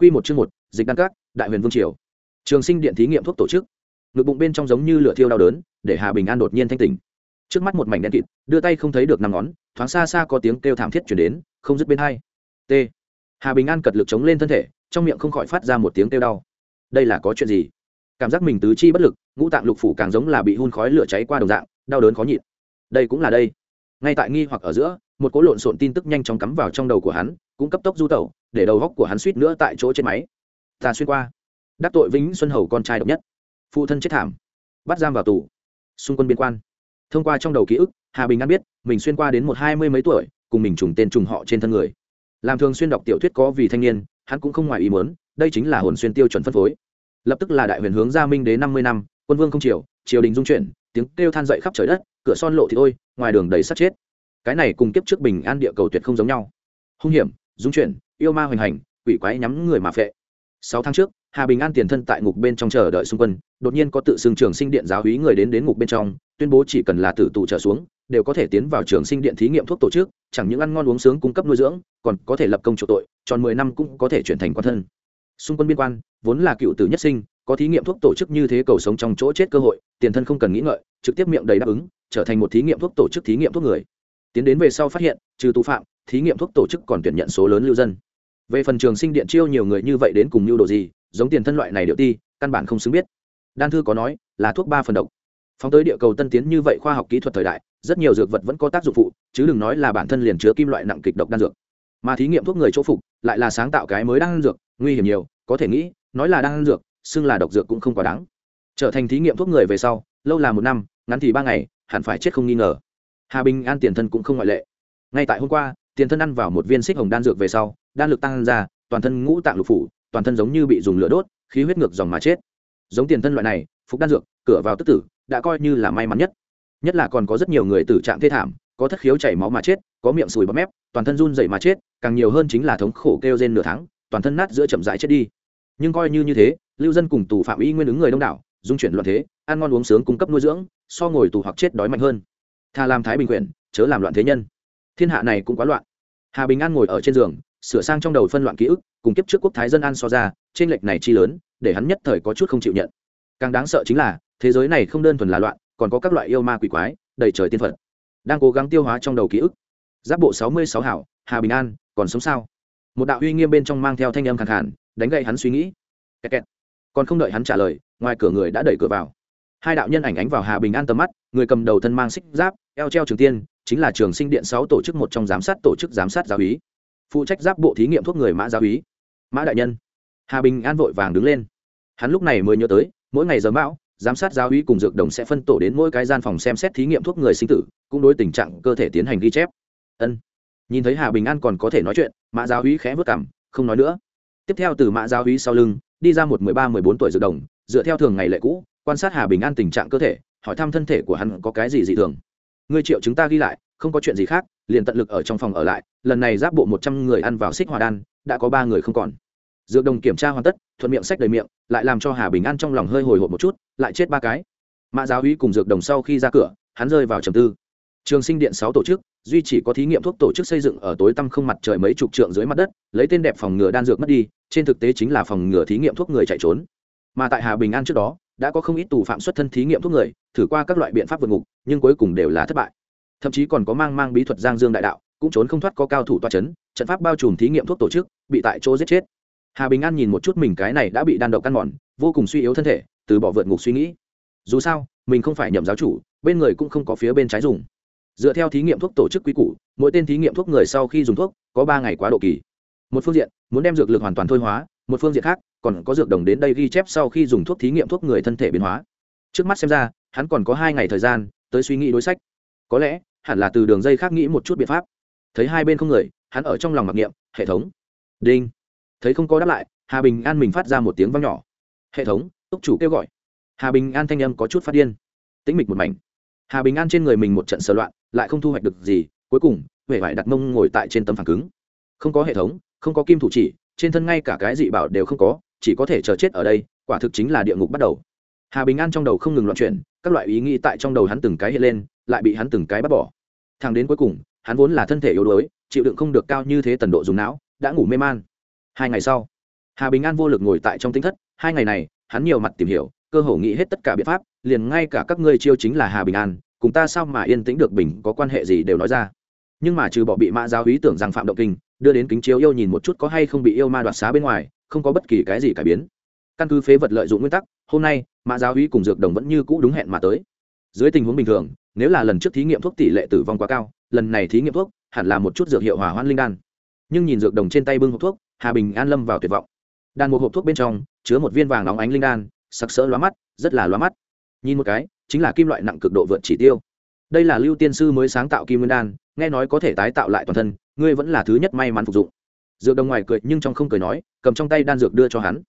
Quy một chương một, dịch đan các, đại huyền vương triều. Trường sinh điện thí nghiệm thuốc tổ chức. Ngực bụng bên trong giống như lửa thiêu đau đớn, để Hà Bình An đột nhiên thanh tỉnh. Trước mắt một mảnh đen kịt, đưa tay không thấy được năm ngón, thoáng xa xa có tiếng kêu thảm thiết truyền đến, không dứt bên hai. T. Hà Bình An cật lực chống lên thân thể, trong miệng không khỏi phát ra một tiếng kêu đau. Đây là có chuyện gì? Cảm giác mình tứ chi bất lực, ngũ tạng lục phủ càng giống là bị hun khói lửa cháy qua đồng dạng, đau đớn khó nhịn. Đây cũng là đây. Ngay tại nghi hoặc ở giữa, một cỗ lộn xộn tin tức nhanh chóng cắm vào trong đầu của hắn, cũng cấp tốc du tẩu, để đầu góc của hắn suýt nữa tại chỗ trên máy. Ta xuyên qua. Đắc tội vĩnh xuân hầu con trai độc nhất. Phụ thân chết thảm. Bắt giam vào tù. Xung quân biên quan. Thông qua trong đầu ký ức, hà bình an biết, mình xuyên qua đến một hai mươi mấy tuổi, cùng mình trùng tên trùng họ trên thân người. Làm thường xuyên đọc tiểu thuyết có vì thanh niên, hắn cũng không ngoài ý muốn, đây chính là hồn xuyên tiêu chuẩn phân phối. Lập tức là đại huyền hướng gia minh đến năm mươi năm, quân vương không triều triều đình dung chuyển, tiếng kêu than dậy khắp trời đất, cửa son lộ thì ôi ngoài đường đầy sắt chết. Cái này cùng kiếp trước bình an địa cầu tuyệt không giống nhau. Hung hiểm dung chuyển yêu ma hoành hành, quỷ quái nhắm người mà phệ. Sáu tháng trước, hà bình an tiền thân tại ngục bên trong chờ đợi xung quân, đột nhiên có tự xưng trường sinh điện giáo hí người đến đến ngục bên trong, tuyên bố chỉ cần là tử tù trở xuống, đều có thể tiến vào trường sinh điện thí nghiệm thuốc tổ chức, chẳng những ăn ngon uống sướng cung cấp nuôi dưỡng, còn có thể lập công chủ tội, tròn mười năm cũng có thể chuyển thành quan thân. Xung quân biên quan, vốn là cựu tử nhất sinh, có thí nghiệm thuốc tổ chức như thế cầu sống trong chỗ chết cơ hội, tiền thân không cần nghĩ ngợi, trực tiếp miệng đầy đáp ứng, trở thành một thí nghiệm thuốc tổ chức thí nghiệm thuốc người. Tiến đến về sau phát hiện, trừ tù phạm, thí nghiệm thuốc tổ chức còn tuyển nhận số lớn lưu dân về phần trường sinh điện chiêu nhiều người như vậy đến cùng mưu đồ gì, giống tiền thân loại này điệu ti, căn bản không xứng biết. Đan thư có nói, là thuốc ba phần độc. Phóng tới địa cầu tân tiến như vậy khoa học kỹ thuật thời đại, rất nhiều dược vật vẫn có tác dụng phụ, chứ đừng nói là bản thân liền chứa kim loại nặng kịch độc đan dược. Mà thí nghiệm thuốc người chỗ phục, lại là sáng tạo cái mới đan dược, nguy hiểm nhiều, có thể nghĩ, nói là đan dược, xưng là độc dược cũng không quá đáng. Trở thành thí nghiệm thuốc người về sau, lâu là một năm, ngắn thì ba ngày, hẳn phải chết không nghi ngờ. Hà bình an tiền thân cũng không ngoại lệ. Ngay tại hôm qua tiền thân ăn vào một viên xích hồng đan dược về sau, đan lực tăng ra, toàn thân ngũ tạng lục phủ, toàn thân giống như bị dùng lửa đốt, khí huyết ngược dòng mà chết. Giống tiền thân loại này, phục đan dược, cửa vào tức tử, đã coi như là may mắn nhất. Nhất là còn có rất nhiều người tử trạng thê thảm, có thất khiếu chảy máu mà chết, có miệng sùi bọt mép, toàn thân run dậy mà chết, càng nhiều hơn chính là thống khổ kêu trên nửa tháng, toàn thân nát giữa chậm rãi chết đi. Nhưng coi như như thế, lưu dân cùng tù phạm y nguyên ứng người đông đảo, dung chuyển loạn thế, ăn ngon uống sướng cung cấp nuôi dưỡng, so ngồi tù hoặc chết đói mạnh hơn. Tha làm thái bình quyền chớ làm loạn thế nhân. Thiên hạ này cũng quá loạn hà bình an ngồi ở trên giường, sửa sang trong đầu phân loạn ký ức, cùng kiếp trước quốc thái dân an so ra trên lệch này chi lớn, để hắn nhất thời có chút không chịu nhận. Càng đáng sợ chính là, thế giới này không đơn thuần là loạn, còn có các loại yêu ma quỷ quái, đầy trời tiên phật. Đang cố gắng tiêu hóa trong đầu ký ức. Giáp bộ sáu mươi sáu hảo, hà bình an, còn sống sao? Một đạo uy nghiêm bên trong mang theo thanh âm khẳng hẳn đánh gậy hắn suy nghĩ. Kẹt kẹt. còn không đợi hắn trả lời, ngoài cửa người đã đẩy cửa vào. Hai đạo nhân ảnh ánh vào hà bình an tầm mắt, người cầm đầu thân mang xích giáp, eo treo trường tiên chính là trường sinh điện sáu tổ chức một trong giám sát tổ chức giám sát giáo úy. Phụ trách giáp bộ thí nghiệm thuốc người mã giáo úy. Mã đại nhân. Hà bình an vội vàng đứng lên. Hắn lúc này mới nhớ tới, mỗi ngày giờ bão giám sát giáo úy cùng dược đồng sẽ phân tổ đến mỗi cái gian phòng xem xét thí nghiệm thuốc người sinh tử, cũng đối tình trạng cơ thể tiến hành ghi chép. Ân. Nhìn thấy hà bình an còn có thể nói chuyện, mã giáo úy khẽ vất cảm, không nói nữa. Tiếp theo từ mã giáo úy sau lưng, đi ra một mười ba, mười bốn tuổi dược đồng, dựa theo thường ngày lệ cũ, quan sát hà bình an tình trạng cơ thể, hỏi thăm thân thể của hắn có cái gì dị thường ngươi triệu chúng ta ghi lại, không có chuyện gì khác, liền tận lực ở trong phòng ở lại, lần này giáp bộ một trăm người ăn vào xích hòa đan, đã có ba người không còn. Dược đồng kiểm tra hoàn tất, thuận miệng sách đầy miệng, lại làm cho hà bình an trong lòng hơi hồi hộp một chút, lại chết ba cái. Mã giáo uy cùng dược đồng sau khi ra cửa, hắn rơi vào trầm tư. Trường sinh điện sáu tổ chức, duy chỉ có thí nghiệm thuốc tổ chức xây dựng ở tối tăm không mặt trời mấy chục trượng dưới mặt đất, lấy tên đẹp phòng ngừa đan dược mất đi, trên thực tế chính là phòng ngừa thí nghiệm thuốc người chạy trốn. Mà tại hà bình an trước đó đã có không ít tù phạm xuất thân thí nghiệm thuốc người, thử qua các loại biện pháp vượt ngục, nhưng cuối cùng đều là thất bại. Thậm chí còn có mang mang bí thuật giang dương đại đạo, cũng trốn không thoát có cao thủ toa c h ấ n trận pháp bao trùm thí nghiệm thuốc tổ chức, bị tại chỗ giết chết. Hà bình an nhìn một chút mình cái này đã bị đan độc căn mòn, vô cùng suy yếu thân thể, từ bỏ vượt ngục suy nghĩ. Dù sao, mình không phải nhậm giáo chủ, bên người cũng không có phía bên trái dùng. Dựa theo thí nghiệm thuốc tổ chức quy củ, mỗi tên thí nghiệm thuốc người sau khi dùng thuốc, có ba ngày quá độ kỳ. Một phương diện, muốn đem dược lực hoàn toàn thôi hóa một phương diện khác, còn có dược đồng đến đây ghi chép sau khi dùng thuốc thí nghiệm thuốc người thân thể biến hóa. Trước mắt xem ra, hắn còn có hai ngày thời gian tới suy nghĩ đối sách. Có lẽ, hẳn là từ đường dây khác nghĩ một chút biện pháp. Thấy hai bên không người, hắn ở trong lòng mặc niệm, hệ thống. Đinh. Thấy không có đáp lại, hà bình an mình phát ra một tiếng văng nhỏ. Hệ thống, túc chủ kêu gọi. Hà bình an thanh âm có chút phát điên. Tĩnh mịch một mảnh. Hà bình an trên người mình một trận sờ loạn, lại không thu hoạch được gì, cuối cùng, huệ vải đặt mông ngồi tại trên tấm phản cứng. Không có hệ thống, không có kim thủ chỉ trên thân ngay cả cái dị bảo đều không có, chỉ có thể chờ chết ở đây, quả thực chính là địa ngục bắt đầu. Hà bình an trong đầu không ngừng loạn chuyển, các loại ý nghĩ tại trong đầu hắn từng cái hiện lên, lại bị hắn từng cái bắt bỏ. Thằng đến cuối cùng, hắn vốn là thân thể yếu đuối, chịu đựng không được cao như thế tần độ dùng não, đã ngủ mê man. Hai ngày sau, hà bình an vô lực ngồi tại trong tinh thất, hai ngày này, hắn nhiều mặt tìm hiểu, cơ hồ nghĩ hết tất cả biện pháp, liền ngay cả các ngươi chiêu chính là hà bình an, cùng ta sao mà yên tĩnh được bình, có quan hệ gì đều nói ra. Nhưng mà trừ bỏ bị mã giáo ý tưởng rằng phạm động kinh đưa đến kính chiếu yêu nhìn một chút có hay không bị yêu ma đoạt xá bên ngoài, không có bất kỳ cái gì cải biến. Căn cứ phế vật lợi dụng nguyên tắc, hôm nay, mã giáo ý cùng dược đồng vẫn như cũ đúng hẹn mà tới. Dưới tình huống bình thường, nếu là lần trước thí nghiệm thuốc tỷ lệ tử vong quá cao, lần này thí nghiệm thuốc hẳn là một chút dược hiệu hỏa hoan linh đan. Nhưng nhìn dược đồng trên tay bưng hộp thuốc, hà bình an lâm vào tuyệt vọng. Đàn một hộp thuốc bên trong chứa một viên vàng nóng ánh linh đan, sặc sỡ lóa mắt, rất là lóa mắt. Nhìn một cái, chính là kim loại nặng cực độ vượt chỉ tiêu. Đây là lưu tiên sư mới sáng tạo kim nguyên đan nghe nói có thể tái tạo lại toàn thân, ngươi vẫn là thứ nhất may mắn phục dụng. Dược đồng ngoài cười nhưng trong không cười nói, cầm trong tay đan dược đưa cho hắn.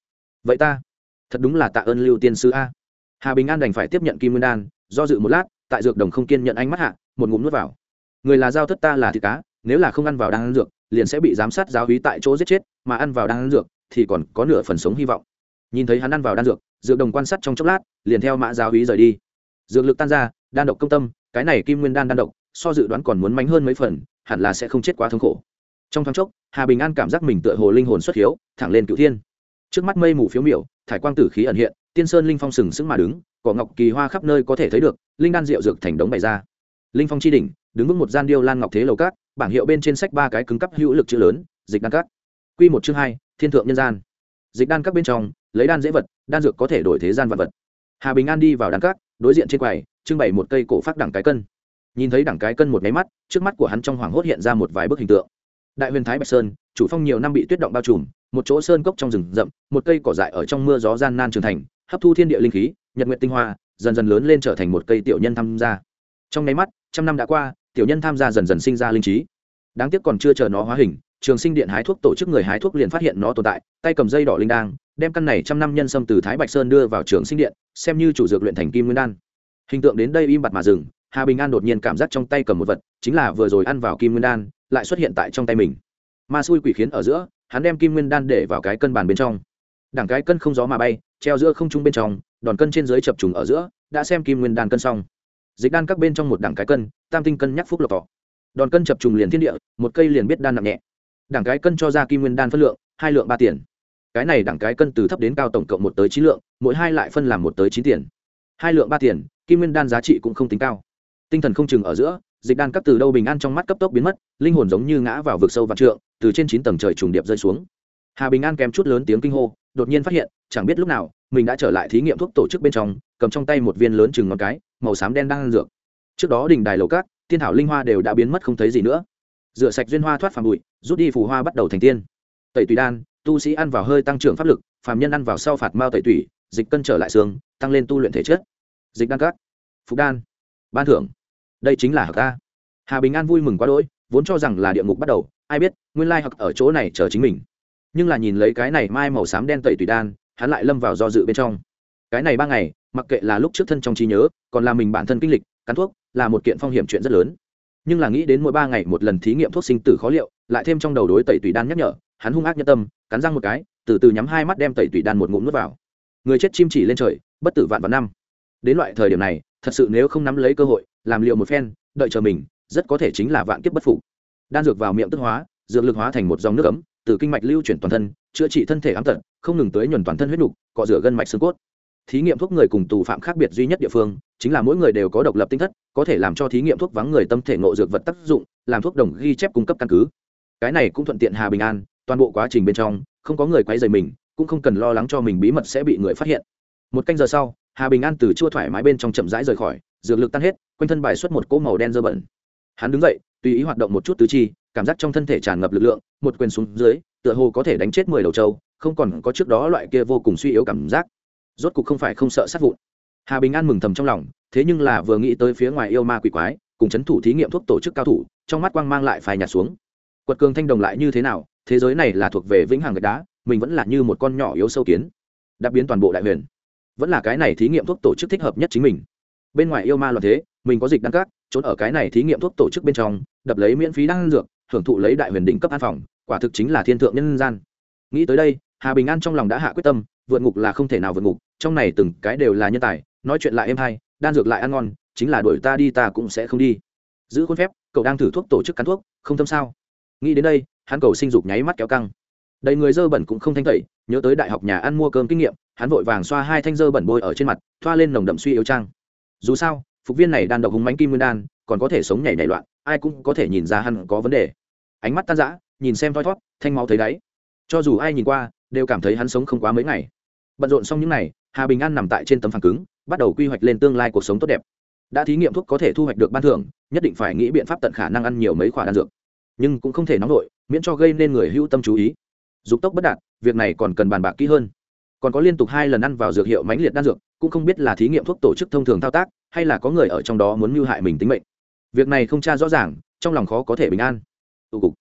Vậy ta, thật đúng là tạ ơn lưu tiên sư a. Hà bình an đành phải tiếp nhận kim nguyên đan, do dự một lát, tại dược đồng không kiên nhận ánh mắt hạ, một ngụm nuốt vào. Người là giao thất ta là thịt cá, nếu là không ăn vào đan dược, liền sẽ bị giám sát giáo hí tại chỗ giết chết, mà ăn vào đan dược, thì còn có nửa phần sống hy vọng. Nhìn thấy hắn ăn vào đan dược dược đồng quan sát trong chốc lát, liền theo mã giáo hí rời đi. Dược lực tan ra, đan độc công tâm, cái này kim nguyên đan đan độc so dự đoán còn muốn mánh hơn mấy phần, hẳn là sẽ không chết quá thống khổ. Trong thoáng chốc, hà bình an cảm giác mình tựa hồ linh hồn xuất hiếu, thẳng lên cựu thiên. Trước mắt mây mù phiếu miểu, thải quang tử khí ẩn hiện, tiên sơn linh phong sừng sững mà đứng, cỏ ngọc kỳ hoa khắp nơi có thể thấy được, linh đan rượu dược thành đống bày ra. Linh phong chi đỉnh, đứng vững một gian điêu lan ngọc thế lầu cát, bảng hiệu bên trên sách ba cái cứng cắp hữu lực chữ lớn, dịch đan cát. Q một chương hai, thiên thượng nhân gian. Dịch đan các bên trong, lấy đan dễ vật, đan dược có thể đổi thế gian vật vật. Hà bình an đi vào đan cát, đối diện trên quầy, trưng bày một cây cổ phát đẳng cái cân nhìn thấy đẳng cái cân một máy mắt, trước mắt của hắn trong hoàng hốt hiện ra một vài bức hình tượng. Đại huyền thái bạch sơn, chủ phong nhiều năm bị tuyết động bao trùm, một chỗ sơn cốc trong rừng rậm, một cây cỏ dại ở trong mưa gió gian nan trưởng thành, hấp thu thiên địa linh khí, nhật nguyện tinh hoa, dần dần lớn lên trở thành một cây tiểu nhân tham gia. Trong nháy mắt, trăm năm đã qua, tiểu nhân tham gia dần dần sinh ra linh trí. Đáng tiếc còn chưa chờ nó hóa hình, trường sinh điện hái thuốc tổ chức người hái thuốc liền phát hiện nó tồn tại, tay cầm dây đỏ linh đang đem căn này trăm năm nhân sâm từ thái bạch sơn đưa vào trường sinh điện, xem như chủ dược luyện thành kim nguyên đan. Hình tượng đến đây im bặt mà dừng hà bình an đột nhiên cảm giác trong tay cầm một vật, chính là vừa rồi ăn vào kim nguyên đan, lại xuất hiện tại trong tay mình. Ma xui quỷ khiến ở giữa, hắn đem kim nguyên đan để vào cái cân bàn bên trong. Đẳng cái cân không gió mà bay, treo giữa không trung bên trong, đòn cân trên dưới chập trùng ở giữa, đã xem kim nguyên đan cân xong. Dịch đan các bên trong một đẳng cái cân, tam tinh cân nhắc phúc lộc tỏ đòn cân chập trùng liền thiên địa, một cây liền biết đan nặng nhẹ. Đẳng cái cân cho ra kim nguyên đan phân lượng, hai lượng ba tiền. Cái này đẳng cái cân từ thấp đến cao tổng cộng một tới chín lượng, mỗi hai lại phân làm một tới chín tiền. Hai lượng ba tiền, kim nguyên đan giá trị cũng không tính cao tinh thần không chừng ở giữa, dịch đan cấp từ đâu bình an trong mắt cấp tốc biến mất, linh hồn giống như ngã vào vực sâu vạn trượng, từ trên chín tầng trời trùng điệp rơi xuống. Hà bình an kèm chút lớn tiếng kinh hô, đột nhiên phát hiện, chẳng biết lúc nào, mình đã trở lại thí nghiệm thuốc tổ chức bên trong, cầm trong tay một viên lớn chừng ngón cái, màu xám đen đang ăn dược. Trước đó đỉnh đài lầu cát tiên thảo linh hoa đều đã biến mất không thấy gì nữa. Rửa sạch duyên hoa thoát phàm bụi, rút đi phù hoa bắt đầu thành tiên. Tẩy tùy đan, tu sĩ ăn vào hơi tăng trưởng pháp lực, phàm nhân ăn vào sau phạt mao tẩy tủy, dịch cân trở lại xương, tăng lên tu luyện thể chất. Dịch đan cát phục đan, ban thưởng đây chính là hạc ta hà bình an vui mừng quá đỗi, vốn cho rằng là địa ngục bắt đầu, ai biết, nguyên lai hạc ở chỗ này chờ chính mình. Nhưng là nhìn lấy cái này mai màu xám đen tẩy tùy đan, hắn lại lâm vào do dự bên trong. Cái này ba ngày, mặc kệ là lúc trước thân trong trí nhớ, còn là mình bản thân kinh lịch, cắn thuốc, là một kiện phong hiểm chuyện rất lớn. Nhưng là nghĩ đến mỗi ba ngày một lần thí nghiệm thuốc sinh tử khó liệu, lại thêm trong đầu đối tẩy tùy đan nhắc nhở, hắn hung ác nhất tâm, cắn răng một cái, từ từ nhắm hai mắt đem tẩy tùy đan một ngụm nuốt vào. Người chết chim chỉ lên trời, bất tử vạn vạn năm. Đến loại thời điểm này, thật sự nếu không nắm lấy cơ hội làm liệu một phen, đợi chờ mình, rất có thể chính là vạn kiếp bất phục. Đan dược vào miệng tức hóa, dược lực hóa thành một dòng nước ấm, từ kinh mạch lưu chuyển toàn thân, chữa trị thân thể ám tật, không ngừng tới nhuần toàn thân huyết nục, cọ rửa gân mạch xương cốt. Thí nghiệm thuốc người cùng tù phạm khác biệt duy nhất địa phương, chính là mỗi người đều có độc lập tinh thất, có thể làm cho thí nghiệm thuốc vắng người tâm thể ngộ dược vật tác dụng, làm thuốc đồng ghi chép cung cấp căn cứ. Cái này cũng thuận tiện hà bình an, toàn bộ quá trình bên trong, không có người quấy dày mình, cũng không cần lo lắng cho mình bí mật sẽ bị người phát hiện. Một canh giờ sau hà bình an từ chua thoải mái bên trong chậm rãi rời khỏi, dược lực tan hết, quanh thân bài xuất một cỗ màu đen dơ bẩn. Hắn đứng dậy, tùy ý hoạt động một chút tứ chi, cảm giác trong thân thể tràn ngập lực lượng, một quyền xuống dưới, tựa hồ có thể đánh chết mười đầu trâu, không còn có trước đó loại kia vô cùng suy yếu cảm giác. Rốt cục không phải không sợ sát vụn. Hà bình an mừng thầm trong lòng, thế nhưng là vừa nghĩ tới phía ngoài yêu ma quỷ quái, cùng chấn thủ thí nghiệm thuốc tổ chức cao thủ, trong mắt quang mang lại phải nhạt xuống. Quật cường thanh đồng lại như thế nào, thế giới này là thuộc về vĩnh hằng gạch đá, mình vẫn là như một con nhỏ yếu sâu kiến. Đã biến toàn bộ đại huyền vẫn là cái này thí nghiệm thuốc tổ chức thích hợp nhất chính mình. Bên ngoài yêu ma loạn thế, mình có dịch đăng cát, trốn ở cái này thí nghiệm thuốc tổ chức bên trong, đập lấy miễn phí đăng dược hưởng thụ lấy đại huyền đỉnh cấp an phòng, quả thực chính là thiên thượng nhân gian. Nghĩ tới đây, hà bình an trong lòng đã hạ quyết tâm, vượt ngục là không thể nào vượt ngục, trong này từng cái đều là nhân tài, nói chuyện lại êm hay, đan dược lại ăn ngon, chính là đuổi ta đi ta cũng sẽ không đi. Giữ khuôn phép, cậu đang thử thuốc tổ chức cắn thuốc, không tâm sao? Nghĩ đến đây, hắn cầu sinh dục nháy mắt kéo căng. Đầy người dơ bẩn cũng không thanh tẩy, nhớ tới đại học nhà ăn mua cơm kinh nghiệm hắn vội vàng xoa hai thanh dơ bẩn bôi ở trên mặt, thoa lên nồng đậm suy yếu trang. Dù sao, phục viên này đan độc hùng mánh kim nguyên đan, còn có thể sống nhảy nhảy loạn, ai cũng có thể nhìn ra hắn có vấn đề. Ánh mắt tan rã, nhìn xem thoi thót thanh máu thấy đáy. Cho dù ai nhìn qua, đều cảm thấy hắn sống không quá mấy ngày. Bận rộn xong những ngày, hà bình an nằm tại trên tấm phẳng cứng, bắt đầu quy hoạch lên tương lai cuộc sống tốt đẹp. Đã thí nghiệm thuốc có thể thu hoạch được ban thưởng, nhất định phải nghĩ biện pháp tận khả năng ăn nhiều mấy khoản đan dược. Nhưng cũng không thể nóng nổi miễn cho gây nên người hữu tâm chú ý. Dục tốc bất đạt, việc này còn cần bàn bạc kỹ hơn còn có liên tục hai lần ăn vào dược hiệu mãnh liệt đan dược, cũng không biết là thí nghiệm thuốc tổ chức thông thường thao tác, hay là có người ở trong đó muốn mưu hại mình tính mệnh. Việc này không tra rõ ràng, trong lòng khó có thể bình an. Tụ cục.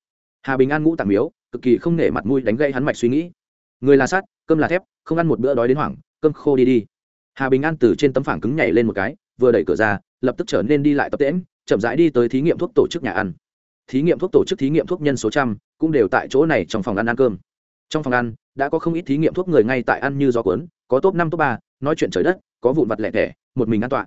Hà bình an ngũ tạm miếu, cực kỳ không nể mặt mũi đánh gây hắn mạch suy nghĩ. Người là sắt cơm là thép, không ăn một bữa đói đến hoảng, cơm khô đi đi. Hà bình an từ trên tấm phẳng cứng nhảy lên một cái, vừa đẩy cửa ra, lập tức trở nên đi lại tập tễm chậm rãi đi tới thí nghiệm thuốc tổ chức nhà ăn. Thí nghiệm thuốc tổ chức thí nghiệm thuốc nhân số trăm, cũng đều tại chỗ này trong phòng ăn ăn cơm. Trong phòng ăn đã có không ít thí nghiệm thuốc người ngay tại ăn như gió cuốn, có top năm, top ba, nói chuyện trời đất, có vụn vặt lẻ tẻ, một mình an toàn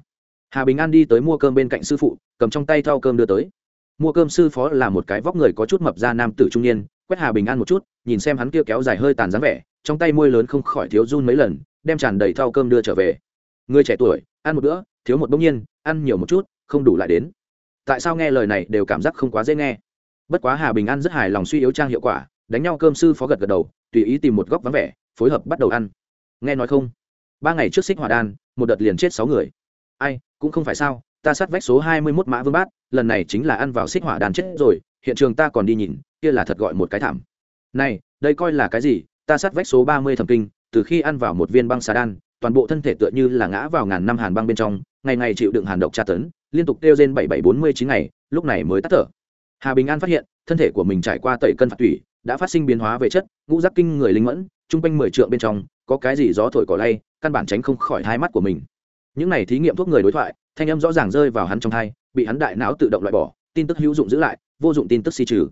hà bình an đi tới mua cơm bên cạnh sư phụ, cầm trong tay thau cơm đưa tới. Mua cơm sư phó là một cái vóc người có chút mập ra nam tử trung niên, quét hà bình an một chút, nhìn xem hắn kia kéo dài hơi tàn dáng vẻ, trong tay môi lớn không khỏi thiếu run mấy lần, đem tràn đầy thau cơm đưa trở về. Người trẻ tuổi, ăn một bữa, thiếu một bỗng nhiên, ăn nhiều một chút, không đủ lại đến. Tại sao nghe lời này đều cảm giác không quá dễ nghe. Bất quá hà bình an rất hài lòng suy yếu trang hiệu quả đánh nhau cơm sư phó gật gật đầu, tùy ý tìm một góc vắng vẻ, phối hợp bắt đầu ăn. Nghe nói không? Ba ngày trước xích hỏa đan, một đợt liền chết sáu người. Ai, cũng không phải sao, ta sát vách số hai mươi mốt mã vương bát, lần này chính là ăn vào xích hỏa đan chết rồi, hiện trường ta còn đi nhìn, kia là thật gọi một cái thảm. Này, đây coi là cái gì? Ta sát vách số ba mươi thẩm kinh, từ khi ăn vào một viên băng xà đan, toàn bộ thân thể tựa như là ngã vào ngàn năm hàn băng bên trong, ngày ngày chịu đựng hàn độc tra tấn, liên tục kêu trên bảy bảy bốn mươi chín ngày, lúc này mới tắt thở. Hà bình an phát hiện, thân thể của mình trải qua tẩy cân phạt thủy đã phát sinh biến hóa về chất, ngũ giác kinh người linh mẫn, chung quanh mười trượng bên trong, có cái gì gió thổi cỏ lay, căn bản tránh không khỏi hai mắt của mình. Những này thí nghiệm thuốc người đối thoại, thanh âm rõ ràng rơi vào hắn trong thai, bị hắn đại não tự động loại bỏ, tin tức hữu dụng giữ lại, vô dụng tin tức si trừ.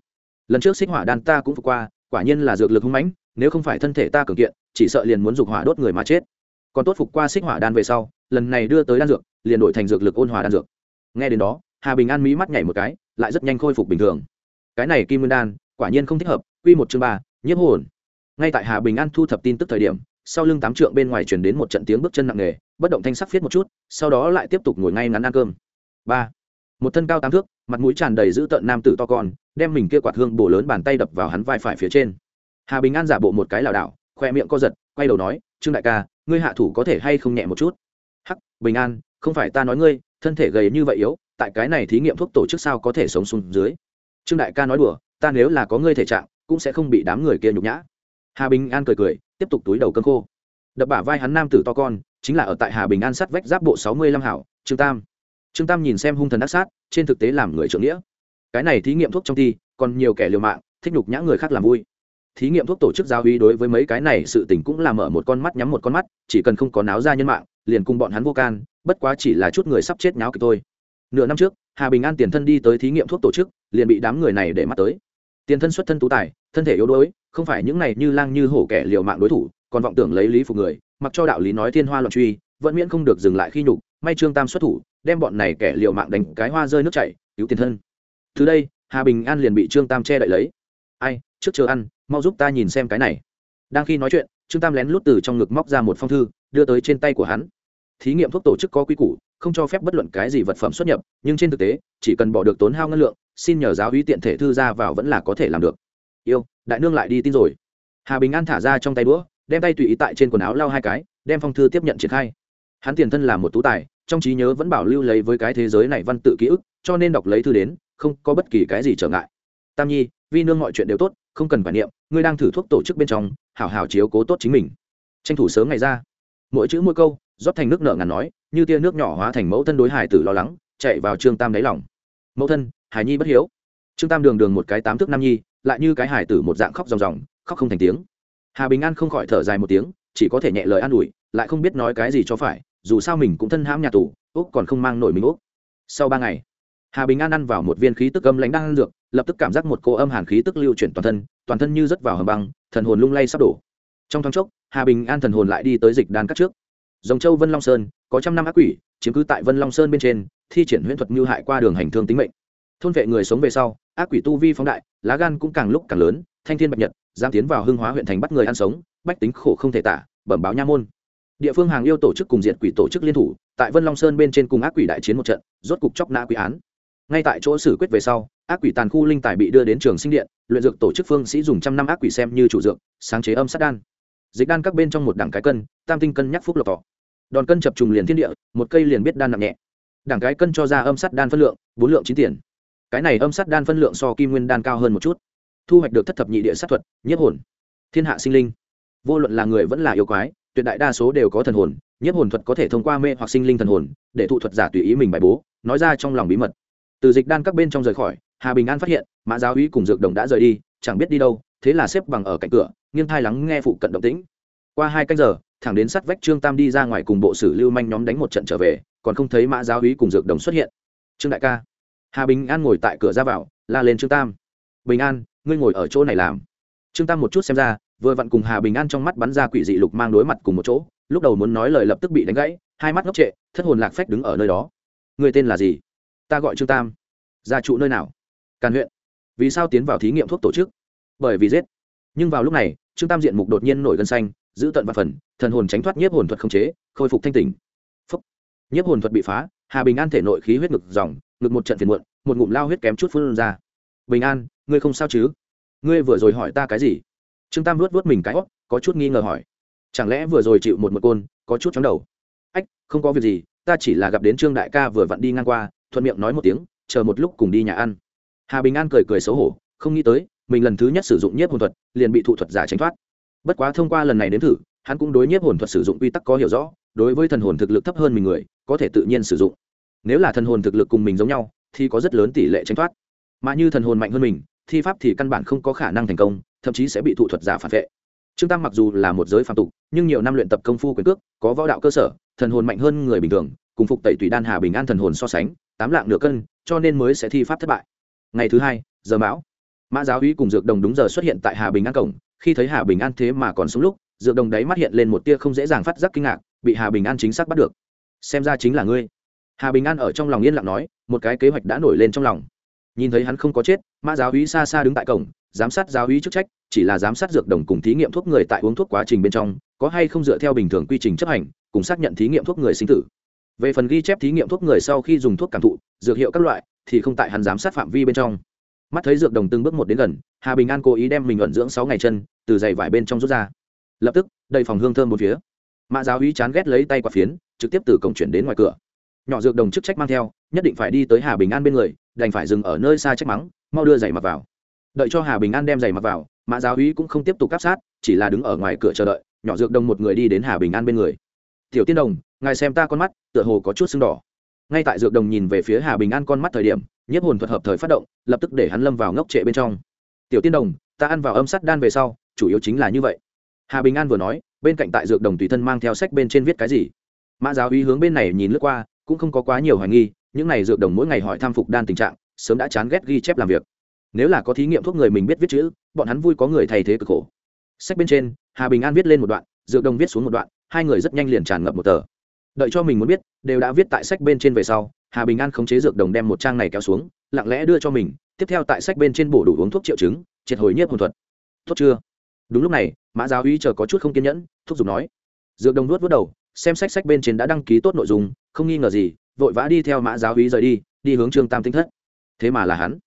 Lần trước xích hỏa đan ta cũng vượt qua, quả nhiên là dược lực hung mãnh, nếu không phải thân thể ta cường kiện, chỉ sợ liền muốn dục hỏa đốt người mà chết. Còn tốt phục qua xích hỏa đan về sau, lần này đưa tới đan dược, liền đổi thành dược lực ôn hòa đan dược. Nghe đến đó, hà bình an mỹ mắt nhảy một cái, lại rất nhanh khôi phục bình thường. Cái này kim nguyên đan quả nhiên không thích hợp, quy một chương ba, nhiếp hồn. Ngay tại hà bình an thu thập tin tức thời điểm, sau lưng tám trượng bên ngoài truyền đến một trận tiếng bước chân nặng nề, bất động thanh sắc viết một chút, sau đó lại tiếp tục ngồi ngay ngắn ăn cơm. Ba, một thân cao tám thước, mặt mũi tràn đầy dữ tợn nam tử to con, đem mình kia quạt hương bổ lớn bàn tay đập vào hắn vai phải phía trên. Hà bình an giả bộ một cái lảo đảo, khoe miệng co giật, quay đầu nói, trương đại ca, ngươi hạ thủ có thể hay không nhẹ một chút? Hắc, bình an, không phải ta nói ngươi, thân thể gầy như vậy yếu, tại cái này thí nghiệm thuốc tổ chức sao có thể sống xuống dưới? Trương đại ca nói đùa ta nếu là có ngươi thể trạng, cũng sẽ không bị đám người kia nhục nhã. Hà bình an cười cười, tiếp tục túi đầu cơm khô. Đập bả vai hắn nam tử to con, chính là ở tại hà bình an sắt vách giáp bộ sáu mươi lăm hảo, trương tam. Trương tam nhìn xem hung thần ác sát, trên thực tế làm người trưởng nghĩa. Cái này thí nghiệm thuốc trong thi, còn nhiều kẻ liều mạng, thích nhục nhã người khác làm vui. Thí nghiệm thuốc tổ chức giáo uy đối với mấy cái này sự tình cũng là mở một con mắt nhắm một con mắt, chỉ cần không có náo ra nhân mạng, liền cùng bọn hắn vô can, bất quá chỉ là chút người sắp chết nháo kịch thôi. Nửa năm trước, hà bình an tiền thân đi tới thí nghiệm thuốc tổ chức, liền bị đám người này để mắt tới tiền thân xuất thân tú tài, thân thể yếu đuối, không phải những này như lang như hổ kẻ liều mạng đối thủ, còn vọng tưởng lấy lý phục người, mặc cho đạo lý nói thiên hoa loạn truy, vẫn miễn không được dừng lại khi nhục, may trương tam xuất thủ, đem bọn này kẻ liều mạng đánh cái hoa rơi nước chảy, cứu tiền thân. Từ đây, hà bình an liền bị trương tam che đậy lấy. Ai, trước chờ ăn, mau giúp ta nhìn xem cái này. Đang khi nói chuyện, trương tam lén lút từ trong ngực móc ra một phong thư, đưa tới trên tay của hắn. Thí nghiệm thuốc tổ chức có quy củ, không cho phép bất luận cái gì vật phẩm xuất nhập, nhưng trên thực tế, chỉ cần bỏ được tốn hao ngân lượng xin nhờ giáo uy tiện thể thư ra vào vẫn là có thể làm được. Yêu, đại nương lại đi tin rồi. Hà bình an thả ra trong tay đũa, đem tay tùy ý tại trên quần áo lau hai cái, đem phong thư tiếp nhận triển khai. Hắn tiền thân là một tú tài, trong trí nhớ vẫn bảo lưu lấy với cái thế giới này văn tự ký ức, cho nên đọc lấy thư đến, không có bất kỳ cái gì trở ngại. Tam nhi, vi nương mọi chuyện đều tốt, không cần phải niệm, ngươi đang thử thuốc tổ chức bên trong, hảo hảo chiếu cố tốt chính mình. Tranh thủ sớm ngày ra. Mỗi chữ mỗi câu, rót thành nước nợ ngàn nói, như tia nước nhỏ hóa thành mẫu thân đối hải tử lo lắng, chạy vào trương tam đáy lòng. Mẫu thân hải nhi bất hiếu. Trương tam đường đường một cái tám thước nam nhi, lại như cái hải tử một dạng khóc ròng ròng, khóc không thành tiếng. Hà bình an không khỏi thở dài một tiếng, chỉ có thể nhẹ lời an ủi, lại không biết nói cái gì cho phải, dù sao mình cũng thân hãm nhà tù, úc còn không mang nổi mình úc. Sau ba ngày, hà bình an ăn vào một viên khí tức âm lãnh đang ăn dược, lập tức cảm giác một cô âm hàn khí tức lưu chuyển toàn thân toàn thân như rớt vào hầm băng, thần hồn lung lay sắp đổ. Trong thoáng chốc, hà bình an thần hồn lại đi tới dịch đan cắt trước. Dòng châu vân long sơn, có trăm năm ác quỷ, chiếm cứ tại vân long sơn bên trên, thi triển huyễn thuật mưu hại qua đường hành thương tính mệnh thôn vệ người sống về sau, ác quỷ tu vi phóng đại, lá gan cũng càng lúc càng lớn, thanh thiên bạch nhật, dám tiến vào hưng hóa huyện thành bắt người ăn sống, bách tính khổ không thể tả, bẩm báo nha môn. Địa phương hàng yêu tổ chức cùng diệt quỷ tổ chức liên thủ, tại vân long sơn bên trên cùng ác quỷ đại chiến một trận, rốt cục chóc nã quỷ án. Ngay tại chỗ xử quyết về sau, ác quỷ tàn khu linh tài bị đưa đến trường sinh điện, luyện dược tổ chức phương sĩ dùng trăm năm ác quỷ xem như chủ dược, sáng chế âm sát đan. Dịch đan các bên trong một đẳng cái cân, tam tinh cân nhắc phúc lộc tỏ đòn cân chập trùng liền thiên địa, một cây liền biết đan nặng nhẹ. Đẳng cái cân cho ra âm sát đan phân lượng, bốn lượng chín tiền cái này âm sát đan phân lượng so kim nguyên đan cao hơn một chút, thu hoạch được thất thập nhị địa sát thuật nhiếp hồn, thiên hạ sinh linh. Vô luận là người vẫn là yêu quái, tuyệt đại đa số đều có thần hồn nhiếp hồn thuật có thể thông qua mê hoặc sinh linh thần hồn, để thụ thuật giả tùy ý mình bài bố, nói ra trong lòng bí mật. Từ dịch đan các bên trong rời khỏi, hà bình an phát hiện, mã giáo uy cùng dược đồng đã rời đi, chẳng biết đi đâu, thế là xếp bằng ở cạnh cửa, nghiêng thai lắng nghe phụ cận động tĩnh. Qua hai canh giờ, thẳng đến sát vách trương tam đi ra ngoài cùng bộ sử lưu manh nhóm đánh một trận trở về, còn không thấy mã giáo uy cùng dược đồng xuất hiện. Trương đại ca hà bình an ngồi tại cửa ra vào, la lên trương tam. Bình an, ngươi ngồi ở chỗ này làm. Trương tam một chút xem ra, vừa vặn cùng hà bình an trong mắt bắn ra quỷ dị lục mang đối mặt cùng một chỗ, lúc đầu muốn nói lời lập tức bị đánh gãy, hai mắt ngốc trệ, thất hồn lạc phách đứng ở nơi đó. Người tên là gì? Ta gọi trương tam. Gia trụ nơi nào? Càn huyện. Vì sao tiến vào thí nghiệm thuốc tổ chức? Bởi vì giết. Nhưng vào lúc này, trương tam diện mục đột nhiên nổi gân xanh, giữ tận và phần, thần hồn tránh thoát nhiếp hồn thuật không chế, khôi phục thanh tỉnh. Phúc. nhiếp hồn thuật bị phá, hà bình an thể nội khí huyết ngực dòng ngực một trận phiền muộn, một ngụm lao huyết kém chút phun ra. Bình an, ngươi không sao chứ? Ngươi vừa rồi hỏi ta cái gì? Trương tam luốt vớt mình cái hót có chút nghi ngờ hỏi. Chẳng lẽ vừa rồi chịu một một côn, có chút chóng đầu? Ách, không có việc gì, ta chỉ là gặp đến trương đại ca vừa vặn đi ngang qua, thuận miệng nói một tiếng, chờ một lúc cùng đi nhà ăn. Hà bình an cười cười xấu hổ, không nghĩ tới, mình lần thứ nhất sử dụng nhiếp hồn thuật, liền bị thụ thuật giả tránh thoát. Bất quá thông qua lần này đến thử, hắn cũng đối nhiếp hồn thuật sử dụng quy tắc có hiểu rõ, đối với thần hồn thực lực thấp hơn mình người, có thể tự nhiên sử dụng nếu là thần hồn thực lực cùng mình giống nhau, thì có rất lớn tỷ lệ tránh thoát. Mà như thần hồn mạnh hơn mình, thi pháp thì căn bản không có khả năng thành công, thậm chí sẽ bị thụ thuật giả phản vệ. Trương tam mặc dù là một giới phạm tục, nhưng nhiều năm luyện tập công phu quyền cước, có võ đạo cơ sở, thần hồn mạnh hơn người bình thường, cùng phục tẩy tùy đan hà bình an thần hồn so sánh, tám lạng nửa cân, cho nên mới sẽ thi pháp thất bại. Ngày thứ hai, giờ mão. Mã giáo uy cùng dược đồng đúng giờ xuất hiện tại hà bình an cổng, khi thấy hà bình an thế mà còn sống lúc, dược đồng đấy mắt hiện lên một tia không dễ dàng phát giác kinh ngạc, bị hà bình an chính xác bắt được. Xem ra chính là ngươi hà bình an ở trong lòng yên lặng nói, một cái kế hoạch đã nổi lên trong lòng. Nhìn thấy hắn không có chết, mã giáo hí xa xa đứng tại cổng, giám sát giáo hí chức trách, chỉ là giám sát dược đồng cùng thí nghiệm thuốc người tại uống thuốc quá trình bên trong, có hay không dựa theo bình thường quy trình chấp hành, cùng xác nhận thí nghiệm thuốc người sinh tử. Về phần ghi chép thí nghiệm thuốc người sau khi dùng thuốc cảm thụ, dược hiệu các loại, thì không tại hắn giám sát phạm vi bên trong. Mắt thấy dược đồng từng bước một đến gần, hà bình an cố ý đem mình ẩn dưỡng sáu ngày chân, từ giày vải bên trong rút ra. Lập tức, đầy phòng hương thơm một phía. Mã giáo hí chán ghét lấy tay quả phiến, trực tiếp từ cổng chuyển đến ngoài cửa nhỏ dược đồng chức trách mang theo, nhất định phải đi tới hà bình an bên người, đành phải dừng ở nơi xa trách mắng, mau đưa giày mặc vào. Đợi cho hà bình an đem giày mặc vào, mã giáo úy cũng không tiếp tục cắp sát, chỉ là đứng ở ngoài cửa chờ đợi, nhỏ dược đồng một người đi đến hà bình an bên người. Tiểu tiên đồng, ngài xem ta con mắt, tựa hồ có chút sưng đỏ. Ngay tại dược đồng nhìn về phía hà bình an con mắt thời điểm, nhiếp hồn thuật hợp thời phát động, lập tức để hắn lâm vào ngốc trệ bên trong. Tiểu tiên đồng, ta ăn vào âm sắt đan về sau, chủ yếu chính là như vậy. Hà bình an vừa nói, bên cạnh tại dược đồng tùy thân mang theo sách bên trên viết cái gì. Mã giáo uy hướng bên này nhìn lướt qua cũng không có quá nhiều hoài nghi, những này dược đồng mỗi ngày hỏi tham phục đan tình trạng, sớm đã chán ghét ghi chép làm việc. Nếu là có thí nghiệm thuốc người mình biết viết chữ, bọn hắn vui có người thay thế cực khổ. Sách bên trên, hà bình an viết lên một đoạn, dược đồng viết xuống một đoạn, hai người rất nhanh liền tràn ngập một tờ. Đợi cho mình muốn biết, đều đã viết tại sách bên trên về sau, hà bình an khống chế dược đồng đem một trang này kéo xuống, lặng lẽ đưa cho mình, tiếp theo tại sách bên trên bổ đủ uống thuốc triệu chứng, triệt hồi nhiếp hồn thuật. Tốt chưa? Đúng lúc này, mã giáo uy chờ có chút không kiên nhẫn, thúc giục nói. Dược đồng nuốt vớt đầu, xem sách sách bên trên đã đăng ký tốt nội dung không nghi ngờ gì, vội vã đi theo mã giáo hí rời đi đi hướng trương tam tinh thất. Thế mà là hắn.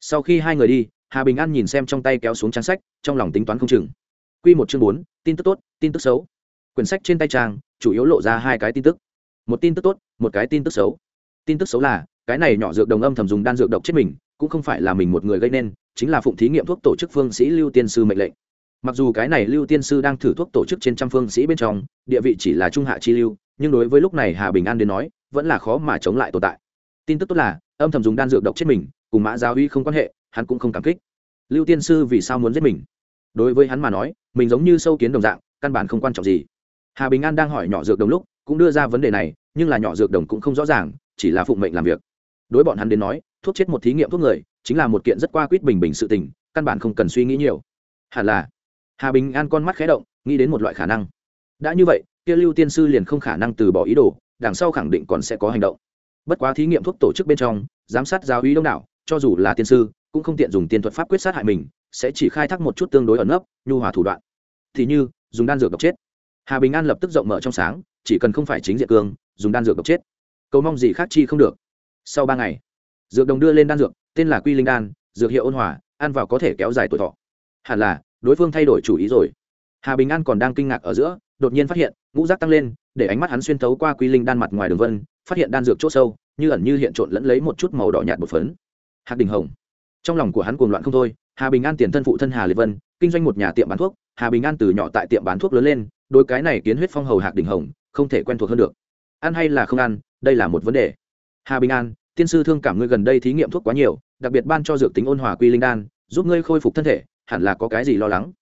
Sau khi hai người đi, hà bình an nhìn xem trong tay kéo xuống trang sách, trong lòng tính toán không chừng. Q một chương bốn, tin tức tốt, tin tức xấu. Quyển sách trên tay trang, chủ yếu lộ ra hai cái tin tức. Một tin tức tốt, một cái tin tức xấu. Tin tức xấu là, cái này nhỏ dược đồng âm thầm dùng đan dược độc chết mình, cũng không phải là mình một người gây nên, chính là phụng thí nghiệm thuốc tổ chức phương sĩ lưu tiên sư mệnh lệnh. Mặc dù cái này lưu tiên sư đang thử thuốc tổ chức trên trăm phương sĩ bên trong, địa vị chỉ là trung hạ chi lưu nhưng đối với lúc này hà bình an đến nói, vẫn là khó mà chống lại tồn tại. Tin tức tốt là, âm thầm dùng đan dược độc chết mình, cùng mã giáo uy không quan hệ, hắn cũng không cảm kích. Lưu tiên sư vì sao muốn giết mình? Đối với hắn mà nói, mình giống như sâu kiến đồng dạng, căn bản không quan trọng gì. Hà bình an đang hỏi nhỏ dược đồng lúc, cũng đưa ra vấn đề này, nhưng là nhỏ dược đồng cũng không rõ ràng, chỉ là phụng mệnh làm việc. Đối bọn hắn đến nói, thuốc chết một thí nghiệm thuốc người, chính là một kiện rất qua quýt bình bình sự tình, căn bản không cần suy nghĩ nhiều. Hẳn là, hà bình an con mắt khé động, nghĩ đến một loại khả năng. Đã như vậy kia lưu tiên sư liền không khả năng từ bỏ ý đồ, đằng sau khẳng định còn sẽ có hành động. Bất quá thí nghiệm thuốc tổ chức bên trong, giám sát giáo ý đông đảo, cho dù là tiên sư, cũng không tiện dùng tiên thuật pháp quyết sát hại mình, sẽ chỉ khai thác một chút tương đối ẩn nấp, nhu hòa thủ đoạn. Thì như, dùng đan dược độc chết. Hà bình an lập tức rộng mở trong sáng, chỉ cần không phải chính diện cương, dùng đan dược độc chết. Cầu mong gì khác chi không được. Sau ba ngày, dược đồng đưa lên đan dược, tên là quy linh đan, dược hiệu ôn hòa, ăn vào có thể kéo dài tuổi thọ. Hẳn là, đối phương thay đổi chủ ý rồi. Hà bình an còn đang kinh ngạc ở giữa đột nhiên phát hiện, ngũ rác tăng lên, để ánh mắt hắn xuyên thấu qua quy linh đan mặt ngoài đường vân, phát hiện đan dược c h ỗ sâu, như ẩn như hiện trộn lẫn lấy một chút màu đỏ nhạt một phấn. Hạc đình hồng. Trong lòng của hắn cuồng loạn không thôi, hà bình an tiền thân phụ thân hà liệt vân, kinh doanh một nhà tiệm bán thuốc, hà bình an từ nhỏ tại tiệm bán thuốc lớn lên đôi cái này kiến huyết phong hầu hạc đình hồng, không thể quen thuộc hơn được. Ăn hay là không ăn, đây là một vấn đề. Hà bình an, tiên sư thương cảm ngươi gần đây thí nghiệm thuốc quá nhiều, đặc biệt ban cho dược tính ôn hòa quy linh đan, giúp ngươi khôi phục thân thể, hẳn là có cái gì lo lắng?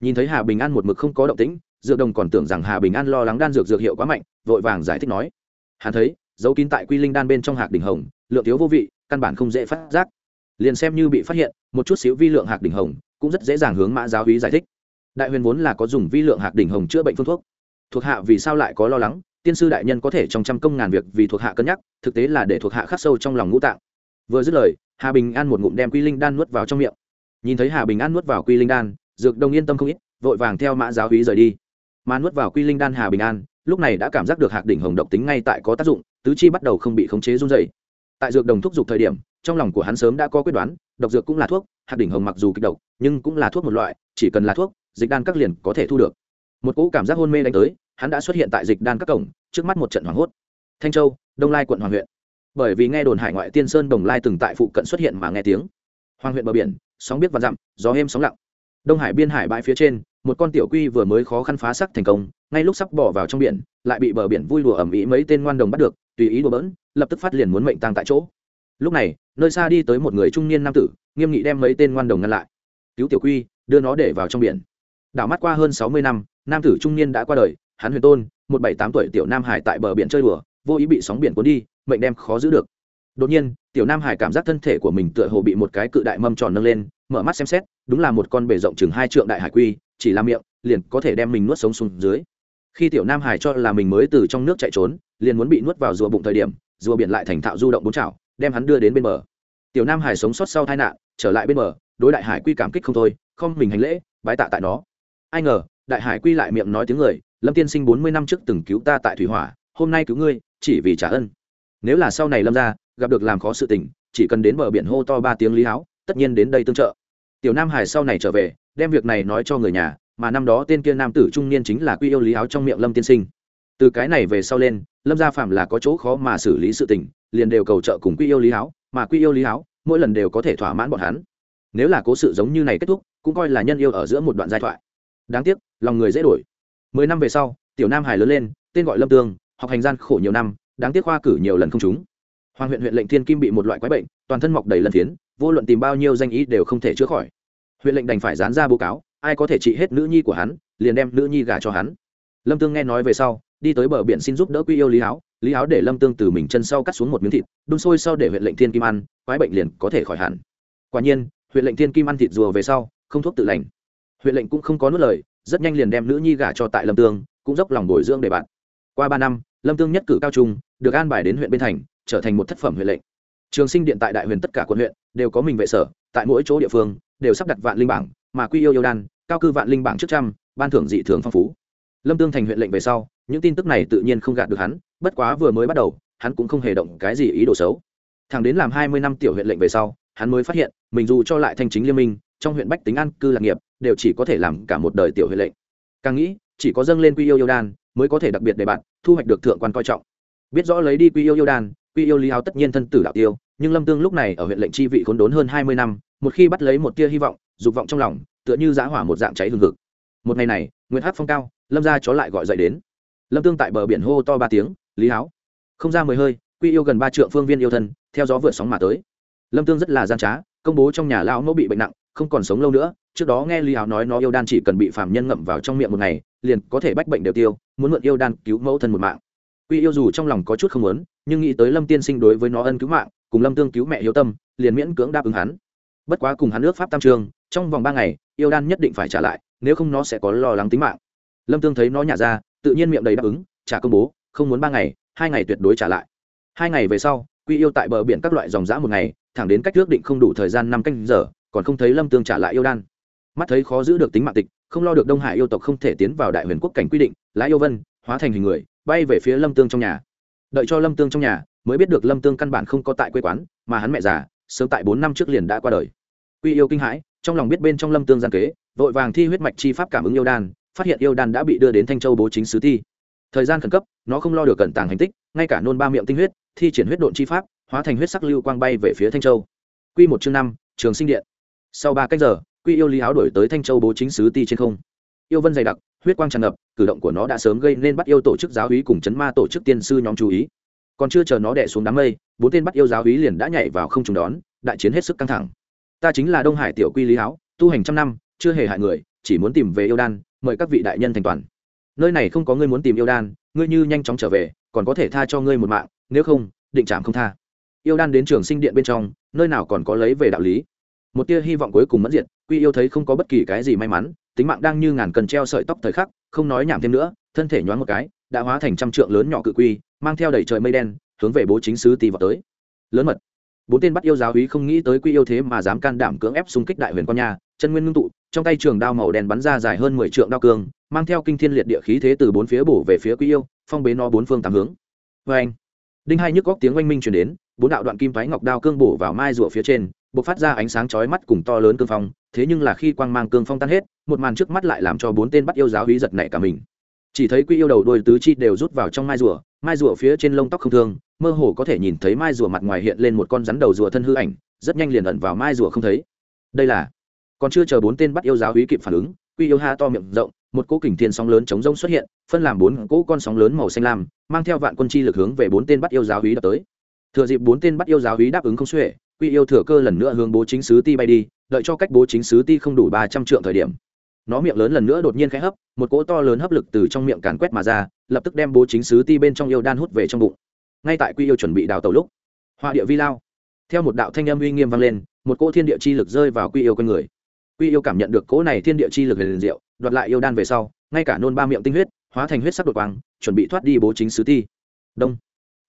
Nhìn thấy hà bình an một mực không có động tĩnh dược đồng còn tưởng rằng hà bình an lo lắng đan dược dược hiệu quá mạnh, vội vàng giải thích nói. Hắn thấy, dấu kín tại quy linh đan bên trong hạc đỉnh hồng, lượng thiếu vô vị, căn bản không dễ phát giác. Liền xem như bị phát hiện, một chút xíu vi lượng hạc đỉnh hồng, cũng rất dễ dàng hướng mã giáo hí giải thích. Đại huyền vốn là có dùng vi lượng hạc đỉnh hồng chữa bệnh phương thuốc. Thuộc hạ vì sao lại có lo lắng? Tiên sư đại nhân có thể trong trăm công ngàn việc vì thuộc hạ cân nhắc, thực tế là để thuộc hạ khắc sâu trong lòng ngũ tạng. Vừa dứt lời, hà bình an một ngụm đem quy linh đan nuốt vào trong miệng. Nhìn thấy hà bình an nuốt vào quy linh đan, dược đồng yên tâm không ít, vội vàng theo mã giáo hí rời đi mà nuốt vào quy linh đan hà bình an, lúc này đã cảm giác được hạc đỉnh hồng độc tính ngay tại có tác dụng, tứ chi bắt đầu không bị khống chế run dày tại dược đồng thúc giục thời điểm, trong lòng của hắn sớm đã có quyết đoán, độc dược cũng là thuốc, hạc đỉnh hồng mặc dù kịch độc, nhưng cũng là thuốc một loại, chỉ cần là thuốc, dịch đan các liền có thể thu được. Một cỗ cảm giác hôn mê đánh tới, hắn đã xuất hiện tại dịch đan các cổng, trước mắt một trận hoảng hốt. Thanh châu, đông lai quận hoàng huyện. Bởi vì nghe đồn hải ngoại tiên sơn đồng lai từng tại phụ cận xuất hiện mà nghe tiếng. Hoàng huyện bờ biển, sóng biết và dặm, gió êm sóng lặng. Đông hải biên hải bãi phía trên một con tiểu quy vừa mới khó khăn phá sắc thành công, ngay lúc sắp bỏ vào trong biển, lại bị bờ biển vui đùa ẩm ý mấy tên ngoan đồng bắt được, tùy ý đùa bỡn, lập tức phát liền muốn mệnh tăng tại chỗ. Lúc này, nơi xa đi tới một người trung niên nam tử, nghiêm nghị đem mấy tên ngoan đồng ngăn lại. Cứu tiểu quy, đưa nó để vào trong biển. Đảo mắt qua hơn sáu mươi năm, nam tử trung niên đã qua đời, hắn huyền tôn, một bảy tám tuổi tiểu nam hải tại bờ biển chơi đùa, vô ý bị sóng biển cuốn đi, mệnh đem khó giữ được. Đột nhiên, tiểu nam hải cảm giác thân thể của mình tựa hồ bị một cái cự đại mâm tròn nâng lên mở mắt xem xét, đúng là một con bể rộng chừng hai trượng đại hải quy, chỉ làm miệng, liền có thể đem mình nuốt sống xuống dưới. Khi tiểu nam hải cho là mình mới từ trong nước chạy trốn, liền muốn bị nuốt vào rùa bụng thời điểm, rùa biển lại thành thạo du động bốn chảo, đem hắn đưa đến bên bờ. Tiểu nam hải sống sót sau tai nạn, trở lại bên bờ, đối đại hải quy cảm kích không thôi, không mình hành lễ, bái tạ tại nó. Ai ngờ, đại hải quy lại miệng nói tiếng người, lâm tiên sinh bốn mươi năm trước từng cứu ta tại thủy hỏa, hôm nay cứu ngươi, chỉ vì trả ân. Nếu là sau này lâm ra, gặp được làm khó sự tình, chỉ cần đến bờ biển hô to ba tiếng lý háo, tất nhiên đến đây tương trợ tiểu nam hải sau này trở về, đem việc này nói cho người nhà, mà năm đó tên kia nam tử trung niên chính là quy yêu lý áo trong miệng lâm tiên sinh. Từ cái này về sau lên, lâm gia phạm là có chỗ khó mà xử lý sự tình, liền đều cầu trợ cùng quy yêu lý áo, mà quy yêu lý áo, mỗi lần đều có thể thỏa mãn bọn hắn. Nếu là cố sự giống như này kết thúc, cũng coi là nhân yêu ở giữa một đoạn giai thoại. Đáng tiếc, lòng người dễ đổi. Mười năm về sau, tiểu nam hải lớn lên, tên gọi lâm tương, học hành gian khổ nhiều năm, đáng tiếc khoa cử nhiều lần không trúng hoàng huyện huyện lệnh thiên kim bị một loại quái bệnh, toàn thân mọc đầy lần phiến, vô luận tìm bao nhiêu danh ý đều không thể chữa khỏi. Huyện lệnh đành phải dán ra báo cáo, ai có thể trị hết nữ nhi của hắn, liền đem nữ nhi gả cho hắn. Lâm tương nghe nói về sau, đi tới bờ biển xin giúp đỡ quy yêu lý áo lý áo để lâm tương từ mình chân sau cắt xuống một miếng thịt, đun sôi sau để huyện lệnh thiên kim ăn, quái bệnh liền có thể khỏi hẳn. Quả nhiên, huyện lệnh thiên kim ăn thịt rùa về sau, không thuốc tự lành. Huyện lệnh cũng không có nuốt lời, rất nhanh liền đem nữ nhi gả cho tại lâm tương, cũng dốc lòng bồi dưỡng để bạn. Qua ba năm, lâm tương nhất cử cao trung, được an bài đến huyện bên thành trở thành một thất phẩm huyện lệnh. Trường sinh điện tại đại huyền tất cả quận huyện đều có mình vệ sở, tại mỗi chỗ địa phương đều sắp đặt vạn linh bảng, mà quy yêu yêu đan, cao cư vạn linh bảng trước trăm, ban thưởng dị thường phong phú. Lâm tương thành huyện lệnh về sau, những tin tức này tự nhiên không gạt được hắn, bất quá vừa mới bắt đầu, hắn cũng không hề động cái gì ý đồ xấu. Thằng đến làm hai mươi năm tiểu huyện lệnh về sau, hắn mới phát hiện, mình dù cho lại thanh chính liên minh, trong huyện bách tính an, cư lạc nghiệp, đều chỉ có thể làm cả một đời tiểu huyện lệnh. Càng nghĩ, chỉ có dâng lên quy yêu yêu đan, mới có thể đặc biệt để bạn, thu hoạch được thượng quan coi trọng. Biết rõ lấy đi quy yêu yêu đan quy yêu lý áo tất nhiên thân tử đạo tiêu, nhưng lâm tương lúc này ở huyện lệnh chi vị khốn đốn hơn hai mươi năm, một khi bắt lấy một tia hy vọng, dục vọng trong lòng, tựa như giã hỏa một dạng cháy hừng hực. Một ngày này nguyễn hát phong cao, lâm ra chó lại gọi dậy đến. Lâm tương tại bờ biển hô to ba tiếng, lý áo. Không ra mười hơi, quy yêu gần ba triệu phương viên yêu thân, theo gió vượt sóng mà tới. Lâm tương rất là gian trá, công bố trong nhà lão mẫu bị bệnh nặng, không còn sống lâu nữa, trước đó nghe lý áo nói nó yêu đan chỉ cần bị phạm nhân ngậm vào trong miệng một ngày, liền có thể bách bệnh đều tiêu, muốn mượn yêu đan cứu mẫu thân một mạng quy yêu dù trong lòng có chút không muốn nhưng nghĩ tới lâm tiên sinh đối với nó ân cứu mạng cùng lâm tương cứu mẹ hiếu tâm liền miễn cưỡng đáp ứng hắn. Bất quá cùng hắn nước pháp tam trường, trong vòng ba ngày yêu đan nhất định phải trả lại nếu không nó sẽ có lo lắng tính mạng. Lâm tương thấy nó nhả ra tự nhiên miệng đầy đáp ứng trả công bố không muốn ba ngày hai ngày tuyệt đối trả lại. Hai ngày về sau quy yêu tại bờ biển các loại dòng giã một ngày thẳng đến cách ước định không đủ thời gian năm canh giờ còn không thấy lâm tương trả lại yêu đan. Mắt thấy khó giữ được tính mạng tịch không lo được đông hải yêu tộc không thể tiến vào đại huyền quốc cảnh quy định lã yêu vân hóa thành hình người bay về phía lâm tương trong nhà. Đợi cho lâm tương trong nhà, mới biết được lâm tương căn bản không có tại quê quán, mà hắn mẹ già, sớm tại bốn năm trước liền đã qua đời. Quy yêu kinh hãi, trong lòng biết bên trong lâm tương gian kế, vội vàng thi huyết mạch chi pháp cảm ứng yêu đan, phát hiện yêu đan đã bị đưa đến thanh châu bố chính sứ thi thời gian khẩn cấp, nó không lo được cẩn tàng hành tích, ngay cả nôn ba miệng tinh huyết, thi triển huyết độn chi pháp, hóa thành huyết sắc lưu quang bay về phía thanh châu. Quy một chương năm, trường sinh điện. Sau ba cách giờ, quy yêu lý áo đổi tới thanh châu bố chính sứ ti trên không. Yêu vân dày đặc, huyết quang tràn ngập cử động của nó đã sớm gây nên bắt yêu tổ chức giáo hí cùng chấn ma tổ chức tiên sư nhóm chú ý. Còn chưa chờ nó đẻ xuống đám mây, bốn tên bắt yêu giáo hí liền đã nhảy vào không trùng đón, đại chiến hết sức căng thẳng. Ta chính là đông hải tiểu quy lý háo, tu hành trăm năm, chưa hề hại người, chỉ muốn tìm về yêu đan, mời các vị đại nhân thành toàn. Nơi này không có ngươi muốn tìm yêu đan, ngươi như nhanh chóng trở về, còn có thể tha cho ngươi một mạng, nếu không, định trảm không tha. Yêu đan đến trường sinh điện bên trong, nơi nào còn có lấy về đạo lý. Một tia hy vọng cuối cùng mất diệt quy yêu thấy không có bất kỳ cái gì may mắn tính mạng đang như ngàn cần treo sợi tóc thời khắc, không nói nhảm thêm nữa, thân thể nhoáng một cái, đã hóa thành trăm trượng lớn nhỏ cự quy, mang theo đầy trời mây đen, hướng về bố chính sứ tì vào tới. Lớn mật. Bốn tên bắt yêu giáo hí không nghĩ tới quy yêu thế mà dám can đảm cưỡng ép xung kích đại huyền con nhà chân nguyên ngưng tụ, trong tay trường đao màu đen bắn ra dài hơn mười trượng đao cương, mang theo kinh thiên liệt địa khí thế từ bốn phía bổ về phía quy yêu, phong bế nó bốn phương tám hướng. Vê anh, đinh hai nhức góc tiếng oanh minh chuyển đến, bốn đạo đoạn kim thoái ngọc đao cương bổ vào mai rùa phía trên b ộ c phát ra ánh sáng chói mắt cùng to lớn cương phong thế nhưng là khi quang mang cương phong tan hết, một màn trước mắt lại làm cho bốn tên bắt yêu giáo hí giật nảy cả mình. Chỉ thấy quy yêu đầu đôi tứ chi đều rút vào trong mai rùa mai rùa phía trên lông tóc không thương, mơ hồ có thể nhìn thấy mai rùa mặt ngoài hiện lên một con rắn đầu rùa thân hư ảnh, rất nhanh liền ẩn vào mai rùa không thấy. Đây là, còn chưa chờ bốn tên bắt yêu giáo hí kịp phản ứng, quy yêu ha to miệng rộng, một cỗ kình thiên sóng lớn chống rông xuất hiện, phân làm bốn cỗ con sóng lớn màu xanh lam, mang theo vạn quân chi lực hướng về bốn tên bắt yêu giáo hí đập tới. Thừa dịp bốn tên bắt yêu giáo hí đáp ứng không xuể quy yêu thừa cơ lần nữa hướng bố chính sứ ti bay đi, đợi cho cách bố chính sứ ti không đủ ba trăm trượng thời điểm. Nó miệng lớn lần nữa đột nhiên khẽ hấp, một cỗ to lớn hấp lực từ trong miệng càn quét mà ra, lập tức đem bố chính sứ ti bên trong yêu đan hút về trong bụng. Ngay tại quy yêu chuẩn bị đào tàu lúc hoa địa vi lao. Theo một đạo thanh âm uy nghiêm vang lên, một cỗ thiên địa chi lực rơi vào quy yêu con người. Quy yêu cảm nhận được cỗ này thiên địa chi lực liền diệu, đoạt lại yêu đan về sau, ngay cả nôn ba miệng tinh huyết, hóa thành huyết sắc đột quang, chuẩn bị thoát đi bố chính sứ ti. Đông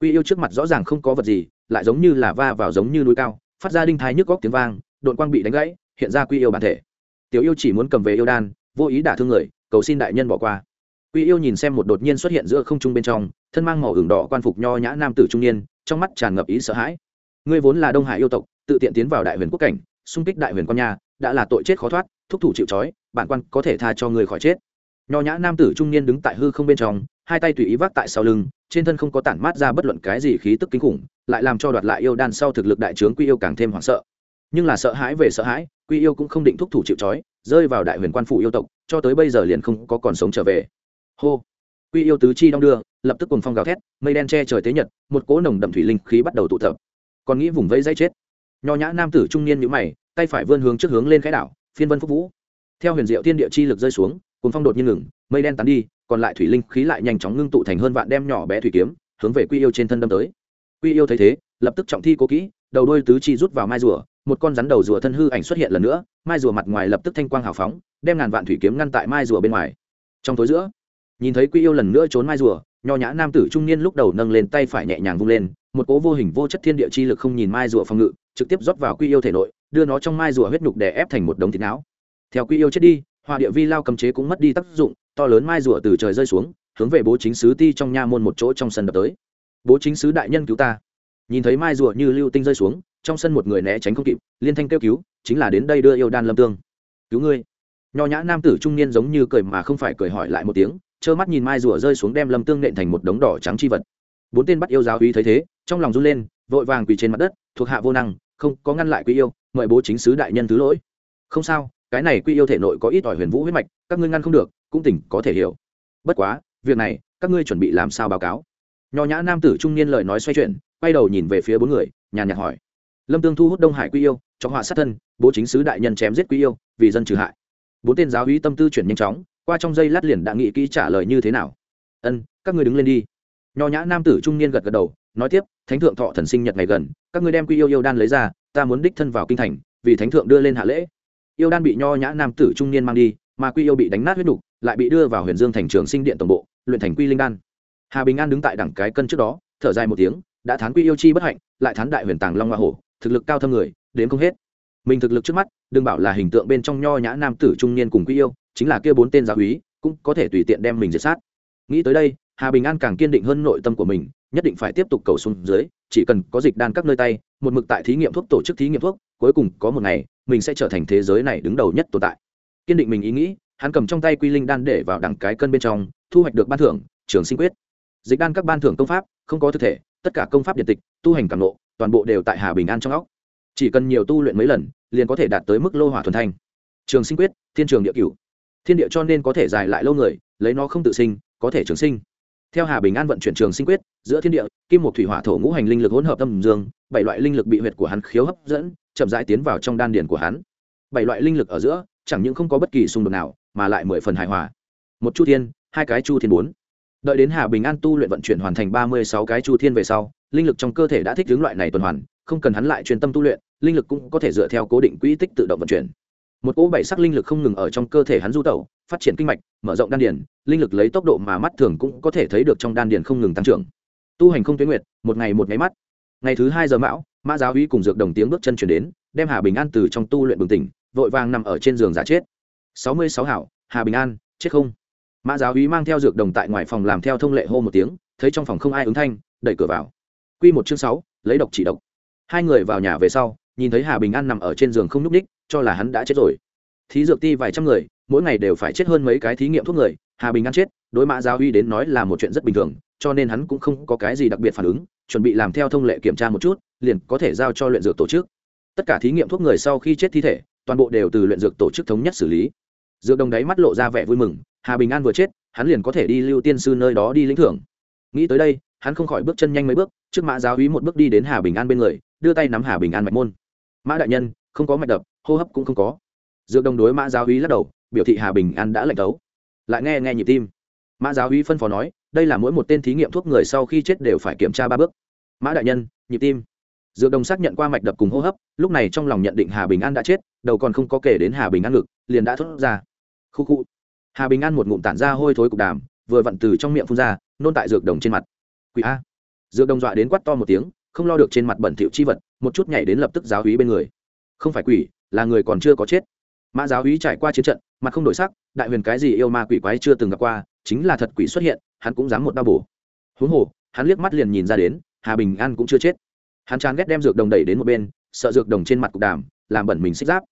quy yêu trước mặt rõ ràng không có vật gì, lại giống như là va vào giống như núi cao, phát ra đinh thái nhức góc tiếng vang đội quang bị đánh gãy, hiện ra quy yêu bản thể. Tiểu yêu chỉ muốn cầm về yêu đan, vô ý đả thương người, cầu xin đại nhân bỏ qua. Quy yêu nhìn xem một đột nhiên xuất hiện giữa không trung bên trong, thân mang màu hưởng đỏ quan phục nho nhã nam tử trung niên, trong mắt tràn ngập ý sợ hãi. Ngươi vốn là đông hải yêu tộc, tự tiện tiến vào đại huyền quốc cảnh, xung kích đại huyền con nhà đã là tội chết khó thoát, thúc thủ chịu trói, bản quan có thể tha cho người khỏi chết. Nho nhã nam tử trung niên đứng tại hư không bên trong hai tay tùy ý vác tại sau lưng, trên thân không có tản mát ra bất luận cái gì khí tức kinh khủng, lại làm cho đoạt lại yêu đan sau thực lực đại trướng quy yêu càng thêm hoảng sợ. Nhưng là sợ hãi về sợ hãi, quy yêu cũng không định thúc thủ chịu trói, rơi vào đại huyền quan phủ yêu tộc, cho tới bây giờ liền không có còn sống trở về. Hô! Quy yêu tứ chi đong đưa, lập tức cùng phong gào thét, mây đen che trời tế nhật, một cỗ nồng đậm thủy linh khí bắt đầu tụ tập. Còn nghĩ vùng vây dây chết. Nho nhã nam tử trung niên nhữ mày, tay phải vươn hướng trước hướng lên khái đảo, phiên vân phúc vũ. Theo huyền diệu thiên địa chi lực rơi xuống cùng phong đột nhiên ngừng, mây đen tán đi, còn lại thủy linh khí lại nhanh chóng ngưng tụ thành hơn vạn đem nhỏ bé thủy kiếm, hướng về quy yêu trên thân đâm tới. Quy yêu thấy thế, lập tức trọng thi cố kỹ, đầu đôi tứ chi rút vào mai rùa, một con rắn đầu rùa thân hư ảnh xuất hiện lần nữa, mai rùa mặt ngoài lập tức thanh quang hào phóng, đem ngàn vạn thủy kiếm ngăn tại mai rùa bên ngoài. Trong tối giữa, nhìn thấy quy yêu lần nữa trốn mai rùa, nho nhã nam tử trung niên lúc đầu nâng lên tay phải nhẹ nhàng vung lên, một cố vô hình vô chất thiên địa chi lực không nhìn mai rùa phòng ngự, trực tiếp rót vào quy yêu thể nội, đưa nó trong mai rùa huyết nhục để ép thành một đống thịt não. Theo quy yêu chết đi hòa địa vi lao cầm chế cũng mất đi tác dụng, to lớn mai rùa từ trời rơi xuống, hướng về bố chính sứ ti trong nha môn một chỗ trong sân đập tới. Bố chính sứ đại nhân cứu ta. Nhìn thấy mai rùa như lưu tinh rơi xuống, trong sân một người né tránh không kịp, liên thanh kêu cứu, chính là đến đây đưa yêu đan lâm tương. Cứu ngươi. Nho nhã nam tử trung niên giống như cười mà không phải cười hỏi lại một tiếng, trơ mắt nhìn mai rùa rơi xuống đem lâm tương nện thành một đống đỏ trắng chi vật. Bốn tên bắt yêu giáo uy thấy thế, trong lòng run lên, vội vàng quỳ trên mặt đất, thuộc hạ vô năng, không có ngăn lại quý yêu, mời bố chính sứ đại nhân thứ lỗi. Không sao cái này quy yêu thể nội có ít ỏi huyền vũ huyết mạch, các ngươi ngăn không được, cũng tỉnh có thể hiểu. Bất quá, việc này, các ngươi chuẩn bị làm sao báo cáo? Nho nhã nam tử trung niên lời nói xoay chuyển, quay đầu nhìn về phía bốn người, nhàn nhạt hỏi. Lâm tương thu hút đông hải quy yêu trong họa sát thân, bố chính sứ đại nhân chém giết quy yêu, vì dân trừ hại. Bốn tên giáo hí tâm tư chuyển nhanh chóng, qua trong giây lát liền đã nghĩ kỹ trả lời như thế nào. Ân, các ngươi đứng lên đi. Nho nhã nam tử trung niên gật gật đầu, nói tiếp, thánh thượng thọ thần sinh nhật ngày gần, các ngươi đem quy yêu yêu đan lấy ra, ta muốn đích thân vào kinh thành, vì thánh thượng đưa lên hạ lễ yêu đan bị nho nhã nam tử trung niên mang đi, mà quy yêu bị đánh nát huyết đục lại bị đưa vào huyền dương thành trường sinh điện tổng bộ, luyện thành quy linh đan. Hà bình an đứng tại đẳng cái cân trước đó, thở dài một tiếng, đã thán quy yêu chi bất hạnh, lại thán đại huyền tàng long hoa hổ, thực lực cao thâm người, đến không hết. Mình thực lực trước mắt, đừng bảo là hình tượng bên trong nho nhã nam tử trung niên cùng quy yêu, chính là kia bốn tên giáo úy, cũng có thể tùy tiện đem mình diệt sát. Nghĩ tới đây, hà bình an càng kiên định hơn nội tâm của mình, nhất định phải tiếp tục cầu xuống dưới, chỉ cần có dịch đan các nơi tay, một mực tại thí nghiệm thuốc tổ chức thí nghiệm thuốc cuối cùng có một ngày mình sẽ trở thành thế giới này đứng đầu nhất tồn tại. Kiên định mình ý nghĩ hắn cầm trong tay quy linh đan để vào đẳng cái cân bên trong thu hoạch được ban thưởng trường sinh quyết. Dịch đan các ban thưởng công pháp không có thực thể tất cả công pháp điện tịch tu hành cảm lộ, toàn bộ đều tại hà bình an trong óc. Chỉ cần nhiều tu luyện mấy lần liền có thể đạt tới mức lô hỏa thuần thanh. Trường sinh quyết thiên trường địa cửu. Thiên địa cho nên có thể dài lại lâu người lấy nó không tự sinh có thể trường sinh. Theo hà bình an vận chuyển trường sinh quyết giữa thiên địa kim một thủy hỏa thổ ngũ hành linh lực hỗn hợp tâm dương bảy loại linh lực bị huyệt của hắn khiếu hấp dẫn chậm rãi tiến vào trong đan điền của hắn. Bảy loại linh lực ở giữa, chẳng những không có bất kỳ xung đột nào, mà lại mười phần hài hòa. Một chu thiên, hai cái chu thiên bốn. Đợi đến hà bình an tu luyện vận chuyển hoàn thành ba mươi sáu cái chu thiên về sau, linh lực trong cơ thể đã thích hướng loại này tuần hoàn, không cần hắn lại chuyên tâm tu luyện, linh lực cũng có thể dựa theo cố định quỹ tích tự động vận chuyển. Một cỗ bảy sắc linh lực không ngừng ở trong cơ thể hắn du tẩu, phát triển kinh mạch, mở rộng đan điền, linh lực lấy tốc độ mà mắt thường cũng có thể thấy được trong đan điền không ngừng tăng trưởng. Tu hành không tuyến nguyệt, một ngày một nháy mắt. Ngày thứ hai giờ mão mã giáo uy cùng dược đồng tiếng bước chân chuyển đến, đem hà bình an từ trong tu luyện bừng tỉnh, vội vàng nằm ở trên giường giả chết. Sáu mươi sáu hảo, hà bình an, chết không? Mã giáo uy mang theo dược đồng tại ngoài phòng làm theo thông lệ hô một tiếng, thấy trong phòng không ai ứng thanh, đẩy cửa vào. Q một chương sáu, lấy độc chỉ độc. Hai người vào nhà về sau, nhìn thấy hà bình an nằm ở trên giường không nhúc ních cho là hắn đã chết rồi. Thí dược ti vài trăm người, mỗi ngày đều phải chết hơn mấy cái thí nghiệm thuốc người, hà bình an chết, đối mã giáo uy đến nói là một chuyện rất bình thường, cho nên hắn cũng không có cái gì đặc biệt phản ứng, chuẩn bị làm theo thông lệ kiểm tra một chút liền có thể giao cho luyện dược tổ chức. Tất cả thí nghiệm thuốc người sau khi chết thi thể, toàn bộ đều từ luyện dược tổ chức thống nhất xử lý. Dược đồng đáy mắt lộ ra vẻ vui mừng, hà bình an vừa chết, hắn liền có thể đi lưu tiên sư nơi đó đi lĩnh thưởng. Nghĩ tới đây, hắn không khỏi bước chân nhanh mấy bước, trước mã giáo úy một bước đi đến hà bình an bên người, đưa tay nắm hà bình an mạch môn. Mã đại nhân, không có mạch đập, hô hấp cũng không có. Dược đồng đối mã giáo úy lắc đầu, biểu thị hà bình an đã lệnh tấu lại nghe nghe nhịp tim. Mã giáo úy phân phó nói, đây là mỗi một tên thí nghiệm thuốc người sau khi chết đều phải kiểm tra ba bước. Mã đại nhân, nhịp tim dược đồng xác nhận qua mạch đập cùng hô hấp, lúc này trong lòng nhận định hà bình an đã chết, đầu còn không có kể đến hà bình an ngực, liền đã thốt ra. Khu khu. Hà bình an một ngụm tản ra hôi thối cục đàm, vừa vặn từ trong miệng phun ra, nôn tại dược đồng trên mặt. Quỷ a. Dược đồng dọa đến quắt to một tiếng, không lo được trên mặt bẩn thỉu chi vật, một chút nhảy đến lập tức giáo hí bên người. Không phải quỷ, là người còn chưa có chết. Mã giáo hí trải qua chiến trận, mặt không đổi sắc, đại huyền cái gì yêu ma quỷ quái chưa từng gặp qua, chính là thật quỷ xuất hiện, hắn cũng dám một đau bổ. Huống hồ, hắn liếc mắt liền nhìn ra đến, hà bình an cũng chưa chết hắn chán ghét đem dược đồng đẩy đến một bên, sợ dược đồng trên mặt cục đàm, làm bẩn mình xích giáp.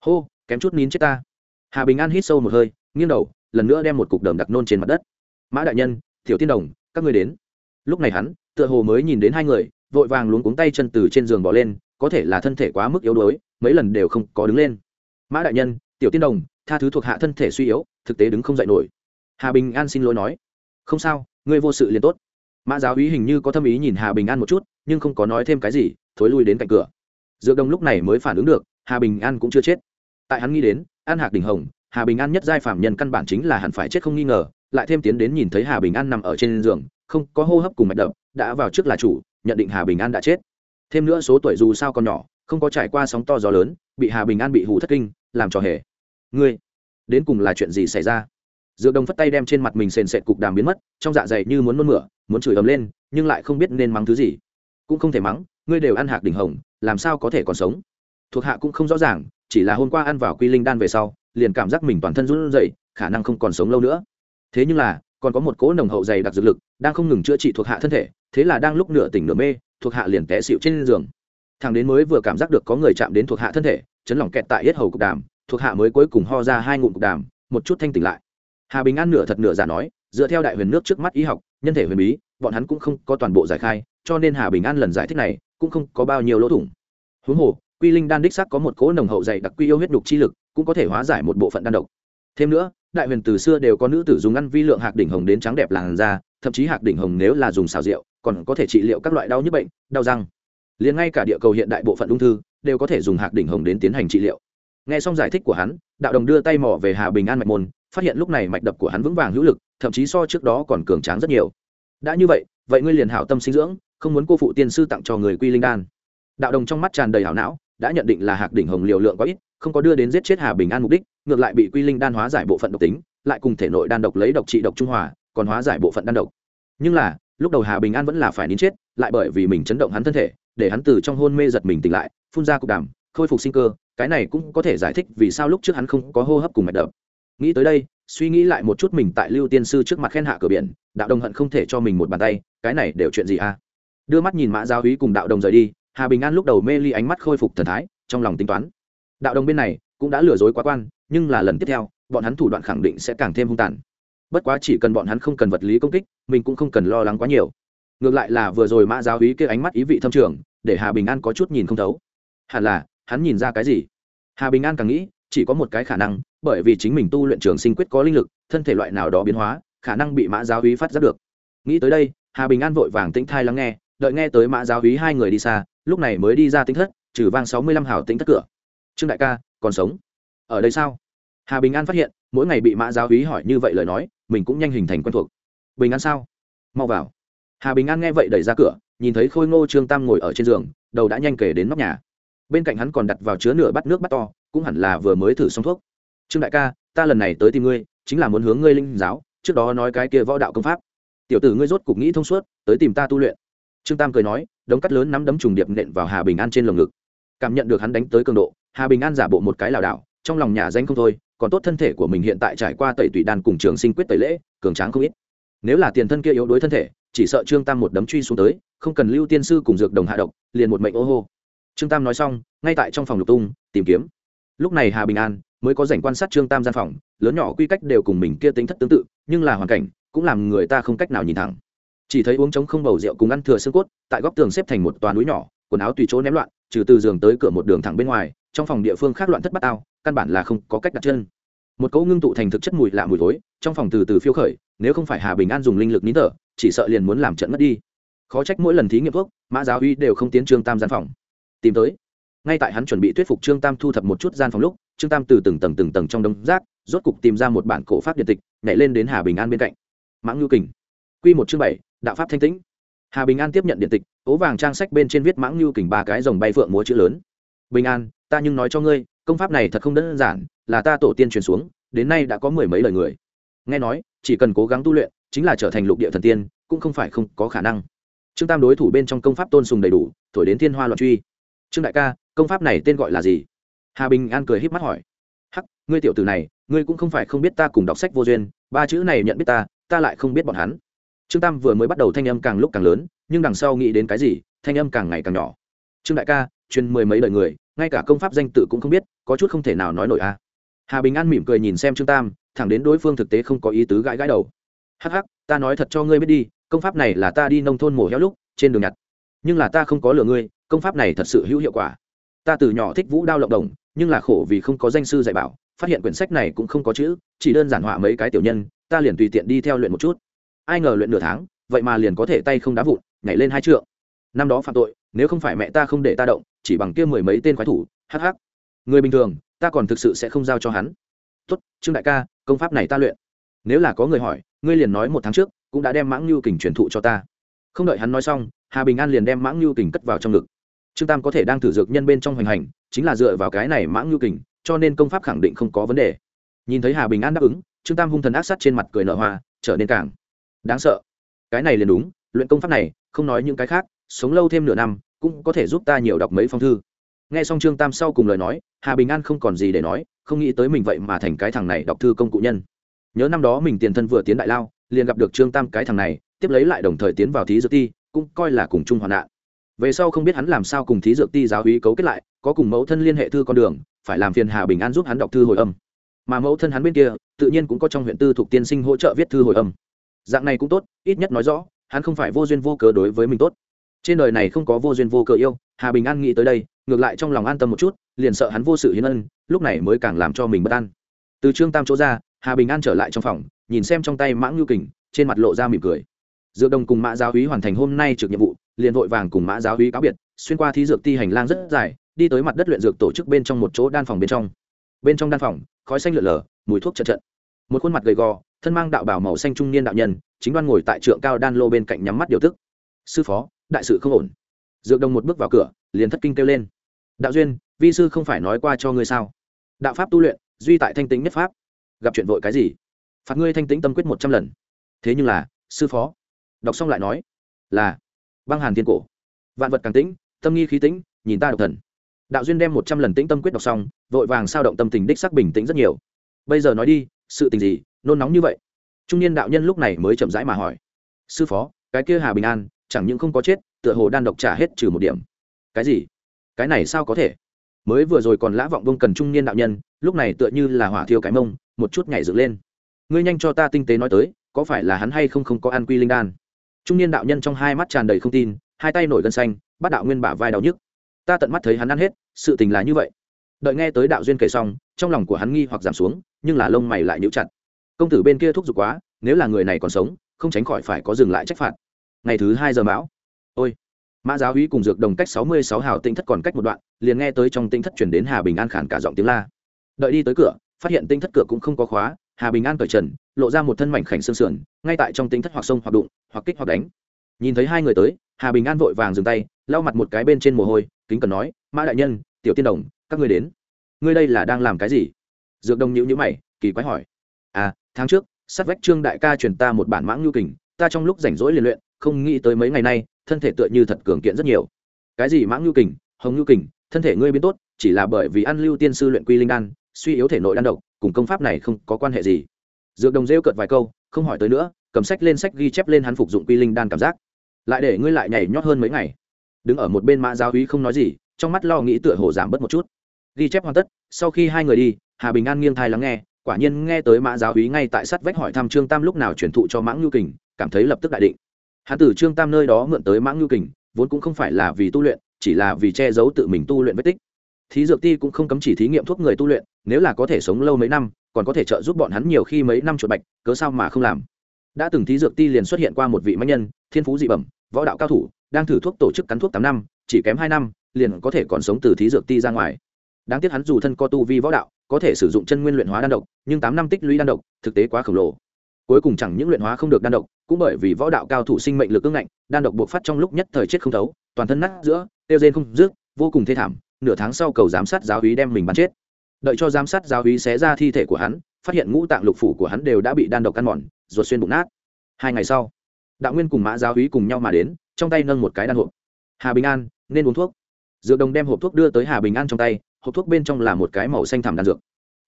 Hô, kém chút nín chết ta. Hà bình an hít sâu một hơi, nghiêng đầu, lần nữa đem một cục đờm đặc nôn trên mặt đất. Mã đại nhân, tiểu tiên đồng, các ngươi đến. Lúc này hắn, tựa hồ mới nhìn đến hai người, vội vàng luống cuống tay chân từ trên giường bỏ lên, có thể là thân thể quá mức yếu đuối, mấy lần đều không có đứng lên. Mã đại nhân, tiểu tiên đồng, tha thứ thuộc hạ thân thể suy yếu, thực tế đứng không dậy nổi. Hà bình an xin lỗi nói. Không sao, ngươi vô sự liền tốt mã giáo úy hình như có tâm ý nhìn hà bình an một chút, nhưng không có nói thêm cái gì, thối lui đến cạnh cửa. Dược đông lúc này mới phản ứng được, hà bình an cũng chưa chết. Tại hắn nghĩ đến, an hạc đình hồng, hà bình an nhất giai phạm nhân căn bản chính là hẳn phải chết không nghi ngờ, lại thêm tiến đến nhìn thấy hà bình an nằm ở trên giường, không có hô hấp cùng mạch đập, đã vào trước là chủ, nhận định hà bình an đã chết. Thêm nữa số tuổi dù sao còn nhỏ, không có trải qua sóng to gió lớn, bị hà bình an bị hù thất kinh, làm trò hề. Ngươi, đến cùng là chuyện gì xảy ra? Dược đồng phất tay đem trên mặt mình sền sệt cục đàm biến mất, trong dạ dày như muốn mơn mửa, muốn chửi ấm lên, nhưng lại không biết nên mắng thứ gì. Cũng không thể mắng, ngươi đều ăn hạc đỉnh hồng, làm sao có thể còn sống? Thuộc hạ cũng không rõ ràng, chỉ là hôm qua ăn vào quy linh đan về sau, liền cảm giác mình toàn thân run rẩy, khả năng không còn sống lâu nữa. Thế nhưng là, còn có một cỗ nồng hậu dày đặc dược lực, đang không ngừng chữa trị thuộc hạ thân thể, thế là đang lúc nửa tỉnh nửa mê, thuộc hạ liền té xịu trên giường. Thằng đến mới vừa cảm giác được có người chạm đến thuộc hạ thân thể, chấn lỏng kẹt tại yết hầu cục đàm, thuộc hạ mới cuối cùng ho ra hai ngụm cục đàm, một chút thanh tỉnh lại hà bình an nửa thật nửa giả nói, dựa theo đại huyền nước trước mắt y học, nhân thể huyền bí, bọn hắn cũng không có toàn bộ giải khai, cho nên hà bình an lần giải thích này cũng không có bao nhiêu lỗ thủng. Huống hồ, quy linh đan đích sắc có một cỗ nồng hậu dày đặc quy yêu huyết đục chi lực, cũng có thể hóa giải một bộ phận đan độc. Thêm nữa, đại huyền từ xưa đều có nữ tử dùng ăn vi lượng hạc đỉnh hồng đến trắng đẹp làn da, thậm chí hạc đỉnh hồng nếu là dùng xào rượu, còn có thể trị liệu các loại đau nhức bệnh, đau răng. Liền ngay cả địa cầu hiện đại bộ phận ung thư đều có thể dùng hạc đỉnh hồng đến tiến hành trị liệu. Nghe xong giải thích của hắn, đạo đồng đưa tay mỏ về hà bình an mạch môn phát hiện lúc này mạch đập của hắn vững vàng hữu lực, thậm chí so trước đó còn cường tráng rất nhiều. Đã như vậy vậy ngươi liền hảo tâm sinh dưỡng, không muốn cô phụ tiên sư tặng cho người quy linh đan. Đạo đồng trong mắt tràn đầy hảo não, đã nhận định là hạc đỉnh hồng liều lượng quá ít, không có đưa đến giết chết hà bình an mục đích, ngược lại bị quy linh đan hóa giải bộ phận độc tính, lại cùng thể nội đan độc lấy độc trị độc trung hòa, còn hóa giải bộ phận đan độc. Nhưng là, lúc đầu hà bình an vẫn là phải nín chết, lại bởi vì mình chấn động hắn thân thể, để hắn từ trong hôn mê giật mình tỉnh lại, phun ra cục đàm, khôi phục sinh cơ, cái này cũng có thể giải thích vì sao lúc trước hắn không có hô hấp cùng mạch đập nghĩ tới đây, suy nghĩ lại một chút mình tại lưu tiên sư trước mặt khen hạ cửa biển, đạo đồng hận không thể cho mình một bàn tay, cái này đều chuyện gì à? Đưa mắt nhìn mã giáo hí cùng đạo đồng rời đi, hà bình an lúc đầu mê ly ánh mắt khôi phục thần thái, trong lòng tính toán. Đạo đồng bên này cũng đã lừa dối quá quan, nhưng là lần tiếp theo, bọn hắn thủ đoạn khẳng định sẽ càng thêm hung tàn. Bất quá chỉ cần bọn hắn không cần vật lý công kích, mình cũng không cần lo lắng quá nhiều. Ngược lại là vừa rồi mã giáo hí kia ánh mắt ý vị thâm trường, để hà bình an có chút nhìn không thấu. Hẳn là, hắn nhìn ra cái gì? Hà bình an càng nghĩ chỉ có một cái khả năng, bởi vì chính mình tu luyện trường sinh quyết có linh lực, thân thể loại nào đó biến hóa, khả năng bị mã giáo hí phát giác được. Nghĩ tới đây, hà bình an vội vàng tĩnh thai lắng nghe, đợi nghe tới mã giáo hí hai người đi xa, lúc này mới đi ra tính thất, trừ vang sáu mươi lăm hào tính thất cửa. Trương đại ca, còn sống? Ở đây sao? Hà bình an phát hiện, mỗi ngày bị mã giáo hí hỏi như vậy lời nói, mình cũng nhanh hình thành quen thuộc. Bình an sao? Mau vào. Hà bình an nghe vậy đẩy ra cửa, nhìn thấy khôi ngô trương tam ngồi ở trên giường, đầu đã nhanh kể đến nóc nhà bên cạnh hắn còn đặt vào chứa nửa bát nước bắt to, cũng hẳn là vừa mới thử xong thuốc. Trương đại ca, ta lần này tới tìm ngươi, chính là muốn hướng ngươi linh giáo, trước đó nói cái kia võ đạo công pháp. Tiểu tử ngươi rốt cục nghĩ thông suốt, tới tìm ta tu luyện. Trương tam cười nói, đống cắt lớn nắm đấm trùng điệp nện vào hà bình an trên lồng ngực. Cảm nhận được hắn đánh tới cường độ, hà bình an giả bộ một cái lảo đảo, trong lòng nhà danh không thôi, còn tốt thân thể của mình hiện tại trải qua tẩy tủy đan cùng trường sinh quyết tẩy lễ, cường tráng không ít. Nếu là tiền thân kia yếu đuối thân thể, chỉ sợ trương tam một đấm truy xuống tới, không cần lưu tiên sư cùng dược đồng hạ độc, liền một mệnh ô hô trương tam nói xong, ngay tại trong phòng lục tung, tìm kiếm. Lúc này hà bình an mới có dành quan sát trương tam gian phòng, lớn nhỏ quy cách đều cùng mình kia tính thất tương tự, nhưng là hoàn cảnh cũng làm người ta không cách nào nhìn thẳng. Chỉ thấy uống trống không bầu rượu cùng ăn thừa xương cốt, tại góc tường xếp thành một toàn núi nhỏ, quần áo tùy chỗ ném loạn, trừ từ giường tới cửa một đường thẳng bên ngoài, trong phòng địa phương khác loạn thất bát ao căn bản là không có cách đặt chân. Một cỗ ngưng tụ thành thực chất mùi lạ mùi thối, trong phòng từ từ phiêu khởi, nếu không phải hà bình an dùng linh lực nín thở, chỉ sợ liền muốn làm trận mất đi. Khó trách mỗi lần thí nghiệm thuốc, mã giáo uy đều không tiến trương tam gian phòng tìm tới. Ngay tại hắn chuẩn bị thuyết phục trương tam thu thập một chút gian phòng lúc, trương tam từ từng tầng từng tầng trong đống rác, rốt cục tìm ra một bản cổ pháp điện tịch, nhảy lên đến hà bình an bên cạnh. Mãng ngưu kình. Q một chương bảy, đạo pháp thanh tĩnh. Hà bình an tiếp nhận điện tịch, ố vàng trang sách bên trên viết mãng ngưu kình ba cái dòng bay phượng múa chữ lớn. Bình an, ta nhưng nói cho ngươi, công pháp này thật không đơn giản, là ta tổ tiên truyền xuống, đến nay đã có mười mấy lời người. Nghe nói, chỉ cần cố gắng tu luyện, chính là trở thành lục địa thần tiên, cũng không phải không có khả năng. Trương tam đối thủ bên trong công pháp tôn sùng đầy đủ, thổi đến thiên hoa loạn truy trương đại ca, công pháp này tên gọi là gì? Hà bình an cười h í p mắt hỏi. Hắc, ngươi tiểu tử này, ngươi cũng không phải không biết ta cùng đọc sách vô duyên, ba chữ này nhận biết ta ta lại không biết bọn hắn. Trương tam vừa mới bắt đầu thanh âm càng lúc càng lớn, nhưng đằng sau nghĩ đến cái gì, thanh âm càng ngày càng nhỏ. Trương đại ca chuyên mười mấy đời người, ngay cả công pháp danh tự cũng không biết, có chút không thể nào nói nổi a. Hà bình an mỉm cười nhìn xem trương tam, thẳng đến đối phương thực tế không có ý tứ gãi gãi đầu. Hắc hắc, ta nói thật cho ngươi biết đi, công pháp này là ta đi nông thôn mổ heo lúc, trên đường nhặt. Nhưng là ta không có lừa ngươi công pháp này thật sự hữu hiệu quả. Ta từ nhỏ thích vũ đao lộng đồng, nhưng là khổ vì không có danh sư dạy bảo, phát hiện quyển sách này cũng không có chữ, chỉ đơn giản họa mấy cái tiểu nhân, ta liền tùy tiện đi theo luyện một chút. Ai ngờ luyện nửa tháng, vậy mà liền có thể tay không đá vụn, nhảy lên hai trượng. Năm đó phạm tội, nếu không phải mẹ ta không để ta động, chỉ bằng kia mười mấy tên quái thủ hh người bình thường, ta còn thực sự sẽ không giao cho hắn. Tốt, trương đại ca, công pháp này ta luyện. Nếu là có người hỏi, ngươi liền nói một tháng trước, cũng đã đem mãng lưu kình truyền thụ cho ta. Không đợi hắn nói xong, hà bình an liền đem mãng lưu kình cất vào trong ngực trương tam có thể đang thử dược nhân bên trong hoành hành, chính là dựa vào cái này mãng ngưu kình, cho nên công pháp khẳng định không có vấn đề. Nhìn thấy hà bình an đáp ứng, trương tam hung thần ác sát trên mặt cười nở hoa, trở nên càng đáng sợ. Cái này liền đúng, luyện công pháp này, không nói những cái khác, sống lâu thêm nửa năm, cũng có thể giúp ta nhiều đọc mấy phong thư. Nghe xong trương tam sau cùng lời nói, hà bình an không còn gì để nói, không nghĩ tới mình vậy mà thành cái thằng này đọc thư công cụ nhân. Nhớ năm đó mình tiền thân vừa tiến đại lao, liền gặp được trương tam cái thằng này, tiếp lấy lại đồng thời tiến vào thí dược ti, cũng coi là cùng chung hoạn nạn về sau không biết hắn làm sao cùng thí dược ti giáo hí cấu kết lại, có cùng mẫu thân liên hệ thư con đường, phải làm phiền hà bình an giúp hắn đọc thư hồi âm. Mà mẫu thân hắn bên kia, tự nhiên cũng có trong huyện tư thuộc tiên sinh hỗ trợ viết thư hồi âm. Dạng này cũng tốt, ít nhất nói rõ, hắn không phải vô duyên vô cớ đối với mình tốt. Trên đời này không có vô duyên vô cớ yêu, hà bình an nghĩ tới đây, ngược lại trong lòng an tâm một chút, liền sợ hắn vô sự hiến ân, lúc này mới càng làm cho mình bất an. Từ trương tam chỗ ra, hà bình an trở lại trong phòng, nhìn xem trong tay mãng ngưu kình, trên mặt lộ ra mỉm cười. Dược đồng cùng mã giáo húy hoàn thành hôm nay trực nhiệm vụ liền vội vàng cùng mã giáo hí cáo biệt, xuyên qua thí dược ti hành lang rất dài, đi tới mặt đất luyện dược tổ chức bên trong một chỗ đan phòng bên trong. Bên trong đan phòng, khói xanh lượn lờ, mùi thuốc chật trận. Một khuôn mặt gầy gò, thân mang đạo bảo màu xanh trung niên đạo nhân, chính đoan ngồi tại trượng cao đan lô bên cạnh nhắm mắt điều tức. Sư phó, đại sự không ổn. Dược đồng một bước vào cửa, liền thất kinh kêu lên. Đạo duyên, vi sư không phải nói qua cho ngươi sao? Đạo pháp tu luyện, duy tại thanh tính nhất pháp. Gặp chuyện vội cái gì? Phạt ngươi thanh tính tâm quyết một trăm lần. Thế nhưng là, sư phó. Đọc xong lại nói, là băng hàn thiên cổ. Vạn vật càng tĩnh, tâm nghi khí tĩnh, nhìn ta độc thần. Đạo duyên đem một trăm lần tĩnh tâm quyết đọc xong, vội vàng sao động tâm tình đích sắc bình tĩnh rất nhiều. Bây giờ nói đi, sự tình gì, nôn nóng như vậy? Trung niên đạo nhân lúc này mới chậm rãi mà hỏi. Sư phó, cái kia hà bình an, chẳng những không có chết, tựa hồ đan độc trả hết trừ một điểm. Cái gì? Cái này sao có thể? Mới vừa rồi còn lã vọng vông cần trung niên đạo nhân, lúc này tựa như là hỏa thiêu cái mông, một chút nhảy dựng lên. Ngươi nhanh cho ta tinh tế nói tới, có phải là hắn hay không không có ăn quy linh đan? Trung niên đạo nhân trong hai mắt tràn đầy không tin, hai tay nổi gân xanh, bắt đạo nguyên bả vai đau nhức. Ta tận mắt thấy hắn ăn hết, sự tình là như vậy. Đợi nghe tới đạo duyên kể xong, trong lòng của hắn nghi hoặc giảm xuống, nhưng là lông mày lại nhíu chặt. Công tử bên kia thúc giục quá, nếu là người này còn sống, không tránh khỏi phải có dừng lại trách phạt. Ngày thứ hai giờ mão. Ôi. Mã giáo hí cùng dược đồng cách sáu mươi sáu hào tinh thất còn cách một đoạn, liền nghe tới trong tinh thất chuyển đến hà bình an khản cả giọng tiếng la. Đợi đi tới cửa, phát hiện tinh thất cửa cũng không có khóa, hà bình an cởi trần, lộ ra một thân mảnh khảnh xương sườn, ngay tại trong tinh thất hoặc sông hoặc đụng hoặc kích hoặc đánh. Nhìn thấy hai người tới, hà bình an vội vàng dừng tay, lau mặt một cái bên trên mồ hôi, kính cần nói, mã đại nhân, tiểu tiên đồng, các ngươi đến. Ngươi đây là đang làm cái gì? Dược Đông nhữ nhữ mày, kỳ quái hỏi. À tháng trước, sát vách trương đại ca truyền ta một bản mãng nhu kình, ta trong lúc rảnh rỗi liền luyện, không nghĩ tới mấy ngày nay, thân thể tựa như thật cường kiện rất nhiều. Cái gì mãng nhu kình? Hồng nhu kình, thân thể ngươi biến tốt, chỉ là bởi vì ăn lưu tiên sư luyện quy linh đan, suy yếu thể nội đan độc, cùng công pháp này không có quan hệ gì. Dược đồng rêu cợt vài câu, không hỏi tới nữa cầm sách lên sách ghi chép lên hắn phục dụng quy linh đan cảm giác. Lại để ngươi lại nhảy nhót hơn mấy ngày. Đứng ở một bên mã giáo úy không nói gì, trong mắt lo nghĩ tựa hồ giảm bớt một chút. Ghi chép hoàn tất, sau khi hai người đi, hà bình an nghiêng thai lắng nghe, quả nhiên nghe tới mã giáo úy ngay tại sát vách hỏi thăm trương tam lúc nào truyền thụ cho mãng nhu kình, cảm thấy lập tức đại định. Hắn từ trương tam nơi đó mượn tới mãng nhu kình, vốn cũng không phải là vì tu luyện, chỉ là vì che giấu tự mình tu luyện vết tích. Thí dược ti cũng không cấm chỉ thí nghiệm thuốc người tu luyện, nếu là có thể sống lâu mấy năm, còn có thể trợ giúp bọn hắn nhiều khi mấy năm chuột bạch, cớ sao mà không làm? Đã từng thí dược ti liền xuất hiện qua một vị mạnh nhân, thiên phú dị bẩm, võ đạo cao thủ, đang thử thuốc tổ chức cắn thuốc tám năm, chỉ kém hai năm, liền có thể còn sống từ thí dược ti ra ngoài. Đáng tiếc hắn dù thân co tu vi võ đạo, có thể sử dụng chân nguyên luyện hóa đan độc, nhưng tám năm tích lũy đan độc, thực tế quá khổng lồ. Cuối cùng chẳng những luyện hóa không được đan độc, cũng bởi vì võ đạo cao thủ sinh mệnh lực ưng ngạnh, đan độc buộc phát trong lúc nhất thời chết không thấu, toàn thân nát giữa, tiêu rên không rước vô cùng thê thảm, nửa tháng sau cầu giám sát giáo hí đem mình bắn chết. Đợi cho giám sát giáo hí xé ra thi thể của hắn, phát hiện ngũ tạng lục phủ của hắn đều đã bị đan độc ăn mòn ruột xuyên bụng nát. Hai ngày sau, đạo nguyên cùng mã giáo húy cùng nhau mà đến, trong tay nâng một cái đan hộp. Hà bình an, nên uống thuốc. Dược đồng đem hộp thuốc đưa tới hà bình an trong tay, hộp thuốc bên trong là một cái màu xanh thảm đan dược.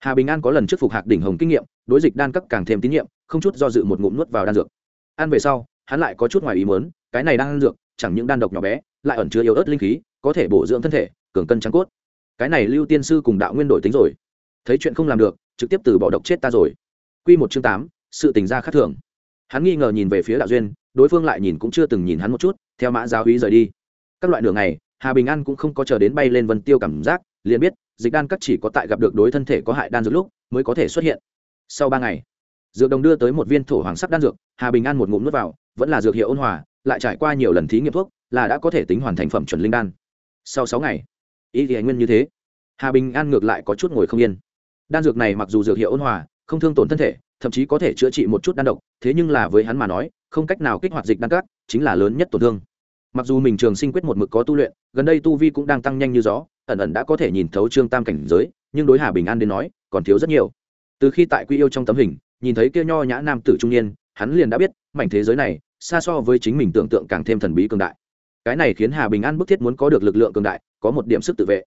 Hà bình an có lần trước phục hạc đỉnh hồng kinh nghiệm, đối dịch đan cấp càng thêm tín nhiệm, không chút do dự một ngụm nuốt vào đan dược. Ăn về sau, hắn lại có chút ngoài ý muốn, cái này đang ăn dược, chẳng những đan độc nhỏ bé, lại ẩn chứa yếu ớt linh khí, có thể bổ dưỡng thân thể, cường cân trắng cốt. Cái này lưu tiên sư cùng đạo nguyên đổi tính rồi. Thấy chuyện không làm được, trực tiếp từ bỏ độc chết ta rồi. Quy một chương tám sự tình ra khác thường. Hắn nghi ngờ nhìn về phía đạo duyên, đối phương lại nhìn cũng chưa từng nhìn hắn một chút, theo mã giáo hí rời đi. Các loại đường này hà bình an cũng không có chờ đến bay lên vân tiêu cảm giác, liền biết, dịch đan cắt chỉ có tại gặp được đối thân thể có hại đan dược lúc, mới có thể xuất hiện. Sau ba ngày, dược đồng đưa tới một viên thổ hoàng sắc đan dược, hà bình an một ngụm nước vào, vẫn là dược hiệu ôn hòa, lại trải qua nhiều lần thí nghiệm thuốc, là đã có thể tính hoàn thành phẩm chuẩn linh đan. Sau sáu ngày, ý thì anh nguyên như thế. Hà bình an ngược lại có chút ngồi không yên. Đan dược này mặc dù dược hiệu ôn hòa, không thương tổn thân thể thậm chí có thể chữa trị một chút đan độc thế nhưng là với hắn mà nói không cách nào kích hoạt dịch đan cát, chính là lớn nhất tổn thương. Mặc dù mình trường sinh quyết một mực có tu luyện gần đây tu vi cũng đang tăng nhanh như gió ẩn ẩn đã có thể nhìn thấu trương tam cảnh giới nhưng đối hà bình an đến nói còn thiếu rất nhiều. Từ khi tại quy yêu trong tấm hình nhìn thấy kia nho nhã nam tử trung niên hắn liền đã biết mảnh thế giới này xa so với chính mình tưởng tượng càng thêm thần bí cường đại. Cái này khiến hà bình an bức thiết muốn có được lực lượng cường đại có một điểm sức tự vệ.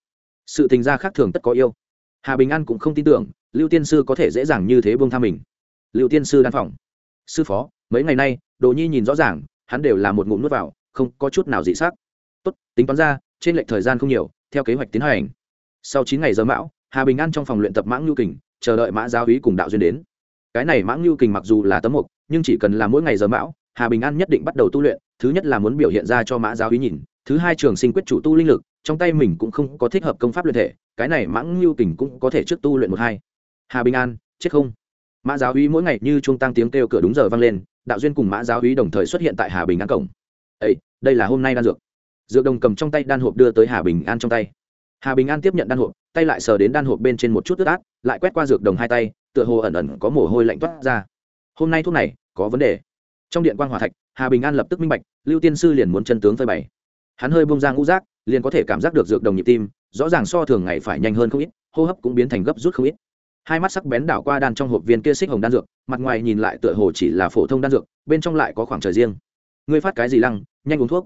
Sự tình gia khác thường tất có yêu. Hà bình an cũng không tin tưởng lưu tiên sư có thể dễ dàng như thế buông tha mình lưu tiên sư đan phòng. Sư phó, mấy ngày nay, đồ nhi nhìn rõ ràng, hắn đều là một ngụm nuốt vào, không có chút nào dị xác tốt, tính toán ra, trên lệch thời gian không nhiều, theo kế hoạch tiến hành. Sau chín ngày giờ mão, hà bình an trong phòng luyện tập mãng nhu kình, chờ đợi mã giáo hí cùng đạo duyên đến. Cái này mãng nhu kình mặc dù là tấm mục, nhưng chỉ cần là mỗi ngày giờ mão, hà bình an nhất định bắt đầu tu luyện, thứ nhất là muốn biểu hiện ra cho mã giáo hí nhìn, thứ hai trường sinh quyết chủ tu linh lực, trong tay mình cũng không có thích hợp công pháp luyện thể, cái này mãng nhu kình cũng có thể trước tu luyện một hai. Hà bình an, chết không? Mã giáo hí mỗi ngày như trung tăng tiếng kêu cửa đúng giờ vang lên, đạo duyên cùng mã giáo hí đồng thời xuất hiện tại hà bình an cổng. Ấy đây là hôm nay đan dược. Dược đồng cầm trong tay đan hộp đưa tới hà bình an trong tay. Hà bình an tiếp nhận đan hộp, tay lại sờ đến đan hộp bên trên một chút ướt át, lại quét qua dược đồng hai tay, tựa hồ ẩn ẩn có mồ hôi lạnh toát ra. Hôm nay thuốc này có vấn đề. Trong điện quan hòa thạch, hà bình an lập tức minh bạch, lưu tiên sư liền muốn chân tướng phơi bày. Hắn hơi bông ra ngũ rác liền có thể cảm giác được dược đồng nhịp tim, rõ ràng so thường ngày phải nhanh hơn không ít, hô hấp cũng biến thành gấp rút không ít hai mắt sắc bén đảo qua đan trong hộp viên kia xích hồng đan dược, mặt ngoài nhìn lại tựa hồ chỉ là phổ thông đan dược, bên trong lại có khoảng trời riêng. Ngươi phát cái gì lăng, nhanh uống thuốc.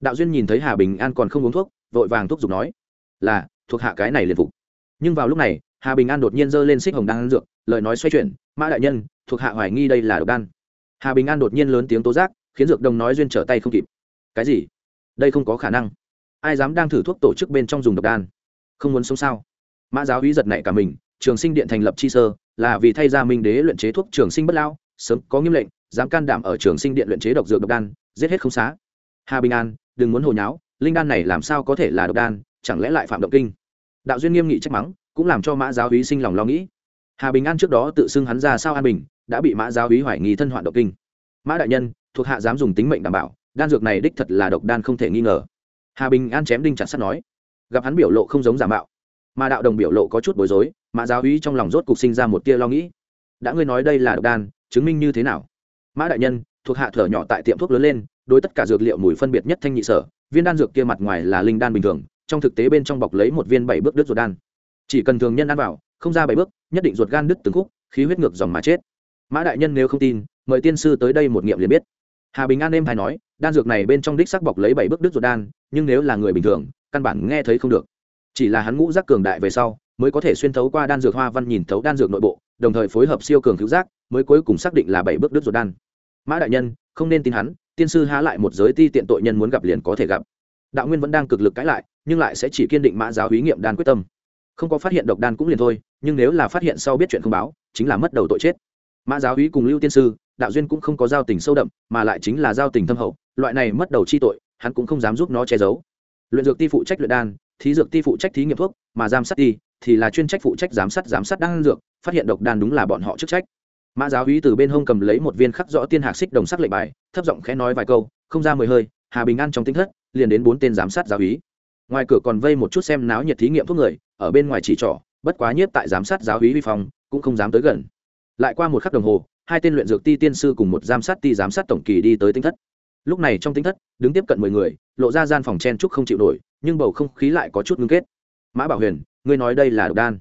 Đạo duyên nhìn thấy hà bình an còn không uống thuốc, vội vàng thuốc giục nói, là, thuộc hạ cái này liền phục. Nhưng vào lúc này, hà bình an đột nhiên giơ lên xích hồng đan dược, lời nói xoay chuyển, mã đại nhân, thuộc hạ hoài nghi đây là độc đan. Hà bình an đột nhiên lớn tiếng tố giác, khiến dược đồng nói duyên trở tay không kịp. Cái gì? Đây không có khả năng. Ai dám đang thử thuốc tổ chức bên trong dùng độc đan? Không muốn sống sao? Mã giáo hí giật nảy cả mình trường sinh điện thành lập chi sơ, là vì thay ra minh đế luyện chế thuốc trường sinh bất lao sớm có nghiêm lệnh, dám can đảm ở trường sinh điện luyện chế độc dược độc đan, giết hết không xá. Hà bình an, đừng muốn hồ nháo, linh đan này làm sao có thể là độc đan, chẳng lẽ lại phạm động kinh? Đạo duyên nghiêm nghị trách mắng, cũng làm cho mã giáo hí sinh lòng lo nghĩ. Hà bình an trước đó tự xưng hắn ra sao an bình, đã bị mã giáo hí hoài nghi thân hoạn động kinh. Mã đại nhân, thuộc hạ dám dùng tính mệnh đảm bảo, đan dược này đích thật là độc đan không thể nghi ngờ. Hà bình an chém đinh chặt sắt nói. Gặp hắn biểu lộ không giống giả mạo mà đạo đồng biểu lộ có chút bối rối mã giáo hí trong lòng rốt cục sinh ra một tia lo nghĩ. Đã ngươi nói đây là độc đan, chứng minh như thế nào? Mã đại nhân, thuộc hạ thở nhỏ tại tiệm thuốc lớn lên, đối tất cả dược liệu mùi phân biệt nhất thanh nhị sở, viên đan dược kia mặt ngoài là linh đan bình thường, trong thực tế bên trong bọc lấy một viên bảy bước đứt ruột đan. Chỉ cần thường nhân ăn vào, không ra bảy bước, nhất định ruột gan đứt từng khúc, khí huyết ngược dòng mà chết. Mã đại nhân nếu không tin, mời tiên sư tới đây một nghiệm liền biết. Hà bình an êm hay nói, đan dược này bên trong đích sắc bọc lấy bảy bước đứt ruột đan, nhưng nếu là người bình thường, căn bản nghe thấy không được chỉ là hắn ngũ giác cường đại về sau, mới có thể xuyên thấu qua đan dược hoa văn nhìn thấu đan dược nội bộ, đồng thời phối hợp siêu cường cứu giác, mới cuối cùng xác định là bảy bước đứt ruột đan. Mã đại nhân, không nên tin hắn, tiên sư há lại một giới ti tiện tội nhân muốn gặp liền có thể gặp. Đạo nguyên vẫn đang cực lực cãi lại, nhưng lại sẽ chỉ kiên định mã giáo hí nghiệm đan quyết tâm. Không có phát hiện độc đan cũng liền thôi, nhưng nếu là phát hiện sau biết chuyện không báo, chính là mất đầu tội chết. Mã giáo hí cùng lưu tiên sư, đạo duyên cũng không có giao tình sâu đậm, mà lại chính là giao tình thâm hậu, loại này mất đầu chi tội, hắn cũng không dám giúp nó che giấu. Luyện dược ti phụ trách luyện đan thí dược ti phụ trách thí nghiệm thuốc, mà giám sát ti thì là chuyên trách phụ trách giám sát giám sát đan dược, phát hiện độc đan đúng là bọn họ chức trách. Mã giáo hí từ bên hông cầm lấy một viên khắc rõ tiên hạc xích đồng sắc lệnh bài, thấp giọng khẽ nói vài câu, không ra mười hơi, hà bình an trong tính thất, liền đến bốn tên giám sát giáo hí. Ngoài cửa còn vây một chút xem náo nhiệt thí nghiệm thuốc người, ở bên ngoài chỉ trỏ, bất quá nhiếp tại giám sát giáo hí vi phong, cũng không dám tới gần. Lại qua một khắc đồng hồ, hai tên luyện dược ti tiên sư cùng một giám sát ti giám sát tổng kỳ đi tới tinh thất lúc này trong tinh thất, đứng tiếp cận mười người, lộ ra gian phòng chen trúc không chịu nổi, nhưng bầu không khí lại có chút ngưng kết. Mã bảo huyền, ngươi nói đây là độc đan.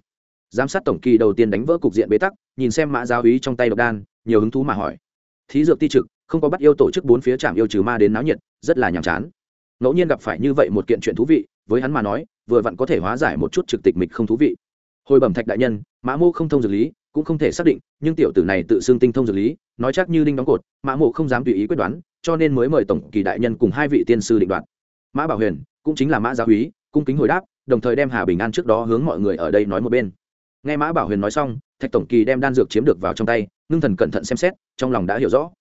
Giám sát tổng kỳ đầu tiên đánh vỡ cục diện bế tắc, nhìn xem mã giáo úy trong tay độc đan, nhiều hứng thú mà hỏi. Thí dược ti trực, không có bắt yêu tổ chức bốn phía trạm yêu trừ ma đến náo nhiệt, rất là nhàm chán. Ngẫu nhiên gặp phải như vậy một kiện chuyện thú vị, với hắn mà nói, vừa vặn có thể hóa giải một chút trực tịch mịch không thú vị. Hồi bẩm thạch đại nhân, mã mô không thông dược lý cũng không thể xác định, nhưng tiểu tử này tự xưng tinh thông dược lý, nói chắc như đinh đóng cột, mã mộ không dám tùy ý quyết đoán, cho nên mới mời tổng kỳ đại nhân cùng hai vị tiên sư định đoạt. Mã bảo huyền, cũng chính là mã giáo úy cung kính hồi đáp, đồng thời đem hà bình an trước đó hướng mọi người ở đây nói một bên. Nghe mã bảo huyền nói xong, thạch tổng kỳ đem đan dược chiếm được vào trong tay, ngưng thần cẩn thận xem xét, trong lòng đã hiểu rõ.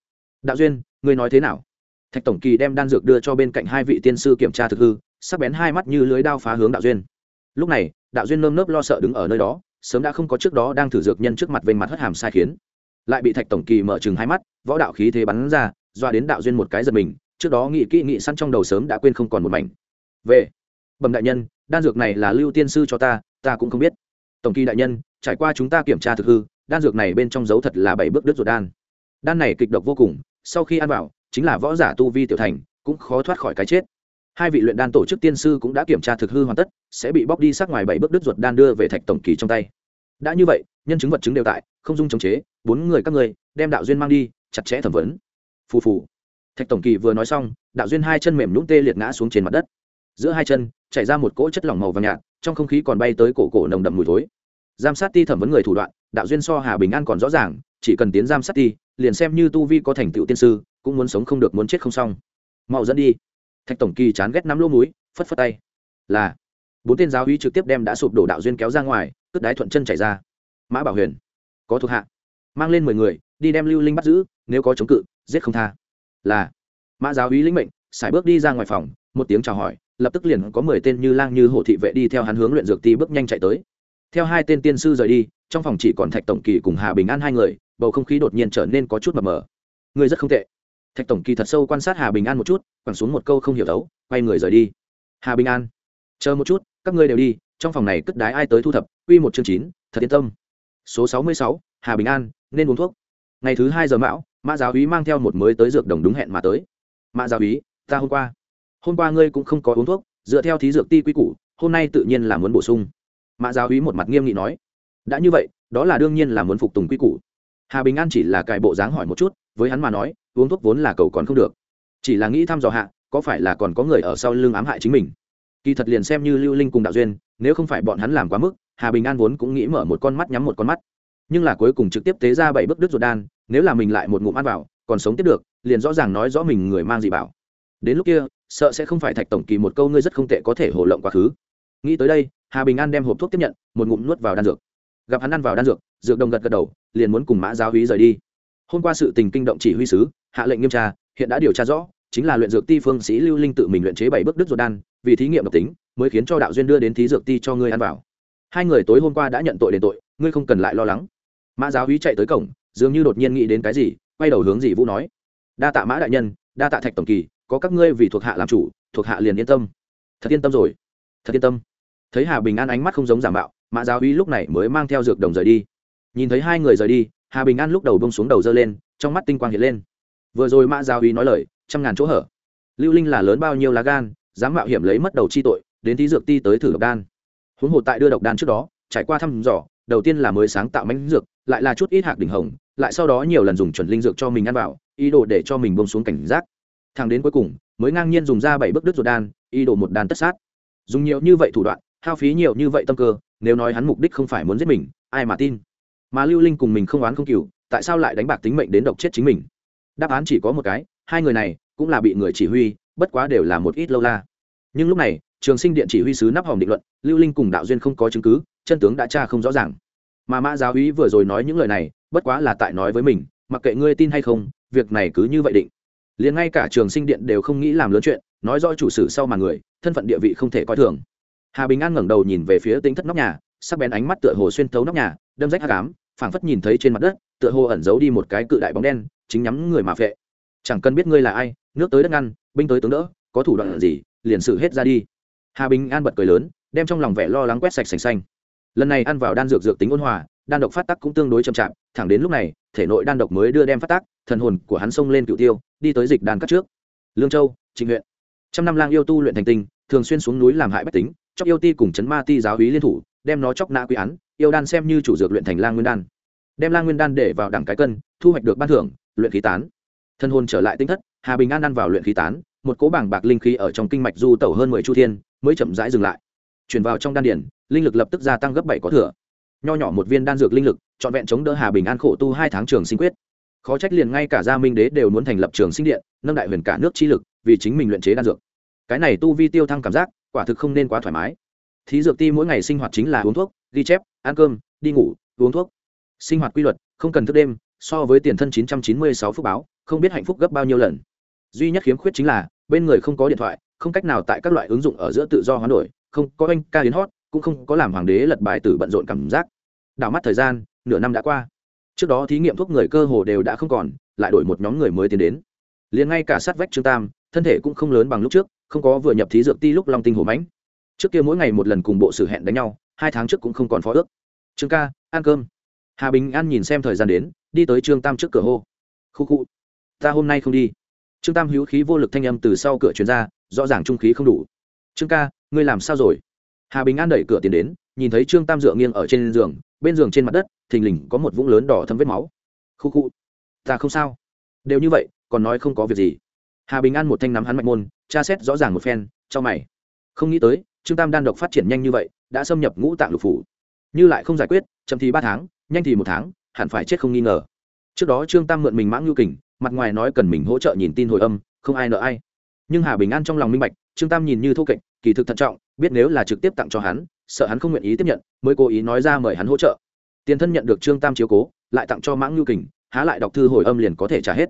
Đạo duyên, ngươi nói thế nào? Thạch tổng kỳ đem đan dược đưa cho bên cạnh hai vị tiên sư kiểm tra thực hư, sắc bén hai mắt như lưới đao phá hướng đạo duyên. Lúc này, đạo duyên nơm nớp lo sợ đứng ở nơi đó sớm đã không có trước đó đang thử dược nhân trước mặt vênh mặt hất hàm sai khiến. Lại bị thạch tổng kỳ mở chừng hai mắt, võ đạo khí thế bắn ra, doa đến đạo duyên một cái giật mình, trước đó nghị kỹ nghị săn trong đầu sớm đã quên không còn một mảnh. Về. Bẩm đại nhân, đan dược này là lưu tiên sư cho ta ta cũng không biết. Tổng kỳ đại nhân, trải qua chúng ta kiểm tra thực hư, đan dược này bên trong dấu thật là bảy bước đứt ruột đan. Đan này kịch độc vô cùng, sau khi ăn vào, chính là võ giả tu vi tiểu thành, cũng khó thoát khỏi cái chết hai vị luyện đan tổ chức tiên sư cũng đã kiểm tra thực hư hoàn tất, sẽ bị bóc đi sát ngoài bảy bước đứt ruột đan đưa về thạch tổng kỳ trong tay. Đã như vậy, nhân chứng vật chứng đều tại, không dung chống chế, bốn người các người, đem đạo duyên mang đi, chặt chẽ thẩm vấn. Phù phù. Thạch tổng kỳ vừa nói xong, đạo duyên hai chân mềm nhũng tê liệt ngã xuống trên mặt đất. Giữa hai chân, chảy ra một cỗ chất lỏng màu vàng nhạt, trong không khí còn bay tới cổ cổ nồng đậm mùi thối. Giám sát ti thẩm vấn người thủ đoạn, đạo duyên so hà bình an còn rõ ràng, chỉ cần tiến giám sát ti, liền xem như tu vi có thành tựu tiên sư, cũng muốn sống không được muốn chết không xong. Mau dẫn đi thạch tổng kỳ chán ghét nắm lỗ múi phất phất tay. Là, bốn tên giáo uy trực tiếp đem đã sụp đổ đạo duyên kéo ra ngoài, cất đái thuận chân chảy ra. Mã bảo huyền, có thuộc hạ. Mang lên mười người, đi đem lưu linh bắt giữ, nếu có chống cự, giết không tha. Là, mã giáo uy lĩnh mệnh, sải bước đi ra ngoài phòng, một tiếng chào hỏi, lập tức liền có mười tên như lang như hổ thị vệ đi theo hắn hướng luyện dược ti bước nhanh chạy tới. Theo hai tên tiên sư rời đi, trong phòng chỉ còn thạch tổng kỳ cùng hà bình an hai người, bầu không khí đột nhiên trở nên có chút mờ mờ. Người rất không tệ thạch tổng kỳ thật sâu quan sát hà bình an một chút, quẳng xuống một câu không hiểu đấu quay người rời đi. Hà bình an, chờ một chút, các ngươi đều đi, trong phòng này cất đái ai tới thu thập, quy một chương chín, thật yên tâm. Số sáu mươi sáu, hà bình an, nên uống thuốc. Ngày thứ hai giờ mão, mã giáo úy mang theo một mới tới dược đồng đúng hẹn mà tới. Mã giáo úy, ta hôm qua hôm qua ngươi cũng không có uống thuốc, dựa theo thí dược ti quy củ, hôm nay tự nhiên là muốn bổ sung. Mã giáo úy một mặt nghiêm nghị nói. Đã như vậy, đó là đương nhiên là muốn phục tùng quy củ. Hà bình an chỉ là cài bộ dáng hỏi một chút, với hắn mà nói uống thuốc vốn là cầu còn không được. Chỉ là nghĩ thăm dò hạ, có phải là còn có người ở sau lưng ám hại chính mình? Kỳ thật liền xem như lưu linh cùng đạo duyên, nếu không phải bọn hắn làm quá mức, hà bình an vốn cũng nghĩ mở một con mắt nhắm một con mắt. Nhưng là cuối cùng trực tiếp tế ra bảy bước đứt ruột đan, nếu là mình lại một ngụm ăn vào, còn sống tiếp được, liền rõ ràng nói rõ mình người mang gì bảo. Đến lúc kia, sợ sẽ không phải thạch tổng kỳ một câu ngươi rất không tệ có thể hổ lộng quá khứ. Nghĩ tới đây, hà bình an đem hộp thuốc tiếp nhận, một ngụm nuốt vào đan dược. Gặp hắn ăn vào đan dược dược đồng gật gật đầu, liền muốn cùng mã giáo hí rời đi. Hôm qua sự tình kinh động chỉ huy sứ hạ lệnh nghiêm tra, hiện đã điều tra rõ, chính là luyện dược ti phương sĩ lưu linh tự mình luyện chế bảy bước đứt ruột đan, vì thí nghiệm độc tính, mới khiến cho đạo duyên đưa đến thí dược ti cho ngươi ăn vào. Hai người tối hôm qua đã nhận tội đền tội, ngươi không cần lại lo lắng. Mã giáo hí chạy tới cổng, dường như đột nhiên nghĩ đến cái gì, quay đầu hướng dì vũ nói. Đa tạ mã đại nhân, đa tạ thạch tổng kỳ, có các ngươi vì thuộc hạ làm chủ, thuộc hạ liền yên tâm. Thật yên tâm rồi. Thật yên tâm. Thấy hà bình an ánh mắt không giống giả mạo, mã giáo uy lúc này mới mang theo dược đồng rời đi. Nhìn thấy hai người rời đi, hà bình an lúc đầu bông xuống đầu dơ lên, trong mắt tinh quang hiện lên vừa rồi mã giáo uy nói lời, trăm ngàn chỗ hở. Lưu linh là lớn bao nhiêu lá gan, dám mạo hiểm lấy mất đầu chi tội, đến thí dược ti tới thử độc đan. Huống hồ tại đưa độc đan trước đó, trải qua thăm dò, đầu tiên là mới sáng tạo mánh dược, lại là chút ít hạt đỉnh hồng, lại sau đó nhiều lần dùng chuẩn linh dược cho mình ăn vào, ý đồ để cho mình bông xuống cảnh giác. Thằng đến cuối cùng, mới ngang nhiên dùng ra bảy bước đứt ruột đan, ý đồ một đan tất sát. Dùng nhiều như vậy thủ đoạn, hao phí nhiều như vậy tâm cơ, nếu nói hắn mục đích không phải muốn giết mình, ai mà tin? Mà lưu linh cùng mình không oán không cừu, tại sao lại đánh bạc tính mệnh đến độc chết chính mình? Đáp án chỉ có một cái, hai người này cũng là bị người chỉ huy, bất quá đều là một ít lâu la. Nhưng lúc này, trường sinh điện chỉ huy sứ nắp hòm định luận, lưu linh cùng đạo duyên không có chứng cứ, chân tướng đã tra không rõ ràng. Mà mã giáo úy vừa rồi nói những lời này, bất quá là tại nói với mình, mặc kệ ngươi tin hay không, việc này cứ như vậy định. Liền ngay cả trường sinh điện đều không nghĩ làm lớn chuyện, nói rõ chủ sử sau mà người, thân phận địa vị không thể coi thường. Hà bình an ngẩng đầu nhìn về phía tính thất nóc nhà, sắc bén ánh mắt tựa hồ xuyên thấu nóc nhà, đâm rách hạ cám phảng phất nhìn thấy trên mặt đất, tựa hồ ẩn giấu đi một cái cự đại bóng đen chính nhắm người mà phệ. Chẳng cần biết ngươi là ai, nước tới đất ngăn, binh tới tướng đỡ, có thủ đoạn gì, liền sự hết ra đi. Hà bình an bật cười lớn, đem trong lòng vẻ lo lắng quét sạch sành xanh. Lần này ăn vào đan dược dược tính ôn hòa, đan độc phát tác cũng tương đối chậm chạp, thẳng đến lúc này, thể nội đan độc mới đưa đem phát tác thần hồn của hắn xông lên cựu tiêu, đi tới dịch đàn cắt trước. Lương châu, trịnh huyện. Trăm năm lang yêu tu luyện thành tinh, thường xuyên xuống núi làm hại bách tính, chóc yêu ti cùng chấn ma ti giáo hí liên thủ, đem nó chóc nã quy án, yêu đan xem như chủ dược luyện thành lang nguyên đan. Đem lang nguyên đan để vào đẳng cái cân, thu hoạch được ban thưởng luyện khí tán. Thân hồn trở lại tinh thất, hà bình an ăn vào luyện khí tán, một cỗ bảng bạc linh khí ở trong kinh mạch du tẩu hơn mười chu thiên, mới chậm rãi dừng lại. Chuyển vào trong đan điển linh lực lập tức gia tăng gấp bảy có thừa. Nho nhỏ một viên đan dược linh lực, trọn vẹn chống đỡ hà bình an khổ tu hai tháng trường sinh quyết. Khó trách liền ngay cả gia minh đế đều muốn thành lập trường sinh điện, nâng đại huyền cả nước chi lực, vì chính mình luyện chế đan dược. Cái này tu vi tiêu thăng cảm giác, quả thực không nên quá thoải mái. Thí dược ti mỗi ngày sinh hoạt chính là uống thuốc, ghi chép, ăn cơm, đi ngủ, uống thuốc. Sinh hoạt quy luật, không cần thức đêm so với tiền thân chín trăm chín mươi sáu phúc báo, không biết hạnh phúc gấp bao nhiêu lần. Duy nhất khiếm khuyết chính là, bên người không có điện thoại, không cách nào tại các loại ứng dụng ở giữa tự do hoán đổi, không có anh ca đến hot cũng không có làm hoàng đế lật bài tử bận rộn cảm giác. Đảo mắt thời gian, nửa năm đã qua. Trước đó thí nghiệm thuốc người cơ hồ đều đã không còn, lại đổi một nhóm người mới tiến đến. Liền ngay cả sát vách trương tam, thân thể cũng không lớn bằng lúc trước, không có vừa nhập thí dược ti lúc long tinh hổ mãnh. Trước kia mỗi ngày một lần cùng bộ sử hẹn đánh nhau, hai tháng trước cũng không còn phó ước. Trương ca, ăn cơm hà bình an nhìn xem thời gian đến, đi tới trương tam trước cửa hô. Khu khu, ta hôm nay không đi. Trương tam hữu khí vô lực thanh âm từ sau cửa chuyên ra, rõ ràng trung khí không đủ. Trương ca, ngươi làm sao rồi? Hà bình an đẩy cửa tiến đến, nhìn thấy trương tam dựa nghiêng ở trên giường, bên giường trên mặt đất, thình lình có một vũng lớn đỏ thấm vết máu. Khu khu, ta không sao. Đều như vậy, còn nói không có việc gì. Hà bình an một thanh nắm hắn mạch môn, tra xét rõ ràng một phen, cho mày. Không nghĩ tới, trương tam đan độc phát triển nhanh như vậy, đã xâm nhập ngũ tạng lục phủ. Như lại không giải quyết, chậm thì ba tháng nhanh thì một tháng, hẳn phải chết không nghi ngờ. Trước đó trương tam mượn mình mãng nhu kình, mặt ngoài nói cần mình hỗ trợ nhìn tin hồi âm, không ai nợ ai. Nhưng hà bình an trong lòng minh bạch, trương tam nhìn như thô kệch, kỳ thực thận trọng, biết nếu là trực tiếp tặng cho hắn, sợ hắn không nguyện ý tiếp nhận, mới cố ý nói ra mời hắn hỗ trợ. Tiền thân nhận được trương tam chiếu cố, lại tặng cho mãng nhu kình, há lại đọc thư hồi âm liền có thể trả hết.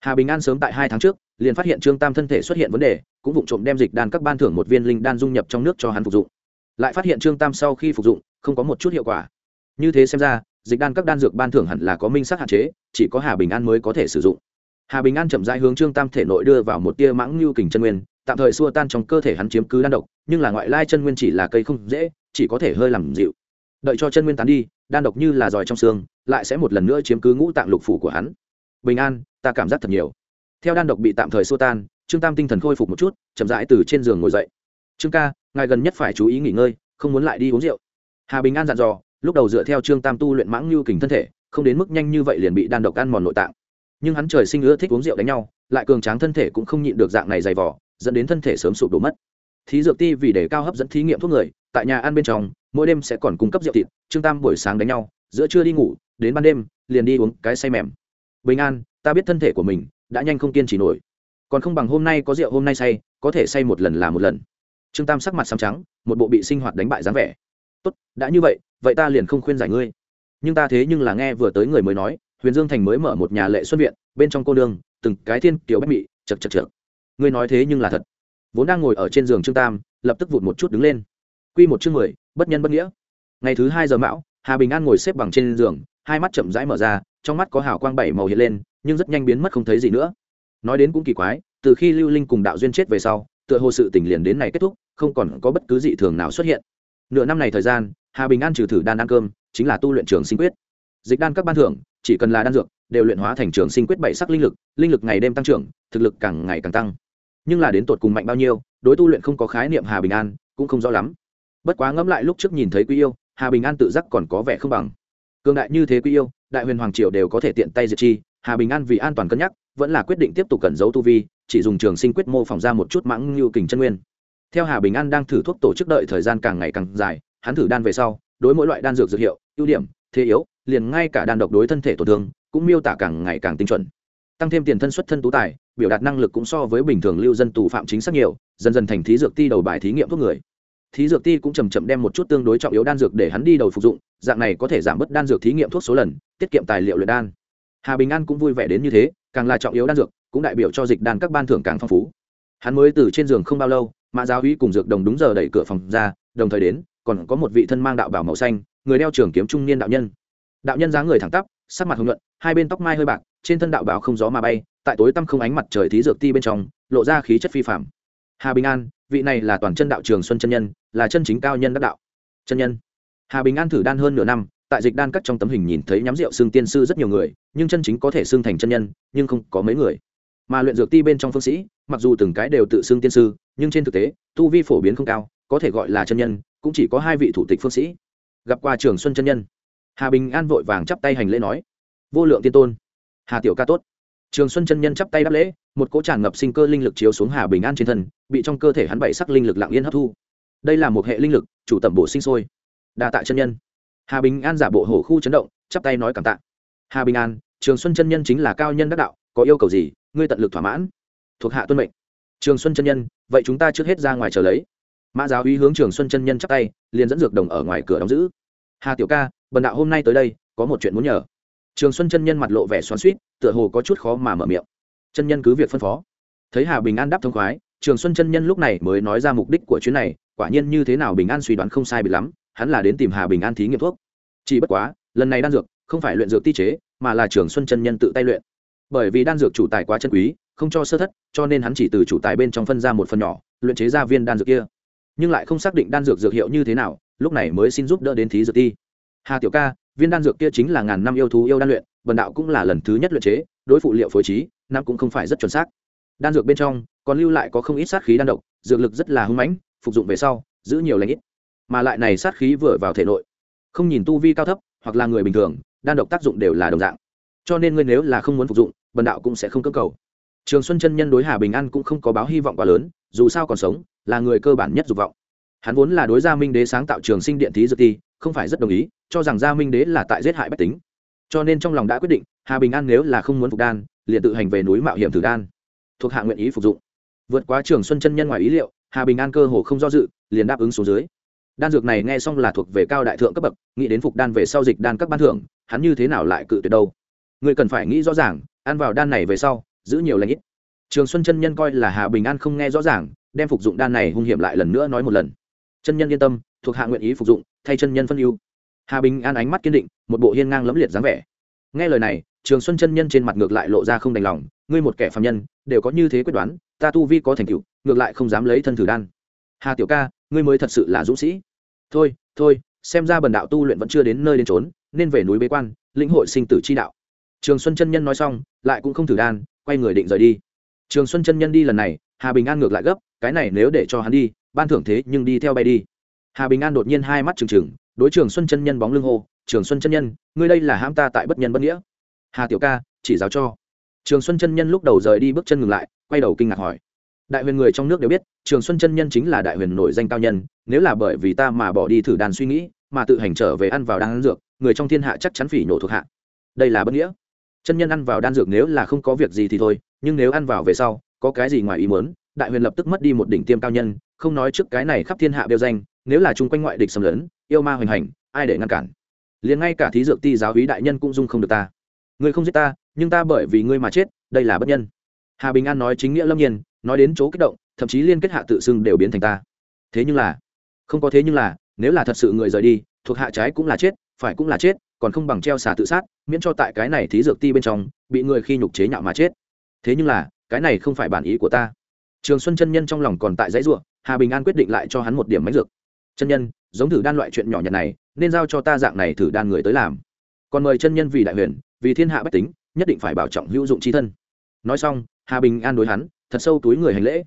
Hà bình an sớm tại hai tháng trước, liền phát hiện trương tam thân thể xuất hiện vấn đề, cũng vụng trộm đem dịch đan các ban thưởng một viên linh đan dung nhập trong nước cho hắn phục dụng. Lại phát hiện trương tam sau khi phục dụng, không có một chút hiệu quả. Như thế xem ra dịch đan các đan dược ban thưởng hẳn là có minh sắc hạn chế, chỉ có hà bình an mới có thể sử dụng. Hà bình an chậm rãi hướng trương tam thể nội đưa vào một tia mãng lưu kình chân nguyên, tạm thời xua tan trong cơ thể hắn chiếm cứ đan độc, nhưng là ngoại lai chân nguyên chỉ là cây không dễ, chỉ có thể hơi làm dịu. Đợi cho chân nguyên tán đi, đan độc như là giỏi trong xương, lại sẽ một lần nữa chiếm cứ ngũ tạng lục phủ của hắn. Bình an, ta cảm giác thật nhiều. Theo đan độc bị tạm thời xua tan, trương tam tinh thần khôi phục một chút, chậm rãi từ trên giường ngồi dậy. Trương ca, ngài gần nhất phải chú ý nghỉ ngơi, không muốn lại đi uống rượu. Hà bình an dặn dò lúc đầu dựa theo trương tam tu luyện mãng lưu kình thân thể, không đến mức nhanh như vậy liền bị đan độc ăn mòn nội tạng. Nhưng hắn trời sinh ưa thích uống rượu đánh nhau, lại cường tráng thân thể cũng không nhịn được dạng này dày vỏ dẫn đến thân thể sớm sụp đổ mất. Thí dược ti vì để cao hấp dẫn thí nghiệm thuốc người, tại nhà ăn bên trong, mỗi đêm sẽ còn cung cấp rượu thịt, trương tam buổi sáng đánh nhau, giữa trưa đi ngủ, đến ban đêm, liền đi uống cái say mềm. Bình an, ta biết thân thể của mình đã nhanh không kiên trì nổi. Còn không bằng hôm nay có rượu hôm nay say, có thể say một lần là một lần. Trương tam sắc mặt xám trắng, một bộ bị sinh hoạt đánh bại dáng vẻ. Tốt, đã như vậy vậy ta liền không khuyên giải ngươi. Nhưng ta thế nhưng là nghe vừa tới người mới nói, huyền dương thành mới mở một nhà lệ xuất viện, bên trong cô đương từng cái thiên kiểu bách mị, chật chật chật ngươi nói thế nhưng là thật. Vốn đang ngồi ở trên giường trương tam, lập tức vụt một chút đứng lên. Q một chương mười, bất nhân bất nghĩa. Ngày thứ hai giờ mão, hà bình an ngồi xếp bằng trên giường, hai mắt chậm rãi mở ra, trong mắt có hào quang bảy màu hiện lên, nhưng rất nhanh biến mất không thấy gì nữa. Nói đến cũng kỳ quái, từ khi lưu linh cùng đạo duyên chết về sau, tựa hồ sự tình liền đến này kết thúc, không còn có bất cứ dị thường nào xuất hiện. Nửa năm này thời gian hà bình an trừ thử đan ăn cơm, chính là tu luyện trường sinh quyết. Dịch đan các ban thưởng, chỉ cần là đan dược, đều luyện hóa thành trường sinh quyết bảy sắc linh lực linh lực ngày đêm tăng trưởng, thực lực càng ngày càng tăng. Nhưng là đến tột cùng mạnh bao nhiêu, đối tu luyện không có khái niệm hà bình an, cũng không rõ lắm. Bất quá ngẫm lại lúc trước nhìn thấy quý yêu, hà bình an tự giác còn có vẻ không bằng. Cương đại như thế quý yêu, đại huyền hoàng triều đều có thể tiện tay diệt chi, hà bình an vì an toàn cân nhắc, vẫn là quyết định tiếp tục cẩn giấu tu vi, chỉ dùng trường sinh quyết mô phỏng ra một chút mãng lưu kình chân nguyên. Theo hà bình an đang thử thuốc tổ chức đợi thời gian càng ngày càng dài hắn thử đan về sau, đối mỗi loại đan dược dược hiệu, ưu điểm, thế yếu, liền ngay cả đan độc đối thân thể tổn thương, cũng miêu tả càng ngày càng tinh chuẩn. Tăng thêm tiền thân xuất thân tú tài, biểu đạt năng lực cũng so với bình thường lưu dân tù phạm chính xác nhiều, dần dần thành thí dược ti đầu bài thí nghiệm thuốc người. Thí dược ti cũng chầm chậm đem một chút tương đối trọng yếu đan dược để hắn đi đầu phục dụng, dạng này có thể giảm bớt đan dược thí nghiệm thuốc số lần, tiết kiệm tài liệu luyện đan. Hà bình an cũng vui vẻ đến như thế, càng là trọng yếu đan dược, cũng đại biểu cho dịch đan các ban thưởng càng phong phú. Hắn mới từ trên giường không bao lâu, mã giáo uy cùng dược đồng đúng giờ đẩy cửa phòng ra, đồng thời đến còn có một vị thân mang đạo bảo màu xanh, người đeo trường kiếm trung niên đạo nhân. Đạo nhân dáng người thẳng tắp, sắc mặt hồng nhuận, hai bên tóc mai hơi bạc, trên thân đạo bảo không gió mà bay, tại tối tăm không ánh mặt trời thí dược ti bên trong, lộ ra khí chất phi phạm hà bình an, vị này là toàn chân đạo trường xuân chân nhân, là chân chính cao nhân đắc đạo. Chân nhân. Hà bình an thử đan hơn nửa năm, tại dịch đan cắt trong tấm hình nhìn thấy nhắm rượu xương tiên sư rất nhiều người, nhưng chân chính có thể xương thành chân nhân, nhưng không có mấy người. Mà luyện dược ti bên trong phương sĩ, mặc dù từng cái đều tự xưng tiên sư, nhưng trên thực tế, tu vi phổ biến không cao, có thể gọi là chân nhân cũng chỉ có hai vị thủ tịch phương sĩ. Gặp qua trường xuân chân nhân. Hà bình an vội vàng chắp tay hành lễ nói, vô lượng tiên tôn, hà tiểu ca tốt. Trường xuân chân nhân chắp tay đáp lễ, một cỗ tràn ngập sinh cơ linh lực chiếu xuống hà bình an trên thân, bị trong cơ thể hắn bảy sắc linh lực lặng yên hấp thu. Đây là một hệ linh lực, chủ tẩm bổ sinh sôi. Đa tạ chân nhân. Hà bình an giả bộ hổ khu chấn động, chắp tay nói cảm tạ. Hà bình an, trường xuân chân nhân chính là cao nhân đắc đạo, có yêu cầu gì, ngươi tận lực thỏa mãn. Thuộc hạ tuân mệnh. Trường xuân chân nhân, vậy chúng ta trước hết ra ngoài chờ lấy mã giáo uy hướng trường xuân chân nhân chắp tay, liền dẫn dược đồng ở ngoài cửa đóng giữ. Hà tiểu ca, bần đạo hôm nay tới đây, có một chuyện muốn nhờ. Trường xuân chân nhân mặt lộ vẻ xoắn suýt tựa hồ có chút khó mà mở miệng. Chân nhân cứ việc phân phó. Thấy hà bình an đáp thông khoái, trường xuân chân nhân lúc này mới nói ra mục đích của chuyến này, quả nhiên như thế nào bình an suy đoán không sai bị lắm, hắn là đến tìm hà bình an thí nghiệm thuốc. Chỉ bất quá, lần này đan dược không phải luyện dược ti chế, mà là trường xuân chân nhân tự tay luyện. Bởi vì đan dược chủ tài quá chân quý, không cho sơ thất, cho nên hắn chỉ từ chủ tài bên trong phân ra một phần nhỏ, luyện chế ra viên đan dược kia nhưng lại không xác định đan dược dược hiệu như thế nào, lúc này mới xin giúp đỡ đến thí dược ti. Hà tiểu ca, viên đan dược kia chính là ngàn năm yêu thú yêu đan luyện, vần đạo cũng là lần thứ nhất luyện chế, đối phụ liệu phối trí, năm cũng không phải rất chuẩn xác. Đan dược bên trong, còn lưu lại có không ít sát khí đan độc, dược lực rất là hưng mãnh, phục dụng về sau, giữ nhiều lãnh ít. Mà lại này sát khí vừa vào thể nội, không nhìn tu vi cao thấp, hoặc là người bình thường, đan độc tác dụng đều là đồng dạng. Cho nên ngươi nếu là không muốn phục dụng bần đạo cũng sẽ không cơ cầu. Trường xuân chân nhân đối hà bình an cũng không có báo hy vọng quá lớn, dù sao còn sống là người cơ bản nhất dục vọng. Hắn vốn là đối gia minh đế sáng tạo trường sinh điện thí dược ti không phải rất đồng ý, cho rằng gia minh đế là tại giết hại bách tính. Cho nên trong lòng đã quyết định, hà bình an nếu là không muốn phục đan, liền tự hành về núi mạo hiểm thử đan. Thuộc hạ nguyện ý phục dụng. Vượt quá trường xuân chân nhân ngoài ý liệu, hà bình an cơ hồ không do dự, liền đáp ứng xuống dưới. Đan dược này nghe xong là thuộc về cao đại thượng cấp bậc, nghĩ đến phục đan về sau dịch đan các ban thưởng, hắn như thế nào lại cự tuyệt đâu? Người cần phải nghĩ rõ ràng, ăn vào đan này về sau, giữ nhiều lãnh ít. Trường xuân chân nhân coi là hà bình an không nghe rõ ràng đem phục dụng đan này hung hiểm lại lần nữa nói một lần. Chân nhân yên tâm, thuộc hạ nguyện ý phục dụng, thay chân nhân phân ưu. Hà bình an ánh mắt kiên định, một bộ hiên ngang lẫm liệt dáng vẻ. Nghe lời này, trường xuân chân nhân trên mặt ngược lại lộ ra không đành lòng, ngươi một kẻ phạm nhân, đều có như thế quyết đoán, ta tu vi có thành tựu, ngược lại không dám lấy thân thử đan. Hà tiểu ca, ngươi mới thật sự là dũng sĩ. Thôi thôi, xem ra bần đạo tu luyện vẫn chưa đến nơi đến trốn nên về núi bế quan, lĩnh hội sinh tử chi đạo. Trường xuân chân nhân nói xong, lại cũng không thử đan, quay người định rời đi. Trường xuân chân nhân đi lần này hà bình an ngược lại gấp, cái này nếu để cho hắn đi, ban thưởng thế nhưng đi theo bay đi. Hà bình an đột nhiên hai mắt trừng trừng, đối trường xuân chân nhân bóng lưng hô, trường xuân chân nhân, ngươi đây là hãm ta tại bất nhân bất nghĩa. Hà tiểu ca, chỉ giáo cho. Trường xuân chân nhân lúc đầu rời đi bước chân ngừng lại, quay đầu kinh ngạc hỏi. Đại huyền người trong nước đều biết, trường xuân chân nhân chính là đại huyền nổi danh cao nhân, nếu là bởi vì ta mà bỏ đi thử đàn suy nghĩ, mà tự hành trở về ăn vào đan dược, người trong thiên hạ chắc chắn phỉ nhổ thuộc hạ. Đây là bất nghĩa. Chân nhân ăn vào đan dược nếu là không có việc gì thì thôi, nhưng nếu ăn vào về sau có cái gì ngoài ý muốn, đại huyền lập tức mất đi một đỉnh tiêm cao nhân, không nói trước cái này khắp thiên hạ đều danh, nếu là chung quanh ngoại địch xâm lấn, yêu ma hoành hành, ai để ngăn cản? Liền ngay cả thí dược ti giáo hí đại nhân cũng dung không được ta. Ngươi không giết ta, nhưng ta bởi vì ngươi mà chết, đây là bất nhân. Hà bình an nói chính nghĩa lâm nhiên, nói đến chỗ kích động, thậm chí liên kết hạ tự xưng đều biến thành ta. Thế nhưng là, không có thế nhưng là, nếu là thật sự người rời đi, thuộc hạ trái cũng là chết, phải cũng là chết, còn không bằng treo xả tự sát, miễn cho tại cái này thí dược ti bên trong, bị người khi nhục chế nhạo mà chết. Thế nhưng là cái này không phải bản ý của ta. Trường xuân chân nhân trong lòng còn tại dãy ruộng hà bình an quyết định lại cho hắn một điểm máy dược. Chân nhân, giống thử đan loại chuyện nhỏ nhặt này, nên giao cho ta dạng này thử đan người tới làm. Còn mời chân nhân vì đại huyền, vì thiên hạ bách tính, nhất định phải bảo trọng hữu dụng c thân. Nói xong, hà bình an đối hắn, thật sâu túi người hành lễ.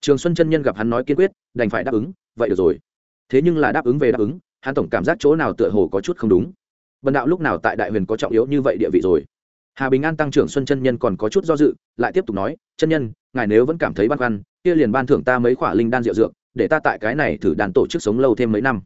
Trường xuân chân nhân gặp hắn nói kiên quyết, đành phải đáp ứng, vậy được rồi. Thế nhưng là đáp ứng về đáp ứng, hắn tổng cảm giác chỗ nào tựa hồ có chút không đúng. Bần đạo lúc nào tại đại huyền có trọng yếu như vậy địa vị rồi? Hà bình an tăng trưởng xuân chân nhân còn có chút do dự, lại tiếp tục nói, chân nhân, ngài nếu vẫn cảm thấy băn khoăn, kia liền ban thưởng ta mấy khoả linh đan rượu dược, để ta tại cái này thử đàn tổ chức sống lâu thêm mấy năm.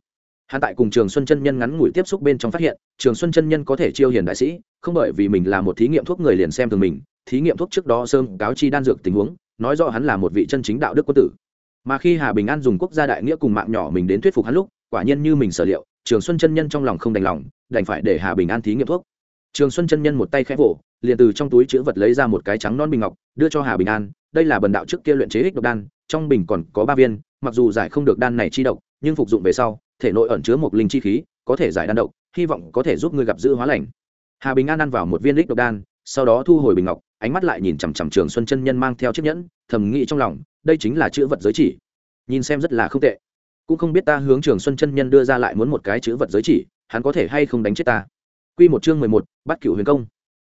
Hắn tại cùng trường xuân chân nhân ngắn ngủi tiếp xúc bên trong phát hiện, trường xuân chân nhân có thể chiêu hiền đại sĩ, không bởi vì mình là một thí nghiệm thuốc người liền xem thường mình, thí nghiệm thuốc trước đó sơn cáo chi đan dược tình huống, nói rõ hắn là một vị chân chính đạo đức quân tử. Mà khi hà bình an dùng quốc gia đại nghĩa cùng mạng nhỏ mình đến thuyết phục hắn lúc, quả nhiên như mình sở liệu, trường xuân chân nhân trong lòng không đành lòng, đành phải để hà bình an thí nghiệm thuốc trường xuân chân nhân một tay khẽ vỗ, liền từ trong túi chữ vật lấy ra một cái trắng non bình ngọc, đưa cho hà bình an, đây là bần đạo trước kia luyện chế ích độc đan, trong bình còn có ba viên, mặc dù giải không được đan này chi độc, nhưng phục dụng về sau, thể nội ẩn chứa một linh chi khí, có thể giải đan độc, hy vọng có thể giúp ngươi gặp giữ hóa lành. Hà bình an ăn vào một viên ích độc đan, sau đó thu hồi bình ngọc, ánh mắt lại nhìn chằm chằm trường xuân chân nhân mang theo chiếc nhẫn, thầm nghĩ trong lòng, đây chính là chữ vật giới chỉ. Nhìn xem rất là không tệ. Cũng không biết ta hướng trường xuân chân nhân đưa ra lại muốn một cái chữ vật giới chỉ, hắn có thể hay không đánh chết ta? Quy một chương mười một, bắt cửu huyền công.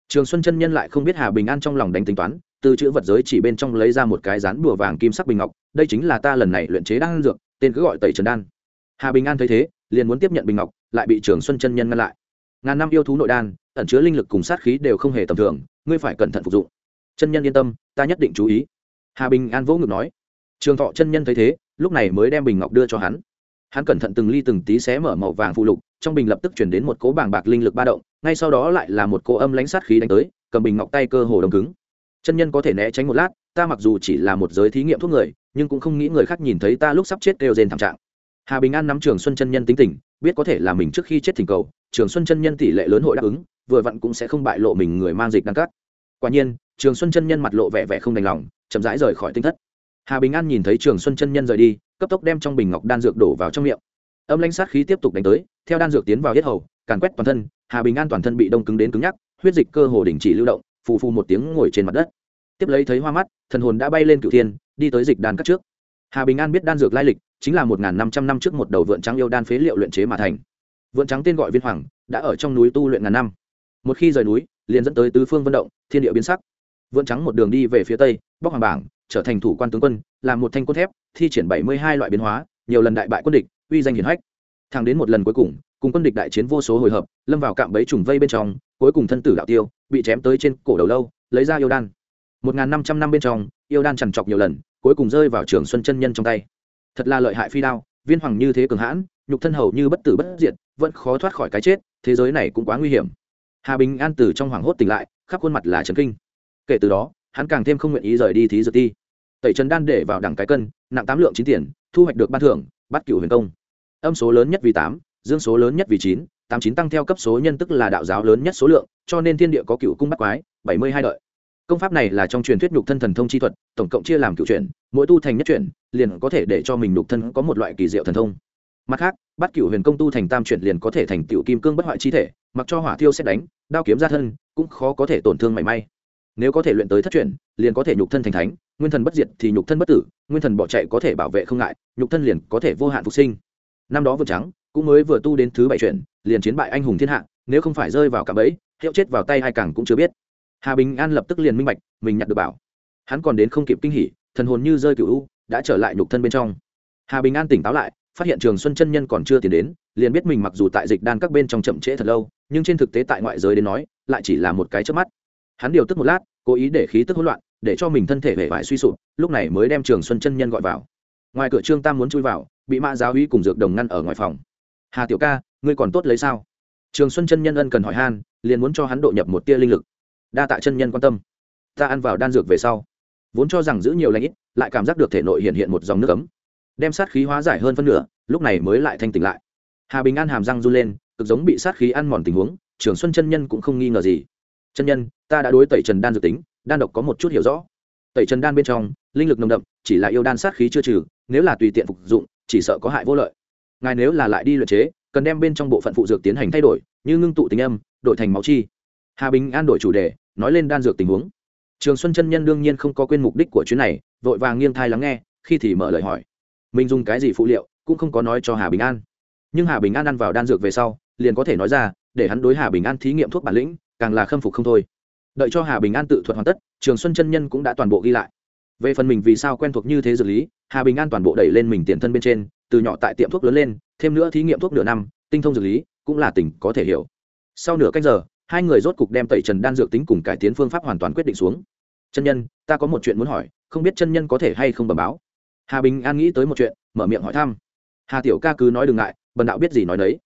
Trường xuân chân nhân lại không biết hà bình an trong lòng đánh tính toán, từ chữ vật giới chỉ bên trong lấy ra một cái rán bùa vàng kim sắc bình ngọc, đây chính là ta lần này luyện chế đan dược, tên cứ gọi tẩy trần đan. Hà bình an thấy thế, liền muốn tiếp nhận bình ngọc, lại bị trường xuân chân nhân ngăn lại. Ngàn năm yêu thú nội đan, ẩn chứa linh lực cùng sát khí đều không hề tầm thường, ngươi phải cẩn thận phục dụng. Chân nhân yên tâm, ta nhất định chú ý. Hà bình an vỗ ngực nói. Trường thọ chân nhân thấy thế, lúc này mới đem bình ngọc đưa cho hắn. Hắn cẩn thận từng ly từng tí xé mở màu vàng phụ lục trong bình lập tức chuyển đến một cố bảng bạc linh lực ba động, ngay sau đó lại là một cỗ âm lãnh sát khí đánh tới, cầm bình ngọc tay cơ hồ đồng cứng. Chân nhân có thể né tránh một lát, ta mặc dù chỉ là một giới thí nghiệm thuốc người, nhưng cũng không nghĩ người khác nhìn thấy ta lúc sắp chết đều rên thảm trạng. Hà bình an nắm trường xuân chân nhân tính tình, biết có thể là mình trước khi chết thỉnh cầu, trường xuân chân nhân tỷ lệ lớn hội đáp ứng, vừa vặn cũng sẽ không bại lộ mình người mang dịch đăng cắt quả nhiên, trường xuân chân nhân mặt lộ vẻ vẻ không đành lòng, chậm rãi rời khỏi tinh thất. Hà bình an nhìn thấy trường xuân chân nhân rời đi, cấp tốc đem trong bình ngọc đan dược đổ vào trong miệng âm lãnh sát khí tiếp tục đánh tới, theo đan dược tiến vào yết hầu, càn quét toàn thân, hà bình an toàn thân bị đông cứng đến cứng nhắc, huyết dịch cơ hồ đình chỉ lưu động, phù phù một tiếng ngồi trên mặt đất. Tiếp lấy thấy hoa mắt, thần hồn đã bay lên cựu thiên, đi tới dịch đan cắt trước. Hà bình an biết đan dược lai lịch, chính là một năm trăm năm trước một đầu vượn trắng yêu đan phế liệu luyện chế mà thành. Vượn trắng tên gọi viên hoàng, đã ở trong núi tu luyện ngàn năm. Một khi rời núi, liền dẫn tới tứ phương vận động, thiên địa biến sắc. Vượn trắng một đường đi về phía tây bóc hoàng bảng, trở thành thủ quan tướng quân, làm một thanh cốt thép, thi triển bảy mươi hai loại biến hóa nhiều lần đại bại quân địch, uy danh hiển hách. Thang đến một lần cuối cùng cùng quân địch đại chiến vô số hồi hợp, lâm vào cạm bẫy trùng vây bên trong, cuối cùng thân tử đạo tiêu, bị chém tới trên cổ đầu lâu, lấy ra yêu đan. Một n g h n năm trăm năm bên trong, yêu đan trằn trọc nhiều lần, cuối cùng rơi vào trường xuân chân nhân trong tay. Thật là lợi hại phi đao, viên hoàng như thế cường hãn, nhục thân hầu như bất tử bất diệt, vẫn khó thoát khỏi cái chết, thế giới này cũng quá nguy hiểm. Hà bình an từ trong hoảng hốt tỉnh lại, khắp khuôn mặt là trấn kinh. Kể từ đó, hắn càng thêm không nguyện ý rời đi thí dược ti. Tẩy trần đan để vào đằng cái cân, nặng tám lượng chín tiền thu hoạch được ban thưởng, bắt cựu huyền công. Âm số lớn nhất vì tám, dương số lớn nhất vì chín, tám chín tăng theo cấp số nhân tức là đạo giáo lớn nhất số lượng, cho nên thiên địa có cựu cung bắt quái, bảy mươi hai đợi. Công pháp này là trong truyền thuyết nhục thân thần thông chi thuật, tổng cộng chia làm cựu chuyển, mỗi tu thành nhất chuyển, liền có thể để cho mình nhục thân có một loại kỳ diệu thần thông. Mặt khác, bắt cựu huyền công tu thành tam chuyển liền có thể thành cựu kim cương bất hoại chi thể, mặc cho hỏa thiêu xét đánh, đao kiếm ra thân, cũng khó có thể tổn thương mảy may. Nếu có thể luyện tới thất chuyển, liền có thể nhục thân thành thánh nguyên thần bất diệt thì nhục thân bất tử, nguyên thần bỏ chạy có thể bảo vệ không ngại, nhục thân liền có thể vô hạn phục sinh. Năm đó vượt trắng, cũng mới vừa tu đến thứ bảy chuyển, liền chiến bại anh hùng thiên hạ, nếu không phải rơi vào cả bẫy, hiệu chết vào tay hai càng cũng chưa biết. Hà bình an lập tức liền minh bạch, mình nhặt được bảo. Hắn còn đến không kịp kinh hỉ, thần hồn như rơi cựu u, đã trở lại nhục thân bên trong. Hà bình an tỉnh táo lại, phát hiện trường xuân chân nhân còn chưa tiến đến, liền biết mình mặc dù tại dịch đan các bên trong chậm trễ thật lâu, nhưng trên thực tế tại ngoại giới đến nói, lại chỉ là một cái trước mắt. Hắn điều tức một lát, cố ý để khí tức hỗn loạn để cho mình thân thể hề vải suy sụp, lúc này mới đem trường xuân chân nhân gọi vào. Ngoài cửa trương tam muốn chui vào, bị mã giáo uy cùng dược đồng ngăn ở ngoài phòng. Hà tiểu ca, ngươi còn tốt lấy sao? Trường xuân chân nhân ân cần hỏi han, liền muốn cho hắn độ nhập một tia linh lực. Đa tạ chân nhân quan tâm. Ta ăn vào đan dược về sau. Vốn cho rằng giữ nhiều lãnh ít, lại cảm giác được thể nội hiện hiện một dòng nước ấm. Đem sát khí hóa giải hơn phân nửa, lúc này mới lại thanh tỉnh lại. Hà bình an hàm răng run lên, cực giống bị sát khí ăn mòn tình huống, trường xuân chân nhân cũng không nghi ngờ gì. Chân nhân, ta đã đối tẩy trần đan dược tính đan độc có một chút hiểu rõ. Tẩy trần đan bên trong, linh lực nồng đậm, chỉ là yêu đan sát khí chưa trừ, nếu là tùy tiện phục dụng, chỉ sợ có hại vô lợi. Ngài nếu là lại đi luyện chế, cần đem bên trong bộ phận phụ dược tiến hành thay đổi, như ngưng tụ tình âm, đổi thành máu chi. Hà bình an đổi chủ đề, nói lên đan dược tình huống. Trường xuân chân nhân đương nhiên không có quên mục đích của chuyến này, vội vàng nghiêng thai lắng nghe, khi thì mở lời hỏi. Mình dùng cái gì phụ liệu, cũng không có nói cho hà bình an. Nhưng hà bình an ăn vào đan dược về sau, liền có thể nói ra, để hắn đối hà bình an thí nghiệm thuốc bản lĩnh, càng là khâm phục không thôi đợi cho hà bình an tự thuật hoàn tất, trường xuân chân nhân cũng đã toàn bộ ghi lại. Về phần mình vì sao quen thuộc như thế dược lý, hà bình an toàn bộ đẩy lên mình tiền thân bên trên, từ nhỏ tại tiệm thuốc lớn lên, thêm nữa thí nghiệm thuốc nửa năm, tinh thông dược lý, cũng là tỉnh có thể hiểu. Sau nửa cách giờ, hai người rốt cục đem tẩy trần đan dược tính cùng cải tiến phương pháp hoàn toàn quyết định xuống. Chân nhân, ta có một chuyện muốn hỏi, không biết chân nhân có thể hay không bẩm báo? Hà bình an nghĩ tới một chuyện, mở miệng hỏi thăm. Hà tiểu ca cứ nói đừng ngại, bần đạo biết gì nói đấy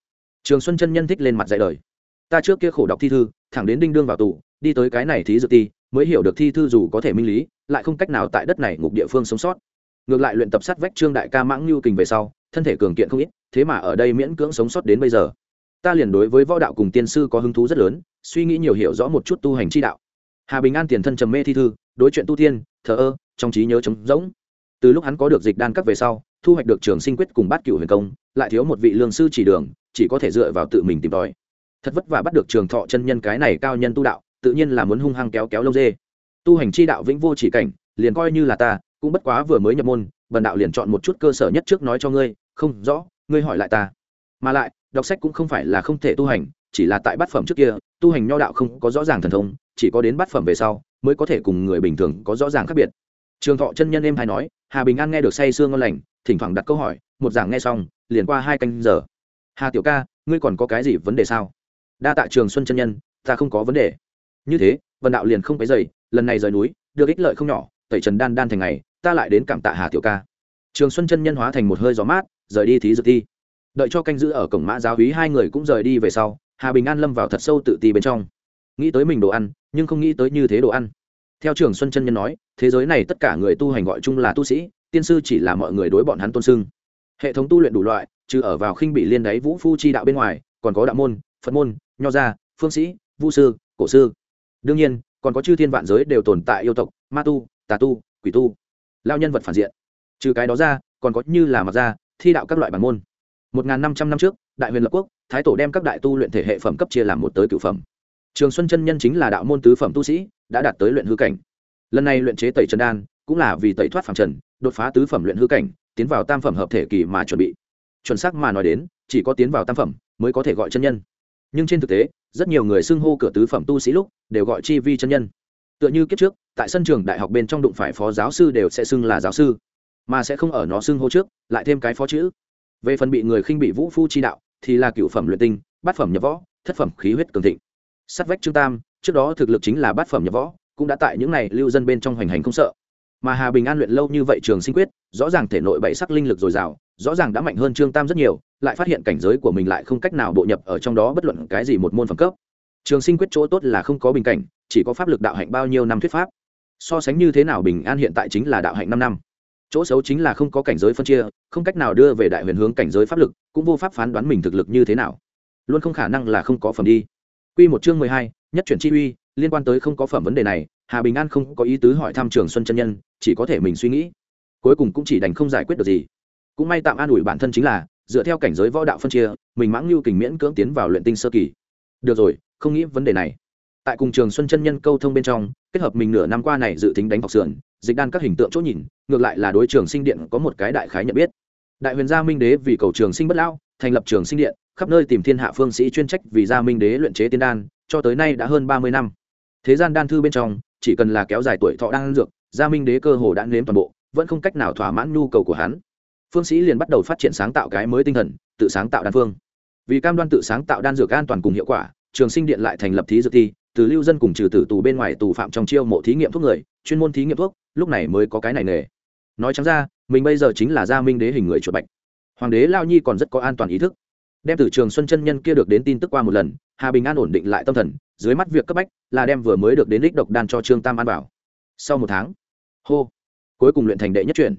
trường xuân chân nhân thích lên mặt dạy đời. Ta trước kia khổ đọc thi thư, thẳng đến đinh đương vào tù đi tới cái này thí dự ti, mới hiểu được thi thư dù có thể minh lý, lại không cách nào tại đất này ngục địa phương sống sót. Ngược lại luyện tập sát vách trương đại ca mãng lưu kình về sau, thân thể cường kiện không ít, thế mà ở đây miễn cưỡng sống sót đến bây giờ. Ta liền đối với võ đạo cùng tiên sư có hứng thú rất lớn, suy nghĩ nhiều hiểu rõ một chút tu hành chi đạo. Hà bình an tiền thân trầm mê thi thư, đối chuyện tu tiên, thờ ơ, trong trí nhớ trống rỗng. Từ lúc hắn có được dịch đan cấp về sau, thu hoạch được trường sinh quyết cùng bát cựu huyền công, lại thiếu một vị lương sư chỉ đường, chỉ có thể dựa vào tự mình tìm tòi. Thật vất vả bắt được trường thọ chân nhân cái này cao nhân tu đạo tự nhiên là muốn hung hăng kéo kéo lông dê. Tu hành chi đạo vĩnh vô chỉ cảnh, liền coi như là ta, cũng bất quá vừa mới nhập môn, bần đạo liền chọn một chút cơ sở nhất trước nói cho ngươi, không rõ, ngươi hỏi lại ta. Mà lại, đọc sách cũng không phải là không thể tu hành, chỉ là tại bát phẩm trước kia, tu hành nho đạo không có rõ ràng thần thông, chỉ có đến bát phẩm về sau, mới có thể cùng người bình thường có rõ ràng khác biệt. Trường thọ chân nhân em hay nói, hà bình an nghe được say sương ngon lành, thỉnh thoảng đặt câu hỏi, một giảng nghe xong, liền qua hai canh giờ. Hà tiểu ca, ngươi còn có cái gì vấn đề sao? Đa tạ trường xuân chân nhân, ta không có vấn đề như thế vần đạo liền không cái dày lần này rời núi, được ích lợi không nhỏ, tẩy trần đan đan thành ngày, ta lại đến cảm tạ hà tiểu ca. Trường xuân chân nhân hóa thành một hơi gió mát, rời đi thí dự thi. Đợi cho canh giữ ở cổng mã giáo hí hai người cũng rời đi về sau, hà bình an lâm vào thật sâu tự ti bên trong. Nghĩ tới mình đồ ăn, nhưng không nghĩ tới như thế đồ ăn. Theo trường xuân chân nhân nói, thế giới này tất cả người tu hành gọi chung là tu sĩ, tiên sư chỉ là mọi người đối bọn hắn tôn sưng. Hệ thống tu luyện đủ loại, trừ ở vào khinh bị liên đáy vũ phu chi đạo bên ngoài, còn có đạo môn, phật môn, nho gia, phương sĩ, vu sư, cổ sư đương nhiên, còn có chư thiên vạn giới đều tồn tại yêu tộc, ma tu, tà tu, quỷ tu. Lao nhân vật phản diện. Trừ cái đó ra, còn có như là mặc gia, thi đạo các loại bản môn. Một n g h n năm trăm năm trước, đại huyền lập quốc, thái tổ đem các đại tu luyện thể hệ phẩm cấp chia làm một tới cựu phẩm. Trường xuân chân nhân chính là đạo môn tứ phẩm tu sĩ, đã đạt tới luyện hư cảnh. Lần này luyện chế tẩy trần đan, cũng là vì tẩy thoát phẳng trần, đột phá tứ phẩm luyện hư cảnh, tiến vào tam phẩm hợp thể kỳ mà chuẩn bị. Chuẩn xác mà nói đến, chỉ có tiến vào tam phẩm mới có thể gọi chân nhân. Nhưng trên thực tế rất nhiều người xưng hô cửa tứ phẩm tu sĩ lúc đều gọi chi vi chân nhân. Tựa như kiếp trước, tại sân trường đại học bên trong đụng phải phó giáo sư đều sẽ xưng là giáo sư, mà sẽ không ở nó xưng hô trước, lại thêm cái phó chữ. Về phần bị người khinh bị vũ phu chi đạo, thì là cựu phẩm luyện tinh, bát phẩm nhập võ, thất phẩm khí huyết cường thịnh. Sắt vách trương tam, trước đó thực lực chính là bát phẩm nhập võ, cũng đã tại những này lưu dân bên trong hoành hành không sợ. Mà hà bình an luyện lâu như vậy trường sinh quyết, rõ ràng thể nội bảy sắc linh lực dồi dào rõ ràng đã mạnh hơn trương tam rất nhiều, lại phát hiện cảnh giới của mình lại không cách nào bộ nhập ở trong đó bất luận cái gì một môn phẩm cấp. Trường sinh quyết chỗ tốt là không có bình cảnh, chỉ có pháp lực đạo hạnh bao nhiêu năm thuyết pháp. So sánh như thế nào bình an hiện tại chính là đạo hạnh năm năm. Chỗ xấu chính là không có cảnh giới phân chia, không cách nào đưa về đại huyền hướng cảnh giới pháp lực, cũng vô pháp phán đoán mình thực lực như thế nào. Luôn không khả năng là không có phẩm đi. Quy một chương mười hai, nhất chuyển chi uy, liên quan tới không có phẩm vấn đề này, hà bình an không có ý tứ hỏi thăm trường xuân chân nhân, chỉ có thể mình suy nghĩ. Cuối cùng cũng chỉ đành không giải quyết được gì cũng may tạm an ủi bản thân chính là, dựa theo cảnh giới võ đạo phân chia, mình mãng lưu kình miễn cưỡng tiến vào luyện tinh sơ kỳ. Được rồi, không nghĩ vấn đề này. Tại cùng trường xuân chân nhân câu thông bên trong, kết hợp mình nửa năm qua này dự tính đánh học sườn, dịch đan các hình tượng chỗ nhìn, ngược lại là đối trường sinh điện có một cái đại khái nhận biết. Đại huyền gia minh đế vì cầu trường sinh bất lão, thành lập trường sinh điện, khắp nơi tìm thiên hạ phương sĩ chuyên trách vì gia minh đế luyện chế tiên đan, cho tới nay đã hơn ba mươi năm. Thế gian đan thư bên trong, chỉ cần là kéo dài tuổi thọ đan dược, gia minh đế cơ hồ đã nếm toàn bộ, vẫn không cách nào thỏa mãn nhu cầu của hắn phương sĩ liền bắt đầu phát triển sáng tạo cái mới tinh thần, tự sáng tạo đan phương. Vì cam đoan tự sáng tạo đan dược an toàn cùng hiệu quả, trường sinh điện lại thành lập thí dược thi, từ lưu dân cùng trừ tử tù bên ngoài tù phạm trong chiêu mộ thí nghiệm thuốc người, chuyên môn thí nghiệm thuốc, lúc này mới có cái này nghề. Nói chẳng ra, mình bây giờ chính là gia minh đế hình người chuột bạch. Hoàng đế lao nhi còn rất có an toàn ý thức. Đem từ trường xuân chân nhân kia được đến tin tức qua một lần, hà bình an ổn định lại tâm thần, dưới mắt việc cấp bách là đem vừa mới được đến đích độc đan cho trương tam an bảo. Sau một tháng, hô, cuối cùng luyện thành đệ nhất chuyển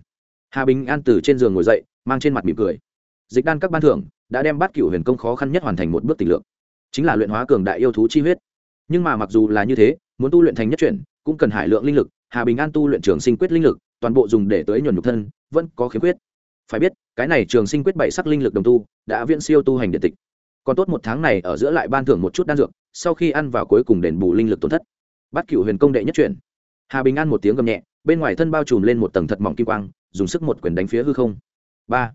hà bình an từ trên giường ngồi dậy, mang trên mặt mỉm cười. Dịch đan các ban thưởng đã đem bắt cựu huyền công khó khăn nhất hoàn thành một bước tình lượng chính là luyện hóa cường đại yêu thú chi huyết. Nhưng mà mặc dù là như thế, muốn tu luyện thành nhất chuyển, cũng cần hải lượng linh lực, hà bình an tu luyện trường sinh quyết linh lực, toàn bộ dùng để tới nhuần nhục thân, vẫn có khiếm khuyết. Phải biết, cái này trường sinh quyết bảy sắc linh lực đồng tu, đã viễn siêu tu hành điện tịch. Còn tốt một tháng này ở giữa lại ban thưởng một chút đan dược, sau khi ăn vào cuối cùng đền bù linh lực tổn thất. Bắt cựu huyền công đệ nhất chuyển. Hà bình an một tiếng gầm nhẹ, bên ngoài thân bao trùm lên một tầng thật mỏng kim quang dùng sức một quyền đánh phía hư không. Ba.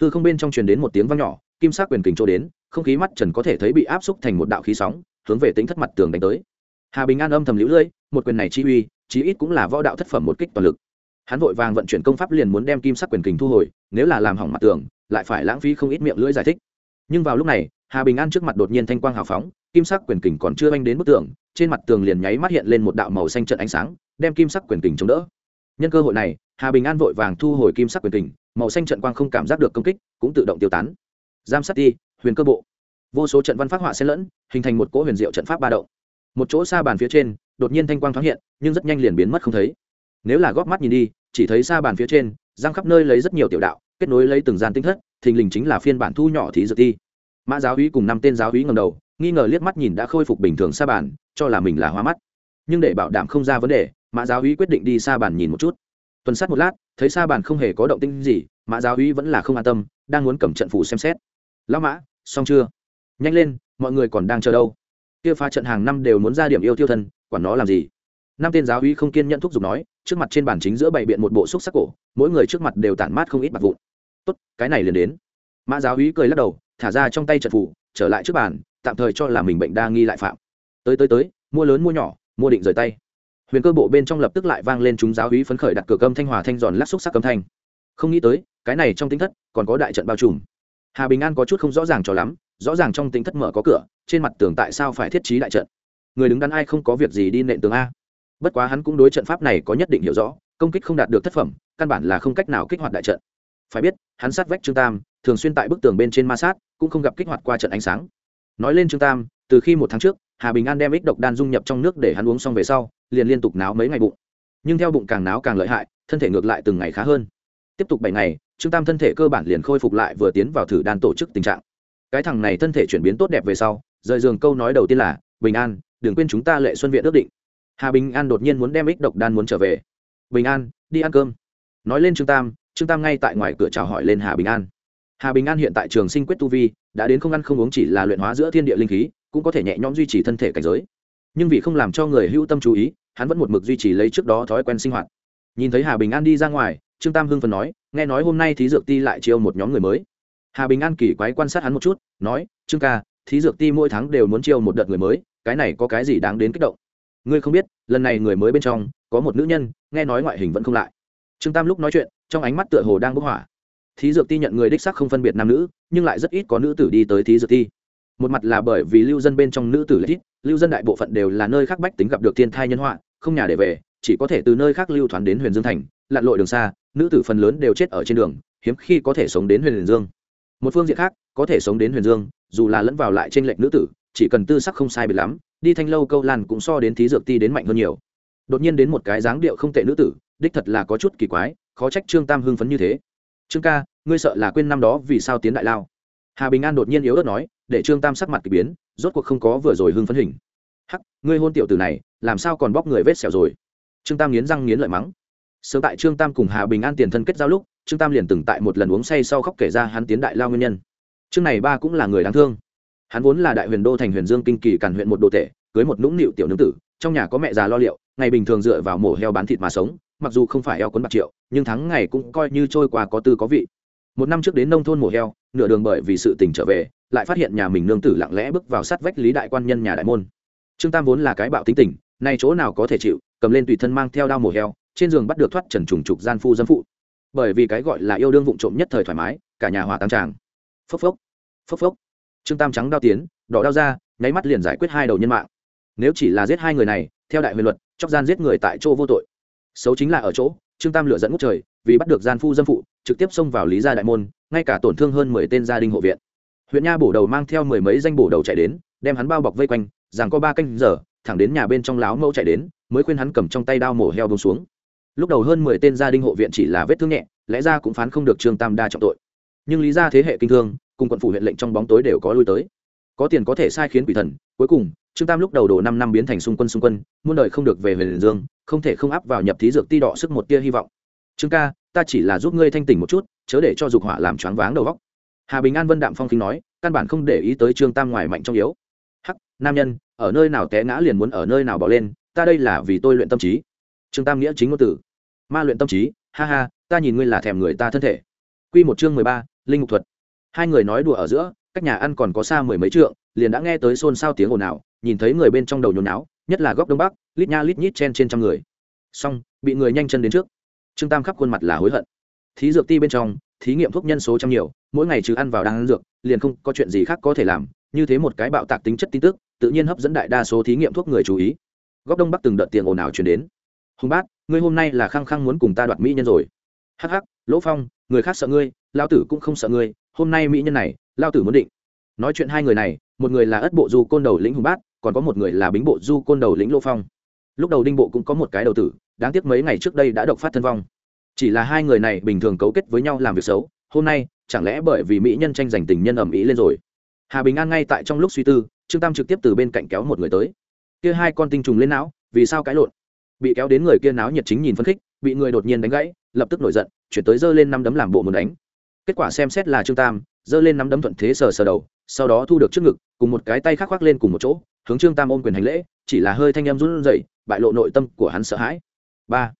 Hư không bên trong truyền đến một tiếng vang nhỏ, kim sắc quyền kình trô đến, không khí mắt trần có thể thấy bị áp xúc thành một đạo khí sóng, hướng về tính thất mặt tường đánh tới. Hà bình an âm thầm lũ lưỡi, một quyền này chi uy, chí ít cũng là võ đạo thất phẩm một kích toàn lực. Hắn vội vàng vận chuyển công pháp liền muốn đem kim sắc quyền kình thu hồi, nếu là làm hỏng mặt tường, lại phải lãng phí không ít miệng lưỡi giải thích. Nhưng vào lúc này, hà bình an trước mặt đột nhiên thanh quang hào phóng, kim sắc quyền kình còn chưa oanh đến bức tường, trên mặt tường liền nháy mắt hiện lên một đạo màu xanh trận ánh sáng, đem kim sắc quyền kình chống đỡ nhân cơ hội này, hà bình an vội vàng thu hồi kim sắc quyền tình màu xanh trận quang không cảm giác được công kích, cũng tự động tiêu tán. Giam sát đi, huyền cơ bộ. Vô số trận văn phát họa xen lẫn, hình thành một cỗ huyền diệu trận pháp ba động. Một chỗ xa bàn phía trên, đột nhiên thanh quang thoáng hiện, nhưng rất nhanh liền biến mất không thấy. Nếu là góp mắt nhìn đi, chỉ thấy xa bàn phía trên, giang khắp nơi lấy rất nhiều tiểu đạo, kết nối lấy từng gian tinh thất, thình lình chính là phiên bản thu nhỏ thí dược ti mã giáo hí cùng năm tên giáo hí ngầm đầu, nghi ngờ liếc mắt nhìn đã khôi phục bình thường xa bàn, cho là mình là hoa mắt. Nhưng để bảo đảm không ra vấn đề mã giáo hí quyết định đi xa bàn nhìn một chút. Tuần sát một lát, thấy xa bàn không hề có động tinh gì, mã giáo hí vẫn là không an tâm, đang muốn cầm trận phủ xem xét. Lão mã, xong chưa? Nhanh lên, mọi người còn đang chờ đâu? Kia phá trận hàng năm đều muốn ra điểm yêu tiêu thân, quản nó làm gì? Năm tên giáo uy không kiên nhận thúc giục nói, trước mặt trên bàn chính giữa bày biện một bộ xúc sắc cổ, mỗi người trước mặt đều tản mát không ít bạc vụn. Tốt, cái này liền đến. Mã giáo uy cười lắc đầu, thả ra trong tay trận phủ, trở lại trước bàn, tạm thời cho là mình bệnh đa nghi lại phạm. Tới tới tới, mua lớn mua nhỏ, mua định rời tay huyền cơ bộ bên trong lập tức lại vang lên chúng giáo hí phấn khởi đặt cửa cơm thanh hòa thanh giòn lắc xúc sắc cấm thanh. Không nghĩ tới, cái này trong tính thất còn có đại trận bao trùm. Hà bình an có chút không rõ ràng cho lắm, rõ ràng trong tính thất mở có cửa, trên mặt tường tại sao phải thiết trí đại trận? Người đứng đắn ai không có việc gì đi nện tường a? Bất quá hắn cũng đối trận pháp này có nhất định hiểu rõ, công kích không đạt được thất phẩm, căn bản là không cách nào kích hoạt đại trận. Phải biết, hắn sát vách trương tam, thường xuyên tại bức tường bên trên ma sát, cũng không gặp kích hoạt qua trận ánh sáng. Nói lên trương tam, từ khi một tháng trước hà bình an đem ích độc đan dung nhập trong nước để hắn uống xong về sau, liền liên tục náo mấy ngày bụng. Nhưng theo bụng càng náo càng lợi hại, thân thể ngược lại từng ngày khá hơn. Tiếp tục bảy ngày, trương tam thân thể cơ bản liền khôi phục lại vừa tiến vào thử đan tổ chức tình trạng. Cái thằng này thân thể chuyển biến tốt đẹp về sau, rời giường câu nói đầu tiên là, bình an, đừng quên chúng ta lệ xuân viện ước định. Hà bình an đột nhiên muốn đem ích độc đan muốn trở về. Bình an, đi ăn cơm. Nói lên trương tam trương tam ngay tại ngoài cửa chào hỏi lên hà bình an. Hà bình an hiện tại trường sinh quyết tu vi, đã đến không ăn không uống chỉ là luyện hóa giữa thiên địa linh khí cũng có thể nhẹ nhõm duy trì thân thể cảnh giới. Nhưng vì không làm cho người hữu tâm chú ý, hắn vẫn một mực duy trì lấy trước đó thói quen sinh hoạt. Nhìn thấy hà bình an đi ra ngoài, trương tam hưng phần nói, nghe nói hôm nay thí dược ti lại chiêu một nhóm người mới. Hà bình an kỳ quái quan sát hắn một chút, nói, trương ca, thí dược ti mỗi tháng đều muốn chiêu một đợt người mới, cái này có cái gì đáng đến kích động? Ngươi không biết, lần này người mới bên trong, có một nữ nhân, nghe nói ngoại hình vẫn không lại. Trương tam lúc nói chuyện, trong ánh mắt tựa hồ đang bốc hỏa. Thí dược ti nhận người đích sắc không phân biệt nam nữ, nhưng lại rất ít có nữ tử đi tới thí dược ti một mặt là bởi vì lưu dân bên trong nữ tử lệ thiết lưu dân đại bộ phận đều là nơi khác bách tính gặp được thiên thai nhân họa, không nhà để về, chỉ có thể từ nơi khác lưu thoán đến huyền dương thành, lặn lội đường xa, nữ tử phần lớn đều chết ở trên đường, hiếm khi có thể sống đến huyền dương. Một phương diện khác, có thể sống đến huyền dương, dù là lẫn vào lại trên lệnh nữ tử, chỉ cần tư sắc không sai biệt lắm, đi thanh lâu câu lan cũng so đến thí dược ti đến mạnh hơn nhiều. Đột nhiên đến một cái dáng điệu không tệ nữ tử, đích thật là có chút kỳ quái, khó trách trương tam hưng phấn như thế. Trương ca, ngươi sợ là quên năm đó vì sao tiến đại lao? Hà bình an đột nhiên yếu ớt nói, để trương tam sắc mặt k ỳ biến, rốt cuộc không có vừa rồi hưng phấn hình. Hắc, ngươi hôn tiểu tử này, làm sao còn bóc người vết xẻo rồi? Trương tam nghiến răng nghiến lợi mắng. Sớm tại trương tam cùng hà bình an tiền thân kết giao lúc, trương tam liền từng tại một lần uống say sau khóc kể ra hắn tiến đại lao nguyên nhân. Chương này ba cũng là người đáng thương. Hắn vốn là đại huyền đô thành huyền dương kinh kỳ cản huyện một đồ tể, cưới một nũng nịu tiểu nương tử, trong nhà có mẹ già lo liệu, ngày bình thường dựa vào mổ heo bán thịt mà sống, mặc dù không phải eo quấn bạc triệu, nhưng tháng ngày cũng coi như trôi qua có tư có vị một năm trước đến nông thôn mổ heo, nửa đường bởi vì sự tình trở về, lại phát hiện nhà mình nương tử lặng lẽ bước vào sát vách lý đại quan nhân nhà đại môn. Trương tam vốn là cái bạo tính tình, nay chỗ nào có thể chịu, cầm lên tùy thân mang theo đao mổ heo, trên giường bắt được thoát trần trùng trục gian phu dâm phụ. Bởi vì cái gọi là yêu đương vụng trộm nhất thời thoải mái, cả nhà hòa tăng tràng. Phốc phốc phốc phốc. Trương tam trắng đao tiến, đỏ đao ra, nháy mắt liền giải quyết hai đầu nhân mạng. Nếu chỉ là giết hai người này, theo đại huyền luật, chóc gian giết người tại chỗ vô tội. Xấu chính là ở chỗ, trương tam lửa dẫn ngút trời vì bắt được gian phu dâm phụ, trực tiếp xông vào lý gia đại môn, ngay cả tổn thương hơn mười tên gia đình hộ viện. Huyện nha bổ đầu mang theo mười mấy danh bổ đầu chạy đến, đem hắn bao bọc vây quanh, rằng có ba canh giờ, thẳng đến nhà bên trong láo mẫu chạy đến, mới khuyên hắn cầm trong tay đao mổ heo bông xuống. Lúc đầu hơn mười tên gia đình hộ viện chỉ là vết thương nhẹ, lẽ ra cũng phán không được trương tam đa trọng tội. Nhưng lý ra thế hệ kinh thương, cùng quận phủ huyện lệnh trong bóng tối đều có lui tới. Có tiền có thể sai khiến quỷ thần, cuối cùng, trương tam lúc đầu đổ năm năm biến thành xung quân xung quân, muôn đời không được về huyền dương không thể không áp vào nhập thí dược ti đỏ sức một tia hy vọng trương ca, ta chỉ là giúp ngươi thanh tỉnh một chút, chớ để cho dục hỏa làm choáng váng đầu góc hà bình an vân đạm phong kinh nói, căn bản không để ý tới trương tam ngoài mạnh trong yếu. Hắc, nam nhân, ở nơi nào té ngã liền muốn ở nơi nào bỏ lên, ta đây là vì tôi luyện tâm trí. Trương tam nghĩa chính ngôn tử ma luyện tâm trí, ha ha, ta nhìn ngươi là thèm người ta thân thể. Quy một chương mười ba, linh mục thuật. Hai người nói đùa ở giữa, cách nhà ăn còn có xa mười mấy trượng, liền đã nghe tới xôn xao tiếng ồn ào, nhìn thấy người bên trong đầu nhốn náo nhất là góc đông bắc, lít nha lít nhít chen trên trăm người. Xong, bị người nhanh chân đến trước trương tam khắp khuôn mặt là hối hận. Thí dược ti bên trong, thí nghiệm thuốc nhân số trăm nhiều, mỗi ngày trừ ăn vào đang ăn dược, liền không có chuyện gì khác có thể làm, như thế một cái bạo tạc tính chất tin tức, tự nhiên hấp dẫn đại đa số thí nghiệm thuốc người chú ý. Góc đông bắc từng đợt tiền ồn ào chuyển đến. Hùng bác, ngươi hôm nay là khăng khăng muốn cùng ta đoạt mỹ nhân rồi. Hắc hắc, lỗ phong, người khác sợ ngươi lao tử cũng không sợ ngươi, hôm nay mỹ nhân này lao tử muốn định. Nói chuyện hai người này, một người là ất bộ du côn đầu lĩnh hùng bát còn có một người là bính bộ du côn đầu lĩnh lỗ phong lúc đầu đinh bộ cũng có một cái đầu tử, đáng tiếc mấy ngày trước đây đã độc phát thân vong. Chỉ là hai người này bình thường cấu kết với nhau làm việc xấu, hôm nay, chẳng lẽ bởi vì mỹ nhân tranh giành tình nhân ẩm ý lên rồi? Hà bình an ngay tại trong lúc suy tư, trương tam trực tiếp từ bên cạnh kéo một người tới. Kia hai con tinh trùng lên não, vì sao cãi lộn? Bị kéo đến người kia náo nhiệt chính nhìn phân khích, bị người đột nhiên đánh gãy, lập tức nổi giận, chuyển tới giơ lên năm đấm làm bộ muốn đánh. Kết quả xem xét là trương tam, giơ lên năm đấm thuận thế sờ sờ đầu, sau đó thu được trước ngực, cùng một cái tay khắc khoác lên cùng một chỗ, hướng trương tam ôm quyền hành lễ, chỉ là hơi thanh em run rẩy bại lộ nội tâm của hắn sợ hãi. Ba,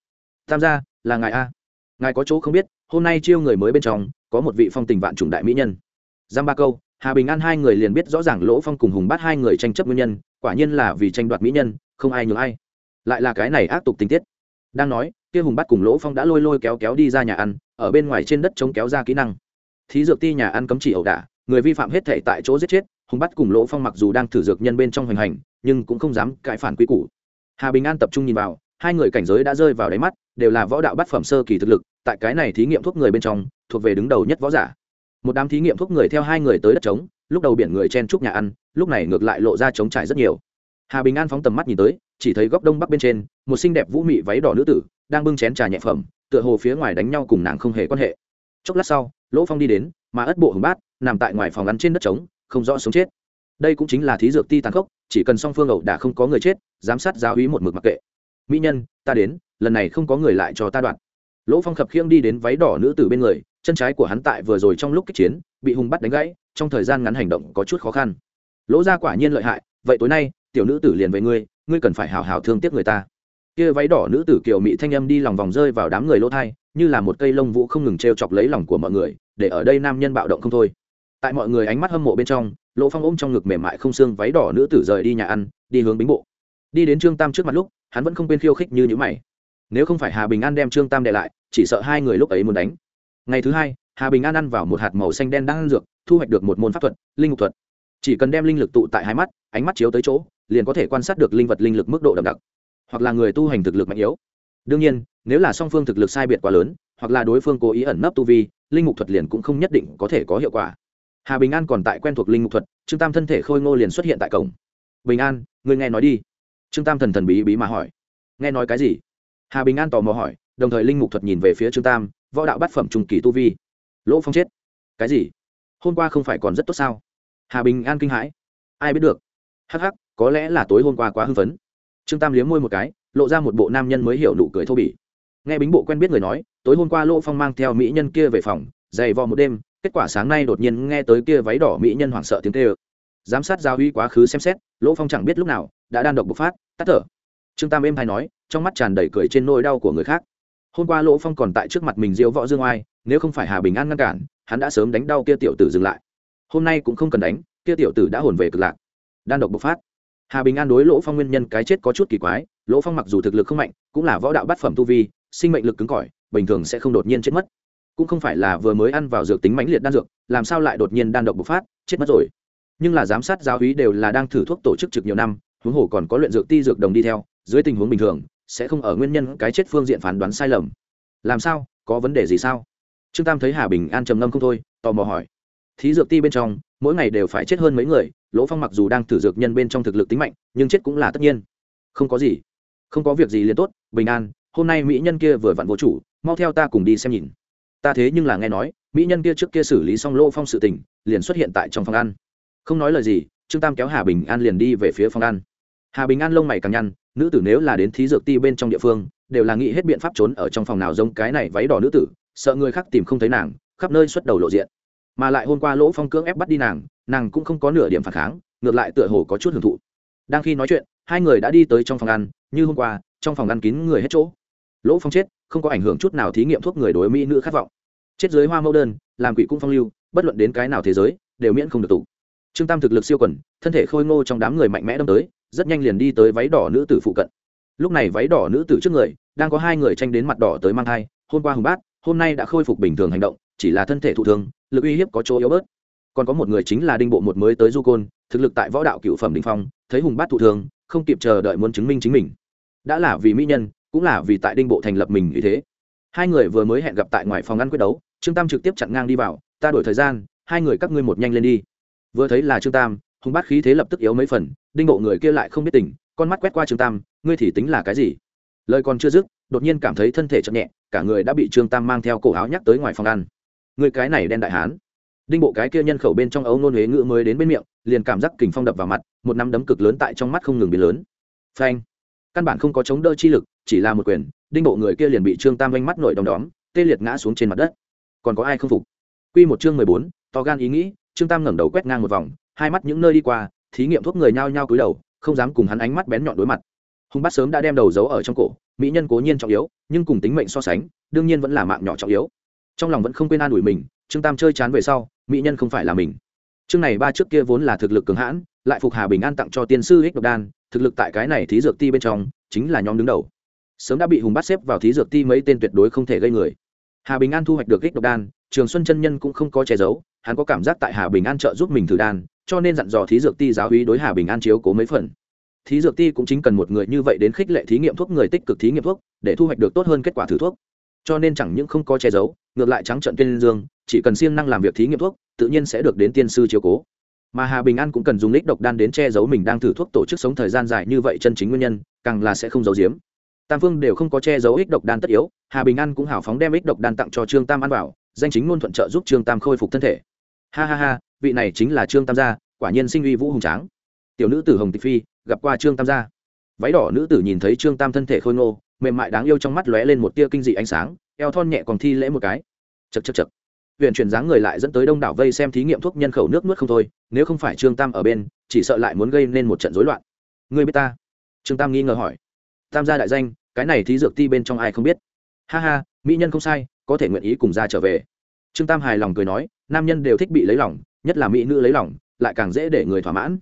tam gia, là ngài a. Ngài có chỗ không biết, hôm nay chiêu người mới bên trong, có một vị phong tình vạn chủng đại mỹ nhân. Giam ba câu, hà bình an hai người liền biết rõ ràng lỗ phong cùng hùng bắt hai người tranh chấp nguyên nhân, quả nhiên là vì tranh đoạt mỹ nhân, không ai nhường ai. Lại là cái này ác tục tình tiết. Đang nói, kia hùng bắt cùng lỗ phong đã lôi lôi kéo kéo đi ra nhà ăn, ở bên ngoài trên đất chống kéo ra kỹ năng. Thí dược ti nhà ăn cấm chỉ ẩu đả, người vi phạm hết thể tại chỗ giết chết, hùng bắt cùng lỗ phong mặc dù đang thử dược nhân bên trong hoành hành, nhưng cũng không dám cãi phản quy củ hà bình an tập trung nhìn vào, hai người cảnh giới đã rơi vào đáy mắt, đều là võ đạo bát phẩm sơ kỳ thực lực, tại cái này thí nghiệm thuốc người bên trong, thuộc về đứng đầu nhất võ giả. Một đám thí nghiệm thuốc người theo hai người tới đất trống, lúc đầu biển người chen trúc nhà ăn, lúc này ngược lại lộ ra trống trải rất nhiều. Hà bình an phóng tầm mắt nhìn tới, chỉ thấy góc đông bắc bên trên, một xinh đẹp vũ mị váy đỏ nữ tử, đang bưng chén trà nhẹ phẩm, tựa hồ phía ngoài đánh nhau cùng nàng không hề quan hệ. Chốc lát sau, lỗ phong đi đến, mà ất bộ hồng bát, nằm tại ngoài phòng ăn trên đất trống, không rõ sống chết đây cũng chính là thí dược ti tàn khốc, chỉ cần song phương ẩu đả không có người chết, giám sát giáo hí một mực mặc kệ. Mỹ nhân, ta đến, lần này không có người lại cho ta đoạn. Lỗ phong khập khiêng đi đến váy đỏ nữ tử bên người, chân trái của hắn tại vừa rồi trong lúc kích chiến, bị hùng bắt đánh gãy, trong thời gian ngắn hành động có chút khó khăn. Lỗ ra quả nhiên lợi hại, vậy tối nay, tiểu nữ tử liền về ngươi ngươi cần phải hào hào thương tiếc người ta. Kia váy đỏ nữ tử kiều mỹ thanh âm đi lòng vòng rơi vào đám người lỗ thai, như là một cây lông vũ không ngừng t r e o chọc lấy lòng của mọi người, để ở đây nam nhân bạo động không thôi. Tại mọi người ánh mắt hâm mộ bên trong lỗ phong ôm trong ngực mềm mại không xương váy đỏ nữ tử rời đi nhà ăn, đi hướng bính bộ. Đi đến trương tam trước mặt lúc, hắn vẫn không quên khiêu khích như những mày. Nếu không phải hà bình an đem trương tam đệ lại, chỉ sợ hai người lúc ấy muốn đánh. Ngày thứ hai, hà bình an ăn vào một hạt màu xanh đen đang ăn dược, thu hoạch được một môn pháp thuật, linh ngục thuật. Chỉ cần đem linh lực tụ tại hai mắt, ánh mắt chiếu tới chỗ, liền có thể quan sát được linh vật linh lực mức độ đậm đặc, hoặc là người tu hành thực lực mạnh yếu. Đương nhiên, nếu là song phương thực lực sai biệt quá lớn, hoặc là đối phương cố ý ẩn nấp tu vi, linh mục thuật liền cũng không nhất định có thể có hiệu quả hà bình an còn tại quen thuộc linh mục thuật, trương tam thân thể khôi ngô liền xuất hiện tại cổng. Bình an người nghe nói đi. Trương tam thần thần bí bí mà hỏi. Nghe nói cái gì? Hà bình an tò mò hỏi, đồng thời linh mục thuật nhìn về phía trương tam, võ đạo bát phẩm trùng kỳ tu vi. Lỗ phong chết. Cái gì? Hôm qua không phải còn rất tốt sao? Hà bình an kinh hãi. Ai biết được. Hắc hắc, có lẽ là tối hôm qua quá hưng phấn. Trương tam liếm môi một cái, lộ ra một bộ nam nhân mới hiểu nụ cười thô bỉ. Nghe bính bộ quen biết người nói, tối hôm qua lỗ phong mang theo mỹ nhân kia về phòng, dày vò một đêm kết quả sáng nay đột nhiên nghe tới kia váy đỏ mỹ nhân hoảng sợ tiếng tê ơ giám sát giao uy quá khứ xem xét, lỗ phong chẳng biết lúc nào, đã đan độc bộc phát, tắt thở. Trương tam êm hay nói, trong mắt tràn đầy cười trên nỗi đau của người khác. Hôm qua lỗ phong còn tại trước mặt mình diễu võ dương oai, nếu không phải hà bình an ngăn cản, hắn đã sớm đánh đau kia tiểu tử dừng lại. Hôm nay cũng không cần đánh, kia tiểu tử đã hồn về cực lạc. Đan độc bộc phát. Hà bình an đối lỗ phong nguyên nhân cái chết có chút kỳ quái, lỗ phong mặc dù thực lực không mạnh, cũng là võ đạo bát phẩm tu vi, sinh mệnh lực cứng cỏi, bình thường sẽ không đột nhiên chết mất cũng không phải là vừa mới ăn vào dược tính mãnh liệt đan dược, làm sao lại đột nhiên đan độc bộc phát, chết mất rồi. Nhưng là giám sát giáo úy đều là đang thử thuốc tổ chức trực nhiều năm, huống hồ còn có luyện dược ti dược đồng đi theo, dưới tình huống bình thường, sẽ không ở nguyên nhân cái chết phương diện phán đoán sai lầm. Làm sao? Có vấn đề gì sao? Trương tam thấy hà bình an trầm ngâm không thôi, tò mò hỏi. Thí dược ti bên trong, mỗi ngày đều phải chết hơn mấy người, lỗ phong mặc dù đang thử dược nhân bên trong thực lực tính mạnh, nhưng chết cũng là tất nhiên. Không có gì. Không có việc gì liền tốt, bình an, hôm nay mỹ nhân kia vừa vặn vô chủ, mau theo ta cùng đi xem nhìn ta thế nhưng là nghe nói, mỹ nhân kia trước kia xử lý xong lỗ phong sự tình, liền xuất hiện tại trong phòng ăn. Không nói lời gì, trương tam kéo hà bình an liền đi về phía phòng ăn. Hà bình an lông mày càng nhăn, nữ tử nếu là đến thí dược ti bên trong địa phương, đều là nghĩ hết biện pháp trốn ở trong phòng nào giống cái này váy đỏ nữ tử, sợ người khác tìm không thấy nàng, khắp nơi xuất đầu lộ diện. Mà lại hôm qua lỗ phong cưỡng ép bắt đi nàng nàng cũng không có nửa điểm phản kháng, ngược lại tựa hồ có chút hưởng thụ. Đang khi nói chuyện, hai người đã đi tới trong phòng ăn, như hôm qua, trong phòng ăn kín người hết chỗ. Lỗ phong chết, không có ảnh hưởng chút nào thí nghiệm thuốc người đối mỹ nữ khát vọng chết dưới hoa mẫu đơn, làm quỷ cung phong lưu, bất luận đến cái nào thế giới, đều miễn không được tụ trương tam thực lực siêu quần, thân thể khôi ngô trong đám người mạnh mẽ đâm tới, rất nhanh liền đi tới váy đỏ nữ tử phụ cận. Lúc này váy đỏ nữ tử trước người, đang có hai người tranh đến mặt đỏ tới mang thai, hôm qua hùng bát, hôm nay đã khôi phục bình thường hành động, chỉ là thân thể thụ thương, lực uy hiếp có chỗ yếu bớt. Còn có một người chính là đinh bộ một mới tới du côn, thực lực tại võ đạo cựu phẩm đình phong, thấy hùng bát thụ thương, không kịp chờ đợi muốn chứng minh chính mình. Đã là vì mỹ nhân, cũng là vì tại đinh bộ thành lập mình như thế. Hai người vừa mới hẹn gặp tại ngoài phòng ngăn quyết đấu trương tam trực tiếp chặn ngang đi vào, ta đổi thời gian, hai người các ngươi một nhanh lên đi. Vừa thấy là trương tam hùng bát khí thế lập tức yếu mấy phần, đinh bộ người kia lại không biết tỉnh, con mắt quét qua trương tam, ngươi thì tính là cái gì? Lời còn chưa dứt, đột nhiên cảm thấy thân thể chậm nhẹ, cả người đã bị trương tam mang theo cổ áo nhắc tới ngoài phòng ăn. Người cái này đen đại hán. Đinh bộ cái kia nhân khẩu bên trong ấu nôn huế ngữ mới đến bên miệng, liền cảm giác kình phong đập vào mặt, một nắm đấm cực lớn tại trong mắt không ngừng biến lớn. Phanh! Căn bản không có chống đỡ chi lực, chỉ là một quyền, đinh bộ người kia liền bị trương tam vanh mắt nổi đom đóm, tê liệt ngã xuống trên mặt đất còn có ai không phục? Q một chương mười bốn, to gan ý nghĩ, trương tam ngẩng đầu quét ngang một vòng, hai mắt những nơi đi qua, thí nghiệm thuốc người nhao nhao cúi đầu, không dám cùng hắn ánh mắt bén nhọn đối mặt. Hùng bát sớm đã đem đầu giấu ở trong cổ, mỹ nhân cố nhiên trọng yếu, nhưng cùng tính mệnh so sánh, đương nhiên vẫn là mạng nhỏ trọng yếu. Trong lòng vẫn không quên an ủi mình, trương tam chơi chán về sau, mỹ nhân không phải là mình. Chương này ba trước kia vốn là thực lực cường hãn, lại phục hà bình an tặng cho tiên sư ích độc đan, thực lực tại cái này thí dược ti bên trong, chính là nhóm đứng đầu. Sớm đã bị hùng bắt xếp vào thí dược ti mấy tên tuyệt đối không thể gây người hà bình an thu hoạch được kích độc đan, trường xuân chân nhân cũng không có che giấu, hắn có cảm giác tại hà bình an trợ giúp mình thử đan, cho nên dặn dò thí dược ti giáo hí đối hà bình an chiếu cố mấy phần. Thí dược ti cũng chính cần một người như vậy đến khích lệ thí nghiệm thuốc, người tích cực thí nghiệm thuốc, để thu hoạch được tốt hơn kết quả thử thuốc. Cho nên chẳng những không có che giấu, ngược lại trắng trận tuyên dương, chỉ cần siêng năng làm việc thí nghiệm thuốc, tự nhiên sẽ được đến tiên sư chiếu cố. Mà hà bình an cũng cần dùng lích độc đan đến che giấu mình đang thử thuốc tổ chức sống thời gian dài như vậy chân chính nguyên nhân, càng là sẽ không giấu giếm tam phương đều không có che giấu ích độc đan tất yếu, hà bình an cũng hào phóng đem ích độc đan tặng cho trương tam ăn vào, danh chính ngôn thuận trợ giúp trương tam khôi phục thân thể. Ha ha ha, vị này chính là trương tam gia, quả nhiên sinh uy vũ hùng tráng. Tiểu nữ tử hồng tịch phi, gặp qua trương tam gia. Váy đỏ nữ tử nhìn thấy trương tam thân thể khôi ngô, mềm mại đáng yêu trong mắt lóe lên một tia kinh dị ánh sáng, eo thon nhẹ còn thi lễ một cái. Chật chật chật huyện chuyển dáng người lại dẫn tới đông đảo vây xem thí nghiệm thuốc nhân khẩu nước nuốt không thôi, nếu không phải trương tam ở bên, chỉ sợ lại muốn gây nên một trận rối loạn. Người biết ta? Trương tam nghi ngờ hỏi tam gia đại danh, cái này thí dược ti bên trong ai không biết. Ha ha, mỹ nhân không sai, có thể nguyện ý cùng ra trở về. Trương tam hài lòng cười nói, nam nhân đều thích bị lấy lòng, nhất là mỹ nữ lấy lòng, lại càng dễ để người thỏa mãn.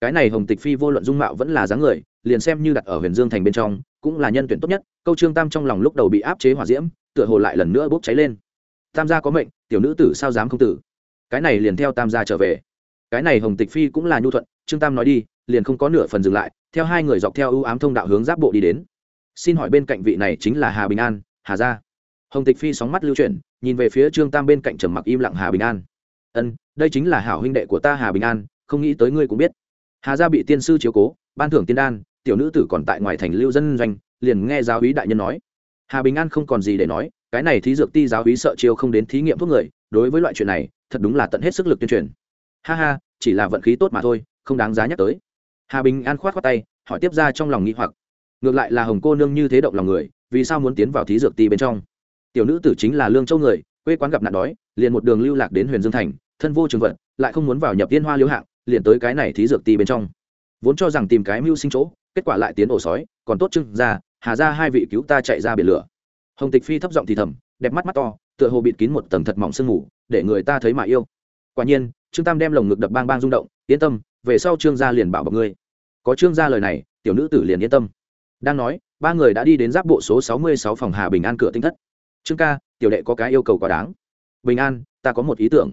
Cái này hồng tịch phi vô luận dung mạo vẫn là dáng người, liền xem như đặt ở huyền dương thành bên trong, cũng là nhân tuyển tốt nhất, câu trương tam trong lòng lúc đầu bị áp chế hỏa diễm, tựa hồ lại lần nữa bốc cháy lên. Tam gia có mệnh, tiểu nữ tử sao dám không tử? Cái này liền theo tam gia trở về. Cái này hồng tịch phi cũng là nhu thuận, trương tam nói đi liền không có nửa phần dừng lại, theo hai người dọc theo ưu ám thông đạo hướng giáp bộ đi đến. Xin hỏi bên cạnh vị này chính là hà bình an, hà gia. Hồng tịch phi sóng mắt lưu chuyển, nhìn về phía trương tam bên cạnh trầm mặc im lặng hà bình an. Ân, đây chính là hảo huynh đệ của ta hà bình an, không nghĩ tới ngươi cũng biết. Hà gia bị tiên sư chiếu cố, ban thưởng tiên đan, tiểu nữ tử còn tại ngoài thành lưu dân doanh, liền nghe giáo úy đại nhân nói. Hà bình an không còn gì để nói, cái này thí dược ti giáo úy sợ chiêu không đến thí nghiệm thuốc người, đối với loại chuyện này, thật đúng là tận hết sức lực tuyên truyền. Ha ha, chỉ là vận khí tốt mà thôi, không đáng giá nhắc tới hà bình an khoát khoát tay, hỏi tiếp ra trong lòng nghĩ hoặc. Ngược lại là hồng cô nương như thế động lòng người, vì sao muốn tiến vào thí dược ti bên trong? Tiểu nữ tử chính là lương châu người, quê quán gặp nạn đói, liền một đường lưu lạc đến huyền dương thành, thân vô trường vận lại không muốn vào nhập tiên hoa liễu hạng, liền tới cái này thí dược ti bên trong. Vốn cho rằng tìm cái mưu sinh chỗ, kết quả lại tiến ổ sói, còn tốt chưng ra, hà ra hai vị cứu ta chạy ra biển lửa. Hồng tịch phi thấp giọng thì thầm, đẹp mắt mắt to, tựa hồ bịt kín một tầng thật mỏng sương mù, để người ta thấy mà yêu. Quả nhiên, trương tam đem lồng ngực đập bang bang rung động, yên tâm về sau trương gia liền bảo bọc ngươi. Có trương gia lời này, tiểu nữ tử liền yên tâm. Đang nói, ba người đã đi đến giáp bộ số sáu mươi sáu phòng hà bình an cửa tinh thất. Trương ca, tiểu đệ có cái yêu cầu quá đáng. Bình an, ta có một ý tưởng.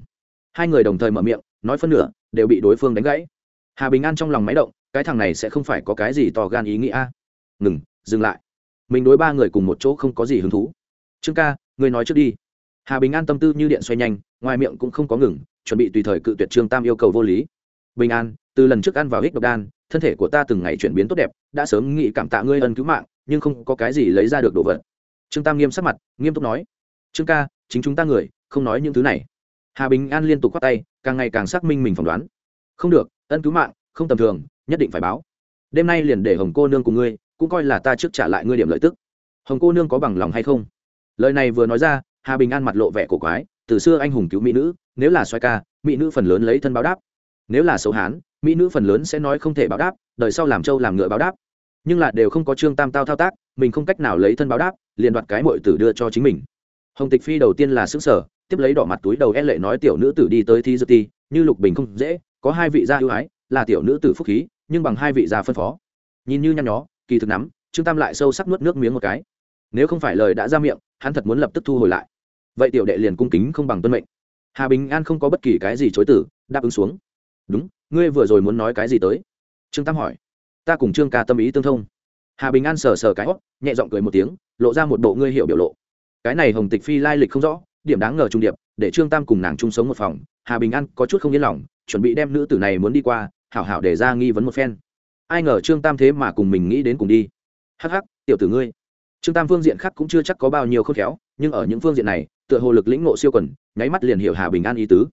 Hai người đồng thời mở miệng, nói phân nửa, đều bị đối phương đánh gãy. Hà bình an trong lòng máy động, cái thằng này sẽ không phải có cái gì to gan ý nghĩa ngừng, dừng lại. Mình đối ba người cùng một chỗ không có gì hứng thú. Trương ca, ngươi nói trước đi. Hà bình an tâm tư như điện xoay nhanh, ngoài miệng cũng không có ngừng, chuẩn bị tùy thời cự tuyệt trương tam yêu cầu vô lý. Bình an từ lần trước ăn vào hích độc đan, thân thể của ta từng ngày chuyển biến tốt đẹp, đã sớm nghĩ cảm tạ ngươi ân cứu mạng, nhưng không có cái gì lấy ra được đồ vật. Trương tam nghiêm sắc mặt, nghiêm túc nói, trương ca, chính chúng ta người, không nói những thứ này. Hà bình an liên tục khoác tay, càng ngày càng xác minh mình phỏng đoán. Không được, ân cứu mạng, không tầm thường, nhất định phải báo. Đêm nay liền để hồng cô nương cùng ngươi, cũng coi là ta trước trả lại ngươi điểm lợi tức. Hồng cô nương có bằng lòng hay không? Lời này vừa nói ra, hà bình an mặt lộ vẻ cổ quái, từ xưa anh hùng cứu mỹ nữ, nếu là xoay ca, mỹ nữ phần lớn lấy thân báo đáp. Nếu là xấu hán mỹ nữ phần lớn sẽ nói không thể báo đáp, đời sau làm trâu làm ngựa báo đáp. Nhưng là đều không có trương tam tao thao tác, mình không cách nào lấy thân báo đáp, liền đoạt cái mội tử đưa cho chính mình. Hồng tịch phi đầu tiên là xứ sở tiếp lấy đỏ mặt túi đầu e lệ nói tiểu nữ tử đi tới thi dư ti, như lục bình không dễ, có hai vị gia ưu ái, là tiểu nữ tử phúc khí, nhưng bằng hai vị gia phân phó. Nhìn như nhăn nhó, kỳ thực nắm, trương tam lại sâu sắc nuốt nước miếng một cái. Nếu không phải lời đã ra miệng, hắn thật muốn lập tức thu hồi lại. Vậy tiểu đệ liền cung kính không bằng tuân mệnh. Hà bình an không có bất kỳ cái gì chối tử đáp ứng xuống. Đúng ngươi vừa rồi muốn nói cái gì tới? Trương tam hỏi. Ta cùng trương ca tâm ý tương thông. Hà bình an sờ sờ cái hót nhẹ giọng cười một tiếng, lộ ra một bộ ngươi hiểu biểu lộ. Cái này hồng tịch phi lai lịch không rõ, điểm đáng ngờ trung điệp, để trương tam cùng nàng chung sống một phòng, hà bình an có chút không yên lòng, chuẩn bị đem nữ tử này muốn đi qua, hảo hảo để ra nghi vấn một phen. Ai ngờ trương tam thế mà cùng mình nghĩ đến cùng đi. Hắc hắc, tiểu tử ngươi. Trương tam phương diện khác cũng chưa chắc có bao nhiêu khôn khéo, nhưng ở những phương diện này, tựa hồ lực lĩnh ngộ siêu quần, nháy mắt liền hiểu hà bình an ý tứ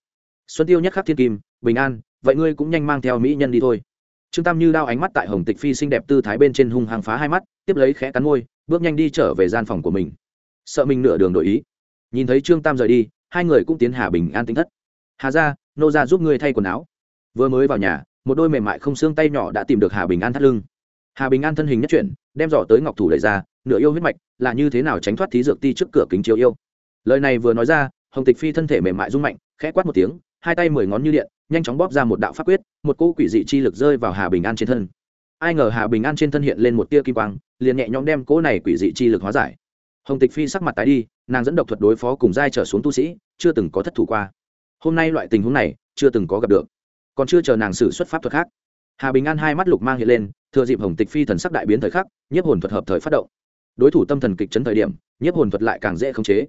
xuân tiêu nhất khắc thiên kim, bình an, vậy ngươi cũng nhanh mang theo mỹ nhân đi thôi. Trương tam như đao ánh mắt tại hồng tịch phi xinh đẹp tư thái bên trên hung hàng phá hai mắt, tiếp lấy khẽ cắn môi, bước nhanh đi trở về gian phòng của mình. Sợ mình nửa đường đổi ý. Nhìn thấy trương tam rời đi, hai người cũng tiến hà bình an tính thất. Hà ra nô ra giúp ngươi thay quần áo. Vừa mới vào nhà, một đôi mềm mại không xương tay nhỏ đã tìm được hà bình an thắt lưng. Hà bình an thân hình nhất chuyển, đem giỏ tới ngọc thủ đẩy ra, nửa yêu huyết mạch, là như thế nào tránh thoát thí dược ti trước cửa kính chiếu yêu. Lời này vừa nói ra, hồng tịch phi thân thể mềm mại rung mạnh, khẽ quát một tiếng hai tay mười ngón như điện, nhanh chóng bóp ra một đạo pháp quyết, một cỗ quỷ dị chi lực rơi vào hà bình an trên thân. Ai ngờ hà bình an trên thân hiện lên một tia kim quang, liền nhẹ nhõm đem cỗ này quỷ dị chi lực hóa giải. Hồng tịch phi sắc mặt tái đi, nàng dẫn độc thuật đối phó cùng giai trở xuống tu sĩ, chưa từng có thất thủ qua. Hôm nay loại tình huống này, chưa từng có gặp được. Còn chưa chờ nàng xử xuất pháp thuật khác. Hà bình an hai mắt lục mang hiện lên, thừa dịp hồng tịch phi thần sắc đại biến thời khắc, nhiếp hồn thuật hợp thời phát động. Đối thủ tâm thần kịch chấn thời điểm, nhiếp hồn thuật lại càng dễ khống chế.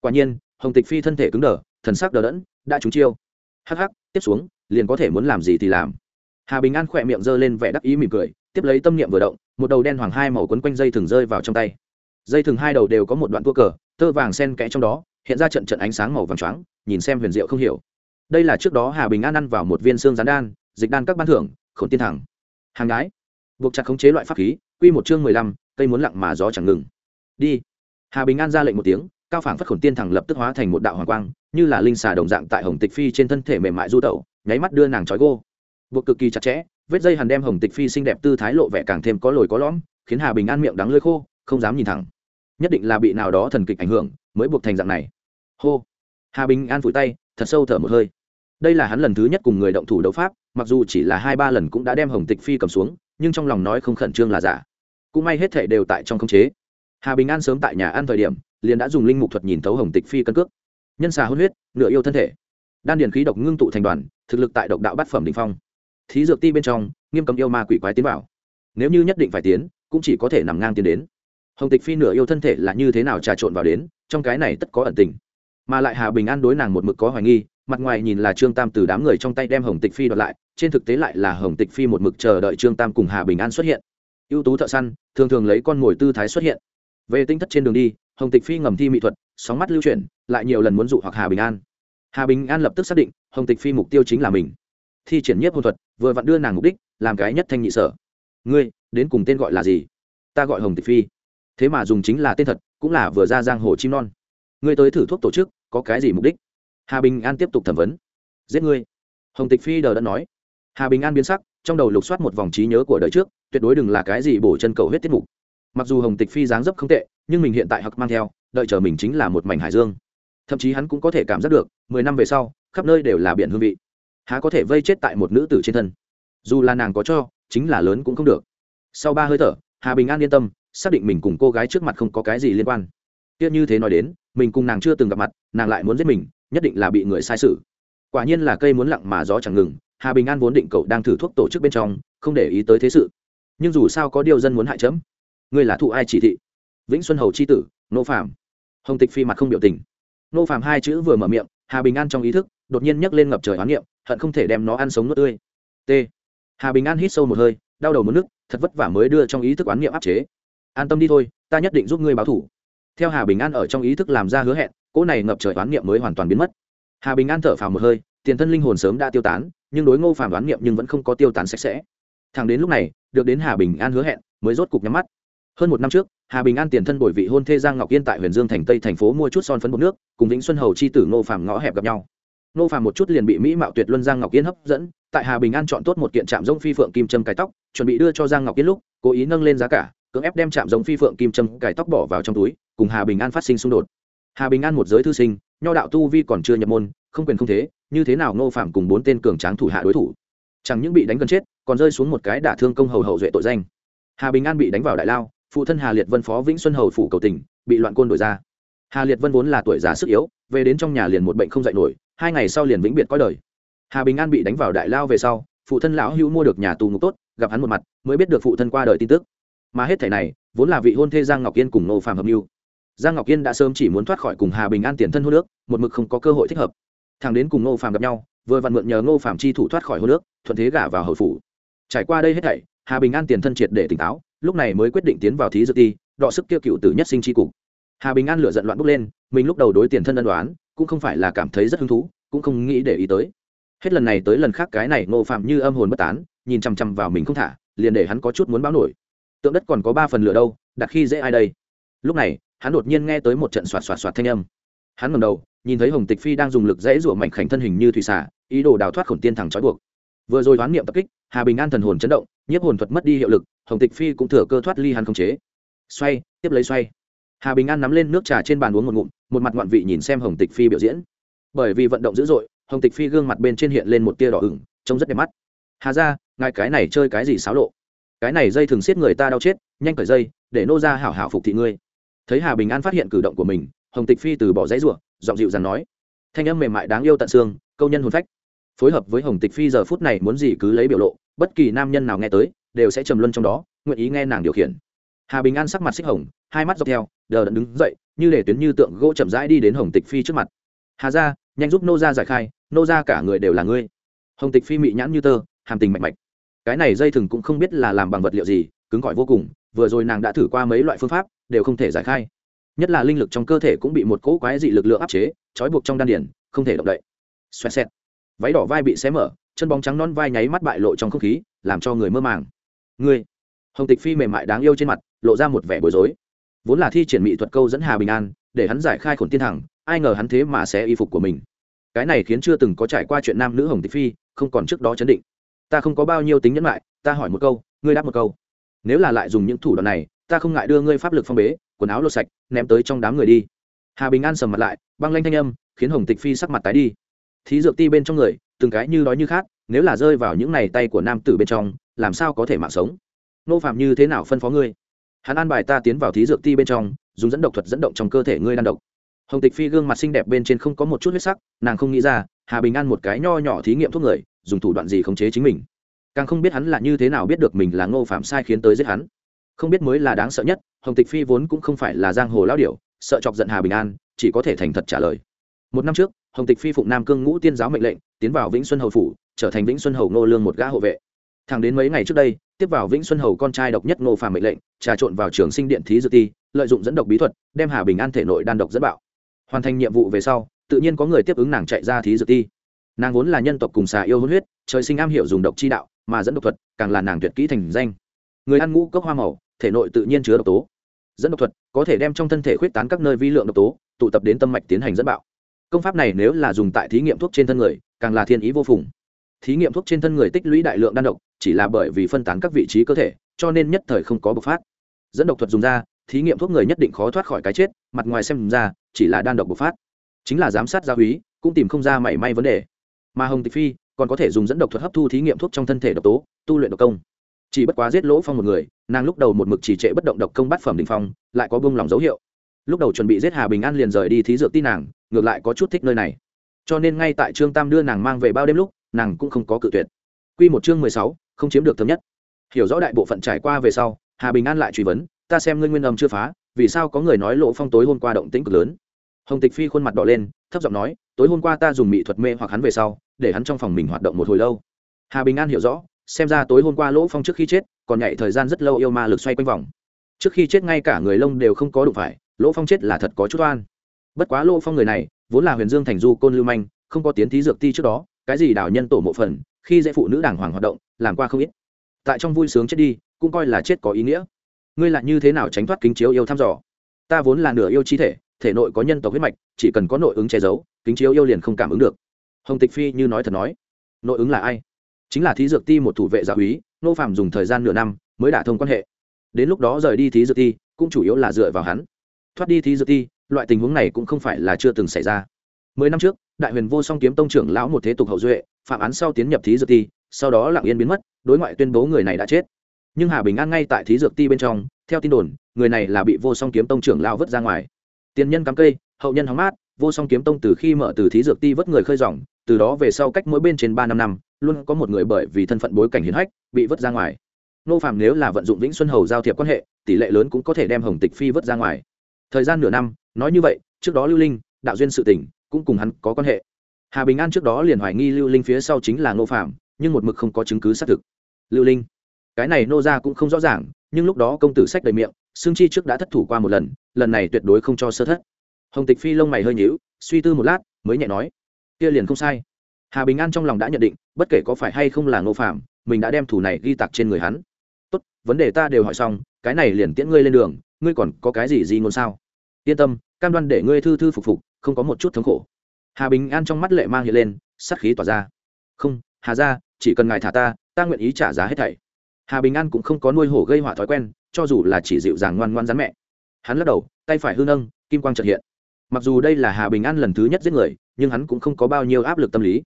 Quả nhiên, hồng tịch phi thân thể cứng đờ, thần sắc đờ đẫn, đã trúng chiêu hắc hắc, tiếp xuống, liền có thể muốn làm gì thì làm. Hà bình an khỏe miệng giơ lên vẻ đắc ý mỉm cười, tiếp lấy tâm niệm vừa động, một đầu đen hoàng hai màu quấn quanh dây thừng rơi vào trong tay. Dây thừng hai đầu đều có một đoạn tua cờ, tơ vàng sen kẽ trong đó, hiện ra trận trận ánh sáng màu vàng choáng, nhìn xem huyền diệu không hiểu. Đây là trước đó hà bình an ăn vào một viên xương rán đan, dịch đan các ban thưởng, khổn tiên thẳng. Hàng gái buộc chặt khống chế loại pháp khí, quy một chương mười lăm, cây muốn lặng mà gió chẳng ngừng. Đi. Hà bình an ra lệnh một tiếng cao phảng phất khổn tiên thẳng lập tức hóa thành một đạo hoàng quang, như là linh xà đồng dạng tại hồng tịch phi trên thân thể mềm mại du tẩu, nháy mắt đưa nàng trói gô. Buộc cực kỳ chặt chẽ, vết dây hằn đem hồng tịch phi xinh đẹp tư thái lộ vẻ càng thêm có lồi có lõm, khiến hà bình an miệng đắng lơi khô, không dám nhìn thẳng. Nhất định là bị nào đó thần kịch ảnh hưởng, mới buộc thành dạng này. Hô. Hà bình an phủi tay, thật sâu thở một hơi. Đây là hắn lần thứ nhất cùng người động thủ đấu pháp, mặc dù chỉ là hai ba lần cũng đã đem hồng tịch phi cầm xuống, nhưng trong lòng nói không khẩn trương là giả. Cũng may hết thể đều tại trong khống chế. Hà bình an sớm tại nhà ăn thời điểm liền đã dùng linh mục thuật nhìn thấu hồng tịch phi cân cước. Nhân xà hôn huyết, nửa yêu thân thể. Đan điền khí độc ngưng tụ thành đoàn, thực lực tại độc đạo bát phẩm đình phong. Thí dược ti bên trong, nghiêm cấm yêu ma quỷ quái tiến vào. Nếu như nhất định phải tiến, cũng chỉ có thể nằm ngang tiến đến. Hồng tịch phi nửa yêu thân thể là như thế nào trà trộn vào đến, trong cái này tất có ẩn tình. Mà lại hà bình an đối nàng một mực có hoài nghi, mặt ngoài nhìn là trương tam từ đám người trong tay đem hồng tịch phi đoạt lại, trên thực tế lại là hồng tịch phi một mực chờ đợi trương tam cùng hà bình an xuất hiện. Ưu tú thợ săn, thường thường lấy con mồi tư thái xuất hiện. Về tinh thất trên đường đi hồng tịch phi ngầm thi mỹ thuật, sóng mắt lưu chuyển, lại nhiều lần muốn dụ hoặc hà bình an. Hà bình an lập tức xác định, hồng tịch phi mục tiêu chính là mình. Thi triển nhiếp hôn thuật, vừa vặn đưa nàng mục đích, làm cái nhất thanh nhị sở. Ngươi, đến cùng tên gọi là gì? Ta gọi hồng tịch phi. Thế mà dùng chính là tên thật, cũng là vừa ra giang hồ chim non. Ngươi tới thử thuốc tổ chức, có cái gì mục đích? Hà bình an tiếp tục thẩm vấn. Giết ngươi. Hồng tịch phi đờ đã nói. Hà bình an biến sắc, trong đầu lục soát một vòng trí nhớ của đời trước, tuyệt đối đừng là cái gì bổ chân cầu hết tiết mục. Mặc dù hồng tịch phi dáng dấp không tệ nhưng mình hiện tại học mang theo, đợi chờ mình chính là một mảnh hải dương. Thậm chí hắn cũng có thể cảm giác được, mười năm về sau, khắp nơi đều là biển hương vị. Há có thể vây chết tại một nữ tử trên thân. Dù là nàng có cho, chính là lớn cũng không được. Sau ba hơi thở, hà bình an yên tâm, xác định mình cùng cô gái trước mặt không có cái gì liên quan. Tiếc như thế nói đến, mình cùng nàng chưa từng gặp mặt, nàng lại muốn giết mình, nhất định là bị người sai sự. Quả nhiên là cây muốn lặng mà gió chẳng ngừng, hà bình an vốn định cậu đang thử thuốc tổ chức bên trong, không để ý tới thế sự. Nhưng dù sao có điều dân muốn hại chấm, ngươi là thụ ai chỉ thị? Vĩnh xuân hầu c h i tử, nô phạm hồng tịch phi mặt không biểu tình. Nô phạm hai chữ vừa mở miệng, hà bình an trong ý thức, đột nhiên nhấc lên ngập trời oán niệm, hận không thể đem nó ăn sống nước tươi. T. Hà bình an hít sâu một hơi, đau đầu mất nước, thật vất vả mới đưa trong ý thức oán niệm áp chế. An tâm đi thôi, ta nhất định giúp ngươi báo thủ. Theo hà bình an ở trong ý thức làm ra hứa hẹn, cỗ này ngập trời oán niệm mới hoàn toàn biến mất. Hà bình an thở phào một hơi, tiền thân linh hồn sớm đã tiêu tán, nhưng đối ngô phàm đoán niệm nhưng vẫn không có tiêu tán sạch sẽ. Thẳng đến lúc này, được đến hà bình an hứa hẹn, mới rốt cục nhắm mắt. Hơn một năm trước hà bình an tiền thân bồi vị hôn thê giang ngọc yên tại huyền dương thành tây thành phố mua chút son phấn bột nước, cùng vĩnh xuân hầu chi tử ngô phàm ngõ hẹp gặp nhau. Ngô phàm một chút liền bị mỹ mạo tuyệt luân giang ngọc yên hấp dẫn, tại hà bình an chọn tốt một kiện trạm giống phi phượng kim châm cài tóc, chuẩn bị đưa cho giang ngọc yên lúc, cố ý nâng lên giá cả, cưỡng ép đem trạm giống phi phượng kim châm cài tóc bỏ vào trong túi, cùng hà bình an phát sinh xung đột. Hà bình an một giới thư sinh, nho đạo tu vi còn chưa nhập môn, không quyền không thế, như thế nào ngô Phàm cùng bốn tên cường tráng thủ hạ đối thủ? Chẳng những bị đánh gần chết, còn rơi xuống một cái đả thương công hầu hậu duệ tội danh. Hà bình an bị đánh vào đại lao phụ thân hà liệt vân phó vĩnh xuân hầu phủ cầu tỉnh bị loạn côn đổi ra. Hà liệt vân vốn là tuổi già sức yếu, về đến trong nhà liền một bệnh không dạy nổi, hai ngày sau liền vĩnh biệt coi đời. Hà bình an bị đánh vào đại lao về sau, phụ thân lão hữu mua được nhà tù ngục tốt, gặp hắn một mặt, mới biết được phụ thân qua đời tin tức. Mà hết thẻ này, vốn là vị hôn thê giang ngọc yên cùng nô phạm hợp mưu giang ngọc yên đã sớm chỉ muốn thoát khỏi cùng hà bình an tiền thân hô nước một mực không có cơ hội thích hợp. Thằng đến cùng ngô phạm gặp nhau, vừa vặn mượn nhờ ngô phạm chi thủ thoát khỏi hô nước thuận thế gả vào hầu phủ. Trải qua đây hết thảy hà bình an tiền thân triệt để tỉnh táo, lúc này mới quyết định tiến vào thí dự ti đọ sức kêu cựu tử nhất sinh tri cục. Hà bình an lựa giận loạn bốc lên, mình lúc đầu đối tiền thân ân đoán cũng không phải là cảm thấy rất hứng thú, cũng không nghĩ để ý tới. Hết lần này tới lần khác cái này ngô phạm như âm hồn bất tán, nhìn chằm chằm vào mình không thả, liền để hắn có chút muốn báo nổi. Tượng đất còn có ba phần lửa đâu, đặt khi dễ ai đây? Lúc này, hắn đột nhiên nghe tới một trận xoạt xoạt xoạt thanh âm. Hắn ngầm đầu, nhìn thấy hồng tịch phi đang dùng lực dãy rủa mảnh khảnh thân hình như thủy xả ý đồ đào thoát khổn tiên thẳng trói buộc. Vừa rồi đoán niệm tập kích hà bình an thần hồn chấn động, nhiếp hồn thuật mất đi hiệu lực, hồng tịch phi cũng thừa cơ thoát ly hắn không chế. Xoay, tiếp lấy xoay. Hà bình an nắm lên nước trà trên bàn uống một ngụm, một mặt ngoạn vị nhìn xem hồng tịch phi biểu diễn. Bởi vì vận động dữ dội, hồng tịch phi gương mặt bên trên hiện lên một tia đỏ ửng, trông rất đẹp mắt. Hà ra ngài cái này chơi cái gì xáo lộ? Cái này dây thường xiết người ta đau chết, nhanh cởi dây, để nô ra hảo hảo phục thị ngươi. Thấy hà bình an phát hiện cử động của mình, hồng tịch phi từ bỏ dãy ruộng, giọng dịu dàng nói. Thanh âm mềm mại đáng yêu tận xương, câu nhân hồn phách. Phối hợp với hồng tịch phi giờ phút này muốn gì cứ lấy biểu lộ bất kỳ nam nhân nào nghe tới, đều sẽ trầm luân trong đó, nguyện ý nghe nàng điều khiển. Hà bình an sắc mặt xích hồng, hai mắt dọc theo, đờ đẫn đứng dậy, như để tuyến như tượng gỗ chậm rãi đi đến hồng tịch phi trước mặt. Hà ra nhanh giúp nô ra giải khai, nô ra cả người đều là ngươi. Hồng tịch phi mị nhãn như tơ, hàm tình mạch mạch. Cái này dây thừng cũng không biết là làm bằng vật liệu gì, cứng cỏi vô cùng, vừa rồi nàng đã thử qua mấy loại phương pháp, đều không thể giải khai. Nhất là linh lực trong cơ thể cũng bị một cỗ quái dị lực lượng áp chế, trói buộc trong đan điển không thể động đậy. Xoẹt xẹt. Váy đỏ vai bị xé mở chân bóng trắng non vai nháy mắt bại lộ trong không khí, làm cho người mơ màng. Ngươi, hồng tịch phi mềm mại đáng yêu trên mặt, lộ ra một vẻ bối rối. Vốn là thi triển mỹ thuật câu dẫn hà bình an, để hắn giải khai khổn tiên thẳng, ai ngờ hắn thế mà sẽ y phục của mình. Cái này khiến chưa từng có trải qua chuyện nam nữ hồng tịch phi, không còn trước đó chấn định. Ta không có bao nhiêu tính nhẫn lại, ta hỏi một câu, ngươi đáp một câu. Nếu là lại dùng những thủ đoạn này, ta không ngại đưa ngươi pháp lực phong bế, quần áo lột sạch, ném tới trong đám người đi. Hà bình an sầm mặt lại, băng lanh thanh âm, khiến hồng tịch phi sắc mặt tái đi thí dược ti bên trong người, từng cái như đói như khát, nếu là rơi vào những này tay của nam tử bên trong, làm sao có thể mạng sống? Nô phạm như thế nào phân phó ngươi? Hắn an bài ta tiến vào thí dược ti bên trong, dùng dẫn độc thuật dẫn động trong cơ thể ngươi đan độc. Hồng tịch phi gương mặt xinh đẹp bên trên không có một chút huyết sắc, nàng không nghĩ ra, hà bình an một cái nho nhỏ thí nghiệm thuốc người, dùng thủ đoạn gì khống chế chính mình? Càng không biết hắn là như thế nào biết được mình là ngô phạm sai khiến tới giết hắn. Không biết mới là đáng sợ nhất, hồng tịch phi vốn cũng không phải là giang hồ lao điểu, sợ chọc giận hà bình an, chỉ có thể thành thật trả lời. Một năm trước hồng tịch phi phụng nam cương ngũ tiên giáo mệnh lệnh, tiến vào vĩnh xuân hầu phủ, trở thành vĩnh xuân hầu nô lương một gã hộ vệ. Thẳng đến mấy ngày trước đây, tiếp vào vĩnh xuân hầu con trai độc nhất ngô phàm mệnh lệnh, trà trộn vào trường sinh điện thí dự ti, lợi dụng dẫn độc bí thuật, đem hà bình an thể nội đan độc dẫn bạo. Hoàn thành nhiệm vụ về sau, tự nhiên có người tiếp ứng nàng chạy ra thí dự ti. Nàng vốn là nhân tộc cùng xà yêu hôn huyết, trời sinh am hiểu dùng độc chi đạo, mà dẫn độc thuật càng là nàng tuyệt kỹ thành danh. Người ăn ngũ cốc hoa màu, thể nội tự nhiên chứa độc tố. Dẫn độc thuật có thể đem trong thân thể khuyết tán các nơi vi lượng độc tố, tụ tập đến tâm mạch tiến hành dẫn bạo công pháp này nếu là dùng tại thí nghiệm thuốc trên thân người, càng là thiên ý vô phùng. Thí nghiệm thuốc trên thân người tích lũy đại lượng đan độc, chỉ là bởi vì phân tán các vị trí cơ thể, cho nên nhất thời không có bộc phát. Dẫn độc thuật dùng ra, thí nghiệm thuốc người nhất định khó thoát khỏi cái chết, mặt ngoài xem ra, chỉ là đan độc bộc phát. Chính là giám sát gia húy cũng tìm không ra mảy may vấn đề. Mà hồng tịch phi, còn có thể dùng dẫn độc thuật hấp thu thí nghiệm thuốc trong thân thể độc tố, tu luyện độc công. Chỉ bất quá giết lỗ phong một người, nàng lúc đầu một mực chỉ trệ bất động độc công bát phẩm đình phong, lại có bông lòng dấu hiệu. Lúc đầu chuẩn bị giết hà bình an liền rời đi thí dược tin nàng ngược lại có chút thích nơi này. Cho nên ngay tại trương tam đưa nàng mang về bao đêm lúc, nàng cũng không có cự tuyệt. Q một chương mười sáu, không chiếm được thống nhất. Hiểu rõ đại bộ phận trải qua về sau, hà bình an lại truy vấn, ta xem ngươi nguyên âm chưa phá, vì sao có người nói lộ phong tối hôm qua động tĩnh cực lớn? Hồng tịch phi khuôn mặt đỏ lên, thấp giọng nói, tối hôm qua ta dùng mỹ thuật mê hoặc hắn về sau, để hắn trong phòng mình hoạt động một hồi lâu. Hà bình an hiểu rõ, xem ra tối hôm qua lỗ phong trước khi chết, còn nhảy thời gian rất lâu yêu ma lực xoay quanh vòng. Trước khi chết ngay cả người lông đều không có đụng phải, lỗ phong chết là thật có chút oan bất quá lỗ phong người này, vốn là huyền dương thành du côn lưu manh, không có tiến thí dược ti trước đó, cái gì đào nhân tổ mộ phần, khi dễ phụ nữ đàng hoàng hoạt động, làm qua không ít. Tại trong vui sướng chết đi, cũng coi là chết có ý nghĩa. Ngươi lại như thế nào tránh thoát kính chiếu yêu thăm dò? Ta vốn là nửa yêu chi thể thể nội có nhân tộc huyết mạch, chỉ cần có nội ứng che giấu, kính chiếu yêu liền không cảm ứng được. Hồng tịch phi như nói thật nói. Nội ứng là ai? Chính là thí dược ti một thủ vệ giáo úy nô phạm dùng thời gian nửa năm mới đả thông quan hệ. Đến lúc đó rời đi thí dược ti, cũng chủ yếu là dựa vào hắn. Thoát đi thí dược ti loại tình huống này cũng không phải là chưa từng xảy ra. Mười năm trước, đại huyền vô song kiếm tông trưởng lão một thế tục hậu duệ, phạm án sau tiến nhập thí dược ti, sau đó lặng yên biến mất, đối ngoại tuyên bố người này đã chết. Nhưng hà bình an ngay tại thí dược ti bên trong, theo tin đồn, người này là bị vô song kiếm tông trưởng lão vứt ra ngoài. Tiền nhân cắm cây, hậu nhân hóng mát, vô song kiếm tông từ khi mở từ thí dược ti vớt người khơi dòng, từ đó về sau cách mỗi bên trên ba năm năm, luôn có một người bởi vì thân phận bối cảnh hiến hách, bị vứt ra ngoài. Nô phạm nếu là vận dụng vĩnh xuân hầu giao thiệp quan hệ, tỷ lệ lớn cũng có thể đem hồng tịch phi vứt ra ngoài thời gian nửa năm, nói như vậy, trước đó lưu linh, đạo duyên sự tỉnh cũng cùng hắn có quan hệ. Hà bình an trước đó liền hoài nghi lưu linh phía sau chính là nô phạm, nhưng một mực không có chứng cứ xác thực. Lưu linh, cái này nô ra cũng không rõ ràng, nhưng lúc đó công tử sách đầy miệng xương chi trước đã thất thủ qua một lần lần này tuyệt đối không cho sơ thất. Hồng tịch phi lông mày hơi nhíu, suy tư một lát, mới nhẹ nói, kia liền không sai. Hà bình an trong lòng đã nhận định, bất kể có phải hay không là ngô phạm, mình đã đem thủ này ghi tặc trên người hắn. Tốt, vấn đề ta đều hỏi xong, cái này liền tiễn ngươi lên đường ngươi còn có cái gì gì ngôn sao? Yên tâm, cam đoan để ngươi thư thư phục phục, không có một chút thống khổ. Hà bình an trong mắt lệ mang hiện lên, sát khí tỏa ra. Không, hà ra chỉ cần ngài thả ta ta nguyện ý trả giá hết thảy. Hà bình an cũng không có nuôi hổ gây họa thói quen, cho dù là chỉ dịu dàng ngoan ngoan rắn mẹ. Hắn lắc đầu, tay phải hư nâng, kim quang trật hiện. Mặc dù đây là hà bình an lần thứ nhất giết người, nhưng hắn cũng không có bao nhiêu áp lực tâm lý.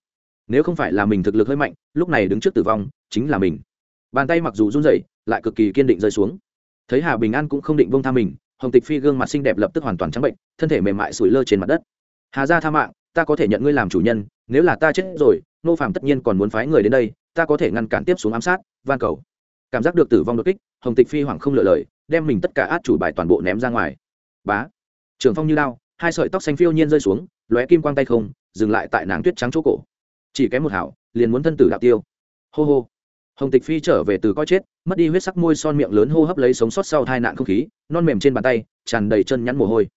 Nếu không phải là mình thực lực hơi mạnh, lúc này đứng trước tử vong, chính là mình. Bàn tay mặc dù run rẩy, lại cực kỳ kiên định rơi xuống thấy hà bình an cũng không định bông tha mình, hồng tịch phi gương mặt xinh đẹp lập tức hoàn toàn trắng bệnh, thân thể mềm mại sủi lơ trên mặt đất. Hà gia tha mạng, ta có thể nhận ngươi làm chủ nhân, nếu là ta chết rồi, nô phàm tất nhiên còn muốn phái người đến đây, ta có thể ngăn cản tiếp xuống ám sát, van cầu. Cảm giác được tử vong đột kích, hồng tịch phi hoảng không lựa lời, đem mình tất cả át chủ bài toàn bộ ném ra ngoài. Bá! Trường phong như lao, hai sợi tóc xanh phiêu nhiên rơi xuống, lóe kim quang tay không, dừng lại tại nàng tuyết trắng chỗ cổ. Chỉ kém một hảo, liền muốn thân tử đạo tiêu. Hô hô hồng tịch phi trở về từ coi chết, mất đi huyết sắc môi son miệng lớn hô hấp lấy sống sót sau tai nạn không khí, non mềm trên bàn tay, tràn đầy chân nhắn mồ hôi.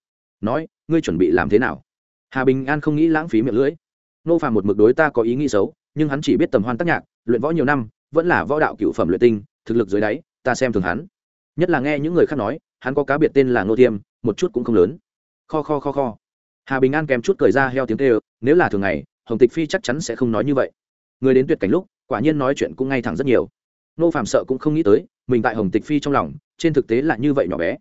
Nói, ngươi chuẩn bị làm thế nào? Hà bình an không nghĩ lãng phí miệng lưỡi. Nô phàm một mực đối ta có ý nghĩ xấu, nhưng hắn chỉ biết tầm hoan tác nhạc, luyện võ nhiều năm, vẫn là võ đạo cựu phẩm luyện tinh, thực lực dưới đáy, ta xem thường hắn. Nhất là nghe những người khác nói, hắn có cá biệt tên là ngô thiêm, một chút cũng không lớn. Kho kho kho kho. Hà bình an kèm chút cười ra heo tiếng tê ơ nếu là thường ngày, hồng tịch phi chắc chắn sẽ không nói như vậy. Người đến tuyệt cảnh lúc quả nhiên nói chuyện cũng ngay thẳng rất nhiều. Nô phạm sợ cũng không nghĩ tới, mình tại hồng tịch phi trong lòng, trên thực tế là như vậy nhỏ bé.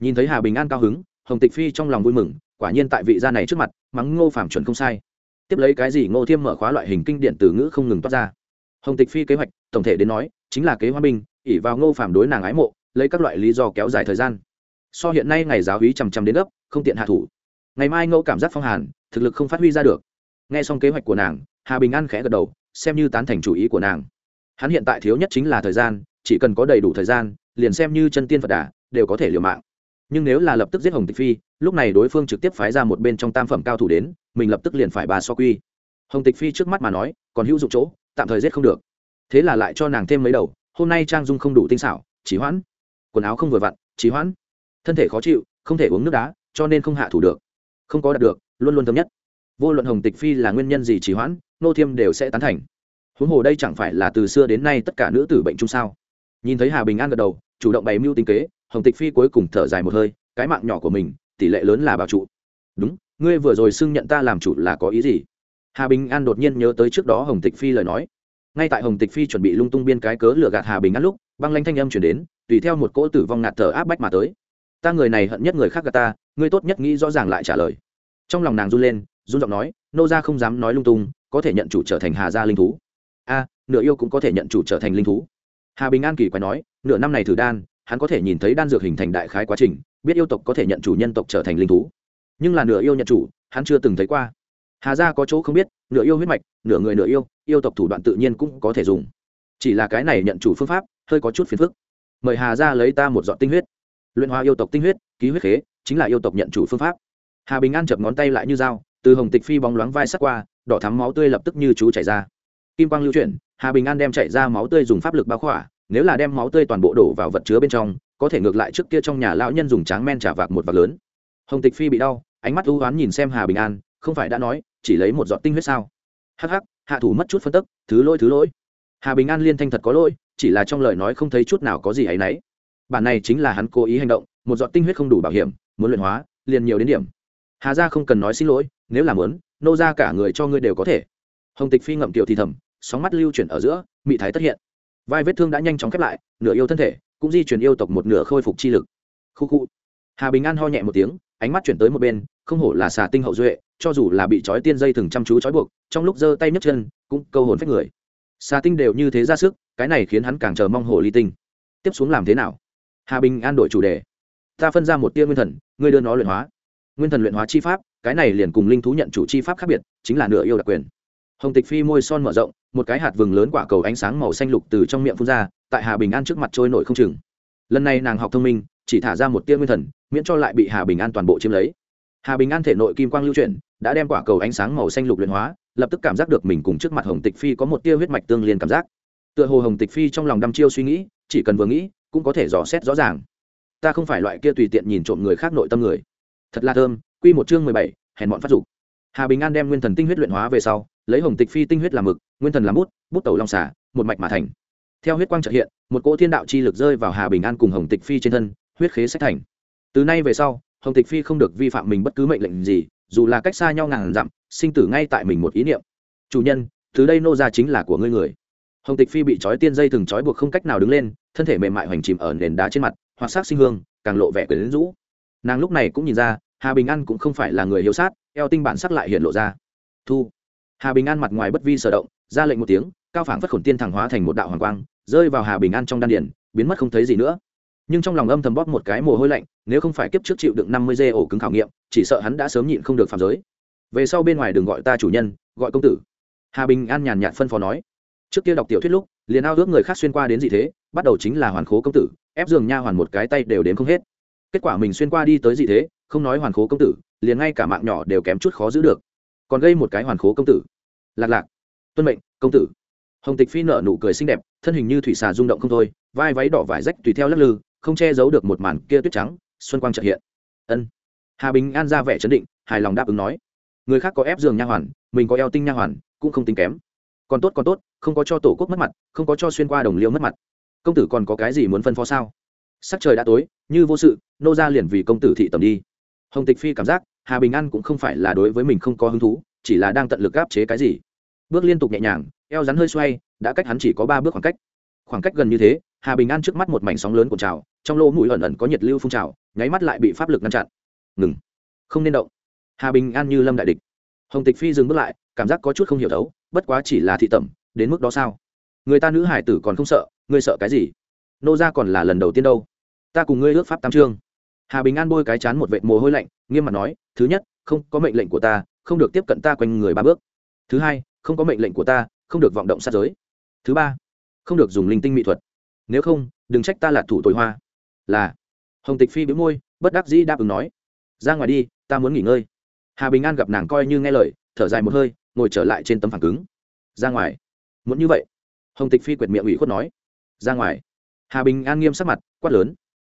Nhìn thấy hà bình an cao hứng, hồng tịch phi trong lòng vui mừng, quả nhiên tại vị gia này trước mặt, mắng ngô phạm chuẩn không sai. Tiếp lấy cái gì ngô thiêm mở khóa loại hình kinh điển từ ngữ không ngừng toát ra. Hồng tịch phi kế hoạch, tổng thể đến nói, chính là kế hoa binh ỉ vào ngô phạm đối nàng ái mộ, lấy các loại lý do kéo dài thời gian. So hiện nay ngày giáo hí chằm chằm đến gấp, không tiện hạ thủ. Ngày mai ngô cảm giác phong hàn, thực lực không phát huy ra được. Nghe xong kế hoạch của nàng, hà bình an khẽ gật đầu xem như tán thành chủ ý của nàng. Hắn hiện tại thiếu nhất chính là thời gian, chỉ cần có đầy đủ thời gian, liền xem như chân tiên phật đà, đều có thể liều mạng. Nhưng nếu là lập tức giết hồng tịch phi, lúc này đối phương trực tiếp phái ra một bên trong tam phẩm cao thủ đến, mình lập tức liền phải bà so quy. Hồng tịch phi trước mắt mà nói, còn hữu dụng chỗ, tạm thời giết không được. Thế là lại cho nàng thêm mấy đầu, hôm nay trang dung không đủ tinh xảo chỉ hoãn. Quần áo không vừa vặn chỉ hoãn. Thân thể khó chịu, không thể uống nước đá, cho nên không hạ thủ được. Không có đạt được, luôn luôn thấm nhất. Vô luận hồng tịch phi là nguyên nhân gì chỉ hoãn nô thiêm đều sẽ tán thành. Huống hồ đây chẳng phải là từ xưa đến nay tất cả nữ tử bệnh chung sao? Nhìn thấy hà bình an gật đầu, chủ động bày mưu tính kế, hồng tịch phi cuối cùng thở dài một hơi, cái mạng nhỏ của mình, tỷ lệ lớn là bảo trụ. Đúng, ngươi vừa rồi xưng nhận ta làm chủ là có ý gì? Hà bình an đột nhiên nhớ tới trước đó hồng tịch phi lời nói. Ngay tại hồng tịch phi chuẩn bị lung tung biên cái cớ lừa gạt hà bình an lúc, băng lanh thanh âm chuyển đến, tùy theo một cỗ tử vong ngạt thở áp bách mà tới. Ta người này hận nhất người khác gạt ta, ngươi tốt nhất nghĩ rõ ràng lại trả lời. Trong lòng nàng run lên, run giọng nói, nô gia không dám nói lung tung có thể nhận chủ trở thành hà gia linh thú. A, nửa yêu cũng có thể nhận chủ trở thành linh thú. Hà bình an kỳ quái nói, nửa năm này thử đan, hắn có thể nhìn thấy đan dược hình thành đại khái quá trình, biết yêu tộc có thể nhận chủ nhân tộc trở thành linh thú. Nhưng là nửa yêu nhận chủ, hắn chưa từng thấy qua. Hà gia có chỗ không biết, nửa yêu huyết mạch, nửa người nửa yêu yêu tộc thủ đoạn tự nhiên cũng có thể dùng. Chỉ là cái này nhận chủ phương pháp, hơi có chút phiền phức. Mời hà Gia lấy ta một giọt tinh huyết. Luyện hóa yêu tộc tinh huyết, ký huyết khế, chính là yêu tộc nhận chủ phương pháp. Hà bình an chập ngón tay lại như dao, từ hồng tịch phi bóng loáng vai sắc qua đỏ thắm máu tươi lập tức như chú chảy ra. Kim quang lưu chuyển, hà bình an đem chạy ra máu tươi dùng pháp lực báo khỏa, nếu là đem máu tươi toàn bộ đổ vào vật chứa bên trong, có thể ngược lại trước kia trong nhà lão nhân dùng tráng men trả vạc một vạc lớn. Hồng tịch phi bị đau, ánh mắt u oán nhìn xem hà bình an, không phải đã nói, chỉ lấy một giọt tinh huyết sao? Hắc hắc, hạ thủ mất chút phân tức, thứ lỗi thứ lỗi. Hà bình an liên thanh thật có lỗi, chỉ là trong lời nói không thấy chút nào có gì hay nấy bản này chính là hắn cố ý hành động, một giọt tinh huyết không đủ bảo hiểm, muốn luyện hóa, liền nhiều đến điểm. Hà gia không cần nói xin lỗi, nếu làm muốn nô ra cả người cho ngươi đều có thể. Hồng tịch phi ngậm kiểu thì thầm, sóng mắt lưu chuyển ở giữa, mị thái tất hiện. Vai vết thương đã nhanh chóng khép lại, nửa yêu thân thể, cũng di chuyển yêu tộc một nửa khôi phục chi lực. Khu khu. Hà bình an ho nhẹ một tiếng, ánh mắt chuyển tới một bên, không hổ là xà tinh hậu duệ, cho dù là bị trói tiên dây thừng chăm chú trói buộc, trong lúc giơ tay nhấc chân, cũng câu hồn phách người. Xà tinh đều như thế ra sức, cái này khiến hắn càng chờ mong hồ ly tinh. Tiếp xuống làm thế nào? Hà bình an đổi chủ đề. Ta phân ra một tia nguyên thần, ngươi đưa nó luyện hóa. Nguyên thần luyện hóa chi pháp cái này liền cùng linh thú nhận chủ chi pháp khác biệt, chính là nửa yêu đặc quyền. Hồng tịch phi môi son mở rộng, một cái hạt vừng lớn quả cầu ánh sáng màu xanh lục từ trong miệng phun ra, tại hà bình an trước mặt trôi nổi không chừng. Lần này nàng học thông minh, chỉ thả ra một tia nguyên thần, miễn cho lại bị hà bình an toàn bộ chiếm lấy. Hà bình an thể nội kim quang lưu chuyển, đã đem quả cầu ánh sáng màu xanh lục luyện hóa, lập tức cảm giác được mình cùng trước mặt hồng tịch phi có một tia huyết mạch tương liên cảm giác. Tựa hồ hồng tịch phi trong lòng đăm chiêu suy nghĩ, chỉ cần vừa nghĩ, cũng có thể dò xét rõ ràng. Ta không phải loại kia tùy tiện nhìn trộm người khác nội tâm người. Thật là thơm quy một chương mười bảy, hèn bọn phát dục. Hà bình an đem nguyên thần tinh huyết luyện hóa về sau, lấy hồng tịch phi tinh huyết làm mực, nguyên thần làm bút bút tẩu long xả một mạch mà thành. Theo huyết quang chợt hiện, một cỗ thiên đạo chi lực rơi vào hà bình an cùng hồng tịch phi trên thân, huyết khế sách thành. Từ nay về sau, hồng tịch phi không được vi phạm mình bất cứ mệnh lệnh gì, dù là cách xa nhau ngàn dặm, sinh tử ngay tại mình một ý niệm. Chủ nhân, từ đây nô gia chính là của ngươi người. Hồng tịch phi bị trói tiên dây thừng trói buộc không cách nào đứng lên, thân thể mềm mại hoành chìm ở nền đá trên mặt hoặc sắc sinh hương, càng lộ vẻ quyến rũ. Nàng lúc này cũng nhìn ra hà bình an cũng không phải là người hiếu sát, eo tinh bản sắc lại hiện lộ ra. Thu. Hà bình an mặt ngoài bất vi sở động, ra lệnh một tiếng, cao phảng phất khổn tiên thẳng hóa thành một đạo hoàng quang, rơi vào hà bình an trong đan điển biến mất không thấy gì nữa. Nhưng trong lòng âm thầm bóp một cái mồ hôi lạnh, nếu không phải kiếp trước chịu đựng năm mươi dê ổ cứng khảo nghiệm, chỉ sợ hắn đã sớm nhịn không được phạm giới. Về sau bên ngoài đừng gọi ta chủ nhân, gọi công tử. Hà bình an nhàn nhạt phân phó nói. Trước kia đọc tiểu thuyết lúc, liền ao ước người khác xuyên qua đến gì thế, bắt đầu chính là hoàn khố công tử, ép giường nha hoàn một cái tay đều đến không hết. Kết quả mình xuyên qua đi tới gì thế không nói hoàn khố công tử, liền ngay cả mạng nhỏ đều kém chút khó giữ được. Còn gây một cái hoàn khố công tử. Lạc lạc. Tuân mệnh, công tử. Hồng tịch phi nợ nụ cười xinh đẹp, thân hình như thủy xà rung động không thôi, vai váy đỏ vải rách tùy theo lắc lư, không che giấu được một màn kia tuyết trắng, xuân quang trợ hiện. Ân. Hà bình an ra vẻ chấn định, hài lòng đáp ứng nói. Người khác có ép giường nha hoàn, mình có eo tinh nha hoàn, cũng không tính kém. Còn tốt còn tốt, không có cho tổ quốc mất mặt, không có cho xuyên qua đồng liêu mất mặt. Công tử còn có cái gì muốn phân phó sao? Sắc trời đã tối, như vô sự, nô ra liền vì công tử thị tầm đi hồng tịch phi cảm giác, hà bình an cũng không phải là đối với mình không có hứng thú, chỉ là đang tận lực áp chế cái gì. Bước liên tục nhẹ nhàng, eo rắn hơi xoay, đã cách hắn chỉ có ba bước khoảng cách. Khoảng cách gần như thế, hà bình an trước mắt một mảnh sóng lớn của trào, trong lỗ mũi ẩn ẩn có nhiệt lưu phun trào, nháy mắt lại bị pháp lực ngăn chặn. Ngừng. Không nên động. Hà bình an như lâm đại địch. Hồng tịch phi dừng bước lại, cảm giác có chút không hiểu thấu, bất quá chỉ là thị tẩm, đến mức đó sao? Người ta nữ hải tử còn không sợ, ngươi sợ cái gì? Nô ra còn là lần đầu tiên đâu. Ta cùng ngươi ước pháp tam trương hà bình an bôi cái chán một vệt mồ hôi lạnh, nghiêm mặt nói, thứ nhất, không có mệnh lệnh của ta, không được tiếp cận ta quanh người ba bước. Thứ hai, không có mệnh lệnh của ta, không được vọng động sát giới. Thứ ba, không được dùng linh tinh mỹ thuật. Nếu không, đừng trách ta là thủ tội hoa. Là, hồng tịch phi bĩu môi, bất đắc dĩ đáp ứng nói, ra ngoài đi, ta muốn nghỉ ngơi. Hà bình an gặp nàng coi như nghe lời, thở dài một hơi, ngồi trở lại trên tấm phẳng cứng. Ra ngoài? Muốn như vậy? Hồng tịch phi quệt miệng ủy khuất nói. Ra ngoài. Hà bình an nghiêm sắc mặt, quát lớn.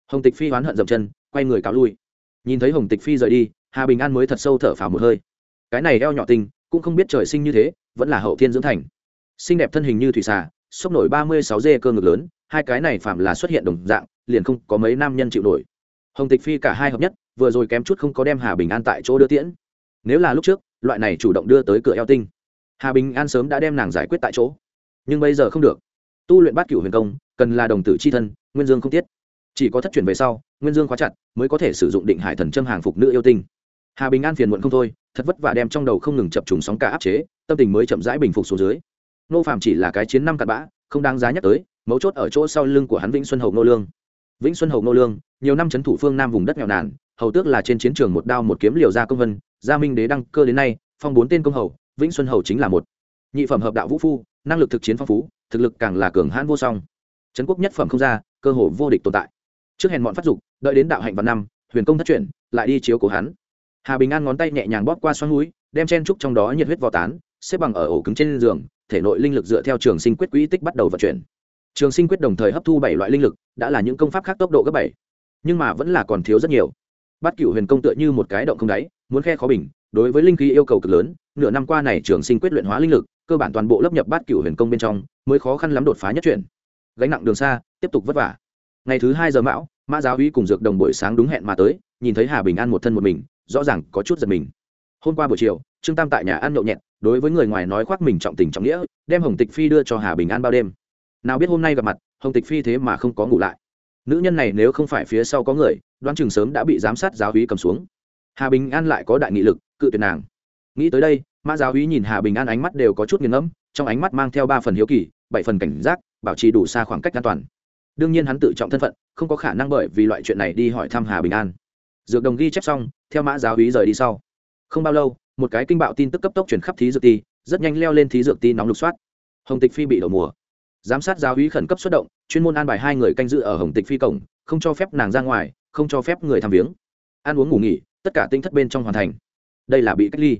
Hồng tịch phi oán hận dậm chân quay người cáo lui. Nhìn thấy hồng tịch phi rời đi, hà bình an mới thật sâu thở phào một hơi. Cái này eo nhỏ tinh cũng không biết trời sinh như thế, vẫn là hậu thiên dưỡng thành. Xinh đẹp thân hình như thủy xà, sốc nổi ba mươi sáu dê cơ ngực lớn, hai cái này phạm là xuất hiện đồng dạng, liền không có mấy nam nhân chịu nổi. Hồng tịch phi cả hai hợp nhất, vừa rồi kém chút không có đem hà bình an tại chỗ đưa tiễn. Nếu là lúc trước, loại này chủ động đưa tới cửa eo tinh, hà bình an sớm đã đem nàng giải quyết tại chỗ. Nhưng bây giờ không được. Tu luyện bát cửu huyền công, cần là đồng tử c h i thân, nguyên dương không tiết chỉ có thất truyền về sau, nguyên dương khóa chặt, mới có thể sử dụng định hải thần châm hàng phục nữ yêu tinh. Hà bình an phiền muộn không thôi, thật vất vả đem trong đầu không ngừng chập trùng sóng cả áp chế, tâm tình mới chậm rãi bình phục xuống dưới. Nô phạm chỉ là cái chiến năm cặn bã, không đáng giá nhắc tới, mấu chốt ở chỗ sau lưng của hắn vĩnh xuân hầu nô lương. Vĩnh xuân hầu nô lương, nhiều năm c h ấ n thủ phương nam vùng đất nghèo nàn, hầu tước là trên chiến trường một đao một kiếm liều ra công vân, gia minh đế đăng cơ đến nay, phong bốn tên công hầu, vĩnh xuân hầu chính là một. Nhị phẩm hợp đạo vũ phu, năng lực thực chiến phong phú, thực lực càng là cường hãn vô song. Trấn quốc nhất phẩm không ra, cơ hồ vô địch tồn tại trước hèn bọn phát dục, đợi đến đạo hạnh vào năm, huyền công thất chuyển, lại đi chiếu của hắn. Hà bình an ngón tay nhẹ nhàng bóp qua xoắn núi đem chen trúc trong đó nhiệt huyết vào tán, xếp bằng ở ổ cứng trên giường, thể nội linh lực dựa theo trường sinh quyết quỹ tích bắt đầu vận chuyển. Trường sinh quyết đồng thời hấp thu bảy loại linh lực, đã là những công pháp khác tốc độ gấp bảy, nhưng mà vẫn là còn thiếu rất nhiều. Bát cựu huyền công tựa như một cái động không đáy, muốn khe khó bình, đối với linh khí yêu cầu cực lớn, nửa năm qua này trường sinh quyết luyện hóa linh lực, cơ bản toàn bộ lấp nhập bát cựu huyền công bên trong, mới khó khăn lắm đột phá nhất chuyển. Gánh nặng đường xa, tiếp tục vất vả ngày thứ hai giờ mão, mã giáo uy cùng dược đồng buổi sáng đúng hẹn mà tới, nhìn thấy hà bình an một thân một mình, rõ ràng có chút giật mình. Hôm qua buổi chiều, trương tam tại nhà ăn nhậu nhẹt, đối với người ngoài nói khoác mình trọng tình trọng nghĩa, đem hồng tịch phi đưa cho hà bình an bao đêm. Nào biết hôm nay gặp mặt, hồng tịch phi thế mà không có ngủ lại. Nữ nhân này nếu không phải phía sau có người, đoán chừng sớm đã bị giám sát giáo hí cầm xuống. Hà bình an lại có đại nghị lực, cự tuyệt nàng. Nghĩ tới đây, mã giáo hí nhìn hà bình an ánh mắt đều có chút nghiền ngẫm, trong ánh mắt mang theo ba phần hiếu kỳ, bảy phần cảnh giác, bảo trì đủ xa khoảng cách an toàn đương nhiên hắn tự trọng thân phận, không có khả năng bởi vì loại chuyện này đi hỏi thăm hà bình an. Dược đồng ghi chép xong, theo mã giáo hí rời đi sau. Không bao lâu, một cái kinh bạo tin tức cấp tốc chuyển khắp thí dược ti, rất nhanh leo lên thí dược ti nóng lục soát. Hồng tịch phi bị đổ mùa. Giám sát giáo hí khẩn cấp xuất động, chuyên môn an bài hai người canh giữ ở hồng tịch phi cổng, không cho phép nàng ra ngoài, không cho phép người tham viếng. Ăn uống ngủ nghỉ, tất cả tinh thất bên trong hoàn thành. Đây là bị cách ly.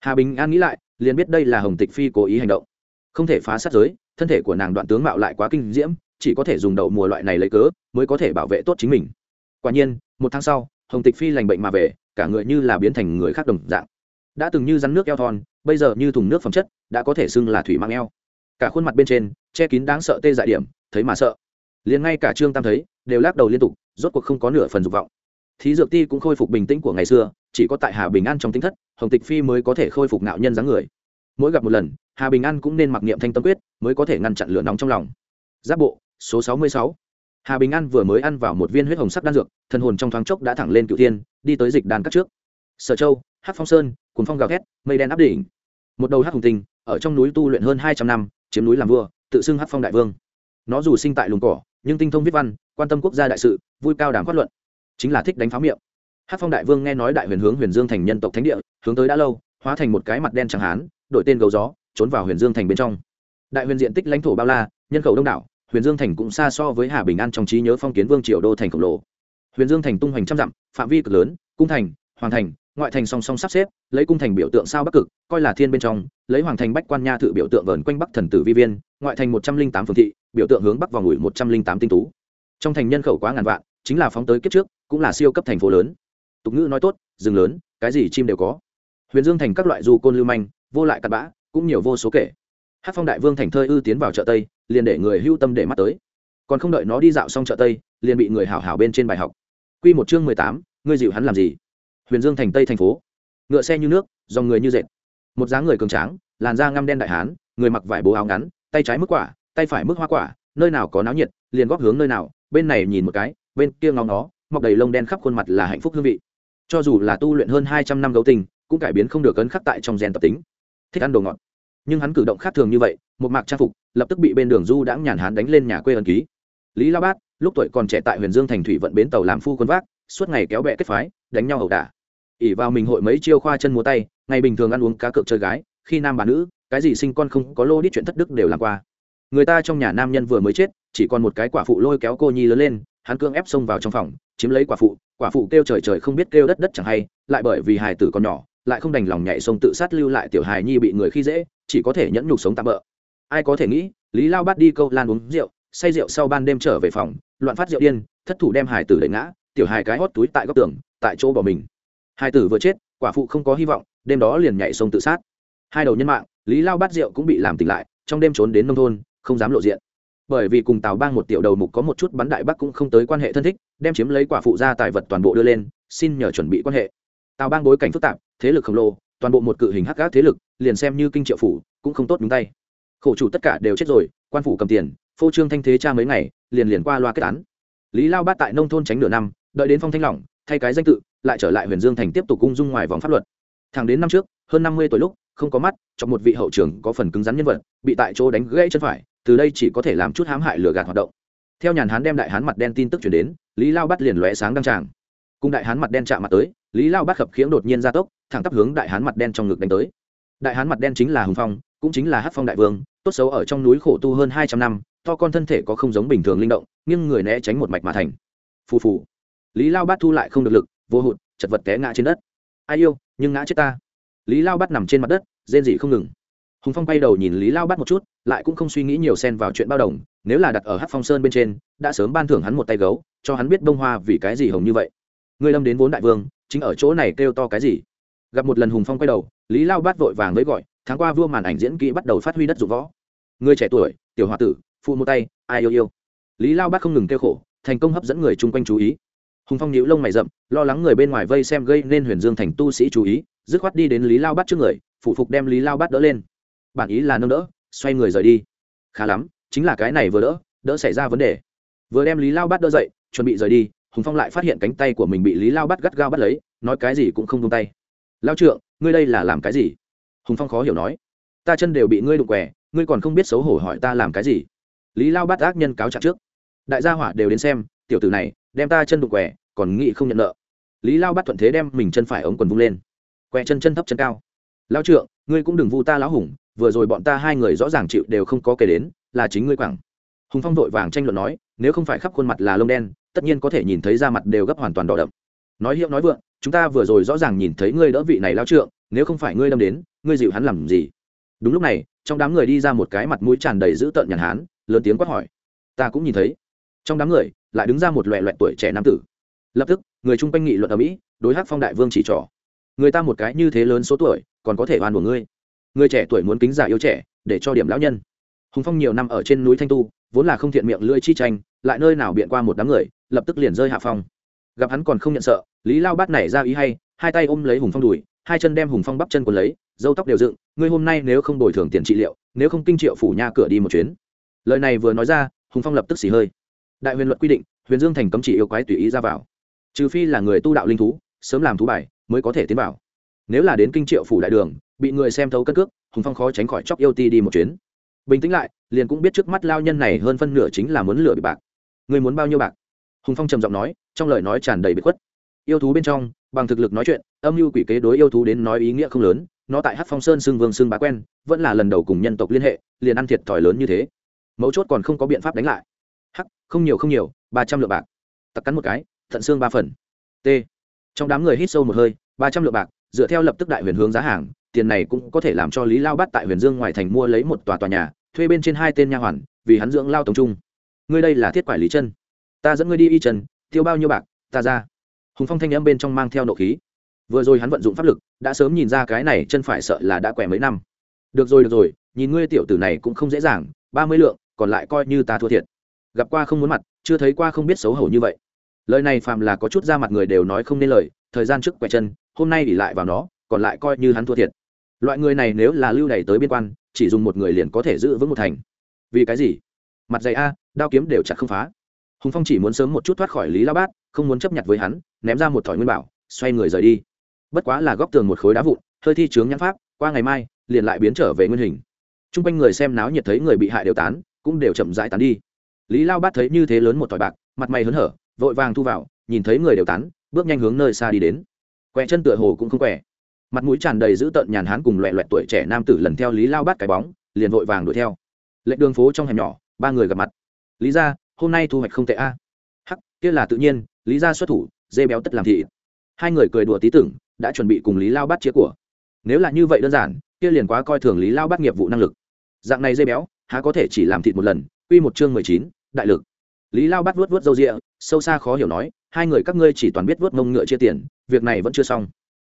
Hà bình an nghĩ lại, liền biết đây là hồng tịch phi cố ý hành động. Không thể phá sát giới, thân thể của nàng đoạn tướng mạo lại quá kinh diễm chỉ có thể dùng đậu mùa loại này lấy cớ, mới có thể bảo vệ tốt chính mình. Quả nhiên, một tháng sau, hồng tịch phi lành bệnh mà về, cả người như là biến thành người khác đồng dạng. Đã từng như rắn nước eo thon, bây giờ như thùng nước phẩm chất, đã có thể xưng là thủy mang eo. Cả khuôn mặt bên trên, che kín đáng sợ tê dại điểm, thấy mà sợ. Liền ngay cả trương tam thấy, đều lắc đầu liên tục, rốt cuộc không có nửa phần dục vọng. Thí dược ti cũng khôi phục bình tĩnh của ngày xưa, chỉ có tại hà bình an trong tính thất, hồng tịch phi mới có thể khôi phục nạo nhân dáng người. Mỗi gặp một lần, hà bình an cũng nên mặc niệm thanh tâm quyết, mới có thể ngăn chặn lửa nóng trong lòng. Giáp bộ số sáu mươi sáu. Hà bình an vừa mới ăn vào một viên huyết hồng sắc đan dược, thần hồn trong thoáng chốc đã thẳng lên cựu tiên đi tới dịch đàn các trước. Sở châu hát phong sơn cùng phong gào thét, mây đen áp đỉnh. Một đầu hát hùng tinh, ở trong núi tu luyện hơn hai trăm năm, chiếm núi làm vua, tự xưng hát phong đại vương. Nó dù sinh tại lùng cỏ, nhưng tinh thông viết văn, quan tâm quốc gia đại sự, vui cao đảng phát luận. Chính là thích đánh pháo miệng. Hát phong đại vương nghe nói đại huyền hướng huyền dương thành nhân tộc thánh địa, hướng tới đã lâu, hóa thành một cái mặt đen chẳng hán, đổi tên gấu gió, trốn vào huyền dương thành bên trong. Đại huyền diện tích lãnh thổ bao la, nhân khẩu đông đảo huyền dương thành cũng xa so với hà bình an trong trí nhớ phong kiến vương triều đô thành khổng lồ. Huyền dương thành tung hoành trăm dặm, phạm vi cực lớn, cung thành, hoàng thành, ngoại thành song song sắp xếp, lấy cung thành biểu tượng sao bắc cực, coi là thiên bên trong, lấy hoàng thành bách quan nha thự biểu tượng vờn quanh bắc thần tử vi viên, ngoại thành một trăm linh tám phường thị, biểu tượng hướng bắc vào ngủi một trăm linh tám tinh tú. Trong thành nhân khẩu quá ngàn vạn, chính là phóng tới kiếp trước, cũng là siêu cấp thành phố lớn. Tục ngữ nói tốt, rừng lớn, cái gì chim đều có. Huyền dương thành các loại du côn lưu manh, vô lại cặn bã, cũng nhiều vô số kể. Hát phong đại vương thành thơi ư tiến vào chợ tây liền để người hưu tâm để mắt tới. Còn không đợi nó đi dạo xong chợ tây, liền bị người hảo hảo bên trên bài học. Q một chương mười tám, ngươi dịu hắn làm gì? Huyền dương thành tây thành phố. Ngựa xe như nước, dòng người như dệt. Một dáng người cường tráng, làn da ngăm đen đại hán, người mặc vải bố áo ngắn, tay trái mức quả, tay phải mức hoa quả, nơi nào có náo nhiệt, liền góp hướng nơi nào, bên này nhìn một cái, bên kia ngóng nó mọc đầy lông đen khắp khuôn mặt là hạnh phúc hương vị. Cho dù là tu luyện hơn hai trăm năm gấu tình, cũng cải biến không được ấn khắc tại trong gen tập tính. Thích ăn đồ ngọt. Nhưng hắn cử động khác thường như vậy một mạc trang phục, lập tức bị bên đường du đãng nhàn hán đánh lên nhà quê ẩn ký. Lý lao bát, lúc tuổi còn trẻ tại huyền dương thành thủy vận bến tàu làm phu quân vác, suốt ngày kéo bẹ kết phái, đánh nhau ẩu đả. Ỉ vào mình hội mấy chiêu khoa chân múa tay, ngày bình thường ăn uống cá cược chơi gái, khi nam bà nữ, cái gì sinh con không có lô đi chuyện thất đức đều làm qua. Người ta trong nhà nam nhân vừa mới chết, chỉ còn một cái quả phụ lôi kéo cô nhi lớn lên, hắn cương ép xông vào trong phòng, chiếm lấy quả phụ quả phụ kêu trời trời không biết kêu đất đất chẳng hay, lại bởi vì hài tử còn nhỏ, lại không đành lòng nhảy sông tự sát lưu lại tiểu hài nhi bị người khi dễ, chỉ có thể nhẫn nhục sống tạm bỡ ai có thể nghĩ, lý lao bắt đi câu lan uống rượu, say rượu sau ban đêm trở về phòng, loạn phát rượu điên, thất thủ đem Hải tử đẩy ngã, tiểu hài cái hót túi tại góc tường, tại chỗ bỏ mình. Hai tử vừa chết, quả phụ không có hy vọng, đêm đó liền nhảy sông tự sát. Hai đầu nhân mạng, lý lao bát rượu cũng bị làm tỉnh lại, trong đêm trốn đến nông thôn, không dám lộ diện. Bởi vì cùng tào bang một tiểu đầu mục có một chút bắn đại bắc cũng không tới quan hệ thân thích, đem chiếm lấy quả phụ ra tài vật toàn bộ đưa lên, xin nhờ chuẩn bị quan hệ. Tào bang bối cảnh phức tạp, thế lực khổng lồ, toàn bộ một cự hình hắc gác thế lực, liền xem như kinh triệu phủ, cũng không tốt đúng tay khổ chủ tất cả đều chết rồi, quan phủ cầm tiền, phô trương thanh thế cha mấy ngày, liền liền qua loa kết án. Lý lao bát tại nông thôn tránh nửa năm, đợi đến phong thanh lỏng, thay cái danh tự, lại trở lại huyền dương thành tiếp tục cung dung ngoài vòng pháp luật. Thẳng đến năm trước, hơn năm mươi tuổi lúc, không có mắt trong một vị hậu trưởng có phần cứng rắn nhân vật, bị tại chỗ đánh gãy chân phải, từ đây chỉ có thể làm chút hãm hại lừa gạt hoạt động. Theo nhàn hán đem đại hán mặt đen tin tức chuyển đến, lý lao bắt liền lóe sáng đăng tràng. Cùng đại hán mặt đen chạm mặt tới, lý lao bắt khập khiễng đột nhiên ra tốc, thẳng tắp hướng đại hán mặt đen trong ngực đánh tới. Đại hán mặt đen chính là hùng phong cũng chính là hát phong đại vương, tốt xấu ở trong núi khổ tu hơn hai trăm năm, to con thân thể có không giống bình thường linh động nhưng người né tránh một mạch mà thành. Phù phù. Lý lao bát thu lại không được lực, vô hụt, chật vật té ngã trên đất. Ai yêu, nhưng ngã chết ta. Lý lao bát nằm trên mặt đất, rên dị không ngừng. Hùng phong bay đầu nhìn lý lao bát một chút, lại cũng không suy nghĩ nhiều xen vào chuyện bao đồng, nếu là đặt ở hát phong sơn bên trên, đã sớm ban thưởng hắn một tay gấu, cho hắn biết bông hoa vì cái gì hồng như vậy. Người lâm đến vốn đại vương, chính ở chỗ này kêu to cái gì? Gặp một lần hùng phong quay đầu, lý lao bát vội vàng với gọi tháng qua vua màn ảnh diễn kỹ bắt đầu phát huy đất dụng võ. Người trẻ tuổi, tiểu h o a tử, phụ một tay, ai yêu yêu. Lý lao bát không ngừng kêu khổ, thành công hấp dẫn người chung quanh chú ý. Hùng phong nhíu lông mày rậm, lo lắng người bên ngoài vây xem gây nên huyền dương thành tu sĩ chú ý, dứt khoát đi đến lý lao bát trước người, phụ phục đem lý lao bát đỡ lên. Bản ý là nâng đỡ, xoay người rời đi. Khá lắm, chính là cái này vừa đỡ đỡ xảy ra vấn đề. Vừa đem lý lao bát đỡ dậy, chuẩn bị rời đi, hùng phong lại phát hiện cánh tay của mình bị lý lao bắt gắt gao bắt lấy, nói cái gì cũng không tung tay. Lao trượng, ngươi đây là làm cái gì? Hùng phong khó hiểu nói, ta chân đều bị ngươi đụng què, ngươi còn không biết xấu hổ hỏi ta làm cái gì? Lý lao bắt ác nhân cáo trạng trước. Đại gia hỏa đều đến xem, tiểu tử này đem ta chân đụng què, còn nghĩ không nhận nợ. Lý lao bắt thuận thế đem mình chân phải ống quần vung lên. Què chân chân thấp chân cao. Lao trượng, ngươi cũng đừng vu ta lão hùng, vừa rồi bọn ta hai người rõ ràng chịu đều không có kể đến, là chính ngươi quẳng. Hùng phong vội vàng tranh luận nói, nếu không phải khắp khuôn mặt là lông đen, tất nhiên có thể nhìn thấy da mặt đều gấp hoàn toàn đỏ đậm. Nói hiệu nói vượng, chúng ta vừa rồi rõ ràng nhìn thấy ngươi đỡ vị này lao trượng nếu không phải ngươi đâm đến, ngươi dịu hắn làm gì? Đúng lúc này, trong đám người đi ra một cái mặt mũi tràn đầy dữ tợn nhàn hán, lớn tiếng quát hỏi. Ta cũng nhìn thấy. Trong đám người, lại đứng ra một loẹ loẹt tuổi trẻ nam tử. Lập tức, người chung quanh nghị luận ở mỹ đối hắc phong đại vương chỉ trỏ. Người ta một cái như thế lớn số tuổi, còn có thể oan của ngươi? Người trẻ tuổi muốn kính giả yêu trẻ, để cho điểm lão nhân. Hùng phong nhiều năm ở trên núi thanh tu, vốn là không thiện miệng lưỡi chi tranh, lại nơi nào biện qua một đám người, lập tức liền rơi hạ phong. Gặp hắn còn không nhận sợ, lý lao bát nảy ra ý hay, hai tay ôm lấy hùng phong đùi hai chân đem hùng phong bắp chân quần lấy dâu tóc đều dựng, ngươi hôm nay nếu không đổi thường tiền trị liệu, nếu không kinh triệu phủ nha cửa đi một chuyến. Lời này vừa nói ra, hùng phong lập tức xì hơi. Đại huyền luật quy định, huyền dương thành cấm chỉ yêu quái tùy ý ra vào. Trừ phi là người tu đạo linh thú, sớm làm thú bài, mới có thể tiến vào. Nếu là đến kinh triệu phủ đại đường, bị người xem thấu cất cước, hùng phong khó tránh khỏi chóc yêu ti đi một chuyến. Bình tĩnh lại, liền cũng biết trước mắt lao nhân này hơn phân nửa chính là muốn lừa bị bạc. Người muốn bao nhiêu bạc? Hùng phong trầm giọng nói, trong lời nói tràn đầy bị khuất. Yêu thú bên trong bằng thực lực nói chuyện, âm mưu quỷ kế đối yêu thú đến nói ý nghĩa không lớn, nó tại hát phong sơn xưng vương xưng bá quen, vẫn là lần đầu cùng nhân tộc liên hệ, liền ăn thiệt thòi lớn như thế. Mấu chốt còn không có biện pháp đánh lại. Hắc, không nhiều không nhiều, ba trăm lượng bạc. Tặc cắn một cái, thận xương ba phần. T. Trong đám người hít sâu một hơi, ba trăm lượng bạc, dựa theo lập tức đại huyền hướng giá hàng, tiền này cũng có thể làm cho lý lao bắt tại huyền dương ngoài thành mua lấy một tòa tòa nhà, thuê bên trên hai tên nha hoàn, vì hắn dưỡng lao tổng trung. Ngươi đây là thiết quản lý chân. Ta dẫn ngươi đi y trần tiêu bao nhiêu bạc, ta ra hùng phong thanh âm m bên trong mang theo nộ khí. Vừa rồi hắn vận dụng pháp lực, đã sớm nhìn ra cái này chân phải sợ là đã quẻ mấy năm. Được rồi được rồi, nhìn ngươi tiểu tử này cũng không dễ dàng, ba mươi lượng, còn lại coi như ta thua thiệt. Gặp qua không muốn mặt, chưa thấy qua không biết xấu hổ như vậy. Lời này phàm là có chút ra mặt người đều nói không nên lời, thời gian trước quẹt chân, hôm nay ỉ lại vào nó, còn lại coi như hắn thua thiệt. Loại người này nếu là lưu đày tới biên quan, chỉ dùng một người liền có thể giữ vững một thành. Vì cái gì? Mặt dày a, đao kiếm đều chặt không phá. Hùng phong chỉ muốn sớm một chút thoát khỏi lý la bát không muốn chấp nhận với hắn, ném ra một thỏi nguyên bảo, xoay người rời đi. Bất quá là góc tường một khối đá vụn, hơi thi trướng nhãn pháp, qua ngày mai, liền lại biến trở về nguyên hình. T r u n g quanh người xem náo nhiệt thấy người bị hại đều tán, cũng đều chậm rãi tán đi. Lý lao bát thấy như thế lớn một thỏi bạc, mặt mày hớn hở, vội vàng thu vào, nhìn thấy người đều tán, bước nhanh hướng nơi xa đi đến. Quẹ chân tựa hồ cũng không quẹ. Mặt mũi tràn đầy giữ tợn nhàn hán cùng loẹ loẹt tuổi trẻ nam tử lần theo lý lao bát cái bóng, liền vội vàng đuổi theo. Lệnh đường phố trong hẻm nhỏ, ba người gặp mặt. Lý ra hôm nay thu hoạch không tệ a kia là tự nhiên, lý ra xuất thủ, dê béo tất làm thị hai người cười đùa tí tưởng, đã chuẩn bị cùng lý lao bắt chia của. Nếu là như vậy đơn giản, kia liền quá coi thường lý lao bắt nghiệp vụ năng lực. Dạng này dê béo, há có thể chỉ làm thịt một lần, quy một chương mười chín, đại lực. Lý lao bắt vuốt vuốt râu rịa, sâu xa khó hiểu nói, hai người các ngươi chỉ toàn biết vuốt mông ngựa chia tiền, việc này vẫn chưa xong.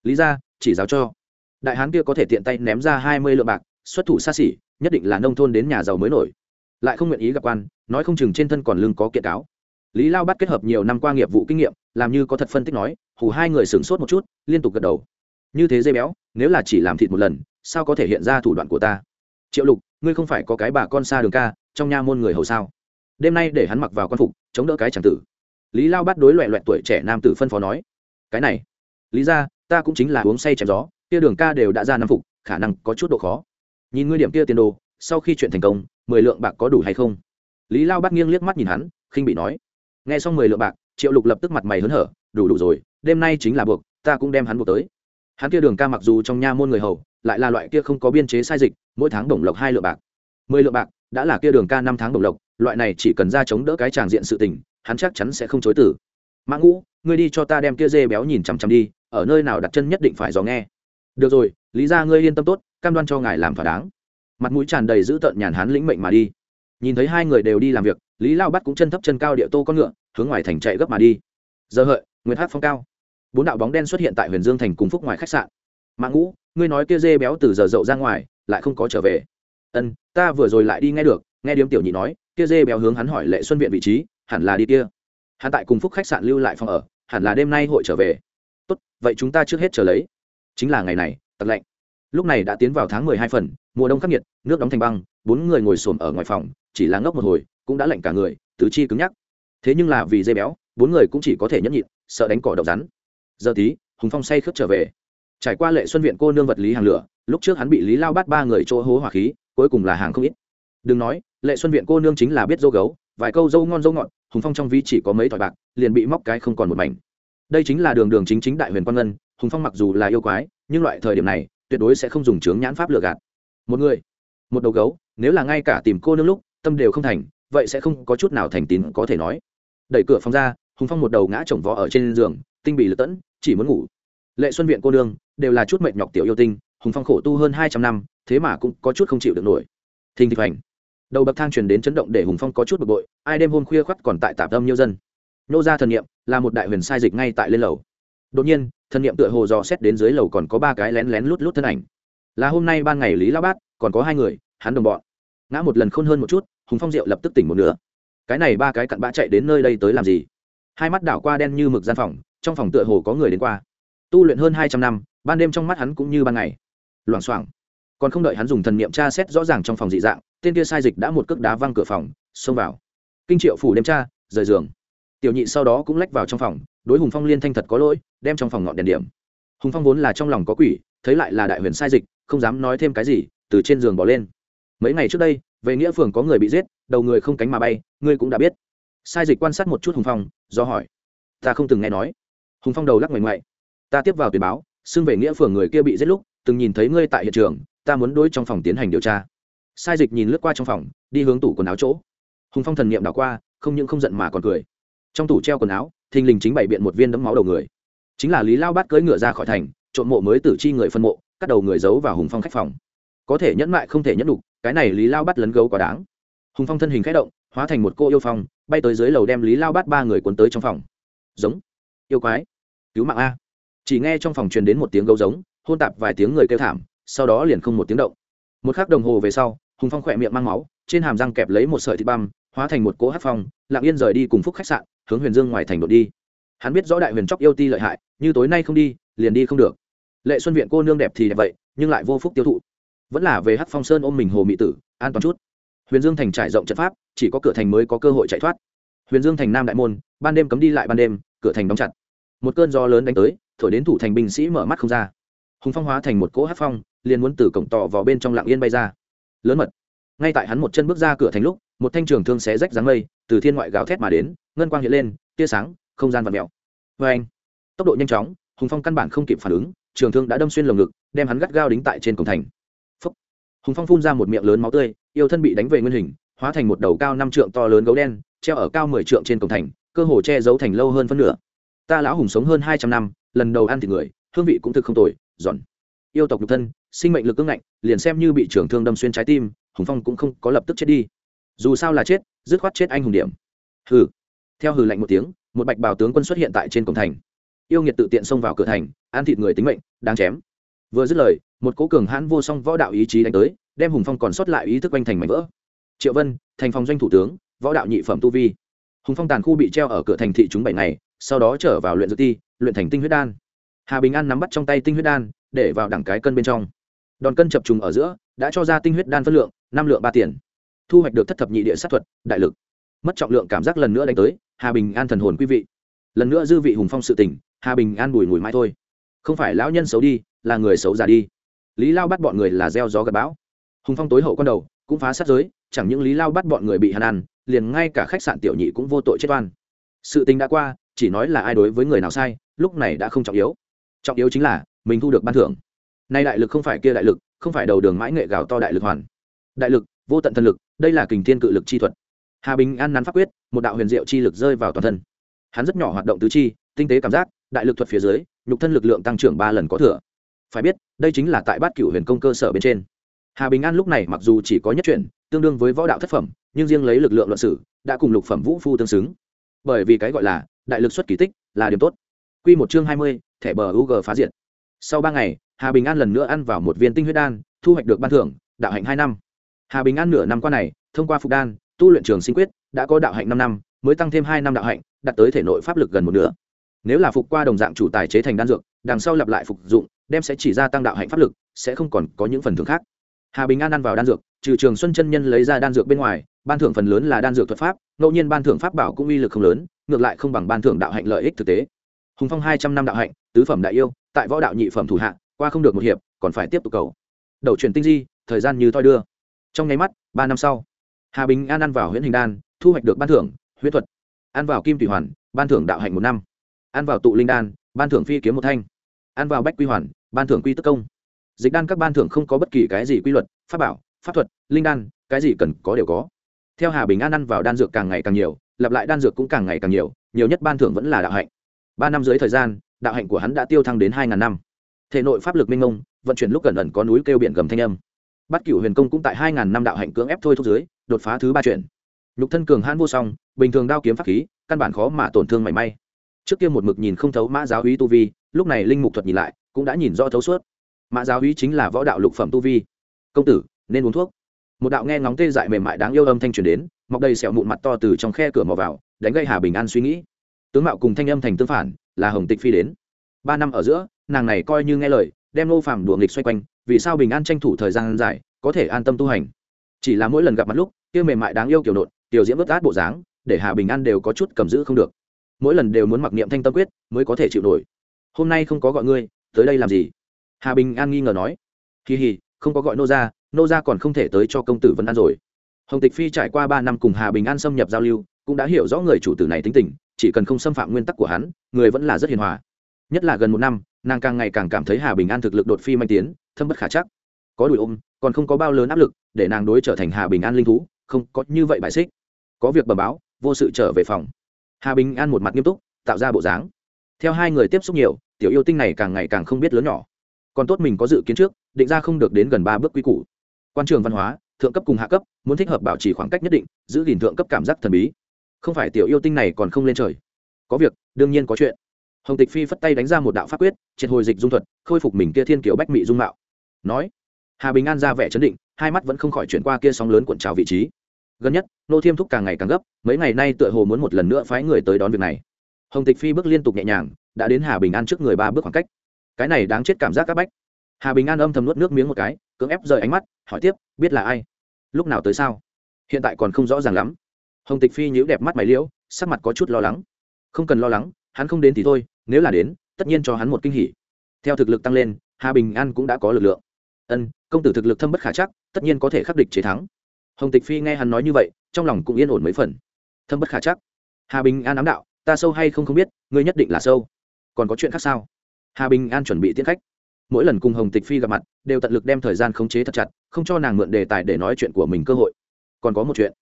Lý ra chỉ giáo cho. Đại hán kia có thể tiện tay ném ra hai mươi lượng bạc, xuất thủ xa xỉ, nhất định là nông thôn đến nhà giàu mới nổi. Lại không nguyện ý gặp quan, nói không chừng trên thân còn lương có kiện cáo lý lao bắt kết hợp nhiều năm qua nghiệp vụ kinh nghiệm, làm như có thật phân tích nói, hù hai người sửng sốt một chút, liên tục gật đầu. Như thế dây béo, nếu là chỉ làm thịt một lần, sao có thể hiện ra thủ đoạn của ta? Triệu lục, ngươi không phải có cái bà con xa đường ca, trong nha môn người hầu sao? Đêm nay để hắn mặc vào con phục, chống đỡ cái c tử. Lý lao bắt đối loẹ loẹt tuổi trẻ nam tử phân phó nói, cái này, lý ra ta cũng chính là uống say chém gió, kia đường ca đều đã ra năm phục, khả năng có chút độ khó. Nhìn ngươi điểm kia tiền đồ, sau khi chuyện thành công, mười lượng bạc có đủ hay không? Lý lao bắt nghiêng liếc mắt nhìn hắn, khinh bị nói nghe xong mười lượng bạc, triệu lục lập tức mặt mày hớn hở, đủ đủ rồi, đêm nay chính là buộc, ta cũng đem hắn buộc tới. Hắn kia đường ca mặc dù trong nha môn người hầu, lại là loại kia không có biên chế sai dịch, mỗi tháng đồng lộc hai lượng bạc. Mười lượng bạc, đã là kia đường ca năm tháng đồng lộc, loại này chỉ cần ra chống đỡ cái tràng diện sự tình, hắn chắc chắn sẽ không chối tử mã ngũ, ngươi đi cho ta đem kia dê béo nhìn chằm chằm đi, ở nơi nào đặt chân nhất định phải dò nghe. Được rồi, lý ra ngươi yên tâm tốt, cam đoan cho ngài làm thỏa đáng. Mặt mũi tràn đầy giữ tợn nhàn hắn lĩnh mệnh mà đi. Nhìn thấy hai người đều đi làm việc lý lao bắt cũng chân thấp chân cao địa tô con ngựa, hướng ngoài thành chạy gấp mà đi. Giờ hợi, nguyệt hát phong cao. Bốn đạo bóng đen xuất hiện tại huyền dương thành cùng phúc ngoài khách sạn. Mã ngũ, ngươi nói kia dê béo từ giờ dậu ra ngoài, lại không có trở về. Ân, ta vừa rồi lại đi nghe được, nghe điếm tiểu nhị nói, kia dê béo hướng hắn hỏi lệ xuân viện vị trí, hẳn là đi kia. Hắn tại cùng phúc khách sạn lưu lại phòng ở, hẳn là đêm nay hội trở về. Tốt, vậy chúng ta trước hết trở lấy. Chính là ngày này tật lạnh. Lúc này đã tiến vào tháng mười hai phần, mùa đông khắc nghiệt, nước đóng thành băng, bốn người ngồi xổm ở ngoài phòng, chỉ là ngốc một hồi cũng đã lạnh cả người, tứ chi cứng nhắc. Thế nhưng là vì dây béo, bốn người cũng chỉ có thể nhẫn nhịn, sợ đánh cỏ độc rắn. Giờ tí, hùng phong say khướp trở về. Trải qua lệ xuân viện cô nương vật lý hàng lửa, lúc trước hắn bị lý lao bắt ba người chỗ hố hỏa khí, cuối cùng là hàng không ít. Đừng nói, lệ xuân viện cô nương chính là biết dâu gấu, vài câu dâu ngon dâu ngọt, hùng phong trong ví chỉ có mấy thỏi bạc, liền bị móc cái không còn một mảnh. Đây chính là đường đường chính chính đại huyền quan ngân, hùng phong mặc dù là yêu quái, nhưng loại thời điểm này, tuyệt đối sẽ không dùng chướng nhãn pháp lừa gạt. Một người, một đầu gấu, nếu là ngay cả tìm cô nương lúc, tâm đều không thành vậy sẽ không có chút nào thành tín có thể nói. Đẩy cửa phòng ra, hùng phong một đầu ngã chồng vó ở trên giường, tinh bị lật tẫn, chỉ muốn ngủ. Lệ xuân viện cô nương, đều là chút mệt nhọc tiểu yêu tinh, hùng phong khổ tu hơn hai trăm năm, thế mà cũng có chút không chịu được nổi. Thình thịch hành đầu bậc thang truyền đến chấn động để hùng phong có chút bực bội, ai đêm hôm khuya khoắt còn tại tạp âm nhiêu dân. Nô ra thần niệm, là một đại huyền sai dịch ngay tại lên lầu. Đột nhiên, thần niệm tựa hồ dò xét đến dưới lầu còn có ba cái lén lén lút lút thân ảnh. Là hôm nay ban ngày lý lao bát, còn có hai người, hắn đồng bọn. Ngã một lần khôn hơn một chút hùng phong diệu lập tức tỉnh một nửa. Cái này ba cái cặn bã chạy đến nơi đây tới làm gì? Hai mắt đảo qua đen như mực gian phòng, trong phòng tựa hồ có người đến qua. Tu luyện hơn hai trăm năm, ban đêm trong mắt hắn cũng như ban ngày. Loảng xoảng. Còn không đợi hắn dùng thần niệm tra xét rõ ràng trong phòng dị dạng, tên kia sai dịch đã một cước đá văng cửa phòng, xông vào. Kinh triệu phủ đêm tra, rời giường. Tiểu nhị sau đó cũng lách vào trong phòng, đối hùng phong liên thanh thật có lỗi, đem trong phòng ngọn đèn điểm. Hùng phong vốn là trong lòng có quỷ, thấy lại là đại huyền sai dịch, không dám nói thêm cái gì, từ trên giường bỏ lên. Mấy ngày trước đây về nghĩa phường có người bị giết, đầu người không cánh mà bay, ngươi cũng đã biết. Sai dịch quan sát một chút hùng phong, do hỏi. Ta không từng nghe nói. Hùng phong đầu lắc ngoảnh ngoại. Ta tiếp vào tuyển báo, xưng về nghĩa phường người kia bị giết lúc, từng nhìn thấy ngươi tại hiện trường, ta muốn đối trong phòng tiến hành điều tra. Sai dịch nhìn lướt qua trong phòng, đi hướng tủ quần áo chỗ. Hùng phong thần niệm đảo qua, không những không giận mà còn cười. Trong tủ treo quần áo, thình lình chính bày biện một viên đấm máu đầu người. Chính là lý lao bắt cưỡi ngựa ra khỏi thành, trộm mộ mới tử chi người phân mộ, cắt đầu người giấu vào hùng phong khách phòng. Có thể nhẫn mại không thể nhẫn đục cái này lý lao bắt lấn gấu quá đáng. Hùng phong thân hình k h ẽ động, hóa thành một cô yêu phong, bay tới dưới lầu đem lý lao bắt ba người cuốn tới trong phòng. Giống. Yêu quái. Cứu mạng a. Chỉ nghe trong phòng truyền đến một tiếng gấu giống, hôn tạp vài tiếng người kêu thảm, sau đó liền không một tiếng động. Một k h ắ c đồng hồ về sau, hùng phong khỏe miệng mang máu, trên hàm răng kẹp lấy một sợi thịt băm, hóa thành một cỗ hát phong, lặng yên rời đi cùng phúc khách sạn, hướng huyền dương ngoài thành đột đi. Hắn biết rõ đại huyền chóc yêu ti lợi hại, như tối nay không đi, liền đi không được. Lệ xuân viện cô nương đẹp thì đẹp vậy, nhưng lại vô phúc tiêu thụ vẫn là về hắc phong sơn ôm mình hồ mỹ tử, an toàn chút. Huyền dương thành trải rộng trận pháp, chỉ có cửa thành mới có cơ hội chạy thoát. Huyền dương thành nam đại môn, ban đêm cấm đi lại ban đêm, cửa thành đóng chặt. Một cơn gió lớn đánh tới, thổi đến thủ thành binh sĩ mở mắt không ra. Hùng phong hóa thành một cỗ hát phong, liền muốn từ cổng tỏ vào bên trong lạng yên bay ra. Lớn mật. Ngay tại hắn một chân bước ra cửa thành lúc, một thanh trường thương xé rách dáng mây, từ thiên ngoại gào thét mà đến, ngân quang hiện lên, tia sáng, không gian và mèo. Vê anh tốc độ nhanh chóng, hùng phong căn bản không kịp phản ứng, trường thương đã đâm xuyên lồng ngực, đem hắn gắt gao đính tại trên cổng thành hùng phong phun ra một miệng lớn máu tươi, yêu thân bị đánh về nguyên hình, hóa thành một đầu cao năm trượng to lớn gấu đen, treo ở cao mười trượng trên cổng thành, cơ hồ che giấu thành lâu hơn phân nửa. Ta lão hùng sống hơn hai trăm năm, lần đầu ăn thịt người, hương vị cũng thực không tồi, giòn. Yêu tộc nhục thân, sinh mệnh lực ưng ngạnh, liền xem như bị trưởng thương đâm xuyên trái tim, hùng phong cũng không có lập tức chết đi. Dù sao là chết, dứt khoát chết anh hùng điểm. Hừ. Theo hừ lạnh một tiếng, một bạch bào tướng quân xuất hiện tại trên cổng thành. Yêu nghiệt tự tiện xông vào cửa thành, ăn thịt người tính mệnh, đáng chém. Vừa dứt lời một cố cường hãn vô song võ đạo ý chí đánh tới đem hùng phong còn sót lại ý thức quanh thành mảnh vỡ. Triệu vân thành phòng doanh thủ tướng võ đạo nhị phẩm tu vi. Hùng phong tàn khu bị treo ở cửa thành thị chúng bảy ngày sau đó trở vào luyện dược ti luyện thành tinh huyết đan. Hà bình an nắm bắt trong tay tinh huyết đan để vào đẳng cái cân bên trong. Đòn cân chập trùng ở giữa đã cho ra tinh huyết đan phân lượng năm lượng ba tiền. Thu hoạch được thất thập nhị địa sát thuật đại lực. Mất trọng lượng cảm giác lần nữa đánh tới hà bình an thần hồn quý vị. Lần nữa dư vị hùng phong sự tỉnh, hà bình an bùi ngùi mãi thôi. Không phải lão nhân xấu đi là người xấu già đi lý lao bắt bọn người là gieo gió gặp bão. Hùng phong tối hậu con đầu, cũng phá sát giới, chẳng những lý lao bắt bọn người bị hàn ăn, liền ngay cả khách sạn tiểu nhị cũng vô tội chết oan. Sự tình đã qua, chỉ nói là ai đối với người nào sai, lúc này đã không trọng yếu. Trọng yếu chính là, mình thu được ban thưởng. Nay đại lực không phải kia đại lực, không phải đầu đường mãi nghệ gào to đại lực hoàn. Đại lực, vô tận thần lực, đây là kình thiên cự lực chi thuật. Hà bình an nắn pháp quyết, một đạo huyền diệu chi lực rơi vào toàn thân. Hắn rất nhỏ hoạt động tứ chi, tinh tế cảm giác, đại lực thuật phía dưới, nhục thân lực lượng tăng trưởng ba lần có thừa phải biết, đây chính là tại bát cửu huyền công cơ sở bên trên. Hà bình an lúc này mặc dù chỉ có nhất chuyển, tương đương với võ đạo thất phẩm, nhưng riêng lấy lực lượng luận sử, đã cùng lục phẩm vũ phu tương xứng. Bởi vì cái gọi là đại lực xuất kỳ tích là điểm tốt. Q một chương hai mươi, thẻ bờ u g phá diệt. Sau ba ngày, hà bình an lần nữa ăn vào một viên tinh huyết đan, thu hoạch được ban thưởng, đạo hạnh hai năm. Hà bình an nửa năm qua này, thông qua phục đan, tu luyện trường sinh quyết, đã có đạo hạnh năm năm, mới tăng thêm hai năm đạo hạnh, đạt tới thể nội pháp lực gần một nửa. Nếu là phục qua đồng dạng chủ tài chế thành đan dược, đằng sau lặp lại phục dụng đem sẽ chỉ ra tăng đạo hạnh pháp lực, sẽ không còn có những phần thưởng khác. Hà bình an ăn vào đan dược, trừ trường xuân chân nhân lấy ra đan dược bên ngoài, ban thưởng phần lớn là đan dược thuật pháp, ngẫu nhiên ban thưởng pháp bảo cũng uy lực không lớn, ngược lại không bằng ban thưởng đạo hạnh lợi ích thực tế. Hùng phong hai trăm năm đạo hạnh, tứ phẩm đại yêu, tại võ đạo nhị phẩm thủ hạ, qua không được một hiệp, còn phải tiếp tục cầu. Đầu chuyển tinh di, thời gian như thoi đưa. Trong nháy mắt, ba năm sau, hà bình an ăn vào huyễn hình đan, thu hoạch được ban thưởng, huyễn thuật. Ăn vào kim thủy hoàn, ban thưởng đạo hạnh một năm. Ăn vào tụ linh đan, ban thưởng phi kiếm một thanh. Ăn vào bách quy hoàn ban thưởng quy tức công. Dịch đan các ban thưởng không có bất kỳ cái gì quy luật, pháp bảo, pháp thuật, linh đan, cái gì cần có đều có. Theo hà bình an ăn vào đan dược càng ngày càng nhiều, lặp lại đan dược cũng càng ngày càng nhiều nhiều nhất ban thưởng vẫn là đạo hạnh. Ba năm dưới thời gian, đạo hạnh của hắn đã tiêu thăng đến hai ngàn năm. Thể nội pháp lực minh ông vận chuyển lúc gần ẩn có núi kêu biển gầm thanh âm. Bắt cửu huyền công cũng tại hai ngàn năm đạo hạnh cưỡng ép thôi thúc dưới, đột phá thứ ba chuyển. Nhục thân cường hãn vô song, bình thường đao kiếm pháp khí, căn bản khó mà tổn thương mảy may. Trước kia một mực nhìn không thấu mã giáo hí tu vi, lúc này linh mục thuật nhìn lại cũng đã nhìn rõ thấu suốt. Mã giáo hí chính là võ đạo lục phẩm tu vi. Công tử, nên uống thuốc. Một đạo nghe ngóng tê dại mềm mại đáng yêu âm thanh truyền đến, mọc đầy sẹo mụn mặt to từ trong khe cửa mò vào, đánh gây hà bình an suy nghĩ. Tướng mạo cùng thanh âm thành tương phản, là hồng tịch phi đến. Ba năm ở giữa, nàng này coi như nghe lời, đem nô phàm đùa nghịch xoay quanh, vì sao bình an tranh thủ thời gian dài có thể an tâm tu hành. Chỉ là mỗi lần gặp mặt lúc, kia mềm mại đáng yêu kiểu nộn, tiểu diễm bất át bộ dáng, để hà bình an đều có chút cầm giữ không được. Mỗi lần đều muốn mặc niệm thanh tâm quyết, mới có thể chịu nổi. Hôm nay không có gọi ngươi tới đây làm gì? Hà bình an nghi ngờ nói. Kỳ hì không có gọi nô ra nô ra còn không thể tới cho công tử vấn an rồi. Hồng tịch phi trải qua ba năm cùng hà bình an xâm nhập giao lưu, cũng đã hiểu rõ người chủ tử này tính tình, chỉ cần không xâm phạm nguyên tắc của hắn, người vẫn là rất hiền hòa. Nhất là gần một năm, nàng càng ngày càng cảm thấy hà bình an thực lực đột phi manh tiến, thâm bất khả chắc. Có đùi ôm, còn không có bao lớn áp lực, để nàng đối trở thành hà bình an linh thú, không có như vậy bài xích. Có việc bờ báo, vô sự trở về phòng. Hà bình an một mặt nghiêm túc, tạo ra bộ dáng. Theo hai người tiếp xúc nhiều tiểu yêu tinh này càng ngày càng không biết lớn nhỏ. Còn tốt mình có dự kiến trước, định ra không được đến gần ba bước quy củ. Quan trường văn hóa, thượng cấp cùng hạ cấp, muốn thích hợp bảo trì khoảng cách nhất định, giữ gìn thượng cấp cảm giác thần bí. Không phải tiểu yêu tinh này còn không lên trời. Có việc, đương nhiên có chuyện. Hồng tịch phi phất tay đánh ra một đạo pháp quyết, triệt hồi dịch dung thuật, khôi phục mình kia thiên kiểu bách mị dung mạo. Nói, hà bình an ra vẻ chấn định, hai mắt vẫn không khỏi chuyển qua kia sóng lớn cuộn trào vị trí. Gần nhất, nô thiêm thúc càng ngày càng gấp, mấy ngày nay tựa hồ muốn một lần nữa phái người tới đón việc này. Hồng tịch phi bước liên tục nhẹ nhàng đã đến hà bình an trước người ba bước khoảng cách. Cái này đáng chết cảm giác các bách. Hà bình an âm thầm nuốt nước miếng một cái, cưỡng ép rời ánh mắt, hỏi tiếp, biết là ai? Lúc nào tới sao? Hiện tại còn không rõ ràng lắm. Hồng tịch phi nhíu đẹp mắt mày liễu, sắc mặt có chút lo lắng. Không cần lo lắng, hắn không đến thì thôi, nếu là đến, tất nhiên cho hắn một kinh hỉ. Theo thực lực tăng lên, hà bình an cũng đã có lực lượng. Ân, công tử thực lực thâm bất khả chắc, tất nhiên có thể khắc địch chế thắng. Hồng tịch phi nghe hắn nói như vậy, trong lòng cũng yên ổn mấy phần. Thâm bất khả chắc. Hà bình an ám đạo, ta sâu hay không không biết, ngươi nhất định là sâu còn có chuyện khác sao? Hà bình an chuẩn bị tiễn khách. Mỗi lần cùng hồng tịch phi gặp mặt, đều tận lực đem thời gian khống chế thật chặt, không cho nàng mượn đề tài để nói chuyện của mình cơ hội. Còn có một chuyện.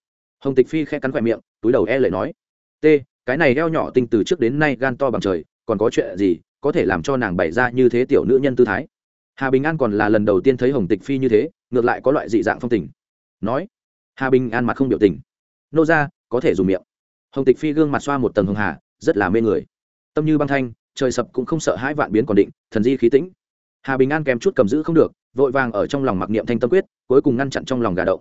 Hồng tịch phi khe cắn khoe miệng, túi đầu e lệ nói, t, cái này eo nhỏ tinh từ trước đến nay gan to bằng trời, còn có chuyện gì có thể làm cho nàng bày ra như thế tiểu nữ nhân tư thái? Hà bình an còn là lần đầu tiên thấy hồng tịch phi như thế, ngược lại có loại dị dạng phong tình. Nói, hà bình an mặt không biểu tình. Nô ra có thể dùng miệng. Hồng tịch phi gương mặt xoa một tầng hồng hà, rất là mê người. Tâm như băng thanh trời sập cũng không sợ hãi vạn biến còn định, thần di khí tĩnh. Hà bình an kèm chút cầm giữ không được, vội vàng ở trong lòng mặc niệm thanh tâm quyết, cuối cùng ngăn chặn trong lòng gà động.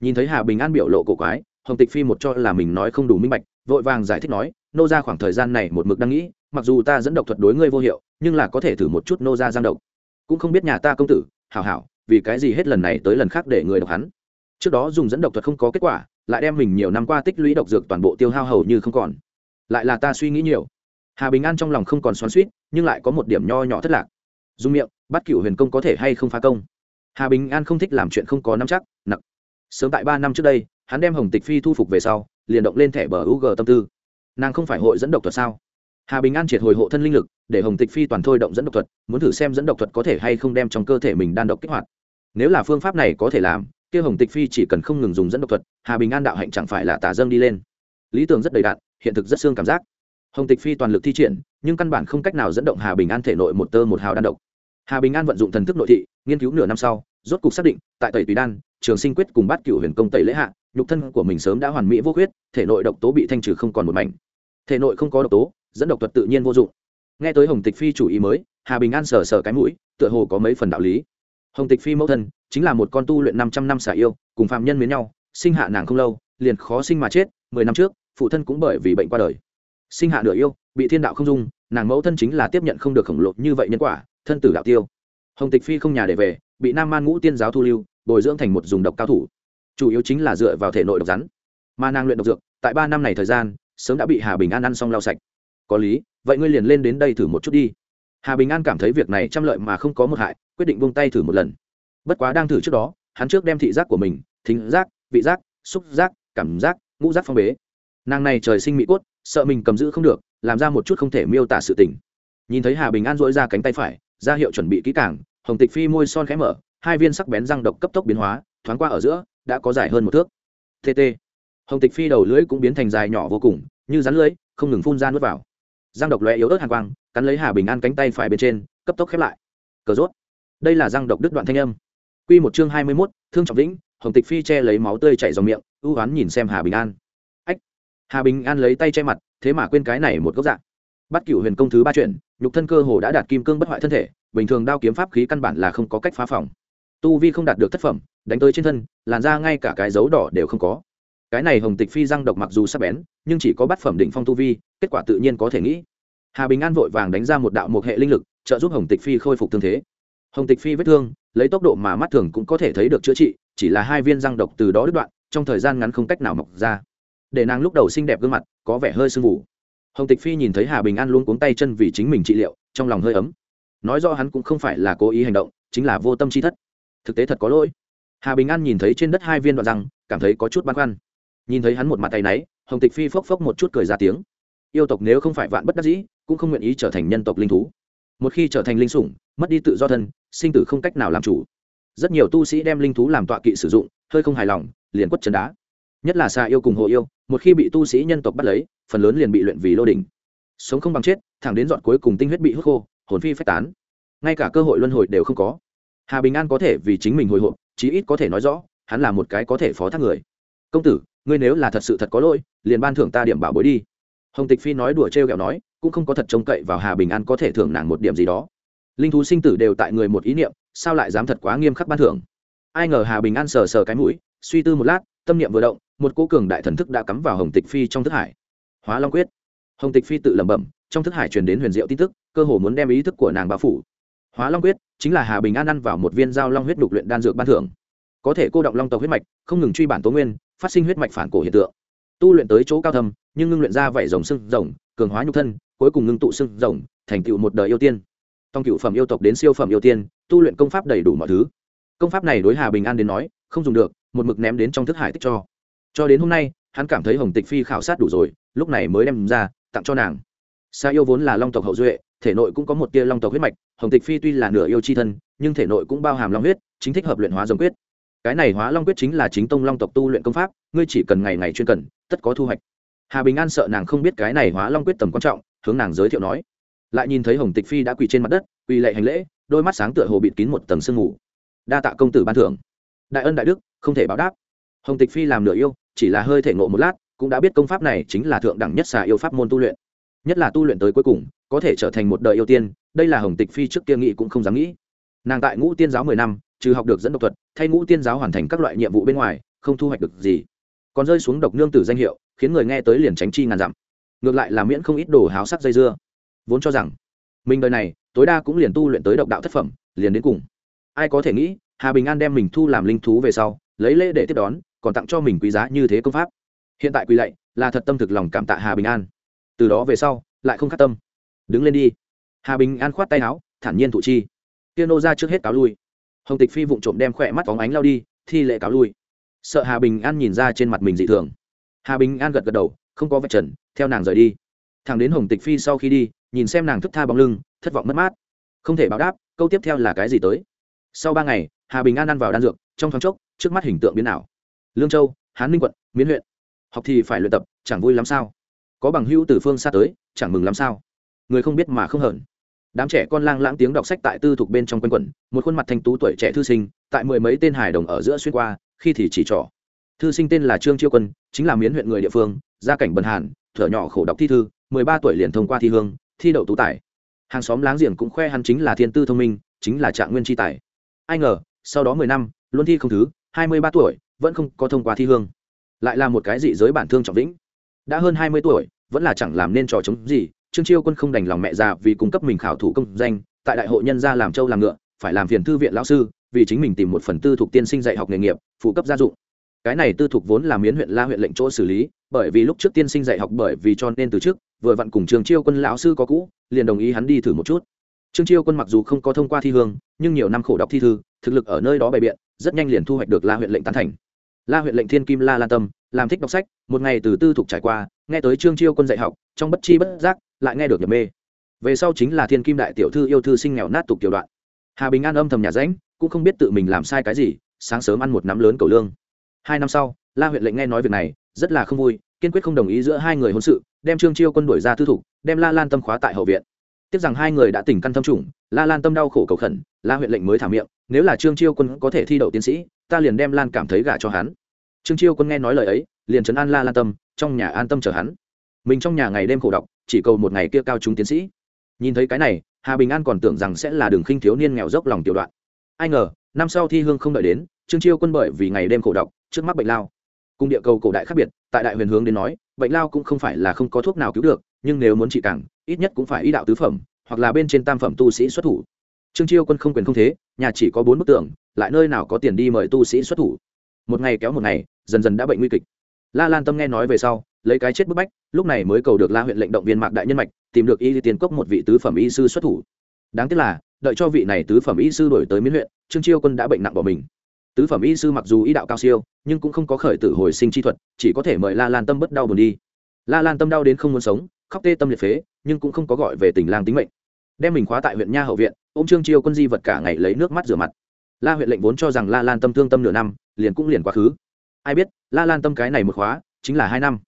Nhìn thấy hà bình an biểu lộ cổ quái, hồng tịch phi một cho là mình nói không đủ minh bạch, vội vàng giải thích nói, nô ra khoảng thời gian này một mực đang nghĩ, mặc dù ta dẫn độc thuật đối ngươi vô hiệu, nhưng là có thể thử một chút nô ra giang độc. Cũng không biết nhà ta công tử, hảo hảo, vì cái gì hết lần này tới lần khác để người độc hắn. Trước đó dùng dẫn độc thuật không có kết quả, lại đem mình nhiều năm qua tích lũy độc dược toàn bộ tiêu hao hầu như không còn. Lại là ta suy nghĩ nhiều hà bình an trong lòng không còn xoắn suýt nhưng lại có một điểm nho nhỏ thất lạc. Dùng miệng, bắt cựu huyền công có thể hay không phá công? Hà bình an không thích làm chuyện không có nắm chắc, nặng. Sớm tại ba năm trước đây, hắn đem hồng tịch phi thu phục về sau, liền động lên thẻ bờ u g tâm tư. Nàng không phải hội dẫn độc thuật sao? Hà bình an triệt hồi hộ thân linh lực, để hồng tịch phi toàn thôi động dẫn độc thuật, muốn thử xem dẫn độc thuật có thể hay không đem trong cơ thể mình đan độc kích hoạt. Nếu là phương pháp này có thể làm, kia hồng tịch phi chỉ cần không ngừng dùng dẫn độc thuật, hà bình an đạo hạnh chẳng phải là tả dâng đi lên. Lý tưởng rất đầy đạn hiện thực rất xương cảm giác hồng tịch phi toàn lực thi triển, nhưng căn bản không cách nào dẫn động hà bình an thể nội một tơ một hào đan độc. Hà bình an vận dụng thần thức nội thị, nghiên cứu nửa năm sau, rốt cục xác định, tại tẩy tùy đan, trường sinh quyết cùng bát cửu huyền công tẩy lễ hạ, nhục thân của mình sớm đã hoàn mỹ vô khuyết, thể nội độc tố bị thanh trừ không còn một mảnh. Thể nội không có độc tố, dẫn độc thuật tự nhiên vô dụng. Nghe tới hồng tịch phi chủ ý mới, hà bình an sờ sờ cái mũi, tựa hồ có mấy phần đạo lý. Hồng tịch phi mẫu thân, chính là một con tu luyện năm trăm năm xả yêu, cùng phạm nhân miến nhau, sinh hạ nàng không lâu, liền khó sinh mà chết, mười năm trước, phụ thân cũng bởi vì bệnh qua đời sinh hạ nửa yêu, bị thiên đạo không dung, nàng mẫu thân chính là tiếp nhận không được khổng lồ như vậy nhân quả, thân tử đạo tiêu. Hồng tịch phi không nhà để về, bị nam man ngũ tiên giáo thu lưu, bồi dưỡng thành một dùng độc cao thủ. Chủ yếu chính là dựa vào thể nội độc rắn. Mà nàng luyện độc dược, tại ba năm này thời gian, sớm đã bị hà bình an ăn xong lau sạch. Có lý, vậy ngươi liền lên đến đây thử một chút đi. Hà bình an cảm thấy việc này trăm lợi mà không có một hại, quyết định buông tay thử một lần. Bất quá đang thử trước đó, hắn trước đem thị giác của mình, thính giác, vị giác, xúc giác, cảm giác, ngũ giác phong bế nàng này trời sinh mỹ cốt, sợ mình cầm giữ không được, làm ra một chút không thể miêu tả sự tình. Nhìn thấy hà bình an dỗi ra cánh tay phải, ra hiệu chuẩn bị kỹ càng, hồng tịch phi môi son khẽ mở, hai viên sắc bén răng độc cấp tốc biến hóa, thoáng qua ở giữa, đã có dài hơn một thước. Tt hồng tịch phi đầu lưỡi cũng biến thành dài nhỏ vô cùng, như rắn lưỡi không ngừng phun ra nuốt vào. Răng độc lóe yếu ớt hàn quang, cắn lấy hà bình an cánh tay phải bên trên, cấp tốc khép lại. Cờ rốt. Đây là răng độc đứt đoạn thanh âm. Q một chương hai mươi mốt, thương trọng vĩnh, hồng tịch phi che lấy máu tươi chảy dòng miệng, ưu oán nhìn xem hà bình an hà bình an lấy tay che mặt, thế mà quên cái này một gốc dạng bắt cựu huyền công thứ ba chuyện nhục thân cơ hồ đã đạt kim cương bất hoại thân thể, bình thường đao kiếm pháp khí căn bản là không có cách phá phòng. Tu vi không đạt được thất phẩm, đánh tới trên thân, làn ra ngay cả cái dấu đỏ đều không có. Cái này hồng tịch phi răng độc mặc dù sắp bén, nhưng chỉ có bát phẩm định phong tu vi, kết quả tự nhiên có thể nghĩ. Hà bình an vội vàng đánh ra một đạo một hệ linh lực, trợ giúp hồng tịch phi khôi phục thương thế. Hồng tịch phi vết thương, lấy tốc độ mà mắt thường cũng có thể thấy được chữa trị, chỉ là hai viên răng độc từ đó đứt đoạn, trong thời gian ngắn không cách nào mọc ra để nàng lúc đầu xinh đẹp gương mặt có vẻ hơi sưng vụ hồng tịch phi nhìn thấy hà bình an luôn cuống tay chân vì chính mình trị liệu, trong lòng hơi ấm. Nói do hắn cũng không phải là cố ý hành động, chính là vô tâm chi thất. Thực tế thật có lỗi. Hà bình an nhìn thấy trên đất hai viên đoạn răng, cảm thấy có chút băn khoăn. Nhìn thấy hắn một mặt tay náy, hồng tịch phi phốc phốc một chút cười ra tiếng. Yêu tộc nếu không phải vạn bất đắc dĩ, cũng không nguyện ý trở thành nhân tộc linh thú. Một khi trở thành linh sủng, mất đi tự do thân, sinh tử không cách nào làm chủ. Rất nhiều tu sĩ đem linh thú làm tọa kỵ sử dụng, hơi không hài lòng, liền quất chân đá nhất là xa yêu cùng hồ yêu, một khi bị tu sĩ nhân tộc bắt lấy, phần lớn liền bị luyện vì lô đình sống không bằng chết, thẳng đến dọn cuối cùng tinh huyết bị hút khô, hồn phi phách tán. Ngay cả cơ hội luân hồi đều không có. Hà bình an có thể vì chính mình hồi hộp, chí ít có thể nói rõ, hắn là một cái có thể phó thác người. Công tử, ngươi nếu là thật sự thật có lỗi, liền ban thưởng ta điểm bảo bối đi. Hồng tịch phi nói đùa trêu ghẹo nói, cũng không có thật trông cậy vào hà bình an có thể thưởng nàng một điểm gì đó. Linh thú sinh tử đều tại người một ý niệm, sao lại dám thật quá nghiêm khắc ban thưởng? Ai ngờ hà bình an sờ sờ cái mũi, suy tư một lát, tâm niệm vừa động một cô cường đại thần thức đã cắm vào hồng tịch phi trong thức hải. Hóa long quyết. Hồng tịch phi tự lẩm bẩm, trong thức hải truyền đến huyền diệu tin tức, cơ hồ muốn đem ý thức của nàng bao phủ. Hóa long quyết chính là hà bình an ăn vào một viên dao long huyết đục luyện đan dược ban thưởng. Có thể cô động long tộc huyết mạch, không ngừng truy bản tố nguyên, phát sinh huyết mạch phản cổ hiện tượng. Tu luyện tới chỗ cao thâm, nhưng ngưng luyện ra vảy rồng sưng rồng, cường hóa nhục thân, cuối cùng ngưng tụ sưng rồng, thành tựu một đời yêu tiên. Tông cựu phẩm yêu tộc đến siêu phẩm yêu tiên, tu luyện công pháp đầy đủ mọi thứ. Công pháp này đối hà bình an đến nói, không dùng được, một mực ném đến trong thức hải tích cho cho đến hôm nay, hắn cảm thấy hồng tịch phi khảo sát đủ rồi, lúc này mới đem ra, tặng cho nàng. Sa yêu vốn là long tộc hậu duệ, thể nội cũng có một tia long tộc huyết mạch, hồng tịch phi tuy là nửa yêu c h i thân, nhưng thể nội cũng bao hàm long huyết, chính thích hợp luyện hóa dòng quyết. Cái này hóa long quyết chính là chính tông long tộc tu luyện công pháp, ngươi chỉ cần ngày ngày chuyên cần, tất có thu hoạch. Hà bình an sợ nàng không biết cái này hóa long quyết tầm quan trọng, hướng nàng giới thiệu nói. Lại nhìn thấy hồng tịch phi đã quỳ trên mặt đất, quỳ lệ hành lễ, đôi mắt sáng tựa hồ bịt kín một tầng sương mù. Đa tạ công tử ban thưởng. Đại ân đại đức, không thể báo đáp hồng tịch phi làm nửa yêu, chỉ là hơi thể ngộ một lát, cũng đã biết công pháp này chính là thượng đẳng nhất xà yêu pháp môn tu luyện. Nhất là tu luyện tới cuối cùng, có thể trở thành một đời yêu tiên, đây là hồng tịch phi trước kia nghĩ cũng không dám nghĩ. Nàng tại ngũ tiên giáo mười năm, trừ học được dẫn độc thuật, thay ngũ tiên giáo hoàn thành các loại nhiệm vụ bên ngoài, không thu hoạch được gì. Còn rơi xuống độc nương tử danh hiệu, khiến người nghe tới liền tránh chi ngàn dặm. Ngược lại là miễn không ít đồ háo sắc dây dưa. Vốn cho rằng, mình đời này, tối đa cũng liền tu luyện tới độc đạo thất phẩm, liền đến cùng. Ai có thể nghĩ, hà bình an đem mình thu làm linh thú về sau, lấy lễ để tiếp đón còn tặng cho mình quý giá như thế công pháp. Hiện tại quỳ lạy, là thật tâm thực lòng cảm tạ hà bình an. Từ đó về sau, lại không khát tâm. Đứng lên đi. Hà bình an khoát tay áo, thản nhiên thụ chi. Tiên nô ra trước hết cáo lui. Hồng tịch phi vụng trộm đem khỏe mắt phóng ánh lao đi, thi lệ cáo lui. Sợ hà bình an nhìn ra trên mặt mình dị thường. Hà bình an gật gật đầu, không có vạch trần, theo nàng rời đi. Thằng đến hồng tịch phi sau khi đi, nhìn xem nàng thức tha bóng lưng, thất vọng mất mát. Không thể báo đáp, câu tiếp theo là cái gì tới? Sau ba ngày, hà bình an ăn vào đan dược, trong thoáng chốc, trước mắt hình tượng biến ảo lương châu, hán ninh quận, miến huyện. Học thì phải luyện tập, chẳng vui lắm sao? Có bằng hữu từ phương xa tới, chẳng mừng lắm sao? Người không biết mà không hởn đám trẻ con lang lãng tiếng đọc sách tại tư thục bên trong quanh quẩn, một khuôn mặt thanh tú tuổi trẻ thư sinh, tại mười mấy tên hải đồng ở giữa xuyên qua, khi thì chỉ trỏ. Thư sinh tên là trương chiêu quân, chính là miến huyện người địa phương, gia cảnh bần hàn, thở nhỏ khổ đọc thi thư, mười ba tuổi liền thông qua thi hương, thi đậu tú tài. Hàng xóm láng giềng cũng khoe hắn chính là thiên tư thông minh, chính là trạng nguyên tri tài. Ai ngờ, sau đó mười năm luôn thi không thứ, hai mươi ba tuổi vẫn không có thông qua thi hương. Lại là một cái dị giới bản thương trọng vĩnh. Đã hơn hai mươi tuổi, vẫn là chẳng làm nên trò chống gì. Trương chiêu quân không đành lòng mẹ già vì cung cấp mình khảo thủ công danh, tại đại hội nhân gia làm châu làm ngựa, phải làm phiền thư viện lão sư, vì chính mình tìm một phần tư thuộc tiên sinh dạy học nghề nghiệp, phụ cấp gia dụng. Cái này tư thuộc vốn là miến huyện la huyện lệnh chỗ xử lý, bởi vì lúc trước tiên sinh dạy học bởi vì cho nên từ trước, vừa vặn cùng trường chiêu quân lão sư có cũ, liền đồng ý hắn đi thử một chút. Trương chiêu quân mặc dù không có thông qua thi hương, nhưng nhiều năm khổ đọc thi thư, thực lực ở nơi đó bày biện, rất nhanh liền thu hoạch được la huyện lệnh tán thành la huyện lệnh thiên kim la lan tâm, làm thích đọc sách, một ngày từ tư thục trải qua, nghe tới trương chiêu quân dạy học, trong bất chi bất giác, lại nghe được nhập mê. Về sau chính là thiên kim đại tiểu thư yêu thư sinh nghèo nát tục tiểu đoạn. Hà bình an âm thầm nhà ránh cũng không biết tự mình làm sai cái gì, sáng sớm ăn một nắm lớn cầu lương. Hai năm sau, la huyện lệnh nghe nói việc này, rất là không vui, kiên quyết không đồng ý giữa hai người hôn sự, đem trương chiêu quân đuổi ra tư thục, đem la lan tâm khóa tại hậu viện. Tiếc rằng hai người đã tỉnh căn thâm trùng, la lan tâm đau khổ cầu khẩn, la huyện lệnh mới thả miệng, nếu là trương chiêu quân có thể thi đậu tiến sĩ, ta liền đem lan cảm thấy gả cho hắn trương chiêu quân nghe nói lời ấy, liền trấn an la lan tâm, trong nhà an tâm chờ hắn. Mình trong nhà ngày đêm khổ đọc, chỉ cầu một ngày kia cao chúng tiến sĩ. Nhìn thấy cái này, hà bình an còn tưởng rằng sẽ là đường khinh thiếu niên nghèo dốc lòng tiểu đoạn. Ai ngờ, năm sau thi hương không đợi đến, trương chiêu quân bởi vì ngày đêm khổ đọc, trước mắt bệnh lao. Cùng địa cầu cổ đại khác biệt, tại đại huyền hướng đến nói, bệnh lao cũng không phải là không có thuốc nào cứu được, nhưng nếu muốn trị càng, ít nhất cũng phải y đạo tứ phẩm, hoặc là bên trên tam phẩm tu sĩ xuất thủ. Trương chiêu quân không quyền không thế, nhà chỉ có bốn bức tượng lại nơi nào có tiền đi mời tu sĩ xuất thủ? Một ngày kéo một ngày, dần dần đã bệnh nguy kịch. La lan tâm nghe nói về sau, lấy cái chết bức bách, lúc này mới cầu được la huyện lệnh động viên mạc đại nhân mạch, tìm được y tiến cốc một vị tứ phẩm y sư xuất thủ. Đáng tiếc là, đợi cho vị này tứ phẩm y sư đổi tới miến huyện, trương chiêu quân đã bệnh nặng bỏ mình. Tứ phẩm y sư mặc dù y đạo cao siêu, nhưng cũng không có khởi tử hồi sinh chi thuật, chỉ có thể mời la lan tâm bất đau buồn đi. La lan tâm đau đến không muốn sống, khóc tê tâm liệt phế, nhưng cũng không có gọi về tỉnh lang tính mệnh. Đem mình khóa tại huyện nha hậu viện ô m trương chiêu quân di vật cả ngày lấy nước mắt rửa mặt. La huyện lệnh vốn cho rằng la lan tâm thương tâm nửa năm liền cũng liền quá khứ. Ai biết, la lan tâm cái này một khóa, chính là hai năm.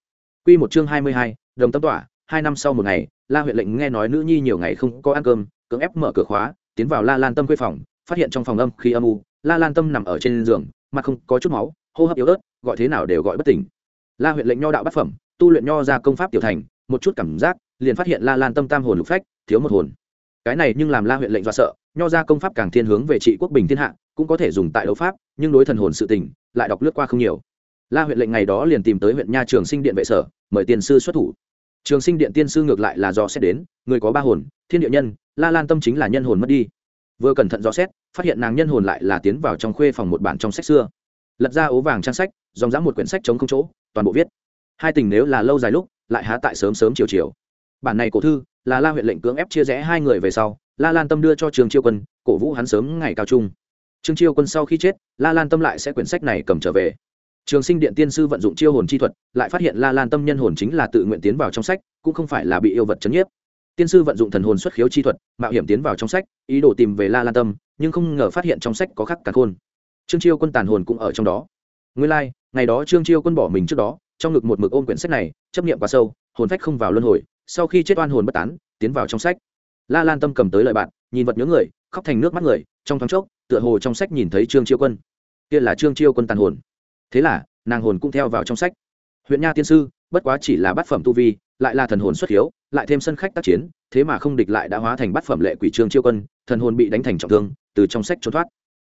Q một chương hai mươi hai, đồng tâm tỏa, hai năm sau một ngày, la huyện lệnh nghe nói nữ nhi nhiều ngày không có ăn cơm, cưỡng ép mở cửa khóa, tiến vào la lan tâm quê phòng, phát hiện trong phòng âm khi âm u, la lan tâm nằm ở trên giường mặt không có chút máu, hô hấp yếu ớt, gọi thế nào đều gọi bất tỉnh. La huyện lệnh nho đạo bát phẩm, tu luyện nho ra công pháp tiểu thành, một chút cảm giác, liền phát hiện la lan tâm tam hồn lục phách, thiếu một hồn cái này nhưng làm la huyện lệnh do sợ, nho ra công pháp càng thiên hướng về trị quốc bình thiên hạ, cũng có thể dùng tại đấu pháp, nhưng đối thần hồn sự tình, lại đọc lướt qua không nhiều. La huyện lệnh ngày đó liền tìm tới huyện nha trường sinh điện vệ sở, mời tiền sư xuất thủ. Trường sinh điện tiên sư ngược lại là do xét đến, người có ba hồn, thiên địa nhân, la lan tâm chính là nhân hồn mất đi. Vừa cẩn thận dò xét, phát hiện nàng nhân hồn lại là tiến vào trong khuê phòng một bản trong sách xưa. Lật ra ố vàng trang sách, dòng dã một quyển sách chống không chỗ, toàn bộ viết. Hai tình nếu là lâu dài lúc, lại há tại sớm sớm chiều chiều bản này cổ thư là la huyện lệnh cưỡng ép chia rẽ hai người về sau la lan tâm đưa cho trường chiêu quân cổ vũ hắn sớm ngày cao trung. Trương chiêu quân sau khi chết la lan tâm lại sẽ quyển sách này cầm trở về. Trường sinh điện tiên sư vận dụng chiêu hồn chi thuật lại phát hiện la lan tâm nhân hồn chính là tự nguyện tiến vào trong sách cũng không phải là bị yêu vật chấn nhiếp. Tiên sư vận dụng thần hồn xuất khiếu chi thuật mạo hiểm tiến vào trong sách ý đồ tìm về la lan tâm nhưng không ngờ phát hiện trong sách có khắc càn khôn. Trương chiêu quân tàn hồn cũng ở trong đó. Nguyên lai、like, ngày đó trương chiêu quân bỏ mình trước đó trong ngực một mực ôm quyển sách này chấp nghiệm quá sâu hồn phách không vào luân hồi sau khi chết oan hồn bất tán, tiến vào trong sách. La lan tâm cầm tới lời bạn, nhìn vật nhớ người, khóc thành nước mắt người, trong thoáng chốc, tựa hồ trong sách nhìn thấy trương chiêu quân. Kia là trương chiêu quân tàn hồn. Thế là, nàng hồn cũng theo vào trong sách. Huyện nha tiên sư, bất quá chỉ là bát phẩm tu vi, lại là thần hồn xuất hiếu, lại thêm sân khách tác chiến, thế mà không địch lại đã hóa thành bát phẩm lệ quỷ trương chiêu quân, thần hồn bị đánh thành trọng thương, từ trong sách trốn thoát.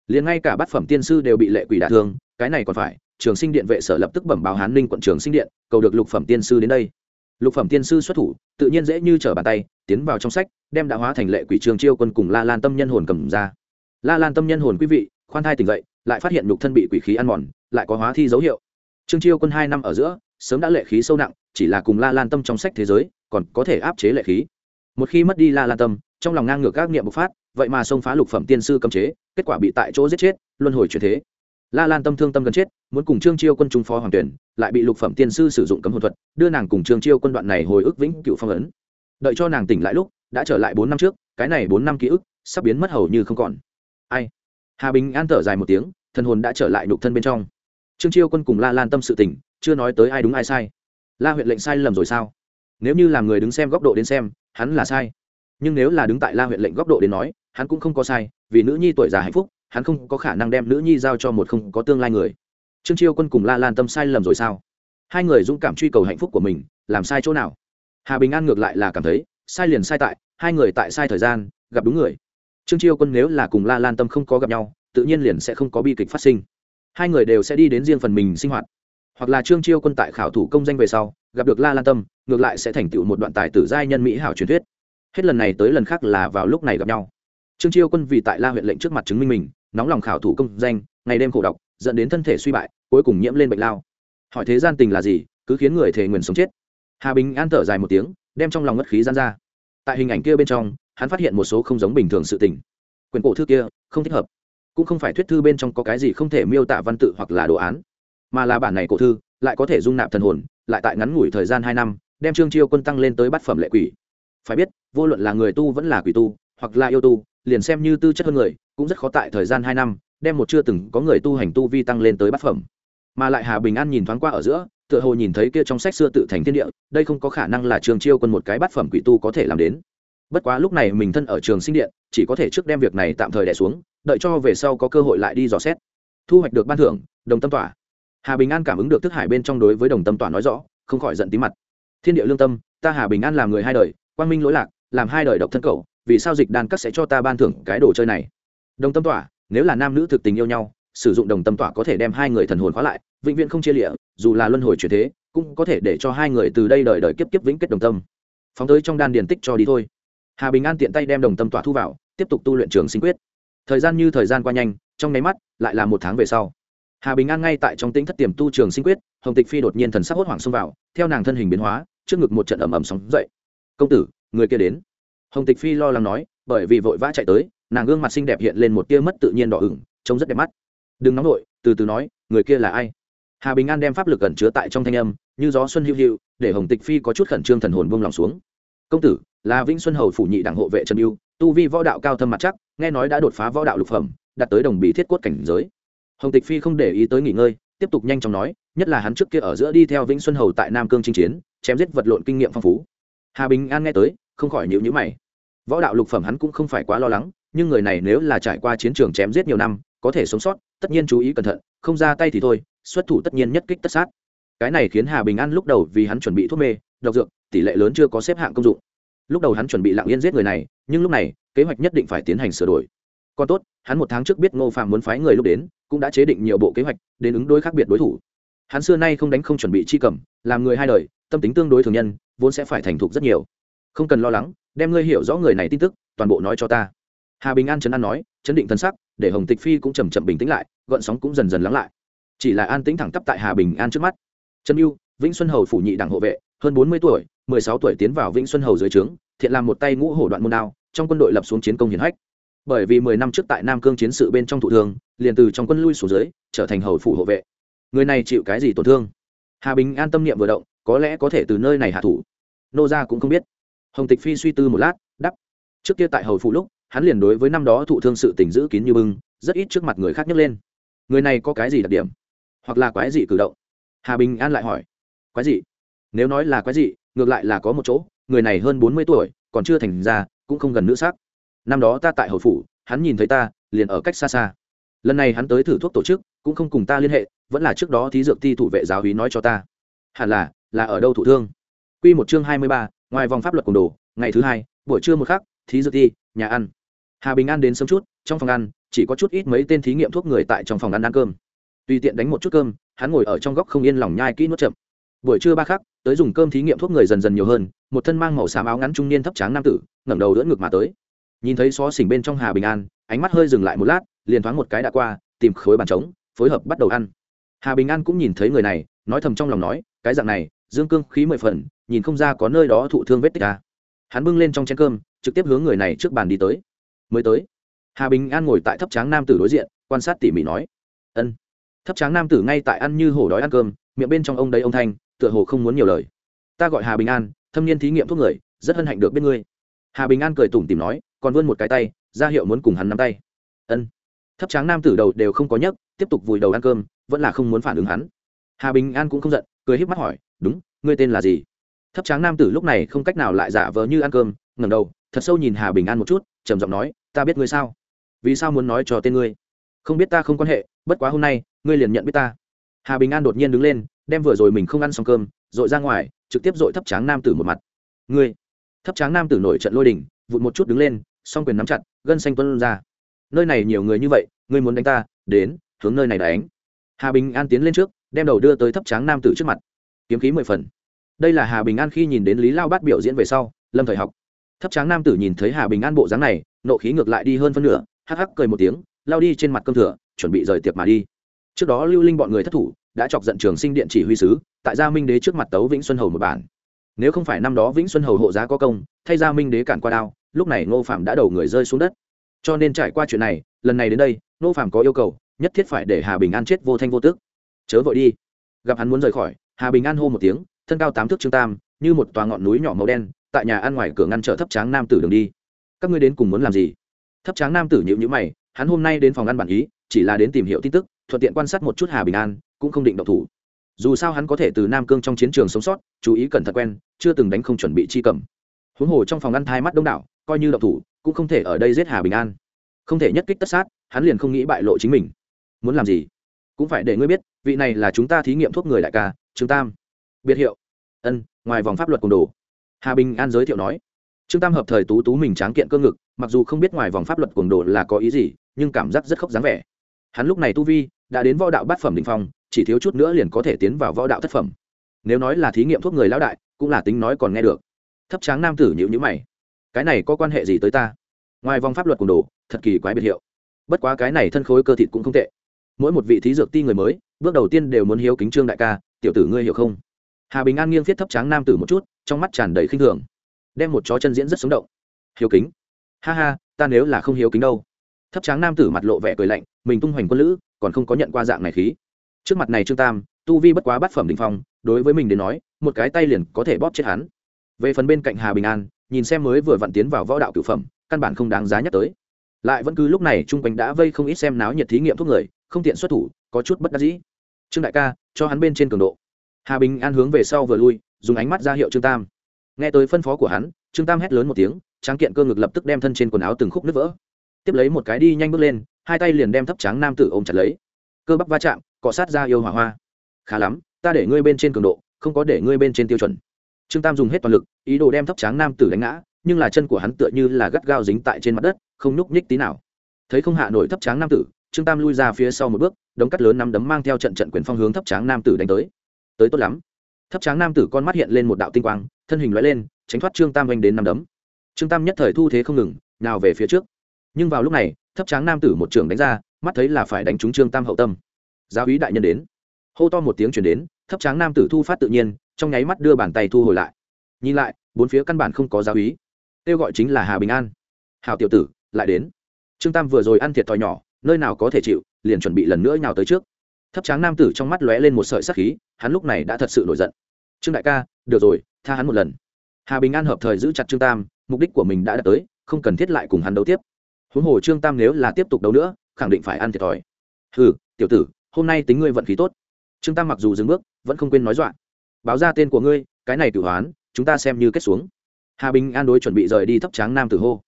Liền ngay cả bát phẩm tiên sư đều bị lệ quỷ đả thương, cái này còn phải, trường sinh điện vệ sở lập tức bẩm báo hán ninh quận trường sinh điện, cầu được lục phẩm tiên sư đến đây lục phẩm tiên sư xuất thủ, tự nhiên dễ như trở bàn tay, tiến vào trong sách, đem đã hóa thành lệ quỷ trường chiêu quân cùng la lan tâm nhân hồn cầm ra. La lan tâm nhân hồn quý vị, khoan thai tỉnh dậy, lại phát hiện nhục thân bị quỷ khí ăn mòn, lại có hóa thi dấu hiệu. Trương chiêu quân hai năm ở giữa, sớm đã lệ khí sâu nặng, chỉ là cùng la lan tâm trong sách thế giới, còn có thể áp chế lệ khí. Một khi mất đi la lan tâm, trong lòng ngang ngược các niệm bộc phát, vậy mà xông phá lục phẩm tiên sư cấm chế, kết quả bị tại chỗ giết chết, luân hồi chuyển thế la lan tâm thương tâm gần chết, muốn cùng trương chiêu quân trung phó hoàng tuyển, lại bị lục phẩm tiên sư sử dụng cấm hồn thuật, đưa nàng cùng trương chiêu quân đoạn này hồi ức vĩnh cựu phong ấn. Đợi cho nàng tỉnh lại lúc, đã trở lại bốn năm trước, cái này bốn năm ký ức sắp biến mất hầu như không còn. Ai? Hà bình an thở dài một tiếng, thần hồn đã trở lại nội thân bên trong. Trương chiêu quân cùng la lan tâm sự tỉnh chưa nói tới ai đúng ai sai. La huyện lệnh sai lầm rồi sao? Nếu như làm người đứng xem góc độ đến xem, hắn là sai. Nhưng nếu là đứng tại la huyện lệnh góc độ đến nói, hắn cũng không có sai, vì nữ nhi tuổi già hạnh phúc hắn không có khả năng đem nữ nhi giao cho một không có tương lai người. Trương chiêu quân cùng la lan tâm sai lầm rồi sao? Hai người dũng cảm truy cầu hạnh phúc của mình, làm sai chỗ nào? Hà bình an ngược lại là cảm thấy, sai liền sai tại, hai người tại sai thời gian, gặp đúng người. Trương chiêu quân nếu là cùng la lan tâm không có gặp nhau, tự nhiên liền sẽ không có bi kịch phát sinh. Hai người đều sẽ đi đến riêng phần mình sinh hoạt. Hoặc là trương chiêu quân tại khảo thủ công danh về sau, gặp được la lan tâm, ngược lại sẽ thành tựu một đoạn tài tử giai nhân mỹ hảo truyền thuyết. Hết lần này tới lần khác là vào lúc này gặp nhau. Trương chiêu quân vì tại la huyện lệnh trước mặt chứng minh mình nóng lòng khảo thủ công danh, ngày đêm khổ độc, dẫn đến thân thể suy bại, cuối cùng nhiễm lên bệnh lao. Hỏi thế gian tình là gì, cứ khiến người thề nguyền sống chết. Hà bình an thở dài một tiếng, đem trong lòng ngất khí gian ra. Tại hình ảnh kia bên trong, hắn phát hiện một số không giống bình thường sự tình. Quyền cổ thư kia, không thích hợp. Cũng không phải thuyết thư bên trong có cái gì không thể miêu tả văn tự hoặc là đồ án, mà là bản này cổ thư, lại có thể dung nạp thần hồn, lại tại ngắn ngủi thời gian hai năm, đem trương chiêu quân tăng lên tới bát phẩm lệ quỷ. Phải biết, vô luận là người tu vẫn là quỷ tu, hoặc là yêu tu liền xem như tư chất hơn người, cũng rất khó tại thời gian hai năm, đem một chưa từng có người tu hành tu vi tăng lên tới bát phẩm. Mà lại hà bình an nhìn thoáng qua ở giữa, tựa hồ nhìn thấy kia trong sách xưa tự thành thiên địa, đây không có khả năng là trường chiêu quân một cái bát phẩm quỷ tu có thể làm đến. Bất quá lúc này mình thân ở trường sinh điện, chỉ có thể trước đem việc này tạm thời đẻ xuống, đợi cho về sau có cơ hội lại đi dò xét. Thu hoạch được ban thưởng, đồng tâm tỏa. Hà bình an cảm ứng được thức hải bên trong đối với đồng tâm tỏa nói rõ, không khỏi giận tí mặt. Thiên địa lương tâm, ta hà bình an làm người hai đời, quang minh lỗi lạc, làm hai đời độc thân cậu vì sao dịch đan các sẽ cho ta ban thưởng cái đồ chơi này? Đồng tâm tỏa, nếu là nam nữ thực tình yêu nhau, sử dụng đồng tâm tỏa có thể đem hai người thần hồn khóa lại, vĩnh viễn không chia lịa, dù là luân hồi chuyển thế, cũng có thể để cho hai người từ đây đời đời kiếp kiếp vĩnh kết đồng tâm. Phóng tới trong đan điền tích cho đi thôi. Hà bình an tiện tay đem đồng tâm tỏa thu vào, tiếp tục tu luyện trường sinh quyết. Thời gian như thời gian qua nhanh, trong nháy mắt, lại là một tháng về sau. Hà bình an ngay tại trong tĩnh thất tiềm tu trường sinh quyết, hồng tịch phi đột nhiên thần sắc hốt hoảng xông vào, theo nàng thân hình biến hóa, trước ngực một trận ẩm ẩm sóng dậy. Công tử, người kia đến hồng tịch phi lo lắng nói, bởi vì vội vã chạy tới, nàng gương mặt xinh đẹp hiện lên một tia mất tự nhiên đỏ ửng, trông rất đẹp mắt. Đừng nóng nổi từ từ nói, người kia là ai? Hà bình an đem pháp lực ẩn chứa tại trong thanh âm, như gió xuân hữu hữu để hồng tịch phi có chút khẩn trương thần hồn buông lòng xuống. Công tử, là vĩnh xuân hầu phủ nhị đảng hộ vệ trần yêu tu vi võ đạo cao thâm mặt chắc, nghe nói đã đột phá võ đạo lục phẩm, đạt tới đồng bị thiết cốt cảnh giới. Hồng tịch phi không để ý tới nghỉ ngơi, tiếp tục nhanh chóng nói, nhất là hắn trước kia ở giữa đi theo vĩnh xuân hầu tại nam cương chinh chiến, chém giết vật lộn kinh nghiệm phong phú. Hà bình an nghe tới, không khỏi nhịu nhữ mày võ đạo lục phẩm hắn cũng không phải quá lo lắng, nhưng người này nếu là trải qua chiến trường chém giết nhiều năm, có thể sống sót, tất nhiên chú ý cẩn thận, không ra tay thì thôi, xuất thủ tất nhiên nhất kích tất sát. Cái này khiến hà bình an lúc đầu vì hắn chuẩn bị thuốc mê, độc dược, tỷ lệ lớn chưa có xếp hạng công dụng. Lúc đầu hắn chuẩn bị lặng yên giết người này, nhưng lúc này, kế hoạch nhất định phải tiến hành sửa đổi. Còn tốt, hắn một tháng trước biết ngô phạm muốn phái người lúc đến, cũng đã chế định nhiều bộ kế hoạch, đến ứng đối khác biệt đối thủ. Hắn xưa nay không đánh không chuẩn bị chi cầm, làm người hai đời, tâm tính tương đối thường nhân, vốn sẽ phải thành thục rất nhiều. Không cần lo lắng đem ngươi hiểu rõ người này tin tức, toàn bộ nói cho ta. Hà bình an chấn an nói, chấn định thân sắc, để hồng tịch phi cũng chầm chậm bình tĩnh lại, gợn sóng cũng dần dần lắng lại. Chỉ là an tĩnh thẳng tắp tại hà bình an trước mắt. Trần mưu vĩnh xuân hầu phủ nhị đảng hộ vệ, hơn bốn mươi tuổi, mười sáu tuổi tiến vào vĩnh xuân hầu dưới trướng, thiện làm một tay ngũ hổ đoạn môn đao, trong quân đội lập xuống chiến công hiển hách. Bởi vì mười năm trước tại nam cương chiến sự bên trong thủ thương, liền từ trong quân lui xuống dưới, trở thành hầu phủ hộ vệ. Người này chịu cái gì tổn thương? Hà bình an tâm niệm vừa động, có lẽ có thể từ nơi này hạ thủ. Nô gia cũng không biết hồng tịch phi suy tư một lát đắp trước kia tại hầu Phụ lúc hắn liền đối với năm đó thụ thương sự tình giữ kín như bưng rất ít trước mặt người khác nhấc lên. Người này có cái gì đặc điểm? Hoặc là quái dị cử động? Hà bình an lại hỏi quái dị? nếu nói là quái dị, ngược lại là có một chỗ người này hơn bốn mươi tuổi còn chưa thành ra cũng không gần nữ xác năm đó ta tại hầu phủ hắn nhìn thấy ta liền ở cách xa xa. Lần này hắn tới thử thuốc tổ chức cũng không cùng ta liên hệ vẫn là trước đó thí dược thi thủ vệ giáo hí nói cho ta. Hẳn là là ở đâu thụ thương? Q một chương hai mươi ba ngoài vòng pháp luật cùng đồ, ngày thứ hai, buổi trưa một khắc, thí dược thi, nhà ăn. Hà bình an đến sớm chút, trong phòng ăn, chỉ có chút ít mấy tên thí nghiệm thuốc người tại trong phòng ăn ăn cơm. Tùy tiện đánh một chút cơm, hắn ngồi ở trong góc không yên lòng nhai kỹ nuốt chậm. Buổi trưa ba khắc, tới dùng cơm thí nghiệm thuốc người dần dần nhiều hơn, một thân mang màu xám áo ngắn trung niên thấp tráng nam tử, ngẩng đầu đỡ ngực mà tới. Nhìn thấy xó xỉnh bên trong hà bình an, ánh mắt hơi dừng lại một lát, liền thoáng một cái đã qua, tìm khối bàn trống, phối hợp bắt đầu ăn. Hà bình an cũng nhìn thấy người này, nói thầm trong lòng nói, cái dạng này, dương cương khí mười phần nhìn không ra có nơi đó thụ thương vết tích à. hắn bưng lên trong chén cơm, trực tiếp hướng người này trước bàn đi tới. Mới tới. Hà bình an ngồi tại thấp tráng nam tử đối diện, quan sát tỉ mỉ nói. Ân. Thấp tráng nam tử ngay tại ăn như hổ đói ăn cơm, miệng bên trong ông đấy ông thanh, tựa hồ không muốn nhiều lời. Ta gọi hà bình an, thâm niên thí nghiệm thuốc người, rất hân hạnh được biết ngươi. Hà bình an cười tủm tìm nói, còn vươn một cái tay, ra hiệu muốn cùng hắn nắm tay. Ân. Thấp tráng nam tử đầu đều không có nhấc, tiếp tục vùi đầu ăn cơm, vẫn là không muốn phản ứng hắn. Hà bình an cũng không giận, cười híp mắt hỏi, đúng, ngươi tên là gì? Thấp tráng nam tử lúc này không cách nào lại giả vờ như ăn cơm, ngẩng đầu, thật sâu nhìn hà bình an một chút, trầm giọng nói, ta biết ngươi sao? Vì sao muốn nói cho tên ngươi? Không biết ta không quan hệ, bất quá hôm nay, ngươi liền nhận biết ta. Hà bình an đột nhiên đứng lên, đem vừa rồi mình không ăn xong cơm, dội ra ngoài, trực tiếp dội thấp tráng nam tử một mặt. Ngươi? Thấp tráng nam tử nổi trận lôi đình, vụt một chút đứng lên, song quyền nắm chặt, gân xanh tuân ra. Nơi này nhiều người như vậy, ngươi muốn đánh ta, đến, hướng nơi này đánh. Hà bình an tiến lên trước, đem đầu đưa tới thấp tráng nam tử trước mặt. Kiếm khí mười phần đây là hà bình an khi nhìn đến lý lao bát biểu diễn về sau, lâm thời học. Thấp tráng nam tử nhìn thấy hà bình an bộ dáng này, nộ khí ngược lại đi hơn phân nửa, hắc hắc cười một tiếng, lao đi trên mặt cơm thừa, chuẩn bị rời tiệc mà đi. Trước đó lưu linh bọn người thất thủ, đã chọc giận trường sinh điện chỉ huy sứ, tại gia minh đế trước mặt tấu vĩnh xuân hầu một bản. Nếu không phải năm đó vĩnh xuân hầu hộ giá có công, thay gia minh đế cản qua đao, lúc này ngô phạm đã đầu người rơi xuống đất. Cho nên trải qua chuyện này, lần này đến đây, ngô phạm có yêu cầu, nhất thiết phải để hà bình an chết vô thanh vô tức. Chớ vội đi. Gặp hắn muốn rời khỏi, hà bình an hô một tiếng thân cao tám thước trương tam, như một tòa ngọn núi nhỏ màu đen, tại nhà ăn ngoài cửa ngăn trở thấp tráng nam tử đường đi. Các ngươi đến cùng muốn làm gì? Thấp tráng nam tử nhịu nhữ mày, hắn hôm nay đến phòng ăn bản ý, chỉ là đến tìm hiểu tin tức, thuận tiện quan sát một chút hà bình an, cũng không định độc thủ. Dù sao hắn có thể từ nam cương trong chiến trường sống sót, chú ý cẩn thận quen, chưa từng đánh không chuẩn bị chi cầm. Huống hồ trong phòng ăn thai mắt đông đảo, coi như độc thủ, cũng không thể ở đây giết hà bình an. Không thể nhất kích tất sát, hắn liền không nghĩ bại lộ chính mình. Muốn làm gì? Cũng phải để ngươi biết, vị này là chúng ta thí nghiệm thuốc người đại ca, trương tam. Biệt hiệu ân, ngoài vòng pháp luật cùng đồ. Hà bình an giới thiệu nói, trương tam hợp thời tú tú mình tráng kiện cơ ngực, mặc dù không biết ngoài vòng pháp luật cuồng đồ là có ý gì, nhưng cảm giác rất khóc dáng vẻ. Hắn lúc này tu vi đã đến võ đạo bát phẩm đình phong, chỉ thiếu chút nữa liền có thể tiến vào võ đạo thất phẩm. Nếu nói là thí nghiệm thuốc người lão đại, cũng là tính nói còn nghe được. Thấp tráng nam tử nhịu nhữ mày, cái này có quan hệ gì tới ta? Ngoài vòng pháp luật cùng đồ, thật kỳ quái biệt hiệu. Bất quá cái này thân khối cơ thịt cũng không tệ. Mỗi một vị thí dược ti người mới, bước đầu tiên đều muốn hiếu kính trương đại ca, tiểu tử ngươi hiểu không? Hà bình an nghiêng viết thấp tráng nam tử một chút, trong mắt tràn đầy khinh thường. Đem một chó chân diễn rất sống động. Hiếu kính. Ha ha, ta nếu là không hiếu kính đâu. Thấp tráng nam tử mặt lộ vẻ cười lạnh, mình tung hoành quân lữ, còn không có nhận qua dạng này khí. Trước mặt này trương tam, tu vi bất quá bát phẩm đình phong, đối với mình đến nói, một cái tay liền có thể bóp chết hắn. Về phần bên cạnh hà bình an, nhìn xem mới vừa vặn tiến vào võ đạo cửu phẩm, căn bản không đáng giá nhắc tới. Lại vẫn cứ lúc này chung quanh đã vây không ít xem náo nhiệt thí nghiệm thuốc người, không tiện xuất thủ, có chút bất đắc dĩ. Trương đại ca, cho hắn bên trên cường độ hà bình an hướng về sau vừa lui, dùng ánh mắt ra hiệu trương tam. Nghe tới phân phó của hắn, trương tam hét lớn một tiếng, tráng kiện cơ ngực lập tức đem thân trên quần áo từng khúc nứt vỡ. Tiếp lấy một cái đi nhanh bước lên, hai tay liền đem thấp tráng nam tử ôm chặt lấy. Cơ bắp va chạm, cọ sát ra yêu hỏa hoa. Khá lắm, ta để ngươi bên trên cường độ, không có để ngươi bên trên tiêu chuẩn. Trương tam dùng hết toàn lực, ý đồ đem thấp tráng nam tử đánh ngã, nhưng là chân của hắn tựa như là gắt gao dính tại trên mặt đất, không nhúc nhích tí nào. Thấy không hạ nổi thấp tráng nam tử, trương tam lui ra phía sau một bước, đống cắt lớn nắm đấm mang theo trận trận quyền phong hướng thấp tráng nam tử đánh tới tới tốt lắm. Thấp tráng nam tử con mắt hiện lên một đạo tinh quang, thân hình loại lên, tránh thoát trương tam oanh đến năm đấm. Trương tam nhất thời thu thế không ngừng, nào về phía trước. Nhưng vào lúc này, thấp tráng nam tử một trường đánh ra, mắt thấy là phải đánh trúng trương tam hậu tâm. Giáo ý đại nhân đến. Hô to một tiếng chuyển đến, thấp tráng nam tử thu phát tự nhiên, trong nháy mắt đưa bàn tay thu hồi lại. Nhìn lại, bốn phía căn bản không có giáo ý kêu gọi chính là hà bình an. Hào tiểu tử, lại đến. Trương tam vừa rồi ăn thiệt thòi nhỏ, nơi nào có thể chịu, liền chuẩn bị lần nữa nhào tới trước thấp tráng nam tử trong mắt lóe lên một sợi sắc khí, hắn lúc này đã thật sự nổi giận. Trương đại ca, được rồi, tha hắn một lần. Hà bình an hợp thời giữ chặt trương tam, mục đích của mình đã đạt tới, không cần thiết lại cùng hắn đấu tiếp. Huống hồ trương tam nếu là tiếp tục đấu nữa, khẳng định phải ăn thiệt thòi. Hừ, tiểu tử, hôm nay tính ngươi vận khí tốt. Trương tam mặc dù dừng bước, vẫn không quên nói dọa. Báo ra tên của ngươi, cái này tử hoán chúng ta xem như kết xuống. Hà bình an đối chuẩn bị rời đi thấp tráng nam tử hô.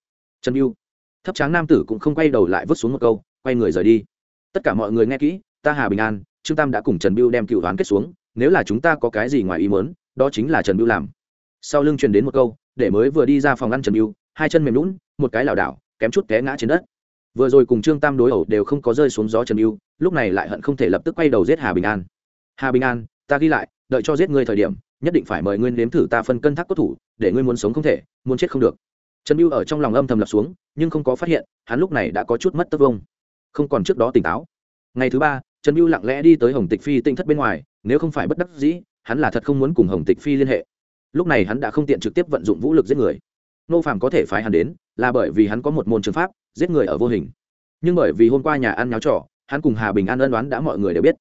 Trần mưu thấp tráng nam tử cũng không quay đầu lại vứt xuống một câu, quay người rời đi. Tất cả mọi người nghe kỹ ta hà bình an trương tam đã cùng trần Biêu đem cựu đoán kết xuống nếu là chúng ta có cái gì ngoài ý mớn đó chính là trần Biêu làm. Sau lưng truyền đến một câu để mới vừa đi ra phòng ăn trần Biêu, hai chân mềm lún một cái lảo đảo kém chút té ngã trên đất. Vừa rồi cùng trương tam đối ẩu đều không có rơi xuống gió trần Biêu, lúc này lại hận không thể lập tức quay đầu giết hà bình an. Hà bình an ta ghi lại đợi cho giết ngươi thời điểm nhất định phải mời ngươi nếm thử ta phân cân thác cốt thủ để ngươi muốn sống không thể muốn chết không được. Trần Biêu ở trong lòng âm thầm lập xuống nhưng không có phát hiện hắn lúc này đã có chút mất tất vông. Không còn trước đó tỉnh táo. Ngày thứ ba trần mưu lặng lẽ đi tới hồng tịch phi tinh thất bên ngoài, nếu không phải bất đắc dĩ, hắn là thật không muốn cùng hồng tịch phi liên hệ. Lúc này hắn đã không tiện trực tiếp vận dụng vũ lực giết người. Nô Phạm có thể phái hắn đến, là bởi vì hắn có một môn trường pháp, giết người ở vô hình. Nhưng bởi vì hôm qua nhà ăn nháo trọ hắn cùng hà bình an ân đoán đã mọi người đều biết.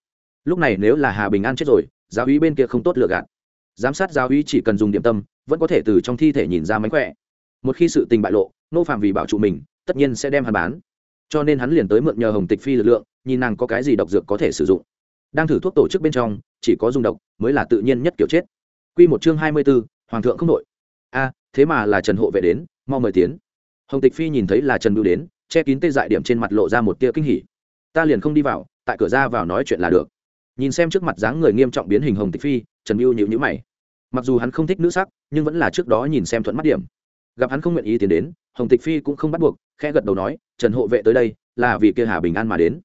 Lúc này nếu là hà bình an chết rồi, giáo Uy bên kia không tốt lựa gạt. Giám sát giáo Uy chỉ cần dùng điểm tâm, vẫn có thể từ trong thi thể nhìn ra mánh khỏe. Một khi sự tình bại lộ, nô phạm vì bảo trụ mình, tất nhiên sẽ đem hắn bán. Cho nên hắn liền tới mượn nhờ hồng tịch phi lực lượng nhìn nàng có cái gì độc dược có thể sử dụng. Đang thử thuốc tổ chức bên trong, chỉ có dùng độc, mới là tự nhiên nhất kiểu chết. Q một chương hai mươi b ố hoàng thượng không đội. A, thế mà là trần hộ vệ đến, mau mời tiến. Hồng tịch phi nhìn thấy là trần bưu đến, che kín tê dại điểm trên mặt lộ ra một tia kinh hỉ. Ta liền không đi vào, tại cửa ra vào nói chuyện là được. Nhìn xem trước mặt dáng người nghiêm trọng biến hình hồng tịch phi, trần bưu nhịu nhữ mày. Mặc dù hắn không thích nữ sắc, nhưng vẫn là trước đó nhìn xem thuận mắt điểm. Gặp hắn không nguyện ý tiến đến, hồng tịch phi cũng không bắt buộc, khẽ gật đầu nói, trần hộ vệ tới đây, là vì kia hà bình an mà đến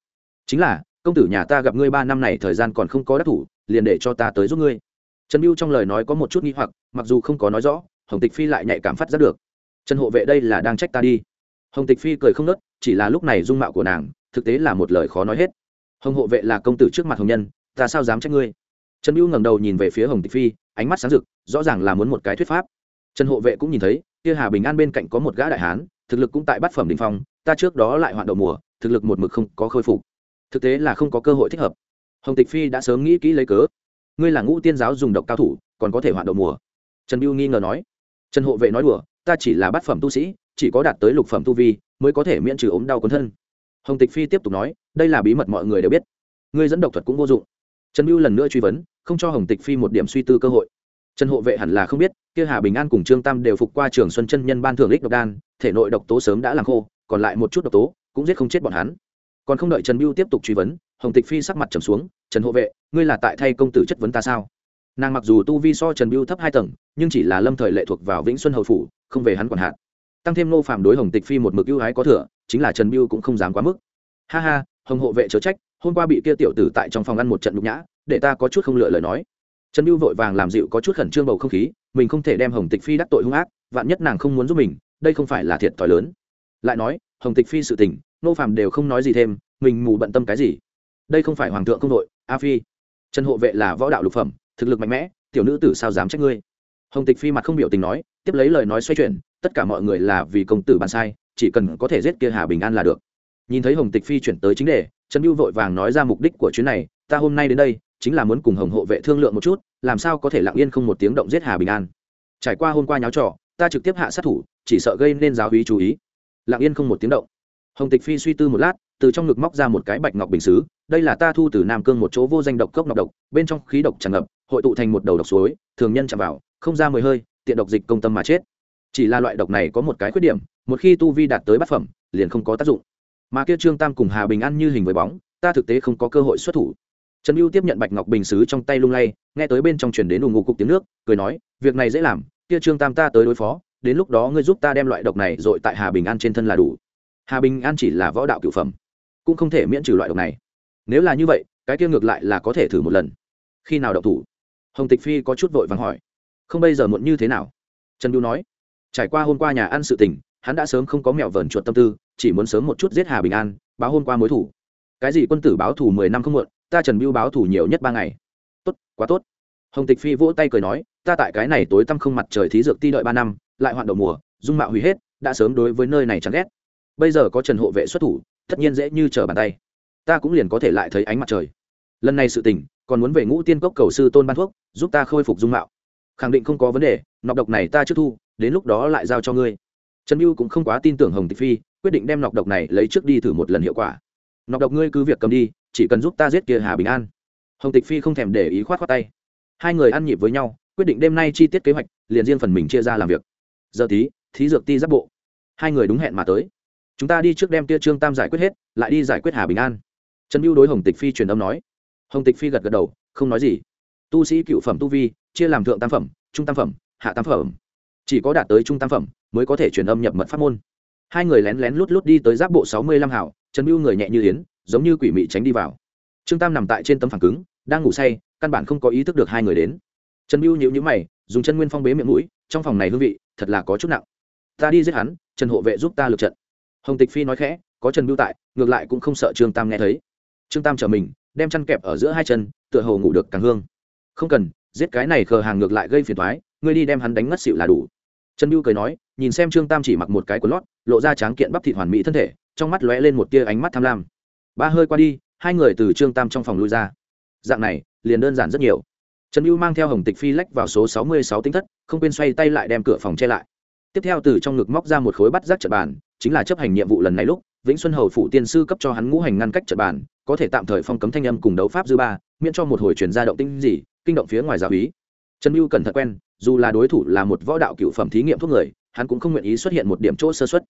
chính là, công tử nhà ta gặp ngươi ba năm này thời gian còn không có đắc thủ, liền để cho ta tới giúp ngươi. Trần mưu trong lời nói có một chút nghi hoặc, mặc dù không có nói rõ, hồng tịch phi lại nhạy cảm phát giác được. Trần hộ vệ đây là đang trách ta đi. Hồng tịch phi cười không nớt, chỉ là lúc này dung mạo của nàng, thực tế là một lời khó nói hết. Hồng hộ vệ là công tử trước mặt hồng nhân, ta sao dám trách ngươi? Trần mưu ngẩng đầu nhìn về phía hồng tịch phi, ánh mắt sáng rực, rõ ràng là muốn một cái thuyết pháp. Trần hộ vệ cũng nhìn thấy, kia hà bình an bên cạnh có một gã đại hán, thực lực cũng tại bát phẩm đình phong, ta trước đó lại hoạn đậu mùa, thực lực một mực không có khôi phục thực tế là không có cơ hội thích hợp. Hồng tịch phi đã sớm nghĩ kỹ lấy cớ. Ngươi là ngũ tiên giáo dùng độc cao thủ, còn có thể hoạn đậu mùa. Trần biêu nghi ngờ nói. Trần hộ vệ nói đùa, ta chỉ là bát phẩm tu sĩ, chỉ có đạt tới lục phẩm tu vi, mới có thể miễn trừ ốm đau quấn thân. Hồng tịch phi tiếp tục nói, đây là bí mật mọi người đều biết. Ngươi dẫn độc thuật cũng vô dụng. Trần biêu lần nữa truy vấn, không cho hồng tịch phi một điểm suy tư cơ hội. Trần hộ vệ hẳn là không biết, kia hà bình an cùng trương tam đều phục qua trường xuân chân nhân ban thưởng lích độc đan, thể nội độc tố sớm đã làm khô, còn lại một chút độc tố, cũng giết không chết bọn hắn còn không đợi trần biêu tiếp tục truy vấn, hồng tịch phi sắc mặt trầm xuống, trần hộ vệ, ngươi là tại thay công tử chất vấn ta sao? Nàng mặc dù tu vi so trần biêu thấp hai tầng, nhưng chỉ là lâm thời lệ thuộc vào vĩnh xuân hầu phủ, không về hắn còn hạn tăng thêm nô phạm đối hồng tịch phi một mực ưu ái có thừa, chính là trần biêu cũng không dám quá mức. Ha ha, hồng hộ vệ chớ trách, hôm qua bị kia tiểu tử tại trong phòng ăn một trận nhục nhã, để ta có chút không lựa lời nói. Trần biêu vội vàng làm dịu có chút khẩn trương bầu không khí, mình không thể đem hồng tịch phi đắc tội hung ác, vạn nhất nàng không muốn giúp mình, đây không phải là thiệt thòi lớn. Lại nói, hồng tịch phi sự tình nô phàm đều không nói gì thêm, mình mù bận tâm cái gì? Đây không phải hoàng thượng không đội, a phi. Trần hộ vệ là võ đạo lục phẩm, thực lực mạnh mẽ, tiểu nữ tử sao dám trách ngươi? Hồng tịch phi mặt không biểu tình nói, tiếp lấy lời nói xoay chuyển, tất cả mọi người là vì công tử bàn sai, chỉ cần có thể giết kia hà bình an là được. Nhìn thấy hồng tịch phi chuyển tới chính đề, trần mưu vội vàng nói ra mục đích của chuyến này, ta hôm nay đến đây, chính là muốn cùng hồng hộ vệ thương lượng một chút, làm sao có thể lặng yên không một tiếng động giết hà bình an. Trải qua hôm qua nháo trò, ta trực tiếp hạ sát thủ, chỉ sợ gây nên giáo hí chú ý. Lặng yên không một tiếng động hồng tịch phi suy tư một lát, từ trong ngực móc ra một cái bạch ngọc bình xứ, đây là ta thu từ nam cương một chỗ vô danh độc cốc ngọc độc, bên trong khí độc tràn ngập, hội tụ thành một đầu độc suối, thường nhân chạm vào, không ra mười hơi, tiện độc dịch công tâm mà chết. Chỉ là loại độc này có một cái khuyết điểm, một khi tu vi đạt tới bát phẩm, liền không có tác dụng. Mà kia trương tam cùng hà bình an như hình với bóng, ta thực tế không có cơ hội xuất thủ. Trần ưu tiếp nhận bạch ngọc bình xứ trong tay lung lay, nghe tới bên trong chuyển đến ủng ngụ cục tiếng nước, cười nói, việc này dễ làm, kia trương tam ta tới đối phó, đến lúc đó ngươi giúp ta đem loại độc này dội tại hà bình an trên thân là đủ hà bình an chỉ là võ đạo cửu phẩm, cũng không thể miễn trừ loại độc này. Nếu là như vậy, cái kia ngược lại là có thể thử một lần. Khi nào độc thủ? Hồng tịch phi có chút vội vàng hỏi. Không bây giờ muộn như thế nào? Trần Du nói. Trải qua hôm qua nhà ăn sự tình, hắn đã sớm không có mẹo vờn chuột tâm tư, chỉ muốn sớm một chút giết hà bình an, báo hôm qua mối thủ. Cái gì quân tử báo thủ mười năm không muộn, ta trần biêu báo thủ nhiều nhất ba ngày. Tốt, quá tốt. Hồng tịch phi vỗ tay cười nói, ta tại cái này tối tăm không mặt trời thí dược ti đợi ba năm, lại hoạn đầu mùa, dung mạo hủy hết, đã sớm đối với nơi này chán ghét bây giờ có trần hộ vệ xuất thủ, tất nhiên dễ như trở bàn tay. Ta cũng liền có thể lại thấy ánh mặt trời. Lần này sự tình, còn muốn về ngũ tiên cốc cầu sư tôn ban thuốc, giúp ta khôi phục dung mạo. Khẳng định không có vấn đề, nọc độc này ta chưa thu, đến lúc đó lại giao cho ngươi. Trần mưu cũng không quá tin tưởng hồng tịch phi, quyết định đem nọc độc này lấy trước đi thử một lần hiệu quả. Nọc độc ngươi cứ việc cầm đi, chỉ cần giúp ta giết kia hà bình an. Hồng tịch phi không thèm để ý khoát khoát tay. Hai người ăn nhịp với nhau, quyết định đêm nay chi tiết kế hoạch, liền riêng phần mình chia ra làm việc. Giờ tí, thí dược ti giáp bộ. Hai người đúng hẹn mà tới chúng ta đi trước đem tia trương tam giải quyết hết, lại đi giải quyết hà bình an. Trần mưu đối hồng tịch phi truyền âm nói. Hồng tịch phi gật gật đầu, không nói gì. Tu sĩ cựu phẩm tu vi, chia làm thượng tam phẩm, trung tam phẩm, hạ tam phẩm. Chỉ có đạt tới trung tam phẩm mới có thể truyền âm nhập mật pháp môn. Hai người lén lén lút lút đi tới giáp bộ sáu mươi lăm hảo, trần mưu người nhẹ như yến, giống như quỷ mị tránh đi vào. Trương tam nằm tại trên tấm phẳng cứng, đang ngủ say, căn bản không có ý thức được hai người đến. Trần mưu nhịu nhữ mày, dùng chân nguyên phong bế miệng mũi, trong phòng này hương vị, thật là có chút nặng. Ta đi giết hắn, trần hộ vệ giúp ta lượt trận hồng tịch phi nói khẽ, có trần mưu tại, ngược lại cũng không sợ trương tam nghe thấy. Trương tam trở mình, đem chăn kẹp ở giữa hai chân, tựa hồ ngủ được càng hương. Không cần, giết cái này khờ hàng ngược lại gây phiền thoái ngươi đi đem hắn đánh ngất xịu là đủ. Trần mưu cười nói, nhìn xem trương tam chỉ mặc một cái quần lót, lộ ra tráng kiện bắp thịt hoàn mỹ thân thể, trong mắt lóe lên một tia ánh mắt tham lam. Ba hơi qua đi, hai người từ trương tam trong phòng lui ra. Dạng này, liền đơn giản rất nhiều. Trần mưu mang theo hồng tịch phi lách vào số sáu mươi sáu tính thất, không quên xoay tay lại đem cửa phòng che lại. Tiếp theo từ trong ngực móc ra một khối bắt rác trật bàn chính là chấp hành nhiệm vụ lần này lúc, vĩnh xuân hầu phụ tiên sư cấp cho hắn ngũ hành ngăn cách trận bàn, có thể tạm thời phong cấm thanh âm cùng đấu pháp dư ba, miễn cho một hồi chuyển ra động tinh gì, kinh động phía ngoài giáo ý trần mưu cẩn thận quen, dù là đối thủ là một võ đạo cựu phẩm thí nghiệm thuốc người, hắn cũng không nguyện ý xuất hiện một điểm chỗ sơ xuất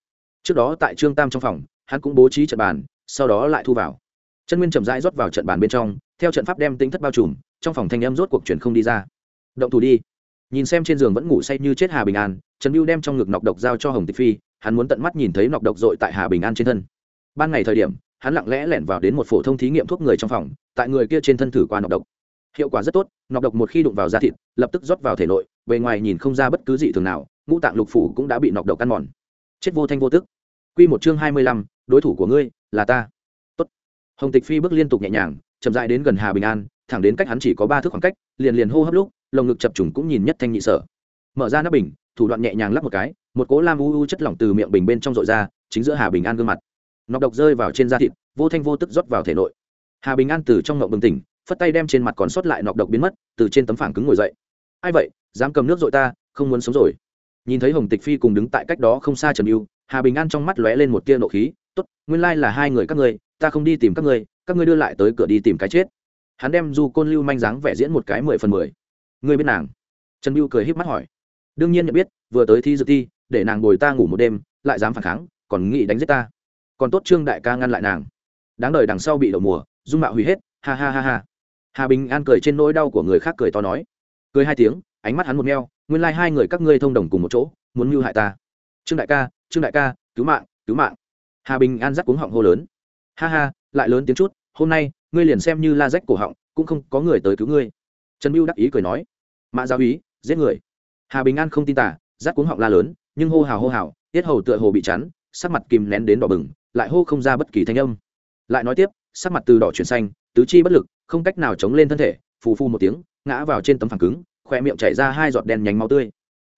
trước đó tại trương tam trong phòng, hắn cũng bố trí trận bàn, sau đó lại thu vào. Chân nguyên chậm rãi rót vào trận bàn bên trong, theo trận pháp đem tính thất bao trùm, trong phòng thanh âm rốt cuộc chuyển không đi ra. Động thủ đi. Nhìn xem trên giường vẫn ngủ say như chết hà bình an, trần mưu đem trong ngực nọc độc giao cho hồng tịch phi hắn muốn tận mắt nhìn thấy nọc độc dội tại hà bình an trên thân. Ban ngày thời điểm, hắn lặng lẽ lẻn vào đến một phổ thông thí nghiệm thuốc người trong phòng, tại người kia trên thân thử qua nọc độc. Hiệu quả rất tốt, nọc độc một khi đụng vào da thịt, lập tức rót vào thể nội, bề ngoài nhìn không ra bất cứ gì thường nào, ngũ tạng lục phủ cũng đã bị nọc độc ăn mòn. Chết vô thanh vô tức. Q một chương hai mươi lăm, đối thủ của ngươi là ta. Tốt. hồng tịch phi bước liên tục nhẹ nhàng, chậm dại đến gần hà bình an, thẳng đến cách hắn chỉ có ba thước khoảng cách, liền liền hô hấp lúc, lồng ngực chập trùng cũng nhìn nhất thanh nhị sở. Mở ra nắp bình thủ đoạn nhẹ nhàng lắp một cái, một cố lam u u chất lỏng từ miệng bình bên trong rội ra, chính giữa hà bình an gương mặt. Nọc độc rơi vào trên da thịt, vô thanh vô tức rót vào thể nội. Hà bình an từ trong ngậu bừng tỉnh, phất tay đem trên mặt còn sót lại nọc độc biến mất, từ trên tấm phản cứng ngồi dậy. Ai vậy? Dám cầm nước dội ta, không muốn sống rồi. Nhìn thấy hồng tịch phi cùng đứng tại cách đó không xa trần mưu hà bình an trong mắt lóe lên một tia nộ khí, tốt, nguyên lai là hai người các ngươi, ta không đi tìm các ngươi các ngươi đưa lại tới cửa đi tìm cái chết. Hắn đem du côn lưu manh dáng vẻ diễn một cái mười phần mười. Ngươi bên nàng? Trần mưu cười h í p mắt hỏi đương nhiên nhận biết, vừa tới thi dự thi, để nàng bồi ta ngủ một đêm, lại dám phản kháng, còn nghĩ đánh giết ta. Còn tốt trương đại ca ngăn lại nàng. Đáng đời đằng sau bị đậu mùa, dung mạo hủy hết, ha ha ha ha. Hà bình an cười trên nỗi đau của người khác cười to nói. Cười hai tiếng, ánh mắt hắn một neo nguyên lai、like、hai người các ngươi thông đồng cùng một chỗ, muốn mưu hại ta. Trương đại ca, trương đại ca, cứu mạng cứu mạng. Hà bình an dắt cuống họng hô lớn. Ha ha, lại lớn tiếng chút, hôm nay, ngươi liền xem như la rách cổ họng, cũng không có người tới cứu ngươi. Trần mưu đắc ý cười nói. Mã giáo ý giết người hà bình an không tin tả rát cuống họng la lớn, nhưng hô hào hô hào, tiết hầu tựa hồ bị chắn, sắc mặt kìm nén đến đỏ bừng, lại hô không ra bất kỳ thanh âm. Lại nói tiếp, sắc mặt từ đỏ chuyển xanh, tứ chi bất lực, không cách nào chống lên thân thể, phù phu một tiếng, ngã vào trên tấm phẳng cứng khoe miệng chảy ra hai giọt đen nhánh máu tươi.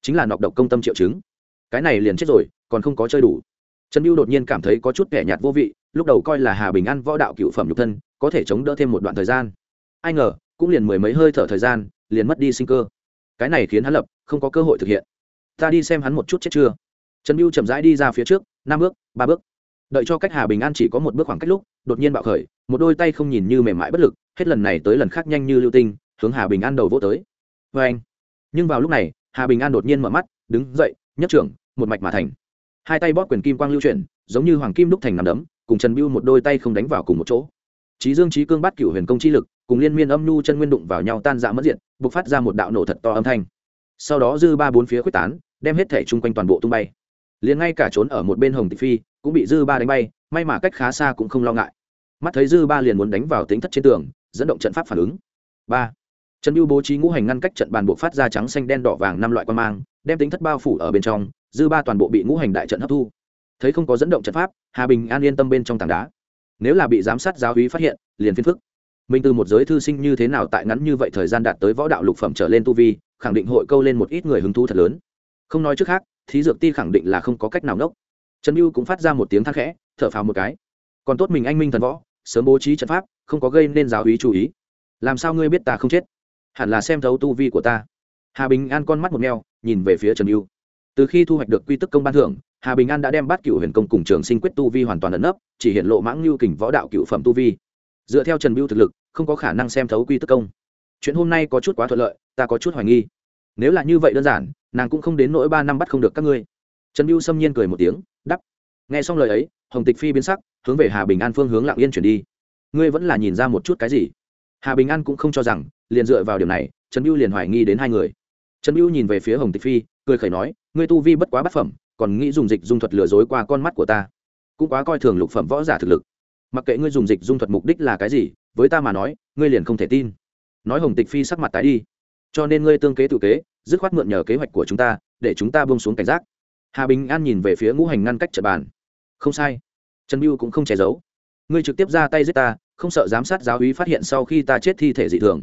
Chính là nọc độc công tâm triệu chứng. Cái này liền chết rồi, còn không có chơi đủ. Trần mưu đột nhiên cảm thấy có chút kẻ nhạt vô vị, lúc đầu coi là hà bình an võ đạo cựu phẩm nhục thân, có thể chống đỡ thêm một đoạn thời gian. Ai ngờ, cũng liền mười mấy hơi thở thời gian, liền mất đi sinh cơ. Cái này khiến hắn lập không có cơ hội thực hiện. Ta đi xem hắn một chút chết chưa. Trần mưu chậm rãi đi ra phía trước, năm bước, ba bước. Đợi cho cách hà bình an chỉ có một bước khoảng cách lúc, đột nhiên bạo khởi, một đôi tay không nhìn như mềm mại bất lực, hết lần này tới lần khác nhanh như lưu tinh, hướng hà bình an đầu vỗ tới. Vê anh. Nhưng vào lúc này, hà bình an đột nhiên mở mắt, đứng dậy nhấc trưởng, một mạch mà thành. Hai tay bóp quyền kim quang lưu chuyển, giống như hoàng kim đúc thành nằm đấm, cùng trần biêu một đôi tay không đánh vào cùng một chỗ. Trí dương trí cương bắt cựu huyền công chi lực, cùng liên miên âm nhu chân nguyên đụng vào nhau tan dạ mất diện bộc phát ra một đạo nổ thật to âm thanh sau đó dư ba bốn phía quyết tán, đem hết thể chung quanh toàn bộ tung bay. Liền ngay cả trốn ở một bên hồng tịch phi, cũng bị dư ba đánh bay, may mà cách khá xa cũng không lo ngại. Mắt thấy dư ba liền muốn đánh vào tính thất trên tường, dẫn động trận pháp phản ứng. Ba. Trần biêu bố trí ngũ hành ngăn cách trận bàn buộc phát ra trắng xanh đen đỏ vàng năm loại quan mang, đem tính thất bao phủ ở bên trong, dư ba toàn bộ bị ngũ hành đại trận hấp thu. Thấy không có dẫn động trận pháp, hà bình an yên tâm bên trong tảng đá. Nếu là bị giám sát giáo hí phát hiện, liền phiên phức. Mình từ một giới thư sinh như thế nào tại ngắn như vậy thời gian đạt tới võ đạo lục phẩm trở lên tu vi khẳng định hội câu lên một ít người hứng thú thật lớn. Không nói trước khác, thí dược ti khẳng định là không có cách nào nốc. Trần mưu cũng phát ra một tiếng thang khẽ, thở phào một cái. Còn tốt mình anh minh thần võ, sớm bố trí trận pháp, không có gây nên giáo ý chú ý. Làm sao ngươi biết ta không chết? Hẳn là xem thấu tu vi của ta. Hà bình an con mắt một neo nhìn về phía trần mưu từ khi thu hoạch được quy tức công ban thưởng, hà bình an đã đem bát cựu huyền công cùng trường sinh quyết tu vi hoàn toàn ẩn nấp, chỉ hiện lộ mãng lưu kình võ đạo cựu phẩm tu vi. Dựa theo trần mưu thực lực, không có khả năng xem thấu quy tức công chuyện hôm nay có chút quá thuận lợi, ta có chút hoài nghi. Nếu là như vậy đơn giản, nàng cũng không đến nỗi ba năm bắt không được các ngươi. Trần mưu xâm nhiên cười một tiếng đắp nghe xong lời ấy, hồng tịch phi biến sắc, hướng về hà bình an phương hướng lạng yên chuyển đi. Ngươi vẫn là nhìn ra một chút cái gì? Hà bình an cũng không cho rằng, liền dựa vào điều này, trần mưu liền hoài nghi đến hai người. Trần mưu nhìn về phía hồng tịch phi, cười khẩy nói, ngươi tu vi bất quá bất phẩm, còn nghĩ dùng dịch dung thuật lừa dối qua con mắt của ta. Cũng quá coi thường lục phẩm võ giả thực lực. Mặc kệ ngươi dùng dịch dung thuật mục đích là cái gì, với ta mà nói, ngươi liền không thể tin nói hồng tịch phi sắc mặt tái đi. Cho nên ngươi tương kế tự kế, dứt khoát mượn nhờ kế hoạch của chúng ta, để chúng ta bông xuống cảnh giác. Hà bình an nhìn về phía ngũ hành ngăn cách trận bàn. Không sai. Trần mưu cũng không che giấu. Ngươi trực tiếp ra tay giết ta, không sợ giám sát giáo úy phát hiện sau khi ta chết thi thể dị thường.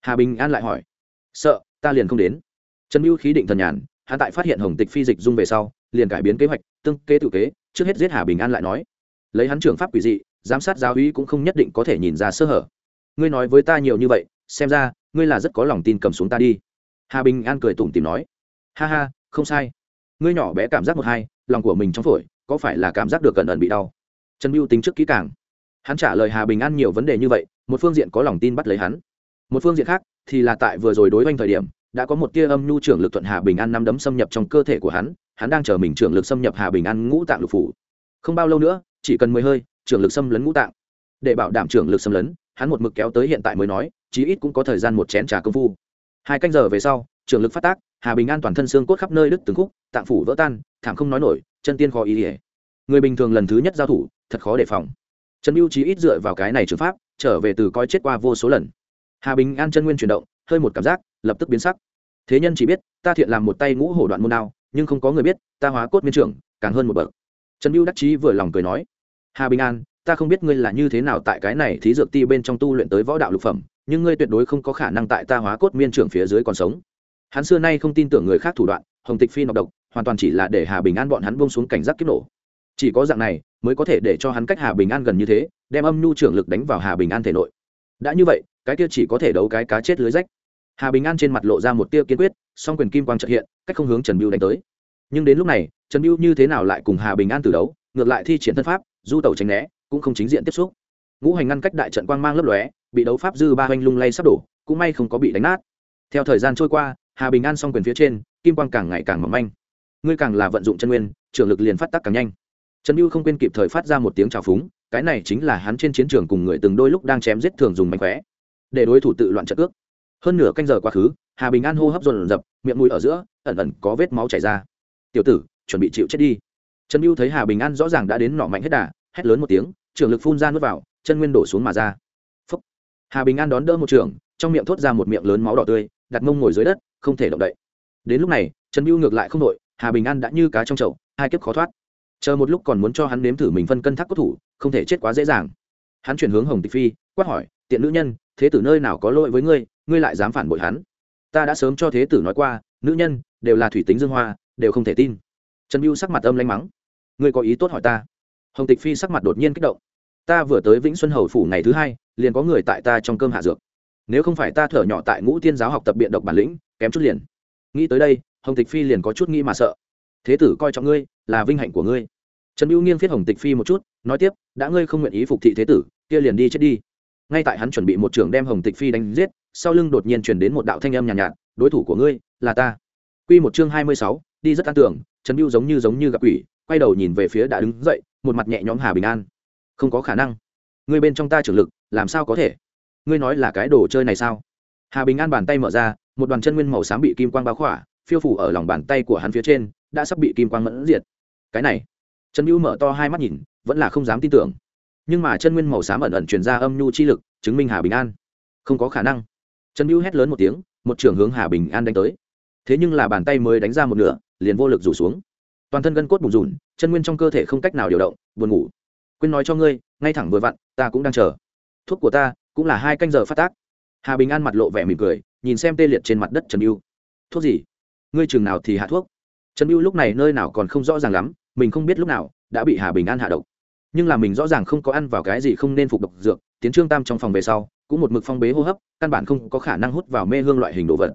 Hà bình an lại hỏi. Sợ, ta liền không đến. Trần mưu khí định thần nhàn hạ tại phát hiện hồng tịch phi dịch dung về sau, liền cải biến kế hoạch, tương kế tự kế, trước hết giết hà bình an lại nói. Lấy hắn trưởng pháp quỷ dị, giám sát giáo úy cũng không nhất định có thể nhìn ra sơ hở. Ngươi nói với ta nhiều như vậy xem ra, ngươi là rất có lòng tin cầm xuống ta đi. Hà bình an cười tủm tìm nói. Ha ha, không sai. Ngươi nhỏ bé cảm giác một hai, lòng của mình trong phổi, có phải là cảm giác được cẩn ẩn bị đau? Trần mưu tính trước kỹ càng. Hắn trả lời hà bình an nhiều vấn đề như vậy, một phương diện có lòng tin bắt lấy hắn. Một phương diện khác, thì là tại vừa rồi đối với anh thời điểm, đã có một tia âm nhu trưởng lực thuận hà bình an năm đấm xâm nhập trong cơ thể của hắn hắn đang chờ mình trưởng lực xâm nhập hà bình an ngũ tạng lục phủ. Không bao lâu nữa, chỉ cần mười hơi, trưởng lực xâm lấn ngũ tạng. Để bảo đảm trưởng lực xâm lấn hắn một mực kéo tới hiện tại mới nói, chí ít cũng có thời gian một chén trà công phu. Hai canh giờ về sau, trưởng lực phát tác, hà bình an toàn thân xương cốt khắp nơi đứt từng khúc, tạng phủ vỡ tan, thảm không nói nổi, chân tiên khó ý ỉa người bình thường lần thứ nhất giao thủ, thật khó đề phòng. Trần mưu chí ít dựa vào cái này trường pháp, trở về từ coi chết qua vô số lần. Hà bình an chân nguyên chuyển động, hơi một cảm giác, lập tức biến sắc. Thế nhân chỉ biết, ta thiện làm một tay ngũ hổ đoạn môn nào nhưng không có người biết, ta hóa cốt miên trưởng, càng hơn một bậc. Trần mưu đắc chí vừa lòng cười nói, hà bình an ta không biết ngươi là như thế nào tại cái này thí dược ti bên trong tu luyện tới võ đạo lục phẩm, nhưng ngươi tuyệt đối không có khả năng tại ta hóa cốt miên trưởng phía dưới còn sống. Hắn xưa nay không tin tưởng người khác thủ đoạn, hồng tịch phi nọc độc, hoàn toàn chỉ là để hà bình an bọn hắn bông xuống cảnh giác kiếp nổ. Chỉ có dạng này, mới có thể để cho hắn cách hà bình an gần như thế, đem âm nhu trưởng lực đánh vào hà bình an thể nội. Đã như vậy, cái kia chỉ có thể đấu cái cá chết lưới rách. Hà bình an trên mặt lộ ra một tia kiên quyết, song quyền kim quang trợ hiện, cách không hướng trần biêu đánh tới. Nhưng đến lúc này, trần biêu như thế nào lại cùng hà bình an từ đấu, ngược lại thi triển thân pháp, du tẩu tránh né cũng không chính diện tiếp xúc. Ngũ hành ngăn cách đại trận quang mang lấp lóe, bị đấu pháp dư ba hoanh lung lay sắp đổ, cũng may không có bị đánh nát. Theo thời gian trôi qua, hà bình an s o n g quyền phía trên, kim quang càng ngày càng mỏng manh. Ngươi càng là vận dụng chân nguyên trường lực liền phát tắc càng nhanh. Trần mưu không quên kịp thời phát ra một tiếng trào phúng, cái này chính là hắn trên chiến trường cùng người từng đôi lúc đang chém giết thường dùng mánh khóe. Để đối thủ tự loạn trận ước. Hơn nửa canh giờ quá khứ, hà bình an hô hấp dồn dập, miệng mùi ở giữa, ẩn ẩn có vết máu chảy ra. Tiểu tử, chuẩn bị chịu chết đi. Trần mưu thấy hà bình an rõ ràng đã đến nọ mạnh hết đà hét lớn một tiếng, trường lực phun ra nuốt vào, chân nguyên đổ xuống mà ra. Phúc. hà bình an đón đỡ một trường, trong miệng thốt ra một miệng lớn máu đỏ tươi, đặt mông ngồi dưới đất, không thể động đậy. Đến lúc này, trần mưu ngược lại không đội, hà bình an đã như cá trong chậu, hai kiếp khó thoát. Chờ một lúc còn muốn cho hắn nếm thử mình phân cân thác cốt thủ, không thể chết quá dễ dàng. Hắn chuyển hướng hồng tịch phi, quát hỏi, tiện nữ nhân, thế tử nơi nào có lỗi với ngươi ngươi lại dám phản bội hắn? Ta đã sớm cho thế tử nói qua, nữ nhân đều là thủy tính dương hoa, đều không thể tin. Trần mưu sắc mặt âm lanh mắng, ngươi có ý tốt hỏi ta hồng tịch phi sắc mặt đột nhiên kích động. Ta vừa tới vĩnh xuân hầu phủ ngày thứ hai liền có người tại ta trong cơm hạ dược. Nếu không phải ta thở nhỏ tại ngũ tiên giáo học tập biện độc bản lĩnh kém chút liền. Nghĩ tới đây hồng tịch phi liền có chút nghĩ mà sợ. Thế tử coi trọng ngươi là vinh hạnh của ngươi. Trần mưu nghiêng viết hồng tịch phi một chút nói tiếp đã ngươi không nguyện ý phục thị thế tử kia liền đi chết đi. Ngay tại hắn chuẩn bị một trường đem hồng tịch phi đánh giết sau lưng đột nhiên truyền đến một đạo thanh âm nhàn nhạt, nhạt đối thủ của ngươi là ta. Q một chương hai mươi sáu đi rất an tưởng trần mưu giống như giống như gặp quỷ quay đầu nhìn về phía đã đứng dậy một mặt nhẹ nhõm hà bình an. Không có khả năng. Ngươi bên trong ta trưởng lực, làm sao có thể? Ngươi nói là cái đồ chơi này sao? Hà bình an bàn tay mở ra, một đoàn chân nguyên màu xám bị kim quang bao khỏa, phiêu phủ ở lòng bàn tay của hắn phía trên, đã sắp bị kim quang mẫn diệt. Cái này. Trần mưu mở to hai mắt nhìn, vẫn là không dám tin tưởng. Nhưng mà chân nguyên màu xám ẩn ẩn truyền ra âm nhu chi lực, chứng minh hà bình an. Không có khả năng. Trần mưu hét lớn một tiếng, một trưởng hướng hà bình an đánh tới. Thế nhưng là bàn tay mới đánh ra một nửa, liền vô lực rủ xuống toàn thân gân cốt bùn rùn, chân nguyên trong cơ thể không cách nào điều động, buồn ngủ. Quên nói cho ngươi, ngay thẳng vừa vặn, ta cũng đang chờ. Thuốc của ta cũng là hai canh giờ phát tác. Hà bình an mặt lộ vẻ mỉm cười, nhìn xem tê liệt trên mặt đất trần mưu thuốc gì? Ngươi chừng nào thì hạ thuốc. Trần mưu lúc này nơi nào còn không rõ ràng lắm, mình không biết lúc nào đã bị hà bình an hạ độc. Nhưng là mình rõ ràng không có ăn vào cái gì không nên phục độc dược, tiến trương tam trong phòng về sau, cũng một mực phong bế hô hấp, căn bản không có khả năng hút vào mê hương loại hình đồ vật.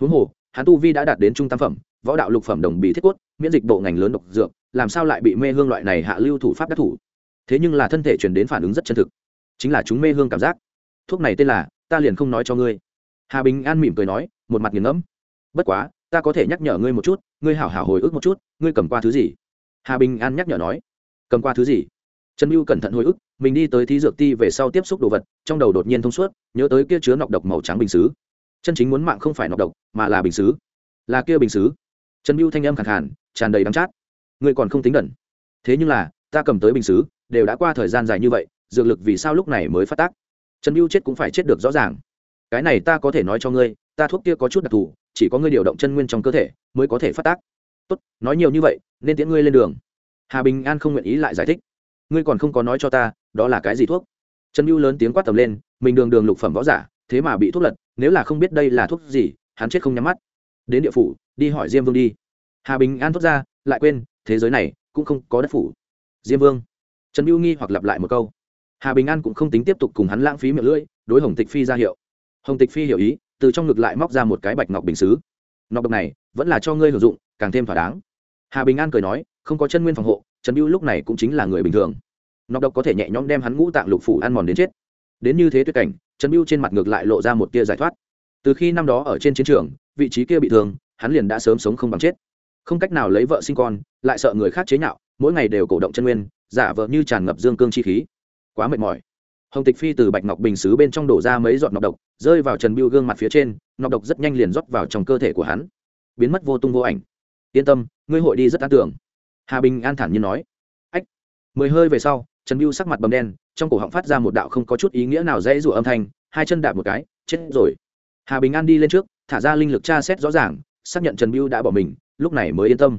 Huống hồ, hắn tu vi đã đạt đến trung tam phẩm võ đạo lục phẩm đồng bị thiết cốt, miễn dịch bộ ngành lớn độc dược, làm sao lại bị mê hương loại này hạ lưu thủ pháp đắc thủ? Thế nhưng là thân thể chuyển đến phản ứng rất chân thực. Chính là chúng mê hương cảm giác. Thuốc này tên là, ta liền không nói cho ngươi. Hà bình an mỉm cười nói, một mặt nghiền ngẫm. Bất quá, ta có thể nhắc nhở ngươi một chút, ngươi hảo hảo hồi ức một chút, ngươi cầm qua thứ gì? Hà bình an nhắc nhở nói. Cầm qua thứ gì? Trần mưu cẩn thận hồi ức, mình đi tới thí dược ti về sau tiếp xúc đồ vật, trong đầu đột nhiên thông suốt, nhớ tới kia chứa nọc độc màu trắng bình xứ. Chân chính muốn mạng không phải nọc độc, mà là bình xứ. Là kia bình xứ trần mưu thanh âm khẳng hẳn tràn đầy đắng chát. Ngươi còn không tính đẩn thế nhưng là, ta cầm tới bình xứ, đều đã qua thời gian dài như vậy, dược lực vì sao lúc này mới phát tác? Trần mưu chết cũng phải chết được rõ ràng. Cái này ta có thể nói cho ngươi, ta thuốc kia có chút đặc thù, chỉ có ngươi điều động chân nguyên trong cơ thể mới có thể phát tác. Tốt, nói nhiều như vậy, nên tiễn ngươi lên đường. Hà bình an không nguyện ý lại giải thích. Ngươi còn không có nói cho ta, đó là cái gì thuốc? Trần mưu lớn tiếng quát tầm lên, mình đường đường lục phẩm võ giả, thế mà bị thuốc lật, nếu là không biết đây là thuốc gì, hắn chết không nhắm mắt đến địa phủ, đi hỏi diêm vương đi. Hà bình an thốt ra, lại quên, thế giới này cũng không có đất phủ. Diêm vương. Trần mưu nghi hoặc lặp lại một câu. Hà bình an cũng không tính tiếp tục cùng hắn lãng phí miệng lưỡi, đối hồng tịch phi ra hiệu. Hồng tịch phi hiểu ý, từ trong ngực lại móc ra một cái bạch ngọc bình xứ. Nọc độc này vẫn là cho ngươi hưởng dụng, càng thêm thỏa đáng. Hà bình an cười nói, không có chân nguyên phòng hộ, trần biêu lúc này cũng chính là người bình thường. Nọc độc có thể nhẹ nhõm đem hắn ngũ tạng lục phủ ăn mòn đến chết. Đến như thế tuyệt cảnh, trần biêu trên mặt ngược lại lộ ra một tia giải thoát. Từ khi năm đó ở trên chiến trường vị trí kia bị thương, hắn liền đã sớm sống không bằng chết. Không cách nào lấy vợ sinh con, lại sợ người khác chế nhạo, mỗi ngày đều cổ động chân nguyên, giả vợ như tràn ngập dương cương chi khí. Quá mệt mỏi. Hồng tịch phi từ bạch ngọc bình xứ bên trong đổ ra mấy giọt nọc độc, rơi vào trần biêu gương mặt phía trên, nọc độc rất nhanh liền rót vào trong cơ thể của hắn. Biến mất vô tung vô ảnh. Yên tâm, ngươi hội đi rất an tưởng. Hà bình an thản nhiên nói. Ách. Mười hơi về sau, trần biêu sắc mặt bầm đen, trong cổ họng phát ra một đạo không có chút ý nghĩa nào dễ dụ âm thanh, hai chân đạp một cái, chết rồi. Hà bình an đi lên trước thả ra linh lực tra xét rõ ràng, xác nhận trần biêu đã bỏ mình, lúc này mới yên tâm.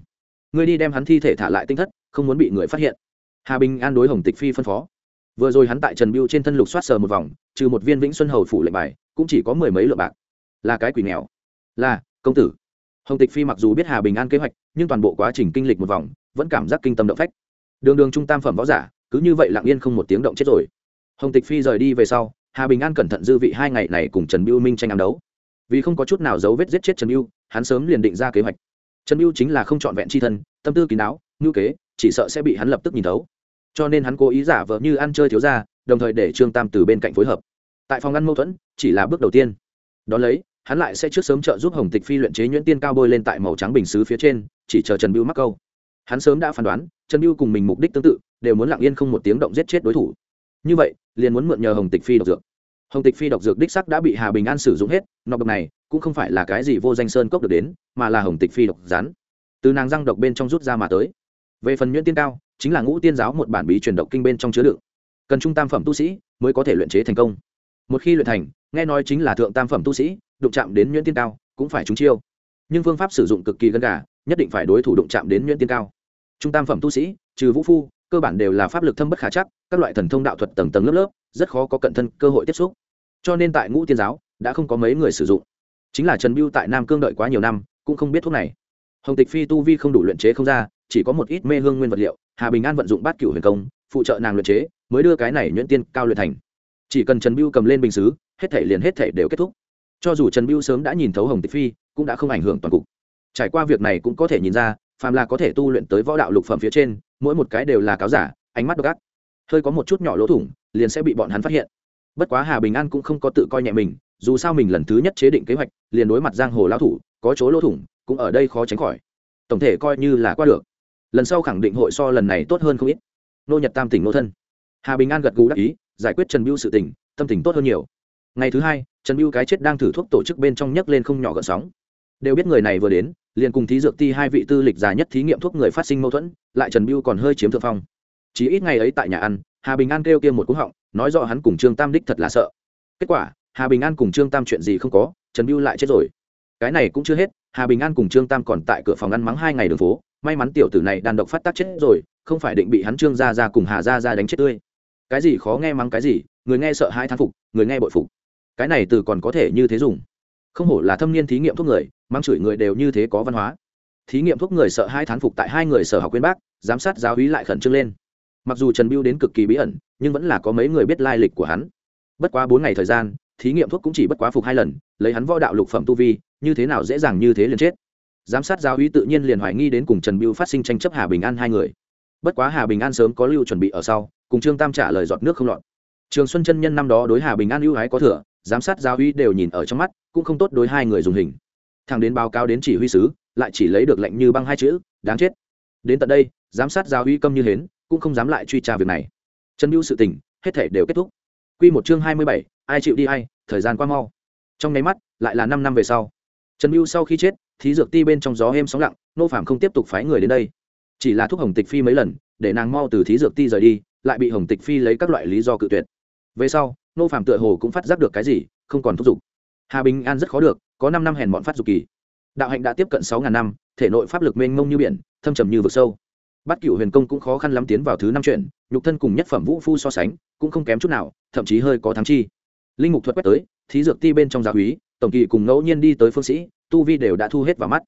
Ngươi đi đem hắn thi thể thả lại tinh thất, không muốn bị người phát hiện. Hà bình an đối hồng tịch phi phân phó. Vừa rồi hắn tại trần biêu trên thân lục soát sờ một vòng, trừ một viên vĩnh xuân hầu phủ lệnh bài, cũng chỉ có mười mấy lượng bạc. Là cái quỷ nghèo. Là, công tử. Hồng tịch phi mặc dù biết hà bình an kế hoạch, nhưng toàn bộ quá trình kinh lịch một vòng, vẫn cảm giác kinh tâm động phách. Đường đường trung tam phẩm võ giả, cứ như vậy lặng yên không một tiếng động chết rồi. Hồng tịch phi rời đi về sau, hà bình an cẩn thận dư vị hai ngày này cùng trần biêu minh tranh ám đấu vì không có chút nào dấu vết giết chết trần mưu hắn sớm liền định ra kế hoạch. Trần mưu chính là không trọn vẹn c h i thân, tâm tư kín đáo, ngưu kế, chỉ sợ sẽ bị hắn lập tức nhìn thấu. Cho nên hắn cố ý giả vờ như ăn chơi thiếu ra đồng thời để trương tam từ bên cạnh phối hợp. Tại phòng ngăn mâu thuẫn, chỉ là bước đầu tiên. Đón lấy, hắn lại sẽ trước sớm trợ giúp hồng tịch phi luyện chế nhuyễn tiên cao bôi lên tại màu trắng bình xứ phía trên, chỉ chờ trần mưu mắc câu. Hắn sớm đã phán đoán, trần mưu cùng mình mục đích tương tự, đều muốn lặng yên không một tiếng động giết chết đối thủ. Như vậy, liền muốn mượn nhờ hồng tịch phi độc dược hồng tịch phi độc dược đích sắc đã bị hà bình an sử dụng hết, nọc độc này cũng không phải là cái gì vô danh sơn cốc được đến, mà là hồng tịch phi độc rắn. Từ nàng răng độc bên trong rút ra mà tới. Về phần nhuyễn tiên cao, chính là ngũ tiên giáo một bản bí truyền độc kinh bên trong chứa đựng. Cần trung tam phẩm tu sĩ mới có thể luyện chế thành công. Một khi luyện thành, nghe nói chính là thượng tam phẩm tu sĩ, đụng chạm đến nhuyễn tiên cao cũng phải trúng chiêu. Nhưng phương pháp sử dụng cực kỳ gần gà, nhất định phải đối thủ đụng chạm đến nhuyễn tiên cao. Trung tam phẩm tu sĩ, trừ vũ phu, cơ bản đều là pháp lực thâm bất khả chắc, các loại thần thông đạo thuật tầng tầng lớp lớp rất khó có cận thân cơ hội tiếp xúc. Cho nên tại ngũ tiên giáo, đã không có mấy người sử dụng. Chính là trần biêu tại nam cương đợi quá nhiều năm, cũng không biết thuốc này. Hồng tịch phi tu vi không đủ luyện chế không ra, chỉ có một ít mê hương nguyên vật liệu, hà bình an vận dụng bát cửu huyền công, phụ trợ nàng luyện chế, mới đưa cái này nhuyễn tiên cao luyện thành. Chỉ cần trần biêu cầm lên bình xứ, hết thể liền hết thể đều kết thúc. Cho dù trần biêu sớm đã nhìn thấu hồng tịch phi, cũng đã không ảnh hưởng toàn cục. Trải qua việc này cũng có thể nhìn ra, phàm là có thể tu luyện tới võ đạo lục phẩm phía trên, mỗi một cái đều là cáo giả, ánh mắt độc ác hơi có một chút nhỏ lỗ thủng, liền sẽ bị bọn hắn phát hiện. Bất quá hà bình an cũng không có tự coi nhẹ mình, dù sao mình lần thứ nhất chế định kế hoạch, liền đối mặt giang hồ lão thủ, có chỗ lỗ thủng, cũng ở đây khó tránh khỏi. Tổng thể coi như là qua được. Lần sau khẳng định hội so lần này tốt hơn không ít. Nô nhật tam tỉnh nô thân. Hà bình an gật gù đắc ý, giải quyết trần biêu sự tình, tâm tình tốt hơn nhiều. Ngày thứ hai, trần biêu cái chết đang thử thuốc tổ chức bên trong nhấc lên không nhỏ gợn sóng. Đều biết người này vừa đến, liền cùng thí dược ti hai vị tư lịch già nhất thí nghiệm thuốc người phát sinh mâu thuẫn, lại trần biêu còn hơi chiếm thượng phong chỉ ít ngày ấy tại nhà ăn, hà bình an kêu kia một cú họng, nói rõ hắn cùng trương tam đích thật là sợ. Kết quả, hà bình an cùng trương tam chuyện gì không có, trần biêu lại chết rồi. Cái này cũng chưa hết, hà bình an cùng trương tam còn tại cửa phòng ăn mắng hai ngày đường phố, may mắn tiểu tử này đàn độc phát tác chết rồi, không phải định bị hắn trương ra ra cùng hà ra ra đánh chết tươi. Cái gì khó nghe mắng cái gì, người nghe sợ hai thán phục, người nghe bội phục. Cái này từ còn có thể như thế dùng. Không hổ là thâm niên thí nghiệm thuốc người mang chửi người đều như thế có văn hóa. Thí nghiệm thuốc người sợ hai thán phục tại hai người sở học quyên bác, giám sát giáo hí lại khẩn trương lên mặc dù trần biêu đến cực kỳ bí ẩn, nhưng vẫn là có mấy người biết lai lịch của hắn. Bất quá bốn ngày thời gian, thí nghiệm thuốc cũng chỉ bất quá phục hai lần, lấy hắn võ đạo lục phẩm tu vi, như thế nào dễ dàng như thế liền chết. Giám sát giáo uy tự nhiên liền hoài nghi đến cùng trần biêu phát sinh tranh chấp hà bình an hai người. Bất quá hà bình an sớm có lưu chuẩn bị ở sau, cùng trương tam trả lời giọt nước không lọt. Trường xuân chân nhân năm đó đối hà bình an ưu ái có thừa, giám sát giáo uy đều nhìn ở trong mắt, cũng không tốt đối hai người dùng hình. Thằng đến báo cáo đến chỉ huy sứ, lại chỉ lấy được lệnh như băng hai chữ, đáng chết. Đến tận đây, giám sát giáo uy câm như hến cũng không dám lại truy tra việc này. Trần mưu sự tình, hết thể đều kết thúc. Q một chương hai mươi bảy, ai chịu đi hay thời gian qua mau. Trong nháy mắt, lại là năm năm về sau. Trần mưu sau khi chết, thí dược ti bên trong gió êm sóng lặng, nô phạm không tiếp tục phái người đến đây. Chỉ là thúc hồng tịch phi mấy lần, để nàng mau từ thí dược ti rời đi, lại bị hồng tịch phi lấy các loại lý do cự tuyệt. Về sau, nô phạm tựa hồ cũng phát giác được cái gì, không còn thúc giục. Hà bình an rất khó được, có năm năm hèn bọn phát dục kỳ. Đạo hạnh đã tiếp cận sáu ngàn năm, thể nội pháp lực mênh mông như biển, thâm trầm như vực sâu bắt cựu huyền công cũng khó khăn lắm tiến vào thứ năm chuyện, nhục thân cùng nhất phẩm vũ phu so sánh, cũng không kém chút nào, thậm chí hơi có thắng chi. Linh mục thuật quét tới, thí dược ti bên trong gia úy tổng kỳ cùng ngẫu nhiên đi tới phương sĩ, tu vi đều đã thu hết vào mắt.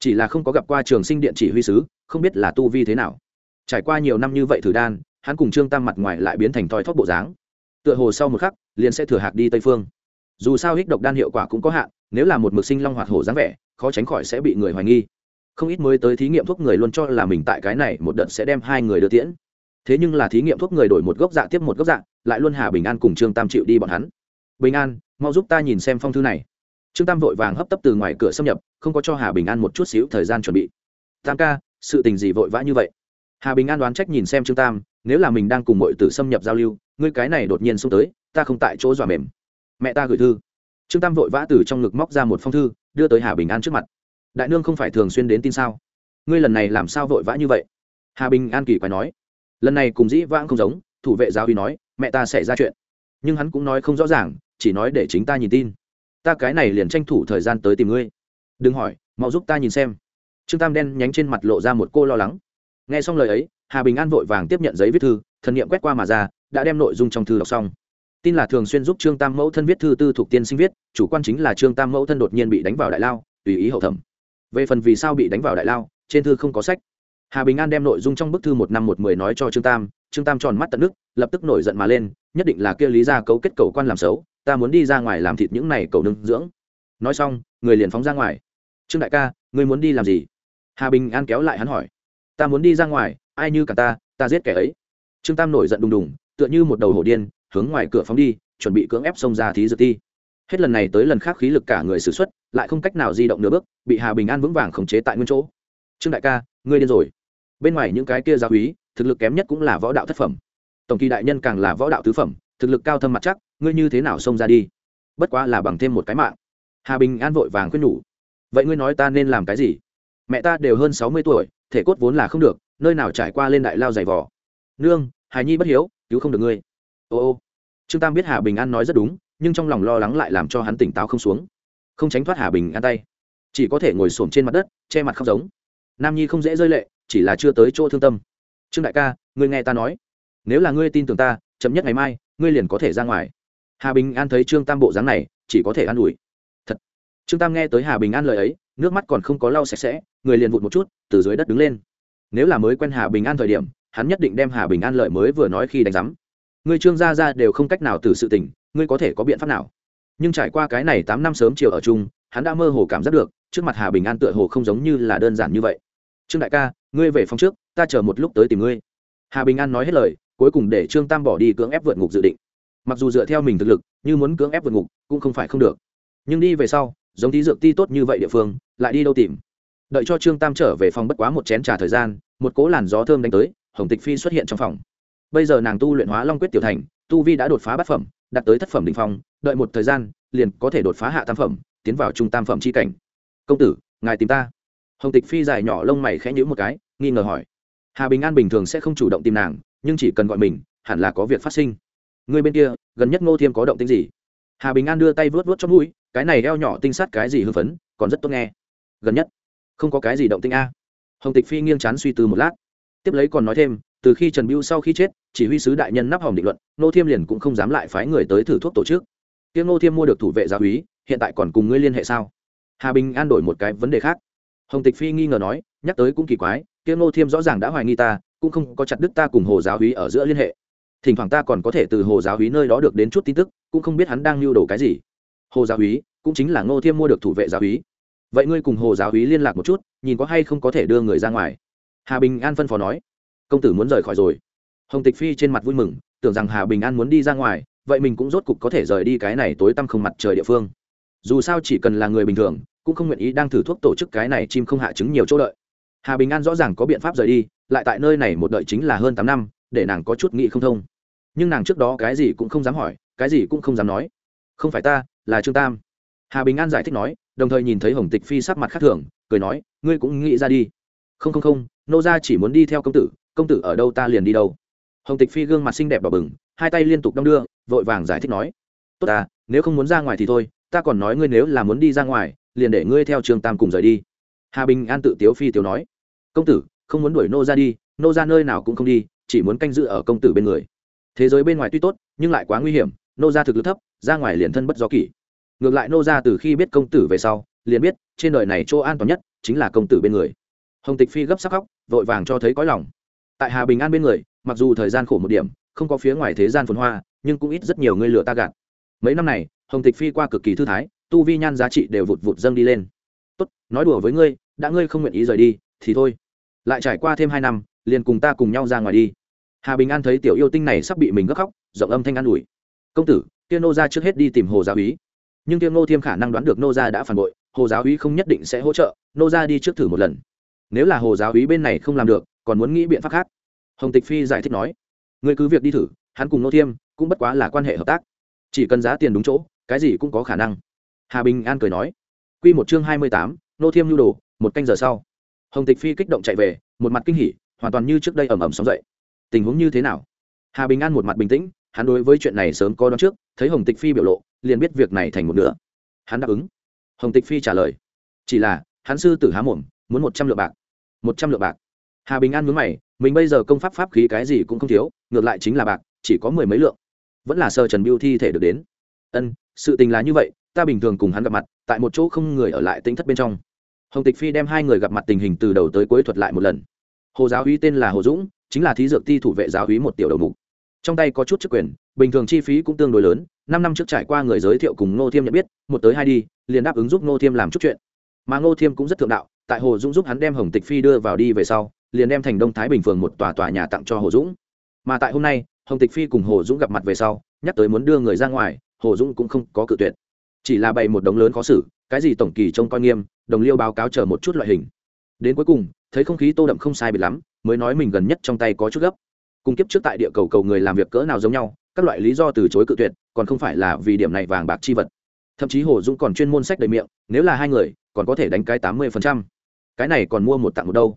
Chỉ là không có gặp qua trường sinh điện chỉ huy sứ, không biết là tu vi thế nào. Trải qua nhiều năm như vậy thử đan, hắn cùng trương tam mặt ngoài lại biến thành thoi thóp bộ dáng. Tựa hồ sau một khắc, liền sẽ thừa hạc đi tây phương. Dù sao hích độc đan hiệu quả cũng có hạn, nếu là một mực sinh long hoạt hổ dáng vẻ, khó tránh khỏi sẽ bị người hoài nghi không ít mới tới thí nghiệm thuốc người luôn cho là mình tại cái này một đợt sẽ đem hai người đưa tiễn. Thế nhưng là thí nghiệm thuốc người đổi một gốc dạ tiếp một gốc dạ lại luôn hà bình an cùng trương tam chịu đi bọn hắn. Bình an, mau giúp ta nhìn xem phong thư này. Trương tam vội vàng hấp tấp từ ngoài cửa xâm nhập, không có cho hà bình an một chút xíu thời gian chuẩn bị. Tam ca, sự tình gì vội vã như vậy? Hà bình an đoán trách nhìn xem trương tam, nếu là mình đang cùng mọi tử xâm nhập giao lưu, ngươi cái này đột nhiên xông tới, ta không tại chỗ dọa mềm. Mẹ ta gửi thư. Trương tam vội vã từ trong ngực móc ra một phong thư, đưa tới hà bình an trước mặt đại nương không phải thường xuyên đến tin sao? Ngươi lần này làm sao vội vã như vậy? Hà bình an kỳ quái nói. Lần này cùng dĩ vãng không giống, thủ vệ giáo uy nói, mẹ ta sẽ ra chuyện. Nhưng hắn cũng nói không rõ ràng, chỉ nói để chính ta nhìn tin. Ta cái này liền tranh thủ thời gian tới tìm ngươi. Đừng hỏi, mau giúp ta nhìn xem. Trương tam đen nhánh trên mặt lộ ra một cô lo lắng. Nghe xong lời ấy, hà bình an vội vàng tiếp nhận giấy viết thư, thần nghiệm quét qua mà ra, đã đem nội dung trong thư đọc xong. Tin là thường xuyên giúp trương tam mẫu thân viết thư tư thuộc tiên sinh viết, chủ quan chính là trương tam mẫu thân đột nhiên bị đánh vào đại lao, tùy ý hậu thẩm về phần vì sao bị đánh vào đại lao, trên thư không có sách. Hà bình an đem nội dung trong bức thư một năm một mười nói cho trương tam trương tam tròn mắt tận nước, lập tức nổi giận mà lên, nhất định là kia lý ra cấu kết cầu quan làm xấu, ta muốn đi ra ngoài làm thịt những này cầu nương dưỡng. Nói xong, người liền phóng ra ngoài. Trương đại ca, ngươi muốn đi làm gì? Hà bình an kéo lại hắn hỏi. Ta muốn đi ra ngoài, ai như cả ta ta giết kẻ ấy. Trương tam nổi giận đùng đùng, tựa như một đầu hổ điên, hướng ngoài cửa phóng đi, chuẩn bị cưỡng ép xông ra thí dược ti hết lần này tới lần khác khí lực cả người sử xuất, lại không cách nào di động nửa bước, bị hà bình an vững vàng khống chế tại nguyên chỗ. Trương đại ca, ngươi điên rồi. Bên ngoài những cái kia gia úy, thực lực kém nhất cũng là võ đạo thất phẩm. Tổng kỳ đại nhân càng là võ đạo tứ phẩm, thực lực cao thâm mặt chắc, ngươi như thế nào xông ra đi? Bất quá là bằng thêm một cái mạng. Hà bình an vội vàng khuyên nhủ. Vậy ngươi nói ta nên làm cái gì? Mẹ ta đều hơn sáu mươi tuổi, thể cốt vốn là không được, nơi nào trải qua lên đại lao dày vỏ nương, hài nhi bất hiếu, cứu không được ngươi. Ô ô. Trương tam biết hà bình an nói rất đúng nhưng trong lòng lo lắng lại làm cho hắn tỉnh táo không xuống. Không tránh thoát hà bình an tay. Chỉ có thể ngồi xổm trên mặt đất, che mặt khóc giống. Nam nhi không dễ rơi lệ, chỉ là chưa tới chỗ thương tâm. Trương đại ca, ngươi nghe ta nói. Nếu là ngươi tin tưởng ta, chậm nhất ngày mai, ngươi liền có thể ra ngoài. Hà bình an thấy trương tam bộ dáng này, chỉ có thể an ủi. Thật. Trương tam nghe tới hà bình an lời ấy, nước mắt còn không có lau sạch sẽ, người liền vụt một chút, từ dưới đất đứng lên. Nếu là mới quen hà bình an thời điểm, hắn nhất định đem hà bình an lợi mới vừa nói khi đánh giám. Ngươi trương gia ra đều không cách nào từ sự tình ngươi có thể có biện pháp nào? Nhưng trải qua cái này tám năm sớm chiều ở chung, hắn đã mơ hồ cảm giác được, trước mặt hà bình an tựa hồ không giống như là đơn giản như vậy. Trương đại ca, ngươi về phòng trước, ta chờ một lúc tới tìm ngươi. Hà bình an nói hết lời, cuối cùng để trương tam bỏ đi cưỡng ép vượt ngục dự định. Mặc dù dựa theo mình thực lực, như muốn cưỡng ép vượt ngục, cũng không phải không được. Nhưng đi về sau, giống thí dược ti tốt như vậy địa phương, lại đi đâu tìm? Đợi cho trương tam trở về phòng bất quá một chén t r à thời gian, một cố làn gió thơm đánh tới, hồng tịch phi xuất hiện trong phòng. Bây giờ nàng tu luyện hóa long quyết tiểu thành tu vi đã đột phá bát phẩm, đạt tới thất phẩm định phong, đợi một thời gian, liền có thể đột phá hạ tam phẩm, tiến vào trung tam phẩm c h i cảnh. Công tử, ngài tìm ta. Hồng tịch phi dài nhỏ lông mày khẽ nhữ một cái, nghi ngờ hỏi. Hà bình an bình thường sẽ không chủ động tìm nàng, nhưng chỉ cần gọi mình, hẳn là có việc phát sinh. Người bên kia, gần nhất ngô thiêm có động tính gì? Hà bình an đưa tay vớt vớt trong mũi, cái này eo nhỏ tinh sát cái gì hưng phấn, còn rất tốt nghe. Gần nhất, không có cái gì động tinh a. Hồng tịch phi nghiêng chán suy tư một lát. Tiếp lấy còn nói thêm, từ khi trần biêu sau khi chết chỉ huy sứ đại nhân nắp hòm định luận nô thiêm liền cũng không dám lại phái người tới thử thuốc tổ chức. Tiếng nô thiêm mua được thủ vệ gia úy, hiện tại còn cùng ngươi liên hệ sao? Hà bình an đổi một cái vấn đề khác. Hồng tịch phi nghi ngờ nói, nhắc tới cũng kỳ quái tiếng nô thiêm rõ ràng đã hoài nghi ta, cũng không có chặt đứt ta cùng hồ giáo úy ở giữa liên hệ. Thỉnh thoảng ta còn có thể từ hồ giáo úy nơi đó được đến chút tin tức, cũng không biết hắn đang lưu đồ cái gì. Hồ giáo úy, cũng chính là ngô thiêm mua được thủ vệ giáo úy. Vậy ngươi cùng hồ giáo úy liên lạc một chút, nhìn có hay không có thể đưa người ra ngoài. Hà bình an phân phó nói, công tử muốn rời khỏi rồi hồng tịch phi trên mặt vui mừng, tưởng rằng hà bình an muốn đi ra ngoài, vậy mình cũng rốt cục có thể rời đi cái này tối tăm không mặt trời địa phương. Dù sao chỉ cần là người bình thường, cũng không nguyện ý đang thử thuốc tổ chức cái này chim không hạ trứng nhiều chỗ đợi. Hà bình an rõ ràng có biện pháp rời đi, lại tại nơi này một đợi chính là hơn tám năm, để nàng có chút nghĩ không thông. Nhưng nàng trước đó cái gì cũng không dám hỏi, cái gì cũng không dám nói. Không phải ta, là trương tam. Hà bình an giải thích nói, đồng thời nhìn thấy hồng tịch phi sắc mặt khác thường, cười nói, ngươi cũng nghĩ ra đi. Không không không, nô ra chỉ muốn đi theo công tử công tử ở đâu ta liền đi đâu hồng tịch phi gương mặt xinh đẹp đỏ bừng, hai tay liên tục đong đưa, vội vàng giải thích nói, tốt ta, nếu không muốn ra ngoài thì thôi, ta còn nói ngươi nếu là muốn đi ra ngoài, liền để ngươi theo trường tam cùng rời đi. Hà bình an tự tiếu phi tiếu nói, công tử, không muốn đuổi nô ra đi, nô ra nơi nào cũng không đi, chỉ muốn canh giữ ở công tử bên người. Thế giới bên ngoài tuy tốt, nhưng lại quá nguy hiểm, nô ra thực lực thấp, ra ngoài liền thân bất do kỷ. Ngược lại nô ra từ khi biết công tử về sau, liền biết trên đời này chỗ an toàn nhất chính là công tử bên người. Hồng tịch phi gấp sắc khóc, vội vàng cho thấy có lòng tại hà bình an bên người, mặc dù thời gian khổ một điểm, không có phía ngoài thế gian phồn hoa, nhưng cũng ít rất nhiều người lừa ta gạt. Mấy năm này, hồng tịch phi qua cực kỳ thư thái, tu vi nhan giá trị đều vụt vụt dâng đi lên. Tốt, nói đùa với ngươi, đã ngươi không nguyện ý rời đi, thì thôi. Lại trải qua thêm hai năm, liền cùng ta cùng nhau ra ngoài đi. Hà bình an thấy tiểu yêu tinh này sắp bị mình gấp khóc, giọng âm thanh an ủi. Công tử tiên nô ra trước hết đi tìm hồ giáo úy. Nhưng tiên nô thiêm khả năng đoán được nô gia đã phản bội, hồ giáo úy không nhất định sẽ hỗ trợ, nô gia đi trước thử một lần. Nếu là hồ giáo úy bên này không làm được còn muốn nghĩ biện pháp khác. Hồng tịch phi giải thích nói người cứ việc đi thử, hắn cùng nô thiêm cũng bất quá là quan hệ hợp tác. Chỉ cần giá tiền đúng chỗ, cái gì cũng có khả năng. Hà bình an cười nói q một chương hai mươi tám, nô thiêm nhu đồ, một canh giờ sau. Hồng tịch phi kích động chạy về, một mặt kinh hỉ, hoàn toàn như trước đây ẩm ẩm sóng dậy. Tình huống như thế nào? Hà bình an một mặt bình tĩnh, hắn đối với chuyện này sớm có đón trước, thấy hồng tịch phi biểu lộ, liền biết việc này thành một nửa. Hắn đáp ứng. Hồng tịch phi trả lời, chỉ là, hắn sư tử há mồm, muốn một trăm lượng bạc, một trăm lượng bạc hà bình an mướn mày, mình bây giờ công pháp pháp khí cái gì cũng không thiếu, ngược lại chính là bạc, chỉ có mười mấy lượng. Vẫn là sơ trần biêu thi thể được đến. Ân, sự tình là như vậy, ta bình thường cùng hắn gặp mặt, tại một chỗ không người ở lại tính thất bên trong. Hồng tịch phi đem hai người gặp mặt tình hình từ đầu tới cuối thuật lại một lần. Hồ giáo uy tên là hồ dũng, chính là thí dược ti thủ vệ giáo uy một tiểu đầu mục. Trong tay có chút chức quyền, bình thường chi phí cũng tương đối lớn, năm năm trước trải qua người giới thiệu cùng ngô thiêm nhận biết, một tới hai đi, liền đáp ứng giúp ngô thiêm làm chút chuyện. Mà ngô thiêm cũng rất thượng đạo, tại hồ dũng giúp hắn đem hồng tịch phi đưa vào đi về sau liền đem thành đông thái bình phường một tòa tòa nhà tặng cho hồ dũng. Mà tại hôm nay, hồng tịch phi cùng hồ dũng gặp mặt về sau, nhắc tới muốn đưa người ra ngoài, hồ dũng cũng không có cự tuyệt. Chỉ là bày một đống lớn khó xử, cái gì tổng kỳ trông coi nghiêm, đồng liêu báo cáo chờ một chút loại hình. Đến cuối cùng, thấy không khí tô đậm không sai biệt lắm, mới nói mình gần nhất trong tay có chút gấp. Cùng kiếp trước tại địa cầu cầu người làm việc cỡ nào giống nhau, các loại lý do từ chối cự tuyệt, còn không phải là vì điểm này vàng bạc chi vật. Thậm chí hồ dũng còn chuyên môn sách đầy miệng, nếu là hai người, còn có thể đánh cái tám mươi phần trăm. Cái này còn mua một tặng một đâu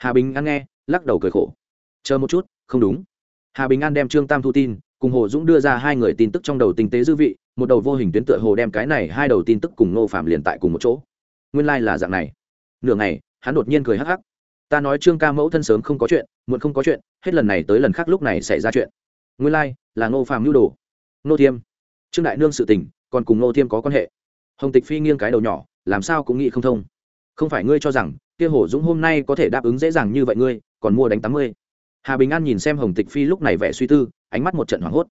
hà bình an nghe lắc đầu cười khổ. Chờ một chút không đúng. Hà bình an đem trương tam thu tin cùng hồ dũng đưa ra hai người tin tức trong đầu tinh tế dư vị một đầu vô hình tuyến tựa hồ đem cái này hai đầu tin tức cùng nô phạm liền tại cùng một chỗ. Nguyên lai、like、là dạng này. Nửa ngày hắn đột nhiên cười hắc hắc. Ta nói trương ca mẫu thân sớm không có chuyện muộn không có chuyện hết lần này tới lần khác lúc này xảy ra chuyện. Nguyên lai、like, là ngô Phạm nhu đồ. Nô thiêm. Trương đại nương sự tình còn cùng nô thiêm có quan hệ. Hồng tịch phi nghiêng cái đầu nhỏ làm sao cũng nghĩ không thông. Không phải ngươi cho rằng kia hổ dũng hôm nay có thể đáp ứng dễ dàng như vậy ngươi, còn mua đánh tám mươi. Hà bình an nhìn xem hồng tịch phi lúc này vẻ suy tư, ánh mắt một trận hoảng hốt.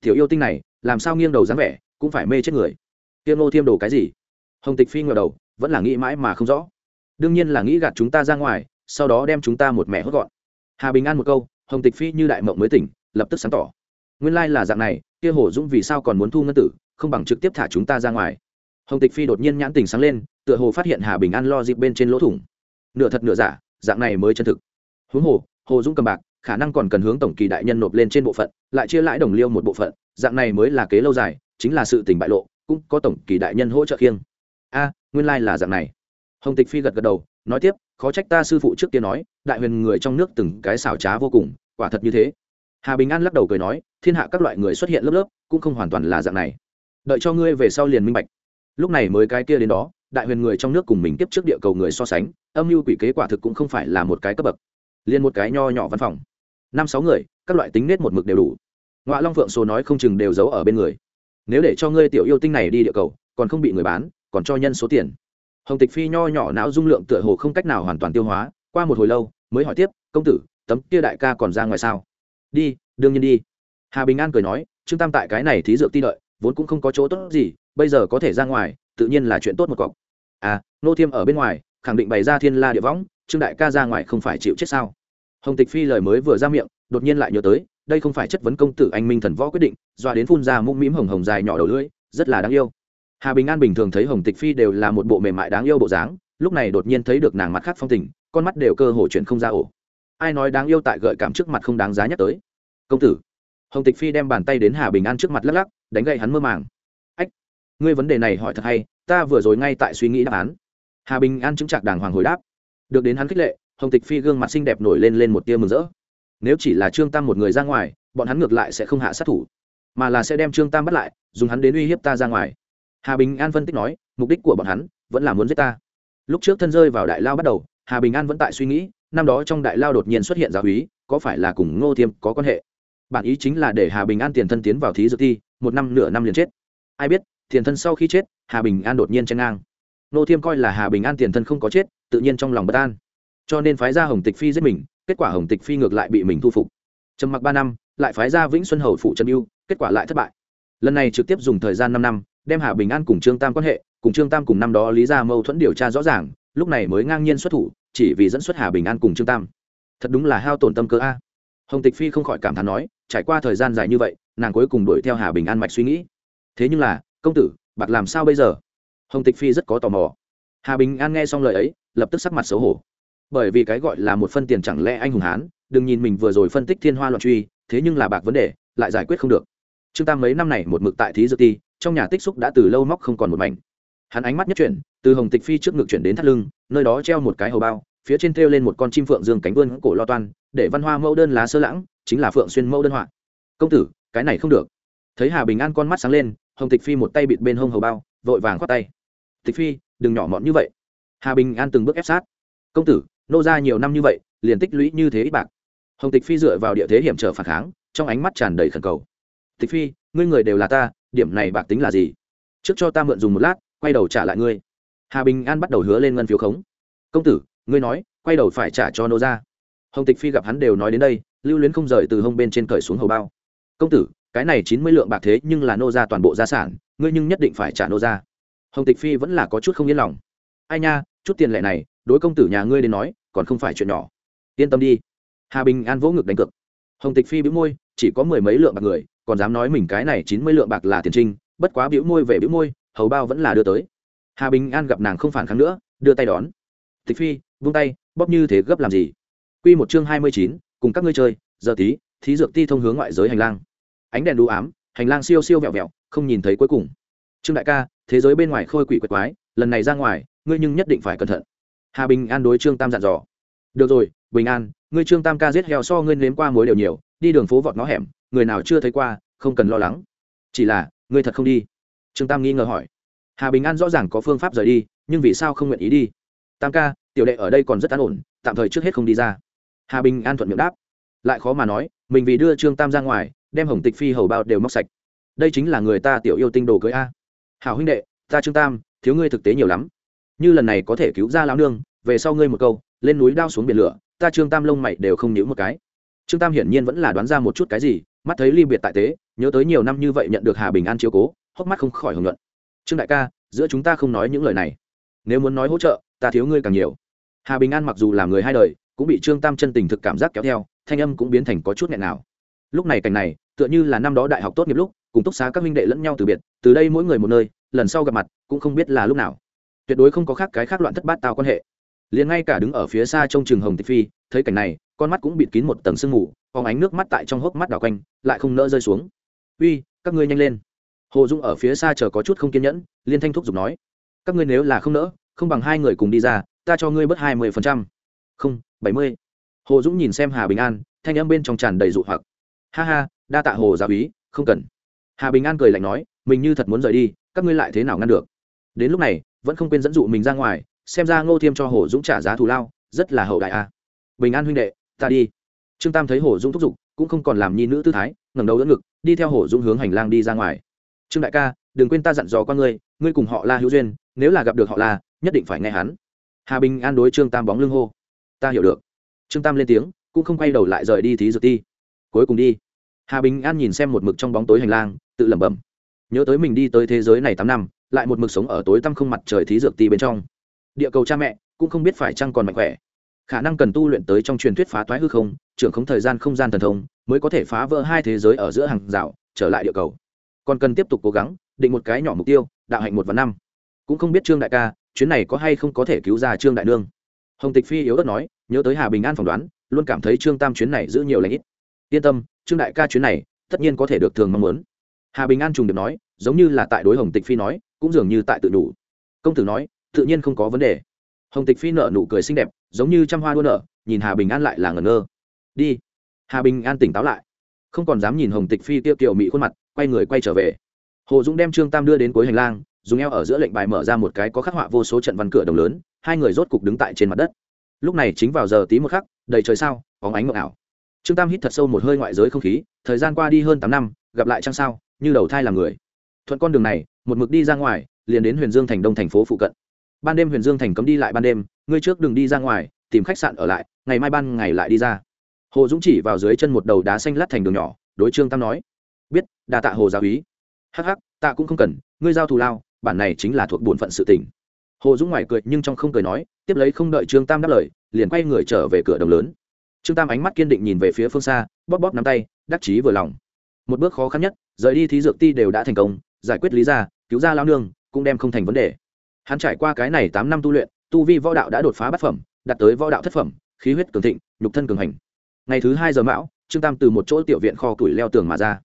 Tiểu yêu tinh này, làm sao nghiêng đầu dáng vẻ, cũng phải mê chết người. Kia ngô thiêm đồ cái gì? Hồng tịch phi ngờ đầu, vẫn là nghĩ mãi mà không rõ. Đương nhiên là nghĩ gạt chúng ta ra ngoài, sau đó đem chúng ta một mẹ hốt gọn. Hà bình an một câu, hồng tịch phi như đại mộng mới tỉnh, lập tức sáng tỏ. Nguyên lai là dạng này, kia hổ dũng vì sao còn muốn thu ngân tử, không bằng trực tiếp thả chúng ta ra ngoài. Hồng tịch phi đột nhiên nhãn tình sáng lên, tựa hồ phát hiện hà bình an lo dịp bên trên lỗ thủng nửa thật nửa giả, dạng này mới chân thực. Huống hồ hồ dũng cầm bạc, khả năng còn cần hướng tổng kỳ đại nhân nộp lên trên bộ phận, lại chia lãi đồng liêu một bộ phận, dạng này mới là kế lâu dài, chính là sự tình bại lộ, cũng có tổng kỳ đại nhân hỗ trợ khiêng. A, nguyên lai là dạng này. Hồng tịch phi gật gật đầu, nói tiếp, khó trách ta sư phụ trước kia nói, đại huyền người trong nước từng cái xảo trá vô cùng, quả thật như thế. Hà bình an lắc đầu cười nói, thiên hạ các loại người xuất hiện lớp lớp, cũng không hoàn toàn là dạng này. Đợi cho ngươi về sau liền minh bạch. Lúc này mới cái kia đến đó đại huyền người trong nước cùng mình tiếp trước địa cầu người so sánh, âm mưu quỷ kế quả thực cũng không phải là một cái cấp bậc. Liền một cái nho nhỏ văn phòng. Năm sáu người, các loại tính nết một mực đều đủ. Ngoại long phượng số nói không chừng đều giấu ở bên người. Nếu để cho ngươi tiểu yêu tinh này đi địa cầu, còn không bị người bán, còn cho nhân số tiền. Hồng tịch phi nho nhỏ não dung lượng tựa hồ không cách nào hoàn toàn tiêu hóa, qua một hồi lâu, mới hỏi tiếp, công tử, tấm kia đại ca còn ra ngoài sao? Đi, đương nhiên đi. Hà bình an cười nói, trương tam tại cái này thí dược ti đợi, vốn cũng không có chỗ tốt gì, bây giờ có thể ra ngoài tự nhiên là chuyện tốt một cọc. À nô thiêm ở bên ngoài, khẳng định bày ra thiên la địa võng, trương đại ca ra ngoài không phải chịu chết sao? Hồng tịch phi lời mới vừa ra miệng, đột nhiên lại nhớ tới, đây không phải chất vấn công tử anh minh thần võ quyết định doa đến phun ra mũm mĩm hồng hồng dài nhỏ đầu lưỡi, rất là đáng yêu. Hà bình an bình thường thấy hồng tịch phi đều là một bộ mềm mại đáng yêu bộ dáng, lúc này đột nhiên thấy được nàng mặt khác phong tình, con mắt đều cơ hồ chuyện không ra ổ. Ai nói đáng yêu tại gợi cảm trước mặt không đáng giá nhắc tới. Công tử. Hồng tịch phi đem bàn tay đến hà bình an trước mặt lắc lắc, đánh gậy hắn mơ màng. Ách, ngươi vấn đề này hỏi thật hay ta vừa rồi ngay tại suy nghĩ đáp án. Hà bình an chứng trạc đàng hoàng hồi đáp. Được đến hắn khích lệ, hồng tịch phi gương mặt xinh đẹp nổi lên lên một tia mừng rỡ. Nếu chỉ là trương tam một người ra ngoài, bọn hắn ngược lại sẽ không hạ sát thủ, mà là sẽ đem trương tam bắt lại, dùng hắn đến uy hiếp ta ra ngoài. Hà bình an phân tích nói, mục đích của bọn hắn vẫn là muốn giết ta. Lúc trước thân rơi vào đại lao bắt đầu, hà bình an vẫn tại suy nghĩ, năm đó trong đại lao đột nhiên xuất hiện giáo húy có phải là cùng ngô thiêm có quan hệ? Bản ý chính là để hà bình an tiền thân tiến vào thí dự thi, một năm nửa năm liền chết. Ai biết tiền thân sau khi chết, hà bình an đột nhiên chen ngang. Nô thiêm coi là hà bình an tiền thân không có chết, tự nhiên trong lòng bất an. Cho nên phái ra hồng tịch phi giết mình, kết quả hồng tịch phi ngược lại bị mình thu phục. Trầm mặc ba năm, lại phái ra vĩnh xuân hầu phụ trần yêu kết quả lại thất bại. Lần này trực tiếp dùng thời gian năm năm, đem hà bình an cùng trương tam quan hệ, cùng trương tam cùng năm đó lý ra mâu thuẫn điều tra rõ ràng, lúc này mới ngang nhiên xuất thủ, chỉ vì dẫn xuất hà bình an cùng trương tam. Thật đúng là hao tổn tâm cơ a. Hồng tịch phi không khỏi cảm thán nói, trải qua thời gian dài như vậy, nàng cuối cùng đuổi theo hà bình an mạch suy nghĩ. Thế nhưng là công tử, bạc làm sao bây giờ? Hồng tịch phi rất có tò mò. Hà bình an nghe xong lời ấy, lập tức sắc mặt xấu hổ. Bởi vì cái gọi là một phân tiền chẳng lẽ anh hùng hán, đừng nhìn mình vừa rồi phân tích thiên hoa loạn truy, thế nhưng là bạc vấn đề, lại giải quyết không được. Trương tam mấy năm này một mực tại thí dự ti, trong nhà tích xúc đã từ lâu móc không còn một mảnh. Hắn ánh mắt nhất chuyển, từ hồng tịch phi trước ngực chuyển đến thắt lưng, nơi đó treo một cái hầu bao, phía trên treo lên một con chim phượng dương cánh vươn cổ lo toan, để văn hoa mẫu đơn lá sơ lãng, chính là phượng xuyên mẫu đơn họa. Công tử, cái này không được. Thấy hà bình an con mắt sáng lên hồng tịch phi một tay bịt bên hông hầu bao, vội vàng khoát tay. Tịch phi, đừng nhỏ mọn như vậy. Hà bình an từng bước ép sát. Công tử, nô ra nhiều năm như vậy, liền tích lũy như thế ít bạc. Hồng tịch phi dựa vào địa thế hiểm trở phản kháng, trong ánh mắt tràn đầy khẩn cầu. Tịch phi, ngươi người đều là ta, điểm này bạc tính là gì? Trước cho ta mượn dùng một lát, quay đầu trả lại ngươi. Hà bình an bắt đầu hứa lên ngân phiếu khống. Công tử, ngươi nói, quay đầu phải trả cho nô ra hồng tịch phi gặp hắn đều nói đến đây, lưu luyến không rời từ hông bên trên cởi xuống hầu bao. Công tử cái này chín mươi lượng bạc thế nhưng là nô ra toàn bộ gia sản, ngươi nhưng nhất định phải trả nô ra. Hồng tịch phi vẫn là có chút không yên lòng. Ai nha, chút tiền lệ này, đối công tử nhà ngươi đến nói, còn không phải chuyện nhỏ. Yên tâm đi. Hà bình an vỗ ngực đánh cực hồng tịch phi bĩu môi, chỉ có mười mấy lượng bạc người, còn dám nói mình cái này chín mươi lượng bạc là tiền trinh, bất quá bĩu môi về bĩu môi, hầu bao vẫn là đưa tới. Hà bình an gặp nàng không phản kháng nữa, đưa tay đón. Tịch phi, vung tay, bóp như thế gấp làm gì? Q một chương hai mươi chín, cùng các ngươi chơi, giờ tí, thí dược ti thông hướng ngoại giới hành lang ánh đèn đủ ám, hành lang siêu siêu vẹo vẹo, không nhìn thấy cuối cùng. Trương đại ca, thế giới bên ngoài khôi quỷ quệt quái, lần này ra ngoài, ngươi nhưng nhất định phải cẩn thận. Hà bình an đối trương tam dặn dò. Được rồi, bình an, ngươi trương tam ca giết heo so ngươi nếm qua mối đều nhiều, đi đường phố vọt nó hẻm, người nào chưa thấy qua, không cần lo lắng. Chỉ là, ngươi thật không đi. Trương tam nghi ngờ hỏi. Hà bình an rõ ràng có phương pháp rời đi, nhưng vì sao không nguyện ý đi? Tam ca, tiểu đệ ở đây còn rất an ổn, tạm thời trước hết không đi ra. Hà bình an thuận miệng đáp. Lại khó mà nói, mình vì đưa trương tam ra ngoài đem hồng tịch phi hầu bao đều móc sạch. Đây chính là người ta tiểu yêu tinh đồ cưới a. Hảo huynh đệ, ta trương tam, thiếu ngươi thực tế nhiều lắm. Như lần này có thể cứu ra lão nương, về sau ngươi một câu, lên núi đao xuống biển lửa, ta trương tam lông mày đều không nhíu một cái. Trương tam hiển nhiên vẫn là đoán ra một chút cái gì, mắt thấy ly biệt tại tế nhớ tới nhiều năm như vậy nhận được hà bình an chiếu cố, hốc mắt không khỏi hưởng luận trương đại ca, giữa chúng ta không nói những lời này. Nếu muốn nói hỗ trợ, ta thiếu ngươi càng nhiều. Hà bình an mặc dù là người hai đời, cũng bị trương tam chân tình thực cảm giác kéo theo, thanh âm cũng biến thành có chút nghẹn nào lúc này cảnh này, tựa như là năm đó đại học tốt nghiệp lúc, cùng túc xá các minh đệ lẫn nhau từ biệt, từ đây mỗi người một nơi, lần sau gặp mặt, cũng không biết là lúc nào. Tuyệt đối không có khác cái khác loạn thất bát tao quan hệ. Liền ngay cả đứng ở phía xa trong trường hồng tịch phi, thấy cảnh này, con mắt cũng bịt kín một tầng sương mù, phóng ánh nước mắt tại trong hốc mắt đảo quanh, lại không nỡ rơi xuống. Uy, các ngươi nhanh lên. Hồ dung ở phía xa chờ có chút không kiên nhẫn, liên thanh thúc giục nói. Các ngươi nếu là không nỡ, không bằng hai người cùng đi ra, ta cho ngươi bớt hai mươi phần trăm. Không, bảy mươi. Hồ dũng nhìn xem hà bình an, thanh âm bên trong tràn đầy dụ hoặc ha ha, đa tạ hồ giáo ý không cần. Hà bình an cười lạnh nói, mình như thật muốn rời đi, các ngươi lại thế nào ngăn được? Đến lúc này, vẫn không quên dẫn dụ mình ra ngoài, xem ra ngô thiêm cho hồ dũng trả giá thù lao, rất là hậu đại a. Bình an huynh đệ, ta đi. Trương tam thấy hồ dũng thúc giục, cũng không còn làm nhi nữ tư thái, ngẩng đầu đỡ ngực, đi theo hồ dũng hướng hành lang đi ra ngoài. Trương đại ca, đừng quên ta dặn dò con ngươi ngươi cùng họ la hữu duyên, nếu là gặp được họ la, nhất định phải nghe hắn. Hà bình an đối trương tam bóng lưng hô. Ta hiểu được. Trương tam lên tiếng, cũng không quay đầu lại rời đi thí dược ti cuối cùng đi. Hà bình an nhìn xem một mực trong bóng tối hành lang, tự lẩm bẩm. Nhớ tới mình đi tới thế giới này tám năm, lại một mực sống ở tối tăm không mặt trời thí dược ti bên trong. Địa cầu cha mẹ, cũng không biết phải chăng còn mạnh khỏe. Khả năng cần tu luyện tới trong truyền thuyết phá toái hư không, trưởng không thời gian không gian thần thông, mới có thể phá vỡ hai thế giới ở giữa hàng rào, trở lại địa cầu. Còn cần tiếp tục cố gắng, định một cái nhỏ mục tiêu, đạo hạnh một và năm. Cũng không biết trương đại ca, chuyến này có hay không có thể cứu ra trương đại nương. Hồng tịch phi yếu ớt nói, nhớ tới hà bình an phỏng đoán, luôn cảm thấy trương tam chuyến này giữ nhiều lãnh ít yên tâm, trương đại ca chuyến này, tất nhiên có thể được thường mong muốn. Hà bình an trùng được nói, giống như là tại đối hồng tịch phi nói, cũng dường như tại tự đủ công tử nói, tự nhiên không có vấn đề. Hồng tịch phi nợ nụ cười xinh đẹp, giống như trăm hoa đua nở, nhìn hà bình an lại là ngẩn ngơ. Đi. Hà bình an tỉnh táo lại. Không còn dám nhìn hồng tịch phi tiêu kiều mỹ khuôn mặt, quay người quay trở về. Hồ dũng đem trương tam đưa đến cuối hành lang, dùng eo ở giữa lệnh bài mở ra một cái có khắc họa vô số trận văn cửa đồng lớn, hai người rốt cục đứng tại trên mặt đất. Lúc này chính vào giờ tí một khắc, đầy trời sao, bóng ánh mộng ảo trương tam hít thật sâu một hơi ngoại giới không khí, thời gian qua đi hơn tám năm, gặp lại trăng sao, như đầu thai làm người. Thuận con đường này, một mực đi ra ngoài, liền đến huyền dương thành đông thành phố phụ cận. Ban đêm huyền dương thành cấm đi lại ban đêm, ngươi trước đừng đi ra ngoài, tìm khách sạn ở lại, ngày mai ban ngày lại đi ra. Hồ dũng chỉ vào dưới chân một đầu đá xanh lát thành đường nhỏ, đối trương tam nói, biết, đa tạ hồ giáo ý hắc hắc tạ cũng không cần, ngươi giao thù lao, bản này chính là thuộc bổn phận sự tình. hồ dũng ngoài cười nhưng trong không cười nói, tiếp lấy không đợi trương tam đáp lời, liền quay người trở về cửa đồng lớn trương tam ánh mắt kiên định nhìn về phía phương xa, bóp bóp nắm tay, đắc chí vừa lòng. Một bước khó khăn nhất, rời đi thí dược ti đều đã thành công, giải quyết lý ra cứu ra lao nương, cũng đem không thành vấn đề. Hắn trải qua cái này tám năm tu luyện, tu vi võ đạo đã đột phá bát phẩm, đạt tới võ đạo thất phẩm, khí huyết cường thịnh, nhục thân cường hành. Ngày thứ hai giờ mão, trương tam từ một chỗ tiểu viện kho tuổi leo tường mà ra.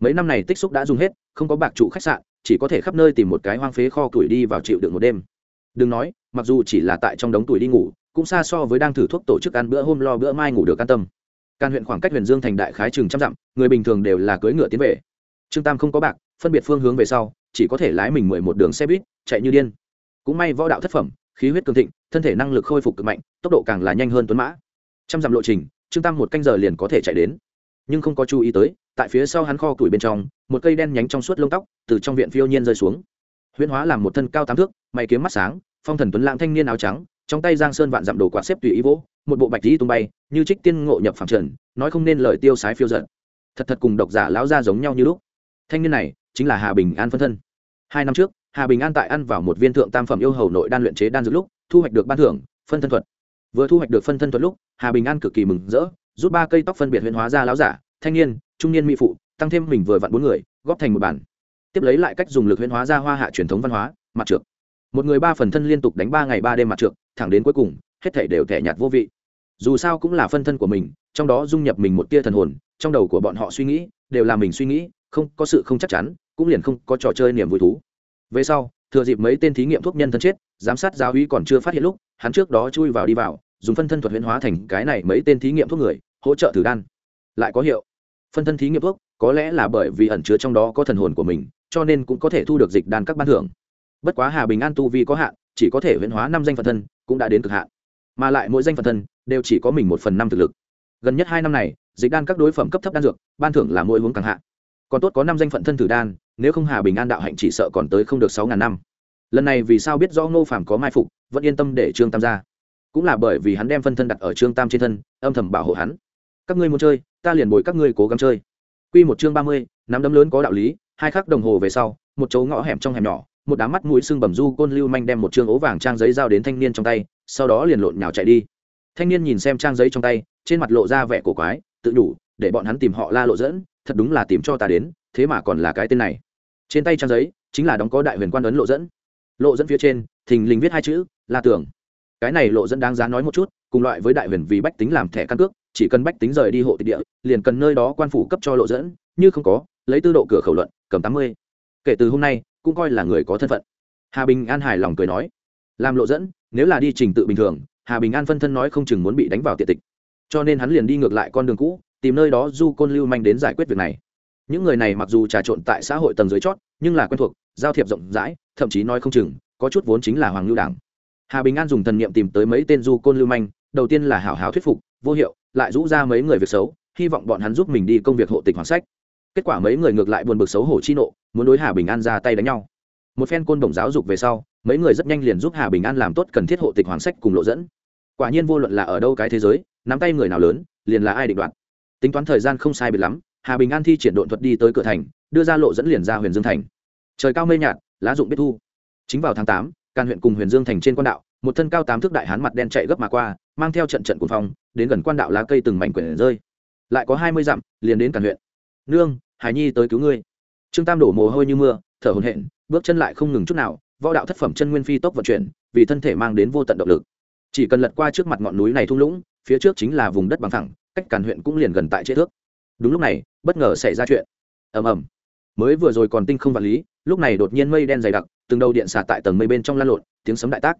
Mấy năm này tích xúc đã dùng hết, không có bạc trụ khách sạn, chỉ có thể khắp nơi tìm một cái hoang phế kho tuổi đi vào chịu đựng một đêm. Đừng nói, mặc dù chỉ là tại trong đống tuổi đi ngủ cũng xa so với đang thử thuốc tổ chức ăn bữa hôm lo bữa mai ngủ được an tâm. Can huyện khoảng cách huyền dương thành đại khái chừng trăm dặm, người bình thường đều là cưỡi ngựa tiến về. Trương tam không có bạc, phân biệt phương hướng về sau, chỉ có thể lái mình mười một đường xe buýt, chạy như điên. Cũng may võ đạo thất phẩm, khí huyết cường thịnh, thân thể năng lực khôi phục cực mạnh, tốc độ càng là nhanh hơn tuấn mã. Trăm dặm lộ trình, trương tam một canh giờ liền có thể chạy đến. Nhưng không có chú ý tới, tại phía sau hắn kho tuổi bên trong, một cây đen nhánh trong suốt lông tóc từ trong viện phiêu nhiên rơi xuống. Huyễn hóa làm một thân cao tám thước mày kiếm mắt sáng, phong thần tuấn lãng thanh niên áo trắng trong tay giang sơn vạn dặm đồ quạt xếp tùy ý vỗ, một bộ bạch lý tung bay, như trích tiên ngộ nhập phẳng trần, nói không nên lời tiêu sái phiêu giận thật thật cùng độc giả lão ra giống nhau như lúc. Thanh niên này chính là hà bình an phân thân. Hai năm trước, hà bình an tại ăn vào một viên thượng tam phẩm yêu hầu nội đan luyện chế đan dược lúc, thu hoạch được ban thưởng, phân thân thuật. Vừa thu hoạch được phân thân thuật lúc, hà bình an cực kỳ mừng rỡ, rút ba cây tóc phân biệt huyện hóa ra lão giả, thanh niên, trung niên mỹ phụ, tăng thêm mình vừa vặn bốn người, góp thành một bản. Tiếp lấy lại cách dùng lực huyễn hóa ra hoa hạ truyền thống văn hóa, mặt trượt một người ba phần thân liên tục đánh ba ngày ba đêm mặt trượt, thẳng đến cuối cùng, hết thể đều thẻ nhạt vô vị. Dù sao cũng là phân thân của mình, trong đó dung nhập mình một tia thần hồn, trong đầu của bọn họ suy nghĩ, đều là mình suy nghĩ, không có sự không chắc chắn, cũng liền không có trò chơi niềm vui thú. Về sau, thừa dịp mấy tên thí nghiệm thuốc nhân thân chết, giám sát giáo uy còn chưa phát hiện lúc, hắn trước đó chui vào đi vào, dùng phân thân thuật huyễn hóa thành cái này mấy tên thí nghiệm thuốc người, hỗ trợ thử đan. Lại có hiệu. Phân thân thí nghiệm thuốc, có lẽ là bởi vì ẩn chứa trong đó có thần hồn của mình, cho nên cũng có thể thu được dịch đan các ban thưởng bất quá hà bình an tu vi có hạn, chỉ có thể huyễn hóa năm danh phân thân, cũng đã đến cực hạn. Mà lại mỗi danh phân thân, đều chỉ có mình một phần năm thực lực. Gần nhất hai năm này, dịch đan các đối phẩm cấp thấp đan dược, ban thưởng là mỗi hướng càng hạn. Còn tốt có năm danh phận thân thử đan, nếu không hà bình an đạo hạnh chỉ sợ còn tới không được sáu ngàn năm. Lần này vì sao biết rõ ngô phàm có mai phục, vẫn yên tâm để trương tam ra. Cũng là bởi vì hắn đem phân thân đặt ở trương tam trên thân, âm thầm bảo hộ hắn. Các ngươi muốn chơi, ta liền bồi các ngươi cố gắng chơi. Q một chương ba mươi, nắm đấm lớn có đạo lý, hai khắc đồng hồ về sau, một chỗ ngõ hẻm trong hẻm nhỏ một đám mắt mũi sưng bầm du côn lưu manh đem một chương ố vàng trang giấy giao đến thanh niên trong tay, sau đó liền lộn nhào chạy đi. Thanh niên nhìn xem trang giấy trong tay, trên mặt lộ ra vẻ cổ quái, tự đủ, để bọn hắn tìm họ la lộ dẫn, thật đúng là tìm cho ta đến, thế mà còn là cái tên này. Trên tay trang giấy, chính là đóng có đại huyền quan ấn lộ dẫn. Lộ dẫn phía trên, thình lình viết hai chữ, la tưởng. Cái này lộ dẫn đáng giá nói một chút, cùng loại với đại huyền vì bách tính làm thẻ căn cước, chỉ cần bách tính rời đi hộ tịch địa, liền cần nơi đó quan phủ cấp cho lộ dẫn, như không có, lấy tư độ cửa khẩu luận, cầm tám mươi. Kể từ hôm nay cũng coi là người có thân phận. Hà bình an hài lòng cười nói, làm lộ dẫn, nếu là đi trình tự bình thường, hà bình an phân thân nói không chừng muốn bị đánh vào tiện tịch. Cho nên hắn liền đi ngược lại con đường cũ, tìm nơi đó du côn lưu manh đến giải quyết việc này. Những người này mặc dù trà trộn tại xã hội tầng dưới chót, nhưng là quen thuộc, giao thiệp rộng rãi, thậm chí nói không chừng, có chút vốn chính là hoàng lưu đảng. Hà bình an dùng thần niệm tìm tới mấy tên du côn lưu manh, đầu tiên là hảo hảo thuyết phục, vô hiệu, lại rũ ra mấy người việc xấu, hy vọng bọn hắn giúp mình đi công việc hộ tịch hoàng sách kết quả mấy người ngược lại buồn bực xấu hổ chi nộ, muốn đối hà bình an ra tay đánh nhau. Một phen côn đồng giáo dục về sau, mấy người rất nhanh liền giúp hà bình an làm tốt cần thiết hộ tịch hoàng sách cùng lộ dẫn. Quả nhiên vô luận là ở đâu cái thế giới, nắm tay người nào lớn, liền là ai định đoạt. Tính toán thời gian không sai biệt lắm, hà bình an thi triển độn thuật đi tới cửa thành, đưa ra lộ dẫn liền ra huyền dương thành. Trời cao mây nhạt, lá dụng biết thu. Chính vào tháng tám, can huyện cùng huyền dương thành trên quan đạo, một thân cao tám thước đại hán mặt đen chạy gấp mà qua, mang theo trận trận cuồng phong, đến gần quan đạo lá cây từng mảnh quyển rơi. Lại có hai mươi dặm, liền đến càn huyện nương, hải nhi tới cứu ngươi. Trương tam đổ mồ hôi như mưa, thở hồn hện bước chân lại không ngừng chút nào, võ đạo thất phẩm chân nguyên phi tốc vận chuyển, vì thân thể mang đến vô tận động lực. Chỉ cần lật qua trước mặt ngọn núi này thung lũng, phía trước chính là vùng đất bằng thẳng, cách cản huyện cũng liền gần tại chế thước. Đúng lúc này, bất ngờ xảy ra chuyện. Ầm ầm. Mới vừa rồi còn tinh không vật lý, lúc này đột nhiên mây đen dày đặc, từng đầu điện xả tại tầng mây bên trong lan lộn, tiếng sấm đại tác.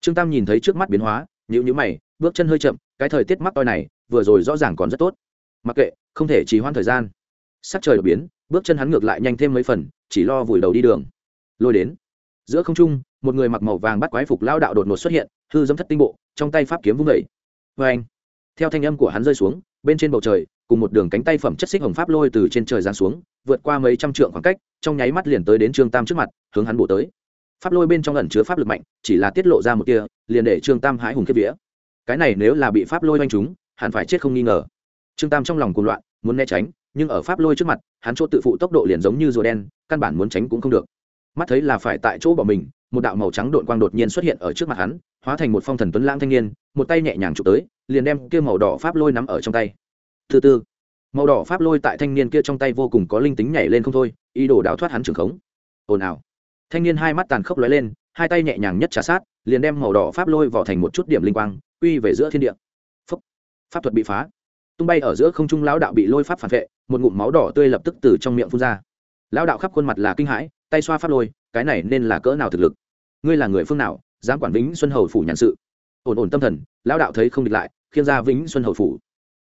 Trương tam nhìn thấy trước mắt biến hóa nhữ nhữ mày, bước chân hơi chậm, cái thời tiết mắc toi này, vừa rồi rõ ràng còn rất tốt. Mặc kệ, không thể trì hoãn thời gian sắc trời đột biến, bước chân hắn ngược lại nhanh thêm mấy phần, chỉ lo vùi đầu đi đường. Lôi đến. Giữa không trung, một người mặc màu vàng bắt quái phục lao đạo đột ngột xuất hiện, hư dâm thất tinh bộ, trong tay pháp kiếm vung vẩy vê anh, theo thanh âm của hắn rơi xuống, bên trên bầu trời, cùng một đường cánh tay phẩm chất xích hồng pháp lôi từ trên trời giáng xuống, vượt qua mấy trăm trượng khoảng cách, trong nháy mắt liền tới đến trương tam trước mặt, hướng hắn bổ tới. Pháp lôi bên trong ẩn chứa pháp lực mạnh, chỉ là tiết lộ ra một kia liền để trương tam hãi hùng kiếp vía. Cái này nếu là bị pháp lôi oanh chúng hẳn phải chết không nghi ngờ. Trương tam trong lòng cuồng loạn, muốn né tránh nhưng ở pháp lôi trước mặt, hắn chỗ tự phụ tốc độ liền giống như rùa đen, căn bản muốn tránh cũng không được. Mắt thấy là phải tại chỗ bỏ mình, một đạo màu trắng đột quang đột nhiên xuất hiện ở trước mặt hắn, hóa thành một phong thần tuấn lãng thanh niên, một tay nhẹ nhàng chụp tới, liền đem kia màu đỏ pháp lôi nắm ở trong tay. Thứ tư màu đỏ pháp lôi tại thanh niên kia trong tay vô cùng có linh tính nhảy lên không thôi, ý đồ đào thoát hắn trường khống. Ồn ào. Thanh niên hai mắt tàn khốc lóe lên, hai tay nhẹ nhàng nhất trả sát, liền đem màu đỏ pháp lôi vào thành một chút điểm linh quang, quy về giữa thiên địa. Phúc. pháp thuật bị phá tung bay ở giữa không trung lão đạo bị lôi pháp phản vệ, một ngụm máu đỏ tươi lập tức từ trong miệng phun ra. Lão đạo khắp khuôn mặt là kinh hãi, tay xoa pháp lôi, cái này nên là cỡ nào thực lực? Ngươi là người phương nào, dám quản vĩnh xuân hầu phủ nhàn sự? Ổn ổn tâm thần, lão đạo thấy không địch lại, khiêng ra vĩnh xuân hầu phủ.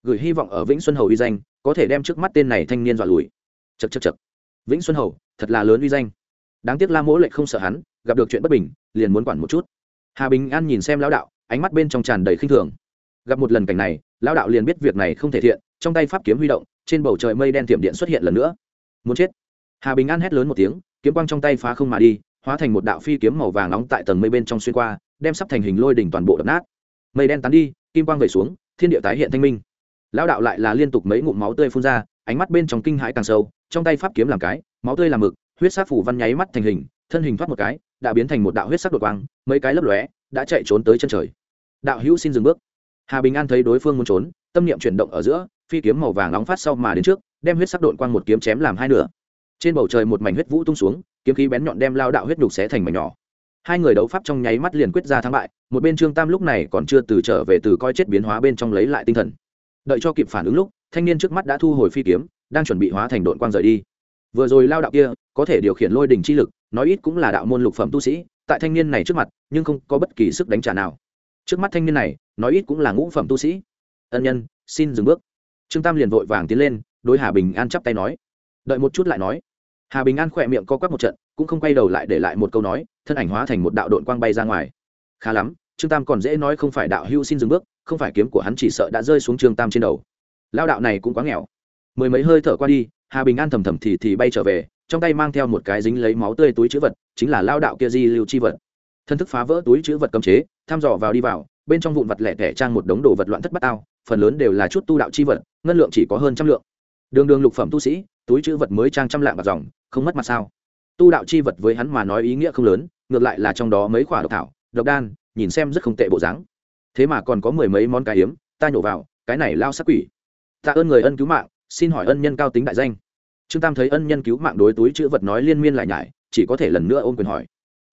Gửi hy vọng ở vĩnh xuân hầu uy danh, có thể đem trước mắt tên này thanh niên dọa lùi. Chật chật chật vĩnh xuân hầu, thật là lớn uy danh. Đáng tiếc la mỗ lệ không sợ hắn, gặp được chuyện bất bình, liền muốn quản một chút. Hà bình an nhìn xem lão đạo, ánh mắt bên trong tràn đầy khinh thường gặp một lần cảnh này, lão đạo liền biết việc này không thể thiện, trong tay pháp kiếm huy động, trên bầu trời mây đen tiệm điện xuất hiện lần nữa. Muốn chết. Hà bình an hét lớn một tiếng, kiếm quang trong tay phá không mà đi, hóa thành một đạo phi kiếm màu vàng nóng tại tầng mây bên trong xuyên qua, đem sắp thành hình lôi đỉnh toàn bộ đập nát. Mây đen tán đi, kim quang về xuống, thiên địa tái hiện thanh minh. Lão đạo lại là liên tục mấy ngụm máu tươi phun ra, ánh mắt bên trong kinh hãi càng sâu, trong tay pháp kiếm làm cái, máu tươi làm mực, huyết sát phủ văn nháy mắt thành hình, thân hình thoát một cái, đã biến thành một đạo huyết sắc đột quang, mấy cái lấp lóe, đã chạy trốn tới chân trời. Đạo hữu xin dừng bước hà bình an thấy đối phương muốn trốn, tâm niệm chuyển động ở giữa, phi kiếm màu vàng nóng phát sau mà đến trước, đem huyết sắc độn quang một kiếm chém làm hai nửa. Trên bầu trời một mảnh huyết vũ tung xuống, kiếm khí bén nhọn đem lao đạo huyết đục xé thành mảnh nhỏ. Hai người đấu pháp trong nháy mắt liền quyết ra thắng bại, một bên trương tam lúc này còn chưa từ trở về từ coi chết biến hóa bên trong lấy lại tinh thần. Đợi cho kịp phản ứng lúc, thanh niên trước mắt đã thu hồi phi kiếm, đang chuẩn bị hóa thành đội quang rời đi. Vừa rồi lao đạo kia, có thể điều khiển lôi đình chi lực, nói ít cũng là đạo môn lục phẩm tu sĩ, tại thanh niên này trước mặt, nhưng không có bất kỳ sức đánh trả nào. Trước mắt thanh niên này nói ít cũng là ngũ phẩm tu sĩ. Ân nhân, xin dừng bước. Trương tam liền vội vàng tiến lên, đối hà bình an chắp tay nói. Đợi một chút lại nói. Hà bình an khỏe miệng co quắp một trận, cũng không quay đầu lại để lại một câu nói, thân ảnh hóa thành một đạo đội quang bay ra ngoài. Khá lắm, trương tam còn dễ nói không phải đạo hưu xin dừng bước, không phải kiếm của hắn chỉ sợ đã rơi xuống trương tam trên đầu. Lao đạo này cũng quá nghèo. Mười mấy hơi thở qua đi, hà bình an thầm thầm thì thì bay trở về, trong tay mang theo một cái dính lấy máu tươi túi chữ vật, chính là lao đạo kia di lưu chi vật. Thân thức phá vỡ túi chữ vật cấm chế, thăm dò vào đi vào bên trong vụn vật lẻ tẻ trang một đống đồ vật loạn thất bát ao phần lớn đều là chút tu đạo chi vật, ngân lượng chỉ có hơn trăm lượng. Đường đường lục phẩm tu sĩ, túi chữ vật mới trang trăm lạng bạc dòng, không mất mặt sao. Tu đạo chi vật với hắn mà nói ý nghĩa không lớn, ngược lại là trong đó mấy khoả độc thảo, độc đan, nhìn xem rất không tệ bộ dáng. Thế mà còn có mười mấy món cá hiếm ta nhổ vào, cái này lao sắc quỷ. Tạ ơn người ân cứu mạng, xin hỏi ân nhân cao tính đại danh. Trương tam thấy ân nhân cứu mạng đối túi chữ vật nói liên miên lại nhải, chỉ có thể lần nữa ôm quyền hỏi.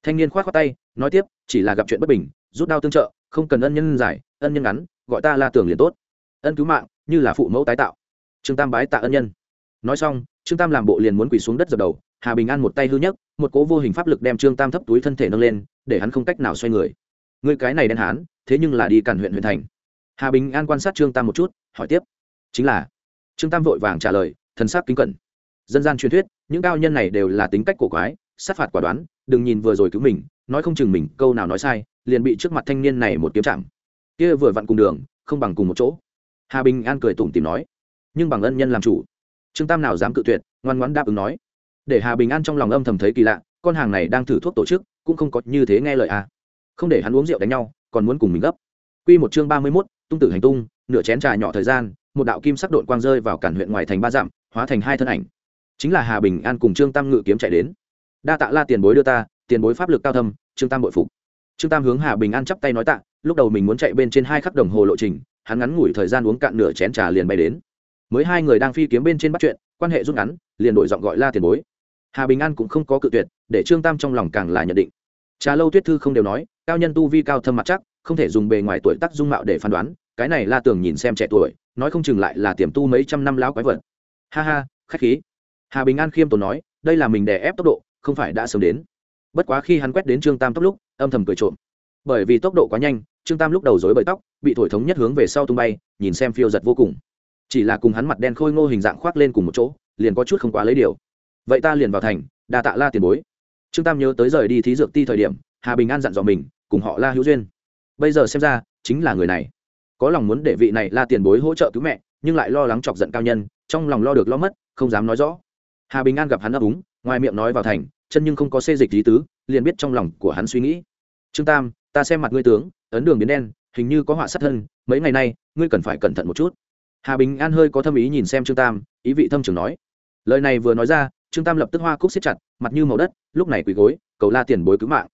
Thanh niên k h o á t khoác tay, nói tiếp, chỉ là gặp chuyện bất bình, rút đao tương trợ không cần ân nhân giải, ân nhân ngắn, gọi ta la tưởng liền tốt. Ân cứu mạng, như là phụ mẫu tái tạo. Trương tam bái tạ ân nhân. Nói xong, trương tam làm bộ liền muốn quỳ xuống đất dập đầu, hà bình an một tay hư nhất một cố vô hình pháp lực đem trương tam thấp túi thân thể nâng lên, để hắn không cách nào xoay người. Người cái này đen hán, thế nhưng là đi cản huyện huyện thành. Hà bình an quan sát trương tam một chút, hỏi tiếp. Chính là, trương tam vội vàng trả lời, thần sắc kính cẩn. Dân gian truyền thuyết, những cao nhân này đều là tính cách cổ quái, sát phạt quả đoán, đừng nhìn vừa rồi cứu mình, nói không chừng mình, câu nào nói sai liền bị trước mặt thanh niên này một kiếm chạm kia vừa vặn cùng đường không bằng cùng một chỗ hà bình an cười tủm tìm nói nhưng bằng ân nhân làm chủ trương tam nào dám cự tuyệt ngoan ngoãn đáp ứng nói để hà bình an trong lòng âm thầm thấy kỳ lạ con hàng này đang thử thuốc tổ chức cũng không có như thế nghe lời à không để hắn uống rượu đánh nhau còn muốn cùng mình gấp Quy một chương ba mươi 31, tung tử hành tung, nửa chén trà nhỏ thời gian, một đạo kim sắc độn quang rơi vào cản huyện ngoài thành ba dặm, hóa thành hai thân ảnh. Chính là Hà Bình An cùng Trương Tam ngự kiếm chạy đến. Đa tạ La tiền bối đưa ta, tiền bối pháp lực cao thâm, Trương Tam bội phục. Trương Tam hướng Hà Bình An chắp tay nói tạ, lúc đầu mình muốn chạy bên trên hai khắc đồng hồ lộ trình, hắn ngắn ngủi thời gian uống cạn nửa chén trà liền bay đến. Mới hai người đang phi kiếm bên trên bắt chuyện, quan hệ rút ngắn, liền đổi giọng gọi La tiền bối. Hà Bình An cũng không có cự tuyệt, để Trương Tam trong lòng càng là nhận định. Trà lâu tuyết thư không đều nói, cao nhân tu vi cao thâm mặt chắc, không thể dùng bề ngoài tuổi tác dung mạo để phán đoán cái này la tưởng nhìn xem trẻ tuổi nói không chừng lại là tiềm tu mấy trăm năm lão quái vật ha ha khách khí hà bình an khiêm tốn nói đây là mình đè ép tốc độ không phải đã sớm đến bất quá khi hắn quét đến trương tam tốc lúc, âm thầm cười trộm. Bởi vì tốc độ quá nhanh, trương tam lúc đầu dối bởi tóc, bị thổi thống nhất hướng về sau tung bay, nhìn xem phiêu giật vô cùng. Chỉ là cùng hắn mặt đen khôi ngô hình dạng khoác lên cùng một chỗ, liền có chút không quá lấy điều. Vậy ta liền vào thành đà tạ la tiền bối. Trương tam nhớ tới rời đi thí dược ti thời điểm, hà bình an dặn dò mình, cùng họ la hữu duyên. Bây giờ xem ra, chính là người này. Có lòng muốn để vị này la tiền bối hỗ trợ cứu mẹ, nhưng lại lo lắng chọc giận cao nhân, trong lòng lo được lo mất, không dám nói rõ. Hà bình an gặp hắn ấp úng ngoài miệng nói vào thành chân nhưng không có xê dịch lý tứ, liền biết trong lòng của hắn suy nghĩ. Trương tam, ta xem mặt ngươi tướng, ấn đường biến đen, hình như có họa sát thân, mấy ngày nay, ngươi cần phải cẩn thận một chút. Hà bình an hơi có thâm ý nhìn xem trương tam, ý vị thâm trường nói. Lời này vừa nói ra, trương tam lập tức hoa cúc xếp chặt, mặt như màu đất, lúc này quỳ gối, cầu la tiền bối cứu mạng.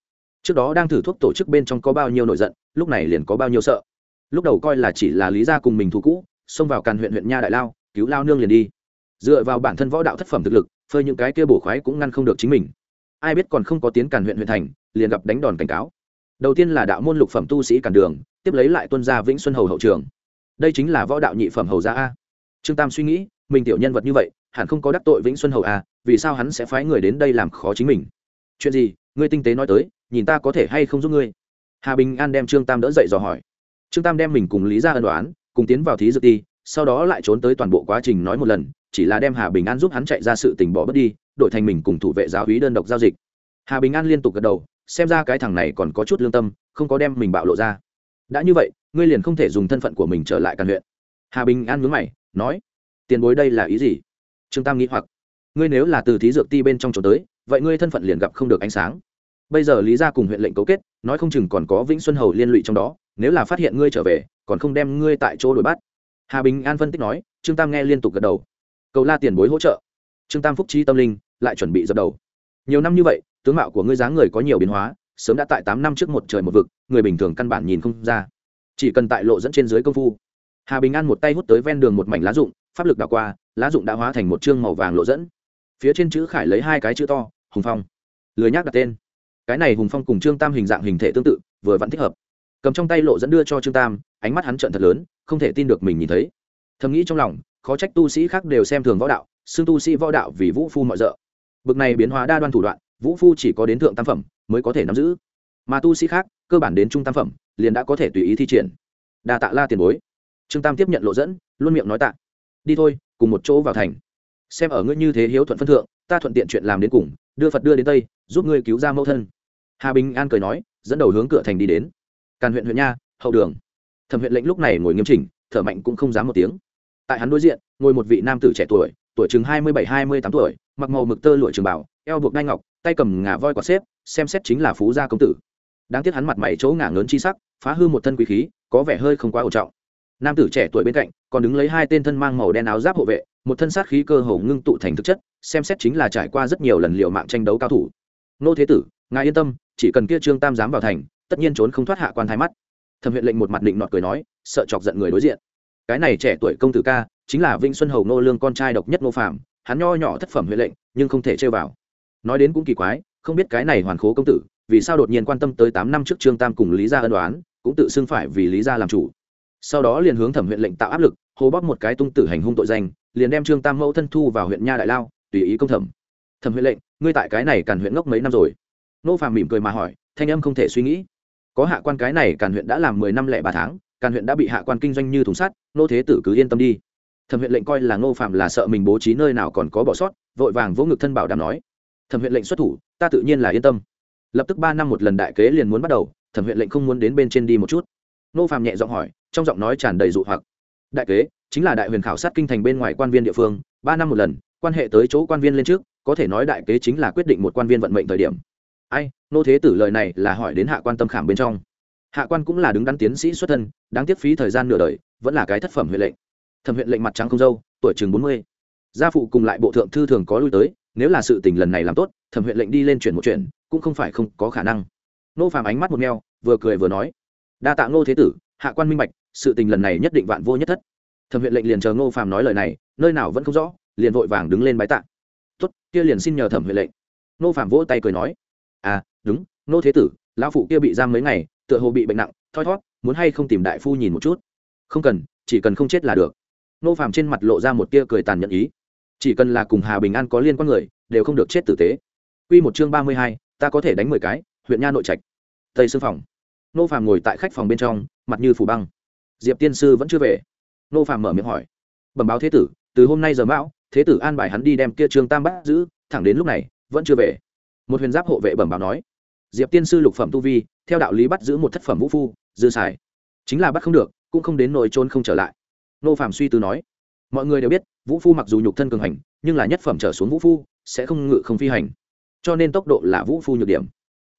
Trước đó đang thử thuốc tổ chức bên trong có bao nhiêu nổi giận, lúc này liền có bao nhiêu sợ. Lúc đầu coi là chỉ là lý gia cùng mình thù cũ, xông vào càn huyện huyện nha đại lao, cứu lao nương liền đi. Dựa vào bản thân võ đạo thất phẩm thực lực, phơi những cái kia bổ khoái cũng ngăn không được chính mình ai biết còn không có tiến càn huyện huyện thành, liền gặp đánh đòn cảnh cáo. Đầu tiên là đạo môn lục phẩm tu sĩ càn đường, tiếp lấy lại tuân gia vĩnh xuân hầu hậu trường. Đây chính là võ đạo nhị phẩm hầu gia a. Trương tam suy nghĩ, mình tiểu nhân vật như vậy, hẳn không có đắc tội vĩnh xuân hầu a, vì sao hắn sẽ phái người đến đây làm khó chính mình? Chuyện gì? Ngươi tinh tế nói tới, nhìn ta có thể hay không giúp ngươi? Hà bình an đem trương tam đỡ dậy dò hỏi. Trương tam đem mình cùng lý ra ân đoán cùng tiến vào thí dược ti sau đó lại trốn tới toàn bộ quá trình nói một lần, chỉ là đem hà bình an giúp hắn chạy ra sự tình bỏ bớt đi đổi thành mình cùng thủ vệ giáo hí đơn độc giao dịch. Hà bình an liên tục gật đầu, xem ra cái thằng này còn có chút lương tâm, không có đem mình bạo lộ ra. Đã như vậy, ngươi liền không thể dùng thân phận của mình trở lại càn huyện hà bình an nhướng mày, nói, tiền bối đây là ý gì? Trương tam nghĩ hoặc, ngươi nếu là từ thí dược ti bên trong trốn tới, vậy ngươi thân phận liền gặp không được ánh sáng. Bây giờ lý ra cùng huyện lệnh cấu kết, nói không chừng còn có vĩnh xuân hầu liên lụy trong đó, nếu là phát hiện ngươi trở về, còn không đem ngươi tại chỗ đuổi bắt. Hà bình an phân tích nói, trương tam nghe liên tục gật đầu, cầu la tiền bối hỗ trợ trương tam phúc chi tâm linh, lại chuẩn bị dập đầu. Nhiều năm như vậy, tướng mạo của ngươi dáng người có nhiều biến hóa, sớm đã tại tám năm trước một trời một vực, người bình thường căn bản nhìn không ra. Chỉ cần tại lộ dẫn trên dưới công phu. Hà bình an một tay hút tới ven đường một mảnh lá rụng, pháp lực đảo qua, lá rụng đã hóa thành một chương màu vàng lộ dẫn. Phía trên chữ khải lấy hai cái chữ to, hùng phong. Lười nhác đặt tên. Cái này hùng phong cùng trương tam hình dạng hình thể tương tự, vừa vẫn thích hợp. Cầm trong tay lộ dẫn đưa cho trương tam, ánh mắt hắn trợn thật lớn, không thể tin được mình nhìn thấy. Thầm nghĩ trong lòng, khó trách tu sĩ khác đều xem thường võ đạo xưng tu sĩ võ đạo vì vũ phu mọi rợ. Bực này biến hóa đa đoan thủ đoạn, vũ phu chỉ có đến thượng tam phẩm mới có thể nắm giữ. Mà tu sĩ khác, cơ bản đến trung tam phẩm, liền đã có thể tùy ý thi triển. Đa tạ la tiền bối. Trương tam tiếp nhận lộ dẫn, luôn miệng nói tạ. Đi thôi, cùng một chỗ vào thành. Xem ở ngươi như thế hiếu thuận phân thượng, ta thuận tiện chuyện làm đến cùng, đưa phật đưa đến tây, giúp ngươi cứu ra mẫu thân. Hà bình an cười nói, dẫn đầu hướng cửa thành đi đến. Càn huyện huyện nha, hậu đường. Thẩm huyện lệnh lúc này ngồi nghiêm chỉnh, thở mạnh cũng không dám một tiếng. Tại hắn đối diện, ngồi một vị nam tử trẻ tuổi tuổi chừng hai mươi bảy, hai mươi tám tuổi, mặc màu mực tơ lụa trường bảo eo buộc ngai ngọc, tay cầm ngà voi quạt xếp, xem xét chính là phú gia công tử. Đáng tiếc hắn mặt mày chỗ ngả ngớn chi sắc, phá hư một thân quý khí, có vẻ hơi không quá ổn trọng. Nam tử trẻ tuổi bên cạnh, còn đứng lấy hai tên thân mang màu đen áo giáp hộ vệ, một thân sát khí cơ hồ ngưng tụ thành thực chất, xem xét chính là trải qua rất nhiều lần liệu mạng tranh đấu cao thủ. Nô thế tử, ngài yên tâm, chỉ cần kia trương tam dám vào thành, tất nhiên trốn không thoát hạ quan thái mắt. Thẩm huyện lệnh một mặt định nọt cười nói, sợ chọc giận người đối diện. Cái này trẻ tuổi công tử ca chính là vinh xuân hầu nô lương con trai độc nhất nô phạm hắn nho nhỏ thất phẩm huyện lệnh, nhưng không thể chơi vào. Nói đến cũng kỳ quái, không biết cái này hoàn khố công tử, vì sao đột nhiên quan tâm tới tám năm trước trương tam cùng lý gia ân đoán cũng tự xưng phải vì lý gia làm chủ. Sau đó liền hướng thẩm huyện lệnh tạo áp lực, hô bóp một cái tung tử hành hung tội danh, liền đem trương tam mẫu thân thu vào huyện nha đại lao, tùy ý công thẩm. Thẩm huyện lệnh, ngươi tại cái này càn huyện ngốc mấy năm rồi? Nô phàm mỉm cười mà hỏi, thanh âm không thể suy nghĩ. Có hạ quan cái này càn huyện đã làm mười năm lẻ ba tháng, càn huyện đã bị hạ quan kinh doanh như thùng sắt nô thế tử cứ yên tâm đi thẩm huyện lệnh coi là Ngô phạm là sợ mình bố trí nơi nào còn có bỏ sót, vội vàng vỗ ngực thân bảo đảm nói, thẩm huyện lệnh xuất thủ, ta tự nhiên là yên tâm. Lập tức ba năm một lần đại kế liền muốn bắt đầu, thẩm huyện lệnh không muốn đến bên trên đi một chút. Ngô phạm nhẹ giọng hỏi, trong giọng nói tràn đầy dụ hoặc, đại kế, chính là đại huyền khảo sát kinh thành bên ngoài quan viên địa phương, ba năm một lần, quan hệ tới chỗ quan viên lên trước, có thể nói đại kế chính là quyết định một quan viên vận mệnh thời điểm. Ai nô thế tử lời này là hỏi đến hạ quan tâm khảm bên trong. Hạ quan cũng là đứng đắn tiến sĩ xuất thân, đáng tiếc phí thời gian nửa đời, vẫn là cái thất phẩm huyện lệnh thẩm huyện lệnh mặt trắng không dâu, tuổi chừng bốn mươi. Gia phụ cùng lại bộ thượng thư thường có lui tới, nếu là sự tình lần này làm tốt, thẩm huyện lệnh đi lên chuyển một chuyện, cũng không phải không có khả năng. Nô phàm ánh mắt một neo vừa cười vừa nói, đa tạ ngô thế tử, hạ quan minh bạch, sự tình lần này nhất định vạn vô nhất thất. Thẩm huyện lệnh liền chờ ngô phàm nói lời này, nơi nào vẫn không rõ, liền vội vàng đứng lên bái tạ. Tốt, kia liền xin nhờ thẩm huyện lệnh. Ngô phàm vỗ tay cười nói à đúng, ngô thế tử, lão phụ kia bị giam mấy ngày, tựa hồ bị bệnh nặng, thoi thót, muốn hay không tìm đại phu nhìn một chút? Không cần, chỉ cần không chết là được. Nô phàm trên mặt lộ ra một tia cười tàn nhẫn ý. Chỉ cần là cùng hà bình an có liên quan người, đều không được chết tử tế. Quy một chương ba mươi hai, ta có thể đánh mười cái, huyện nha nội trạch. Tây sư phòng. Nô phàm ngồi tại khách phòng bên trong, mặt như phủ băng. Diệp tiên sư vẫn chưa về. Nô phàm mở miệng hỏi. Bẩm báo thế tử, từ hôm nay giờ mão, thế tử an bài hắn đi đem kia trương tam bắt giữ, thẳng đến lúc này, vẫn chưa về. Một huyền giáp hộ vệ bẩm báo nói. Diệp tiên sư lục phẩm tu vi, theo đạo lý bắt giữ một thất phẩm vũ phu, dư xài. Chính là bắt không được, cũng không đến nồi trôn không trở lại nô phàm suy tư nói, mọi người đều biết, vũ phu mặc dù nhục thân cường hành, nhưng là nhất phẩm trở xuống vũ phu sẽ không ngự không phi hành. Cho nên tốc độ là vũ phu nhược điểm.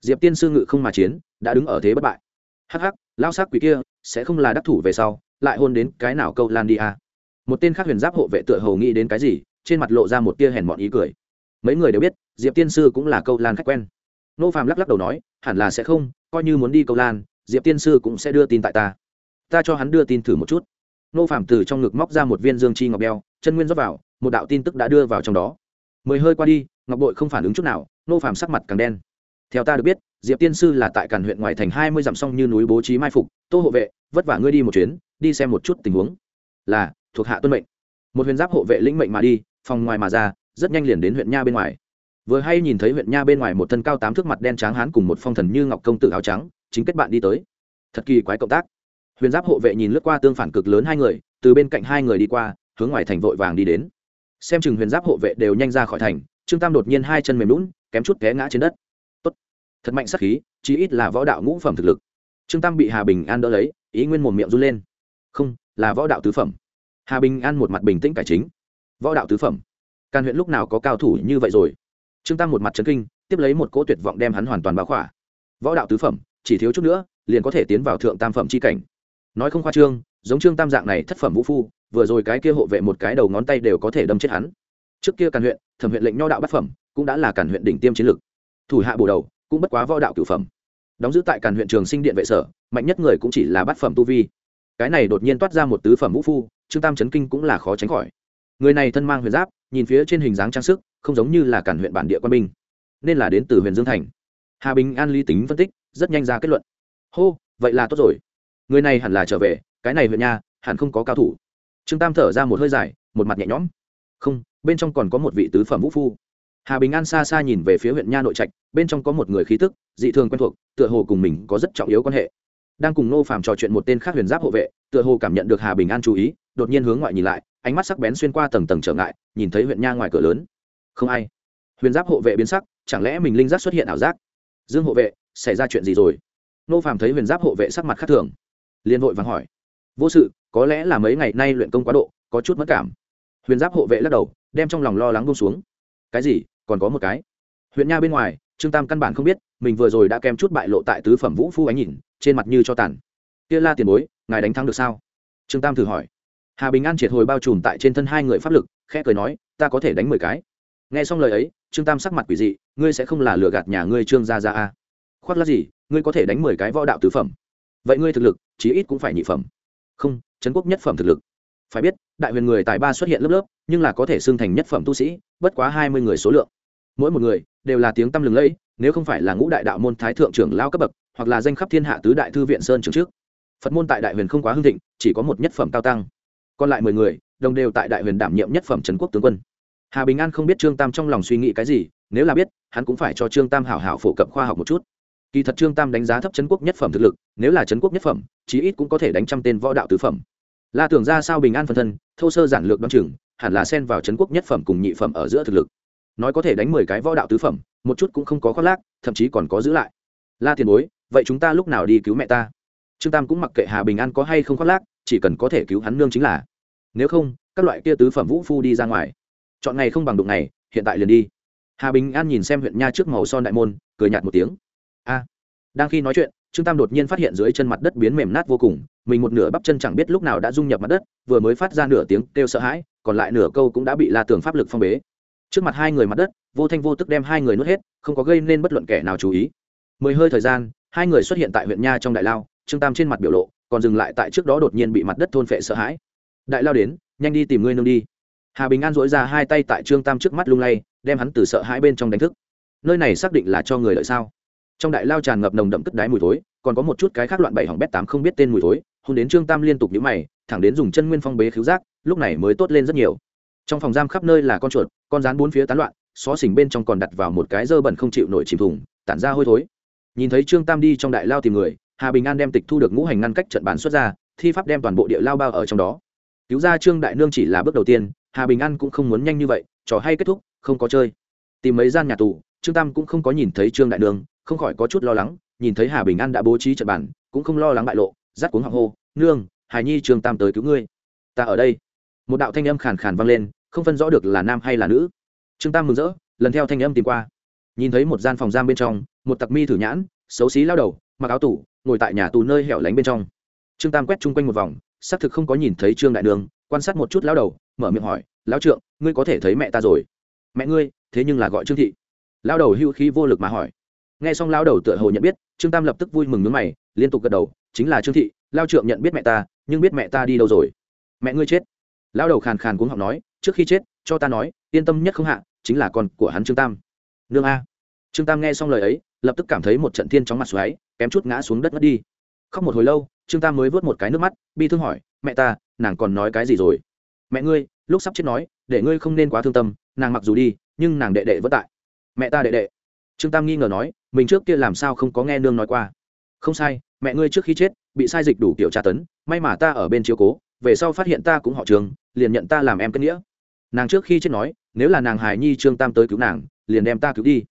Diệp tiên sư ngự không mà chiến, đã đứng ở thế bất bại. Hắc hắc, lao sắc quỷ kia sẽ không là đắc thủ về sau, lại hôn đến cái nào câu lan đi à. một tên khác huyền giáp hộ vệ tựa hầu nghĩ đến cái gì, trên mặt lộ ra một tia hèn mọn ý cười. Mấy người đều biết, diệp tiên sư cũng là câu lan khách quen. Nô phàm lắc lắc đầu nói, hẳn là sẽ không, coi như muốn đi câu lan, diệp tiên sư cũng sẽ đưa tin tại ta. Ta cho hắn đưa tin thử một chút nô Phạm từ trong ngực móc ra một viên dương chi ngọc đeo, chân nguyên rót vào, một đạo tin tức đã đưa vào trong đó. Mười hơi qua đi, ngọc bội không phản ứng chút nào, nô Phạm sắc mặt càng đen. Theo ta được biết, diệp tiên sư là tại càn huyện ngoại thành hai mươi dặm sông như núi bố trí mai phục, tô hộ vệ, vất vả ngươi đi một chuyến, đi xem một chút tình huống. Là, thuộc hạ tuân mệnh. Một huyền giáp hộ vệ lĩnh mệnh mà đi, phòng ngoài mà ra, rất nhanh liền đến huyện nha bên ngoài. Vừa hay nhìn thấy huyện nha bên ngoài một thân cao tám thước mặt đen tráng hán cùng một phong thần như ngọc công tử áo trắng, chính kết bạn đi tới. Thật kỳ quái cộng tác huyền giáp hộ vệ nhìn lướt qua tương phản cực lớn hai người, từ bên cạnh hai người đi qua, hướng ngoài thành vội vàng đi đến. Xem chừng huyền giáp hộ vệ đều nhanh ra khỏi thành, trương tam đột nhiên hai chân mềm lún kém chút té ngã trên đất. Tốt. thật mạnh sắc khí, chí ít là võ đạo ngũ phẩm thực lực. Trương tam bị hà bình an đỡ lấy, ý nguyên một miệng run lên. Không, là võ đạo tứ phẩm. Hà bình an một mặt bình tĩnh cải chính. Võ đạo tứ phẩm. Can huyện lúc nào có cao thủ như vậy rồi? Trương tam một mặt trấn kinh, tiếp lấy một cỗ tuyệt vọng đem hắn hoàn toàn báo khỏa. Võ đạo tứ phẩm, chỉ thiếu chút nữa, liền có thể tiến vào thượng tam phẩm c h i cảnh nói không khoa trương, giống trương tam dạng này thất phẩm vũ phu, vừa rồi cái kia hộ vệ một cái đầu ngón tay đều có thể đâm chết hắn. Trước kia càn huyện, thẩm huyện lệnh nho đạo bát phẩm, cũng đã là càn huyện đỉnh tiêm chiến lực thủ hạ bổ đầu, cũng bất quá võ đạo cửu phẩm. Đóng giữ tại càn huyện trường sinh điện vệ sở, mạnh nhất người cũng chỉ là bát phẩm tu vi. Cái này đột nhiên toát ra một tứ phẩm vũ phu, trương tam chấn kinh cũng là khó tránh khỏi. Người này thân mang huyền giáp, nhìn phía trên hình dáng trang sức, không giống như là cản huyện bản địa quân binh, nên là đến từ huyền dương thành. Hà bình an ly tính phân tích, rất nhanh ra kết luận. Hô, vậy là tốt rồi người này hẳn là trở về, cái này huyện nha, hẳn không có cao thủ. Trương tam thở ra một hơi dài, một mặt nhẹ nhõm. Không, bên trong còn có một vị tứ phẩm vũ phu. Hà bình an xa xa nhìn về phía huyện nha nội trạch, bên trong có một người khí tức, dị thường quen thuộc, tựa hồ cùng mình có rất trọng yếu quan hệ. Đang cùng nô phàm trò chuyện một tên khác huyền giáp hộ vệ, tựa hồ cảm nhận được hà bình an chú ý, đột nhiên hướng ngoại nhìn lại, ánh mắt sắc bén xuyên qua tầng tầng trở ngại, nhìn thấy huyện nha ngoài cửa lớn. Không ai. Huyền giáp hộ vệ biến sắc, chẳng lẽ mình linh giác xuất hiện ảo giác? Dương hộ vệ, xảy ra chuyện gì rồi? Nô phàm thấy huyền giáp hộ vệ sắc mặt khác thường liền vội vàng hỏi. Vô sự, có lẽ là mấy ngày nay luyện công quá độ, có chút mất cảm. Huyền giáp hộ vệ lắc đầu, đem trong lòng lo lắng bông xuống. Cái gì? Còn có một cái. Huyện nha bên ngoài, trương tam căn bản không biết, mình vừa rồi đã kèm chút bại lộ tại tứ phẩm vũ phu ánh nhìn, trên mặt như cho tàn. Kia la tiền bối, ngài đánh thắng được sao? Trương tam thử hỏi. Hà bình an triệt hồi bao trùm tại trên thân hai người pháp lực, khẽ cười nói, ta có thể đánh mười cái. Nghe xong lời ấy, trương tam sắc mặt quỷ dị, ngươi sẽ không là lừa gạt nhà ngươi trương gia ra a? Khoác lát gì, ngươi có thể đánh mười cái võ đạo tứ phẩm vậy ngươi thực lực, chí ít cũng phải nhị phẩm. Không, trấn quốc nhất phẩm thực lực. Phải biết, đại huyền người tài ba xuất hiện lớp lớp, nhưng là có thể xưng thành nhất phẩm tu sĩ, bất quá hai mươi người số lượng. Mỗi một người đều là tiếng tăm lừng lẫy, nếu không phải là ngũ đại đạo môn thái thượng trưởng lao cấp bậc, hoặc là danh khắp thiên hạ tứ đại thư viện sơn trường trước. Phật môn tại đại huyền không quá hưng thịnh, chỉ có một nhất phẩm cao tăng. Còn lại mười người, đồng đều tại đại huyền đảm nhiệm nhất phẩm trấn quốc tướng quân. Hà bình an không biết trương tam trong lòng suy nghĩ cái gì, nếu là biết, hắn cũng phải cho trương tam hảo hảo phổ cập khoa học một chút kỳ thật trương tam đánh giá thấp trấn quốc nhất phẩm thực lực, nếu là trấn quốc nhất phẩm, chí ít cũng có thể đánh trăm tên võ đạo tứ phẩm. La tưởng ra sao bình an phân thân, thô sơ giản lược đ o chừng, hẳn là xen vào trấn quốc nhất phẩm cùng nhị phẩm ở giữa thực lực. Nói có thể đánh mười cái võ đạo tứ phẩm, một chút cũng không có khoác lác, thậm chí còn có giữ lại. La tiền bối, vậy chúng ta lúc nào đi cứu mẹ ta? Trương tam cũng mặc kệ hà bình an có hay không khoác lác, chỉ cần có thể cứu hắn nương chính là. Nếu không, các loại kia tứ phẩm vũ phu đi ra ngoài. Chọn ngày không bằng đụng ngày, hiện tại liền đi. Hà bình an nhìn xem huyện nha trước màu son đại môn, cười nhạt một tiếng a đang khi nói chuyện, trương tam đột nhiên phát hiện dưới chân mặt đất biến mềm nát vô cùng, mình một nửa bắp chân chẳng biết lúc nào đã dung nhập mặt đất, vừa mới phát ra nửa tiếng kêu sợ hãi, còn lại nửa câu cũng đã bị la tường pháp lực phong bế. Trước mặt hai người mặt đất, vô thanh vô tức đem hai người nuốt hết, không có gây nên bất luận kẻ nào chú ý. Mười hơi thời gian, hai người xuất hiện tại huyện nha trong đại lao, trương tam trên mặt biểu lộ còn dừng lại tại trước đó đột nhiên bị mặt đất thôn phệ sợ hãi. Đại lao đến, nhanh đi tìm ngươi nương đi. Hà bình an dỗi ra hai tay tại trương tam trước mắt lung lay, đem hắn từ sợ hãi bên trong đánh thức. Nơi này xác định là cho người lợi sao? Trong đại lao tràn ngập nồng đậm cất đáy mùi thối, còn có một chút cái khác loạn bảy hỏng bét tám không biết tên mùi thối, hôn đến trương tam liên tục nhũ mày, thẳng đến dùng chân nguyên phong bế khiếu giác, lúc này mới tốt lên rất nhiều. Trong phòng giam khắp nơi là con chuột, con rán bốn phía tán loạn, xó xỉnh bên trong còn đặt vào một cái dơ bẩn không chịu nổi chìm thùng, tản ra hôi thối. Nhìn thấy trương tam đi trong đại lao tìm người, hà bình an đem tịch thu được ngũ hành ngăn cách trận bàn xuất ra, thi pháp đem toàn bộ địa lao bao ở trong đó. Cứu ra trương đại nương chỉ là bước đầu tiên, hà bình an cũng không muốn nhanh như vậy, trò hay kết thúc, không có chơi. Tìm mấy gian nhà tù, trương tam cũng không có nhìn thấy trương đại nương không khỏi có chút lo lắng, nhìn thấy hà bình an đã bố trí trận bản cũng không lo lắng bại lộ rát cuống họng hô, nương hài nhi trương tam tới cứu ngươi. Ta ở đây. Một đạo thanh âm khàn khàn vang lên, không phân rõ được là nam hay là nữ. Trương tam mừng rỡ, lần theo thanh âm tìm qua. Nhìn thấy một gian phòng giam bên trong, một tặc mi thử nhãn, xấu xí lao đầu, mặc áo tủ, ngồi tại nhà tù nơi hẻo lánh bên trong. Trương tam quét chung quanh một vòng, xác thực không có nhìn thấy trương đại Đường, quan sát một chút lao đầu, mở miệng hỏi, lão trượng, ngươi có thể thấy mẹ ta rồi? Mẹ ngươi, thế nhưng là gọi trương thị. Lao đầu hưu khí vô lực mà hỏi nghe xong lao đầu tựa hồ nhận biết, trương tam lập tức vui mừng nước mày, liên tục gật đầu, chính là trương thị, lao trượng nhận biết mẹ ta, nhưng biết mẹ ta đi đâu rồi? Mẹ ngươi chết. Lao đầu khàn khàn cuống học nói, trước khi chết, cho ta nói, yên tâm nhất không hạ, chính là con của hắn trương tam. Nương a. Trương tam nghe xong lời ấy, lập tức cảm thấy một trận thiên chóng mặt xoáy, kém chút ngã xuống đất mất đi. Khóc một hồi lâu, trương tam mới vớt một cái nước mắt, bi thương hỏi, mẹ ta, nàng còn nói cái gì rồi? Mẹ ngươi, lúc sắp chết nói, để ngươi không nên quá thương tâm, nàng mặc dù đi, nhưng nàng đệ đệ vất tại. Mẹ ta đệ đệ trương tam nghi ngờ nói, mình trước kia làm sao không có nghe nương nói qua? Không sai, mẹ ngươi trước khi chết, bị sai dịch đủ kiểu tra tấn, may mà ta ở bên chiếu cố, về sau phát hiện ta cũng họ trường liền nhận ta làm em kết nghĩa. Nàng trước khi chết nói, nếu là nàng hài nhi trương tam tới cứu nàng, liền đem ta cứu đi.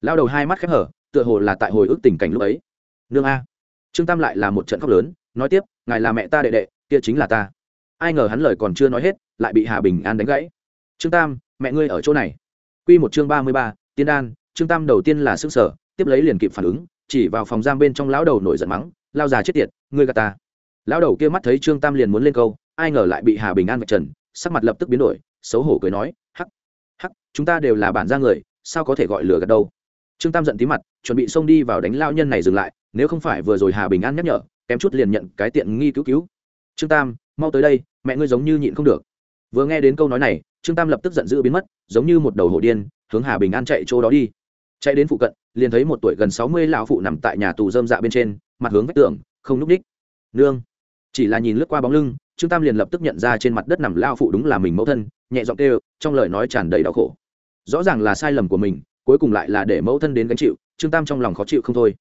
Lao đầu hai mắt khép hở, tựa hồ là tại hồi ức tình cảnh lúc ấy. Nương a. Trương tam lại là một trận khóc lớn, nói tiếp, ngài là mẹ ta đệ đệ, kia chính là ta. Ai ngờ hắn lời còn chưa nói hết, lại bị hà bình an đánh gãy. Trương tam, mẹ ngươi ở chỗ này. Q một chương ba mươi ba, tiên đan trương tam đầu tiên là s ư n g sở tiếp lấy liền kịp phản ứng, chỉ vào phòng giam bên trong lão đầu nổi giận mắng, lao già chết tiệt, ngươi gà ta. Lão đầu kia mắt thấy trương tam liền muốn lên câu, ai ngờ lại bị hà bình an vạch trần, sắc mặt lập tức biến đổi, xấu hổ cười nói, hắc hắc, chúng ta đều là bản gia người, sao có thể gọi lừa gạt đâu? Trương tam giận tí mặt, chuẩn bị xông đi vào đánh lao nhân này dừng lại, nếu không phải vừa rồi hà bình an nhắc nhở, kém chút liền nhận cái tiện nghi cứu cứu. Trương tam, mau tới đây, mẹ ngươi giống như nhịn không được. Vừa nghe đến câu nói này, trương tam lập tức giận dữ biến mất, giống như một đầu hổ điên, hướng hà bình an chạy chỗ đó đi chạy đến phụ cận, liền thấy một tuổi gần sáu mươi lão phụ nằm tại nhà tù dơm dạ bên trên, mặt hướng vách tường, không núp đích. Nương, chỉ là nhìn lướt qua bóng lưng, trương tam liền lập tức nhận ra trên mặt đất nằm lao phụ đúng là mình mẫu thân, nhẹ giọng kêu, trong lời nói tràn đầy đau khổ. Rõ ràng là sai lầm của mình, cuối cùng lại là để mẫu thân đến gánh chịu, trương tam trong lòng khó chịu không thôi.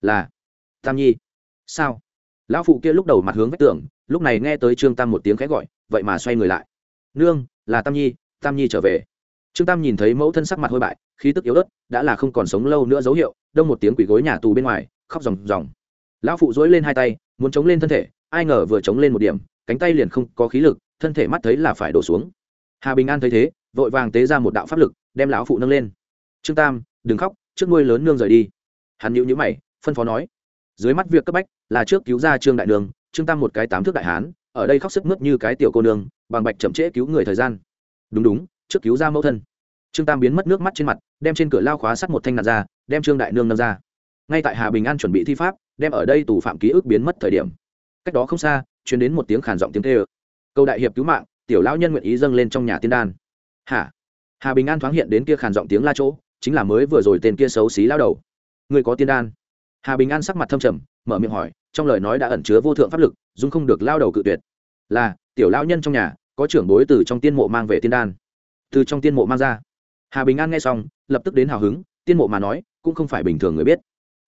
Là, tam nhi, sao? Lão phụ kia lúc đầu mặt hướng vách tường, lúc này nghe tới trương tam một tiếng khẽ gọi, vậy mà xoay người lại. Nương, là tam nhi tam nhi trở về trương tam nhìn thấy mẫu thân sắc mặt hôi bại, khí tức yếu ớt, đã là không còn sống lâu nữa dấu hiệu, đông một tiếng quỷ gối nhà tù bên ngoài, khóc ròng ròng. Lão phụ dối lên hai tay, muốn chống lên thân thể, ai ngờ vừa chống lên một điểm, cánh tay liền không có khí lực, thân thể mắt thấy là phải đổ xuống. Hà bình an thấy thế, vội vàng tế ra một đạo pháp lực, đem lão phụ nâng lên. Trương tam, đừng khóc, trước nuôi lớn nương rời đi. Hắn nhịu nhữ mày, phân phó nói. Dưới mắt việc cấp bách là trước cứu ra trương đại Đường. trương tam một cái tám thước đại hán, ở đây khóc sức mướt như cái tiểu cô nương, bằng bạch chậm trễ cứu người thời gian. Đúng đúng trước cứu ra mẫu thân. Trương tam biến mất nước mắt trên mặt, đem trên cửa lao khóa sắt một thanh nạt ra, đem trương đại nương nâng ra. Ngay tại hà bình an chuẩn bị thi pháp, đem ở đây tù phạm ký ức biến mất thời điểm. Cách đó không xa chuyển đến một tiếng khản giọng tiếng tê ơ câu đại hiệp cứu mạng, tiểu lão nhân nguyện ý dâng lên trong nhà tiên đan. Hả? Hà bình an thoáng hiện đến kia khản giọng tiếng la chỗ, chính là mới vừa rồi tên kia xấu xí lao đầu. Người có tiên đan? Hà bình an sắc mặt thâm trầm, mở miệng hỏi, trong lời nói đã ẩn chứa vô thượng pháp lực, dung không được lao đầu cự tuyệt. Là, tiểu lao nhân trong nhà, có trưởng bối từ trong tiên mộ mang về tiên đan từ trong tiên mộ mang ra. Hà bình an nghe xong, lập tức đến hào hứng, tiên mộ mà nói, cũng không phải bình thường người biết.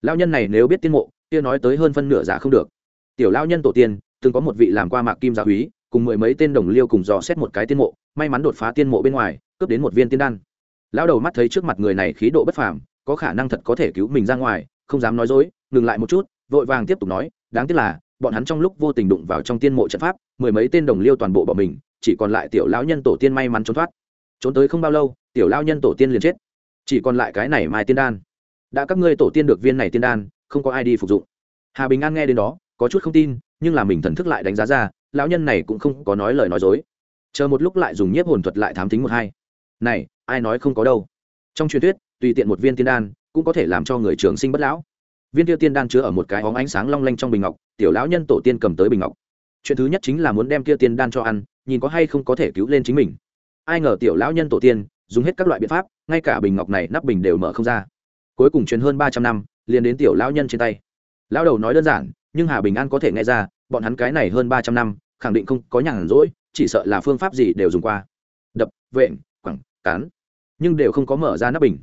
Lao nhân này nếu biết tiên mộ, kia nói tới hơn phân nửa giả không được. Tiểu lao nhân tổ tiên, từng có một vị làm qua mạc kim gia húy, cùng mười mấy tên đồng liêu cùng dò xét một cái tiên mộ, may mắn đột phá tiên mộ bên ngoài, cướp đến một viên tiên đan. Lão đầu mắt thấy trước mặt người này khí độ bất phàm, có khả năng thật có thể cứu mình ra ngoài, không dám nói dối, ngừng lại một chút, vội vàng tiếp tục nói, đáng tiếc là, bọn hắn trong lúc vô tình đụng vào trong tiên mộ trận pháp, mười mấy tên đồng liêu toàn bộ bỏ mình, chỉ còn lại tiểu lão nhân tổ tiên may mắn trốn thoát trốn tới không bao lâu, tiểu lão nhân tổ tiên liền chết. Chỉ còn lại cái này mai tiên đan. Đã các ngươi tổ tiên được viên này tiên đan, không có ai đi phục dụng. Hà bình an nghe đến đó, có chút không tin, nhưng là mình thần thức lại đánh giá ra, lão nhân này cũng không có nói lời nói dối. Chờ một lúc lại dùng nhiếp hồn thuật lại thám tính một hai. Này, ai nói không có đâu. Trong truyền thuyết, tùy tiện một viên tiên đan cũng có thể làm cho người trường sinh bất lão. Viên tiêu tiên đan chứa ở một cái hóng ánh sáng long lanh trong bình ngọc, tiểu lão nhân tổ tiên cầm tới bình ngọc. Chuyện thứ nhất chính là muốn đem kia tiên đan cho ăn, nhìn có hay không có thể cứu lên chính mình ai ngờ tiểu lão nhân tổ tiên, dùng hết các loại biện pháp, ngay cả bình ngọc này nắp bình đều mở không ra. Cuối cùng truyền hơn ba trăm năm, liền đến tiểu lão nhân trên tay. Lão đầu nói đơn giản, nhưng hà bình an có thể nghe ra, bọn hắn cái này hơn ba trăm năm, khẳng định không có nhàn rỗi, chỉ sợ là phương pháp gì đều dùng qua. Đập, vện, quẳng, cán, nhưng đều không có mở ra nắp bình.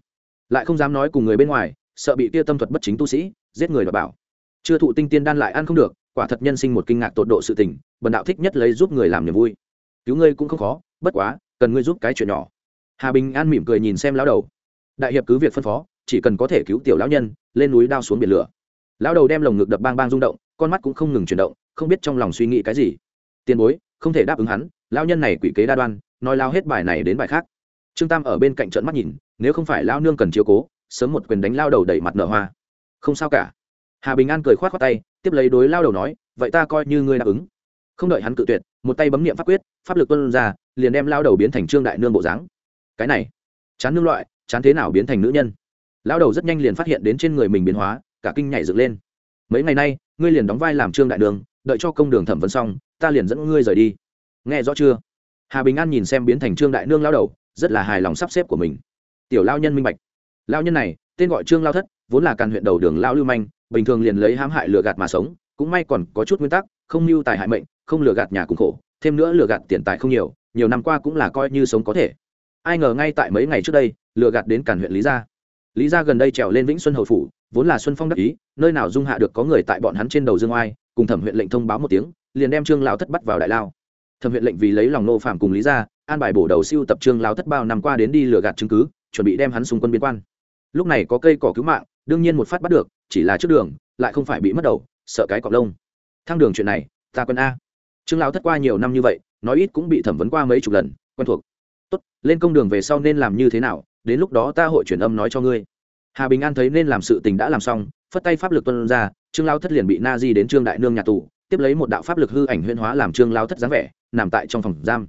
Lại không dám nói cùng người bên ngoài, sợ bị tia tâm thuật bất chính tu sĩ, giết người và bảo. Chưa thụ tinh tiên đan lại ăn không được, quả thật nhân sinh một kinh ngạc tột độ sự tình, bần đạo thích nhất lấy giúp người làm niềm vui. Cứu ngươi cũng không khó, bất quá cần ngươi giúp cái chuyện nhỏ. Hà bình an mỉm cười nhìn xem lão đầu. Đại hiệp cứ việc phân phó, chỉ cần có thể cứu tiểu lão nhân, lên núi đao xuống biển lửa. Lão đầu đem lồng ngực đập bang bang rung động, con mắt cũng không ngừng chuyển động, không biết trong lòng suy nghĩ cái gì. Tiền bối, không thể đáp ứng hắn, lão nhân này quỷ kế đa đoan, nói lao hết bài này đến bài khác. Trương tam ở bên cạnh trận mắt nhìn, nếu không phải lao nương cần chiếu cố, sớm một quyền đánh lao đầu đẩy mặt nở hoa. Không sao cả. Hà bình an cười k h o á t khoác tay, tiếp lấy đối lao đầu nói, vậy ta coi như ngươi đáp ứng. Không đợi hắn cự tuyệt, một tay bấm niệm pháp quyết, pháp lực tuân ra liền đem lao đầu biến thành trương đại nương bộ dáng. Cái này, chán nương loại, chán thế nào biến thành nữ nhân? Lao đầu rất nhanh liền phát hiện đến trên người mình biến hóa, cả kinh nhảy dựng lên. Mấy ngày nay, ngươi liền đóng vai làm trương đại đường đợi cho công đường thẩm vấn xong, ta liền dẫn ngươi rời đi. Nghe rõ chưa? Hà bình an nhìn xem biến thành trương đại nương lao đầu, rất là hài lòng sắp xếp của mình. Tiểu lao nhân minh bạch. Lao nhân này, tên gọi trương lao thất, vốn là càn huyện đầu đường lao lưu manh, bình thường liền lấy hãm hại lừa gạt mà sống, cũng may còn có chút nguyên tắc, không mưu tài hại mệnh, không lừa gạt nhà cùng khổ, thêm nữa lừa gạt tiền tài không nhiều nhiều năm qua cũng là coi như sống có thể. Ai ngờ ngay tại mấy ngày trước đây, lừa gạt đến cản huyện lý gia. Lý gia gần đây trèo lên vĩnh xuân hầu phủ, vốn là xuân phong đắc ý, nơi nào dung hạ được có người tại bọn hắn trên đầu dương oai, cùng thẩm huyện lệnh thông báo một tiếng, liền đem trương lao thất bắt vào đại lao. Thẩm huyện lệnh vì lấy lòng nô phạm cùng lý gia, an bài bổ đầu siêu tập trương lao thất bao năm qua đến đi lừa gạt chứng cứ, chuẩn bị đem hắn xung quân biên quan. Lúc này có cây cỏ cứu mạng, đương nhiên một phát bắt được, chỉ là trước đường, lại không phải bị mất đầu, sợ cái cọc lông. Thang đường chuyện này, ta quân a. Trương lao thất qua nhiều năm như vậy nói ít cũng bị thẩm vấn qua mấy chục lần, quen thuộc. Tốt, lên công đường về sau nên làm như thế nào, đến lúc đó ta hội truyền âm nói cho ngươi. Hà bình an thấy nên làm sự tình đã làm xong, phất tay pháp lực tuân ra, trương lao thất liền bị na di đến trương đại nương nhà tù, tiếp lấy một đạo pháp lực hư ảnh huyên hóa làm trương lao thất dáng vẻ, nằm tại trong phòng giam.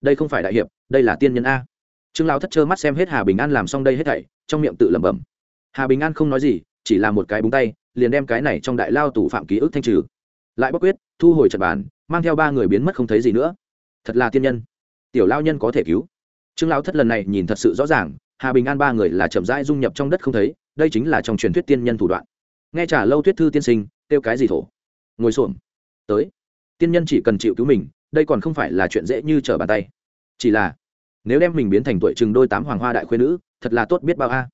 Đây không phải đại hiệp, đây là tiên nhân a. Trương lao thất trơ mắt xem hết hà bình an làm xong đây hết thảy, trong miệng tự lẩm bẩm. Hà bình an không nói gì, chỉ là một cái búng tay, liền đem cái này trong đại lao tù phạm ký ức thanh trừ. Lại bất quyết, thu hồi trật bàn, mang theo ba người biến mất không thấy gì nữa thật là tiên nhân. Tiểu lao nhân có thể cứu. Trương lao thất lần này nhìn thật sự rõ ràng, hà bình an ba người là chậm rãi dung nhập trong đất không thấy, đây chính là trong truyền thuyết tiên nhân thủ đoạn. Nghe trả lâu thuyết thư tiên sinh, kêu cái gì thổ? Ngồi xổm. Tới. Tiên nhân chỉ cần chịu cứu mình, đây còn không phải là chuyện dễ như trở bàn tay. Chỉ là, nếu đem mình biến thành tuổi chừng đôi tám hoàng hoa đại khuyên nữ, thật là tốt biết bao a.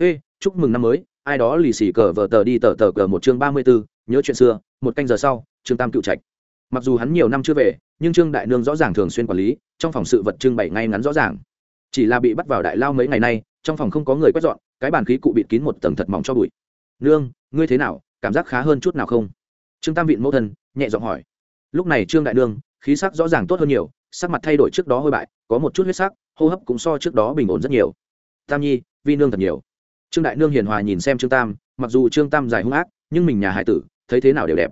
Ê, chúc mừng năm mới, ai đó lì xì cờ vờ tờ đi tờ tờ cờ một chương ba mươi bốn nhớ chuyện xưa, một canh giờ sau trương tam cựu trạch mặc dù hắn nhiều năm chưa về, nhưng trương đại nương rõ ràng thường xuyên quản lý, trong phòng sự vật trưng bày ngay ngắn rõ ràng. Chỉ là bị bắt vào đại lao mấy ngày nay, trong phòng không có người quét dọn, cái bàn khí cụ bịt kín một tầng thật mỏng cho bụi. Nương, ngươi thế nào? Cảm giác khá hơn chút nào không? Trương tam viện mẫu thân, nhẹ giọng hỏi. Lúc này trương đại nương, khí sắc rõ ràng tốt hơn nhiều, sắc mặt thay đổi trước đó hôi bại, có một chút huyết sắc, hô hấp cũng so trước đó bình ổn rất nhiều. Tam nhi, vi nương thật nhiều. Trương đại nương hiền hòa nhìn xem trương tam, mặc dù trương tam dài hung ác, nhưng mình nhà hải tử, thấy thế nào đều đẹp.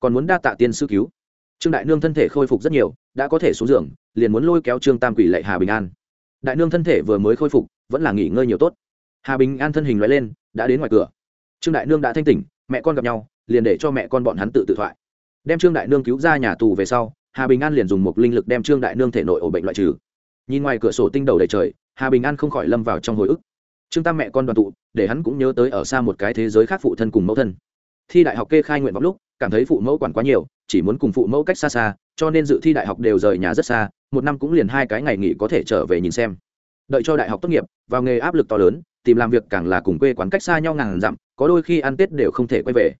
Còn muốn đa tạ tiên sư cứu trương đại nương thân thể khôi phục rất nhiều, đã có thể xuống giường, liền muốn lôi kéo trương tam quỷ lệ hà bình an. Đại nương thân thể vừa mới khôi phục, vẫn là nghỉ ngơi nhiều tốt. Hà bình an thân hình loại lên, đã đến ngoài cửa. Trương đại nương đã thanh tỉnh, mẹ con gặp nhau, liền để cho mẹ con bọn hắn tự tự thoại. Đem trương đại nương cứu ra nhà tù về sau, hà bình an liền dùng một linh lực đem trương đại nương thể nội ổ bệnh loại trừ. Nhìn ngoài cửa sổ tinh đầu đầy trời, hà bình an không khỏi lâm vào trong hồi ức. Trương tam mẹ con đoàn tụ, để hắn cũng nhớ tới ở xa một cái thế giới khác phụ thân cùng mẫu thân thi đại học kê khai nguyện vọng lúc, cảm thấy phụ mẫu quản quá nhiều, chỉ muốn cùng phụ mẫu cách xa xa, cho nên dự thi đại học đều rời nhà rất xa, một năm cũng liền hai cái ngày nghỉ có thể trở về nhìn xem. Đợi cho đại học tốt nghiệp, vào nghề áp lực to lớn, tìm làm việc càng là cùng quê quán cách xa nhau ngàn dặm, có đôi khi ăn tết đều không thể quay về.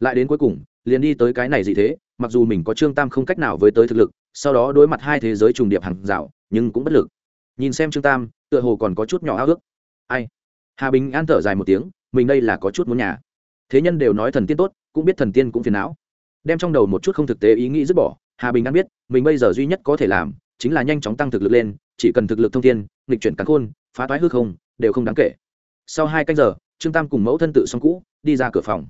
Lại đến cuối cùng, liền đi tới cái này gì thế, mặc dù mình có trương tam không cách nào với tới thực lực, sau đó đối mặt hai thế giới trùng điệp hàng rào, nhưng cũng bất lực. Nhìn xem trương tam, tựa hồ còn có chút nhỏ ao ước. Ai? Hà bình an thở dài một tiếng, mình đây là có chút muốn nhà thế nhân đều nói thần tiên tốt, cũng biết thần tiên cũng phiền não. Đem trong đầu một chút không thực tế ý nghĩ dứt bỏ, hà bình an biết, mình bây giờ duy nhất có thể làm, chính là nhanh chóng tăng thực lực lên, chỉ cần thực lực thông thiên, nghịch chuyển cắn khôn, phá toái hư không, đều không đáng kể. Sau hai canh giờ, trương tam cùng mẫu thân tự xong cũ, đi ra cửa phòng.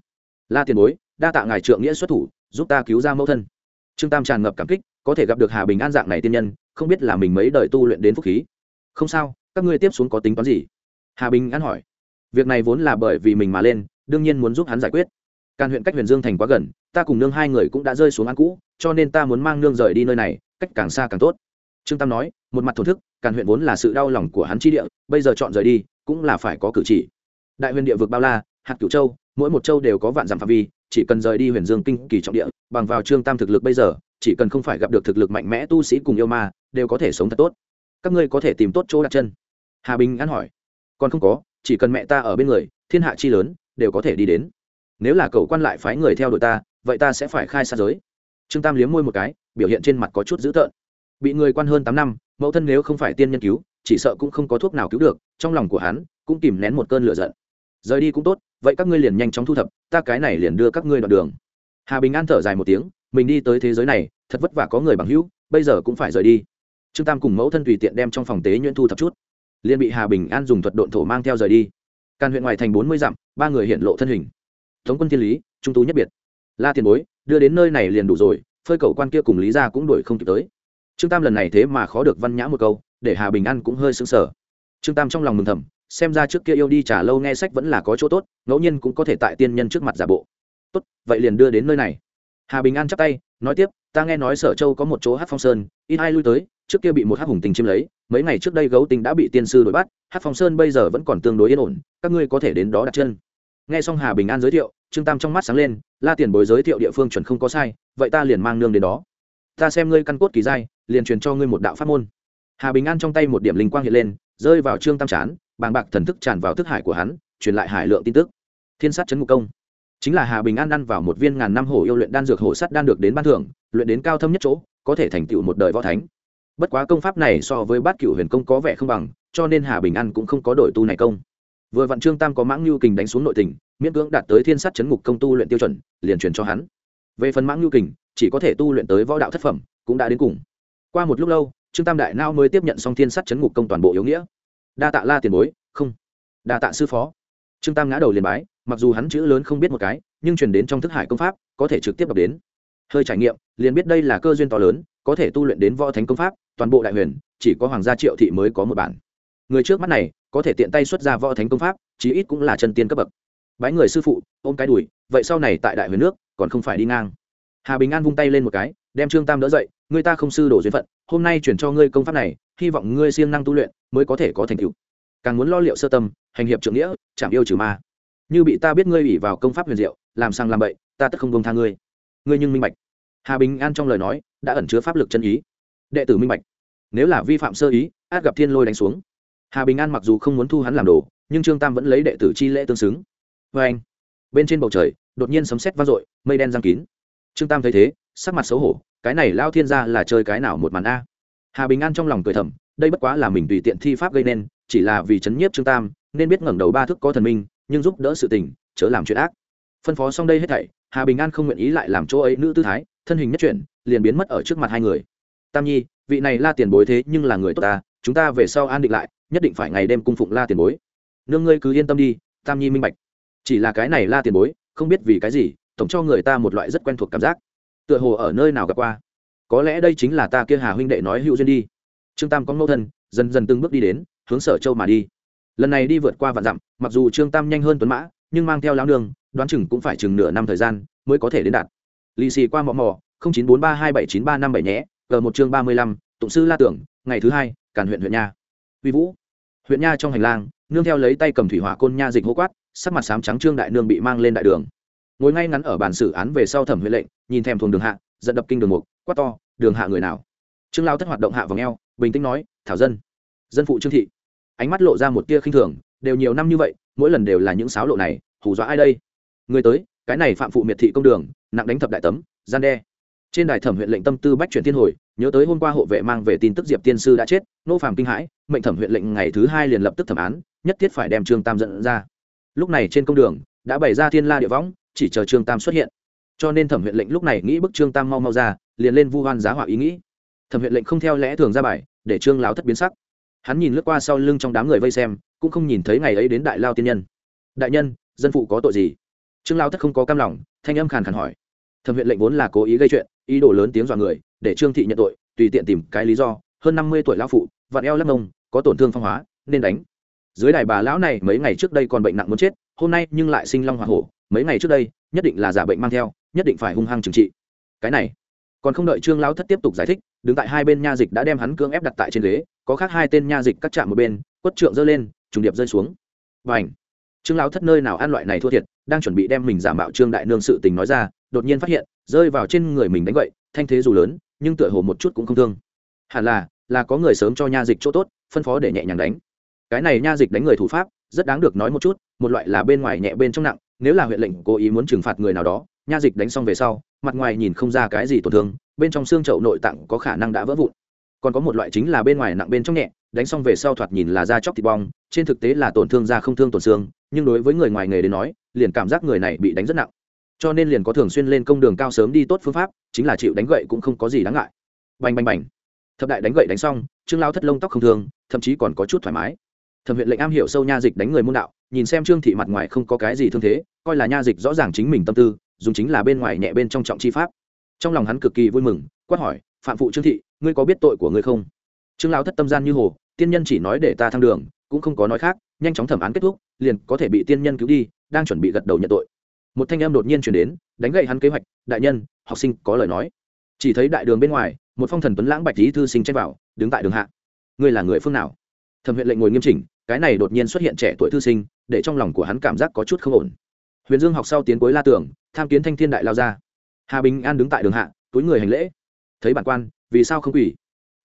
La tiền bối, đa tạ ngài trượng nghĩa xuất thủ, giúp ta cứu ra mẫu thân. Trương tam tràn ngập cảm kích, có thể gặp được hà bình an dạng này tiên nhân, không biết là mình mấy đời tu luyện đến phúc khí. Không sao, các ngươi tiếp xuống có tính toán gì? Hà bình an hỏi. Việc này vốn là bởi vì mình mà lên đương nhiên muốn giúp hắn giải quyết. Càn huyện cách huyền dương thành quá gần, ta cùng nương hai người cũng đã rơi xuống ăn cũ, cho nên ta muốn mang nương rời đi nơi này, cách càng xa càng tốt. Trương tam nói, một mặt thổn thức, càn huyện vốn là sự đau lòng của hắn chi địa, bây giờ chọn rời đi, cũng là phải có cử chỉ. Đại huyền địa vực bao la, hạt cửu châu, mỗi một châu đều có vạn dặm phạm vi, chỉ cần rời đi huyền dương kinh kỳ trọng địa, bằng vào trương tam thực lực bây giờ, chỉ cần không phải gặp được thực lực mạnh mẽ tu sĩ cùng yêu ma, đều có thể sống thật tốt. Các ngươi có thể tìm tốt chỗ đặt chân. Hà bình an hỏi. Còn không có, chỉ cần mẹ ta ở bên người, thiên hạ chi lớn đều có thể đi đến. Nếu là cậu quan lại phái người theo đội ta, vậy ta sẽ phải khai xa giới. Trương tam liếm môi một cái, biểu hiện trên mặt có chút dữ tợn. Bị người quan hơn tám năm, mẫu thân nếu không phải tiên nhân cứu, chỉ sợ cũng không có thuốc nào cứu được, trong lòng của hắn cũng kìm nén một cơn lửa giận. Rời đi cũng tốt, vậy các ngươi liền nhanh chóng thu thập, ta cái này liền đưa các ngươi đoạn đường. Hà bình an thở dài một tiếng, mình đi tới thế giới này, thật vất vả có người bằng hữu, bây giờ cũng phải rời đi. Trương tam cùng mẫu thân tùy tiện đem trong phòng tế nhuyễn thu thập chút. Liền bị hà bình an dùng thuật độn thổ mang theo rời đi. Càn huyện ngoài thành bốn mươi dặm ba người hiện lộ thân hình. Tống quân thiên lý, trung tú nhất biệt. La tiền bối, đưa đến nơi này liền đủ rồi, phơi cầu quan kia cùng lý ra cũng đuổi không kịp tới. Trương tam lần này thế mà khó được văn nhã một câu, để hà bình an cũng hơi sững sờ. Trương tam trong lòng mừng thầm, xem ra trước kia yêu đi trả lâu nghe sách vẫn là có chỗ tốt, ngẫu nhiên cũng có thể tại tiên nhân trước mặt giả bộ. Tốt, vậy liền đưa đến nơi này. Hà bình an chắp tay, nói tiếp, ta nghe nói sở châu có một chỗ hát phong sơn, ít ai lui tới, trước kia bị một hát hùng tình chiếm lấy, mấy ngày trước đây gấu tình đã bị tiên sư đuổi bắt hát phong sơn bây giờ vẫn còn tương đối yên ổn, các ngươi có thể đến đó đặt chân nghe xong hà bình an giới thiệu, trương tam trong mắt sáng lên, la tiền bối giới thiệu địa phương chuẩn không có sai, vậy ta liền mang nương đến đó. Ta xem ngươi căn cốt kỳ giai, liền truyền cho ngươi một đạo pháp môn. Hà bình an trong tay một điểm linh quang hiện lên, rơi vào trương tam chán, bàng bạc thần thức tràn vào thức hải của hắn, truyền lại hải lượng tin tức. Thiên sát chấn ngục công. Chính là hà bình an ăn vào một viên ngàn năm hổ yêu luyện đan dược hổ sắt đan được đến ban thưởng, luyện đến cao thâm nhất chỗ, có thể thành tựu một đời võ thánh. Bất quá công pháp này so với bát cựu huyền công có vẻ không bằng, cho nên hà bình an cũng không có đổi tu này công vừa vạn trương tam có mãng lưu kình đánh xuống nội tình, miễn cưỡng đạt tới thiên sát chấn ngục công tu luyện tiêu chuẩn, liền truyền cho hắn. Về phần mãng lưu kình, chỉ có thể tu luyện tới võ đạo thất phẩm, cũng đã đến cùng. Qua một lúc lâu, trương tam đại nao mới tiếp nhận xong thiên sát chấn ngục công toàn bộ yếu nghĩa. Đa tạ la tiền bối, không. Đa tạ sư phó. Trương tam ngã đầu liền bái, mặc dù hắn chữ lớn không biết một cái, nhưng truyền đến trong thức hải công pháp, có thể trực tiếp đọc đến. Hơi trải nghiệm, liền biết đây là cơ duyên to lớn, có thể tu luyện đến võ thánh công pháp, toàn bộ đại huyền, chỉ có hoàng gia triệu thị mới có một bản người trước mắt này có thể tiện tay xuất ra võ thánh công pháp, chí ít cũng là chân tiên cấp bậc. Bái người sư phụ, ôm cái đùi, vậy sau này tại đại huyền nước, còn không phải đi ngang. Hà bình an vung tay lên một cái, đem trương tam đỡ dậy, người ta không sư đổ duyên phận, hôm nay chuyển cho ngươi công pháp này, hy vọng ngươi siêng năng tu luyện mới có thể có thành tựu. Càng muốn lo liệu sơ tâm, hành hiệp trưởng nghĩa chạm yêu trừ ma. Như bị ta biết ngươi ủy vào công pháp huyền diệu, làm sang làm bậy, ta tất không công tha ngươi. Ngươi nhưng minh bạch. Hà bình an trong lời nói, đã ẩn chứa pháp lực chân ý. Đệ tử minh bạch. Nếu là vi phạm sơ ý, át gặp thiên lôi đánh xuống hà bình an mặc dù không muốn thu hắn làm đồ, nhưng trương tam vẫn lấy đệ tử chi lễ tương xứng. Vê anh, bên trên bầu trời, đột nhiên sấm sét vang dội, mây đen giang kín. Trương tam thấy thế, sắc mặt xấu hổ, cái này lao thiên gia là chơi cái nào một màn a? Hà bình an trong lòng cười thầm, đây bất quá là mình tùy tiện thi pháp gây nên, chỉ là vì chấn nhiếp trương tam, nên biết ngẩng đầu ba thức có thần minh, nhưng giúp đỡ sự tình, chớ làm chuyện ác. Phân phó xong đây hết thảy, hà bình an không nguyện ý lại làm chỗ ấy nữ tư thái, thân hình nhất chuyển, liền biến mất ở trước mặt hai người. Tam nhi, vị này la tiền bối thế nhưng là người tốt ta chúng ta về sau an định lại, nhất định phải ngày đêm cung phụng la tiền bối. Nương ngươi cứ yên tâm đi, tam nhi minh bạch. Chỉ là cái này la tiền bối, không biết vì cái gì, tổng cho người ta một loại rất quen thuộc cảm giác. Tựa hồ ở nơi nào gặp qua. Có lẽ đây chính là ta kia hà huynh đệ nói hữu duyên đi. Trương tam có mẫu thân, dần dần từng bước đi đến, hướng sở châu mà đi. Lần này đi vượt qua vạn dặm, mặc dù trương tam nhanh hơn tuấn mã, nhưng mang theo lão đường đoán chừng cũng phải chừng nửa năm thời gian mới có thể đến đạt. Lì xì qua mò mò chín bốn ba hai bảy chín ba năm bảy nhé, g một chương ba mươi lăm, tụng sư la tưởng, ngày thứ hai càn huyện huyện nha. Uy vũ. Huyện nha trong hành lang, nương theo lấy tay cầm thủy hỏa côn nha dịch hô quát, sắc mặt sám trắng trương đại nương bị mang lên đại đường. Ngồi ngay ngắn ở bàn xử án về sau thẩm huyện lệnh, nhìn thèm thuồng đường hạ, giận đập kinh đường mục, quát to, đường hạ người nào? Trương lao thất hoạt động hạ vào ngheo bình tĩnh nói, thảo dân. Dân phụ trương thị. Ánh mắt lộ ra một tia khinh thường, đều nhiều năm như vậy, mỗi lần đều là những sáo lộ này, hù dọa ai đây? Người tới, cái này phạm phụ miệt thị công đường, nặng đánh thập đại tấm, gian đe trên đài thẩm huyện lệnh tâm tư bách chuyển thiên hồi, nhớ tới hôm qua hộ vệ mang về tin tức diệp tiên sư đã chết, nô phàm kinh hãi, mệnh thẩm huyện lệnh ngày thứ hai liền lập tức thẩm án, nhất thiết phải đem trương tam dẫn ra. Lúc này trên công đường, đã bày ra thiên la địa võng, chỉ chờ trương tam xuất hiện. Cho nên thẩm huyện lệnh lúc này nghĩ bức trương tam mau mau ra, liền lên vu hoan giá hỏa ý nghĩ. Thẩm huyện lệnh không theo lẽ thường ra bài, để trương láo thất biến sắc. Hắn nhìn lướt qua sau lưng trong đám người vây xem, cũng không nhìn thấy ngày ấy đến đại lao tiên nhân. Đại nhân, dân phụ có tội gì? Trương lao thất không có cam lòng, thanh âm khàn khàn hỏi. Thẩm huyện lệnh vốn là cố ý gây chuyện ý đồ lớn tiếng dọa người, để trương thị nhận tội, tùy tiện tìm cái lý do, hơn năm mươi tuổi lão phụ, vặn eo lắc nông có tổn thương phong hóa, nên đánh. Dưới đài bà lão này mấy ngày trước đây còn bệnh nặng muốn chết, hôm nay nhưng lại sinh long hoa hổ, mấy ngày trước đây, nhất định là giả bệnh mang theo, nhất định phải hung hăng trừng trị. Cái này, còn không đợi trương lão thất tiếp tục giải thích, đứng tại hai bên nha dịch đã đem hắn cưỡng ép đặt tại trên ghế, có khác hai tên nha dịch cắt chạm một bên, quất trượng giơ lên, trùng điệp rơi xuống. Và ảnh trương lão thất nơi nào ăn loại này thua thiệt, đang chuẩn bị đem mình giả mạo trương đại nương sự tình nói ra, đột nhiên phát hiện rơi vào trên người mình đánh vậy thanh thế dù lớn, nhưng tựa hồ một chút cũng không thương. Hẳn là là có người sớm cho nha dịch chỗ tốt, phân phó để nhẹ nhàng đánh. Cái này nha dịch đánh người thủ pháp, rất đáng được nói một chút, một loại là bên ngoài nhẹ bên trong nặng, nếu là huyện lệnh cố ý muốn trừng phạt người nào đó, nha dịch đánh xong về sau, mặt ngoài nhìn không ra cái gì tổn thương, bên trong xương chậu nội tạng có khả năng đã vỡ vụn. Còn có một loại chính là bên ngoài nặng bên trong nhẹ, đánh xong về sau thoạt nhìn là da chóc thịt bong, trên thực tế là tổn thương da không thương tổn xương, nhưng đối với người ngoài nghề đến nói, liền cảm giác người này bị đánh rất nặng cho nên liền có thường xuyên lên công đường cao sớm đi tốt phương pháp, chính là chịu đánh gậy cũng không có gì đáng ngại. Bành bành bành. Thập đại đánh gậy đánh xong, trương lao thất lông tóc không thương thậm chí còn có chút thoải mái. Thẩm huyện lệnh am hiểu sâu nha dịch đánh người môn đạo, nhìn xem trương thị mặt ngoài không có cái gì thương thế, coi là nha dịch rõ ràng chính mình tâm tư, dùng chính là bên ngoài nhẹ bên trong trọng chi pháp. Trong lòng hắn cực kỳ vui mừng, quát hỏi, phạm phụ trương thị, ngươi có biết tội của ngươi không? Trương lão thất tâm gian như hồ, tiên nhân chỉ nói để ta thăng đường, cũng không có nói khác, nhanh chóng thẩm án kết thúc, liền có thể bị tiên nhân cứu đi, đang chuẩn bị gật đầu nhận tội một thanh em đột nhiên chuyển đến, đánh gậy hắn kế hoạch, đại nhân, học sinh có lời nói. Chỉ thấy đại đường bên ngoài, một phong thần tuấn lãng bạch lý thư sinh chen vào, đứng tại đường hạ. Ngươi là người phương nào? Thẩm huyện lệnh ngồi nghiêm chỉnh, cái này đột nhiên xuất hiện trẻ tuổi thư sinh, để trong lòng của hắn cảm giác có chút không ổn. Huyền dương học sau tiến cuối la tưởng tham kiến thanh thiên đại lao ra. Hà bình an đứng tại đường hạ, túi người hành lễ. Thấy bản quan, vì sao không quỷ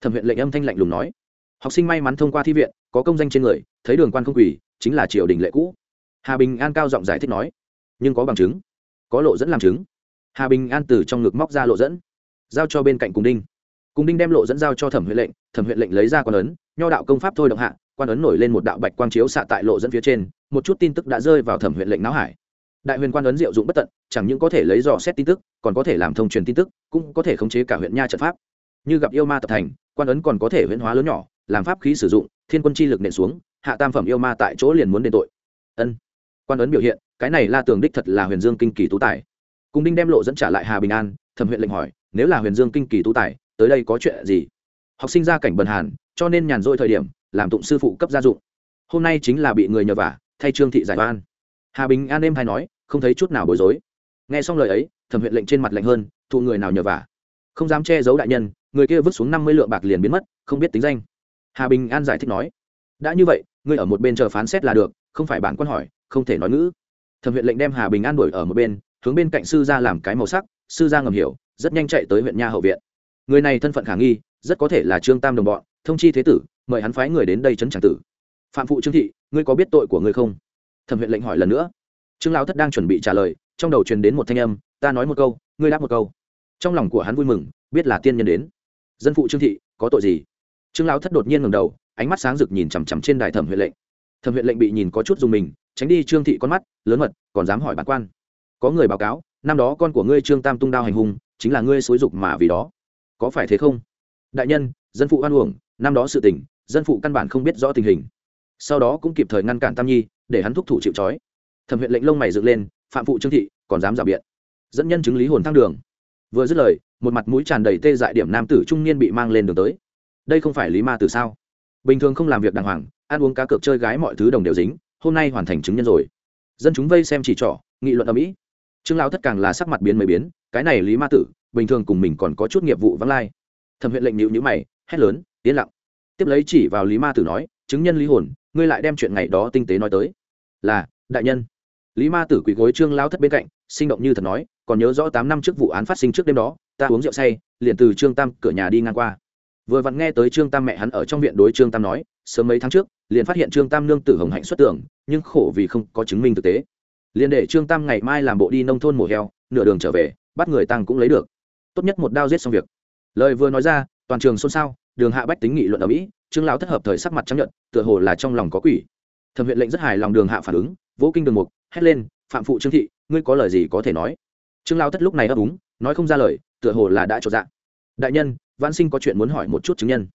thẩm huyện lệnh âm thanh lạnh lùng nói. Học sinh may mắn thông qua thi viện, có công danh trên người, thấy đường quan không quỷ chính là triều đình lệ cũ. Hà bình an cao giọng giải thích nói nhưng có bằng chứng, có lộ dẫn làm chứng. Hà bình an từ trong ngực móc ra lộ dẫn, giao cho bên cạnh cùng đinh. Cùng đinh đem lộ dẫn giao cho thẩm huyện lệnh, thẩm huyện lệnh lấy ra quan ấn, nho đạo công pháp thôi động hạ, quan ấn nổi lên một đạo bạch quang chiếu xạ tại lộ dẫn phía trên, một chút tin tức đã rơi vào thẩm huyện lệnh não hải. Đại huyền quan ấn diệu dụng bất tận, chẳng những có thể lấy dò xét tin tức, còn có thể làm thông truyền tin tức, cũng có thể khống chế cả huyện nha trận pháp. Như gặp yêu ma tập thành, quan ấn còn có thể huyễn hóa lớn nhỏ, làm pháp khí sử dụng, thiên quân chi lực nện xuống, hạ tam phẩm yêu ma tại chỗ liền muốn đền tội. Ân quan ấn biểu hiện, cái này la tường đích thật là huyền dương kinh kỳ tú tài. Cùng đinh đem lộ dẫn trả lại hà bình an, thẩm huyện lệnh hỏi, nếu là huyền dương kinh kỳ tú tài, tới đây có chuyện gì? Học sinh ra cảnh bần hàn, cho nên nhàn rỗi thời điểm, làm tụng sư phụ cấp gia dụng. Hôm nay chính là bị người nhờ vả, thay trương thị giải oan. Hà bình an êm hay nói, không thấy chút nào bối rối. Nghe xong lời ấy, thẩm huyện lệnh trên mặt lạnh hơn, thụ người nào nhờ vả? Không dám che giấu đại nhân, người kia vứt xuống năm mươi lượng bạc liền biến mất, không biết tính danh. Hà bình an giải thích nói, đã như vậy, ngươi ở một bên chờ phán xét là được, không phải bản quan hỏi không thể nói ngữ. Thẩm huyện lệnh đem hà bình an đuổi ở một bên, hướng bên cạnh sư gia làm cái màu sắc, sư gia ngầm hiểu, rất nhanh chạy tới huyện nha hậu viện. Người này thân phận khả nghi, rất có thể là trương tam đồng bọn, thông chi thế tử, mời hắn phái người đến đây chấn tràng tử. Phạm phụ trương thị, ngươi có biết tội của ngươi không? Thẩm huyện lệnh hỏi lần nữa. Trương lão thất đang chuẩn bị trả lời, trong đầu truyền đến một thanh âm, ta nói một câu, ngươi đáp một câu. Trong lòng của hắn vui mừng, biết là tiên nhân đến. Dân phụ trương thị, có tội gì? Trương lão thất đột nhiên ngầm đầu, ánh mắt sáng rực nhìn chằm chằm trên đài thẩm huyện lệnh. Thẩm huyện lệnh bị nhìn có chút dùng mình tránh đi trương thị con mắt, lớn mật, còn dám hỏi bản quan. Có người báo cáo, năm đó con của ngươi trương tam tung đao hành hung, chính là ngươi xúi dục mà vì đó. Có phải thế không? Đại nhân, dân phụ oan uổng, năm đó sự tình, dân phụ căn bản không biết rõ tình hình. Sau đó cũng kịp thời ngăn cản tam nhi, để hắn thúc thủ chịu trói. Thẩm huyện lệnh lông mày dựng lên, phạm phụ trương thị, còn dám rào biện. Dẫn nhân chứng lý hồn thăng đường. Vừa dứt lời, một mặt mũi tràn đầy tê dại điểm nam tử trung niên bị mang lên đường tới. Đây không phải lý ma từ sao? Bình thường không làm việc đàng hoàng, ăn uống cá cược chơi gái mọi thứ đồng đều dính hôm nay hoàn thành chứng nhân rồi. Dân chúng vây xem chỉ trỏ, nghị luận ở mỹ trương lão thất càng là sắc mặt biến mấy biến, cái này lý ma tử, bình thường cùng mình còn có chút nghiệp vụ vắng lai. Thẩm huyện lệnh nhịu nhữ mày, hét lớn, yên lặng. Tiếp lấy chỉ vào lý ma tử nói, chứng nhân lý hồn, ngươi lại đem chuyện ngày đó tinh tế nói tới. Là, đại nhân. Lý ma tử quỳ gối trương lao thất bên cạnh, sinh động như thật nói, còn nhớ rõ tám năm trước vụ án phát sinh trước đêm đó, ta uống rượu say, liền từ trương tam cửa nhà đi ngang qua. Vừa vặn nghe tới trương tam mẹ hắn ở trong viện đối trương tam nói, sớm mấy tháng trước liền phát hiện trương tam nương tử hồng hạnh xuất tưởng nhưng khổ vì không có chứng minh thực tế. Liền để trương tam ngày mai làm bộ đi nông thôn mổ heo, nửa đường trở về, bắt người tăng cũng lấy được. Tốt nhất một đao giết xong việc. Lời vừa nói ra, toàn trường xôn xao, đường hạ bách tính nghị luận ở mỹ, trương lão thất hợp thời sắc mặt chấp nhận tựa hồ là trong lòng có quỷ. Thẩm huyện lệnh rất hài lòng đường hạ phản ứng, vỗ kinh đường mục, hét lên, phạm phụ trương thị, ngươi có lời gì có thể nói? Trương lão thất lúc này ấp úng nói không ra lời, tựa hồ là đã trọn dạng đại nhân văn sinh có chuyện muốn hỏi một chút chứng nhân.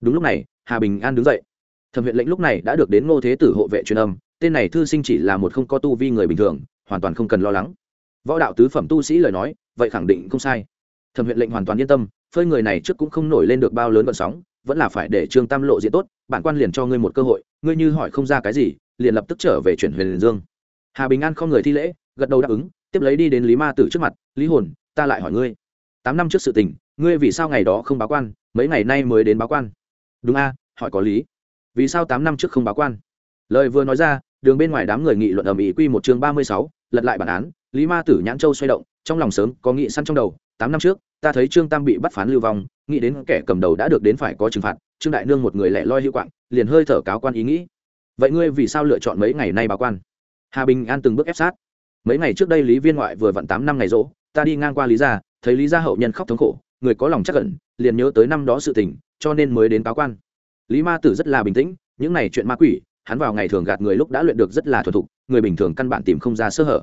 Đúng lúc này, hà bình an đứng dậy thẩm huyện lệnh lúc này đã được đến ngô thế tử hộ vệ truyền âm, tên này thư sinh chỉ là một không có tu vi người bình thường, hoàn toàn không cần lo lắng. Võ đạo tứ phẩm tu sĩ lời nói, vậy khẳng định không sai. Thẩm huyện lệnh hoàn toàn yên tâm, phơi người này trước cũng không nổi lên được bao lớn vận sóng, vẫn là phải để trương tam lộ diện tốt, bản quan liền cho ngươi một cơ hội, ngươi như hỏi không ra cái gì, liền lập tức trở về chuyển huyền dương. Hà bình an không người thi lễ, gật đầu đáp ứng, tiếp lấy đi đến lý ma tử trước mặt, lý hồn, ta lại hỏi ngươi. Tám năm trước sự tình, ngươi vì sao ngày đó không báo quan, mấy ngày nay mới đến báo quan? Đúng a, hỏi có lý vì sao tám năm trước không báo quan? Lời vừa nói ra, đường bên ngoài đám người nghị luận ầm ĩ quy một chương ba mươi sáu, lật lại bản án, lý ma tử nhãn châu xoay động, trong lòng sớm có nghị săn trong đầu, tám năm trước, ta thấy trương tam bị bắt phán lưu vong, nghĩ đến kẻ cầm đầu đã được đến phải có trừng phạt, trương đại nương một người lẻ loi hữu quạng, liền hơi thở cáo quan ý nghĩ. Vậy ngươi vì sao lựa chọn mấy ngày nay báo quan? Hà bình an từng bước ép sát. Mấy ngày trước đây lý viên ngoại vừa vặn tám năm ngày rỗ, ta đi ngang qua lý gia, thấy lý gia hậu nhân khóc thống khổ, người có lòng chắc cẩn liền nhớ tới năm đó sự tình, cho nên mới đến báo quan lý ma tử rất là bình tĩnh, những này chuyện ma quỷ, hắn vào ngày thường gạt người lúc đã luyện được rất là thuần thục, người bình thường căn bản tìm không ra sơ hở.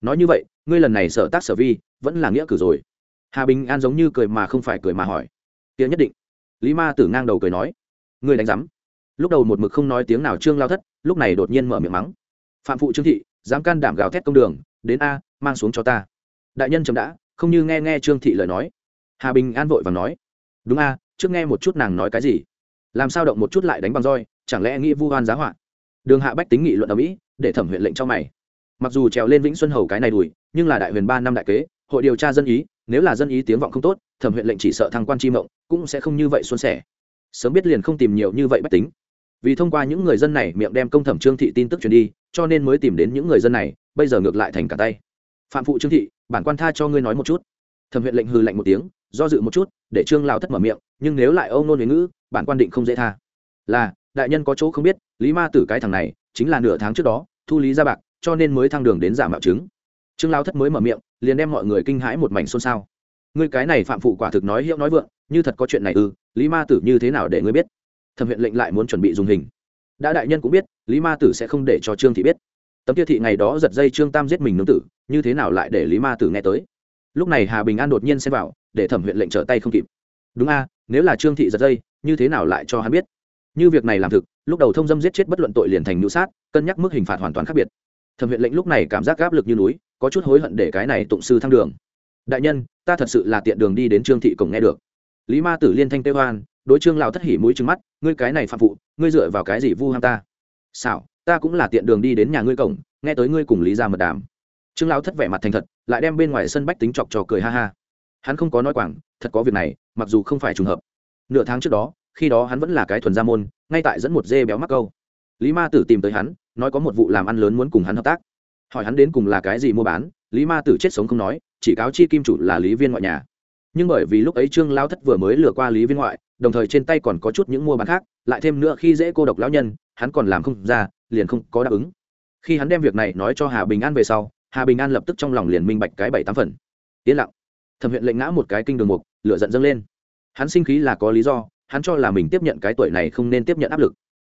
Nói như vậy, ngươi lần này sở tác sở vi, vẫn là nghĩa cử rồi. Hà bình an giống như cười mà không phải cười mà hỏi. Tiếng nhất định. Lý ma tử ngang đầu cười nói. Ngươi đánh rắm lúc đầu một mực không nói tiếng nào trương lao thất, lúc này đột nhiên mở miệng mắng. Phạm phụ trương thị, dám can đảm gào thét công đường, đến a, mang xuống cho ta. Đại nhân chấm đã, không như nghe nghe trương thị lời nói. Hà bình an vội và nói. Đúng a, trước nghe một chút nàng nói cái gì? Làm sao động một chút lại đánh bằng roi, chẳng lẽ nghĩ vu hoan giá họa? Đường hạ bách tính nghị luận ở mỹ, để thẩm huyện lệnh cho mày. Mặc dù trèo lên vĩnh xuân hầu cái này đùi, nhưng là đại huyền ba năm đại kế, hội điều tra dân ý, nếu là dân ý tiếng vọng không tốt, thẩm huyện lệnh chỉ sợ thăng quan chi mộng, cũng sẽ không như vậy xuân sẻ. Sớm biết liền không tìm nhiều như vậy bách tính. Vì thông qua những người dân này miệng đem công thẩm trương thị tin tức truyền đi, cho nên mới tìm đến những người dân này, bây giờ ngược lại thành cả tay. Phạm phụ trương thị, bản quan tha cho ngươi nói một chút thẩm huyện lệnh hư lạnh một tiếng, do dự một chút, để trương lao thất mở miệng, nhưng nếu lại âu nôn huế ngữ, bản quan định không dễ tha. Là, đại nhân có chỗ không biết, lý ma tử cái thằng này, chính là nửa tháng trước đó, thu lý ra bạc, cho nên mới thăng đường đến giả mạo chứng. Trương lao thất mới mở miệng, liền đem mọi người kinh hãi một mảnh xôn xao. Ngươi cái này phạm phụ quả thực nói hiệu nói vượng, như thật có chuyện này ư, lý ma tử như thế nào để ngươi biết? Thẩm huyện lệnh lại muốn chuẩn bị dùng hình. Đã đại nhân cũng biết, lý ma tử sẽ không để cho trương thị biết. Tấm tiêu thị ngày đó giật dây trương tam giết mình nương tử, như thế nào lại để lý ma tử nghe tới? Lúc này hà bình an đột nhiên xem vào, để thẩm huyện lệnh trở tay không kịp. Đúng a, nếu là trương thị giật dây, như thế nào lại cho hắn biết? Như việc này làm thực, lúc đầu thông dâm giết chết bất luận tội liền thành nữ sát, cân nhắc mức hình phạt hoàn toàn khác biệt. Thẩm huyện lệnh lúc này cảm giác áp lực như núi, có chút hối hận để cái này tụng sư thăng đường. Đại nhân, ta thật sự là tiện đường đi đến trương thị cổng nghe được. Lý ma tử liên thanh tê hoan, đối trương lào thất hỉ mũi trứng mắt, ngươi cái này phạm phụ, ngươi dựa vào cái gì vu ham ta? Xảo, ta cũng là tiện đường đi đến nhà ngươi cổng, nghe tới ngươi cùng lý ra mật đàm. Trương lão thất vẻ mặt thành thật lại đem bên ngoài sân bách tính chọc trò cười ha ha. Hắn không có nói quảng, thật có việc này, mặc dù không phải trùng hợp. Nửa tháng trước đó, khi đó hắn vẫn là cái thuần gia môn, ngay tại dẫn một dê béo mắc câu. Lý ma tử tìm tới hắn, nói có một vụ làm ăn lớn muốn cùng hắn hợp tác. Hỏi hắn đến cùng là cái gì mua bán, lý ma tử chết sống không nói, chỉ cáo chi kim chủ là lý viên ngoại nhà. Nhưng bởi vì lúc ấy trương lao thất vừa mới lừa qua lý viên ngoại, đồng thời trên tay còn có chút những mua bán khác, lại thêm nữa khi dễ cô độc lão nhân, hắn còn làm không ra, liền không có đáp ứng. Khi hắn đem việc này nói cho hà bình an về sau hà bình an lập tức trong lòng liền minh bạch cái bảy tám phần. Yên lặng. Thẩm huyện lệnh ngã một cái kinh đường mục, lửa giận dâng lên. Hắn sinh khí là có lý do, hắn cho là mình tiếp nhận cái tuổi này không nên tiếp nhận áp lực.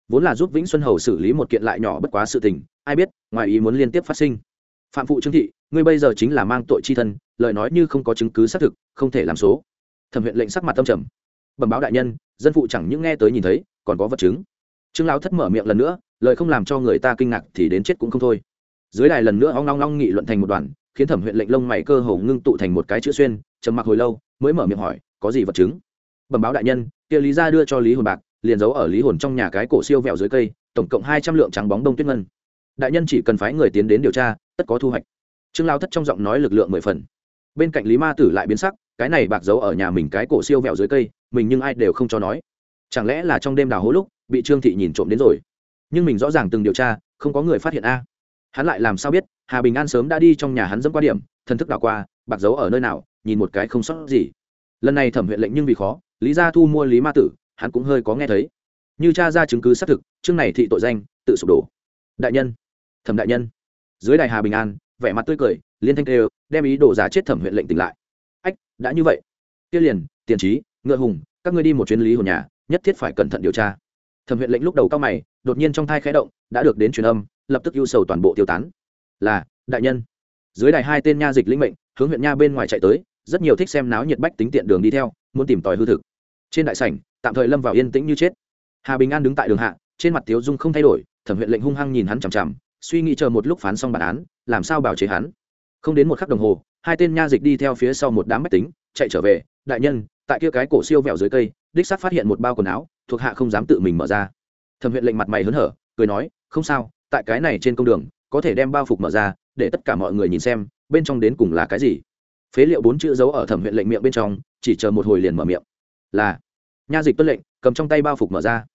Vốn là giúp vĩnh xuân hầu xử lý một kiện lại nhỏ bất quá sự tình, ai biết, ngoài ý muốn liên tiếp phát sinh. Phạm phụ trương thị, ngươi bây giờ chính là mang tội chi thân, lời nói như không có chứng cứ xác thực, không thể làm số. Thẩm huyện lệnh sắc mặt tâm trầm. Bẩm báo đại nhân, dân phụ chẳng những nghe tới nhìn thấy, còn có vật chứng. Trương lão thất mở miệng lần nữa, lời không làm cho người ta kinh ngạc thì đến chết cũng không thôi dưới đài lần nữa ong long long nghị luận thành một đoàn, khiến thẩm huyện lệnh lông mày cơ hồ ngưng tụ thành một cái chữ xuyên, trầm mặc hồi lâu, mới mở miệng hỏi, có gì vật chứng? Bẩm báo đại nhân, kia lý gia đưa cho lý hồn bạc, liền giấu ở lý hồn trong nhà cái cổ siêu vẹo dưới cây, tổng cộng hai trăm lượng trắng bóng đông tuyết ngân. Đại nhân chỉ cần phái người tiến đến điều tra, tất có thu hoạch. Trương lao thất trong giọng nói lực lượng mười phần. Bên cạnh lý ma tử lại biến sắc, cái này bạc giấu ở nhà mình cái cổ siêu vẹo dưới cây, mình nhưng ai đều không cho nói. Chẳng lẽ là trong đêm đào hố lúc, bị trương thị nhìn trộm đến rồi? Nhưng mình rõ ràng từng điều tra, không có người phát hiện a hắn lại làm sao biết, hà bình an sớm đã đi trong nhà hắn dẫm qua điểm, thần thức đảo qua, bạc giấu ở nơi nào, nhìn một cái không sót gì. Lần này thẩm huyện lệnh nhưng vì khó, lý gia thu mua lý ma tử, hắn cũng hơi có nghe thấy. Như cha ra chứng cứ xác thực, chương này thị tội danh, tự sụp đổ. Đại nhân, thẩm đại nhân. Dưới đài hà bình an, vẻ mặt tươi cười, liên thanh kêu, đem ý đồ giá chết thẩm huyện lệnh tỉnh lại. Ách, đã như vậy. Tiêu liền, tiền trí, ngựa hùng, các ngươi đi một chuyến lý hồn nhà, nhất thiết phải cẩn thận điều tra. Thẩm huyện lệnh lúc đầu cao mày, đột nhiên trong thai khẽ động, đã được đến truyền âm lập tức ưu sầu toàn bộ tiêu tán. Là, đại nhân. Dưới đài hai tên nha dịch linh mệnh, hướng huyện nha bên ngoài chạy tới, rất nhiều thích xem náo nhiệt bách tính tiện đường đi theo, muốn tìm tòi hư thực. Trên đại sảnh, tạm thời lâm vào yên tĩnh như chết. Hà bình an đứng tại đường hạ, trên mặt tiếu dung không thay đổi, thẩm huyện lệnh hung hăng nhìn hắn chằm chằm, suy nghĩ chờ một lúc phán xong bản án, làm sao bảo chế hắn. Không đến một khắc đồng hồ, hai tên nha dịch đi theo phía sau một đám bách tính, chạy trở về, đại nhân, tại kia cái cổ siêu vẹo dưới cây, đích xác phát hiện một bao quần áo, thuộc hạ không dám tự mình mở ra. Thẩm huyện lệnh mặt mày hớn hở, cười nói, không sao tại cái này trên công đường, có thể đem bao phục mở ra, để tất cả mọi người nhìn xem, bên trong đến cùng là cái gì. Phế liệu bốn chữ giấu ở thẩm huyện lệnh miệng bên trong, chỉ chờ một hồi liền mở miệng. Là, nha dịch tuân lệnh, cầm trong tay bao phục mở ra.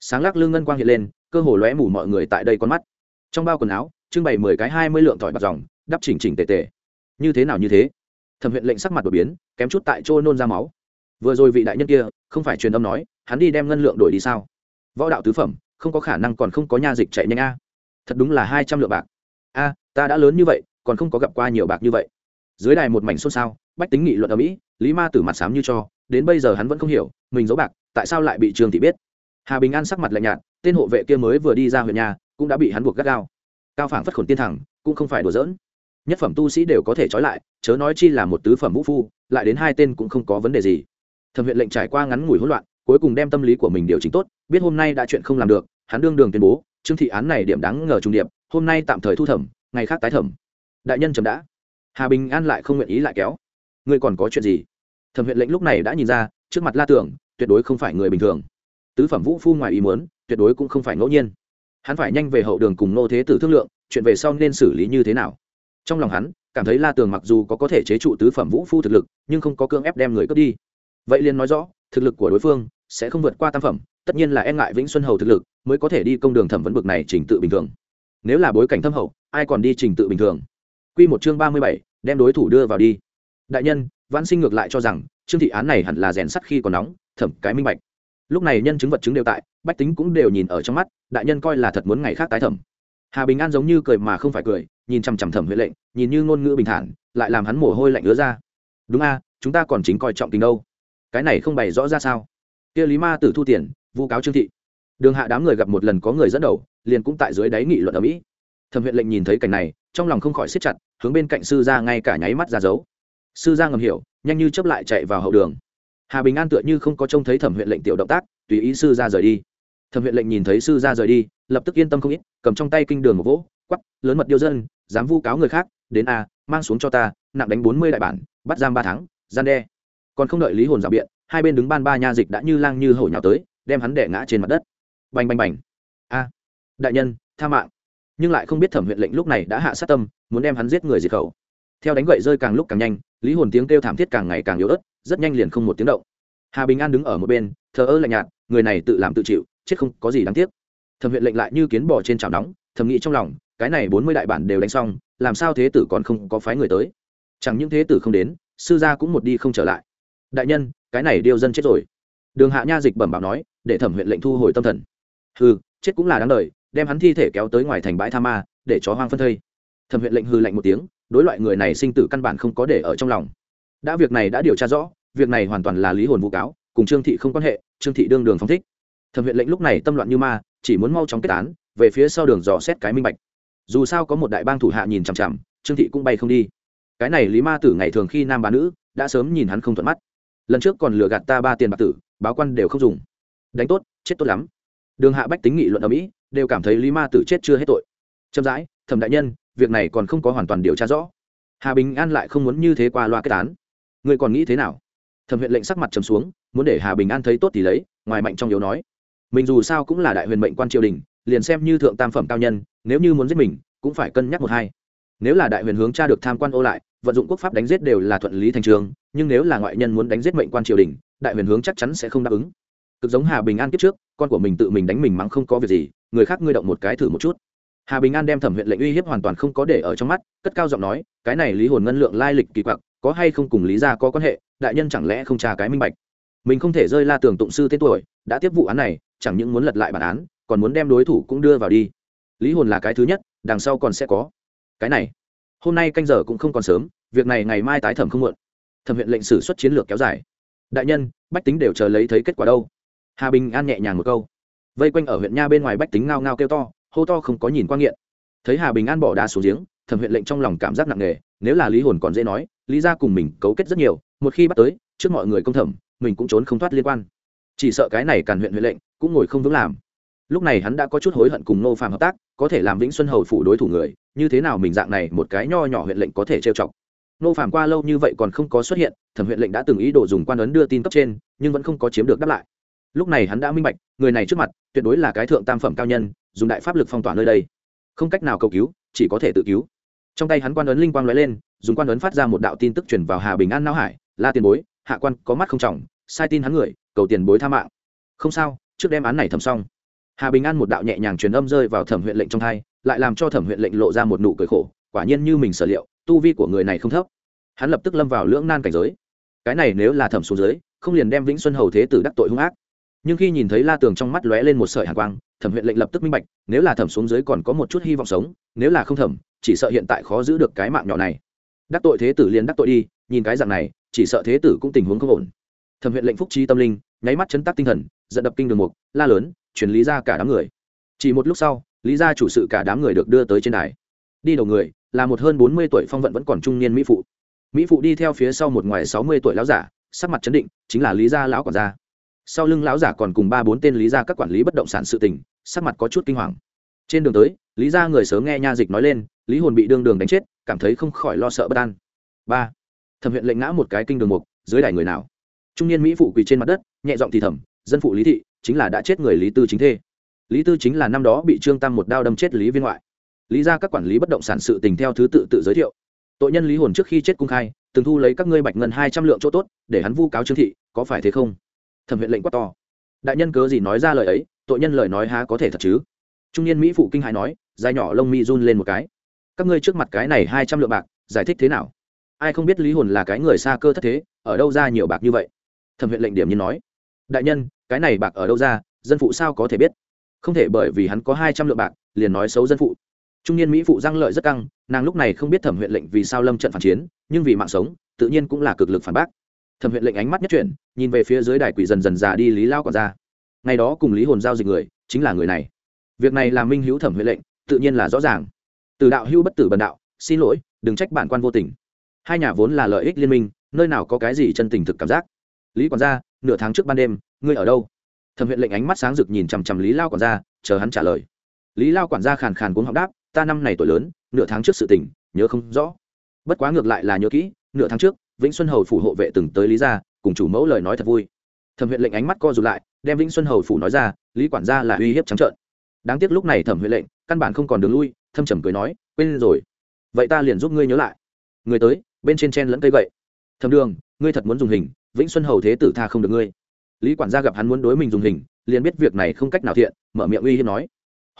Sáng lắc lương ngân quang hiện lên, cơ hồ lóe mù mọi người tại đây con mắt. Trong bao quần áo, trưng bày mười cái hai mươi lượng thỏi bạc dòng, đắp chỉnh chỉnh tề tề. Như thế nào như thế? Thẩm huyện lệnh sắc mặt đột biến, kém chút tại chỗ nôn ra máu. Vừa rồi vị đại nhân kia, không phải truyền âm nói, hắn đi đem ngân lượng đổi đi sao? Võ đạo tứ phẩm, không có khả năng còn không có nha dịch chạy nhanh a thật đúng là hai trăm lượng bạc. A, ta đã lớn như vậy, còn không có gặp qua nhiều bạc như vậy. Dưới đài một mảnh xôn xao, bách tính nghị luận ở mỹ, lý ma tử mặt sám như cho, đến bây giờ hắn vẫn không hiểu, mình giấu bạc, tại sao lại bị trường thị biết? Hà bình an sắc mặt lạnh nhạt, tên hộ vệ kia mới vừa đi ra huyện nhà, cũng đã bị hắn buộc gắt gao. Cao phảng phất khổn tiên thẳng, cũng không phải đùa giỡn. Nhất phẩm tu sĩ đều có thể trói lại, chớ nói chi là một tứ phẩm vũ phu, lại đến hai tên cũng không có vấn đề gì. Thẩm huyện lệnh trải qua ngắn ngủi hỗn loạn, cuối cùng đem tâm lý của mình điều chỉnh tốt, biết hôm nay đã chuyện không làm được, hắn đương đường tuyên bố trương thị án này điểm đáng ngờ trung điệp, hôm nay tạm thời thu thẩm, ngày khác tái thẩm. Đại nhân chấm đã. Hà bình an lại không nguyện ý lại kéo. Ngươi còn có chuyện gì? Thẩm huyện lệnh lúc này đã nhìn ra, trước mặt la tưởng, tuyệt đối không phải người bình thường. Tứ phẩm vũ phu ngoài ý muốn, tuyệt đối cũng không phải ngẫu nhiên. Hắn phải nhanh về hậu đường cùng nô thế tử thương lượng, chuyện về sau nên xử lý như thế nào. Trong lòng hắn, cảm thấy la tường mặc dù có có thể chế trụ tứ phẩm vũ phu thực lực, nhưng không có cưỡng ép đem người cướp đi. Vậy liền nói rõ, thực lực của đối phương sẽ không vượt qua tam phẩm tất nhiên là e ngại vĩnh xuân hầu thực lực, mới có thể đi công đường thẩm vấn bực này trình tự bình thường. Nếu là bối cảnh thâm hậu, ai còn đi trình tự bình thường? Q một chương ba mươi bảy, đem đối thủ đưa vào đi. Đại nhân văn sinh ngược lại cho rằng trương thị án này hẳn là rèn sắt khi còn nóng, thẩm cái minh bạch. Lúc này nhân chứng vật chứng đều tại, bách tính cũng đều nhìn ở trong mắt, đại nhân coi là thật muốn ngày khác tái thẩm. Hà bình an giống như cười mà không phải cười, nhìn chằm chằm thẩm huệ lệnh, nhìn như ngôn ngữ bình thản, lại làm hắn mồ hôi lạnh ứa ra. Đúng a, chúng ta còn chính coi trọng tình đâu. Cái này không bày rõ ra sao? Kia lý ma tử thu tiền vu cáo trương thị đường hạ đám người gặp một lần có người dẫn đầu liền cũng tại dưới đáy nghị luận ở mỹ thẩm huyện lệnh nhìn thấy cảnh này trong lòng không khỏi siết chặt hướng bên cạnh sư gia ngay cả nháy mắt ra dấu sư gia ngầm hiểu nhanh như chấp lại chạy vào hậu đường hà bình an tựa như không có trông thấy thẩm huyện lệnh tiểu động tác tùy ý sư gia rời đi thẩm huyện lệnh nhìn thấy sư gia rời đi lập tức yên tâm không ít cầm trong tay kinh đường một vỗ quắp lớn mật điêu dân dám vu cáo người khác đến a mang xuống cho ta nặng đánh bốn mươi đại bản bắt giam ba tháng gian đe còn không đợi lý hồn rào biện hai bên đứng ban ba nha dịch đã như lang như hổ nhào tới đem hắn đẻ ngã trên mặt đất. Bành bành bành. A. Đại nhân, tha mạng. Nhưng lại không biết thẩm huyện lệnh lúc này đã hạ sát tâm, muốn đem hắn giết người diệt khẩu. Theo đánh gậy rơi càng lúc càng nhanh, lý hồn tiếng kêu thảm thiết càng ngày càng yếu ớt, rất nhanh liền không một tiếng động. Hà bình an đứng ở một bên, thờ ơ lạnh nhạt, người này tự làm tự chịu, chết không có gì đáng tiếc. Thẩm huyện lệnh lại như kiến bò trên chảo nóng, thầm nghĩ trong lòng, cái này bốn mươi đại bản đều đánh xong, làm sao thế tử còn không có phái người tới? Chẳng những thế tử không đến, sư gia cũng một đi không trở lại. Đại nhân, cái này điêu dân chết rồi. Đường hạ nha dịch bẩm bảo nói để thẩm huyện lệnh thu hồi tâm thần. Hư chết cũng là đáng đời, đem hắn thi thể kéo tới ngoài thành bãi tha ma, để chó hoang phân thây. Thẩm huyện lệnh hư lạnh một tiếng, đối loại người này sinh tử căn bản không có để ở trong lòng. Đã việc này đã điều tra rõ, việc này hoàn toàn là lý hồn vụ cáo, cùng trương thị không quan hệ, trương thị đương đường phong thích. Thẩm huyện lệnh lúc này tâm loạn như ma, chỉ muốn mau chóng kết án, về phía sau đường dò xét cái minh bạch. Dù sao có một đại bang thủ hạ nhìn chằm chằm, trương thị cũng bay không đi. Cái này lý ma tử ngày thường khi nam bà nữ, đã sớm nhìn hắn không thuận mắt. Lần trước còn lừa gạt ta ba tiền bạc tử, báo quan đều không dùng đánh tốt, chết tốt lắm. Đường hạ bách tính nghị luận ở mỹ, đều cảm thấy lý ma tử chết chưa hết tội. Chậm rãi, thẩm đại nhân, việc này còn không có hoàn toàn điều tra rõ. Hà bình an lại không muốn như thế qua loa kết án. Người còn nghĩ thế nào? Thẩm huyện lệnh sắc mặt trầm xuống, muốn để hà bình an thấy tốt thì lấy, ngoài mạnh trong yếu nói. Mình dù sao cũng là đại huyền mệnh quan triều đình, liền xem như thượng tam phẩm cao nhân, nếu như muốn giết mình, cũng phải cân nhắc một hai. Nếu là đại huyền hướng tra được tham quan ô lại, vận dụng quốc pháp đánh giết đều là thuận lý thành trường, nhưng nếu là ngoại nhân muốn đánh giết mệnh quan triều đình, đại huyền hướng chắc chắn sẽ không đáp ứng cực giống hà bình an kiếp trước, con của mình tự mình đánh mình mắng không có việc gì, người khác ngươi động một cái thử một chút. Hà bình an đem thẩm huyện lệnh uy hiếp hoàn toàn không có để ở trong mắt, cất cao giọng nói, cái này lý hồn ngân lượng lai lịch kỳ quặc, có hay không cùng lý gia có quan hệ, đại nhân chẳng lẽ không tra cái minh bạch. Mình không thể rơi la tường tụng sư tên tuổi, đã tiếp vụ án này, chẳng những muốn lật lại bản án, còn muốn đem đối thủ cũng đưa vào đi. Lý hồn là cái thứ nhất, đằng sau còn sẽ có. Cái này, hôm nay canh giờ cũng không còn sớm, việc này ngày mai tái thẩm không muộn. Thẩm huyện lệnh xử xuất chiến lược kéo dài. Đại nhân, bách tính đều chờ lấy thấy kết quả đâu? Hà bình an nhẹ nhàng một câu. Vây quanh ở huyện nha bên ngoài bách tính ngao ngao kêu to, hô to không có nhìn quan nghiện. Thấy hà bình an bỏ đá xuống giếng, thẩm huyện lệnh trong lòng cảm giác nặng nề, nếu là lý hồn còn dễ nói, lý ra cùng mình cấu kết rất nhiều, một khi bắt tới, trước mọi người công thẩm, mình cũng trốn không thoát liên quan. Chỉ sợ cái này càn huyện huyện lệnh cũng ngồi không vững làm. Lúc này hắn đã có chút hối hận cùng nô phạm hợp tác, có thể làm vĩnh xuân hầu phủ đối thủ người, như thế nào mình dạng này một cái nho nhỏ huyện lệnh có thể trêu chọc. Nô phạm qua lâu như vậy còn không có xuất hiện, thẩm huyện lệnh đã từng ý đồ dùng quan ấn đưa tin cấp trên, nhưng vẫn không có chiếm được đáp lại lúc này hắn đã minh bạch, người này trước mặt, tuyệt đối là cái thượng tam phẩm cao nhân, dùng đại pháp lực phong tỏa nơi đây. Không cách nào cầu cứu, chỉ có thể tự cứu. Trong tay hắn quan ấn linh quang lóe lên, dùng quan ấn phát ra một đạo tin tức truyền vào hà bình an não hải, la tiền bối, hạ quan có mắt không trọng, sai tin hắn người, cầu tiền bối tha mạng. Không sao, trước đem án này thẩm xong. Hà bình an một đạo nhẹ nhàng truyền âm rơi vào thẩm huyện lệnh trong thai lại làm cho thẩm huyện lệnh lộ ra một nụ cười khổ, quả nhiên như mình sở liệu, tu vi của người này không thấp. Hắn lập tức lâm vào lưỡng nan cảnh giới. Cái này nếu là thẩm xuống dưới, không liền đem vĩnh xuân hầu thế tử đắc tội hung ác nhưng khi nhìn thấy la tường trong mắt lóe lên một sợi hàn quang, thẩm huyện lệnh lập tức minh bạch, nếu là thẩm xuống dưới còn có một chút hy vọng sống, nếu là không thẩm, chỉ sợ hiện tại khó giữ được cái mạng nhỏ này. Đắc tội thế tử liền đắc tội đi, nhìn cái dạng này, chỉ sợ thế tử cũng tình huống không ổn. Thẩm huyện lệnh phúc trí tâm linh, nháy mắt chấn tác tinh thần dẫn đập kinh đường mục, la lớn chuyển lý ra cả đám người. Chỉ một lúc sau, lý ra chủ sự cả đám người được đưa tới trên đài. Đi đầu người, là một hơn bốn mươi tuổi phong vận vẫn còn trung niên mỹ phụ. Mỹ phụ đi theo phía sau một ngoài sáu mươi tuổi lão giả, sắc mặt chấn định, chính là lý gia lão quản gia sau lưng lão giả còn cùng ba bốn tên lý gia các quản lý bất động sản sự tình, sắc mặt có chút kinh hoàng. Trên đường tới, lý gia người sớm nghe nha dịch nói lên, lý hồn bị đương đường đánh chết, cảm thấy không khỏi lo sợ bất an. Ba, thẩm huyện lệnh ngã một cái kinh đường mục, dưới đài người nào? Trung niên mỹ phụ quỳ trên mặt đất, nhẹ giọng thì thầm, dân phụ lý thị, chính là đã chết người lý tư chính thê. Lý tư chính là năm đó bị trương tam một đao đâm chết lý viên ngoại. Lý ra các quản lý bất động sản sự tình theo thứ tự tự giới thiệu. Tội nhân lý hồn trước khi chết cung khai, từng thu lấy các ngươi bạch ngân hai trăm lượng chỗ tốt, để hắn vu cáo trương thị, có phải thế không? Thẩm huyện lệnh quát to. Đại nhân cớ gì nói ra lời ấy, tội nhân lời nói há có thể thật chứ? Trung niên mỹ phụ kinh hãi nói, dài nhỏ lông mi run lên một cái. Các ngươi trước mặt cái này hai trăm lượng bạc, giải thích thế nào? Ai không biết lý hồn là cái người xa cơ thất thế, ở đâu ra nhiều bạc như vậy? Thẩm huyện lệnh điểm nhiên nói. Đại nhân, cái này bạc ở đâu ra, dân phụ sao có thể biết? Không thể bởi vì hắn có hai trăm lượng bạc, liền nói xấu dân phụ. Trung niên mỹ phụ răng lợi rất căng, nàng lúc này không biết thẩm huyện lệnh vì sao lâm trận phản chiến, nhưng vì mạng sống, tự nhiên cũng là cực lực phản bác thẩm huyện lệnh ánh mắt nhất chuyển, nhìn về phía dưới đài quỷ dần dần già đi lý lao còn ra. Ngày đó cùng lý hồn giao dịch người, chính là người này. Việc này là minh hữu thẩm huyện lệnh, tự nhiên là rõ ràng. Từ đạo hưu bất tử bần đạo, xin lỗi, đừng trách bản quan vô tình. Hai nhà vốn là lợi ích liên minh, nơi nào có cái gì chân tình thực cảm giác. Lý quản gia nửa tháng trước ban đêm, ngươi ở đâu? Thẩm huyện lệnh ánh mắt sáng rực nhìn chằm chằm lý lao quản gia chờ hắn trả lời. Lý lao quản gia khàn khàn cuốn học đáp, ta năm này tuổi lớn, nửa tháng trước sự tình, nhớ không rõ. Bất quá ngược lại là nhớ kỹ, nửa tháng trước vĩnh xuân hầu phủ hộ vệ từng tới lý gia, cùng chủ mẫu lời nói thật vui. Thẩm huyện lệnh ánh mắt co rụt lại, đem vĩnh xuân hầu phủ nói ra, lý quản gia là uy hiếp trắng trợn. Đáng tiếc lúc này thẩm huyện lệnh, căn bản không còn đường lui, thâm trầm cười nói, quên rồi. Vậy ta liền giúp ngươi nhớ lại. Người tới, bên trên chen lẫn cây gậy. Thầm đường, ngươi thật muốn dùng hình, vĩnh xuân hầu thế tử tha không được ngươi. Lý quản gia gặp hắn muốn đối mình dùng hình, liền biết việc này không cách nào thiện, mở miệng uy hiếp nói.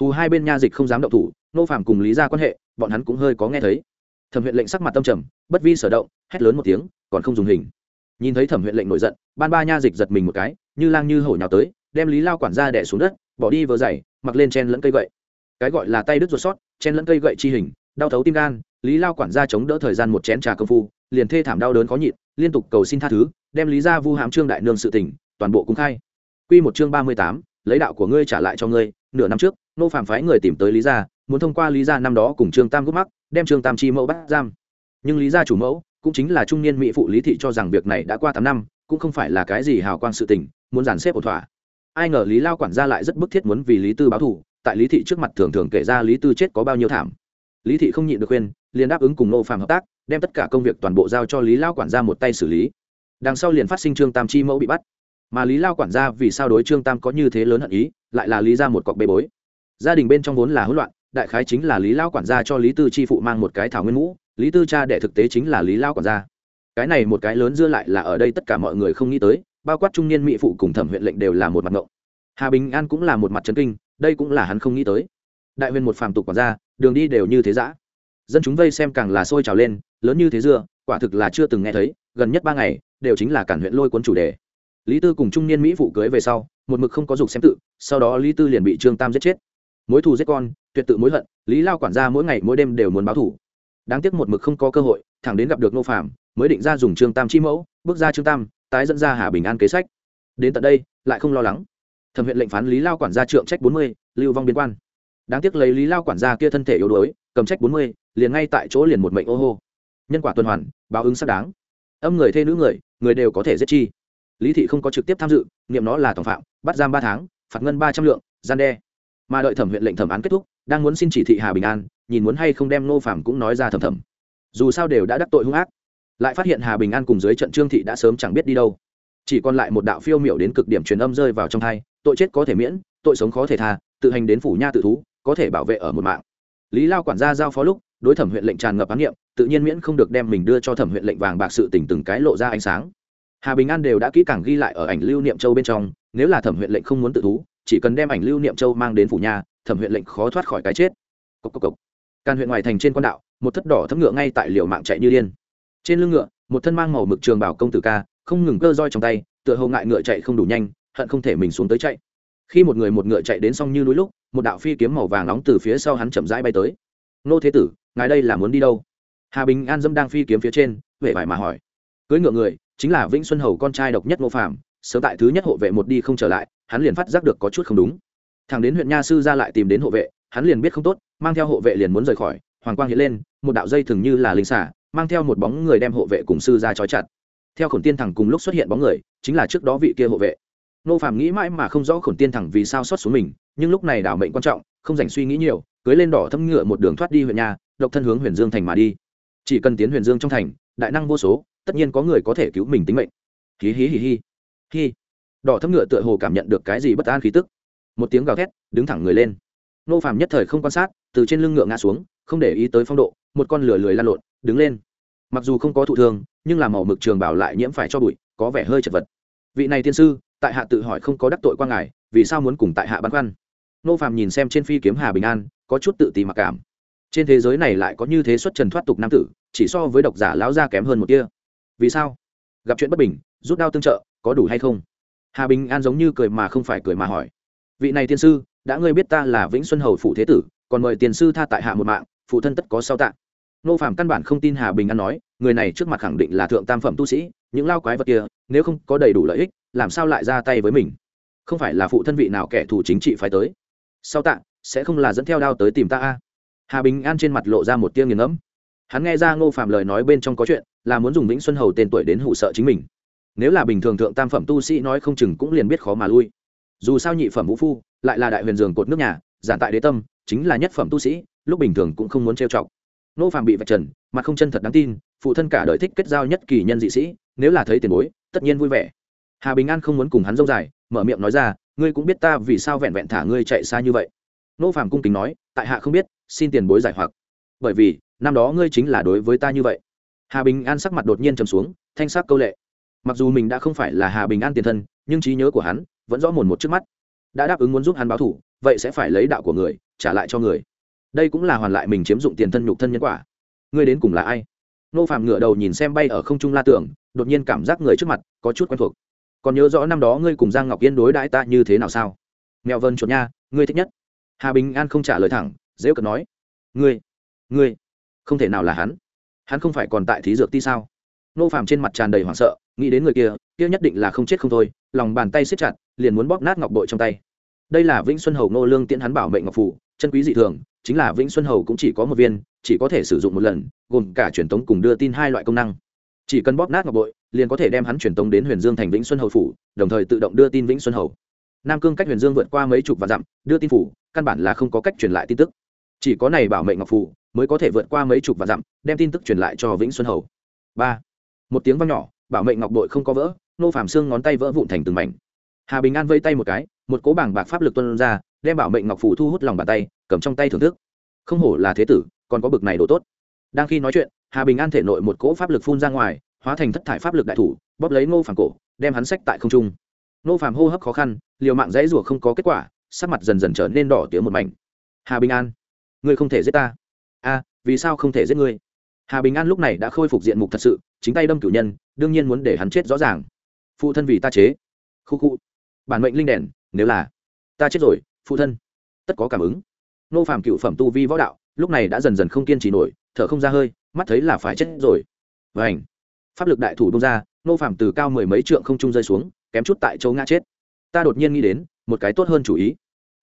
Hù hai bên nha dịch không dám động thủ, nô phạm cùng lý ra quan hệ, bọn hắn cũng hơi có nghe thấy. Thẩm huyện lệnh sắc mặt tâm trầm, bất vi sở động hét lớn một tiếng, còn không dùng hình. Nhìn thấy thẩm huyện lệnh nổi giận, ban ba nha dịch giật mình một cái, như lang như hổ nhào tới, đem lý lao quản gia đẻ xuống đất, bỏ đi vờ dày mặc lên chen lẫn cây gậy. Cái gọi là tay đứt ruột sót, chen lẫn cây gậy chi hình, đau thấu tim gan, lý lao quản gia chống đỡ thời gian một chén trà công phu, liền thê thảm đau đớn khó nhịn, liên tục cầu xin tha thứ, đem lý ra vu hàm trương đại nương sự tỉnh toàn bộ cung khai. Quy một chương ba mươi tám, lấy đạo của ngươi trả lại cho ngươi, nửa năm trước, nô phạm phái người tìm tới lý gia, muốn thông qua lý gia năm đó cùng trương tam gốc mắc, đem trương tam chi mẫu bắt giam. Nhưng lý gia chủ mẫu cũng chính là trung niên mỹ phụ lý thị cho rằng việc này đã qua tám năm, cũng không phải là cái gì hào quang sự tình, muốn dàn xếp ổn thỏa. Ai ngờ lý lao quản gia lại rất bức thiết muốn vì lý tư báo thù, tại lý thị trước mặt thường thường kể ra lý tư chết có bao nhiêu thảm. Lý thị không nhịn được khuyên, liền đáp ứng cùng nô phạm hợp tác, đem tất cả công việc toàn bộ giao cho lý lao quản gia một tay xử lý. Đằng sau liền phát sinh trương tam chi mẫu bị bắt. Mà lý lao quản gia vì sao đối trương tam có như thế lớn hận ý, lại là lý ra một cọc bê bối. Gia đình bên trong vốn là hỗn loạn đại khái chính là lý lao quản gia cho lý tư chi phụ mang một cái thảo nguyên mũ, lý tư cha đệ thực tế chính là lý lao quản gia. Cái này một cái lớn dưa lại là ở đây tất cả mọi người không nghĩ tới, bao quát trung niên mỹ phụ cùng thẩm huyện lệnh đều là một mặt ngộng. Hà bình an cũng là một mặt trấn kinh, đây cũng là hắn không nghĩ tới. Đại huyền một phàm tục quản gia, đường đi đều như thế giã dân chúng vây xem càng là sôi trào lên, lớn như thế dưa, quả thực là chưa từng nghe thấy, gần nhất ba ngày, đều chính là cản huyện lôi cuốn chủ đề. Lý tư cùng trung niên mỹ phụ cưới về sau, một mực không có dục xem tự, sau đó lý tư liền bị trương tam giết chết. Mối thù giết con tuyệt tự mối hận, lý lao quản gia mỗi ngày mỗi đêm đều muốn báo thù đáng tiếc một mực không có cơ hội, thẳng đến gặp được nô phạm mới định ra dùng trương tam chi mẫu, bước ra trương tam, tái dẫn ra hà bình an kế sách. Đến tận đây, lại không lo lắng. Thẩm huyện lệnh phán lý lao quản gia trượng trách bốn mươi, lưu vong biên quan. Đáng tiếc lấy lý lao quản gia kia thân thể yếu đuối, cầm trách bốn mươi, liền ngay tại chỗ liền một mệnh ô hô. Nhân quả tuần hoàn, báo ứng xác đáng. Âm người thê nữ người người đều có thể giết chi. Lý thị không có trực tiếp tham dự nghiệm nó là tổng phạm, bắt giam ba tháng, phạt ngân ba trăm lượng, gian đe. Mà đợi thẩm huyện lệnh thẩm án kết thúc đang muốn xin chỉ thị hà bình an, nhìn muốn hay không đem nô phạm cũng nói ra thầm thầm. Dù sao đều đã đắc tội hung ác, lại phát hiện hà bình an cùng dưới trận trương thị đã sớm chẳng biết đi đâu. Chỉ còn lại một đạo phiêu miểu đến cực điểm truyền âm rơi vào trong thai, tội chết có thể miễn, tội sống khó thể tha, tự hành đến phủ nha tự thú, có thể bảo vệ ở một mạng. Lý lao quản gia giao phó lúc, đối thẩm huyện lệnh tràn ngập án nghiệm tự nhiên miễn không được đem mình đưa cho thẩm huyện lệnh vàng bạc sự tỉnh từng cái lộ ra ánh sáng. Hà bình an đều đã kỹ càng ghi lại ở ảnh lưu niệm châu bên trong, nếu là thẩm huyện lệnh không muốn tự thú, chỉ cần đem ảnh lưu niệm châu mang đến phủ nhà thẩm huyện lệnh khó thoát khỏi cái chết. Cốc cốc cốc. can huyện ngoài thành trên quan đạo, một thất đỏ thấm ngựa ngay tại liều mạng chạy như điên. Trên lưng ngựa, một thân mang màu mực trường bảo công tử ca, không ngừng cơ roi trong tay, tựa hồ ngại ngựa chạy không đủ nhanh, hận không thể mình xuống tới chạy. Khi một người một ngựa chạy đến xong như núi lúc, một đạo phi kiếm màu vàng nóng từ phía sau hắn chậm rãi bay tới. Nô thế tử, ngài đây là muốn đi đâu? Hà bình an dâm đang phi kiếm phía trên huệ vải mà hỏi. Cưới ngựa người, chính là vĩnh xuân hầu con trai độc nhất ngô phạm sớm tại thứ nhất hộ vệ một đi không trở lại, hắn liền phát giác được có chút không đúng thằng đến huyện nha sư ra lại tìm đến hộ vệ, hắn liền biết không tốt, mang theo hộ vệ liền muốn rời khỏi, hoàng quang hiện lên, một đạo dây thường như là linh xả, mang theo một bóng người đem hộ vệ cùng sư ra trói chặt. Theo khổn tiên thẳng cùng lúc xuất hiện bóng người, chính là trước đó vị kia hộ vệ. Nô phạm nghĩ mãi mà không rõ khổn tiên thẳng vì sao xót xuống mình, nhưng lúc này đảo mệnh quan trọng, không dành suy nghĩ nhiều, cưới lên đỏ thâm ngựa một đường thoát đi huyện nhà độc thân hướng huyền dương thành mà đi. Chỉ cần tiến huyền dương trong thành, đại năng vô số, tất nhiên có người có thể cứu mình tính mệnh. Hí hí hí hí. Hí. Đỏ thâm ngựa tựa hồ cảm nhận được cái gì bất an khí tức một tiếng gào thét, đứng thẳng người lên. Nô phàm nhất thời không quan sát, từ trên lưng ngựa ngã xuống, không để ý tới phong độ, một con lửa lười lan lộn, đứng lên. Mặc dù không có thụ thương, nhưng là màu mực trường bảo lại nhiễm phải cho bụi, có vẻ hơi chật vật. Vị này tiên sư, tại hạ tự hỏi không có đắc tội quan ngài, vì sao muốn cùng tại hạ băn khoăn? Nô phàm nhìn xem trên phi kiếm hà bình an, có chút tự ti mặc cảm. Trên thế giới này lại có như thế xuất trần thoát tục nam tử, chỉ so với độc giả lão gia kém hơn một kia. Vì sao? Gặp chuyện bất bình, rút đao tương trợ, có đủ hay không? Hà bình an giống như cười mà không phải cười mà hỏi vị này tiên sư, đã ngươi biết ta là vĩnh xuân hầu phụ thế tử, còn mời tiền sư tha tại hạ một mạng, phụ thân tất có sao tạ. Nô phạm căn bản không tin hà bình an nói, người này trước mặt khẳng định là thượng tam phẩm tu sĩ, những lao quái vật kia, nếu không có đầy đủ lợi ích, làm sao lại ra tay với mình? Không phải là phụ thân vị nào kẻ thù chính trị phải tới. Sao tạ, sẽ không là dẫn theo đao tới tìm ta a. Hà bình an trên mặt lộ ra một tia nghiền ngẫm. Hắn nghe ra ngô phạm lời nói bên trong có chuyện, là muốn dùng vĩnh xuân hầu tên tuổi đến hụ sợ chính mình. Nếu là bình thường thượng tam phẩm tu sĩ nói không chừng cũng liền biết khó mà lui dù sao nhị phẩm vũ phu, lại là đại huyền giường cột nước nhà, giản tại đế tâm, chính là nhất phẩm tu sĩ, lúc bình thường cũng không muốn trêu chọc. Nô phạm bị vạch trần mà không chân thật đáng tin, phụ thân cả đời thích kết giao nhất kỳ nhân dị sĩ, nếu là thấy tiền bối, tất nhiên vui vẻ. Hà bình an không muốn cùng hắn dâu dài, mở miệng nói ra, ngươi cũng biết ta vì sao vẹn vẹn thả ngươi chạy xa như vậy. Nô phạm cung kính nói, tại hạ không biết, xin tiền bối giải hoặc. Bởi vì, năm đó ngươi chính là đối với ta như vậy. Hà bình an sắc mặt đột nhiên trầm xuống, thanh sắc câu lệ. Mặc dù mình đã không phải là hà bình an tiền thân, nhưng trí nhớ của hắn vẫn rõ mồn một trước mắt. Đã đáp ứng muốn giúp hắn báo thủ, vậy sẽ phải lấy đạo của người, trả lại cho người. Đây cũng là hoàn lại mình chiếm dụng tiền thân nhục thân nhân quả. Ngươi đến cùng là ai? Nô phạm ngửa đầu nhìn xem bay ở không trung la tưởng, đột nhiên cảm giác người trước mặt có chút quen thuộc. Còn nhớ rõ năm đó ngươi cùng giang ngọc yên đối đãi ta như thế nào sao? Mèo vân chuột nha, ngươi thích nhất. Hà bình an không trả lời thẳng, dễ cợt nói. Ngươi ngươi, không thể nào là hắn. Hắn không phải còn tại thí dược ti sao? Nô phạm trên mặt tràn đầy hoảng sợ, nghĩ đến người kia kia nhất định là không chết không thôi lòng bàn tay siết chặt, liền muốn bóp nát ngọc bội trong tay. Đây là vĩnh xuân hầu nô lương tiễn hắn bảo mệnh ngọc phủ, chân quý dị thường, chính là vĩnh xuân hầu cũng chỉ có một viên, chỉ có thể sử dụng một lần, gồm cả truyền tống cùng đưa tin hai loại công năng. Chỉ cần bóp nát ngọc bội, liền có thể đem hắn truyền tống đến huyền dương thành vĩnh xuân hầu phủ, đồng thời tự động đưa tin vĩnh xuân hầu. Nam cương cách huyền dương vượt qua mấy chục và dặm, đưa tin phủ, căn bản là không có cách truyền lại tin tức. Chỉ có này bảo mệnh ngọc phủ, mới có thể vượt qua mấy chục và dặm, đem tin tức truyền lại cho vĩnh xuân hầu. Ba. Một tiếng vang nhỏ, bảo mệnh ngọc bội không có vỡ nô phạm xương ngón tay vỡ vụn thành từng mảnh. Hà bình an vây tay một cái, một cố bảng bạc pháp lực tuân ra, đem bảo mệnh ngọc phủ thu hút lòng bàn tay, cầm trong tay thưởng thức. Không hổ là thế tử, còn có bực này đồ tốt. Đang khi nói chuyện, hà bình an thể nội một cỗ pháp lực phun ra ngoài, hóa thành thất thải pháp lực đại thủ, bóp lấy ngô phàm cổ, đem hắn sách tại không trung. Ngô phàm hô hấp khó khăn, liều mạng dãy rủa không có kết quả, sắc mặt dần dần trở nên đỏ tiếng một mảnh. Hà bình an, ngươi không thể giết ta. A, vì sao không thể giết ngươi? Hà bình an lúc này đã khôi phục diện mục thật sự, chính tay đâm cử nhân, đương nhiên muốn để hắn chết rõ ràng phụ thân vì ta chế. Khu khu. Bản mệnh linh đèn, nếu là ta chết rồi, phụ thân tất có cảm ứng. Nô phạm cựu phẩm tu vi võ đạo, lúc này đã dần dần không kiên trì nổi, thở không ra hơi, mắt thấy là phải chết rồi. Vảnh pháp lực đại thủ bông ra, nô phạm từ cao mười mấy trượng không trung rơi xuống, kém chút tại chỗ ngã chết. Ta đột nhiên nghĩ đến, một cái tốt hơn chủ ý.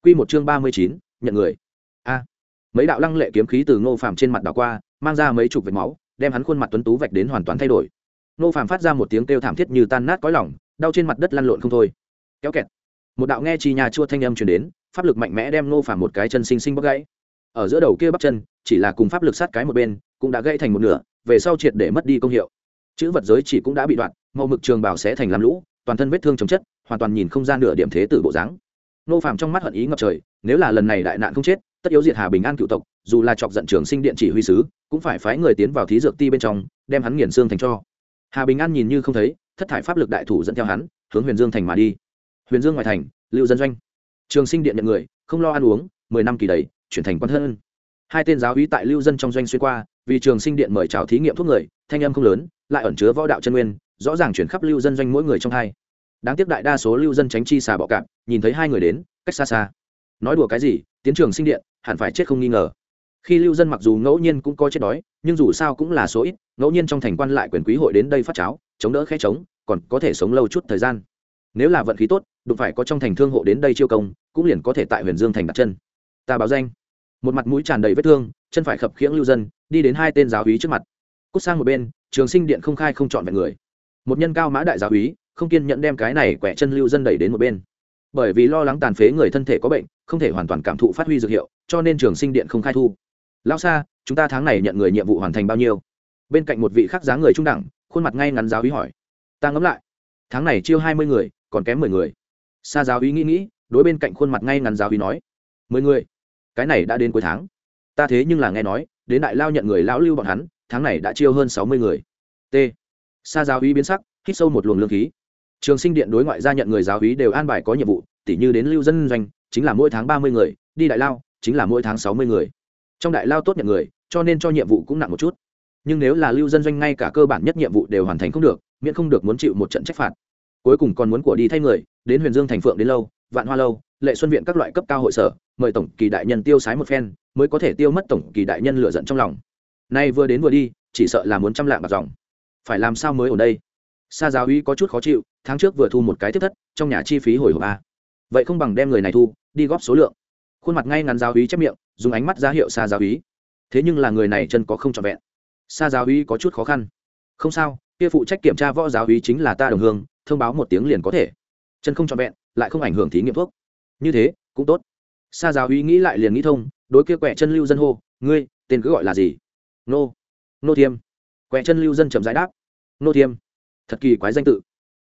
Q một chương ba mươi chín, nhận người. A. Mấy đạo lăng lệ kiếm khí từ ngô phạm trên mặt đảo qua, mang ra mấy chục vệt máu, đem hắn khuôn mặt tuấn tú vạch đến hoàn toàn thay đổi nô phạm phát ra một tiếng kêu thảm thiết như tan nát cõi lỏng đau trên mặt đất lăn lộn không thôi. Kéo kẹt. Một đạo nghe chi nhà chua thanh âm truyền đến, pháp lực mạnh mẽ đem nô phàm một cái chân xinh xinh bóc gãy. Ở giữa đầu kia bắp chân, chỉ là cùng pháp lực sát cái một bên, cũng đã gãy thành một nửa, về sau triệt để mất đi công hiệu. Chữ vật giới chỉ cũng đã bị đoạn, màu mực trường bảo sẽ thành làm lũ, toàn thân vết thương chống chất, hoàn toàn nhìn không gian nửa điểm thế tử bộ dáng. Nô phàm trong mắt hận ý ngập trời, nếu là lần này đại nạn không chết, tất yếu diệt hà bình an cựu tộc, dù là chọc giận trường sinh điện chỉ huy sứ, cũng phải phái người tiến vào thí dược ti bên trong, đem hắn nghiền xương thành cho hà bình an nhìn như không thấy thất thải pháp lực đại thủ dẫn theo hắn hướng huyền dương thành mà đi huyền dương ngoài thành lưu dân doanh trường sinh điện nhận người không lo ăn uống mười năm kỳ đầy chuyển thành quan thân hai tên giáo hí tại lưu dân trong doanh xuyên qua vì trường sinh điện mời chào thí nghiệm thuốc người thanh âm không lớn lại ẩn chứa võ đạo chân nguyên rõ ràng chuyển khắp lưu dân doanh mỗi người trong hai đáng tiếc đại đa số lưu dân tránh chi xà bọ cạp nhìn thấy hai người đến cách xa xa nói đùa cái gì tiến trường sinh điện hẳn phải chết không nghi ngờ khi lưu dân mặc dù ngẫu nhiên cũng có chết đói nhưng dù sao cũng là số ít ngẫu nhiên trong thành quan lại quyền quý hội đến đây phát cháo chống đỡ khe chống còn có thể sống lâu chút thời gian. Nếu là vận khí tốt đụng phải có trong thành thương hộ đến đây chiêu công cũng liền có thể tại huyền dương thành đặt chân. Ta báo danh. Một mặt mũi tràn đầy vết thương chân phải khập khiễng lưu dân đi đến hai tên giáo úy trước mặt. Cút sang một bên trường sinh điện không khai không chọn vẹn người. Một nhân cao mã đại giáo úy, không kiên nhẫn đem cái này quẻ chân lưu dân đẩy đến một bên. Bởi vì lo lắng tàn phế người thân thể có bệnh không thể hoàn toàn cảm thụ phát huy dược hiệu cho nên trường sinh điện không khai thu lao xa chúng ta tháng này nhận người nhiệm vụ hoàn thành bao nhiêu? Bên cạnh một vị khác dáng người trung đẳng, khuôn mặt ngay ngắn giáo ý hỏi. Ta ngẫm lại. Tháng này chiêu hai mươi người, còn kém mười người. Xa giáo ý nghĩ nghĩ, đối bên cạnh khuôn mặt ngay ngắn giáo ý nói. Mười người. Cái này đã đến cuối tháng. Ta thế nhưng là nghe nói, đến đại lao nhận người lão lưu bọn hắn, tháng này đã chiêu hơn sáu mươi người. T. Xa giáo ý biến sắc, hít sâu một luồng lương khí. Trường sinh điện đối ngoại gia nhận người giáo ý đều an bài có nhiệm vụ, tỉ như đến lưu dân doanh, chính là mỗi tháng ba mươi người, đi đại lao, chính là mỗi tháng sáu mươi người trong đại lao tốt nhận người, cho nên cho nhiệm vụ cũng nặng một chút. Nhưng nếu là lưu dân doanh ngay cả cơ bản nhất nhiệm vụ đều hoàn thành không được, miễn không được muốn chịu một trận trách phạt. Cuối cùng còn muốn của đi thay người, đến huyền dương thành phượng đến lâu, vạn hoa lâu, lệ xuân viện các loại cấp cao hội sở, mời tổng kỳ đại nhân tiêu sái một phen, mới có thể tiêu mất tổng kỳ đại nhân lựa giận trong lòng. Nay vừa đến vừa đi, chỉ sợ là muốn trăm lạng bạc dòng. Phải làm sao mới ở đây? Sa giáo uy có chút khó chịu, tháng trước vừa thu một cái tiếp thất, trong nhà chi phí hồi hộp a. Vậy không bằng đem người này thu, đi góp số lượng khuôn mặt ngay ngắn giáo hí chép miệng, dùng ánh mắt ra hiệu xa giáo hí. Thế nhưng là người này chân có không trọn vẹn. Xa giáo hí có chút khó khăn. Không sao, kia phụ trách kiểm tra võ giáo hí chính là ta đồng hương, thông báo một tiếng liền có thể. Chân không trọn vẹn, lại không ảnh hưởng thí nghiệm thuốc. Như thế, cũng tốt. Xa giáo hí nghĩ lại liền nghĩ thông, đối kia quẹ chân lưu dân hô, ngươi, tên cứ gọi là gì? Nô. Nô thiêm. Quẹ chân lưu dân chậm giải đáp, nô thiêm. Thật kỳ quái danh tự.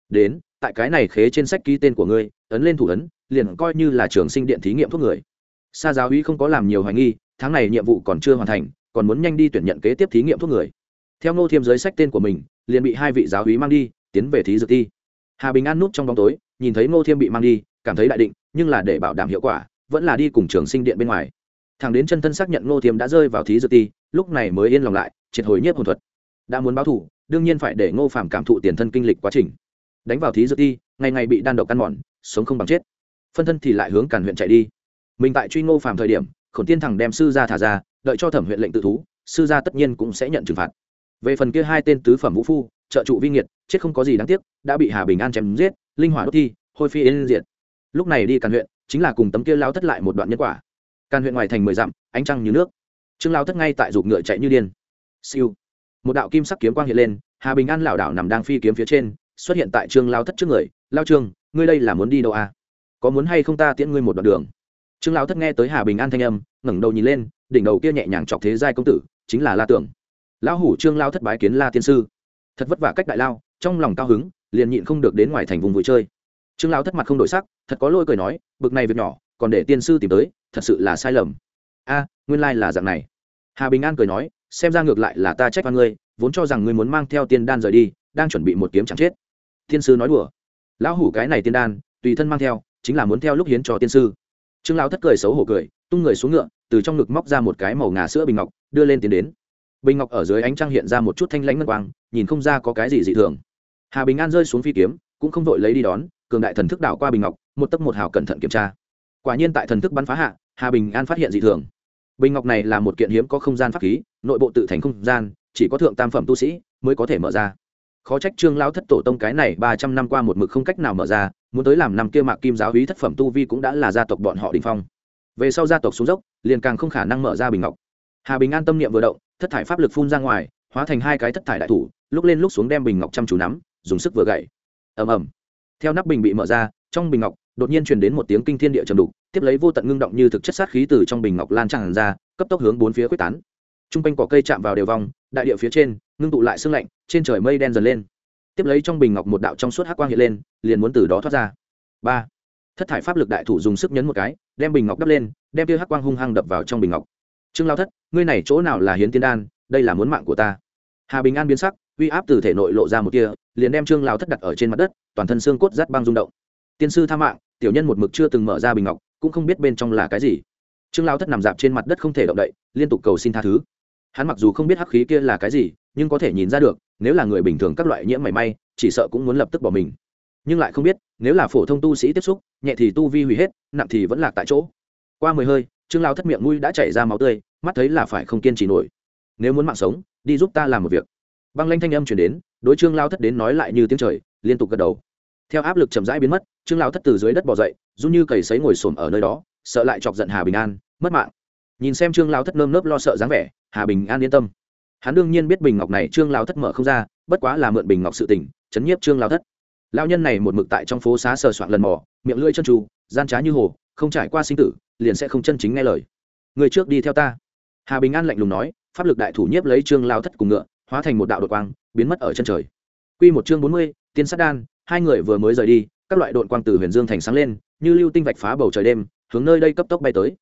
Đến, tại cái này khế trên sách ký tên của ngươi, ấn lên thủ ấn, liền coi như là trường sinh điện thí nghiệm thuốc người sa giáo uy không có làm nhiều hoài nghi, tháng này nhiệm vụ còn chưa hoàn thành, còn muốn nhanh đi tuyển nhận kế tiếp thí nghiệm thuốc người. Theo ngô thiêm giới sách tên của mình, liền bị hai vị giáo úy mang đi, tiến về thí dược ti hà bình an núp trong bóng tối, nhìn thấy ngô thiêm bị mang đi, cảm thấy đại định, nhưng là để bảo đảm hiệu quả, vẫn là đi cùng trường sinh điện bên ngoài. Thằng đến chân thân xác nhận ngô thiêm đã rơi vào thí dược ti lúc này mới yên lòng lại, triệt hồi nhiếp hồn thuật. Đã muốn báo thủ, đương nhiên phải để ngô phàm cảm thụ tiền thân kinh lịch quá trình. Đánh vào thí dược ti ngày ngày bị đan độc căn mòn, sống không bằng chết. Phân thân thì lại hướng càn huyện chạy đi mình tại truy ngô phàm thời điểm khổng tiên thẳng đem sư ra thả ra, đợi cho thẩm huyện lệnh tự thú, sư gia tất nhiên cũng sẽ nhận trừng phạt. Về phần kia hai tên tứ phẩm vũ phu, trợ trụ vi nghiệt, chết không có gì đáng tiếc, đã bị hà bình an chém giết, linh hỏa đốt thi, hôi phi yên diện lúc này đi càn huyện, chính là cùng tấm kia lao thất lại một đoạn nhân quả. Càn huyện ngoài thành mười dặm, ánh trăng như nước. Trương lao thất ngay tại rụt ngựa chạy như điên. Siêu. Một đạo kim sắc kiếm quang hiện lên, hà bình an lảo đảo nằm đang phi kiếm phía trên, xuất hiện tại trương lao thất trước người. Lao trương, ngươi đây là muốn đi đâu à? có muốn hay không ta tiễn ngươi một đoạn đường? Trương Lão thất nghe tới hà bình an thanh âm, ngẩng đầu nhìn lên, đỉnh đầu kia nhẹ nhàng chọc thế giai công tử, chính là la tưởng. Lão hủ trương lao thất bái kiến la tiên sư. Thật vất vả cách đại lao, trong lòng cao hứng, liền nhịn không được đến ngoài thành vùng vui chơi. Trương lao thất mặt không đổi sắc, thật có lôi cười nói, bực này việc nhỏ, còn để tiên sư tìm tới, thật sự là sai lầm. A, nguyên lai là dạng này. Hà bình an cười nói, xem ra ngược lại là ta trách văn ngươi, vốn cho rằng ngươi muốn mang theo tiên đan rời đi, đang chuẩn bị một kiếm chẳng chết. Tiên sư nói đùa. Lão hủ cái này tiên đan, tùy thân mang theo, chính là muốn theo lúc hiến cho tiên sư trương lão thất cười xấu hổ cười, tung người xuống ngựa, từ trong ngực móc ra một cái màu ngà sữa bình ngọc, đưa lên tiến đến. Bình ngọc ở dưới ánh trăng hiện ra một chút thanh lãnh ngân quang, nhìn không ra có cái gì dị thường. Hà bình an rơi xuống phi kiếm, cũng không vội lấy đi đón, cường đại thần thức đảo qua bình ngọc, một tấc một hào cẩn thận kiểm tra. Quả nhiên tại thần thức bắn phá hạ, hà bình an phát hiện dị thường. Bình ngọc này là một kiện hiếm có không gian pháp khí, nội bộ tự thành không gian, chỉ có thượng tam phẩm tu sĩ mới có thể mở ra. Khó trách trương lão thất tổ tông cái này ba trăm năm qua một mực không cách nào mở ra muốn tới làm năm kia mạc kim giáo hí thất phẩm tu vi cũng đã là gia tộc bọn họ đình phong. Về sau gia tộc xuống dốc, liền càng không khả năng mở ra bình ngọc. Hà bình an tâm niệm vừa động, thất thải pháp lực phun ra ngoài, hóa thành hai cái thất thải đại thủ, lúc lên lúc xuống đem bình ngọc chăm chú nắm, dùng sức vừa gậy. Ầm ầm. Theo nắp bình bị mở ra, trong bình ngọc, đột nhiên truyền đến một tiếng kinh thiên địa trầm đục, tiếp lấy vô tận ngưng động như thực chất sát khí từ trong bình ngọc lan tràn ra, cấp tốc hướng bốn phía quyết tán. T r u n g quanh cỏ cây chạm vào đều vòng đại địa phía trên, ngưng tụ lại sương lạnh, trên trời mây đen dần lên tiếp lấy trong bình ngọc một đạo trong suốt hắc quang hiện lên, liền muốn từ đó thoát ra. Ba. Thất thải pháp lực đại thủ dùng sức nhấn một cái, đem bình ngọc đắp lên, đem tia hắc quang hung hăng đập vào trong bình ngọc. Trương lao thất, ngươi này chỗ nào là hiến tiên đan, đây là muốn mạng của ta. Hà bình an biến sắc, uy áp từ thể nội lộ ra một kia liền đem trương lao thất đặt ở trên mặt đất, toàn thân xương cốt rát băng rung động. Tiên sư tha mạng, tiểu nhân một mực chưa từng mở ra bình ngọc, cũng không biết bên trong là cái gì. Trương lao thất nằm dạp trên mặt đất không thể động đậy, liên tục cầu xin tha thứ. Hắn mặc dù không biết hắc khí kia là cái gì, nhưng có thể nhìn ra được nếu là người bình thường các loại nhiễm mảy may, chỉ sợ cũng muốn lập tức bỏ mình. Nhưng lại không biết, nếu là phổ thông tu sĩ tiếp xúc, nhẹ thì tu vi hủy hết, nặng thì vẫn lạc tại chỗ. Qua mười hơi, trương lao thất miệng mũi đã chảy ra máu tươi, mắt thấy là phải không kiên trì nổi. Nếu muốn mạng sống, đi giúp ta làm một việc. Băng lanh thanh âm chuyển đến, đối trương lao thất đến nói lại như tiếng trời, liên tục gật đầu. Theo áp lực chậm rãi biến mất, trương lao thất từ dưới đất bỏ dậy run như cầy sấy ngồi xổm ở nơi đó, sợ lại chọc giận hà bình an, mất mạng. Nhìn xem trương lao thất nơm nớp lo sợ dáng vẻ, hà bình an yên tâm hắn đương nhiên biết bình ngọc này trương lao thất mở không ra bất quá là mượn bình ngọc sự tỉnh chấn nhiếp trương lao thất. Lao nhân này một mực tại trong phố xá sờ soạn lần mò miệng lưỡi chân tru gian trá như hồ không trải qua sinh tử liền sẽ không chân chính nghe lời. Người trước đi theo ta. Hà bình an lạnh lùng nói pháp lực đại thủ nhiếp lấy trương lao thất cùng ngựa hóa thành một đạo đột quang biến mất ở chân trời. Quy một chương bốn mươi, tiên sát đan hai người vừa mới rời đi các loại đội quang từ huyền dương thành sáng lên như lưu tinh vạch phá bầu trời đêm hướng nơi đây cấp tốc bay tới.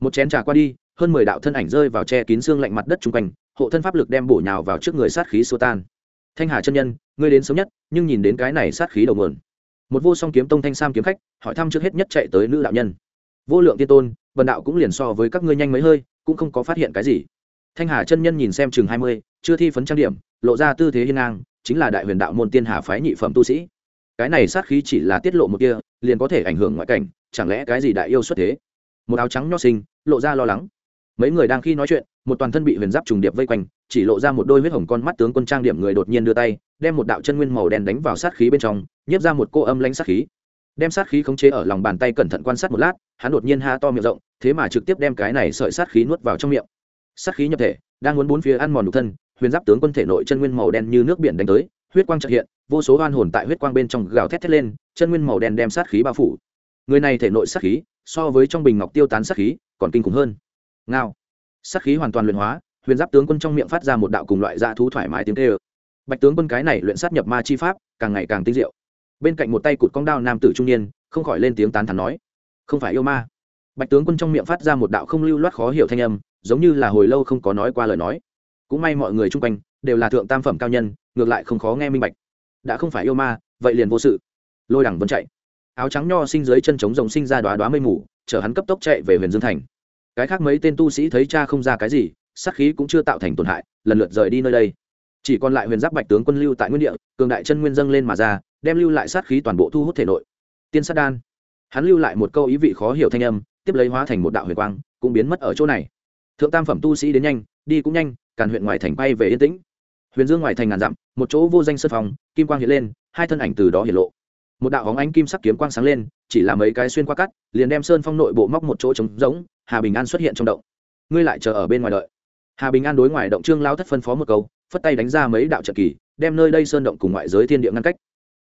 Một chén trà qua đi hơn mười đạo thân ảnh rơi vào che kín xương lạnh mặt đất chung quanh hộ thân pháp lực đem bổ nhào vào trước người sát khí xua tan. Thanh hà chân nhân, ngươi đến sớm nhất, nhưng nhìn đến cái này sát khí đầu nguồn. Một vô song kiếm tông thanh sam kiếm khách, hỏi thăm trước hết nhất chạy tới nữ đạo nhân. Vô lượng tiên tôn, vần đạo cũng liền so với các ngươi nhanh mấy hơi, cũng không có phát hiện cái gì. Thanh hà chân nhân nhìn xem chừng hai mươi, chưa thi phấn trang điểm, lộ ra tư thế hiên ngang, chính là đại huyền đạo môn tiên hà phái nhị phẩm tu sĩ. Cái này sát khí chỉ là tiết lộ một kia, liền có thể ảnh hưởng ngoại cảnh, chẳng lẽ cái gì đại yêu xuất thế? Một áo trắng nho sinh lộ ra lo lắng. Mấy người đang khi nói chuyện một toàn thân bị huyền giáp trùng điệp vây quanh, chỉ lộ ra một đôi huyết hồng con mắt tướng quân trang điểm người đột nhiên đưa tay, đem một đạo chân nguyên màu đen đánh vào sát khí bên trong, nhiếp ra một cô âm lãnh sát khí. Đem sát khí khống chế ở lòng bàn tay cẩn thận quan sát một lát, hắn đột nhiên ha to miệng rộng, thế mà trực tiếp đem cái này sợi sát khí nuốt vào trong miệng. Sát khí nhập thể, đang muốn bốn phía ăn mòn nhục thân, huyền giáp tướng quân thể nội chân nguyên màu đen như nước biển đánh tới, huyết quang trợ hiện, vô số oan hồn tại huyết quang bên trong gào thét thét lên, chân nguyên màu đen đem sát khí bao phủ. Người này thể nội sát khí, so với trong bình ngọc tiêu tán sát khí, còn kinh khủng hơn. Ngao sát khí hoàn toàn luyện hóa, huyền giáp tướng quân trong miệng phát ra một đạo cùng loại dạ thú thoải mái tiếng tê ơ bạch tướng quân cái này luyện sát nhập ma chi pháp, càng ngày càng tinh diệu. Bên cạnh một tay cụt cong đao nam tử trung niên, không khỏi lên tiếng tán thắn nói, không phải yêu ma. Bạch tướng quân trong miệng phát ra một đạo không lưu loát khó hiểu thanh âm, giống như là hồi lâu không có nói qua lời nói. Cũng may mọi người chung quanh đều là thượng tam phẩm cao nhân, ngược lại không khó nghe minh bạch. Đã không phải yêu ma, vậy liền vô sự. Lôi đẳng vẫn chạy. Áo trắng nho sinh dưới chân trống rồng sinh ra đoá đoá mây mù, chở hắn cấp tốc chạy về huyền dương thành cái khác mấy tên tu sĩ thấy cha không ra cái gì, sát khí cũng chưa tạo thành tổn hại, lần lượt rời đi nơi đây. Chỉ còn lại huyền giáp bạch tướng quân lưu tại nguyên địa, cường đại chân nguyên dâng lên mà ra, đem lưu lại sát khí toàn bộ thu hút thể nội. Tiên sát đan. Hắn lưu lại một câu ý vị khó hiểu thanh âm, tiếp lấy hóa thành một đạo huyền quang, cũng biến mất ở chỗ này. Thượng tam phẩm tu sĩ đến nhanh, đi cũng nhanh, càn huyện ngoài thành bay về yên tĩnh. Huyền dương ngoài thành ngàn dặm, một chỗ vô danh sân phòng, kim quang hiện lên, hai thân ảnh từ đó hiện lộ. Một đạo hóng ánh kim sắc kiếm quang sáng lên, chỉ là mấy cái xuyên qua cắt, liền đem sơn phong nội bộ móc một chỗ trống rỗng hà bình an xuất hiện trong động. Ngươi lại chờ ở bên ngoài đợi. Hà bình an đối ngoài động trương lao thất phân phó một câu, phất tay đánh ra mấy đạo trận kỳ, đem nơi đây sơn động cùng ngoại giới thiên địa ngăn cách.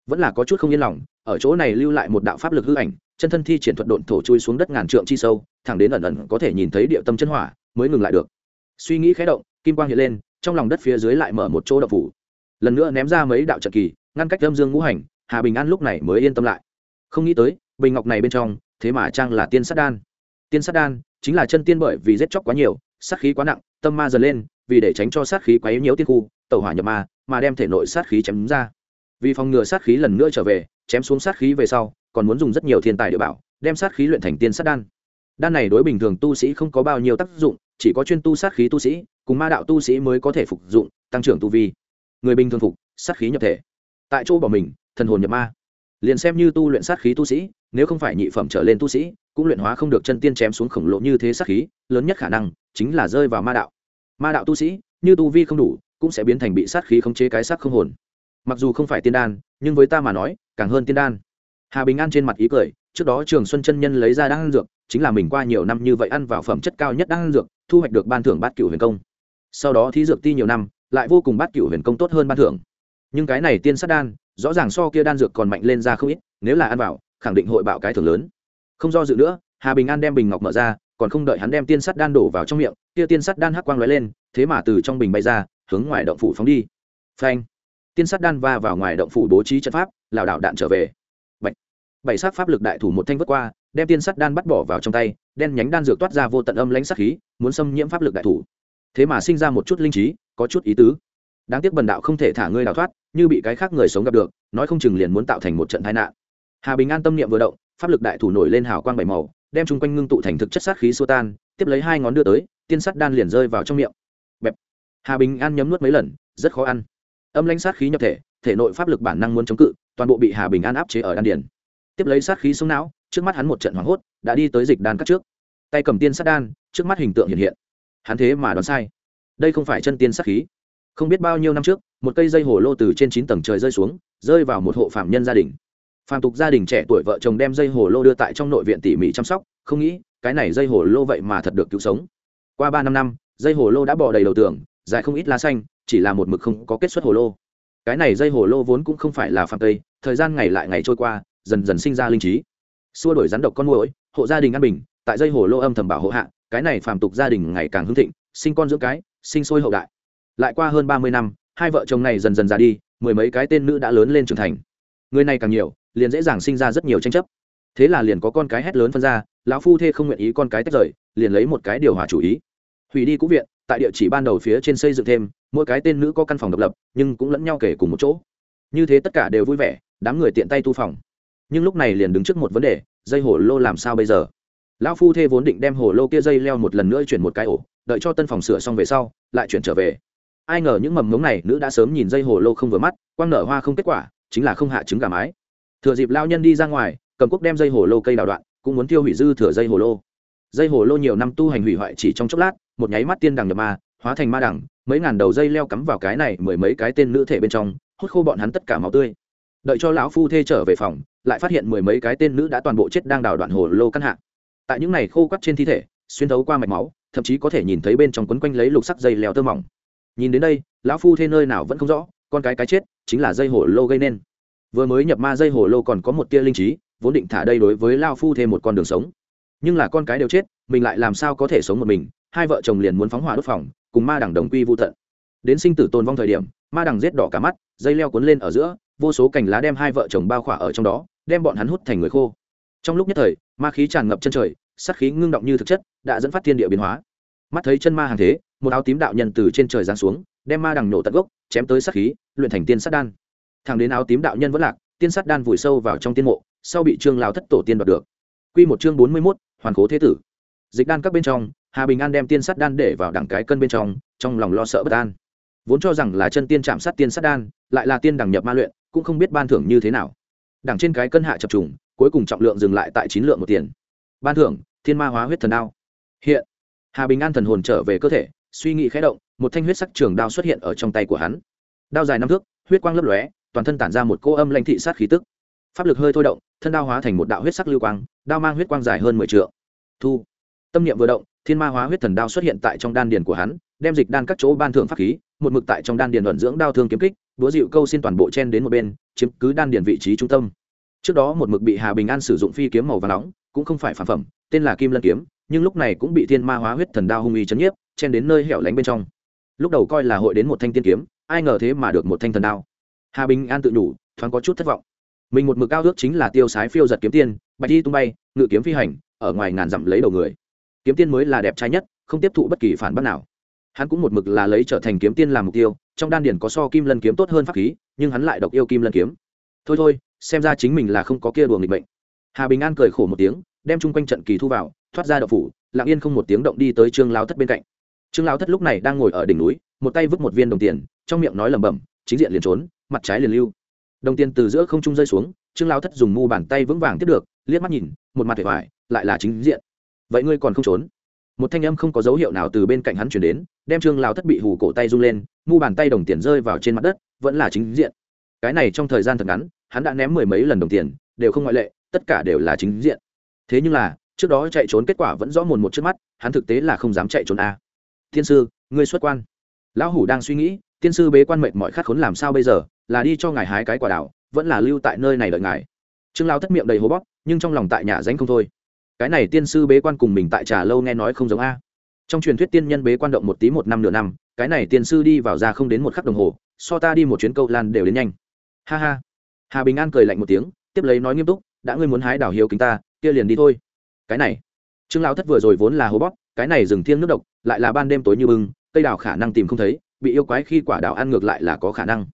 Vẫn là có chút không yên lòng, ở chỗ này lưu lại một đạo pháp lực hư ảnh, chân thân thi triển thuật độn thổ chui xuống đất ngàn trượng chi sâu, thẳng đến ẩn ẩn có thể nhìn thấy địa tâm chân hỏa, mới ngừng lại được. Suy nghĩ khé động, kim quang hiện lên, trong lòng đất phía dưới lại mở một chỗ đậu phủ. Lần nữa ném ra mấy đạo trận kỳ, ngăn cách âm dương ngũ hành, hà bình an lúc này mới yên tâm lại. Không nghĩ tới, bình ngọc này bên trong, thế mà trang là tiên sát đan tiên sát đan, chính là chân tiên bởi vì giết chóc quá nhiều, sát khí quá nặng, tâm ma dần lên, vì để tránh cho sát khí quấy nhiễu tiên khu, tẩu hỏa nhập ma, mà đem thể nội sát khí chém ra. Vì phòng ngừa sát khí lần nữa trở về, chém xuống sát khí về sau, còn muốn dùng rất nhiều thiên tài địa bảo, đem sát khí luyện thành tiên sát đan. Đan này đối bình thường tu sĩ không có bao nhiêu tác dụng, chỉ có chuyên tu sát khí tu sĩ, cùng ma đạo tu sĩ mới có thể phục dụng, tăng trưởng tu vi. Người bình thường phục, sát khí nhập thể. Tại chỗ bỏ mình, thần hồn nhập ma liền xem như tu luyện sát khí tu sĩ, nếu không phải nhị phẩm trở lên tu sĩ, cũng luyện hóa không được chân tiên chém xuống khổng lồ như thế sát khí, lớn nhất khả năng chính là rơi vào ma đạo. Ma đạo tu sĩ, như tu vi không đủ, cũng sẽ biến thành bị sát khí khống chế cái sắc không hồn. Mặc dù không phải tiên đan, nhưng với ta mà nói, càng hơn tiên đan. Hà bình an trên mặt ý cười, trước đó trường xuân chân nhân lấy ra đan dược, chính là mình qua nhiều năm như vậy ăn vào phẩm chất cao nhất đan dược, thu hoạch được ban thưởng bát cửu huyền công. Sau đó thí dược ti nhiều năm, lại vô cùng bát cửu huyền công tốt hơn ban thưởng. Nhưng cái này tiên sát đan rõ ràng so kia đan dược còn mạnh lên ra không ít, nếu là ăn vào, khẳng định hội bạo cái thưởng lớn. Không do dự nữa, hà bình an đem bình ngọc mở ra, còn không đợi hắn đem tiên sắt đan đổ vào trong miệng, kia tiên sắt đan hắc quang lóe lên, thế mà từ trong bình bay ra, hướng ngoài động phủ phóng đi. Phanh! Tiên sắt đan va vào ngoài động phủ bố trí trận pháp, lảo đảo đạn trở về. Bạch. bảy sát pháp lực đại thủ một thanh vất qua, đem tiên sắt đan bắt bỏ vào trong tay, đen nhánh đan dược toát ra vô tận âm lãnh sát khí, muốn xâm nhiễm pháp lực đại thủ. Thế mà sinh ra một chút linh trí, có chút ý tứ. Đáng tiếc bần đạo không thể thả ngươi đào thoát như bị cái khác người sống gặp được, nói không chừng liền muốn tạo thành một trận tai nạn. Hà bình an tâm niệm vừa động, pháp lực đại thủ nổi lên hào quang bảy màu, đem chung quanh ngưng tụ thành thực chất sát khí xô tan, tiếp lấy hai ngón đưa tới, tiên sắt đan liền rơi vào trong miệng. Bẹp. Hà bình an nhấm nuốt mấy lần, rất khó ăn. Âm lãnh sát khí nhập thể thể nội pháp lực bản năng muốn chống cự, toàn bộ bị hà bình an áp chế ở đan điền. Tiếp lấy sát khí xuống não, trước mắt hắn một trận hoảng hốt, đã đi tới dịch đan cắt trước. Tay cầm tiên sát đan, trước mắt hình tượng hiện hiện. Hắn thế mà đoán sai. Đây không phải chân tiên sát khí không biết bao nhiêu năm trước, một cây dây hồ lô từ trên chín tầng trời rơi xuống, rơi vào một hộ phạm nhân gia đình. Phàm tục gia đình trẻ tuổi vợ chồng đem dây hồ lô đưa tại trong nội viện tỉ mỉ chăm sóc, không nghĩ, cái này dây hồ lô vậy mà thật được cứu sống. Qua ba năm năm, dây hồ lô đã bỏ đầy đầu tường, dài không ít lá xanh, chỉ là một mực không có kết xuất hồ lô. Cái này dây hồ lô vốn cũng không phải là phạm tây, thời gian ngày lại ngày trôi qua, dần dần sinh ra linh trí. Xua đổi rắn độc con mũi hộ gia đình an bình, tại dây hồ lô âm thầm bảo hộ hạ, cái này phàm tục gia đình ngày càng hưng thịnh, sinh con dưỡng cái, sinh sôi hậu đại lại qua hơn ba mươi năm, hai vợ chồng này dần dần già đi, mười mấy cái tên nữ đã lớn lên trưởng thành. Người này càng nhiều, liền dễ dàng sinh ra rất nhiều tranh chấp. Thế là liền có con cái hét lớn phân ra, lão phu thê không nguyện ý con cái tách rời, liền lấy một cái điều hòa chủ ý. Hủy đi cũ viện, tại địa chỉ ban đầu phía trên xây dựng thêm, mỗi cái tên nữ có căn phòng độc lập, nhưng cũng lẫn nhau kể cùng một chỗ. Như thế tất cả đều vui vẻ, đám người tiện tay tu phòng. Nhưng lúc này liền đứng trước một vấn đề, dây hồ lô làm sao bây giờ? Lão phu thê vốn định đem hồ lô kia dây leo một lần nữa chuyển một cái ổ, đợi cho tân phòng sửa xong về sau, lại chuyển trở về ai ngờ những mầm ngống này, nữ đã sớm nhìn dây hồ lô không vừa mắt, quang nở hoa không kết quả, chính là không hạ trứng gà mái. Thừa dịp lao nhân đi ra ngoài, cầm cúc đem dây hồ lô cây đào đoạn, cũng muốn tiêu hủy dư thừa dây hồ lô. Dây hồ lô nhiều năm tu hành hủy hoại chỉ trong chốc lát, một nháy mắt tiên đằng nhập ma, hóa thành ma đằng, mấy ngàn đầu dây leo cắm vào cái này mười mấy cái tên nữ thể bên trong, hút khô bọn hắn tất cả máu tươi. Đợi cho lão phu thê trở về phòng, lại phát hiện mười mấy cái tên nữ đã toàn bộ chết đang đào đoạn hồ lô căn hạ. Tại những này khô quắt trên thi thể, xuyên thấu qua mạch máu, thậm chí có thể nhìn thấy bên trong quấn quanh lấy lục sắc dây leo tơ mỏng nhìn đến đây, lão phu thê nơi nào vẫn không rõ, con cái cái chết chính là dây hổ lô gây nên. Vừa mới nhập ma dây hổ lô còn có một tia linh trí, vốn định thả đây đối với lao phu thêm một con đường sống. Nhưng là con cái đều chết, mình lại làm sao có thể sống một mình, hai vợ chồng liền muốn phóng hỏa đốt phòng, cùng ma đẳng đồng quy vô tận. Đến sinh tử tồn vong thời điểm, ma đằng rết đỏ cả mắt, dây leo cuốn lên ở giữa, vô số cành lá đem hai vợ chồng bao khỏa ở trong đó, đem bọn hắn hút thành người khô. Trong lúc nhất thời, ma khí tràn ngập chân trời sắc khí ngưng động như thực chất, đã dẫn phát thiên địa biến hóa. Mắt thấy chân ma hàng thế một áo tím đạo nhân từ trên trời giáng xuống, đem ma đằng nổ tận gốc, chém tới sát khí, luyện thành tiên sát đan. Thằng đến áo tím đạo nhân vẫn lạc, tiên sát đan vùi sâu vào trong tiên mộ, sau bị trương lao thất tổ tiên đoạt được. Q một chương bốn mươi mốt, hoàn cố thế tử. Dịch đan các bên trong, hà bình an đem tiên sát đan để vào đẳng cái cân bên trong trong lòng lo sợ bất an. Vốn cho rằng là chân tiên chạm sát tiên sát đan, lại là tiên đẳng nhập ma luyện, cũng không biết ban thưởng như thế nào. Đẳng trên cái cân hạ chập trùng, cuối cùng trọng lượng dừng lại tại chín lượng một tiền. Ban thưởng, thiên ma hóa huyết thần đao. Hiện, hà bình an thần hồn trở về cơ thể suy nghĩ khẽ động, một thanh huyết sắc trường đao xuất hiện ở trong tay của hắn. Đao dài năm thước, huyết quang lấp lóe, toàn thân tản ra một cô âm lanh thị sát khí tức. Pháp lực hơi thôi động, thân đao hóa thành một đạo huyết sắc lưu quang, đao mang huyết quang dài hơn mười t thu. Tâm niệm vừa động, thiên ma hóa huyết thần đao xuất hiện tại trong đan điền của hắn, đem dịch đan các chỗ ban thượng pháp khí, một mực tại trong đan điền luận dưỡng đao thương kiếm kích đũa dịu câu xin toàn bộ chen đến một bên, chiếm cứ đan điền vị trí trung tâm. Trước đó một mực bị hà bình an sử dụng phi kiếm màu và nóng, cũng không phải phản phẩm, tên là kim lân kiếm, nhưng lúc này cũng bị thiên ma hóa huyết thần đao hung uy chấn nhiếp chen đến nơi hẻo lánh bên trong. Lúc đầu coi là hội đến một thanh tiên kiếm, ai ngờ thế mà được một thanh thần đao. Hà bình an tự nhủ, thoáng có chút thất vọng. Mình một mực cao ước chính là tiêu sái phiêu giật kiếm tiên, bạch đi tung bay, ngự kiếm phi hành, ở ngoài ngàn dặm lấy đầu người. Kiếm tiên mới là đẹp trai nhất, không tiếp thụ bất kỳ phản bác nào. Hắn cũng một mực là lấy trở thành kiếm tiên làm mục tiêu, trong đan điển có so kim lân kiếm tốt hơn pháp khí, nhưng hắn lại độc yêu kim lân kiếm. Thôi thôi, xem ra chính mình là không có kia đùa nghịch bệnh hà bình an cười khổ một tiếng, đem chung quanh trận kỳ thu vào, thoát ra đậu phủ, lặng yên không một tiếng động đi tới trương lao thất bên cạnh trương Lão thất lúc này đang ngồi ở đỉnh núi, một tay vứt một viên đồng tiền, trong miệng nói lẩm bẩm, chính diện liền trốn, mặt trái liền lưu. Đồng tiền từ giữa không trung rơi xuống, trương Lão thất dùng mu bàn tay vững vàng tiếp được, liếc mắt nhìn, một mặt vẻ vải lại là chính diện. Vậy ngươi còn không trốn? Một thanh âm không có dấu hiệu nào từ bên cạnh hắn chuyển đến, đem trương Lão thất bị hù cổ tay rung lên, mu bàn tay đồng tiền rơi vào trên mặt đất, vẫn là chính diện. Cái này trong thời gian thật ngắn, hắn đã ném mười mấy lần đồng tiền, đều không ngoại lệ, tất cả đều là chính diện. Thế nhưng là, trước đó chạy trốn kết quả vẫn rõ mồn một trước mắt, hắn thực tế là không dám chạy trốn a. Tiên thiên sư, ngươi xuất quan. Lão hủ đang suy nghĩ, tiên sư bế quan mệnh mọi khát khốn làm sao bây giờ, là đi cho ngài hái cái quả đảo vẫn là lưu tại nơi này đợi ngài. Trương lao thất miệng đầy hố bóp, nhưng trong lòng tại nhà danh không thôi. Cái này tiên sư bế quan cùng mình tại trà lâu nghe nói không giống a. Trong truyền thuyết tiên nhân bế quan động một tí một năm nửa năm, cái này tiên sư đi vào ra không đến một khắc đồng hồ, so ta đi một chuyến câu lan đều đến nhanh. Ha ha. Hà bình an cười lạnh một tiếng, tiếp lấy nói nghiêm túc, đã ngươi muốn hái đảo hiếu kính ta, kia liền đi thôi. Cái này, trương lão thất vừa rồi vốn là hố bóp cái này rừng thiêng nước độc, lại là ban đêm tối như bưng, cây đào khả năng tìm không thấy, bị yêu quái khi quả đào ăn ngược lại là có khả năng.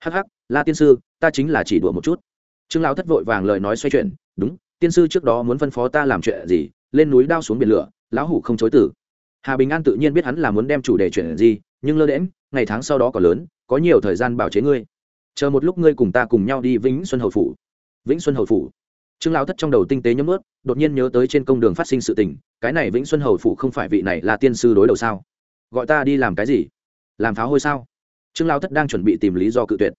Hắc hắc, la tiên sư, ta chính là chỉ đùa một chút. Trương lão thất vội vàng lời nói xoay chuyển, đúng, tiên sư trước đó muốn phân phó ta làm chuyện gì, lên núi đao xuống biển lửa, lão hủ không chối tử hà bình an tự nhiên biết hắn là muốn đem chủ đề chuyện gì, nhưng lơ đễm ngày tháng sau đó còn lớn, có nhiều thời gian bảo chế ngươi. Chờ một lúc ngươi cùng ta cùng nhau đi vĩnh xuân hầu phủ. Vĩnh xuân hầu phủ trương lão thất trong đầu tinh tế nhấm ướt đột nhiên nhớ tới trên công đường phát sinh sự tình, cái này vĩnh xuân hầu phủ không phải vị này là tiên sư đối đầu sao? Gọi ta đi làm cái gì? Làm pháo hôi sao? Trương lão thất đang chuẩn bị tìm lý do cự tuyệt.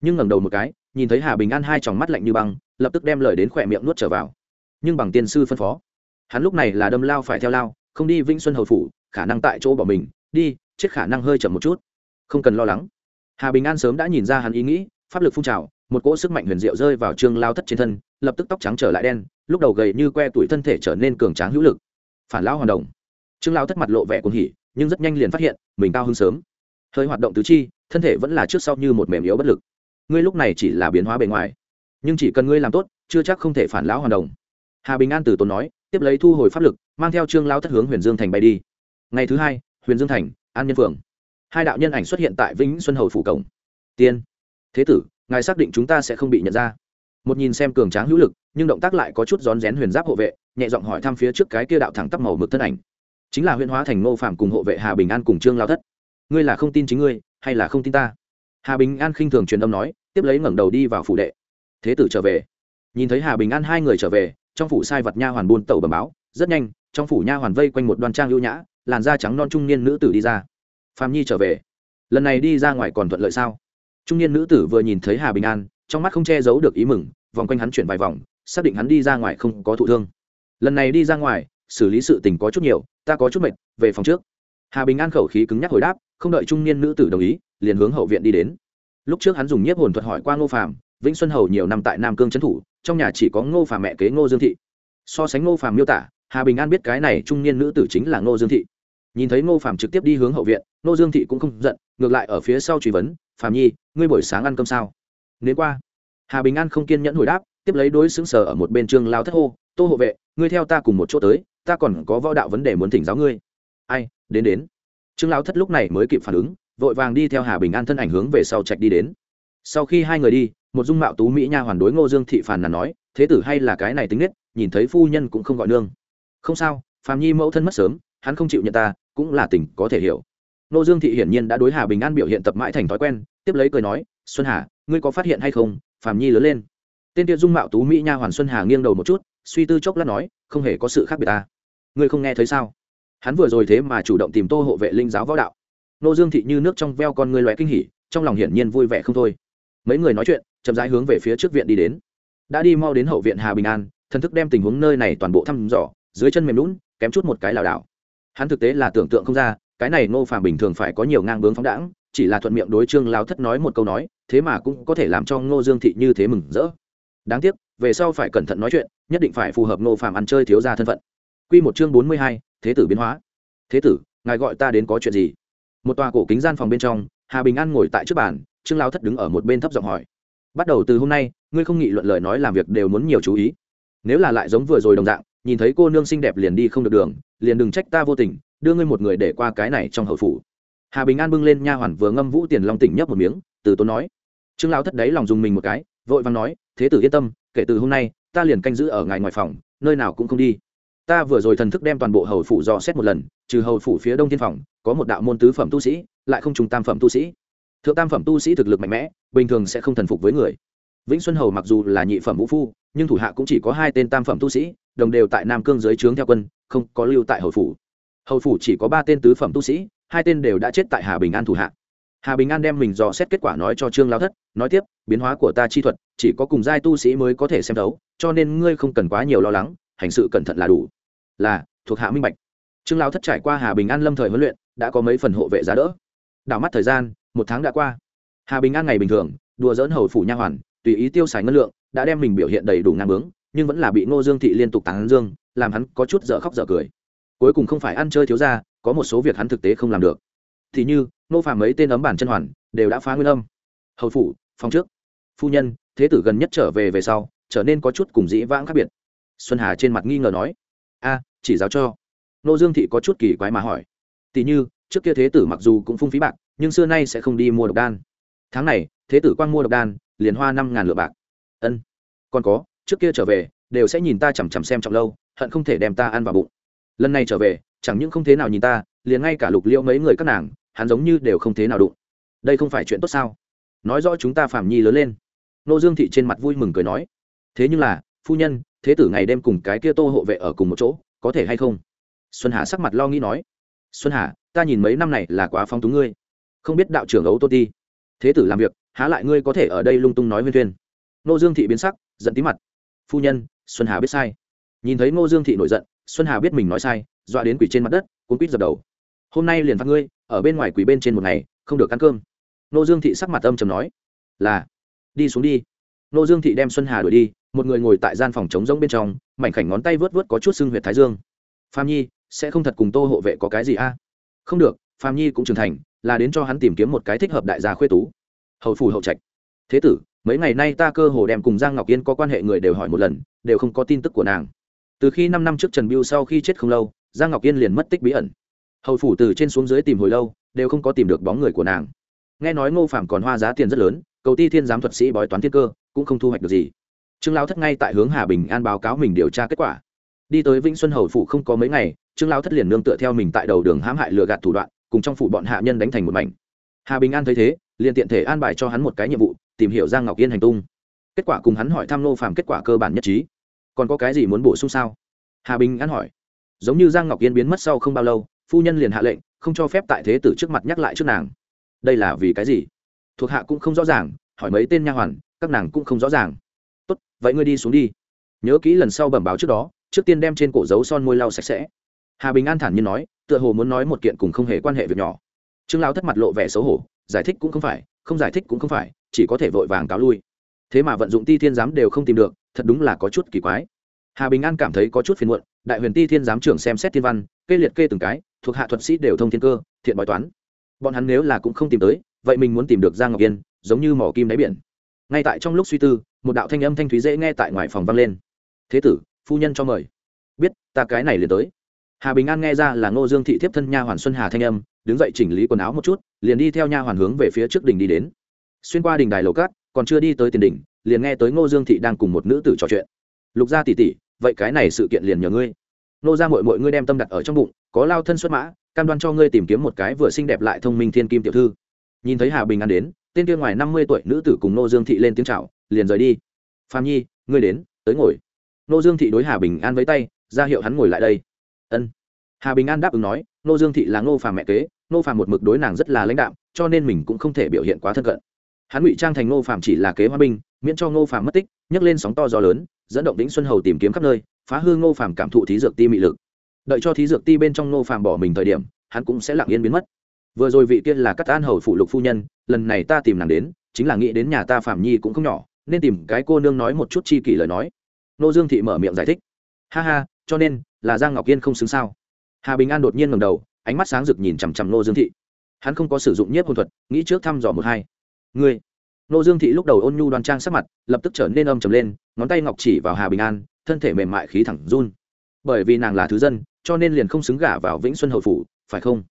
Nhưng ngẩng đầu một cái, nhìn thấy hà bình an hai tròng mắt lạnh như băng, lập tức đem lời đến khỏe miệng nuốt trở vào. Nhưng bằng tiên sư phân phó, hắn lúc này là đâm lao phải theo lao, không đi vĩnh xuân hầu phủ, khả năng tại chỗ bỏ mình, đi, chết khả năng hơi chậm một chút. Không cần lo lắng. Hà bình an sớm đã nhìn ra hắn ý nghĩ, pháp lực phun trào, một cỗ sức mạnh huyền diệu rơi vào trương lao thất trên thân lập tức tóc trắng trở lại đen, lúc đầu gầy như que tuổi thân thể trở nên cường tráng hữu lực. Phản lão hoàn đồng. Trương Lão thất mặt lộ vẻ cuồng hỉ, nhưng rất nhanh liền phát hiện, mình cao hơn sớm. Hơi hoạt động tứ chi, thân thể vẫn là trước sau như một mềm yếu bất lực. Ngươi lúc này chỉ là biến hóa bề ngoài, nhưng chỉ cần ngươi làm tốt, chưa chắc không thể phản lão hoàn đồng. Hà bình an từ tốn nói, tiếp lấy thu hồi pháp lực, mang theo trương Lão thất hướng huyền dương thành bay đi. Ngày thứ hai, huyền dương thành, an nhân phường hai đạo nhân ảnh xuất hiện tại vĩnh xuân hầu phủ cổng. Tiên. Thế tử, ngài xác định chúng ta sẽ không bị nhận ra một nhìn xem cường tráng hữu lực, nhưng động tác lại có chút rón rén huyền giáp hộ vệ, nhẹ giọng hỏi thăm phía trước cái kia đạo thẳng tắp màu mực thân ảnh. Chính là huyền hóa thành ngô phạm cùng hộ vệ hà bình an cùng trương lao thất. Ngươi là không tin chính ngươi, hay là không tin ta? Hà bình an khinh thường truyền âm nói, tiếp lấy ngẩng đầu đi vào phủ đệ. Thế tử trở về. Nhìn thấy hà bình an hai người trở về, trong phủ sai vật nha hoàn buôn tẩu bẩm báo, rất nhanh, trong phủ nha hoàn vây quanh một đoan trang lưu nhã, làn da trắng non trung niên nữ tử đi ra. Phạm nhi trở về. Lần này đi ra ngoài còn thuận lợi sao? Trung niên nữ tử vừa nhìn thấy hà bình an trong mắt không che giấu được ý mừng, vòng quanh hắn chuyển vài vòng, xác định hắn đi ra ngoài không có thụ thương. Lần này đi ra ngoài, xử lý sự tình có chút nhiều, ta có chút mệt, về phòng trước. Hà bình an khẩu khí cứng nhắc hồi đáp, không đợi trung niên nữ tử đồng ý, liền hướng hậu viện đi đến. Lúc trước hắn dùng nhiếp hồn thuật hỏi qua ngô phàm, vĩnh xuân hầu nhiều năm tại nam cương trấn thủ, trong nhà chỉ có ngô phàm mẹ kế ngô dương thị. So sánh ngô phàm miêu tả, hà bình an biết cái này trung niên nữ tử chính là ngô dương thị. Nhìn thấy ngô phàm trực tiếp đi hướng hậu viện, ngô dương thị cũng không giận, ngược lại ở phía sau truy vấn, phàm nhi, ngươi buổi sáng ăn cơm sao? Nếu qua. Hà bình an không kiên nhẫn hồi đáp, tiếp lấy đối xứng sở ở một bên trương lao thất hô, tô hộ vệ, ngươi theo ta cùng một chỗ tới, ta còn có võ đạo vấn đề muốn thỉnh giáo ngươi. Ai, đến đến. Trương lao thất lúc này mới kịp phản ứng, vội vàng đi theo hà bình an thân ảnh hướng về sau trạch đi đến. Sau khi hai người đi, một dung mạo tú mỹ nha hoàn đối ngô dương thị phàn nàn nói, thế tử hay là cái này tính nết, nhìn thấy phu nhân cũng không gọi nương. Không sao phàm nhi mẫu thân mất sớm, hắn không chịu nhận ta, cũng là tình có thể hiểu. Ngô dương thị hiển nhiên đã đối hà bình an biểu hiện tập mãi thành thói quen, tiếp lấy cười nói xuân hà, ngươi có phát hiện hay không? Phàm nhi lớn lên. Tên tiết dung mạo tú mỹ nha hoàn xuân hà nghiêng đầu một chút, suy tư chốc lát nói, không hề có sự khác biệt ta. Ngươi không nghe thấy sao? Hắn vừa rồi thế mà chủ động tìm tô hộ vệ linh giáo võ đạo. Nô dương thị như nước trong veo con ngươi loé kinh hỉ, trong lòng hiển nhiên vui vẻ không thôi. Mấy người nói chuyện, chậm rãi hướng về phía trước viện đi đến. Đã đi mau đến hậu viện hà bình an, thần thức đem tình huống nơi này toàn bộ thăm dò, dưới chân mềm lún kém chút một cái lảo đảo. Hắn thực tế là tưởng tượng không ra, cái này ngô phàm bình thường phải có nhiều ngang bướng phóng đãng chỉ là thuận miệng đối trương lao thất nói một câu nói, thế mà cũng có thể làm cho ngô dương thị như thế mừng rỡ. Đáng tiếc, về sau phải cẩn thận nói chuyện, nhất định phải phù hợp ngô phạm ăn chơi thiếu ra thân phận. Q một chương bốn mươi hai, thế tử biến hóa. Thế tử, ngài gọi ta đến có chuyện gì? Một tòa cổ kính gian phòng bên trong, hà bình an ngồi tại trước bàn, trương lao thất đứng ở một bên thấp giọng hỏi. Bắt đầu từ hôm nay, ngươi không nghị luận lời nói làm việc đều muốn nhiều chú ý. Nếu là lại giống vừa rồi đồng dạng, nhìn thấy cô nương xinh đẹp liền đi không được đường, liền đừng trách ta vô tình, đưa ngươi một người để qua cái này trong hậu phủ hà bình an bưng lên nha hoàn vừa ngâm vũ tiền long tỉnh nhấp một miếng, từ tốn nói. Trương Lão thất đấy lòng dùng mình một cái, vội vàng nói, thế tử yên tâm, kể từ hôm nay, ta liền canh giữ ở ngài ngoài phòng, nơi nào cũng không đi. Ta vừa rồi thần thức đem toàn bộ hầu phủ dò xét một lần, trừ hầu phủ phía đông thiên phòng, có một đạo môn tứ phẩm tu sĩ, lại không trùng tam phẩm tu sĩ. Thượng tam phẩm tu sĩ thực lực mạnh mẽ, bình thường sẽ không thần phục với người. Vĩnh xuân hầu mặc dù là nhị phẩm vũ phu, nhưng thủ hạ cũng chỉ có hai tên tam phẩm tu sĩ, đồng đều tại nam cương dưới trướng theo quân, không có lưu tại hầu phủ. Hầu phủ chỉ có ba tên tứ phẩm tu sĩ hai tên đều đã chết tại hà bình an thủ hạ. Hà bình an đem mình dò xét kết quả nói cho trương lao thất, nói tiếp, biến hóa của ta chi thuật, chỉ có cùng giai tu sĩ mới có thể xem thấu, cho nên ngươi không cần quá nhiều lo lắng, hành sự cẩn thận là đủ. Là, thuộc hạ minh bạch. Trương lao thất trải qua hà bình an lâm thời huấn luyện, đã có mấy phần hộ vệ giá đỡ. Đảo mắt thời gian, một tháng đã qua. Hà bình an ngày bình thường, đùa dỡn hầu phủ nha hoàn, tùy ý tiêu xài ngân lượng, đã đem mình biểu hiện đầy đủ ngang bướng, nhưng vẫn là bị ngô dương thị liên tục tán dương, làm hắn có chút dở khóc dở cười. Cuối cùng không phải ăn chơi thiếu ra có một số việc hắn thực tế không làm được. Thì như, nô phạm mấy tên ấm bản chân hoàn đều đã phá nguyên âm. Hầu phủ, phòng trước. Phu nhân, thế tử gần nhất trở về về sau, trở nên có chút cùng dĩ vãng khác biệt. Xuân hà trên mặt nghi ngờ nói. A, chỉ giáo cho. Nô dương thị có chút kỳ quái mà hỏi. Tỷ như, trước kia thế tử mặc dù cũng phung phí bạc, nhưng xưa nay sẽ không đi mua độc đan. Tháng này, thế tử quang mua độc đan, liền hoa năm ngàn lựa bạc. Ân, còn có, trước kia trở về, đều sẽ nhìn ta chằm chằm xem trọng lâu, hận không thể đem ta ăn vào bụng. Lần này trở về chẳng những không thế nào nhìn ta, liền ngay cả lục liễu mấy người các nàng, hắn giống như đều không thế nào đụng. Đây không phải chuyện tốt sao? Nói rõ chúng ta phạm nhi lớn lên. Nô dương thị trên mặt vui mừng cười nói. Thế nhưng là, phu nhân, thế tử ngày đêm cùng cái kia tô hộ vệ ở cùng một chỗ, có thể hay không? Xuân hà sắc mặt lo nghĩ nói. Xuân hà, ta nhìn mấy năm này là quá phong túng ngươi. Không biết đạo trưởng ấu tô ti. Thế tử làm việc, há lại ngươi có thể ở đây lung tung nói huyên thuyên nô dương thị biến sắc, giận tí mặt. Phu nhân, xuân hà biết sai. Nhìn thấy ngô dương thị nổi giận, xuân hà biết mình nói sai dọa đến quỷ trên mặt đất, cuốn quýt dập đầu. Hôm nay liền phạt ngươi, ở bên ngoài quỷ bên trên một ngày, không được ăn cơm. Nô dương thị sắc mặt âm chầm nói. Là, đi xuống đi. Nô dương thị đem xuân hà đuổi đi, một người ngồi tại gian phòng trống rỗng bên trong, mảnh khảnh ngón tay vớt vớt có chút sưng huyệt thái dương. Phạm nhi, sẽ không thật cùng tô hộ vệ có cái gì a? Không được, phạm nhi cũng trưởng thành, là đến cho hắn tìm kiếm một cái thích hợp đại gia khuê tú. Hầu phủ hậu trạch. Thế tử, mấy ngày nay ta cơ hồ đem cùng giang ngọc yên có quan hệ người đều hỏi một lần, đều không có tin tức của nàng. Từ khi năm năm trước trần biêu sau khi chết không lâu giang ngọc yên liền mất tích bí ẩn. Hầu phủ từ trên xuống dưới tìm hồi lâu, đều không có tìm được bóng người của nàng. Nghe nói ngô phạm còn hoa giá tiền rất lớn, cầu ti thiên giám thuật sĩ bói toán thiên cơ, cũng không thu hoạch được gì. Trương lão thất ngay tại hướng hà bình an báo cáo mình điều tra kết quả. Đi tới vĩnh xuân hầu phủ không có mấy ngày, trương lão thất liền nương tựa theo mình tại đầu đường hãm hại lừa gạt thủ đoạn, cùng trong phủ bọn hạ nhân đánh thành một mảnh. Hà bình an thấy thế, liền tiện thể an bài cho hắn một cái nhiệm vụ, tìm hiểu giang ngọc yên hành tung. Kết quả cùng hắn hỏi thăm nô Phạm kết quả cơ bản nhất trí. Còn có cái gì muốn bổ sung sao? Hà bình an hỏi giống như giang ngọc yên biến mất sau không bao lâu, phu nhân liền hạ lệnh, không cho phép tại thế tử trước mặt nhắc lại trước nàng. Đây là vì cái gì? Thuộc hạ cũng không rõ ràng, hỏi mấy tên nha hoàn, các nàng cũng không rõ ràng. Tốt, vậy ngươi đi xuống đi. Nhớ kỹ lần sau bẩm báo trước đó, trước tiên đem trên cổ dấu son môi lau sạch sẽ. Hà bình an thản nhiên nói, tựa hồ muốn nói một kiện cùng không hề quan hệ việc nhỏ. Trương lão thất mặt lộ vẻ xấu hổ, giải thích cũng không phải, không giải thích cũng không phải, chỉ có thể vội vàng cáo lui. Thế mà vận dụng ti thiên giám đều không tìm được, thật đúng là có chút kỳ quái hà bình an cảm thấy có chút phiền muộn, đại huyền ti thiên giám trưởng xem xét thiên văn, kê liệt kê từng cái, thuộc hạ thuật sĩ đều thông thiên cơ, thiện bói toán. Bọn hắn nếu là cũng không tìm tới, vậy mình muốn tìm được giang ngọc yên, giống như mỏ kim đáy biển. Ngay tại trong lúc suy tư, một đạo thanh âm thanh thúy dễ nghe tại ngoài phòng vang lên. Thế tử, phu nhân cho mời. Biết, ta cái này liền tới. Hà bình an nghe ra là ngô dương thị thiếp thân nha hoàn xuân hà thanh âm, đứng dậy chỉnh lý quần áo một chút, liền đi theo nha hoàn hướng về phía trước đỉnh đi đến. Xuyên qua đình đài lầu cát, còn chưa đi tới tiền đỉnh, liền nghe tới ngô dương thị đang cùng một nữ tử trò chuyện lục gia tỷ tỷ, vậy cái này sự kiện liền nhờ ngươi. Nô ra mọi mọi ngươi đem tâm đặt ở trong bụng, có lao thân xuất mã, cam đoan cho ngươi tìm kiếm một cái vừa xinh đẹp lại thông minh thiên kim tiểu thư. Nhìn thấy hà bình an đến, tên kia ngoài năm mươi tuổi nữ tử cùng nô dương thị lên tiếng chào, liền rời đi. Phạm nhi, ngươi đến, tới ngồi. Nô dương thị đối hà bình an với tay, ra hiệu hắn ngồi lại đây. Ân. Hà bình an đáp ứng nói, nô dương thị là ngô phàm mẹ kế nô phàm một mực đối nàng rất là lãnh đạm, cho nên mình cũng không thể biểu hiện quá thân cận hắn ngụy trang thành ngô Phạm chỉ là kế hoa binh, miễn cho ngô Phạm mất tích, nhấc lên sóng to gió lớn, dẫn động đĩnh xuân hầu tìm kiếm khắp nơi, phá hư ngô Phạm cảm thụ thí dược ti mị lực. Đợi cho thí dược ti bên trong ngô Phạm bỏ mình thời điểm, hắn cũng sẽ lặng yên biến mất. Vừa rồi vị kia là các an hầu phụ lục phu nhân, lần này ta tìm nàng đến, chính là nghĩ đến nhà ta phạm nhi cũng không nhỏ, nên tìm cái cô nương nói một chút chi kỷ lời nói. Nô dương thị mở miệng giải thích. Ha ha, cho nên, là giang ngọc yên không xứng sao? Hà bình an đột nhiên ngầm đầu, ánh mắt sáng rực nhìn chằm chằm nô dương thị. Hắn không có sử dụng nhiếp hồn thuật, nghĩ trước thăm dò một hai ngươi. Nô dương thị lúc đầu ôn nhu đoan trang sắc mặt, lập tức trở nên âm trầm lên, ngón tay ngọc chỉ vào hà bình an, thân thể mềm mại khí thẳng run. Bởi vì nàng là thứ dân, cho nên liền không xứng gả vào vĩnh xuân hậu phủ, phải không?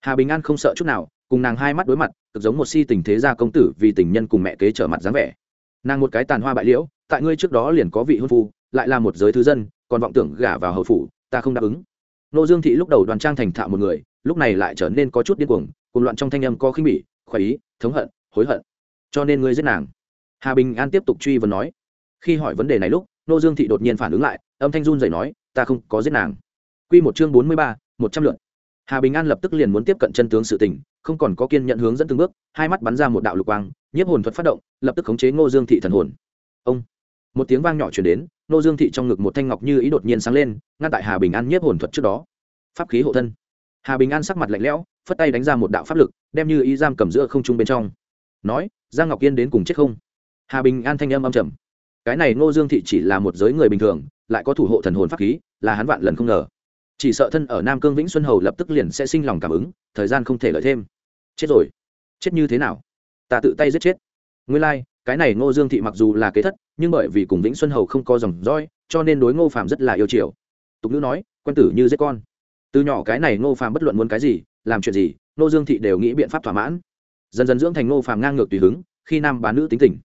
Hà bình an không sợ chút nào, cùng nàng hai mắt đối mặt, cực giống một si tình thế gia công tử vì tình nhân cùng mẹ kế trở mặt dáng vẻ. Nàng một cái tàn hoa bại liễu, tại ngươi trước đó liền có vị hôn phu, lại là một giới thứ dân, còn vọng tưởng gả vào hậu phủ, ta không đáp ứng. Nô dương thị lúc đầu đoàn trang thành thạo một người, lúc này lại trở nên có chút điên cuồng, cùng loạn trong thanh âm có khinh bỉ, khoái ý, thống hận hối hận. Cho nên ngươi giết nàng. Hà bình an tiếp tục truy vấn nói. Khi hỏi vấn đề này lúc, nô dương thị đột nhiên phản ứng lại, âm thanh run dậy nói, ta không có giết nàng. Q một chương bốn mươi ba, một trăm lượt. Hà bình an lập tức liền muốn tiếp cận chân tướng sự tình, không còn có kiên nhận hướng dẫn từng bước, hai mắt bắn ra một đạo lục quang, nhiếp hồn thuật phát động, lập tức khống chế ngô dương thị thần hồn. Ông! Một tiếng vang nhỏ chuyển đến, ngô dương thị trong ngực một thanh ngọc như ý đột nhiên sáng lên, ngăn tại hà bình an nhiếp hồn thuật trước đó. Pháp khí hộ thân. Hà bình an sắc mặt lạnh lẽo, phất tay đánh ra một đạo pháp lực, đem như ý giam cầm giữa không trung bên trong nói giang ngọc yên đến cùng chết không? Hà bình an thanh âm âm trầm. Cái này ngô dương thị chỉ là một giới người bình thường lại có thủ hộ thần hồn pháp khí là hắn vạn lần không ngờ. Chỉ sợ thân ở nam cương vĩnh xuân hầu lập tức liền sẽ sinh lòng cảm ứng thời gian không thể lợi thêm. Chết rồi? Chết như thế nào? Ta tự tay giết chết. Nguyên lai、like, cái này ngô dương thị mặc dù là kế thất nhưng bởi vì cùng vĩnh xuân hầu không có dòng roi cho nên đối ngô phạm rất là yêu chiều. Tục ngữ nói quân tử như giết con. Từ nhỏ cái này ngô phạm bất luận muốn cái gì làm chuyện gì ngô dương thị đều nghĩ biện pháp thỏa mãn dần dần dưỡng thành Nô phạm ngang ngược tùy hứng, khi nam bán nữ tính tình.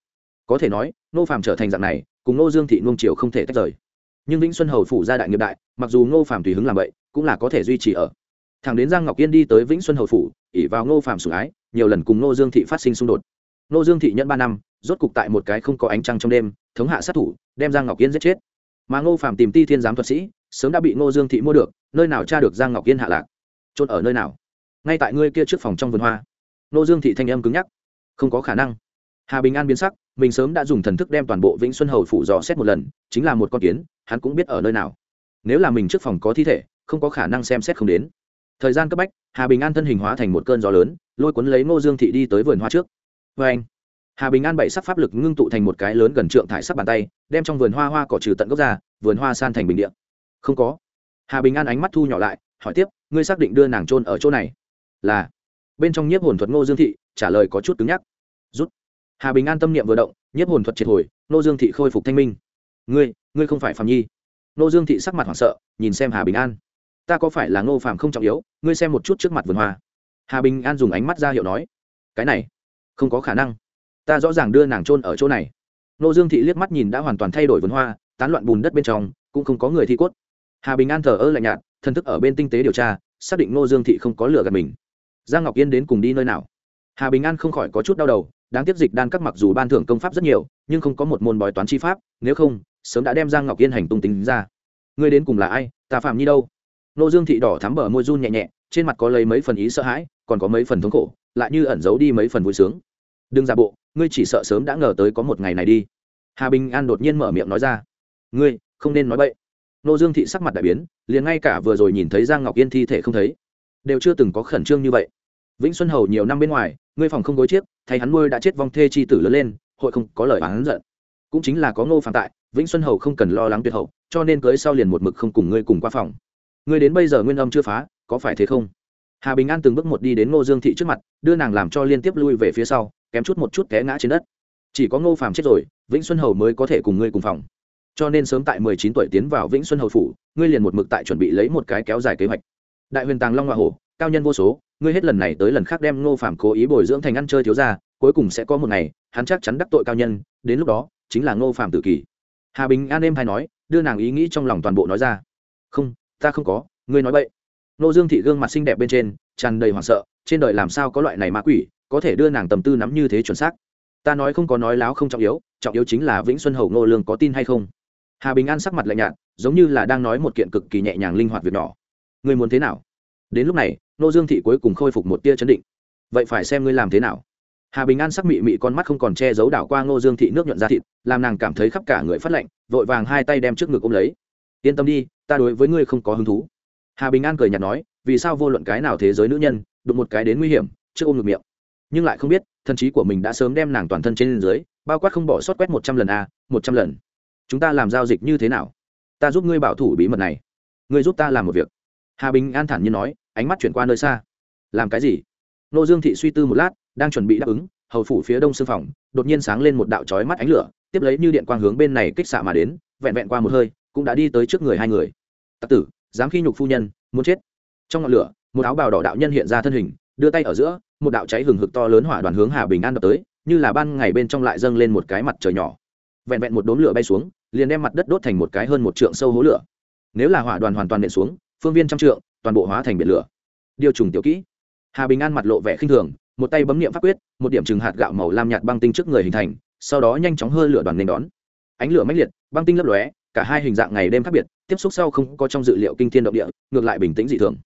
Có thể nói Nô phạm trở thành dạng này, cùng Nô dương thị nuông triều không thể tách rời. Nhưng vĩnh xuân hầu phủ gia đại nghiệp đại, mặc dù Nô phạm tùy hứng làm vậy, cũng là có thể duy trì ở. Thằng đến giang ngọc yên đi tới vĩnh xuân hầu phủ ỉ vào Nô phạm sủng ái, nhiều lần cùng Nô dương thị phát sinh xung đột. Nô dương thị nhận ba năm, rốt cục tại một cái không có ánh trăng trong đêm, thống hạ sát thủ, đem giang ngọc yên giết chết. Mà ngô phạm tìm ti thiên giám thuật sĩ, sớm đã bị ngô dương thị mua được, nơi nào tra được giang ngọc yên hạ lạc? Trôn ở nơi nào? Ngay tại ngươi kia trước phòng trong vườn hoa. Nô dương thị thanh âm cứng nhắc. Không có khả năng. Hà bình an biến sắc, mình sớm đã dùng thần thức đem toàn bộ vĩnh xuân hầu phủ dò xét một lần, chính là một con kiến, hắn cũng biết ở nơi nào. Nếu là mình trước phòng có thi thể, không có khả năng xem xét không đến. Thời gian cấp bách, hà bình an thân hình hóa thành một cơn gió lớn, lôi cuốn lấy ngô dương thị đi tới vườn hoa trước. Vê anh, hà bình an bảy sắc pháp lực ngưng tụ thành một cái lớn gần trượng thải sắc bàn tay, đem trong vườn hoa hoa cỏ trừ tận gốc ra, vườn hoa san thành bình điện không có. Hà bình an ánh mắt thu nhỏ lại, hỏi tiếp, ngươi xác định đưa nàng trôn ở chỗ này là bên trong nhiếp hồn thuật ngô dương thị trả lời có chút cứng nhắc. Rút. Hà bình an tâm niệm vừa động, nhiếp hồn thuật triệt hồi, ngô dương thị khôi phục thanh minh. Ngươi ngươi không phải phạm nhi. Ngô dương thị sắc mặt hoảng sợ, nhìn xem hà bình an. Ta có phải là ngô phạm không trọng yếu, ngươi xem một chút trước mặt vườn hoa. Hà bình an dùng ánh mắt ra hiệu nói. Cái này, không có khả năng. Ta rõ ràng đưa nàng trôn ở chỗ này. Ngô dương thị liếc mắt nhìn đã hoàn toàn thay đổi vườn hoa, tán loạn bùn đất bên trong, cũng không có người thi cốt. Hà bình an thờ ơ lạnh nhạt thân thức ở bên tinh tế điều tra, xác định ngô dương thị không có lửa gạt mình giang ngọc yên đến cùng đi nơi nào? Hà bình an không khỏi có chút đau đầu, đáng tiếc dịch đan các mặc dù ban thưởng công pháp rất nhiều, nhưng không có một môn bói toán chi pháp, nếu không, sớm đã đem giang ngọc yên hành tung tính ra. Ngươi đến cùng là ai? Ta phạm nhi đâu? Nô dương thị đỏ thắm bờ môi run nhẹ nhẹ, trên mặt có lấy mấy phần ý sợ hãi, còn có mấy phần thống khổ, lại như ẩn giấu đi mấy phần vui sướng. Đừng ra bộ, ngươi chỉ sợ sớm đã ngờ tới có một ngày này đi. Hà bình an đột nhiên mở miệng nói ra. Ngươi, không nên nói bậy. Nô dương thị sắc mặt đại biến, liền ngay cả vừa rồi nhìn thấy giang ngọc yên thi thể không thấy đều chưa từng có khẩn trương như vậy. Vĩnh xuân hầu nhiều năm bên ngoài, ngươi phòng không gối chiếc, thay hắn nuôi đã chết vong thê chi tử lớn lên, hội không có lời hắn giận. Cũng chính là có ngô phạm tại, vĩnh xuân hầu không cần lo lắng tuyệt hậu, cho nên cưới sau liền một mực không cùng ngươi cùng qua phòng. Ngươi đến bây giờ nguyên âm chưa phá, có phải thế không? Hà bình an từng bước một đi đến ngô dương thị trước mặt, đưa nàng làm cho liên tiếp lui về phía sau, kém chút một chút té ngã trên đất. Chỉ có ngô phạm chết rồi, vĩnh xuân hầu mới có thể cùng ngươi cùng phòng. Cho nên sớm tại mười chín tuổi tiến vào vĩnh xuân hầu phủ, ngươi liền một mực tại chuẩn bị lấy một cái kéo dài kế hoạch đại huyền tàng long hoa hổ, cao nhân vô số, ngươi hết lần này tới lần khác đem ngô phạm cố ý bồi dưỡng thành ăn chơi thiếu ra cuối cùng sẽ có một ngày, hắn chắc chắn đắc tội cao nhân, đến lúc đó, chính là ngô phạm tự kỷ hà bình an êm hay nói, đưa nàng ý nghĩ trong lòng toàn bộ nói ra. Không, ta không có, ngươi nói vậy nô dương thị gương mặt xinh đẹp bên trên, tràn đầy hoảng sợ, trên đời làm sao có loại này ma quỷ, có thể đưa nàng tầm tư nắm như thế chuẩn xác. Ta nói không có nói láo không trọng yếu trọng yếu chính là vĩnh xuân hầu ngô lương có tin hay không? Hà bình an sắc mặt lạnh nhạt, giống như là đang nói một kiện cực kỳ nhẹ nhàng linh hoạt việc nhỏ ngươi muốn thế nào? Đến lúc này, nô dương thị cuối cùng khôi phục một tia chấn định. Vậy phải xem ngươi làm thế nào. Hà bình an sắc mị mị con mắt không còn che giấu đảo qua ngô dương thị nước nhuận ra thịt, làm nàng cảm thấy khắp cả người phát lạnh, vội vàng hai tay đem trước ngực ôm lấy. Yên tâm đi, ta đối với ngươi không có hứng thú. Hà bình an cười nhạt nói, vì sao vô luận cái nào thế giới nữ nhân, đụng một cái đến nguy hiểm trước ôm ngực miệng. Nhưng lại không biết, thần trí của mình đã sớm đem nàng toàn thân trên dưới, bao quát không bỏ sót quét một trăm lần a, một trăm lần. Chúng ta làm giao dịch như thế nào? Ta giúp ngươi bảo thủ bí mật này. Ngươi giúp ta làm một việc hà bình an thản như nói, ánh mắt chuyển qua nơi xa. Làm cái gì? Nô dương thị suy tư một lát, đang chuẩn bị đáp ứng, hầu phủ phía đông sư phòng, đột nhiên sáng lên một đạo chói mắt ánh lửa, tiếp lấy như điện quang hướng bên này kích xạ mà đến, vẹn vẹn qua một hơi, cũng đã đi tới trước người hai người. Tặc tử, dám khi nhục phu nhân, muốn chết. Trong ngọn lửa, một áo bào đỏ đạo nhân hiện ra thân hình, đưa tay ở giữa, một đạo cháy hừng hực to lớn hỏa đoàn hướng hà bình an đập tới, như là ban ngày bên trong lại dâng lên một cái mặt trời nhỏ. Vẹn vẹn một đốm lửa bay xuống, liền đem mặt đất đốt thành một cái hơn một trượng sâu hố lửa. Nếu là hỏa đoàn hoàn toàn nện xuống phương viên trăm trượng, toàn bộ hóa thành biển lửa. Điều trùng tiểu kỹ. Hà bình an mặt lộ vẻ khinh thường, một tay bấm nghiệm pháp quyết, một điểm trừng hạt gạo màu lam nhạt băng tinh trước người hình thành, sau đó nhanh chóng hơi lửa đoàn nên đón. Ánh lửa mãnh liệt, băng tinh lấp lóe, cả hai hình dạng ngày đêm khác biệt, tiếp xúc sau không có trong dự liệu kinh thiên động địa, ngược lại bình tĩnh dị thường.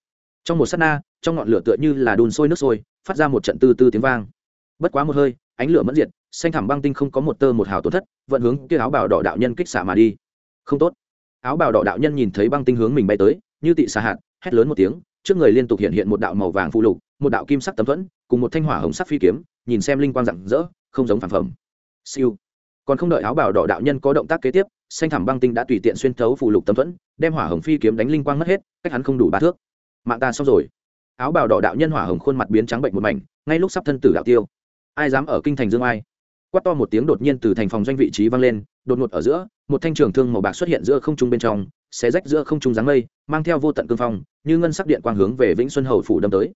Trong một s á t na, trong ngọn lửa tựa như là đun sôi nước sôi, phát ra một trận tư tư tiếng vang. Bất quá một hơi, ánh lửa mất diệt xanh thẳm băng tinh không có một tơ một hào tổn thất, vận hướng kia áo bào đỏ đạo nhân kích xả mà đi. Không tốt. Áo bào đỏ đạo nhân nhìn thấy băng tinh hướng mình bay tới như tị xà hạt, hét lớn một tiếng, trước người liên tục hiện hiện một đạo màu vàng phụ lục, một đạo kim sắc tấm thuẫn, cùng một thanh hỏa hồng sắc phi kiếm, nhìn xem linh quang rạng rỡ, không giống phản phẩm. Siêu. Còn không đợi áo bào đỏ đạo nhân có động tác kế tiếp, xanh thẳm băng tinh đã tùy tiện xuyên thấu phụ lục tấm thuẫn, đem hỏa hồng phi kiếm đánh linh quang mất hết, cách hắn không đủ ba thước. Mạng ta xong rồi. Áo bào đỏ đạo nhân hỏa hồng khuôn mặt biến trắng bệnh một mảnh, ngay lúc sắp thân tử đạo tiêu. Ai dám ở kinh thành dương ai? Quát to một tiếng đột nhiên từ thành phòng doanh vị trí vang lên, đột ngột ở giữa, một thanh trường thương màu bạc xuất hiện giữa không trung bên trong xé rách giữa không trung dáng mây, mang theo vô tận cương phong, như ngân sắc điện quang hướng về vĩnh xuân hầu phủ đâm tới.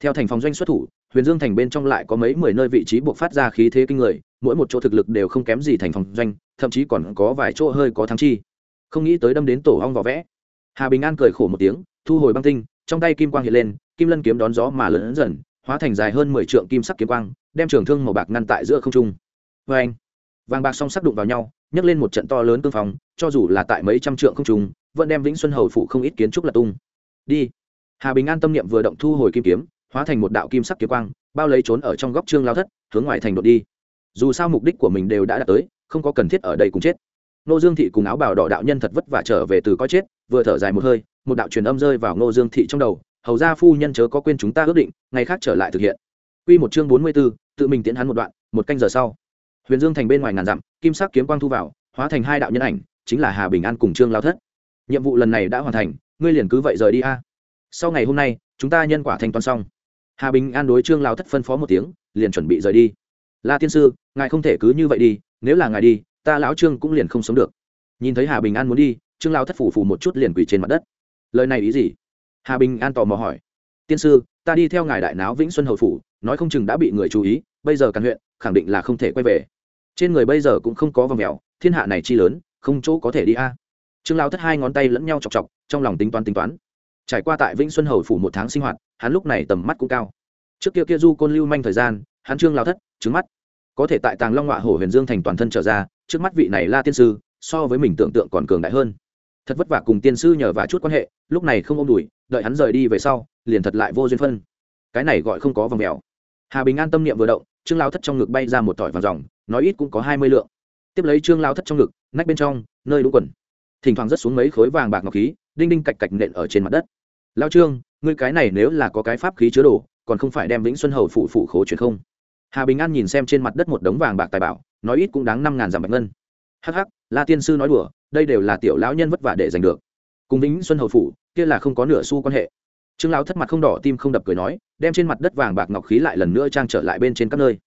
Theo thành phòng doanh xuất thủ, huyền dương thành bên trong lại có mấy mười nơi vị trí buộc phát ra khí thế kinh người, mỗi một chỗ thực lực đều không kém gì thành phòng doanh, thậm chí còn có vài chỗ hơi có thắng chi. Không nghĩ tới đâm đến tổ hong vỏ vẽ. Hà bình an cười khổ một tiếng, thu hồi băng tinh, trong tay kim quang hiện lên, kim lân kiếm đón gió mà lớn dần, hóa thành dài hơn mười trượng kim sắc kiếm quang, đem trường thương màu bạc ngăn tại giữa không trung. Vê anh vàng bạc song sắc đụng vào nhau nhấc lên một trận to lớn cương phòng cho dù là tại mấy trăm trượng không trung vẫn đem vĩnh xuân hầu phụ không ít kiến trúc là tung. Đi. Hà bình an tâm niệm vừa động thu hồi kim kiếm hóa thành một đạo kim sắc kiếm quang bao lấy trốn ở trong góc trương lao thất hướng ngoài thành đột đi. Dù sao mục đích của mình đều đã đạt tới không có cần thiết ở đây cùng chết. Nô dương thị cùng áo bào đỏ đạo nhân thật vất vả trở về từ coi chết vừa thở dài một hơi một đạo truyền âm rơi vào nô dương thị trong đầu hầu ra phu nhân chớ có quên chúng ta ước định ngày khác trở lại thực hiện. Quy một chương bốn mươi 44, tự mình tiến hắn một đoạn, một canh giờ sau. Huyền Dương thành bên ngoài ngàn dặm, kim sắc kiếm quang thu vào, hóa thành hai đạo nhân ảnh, chính là Hà Bình An cùng Trương Lao Thất. Nhiệm vụ lần này đã hoàn thành, ngươi liền cứ vậy rời đi a. Sau ngày hôm nay, chúng ta nhân quả thanh toán xong. hà bình an đối trương lao thất phân phó một tiếng liền chuẩn bị rời đi la tiên sư ngài không thể cứ như vậy đi nếu là ngài đi ta lão trương cũng liền không sống được nhìn thấy hà bình an muốn đi trương lao thất phủ phủ một chút liền quỳ trên mặt đất lời này ý gì hà bình an tò mò hỏi tiên sư ta đi theo ngài đại náo vĩnh xuân hầu phủ nói không chừng đã bị người chú ý bây giờ càn huyện khẳng định là không thể quay về trên người bây giờ cũng không có vòng mèo, thiên hạ này chi lớn, không chỗ có thể đi a. Trương lao thất hai ngón tay lẫn nhau chọc chọc, trong lòng tính toán tính toán. Trải qua tại vĩnh xuân hầu phủ một tháng sinh hoạt, hắn lúc này tầm mắt cũng cao. Trước kia kia du côn lưu manh thời gian, hắn trương lao thất, trứng mắt. Có thể tại tàng long họa hổ huyền dương thành toàn thân trở ra, trước mắt vị này la tiên sư, so với mình tưởng tượng còn cường đại hơn. Thật vất vả cùng tiên sư nhờ vả chút quan hệ, lúc này không ôm đùi, đợi hắn rời đi về sau, liền thật lại vô duyên phân. Cái này gọi không có vòng mèo. Hà bình an tâm niệm vừa động, trương lao thất trong ngực bay ra một tỏi vàng dòng nói ít cũng có hai mươi lượng. Tiếp lấy trương lao thất trong ngực nách bên trong nơi đúng quần. Thỉnh thoảng rất xuống mấy khối vàng bạc ngọc khí đinh đinh cạch cạch nện ở trên mặt đất. Lao trương ngươi cái này nếu là có cái pháp khí chứa đồ còn không phải đem vĩnh xuân hầu phụ phụ khố chuyển không? Hà bình an nhìn xem trên mặt đất một đống vàng bạc tài bảo nói ít cũng đáng năm ngàn dặm bạch ngân. Hắc, la tiên sư nói đùa đây đều là tiểu lão nhân vất vả để giành được. Cùng vĩnh xuân hầu phủ kia là không có nửa xu quan hệ. Trương lão thất mặt không đỏ tim không đập cười nói đem trên mặt đất vàng bạc ngọc khí lại lần nữa trang trở lại bên trên các nơi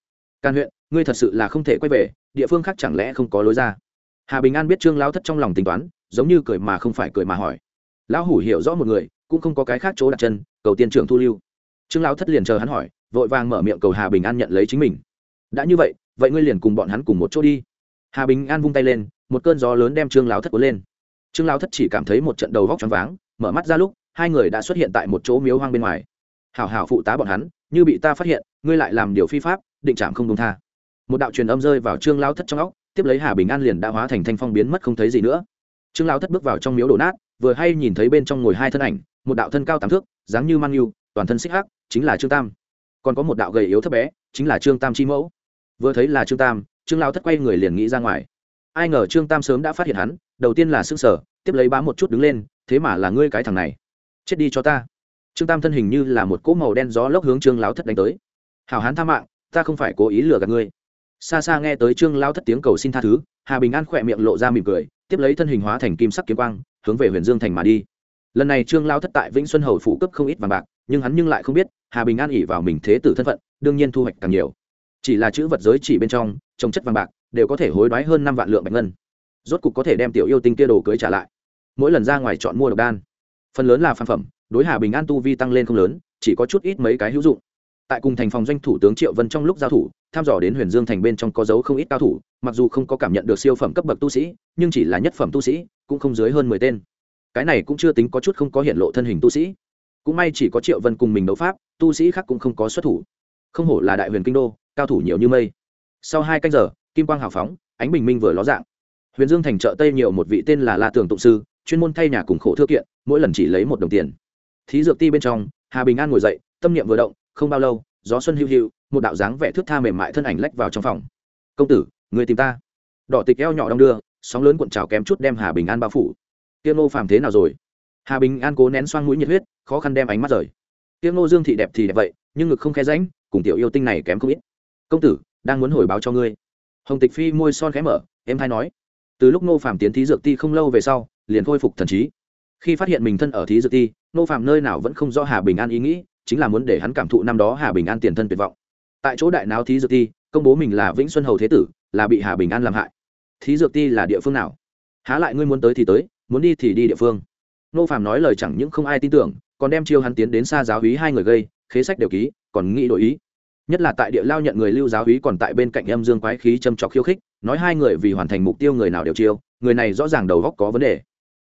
can huyện, ngươi thật sự là không thể quay về, địa phương khác chẳng lẽ không có lối ra? Hà bình an biết trương lão thất trong lòng tính toán, giống như cười mà không phải cười mà hỏi. Lão hủ hiểu rõ một người, cũng không có cái khác chỗ đặt chân, cầu tiên trưởng thu lưu. Trương lão thất liền chờ hắn hỏi, vội vàng mở miệng cầu hà bình an nhận lấy chính mình. Đã như vậy vậy ngươi liền cùng bọn hắn cùng một chỗ đi. Hà bình an vung tay lên, một cơn gió lớn đem trương lão thất cuốn lên. Trương lão thất chỉ cảm thấy một trận đầu vóc choáng váng, mở mắt ra lúc, hai người đã xuất hiện tại một chỗ miếu hoang bên ngoài. Hảo hảo phụ tá bọn hắn, như bị ta phát hiện, ngươi lại làm điều phi pháp định chạm không đúng tha. Một đạo truyền âm rơi vào trương lão thất trong óc, tiếp lấy hà bình an liền đã hóa thành thanh phong biến mất không thấy gì nữa. Trương lão thất bước vào trong miếu đổ nát, vừa hay nhìn thấy bên trong ngồi hai thân ảnh, một đạo thân cao tám thước, dáng như mang yêu toàn thân xích hắc, chính là trương tam. Còn có một đạo gầy yếu thấp bé, chính là trương tam chi mẫu. Vừa thấy là trương tam, trương lao thất quay người liền nghĩ ra ngoài. Ai ngờ trương tam sớm đã phát hiện hắn, đầu tiên là s ư n g sở tiếp lấy bám một chút đứng lên, thế mà là ngươi cái thằng này. Chết đi cho ta. Trương tam thân hình như là một cỗ màu đen gió lốc hướng trương lao thất đánh tới. Hào hán tha mạng ta không phải cố ý lừa gạt ngươi. Xa xa nghe tới trương lao thất tiếng cầu xin tha thứ, hà bình an khỏe miệng lộ ra mỉm cười, tiếp lấy thân hình hóa thành kim sắc kiếm quang, hướng về huyền dương thành mà đi. Lần này trương lao thất tại vĩnh xuân hầu phủ cấp không ít vàng bạc, nhưng hắn nhưng lại không biết, hà bình an ỉ vào mình thế tử thân phận, đương nhiên thu hoạch càng nhiều. Chỉ là chữ vật giới chỉ bên trong, trồng chất vàng bạc, đều có thể hối đoái hơn năm vạn lượng bạch ngân. Rốt cục có thể đem tiểu yêu tinh kia đồ cưới trả lại. Mỗi lần ra ngoài chọn mua độc đan. Phần lớn là phan phẩm, đối hà bình an tu vi tăng lên không lớn, chỉ có chút ít mấy cái hữu dụng tại cùng thành phòng doanh thủ tướng triệu vân trong lúc giao thủ, tham dò đến huyền dương thành bên trong có dấu không ít cao thủ, mặc dù không có cảm nhận được siêu phẩm cấp bậc tu sĩ, nhưng chỉ là nhất phẩm tu sĩ, cũng không dưới hơn mười tên. Cái này cũng chưa tính có chút không có hiện lộ thân hình tu sĩ. Cũng may chỉ có triệu vân cùng mình đấu pháp, tu sĩ khác cũng không có xuất thủ. Không hổ là đại huyền kinh đô, cao thủ nhiều như mây. Sau hai canh giờ, kim quang hào phóng, ánh bình minh vừa ló dạng. Huyền dương thành chợ tây nhiều một vị tên là la tường tụng sư, chuyên môn thay nhà cùng khổ thư kiện, mỗi lần chỉ lấy một đồng tiền. Thí dược ti bên trong, hà bình an ngồi dậy, tâm niệm vừa động không bao lâu, gió xuân hữu hữu, một đạo dáng vẻ thước tha mềm mại thân ảnh lách vào trong phòng. Công tử, người tìm ta. Đỏ tịch eo nhỏ đong đưa, sóng lớn cuộn trào kém chút đem hà bình an bao phủ. Tiêm nô phàm thế nào rồi? Hà bình an cố nén xoang mũi nhiệt huyết, khó khăn đem ánh mắt rời. Tiêm nô dương thị đẹp thì đẹp vậy, nhưng ngực không khe ránh cùng tiểu yêu tinh này kém không ít. Công tử, đang muốn hồi báo cho ngươi. Hồng tịch phi môi son khẽ mở em hay nói. Từ lúc nô phàm tiến thí dược ti không lâu về sau, liền khôi phục thần trí. Khi phát hiện mình thân ở thí dược ti nô phàm nơi nào vẫn không rõ hà bình an ý nghĩ chính là muốn để hắn cảm thụ năm đó hà bình an tiền thân tuyệt vọng. Tại chỗ đại náo thí dược ti, công bố mình là vĩnh xuân hầu thế tử, là bị hà bình an làm hại. Thí dược ti là địa phương nào? Há lại ngươi muốn tới thì tới, muốn đi thì đi địa phương. Nô phàm nói lời chẳng những không ai tin tưởng, còn đem chiêu hắn tiến đến xa giáo hí hai người gây, khế sách đều ký, còn nghĩ đổi ý. Nhất là tại địa lao nhận người lưu giáo hí còn tại bên cạnh âm dương quái khí châm trọc khiêu khích, nói hai người vì hoàn thành mục tiêu người nào đều chiêu, người này rõ ràng đầu góc có vấn đề.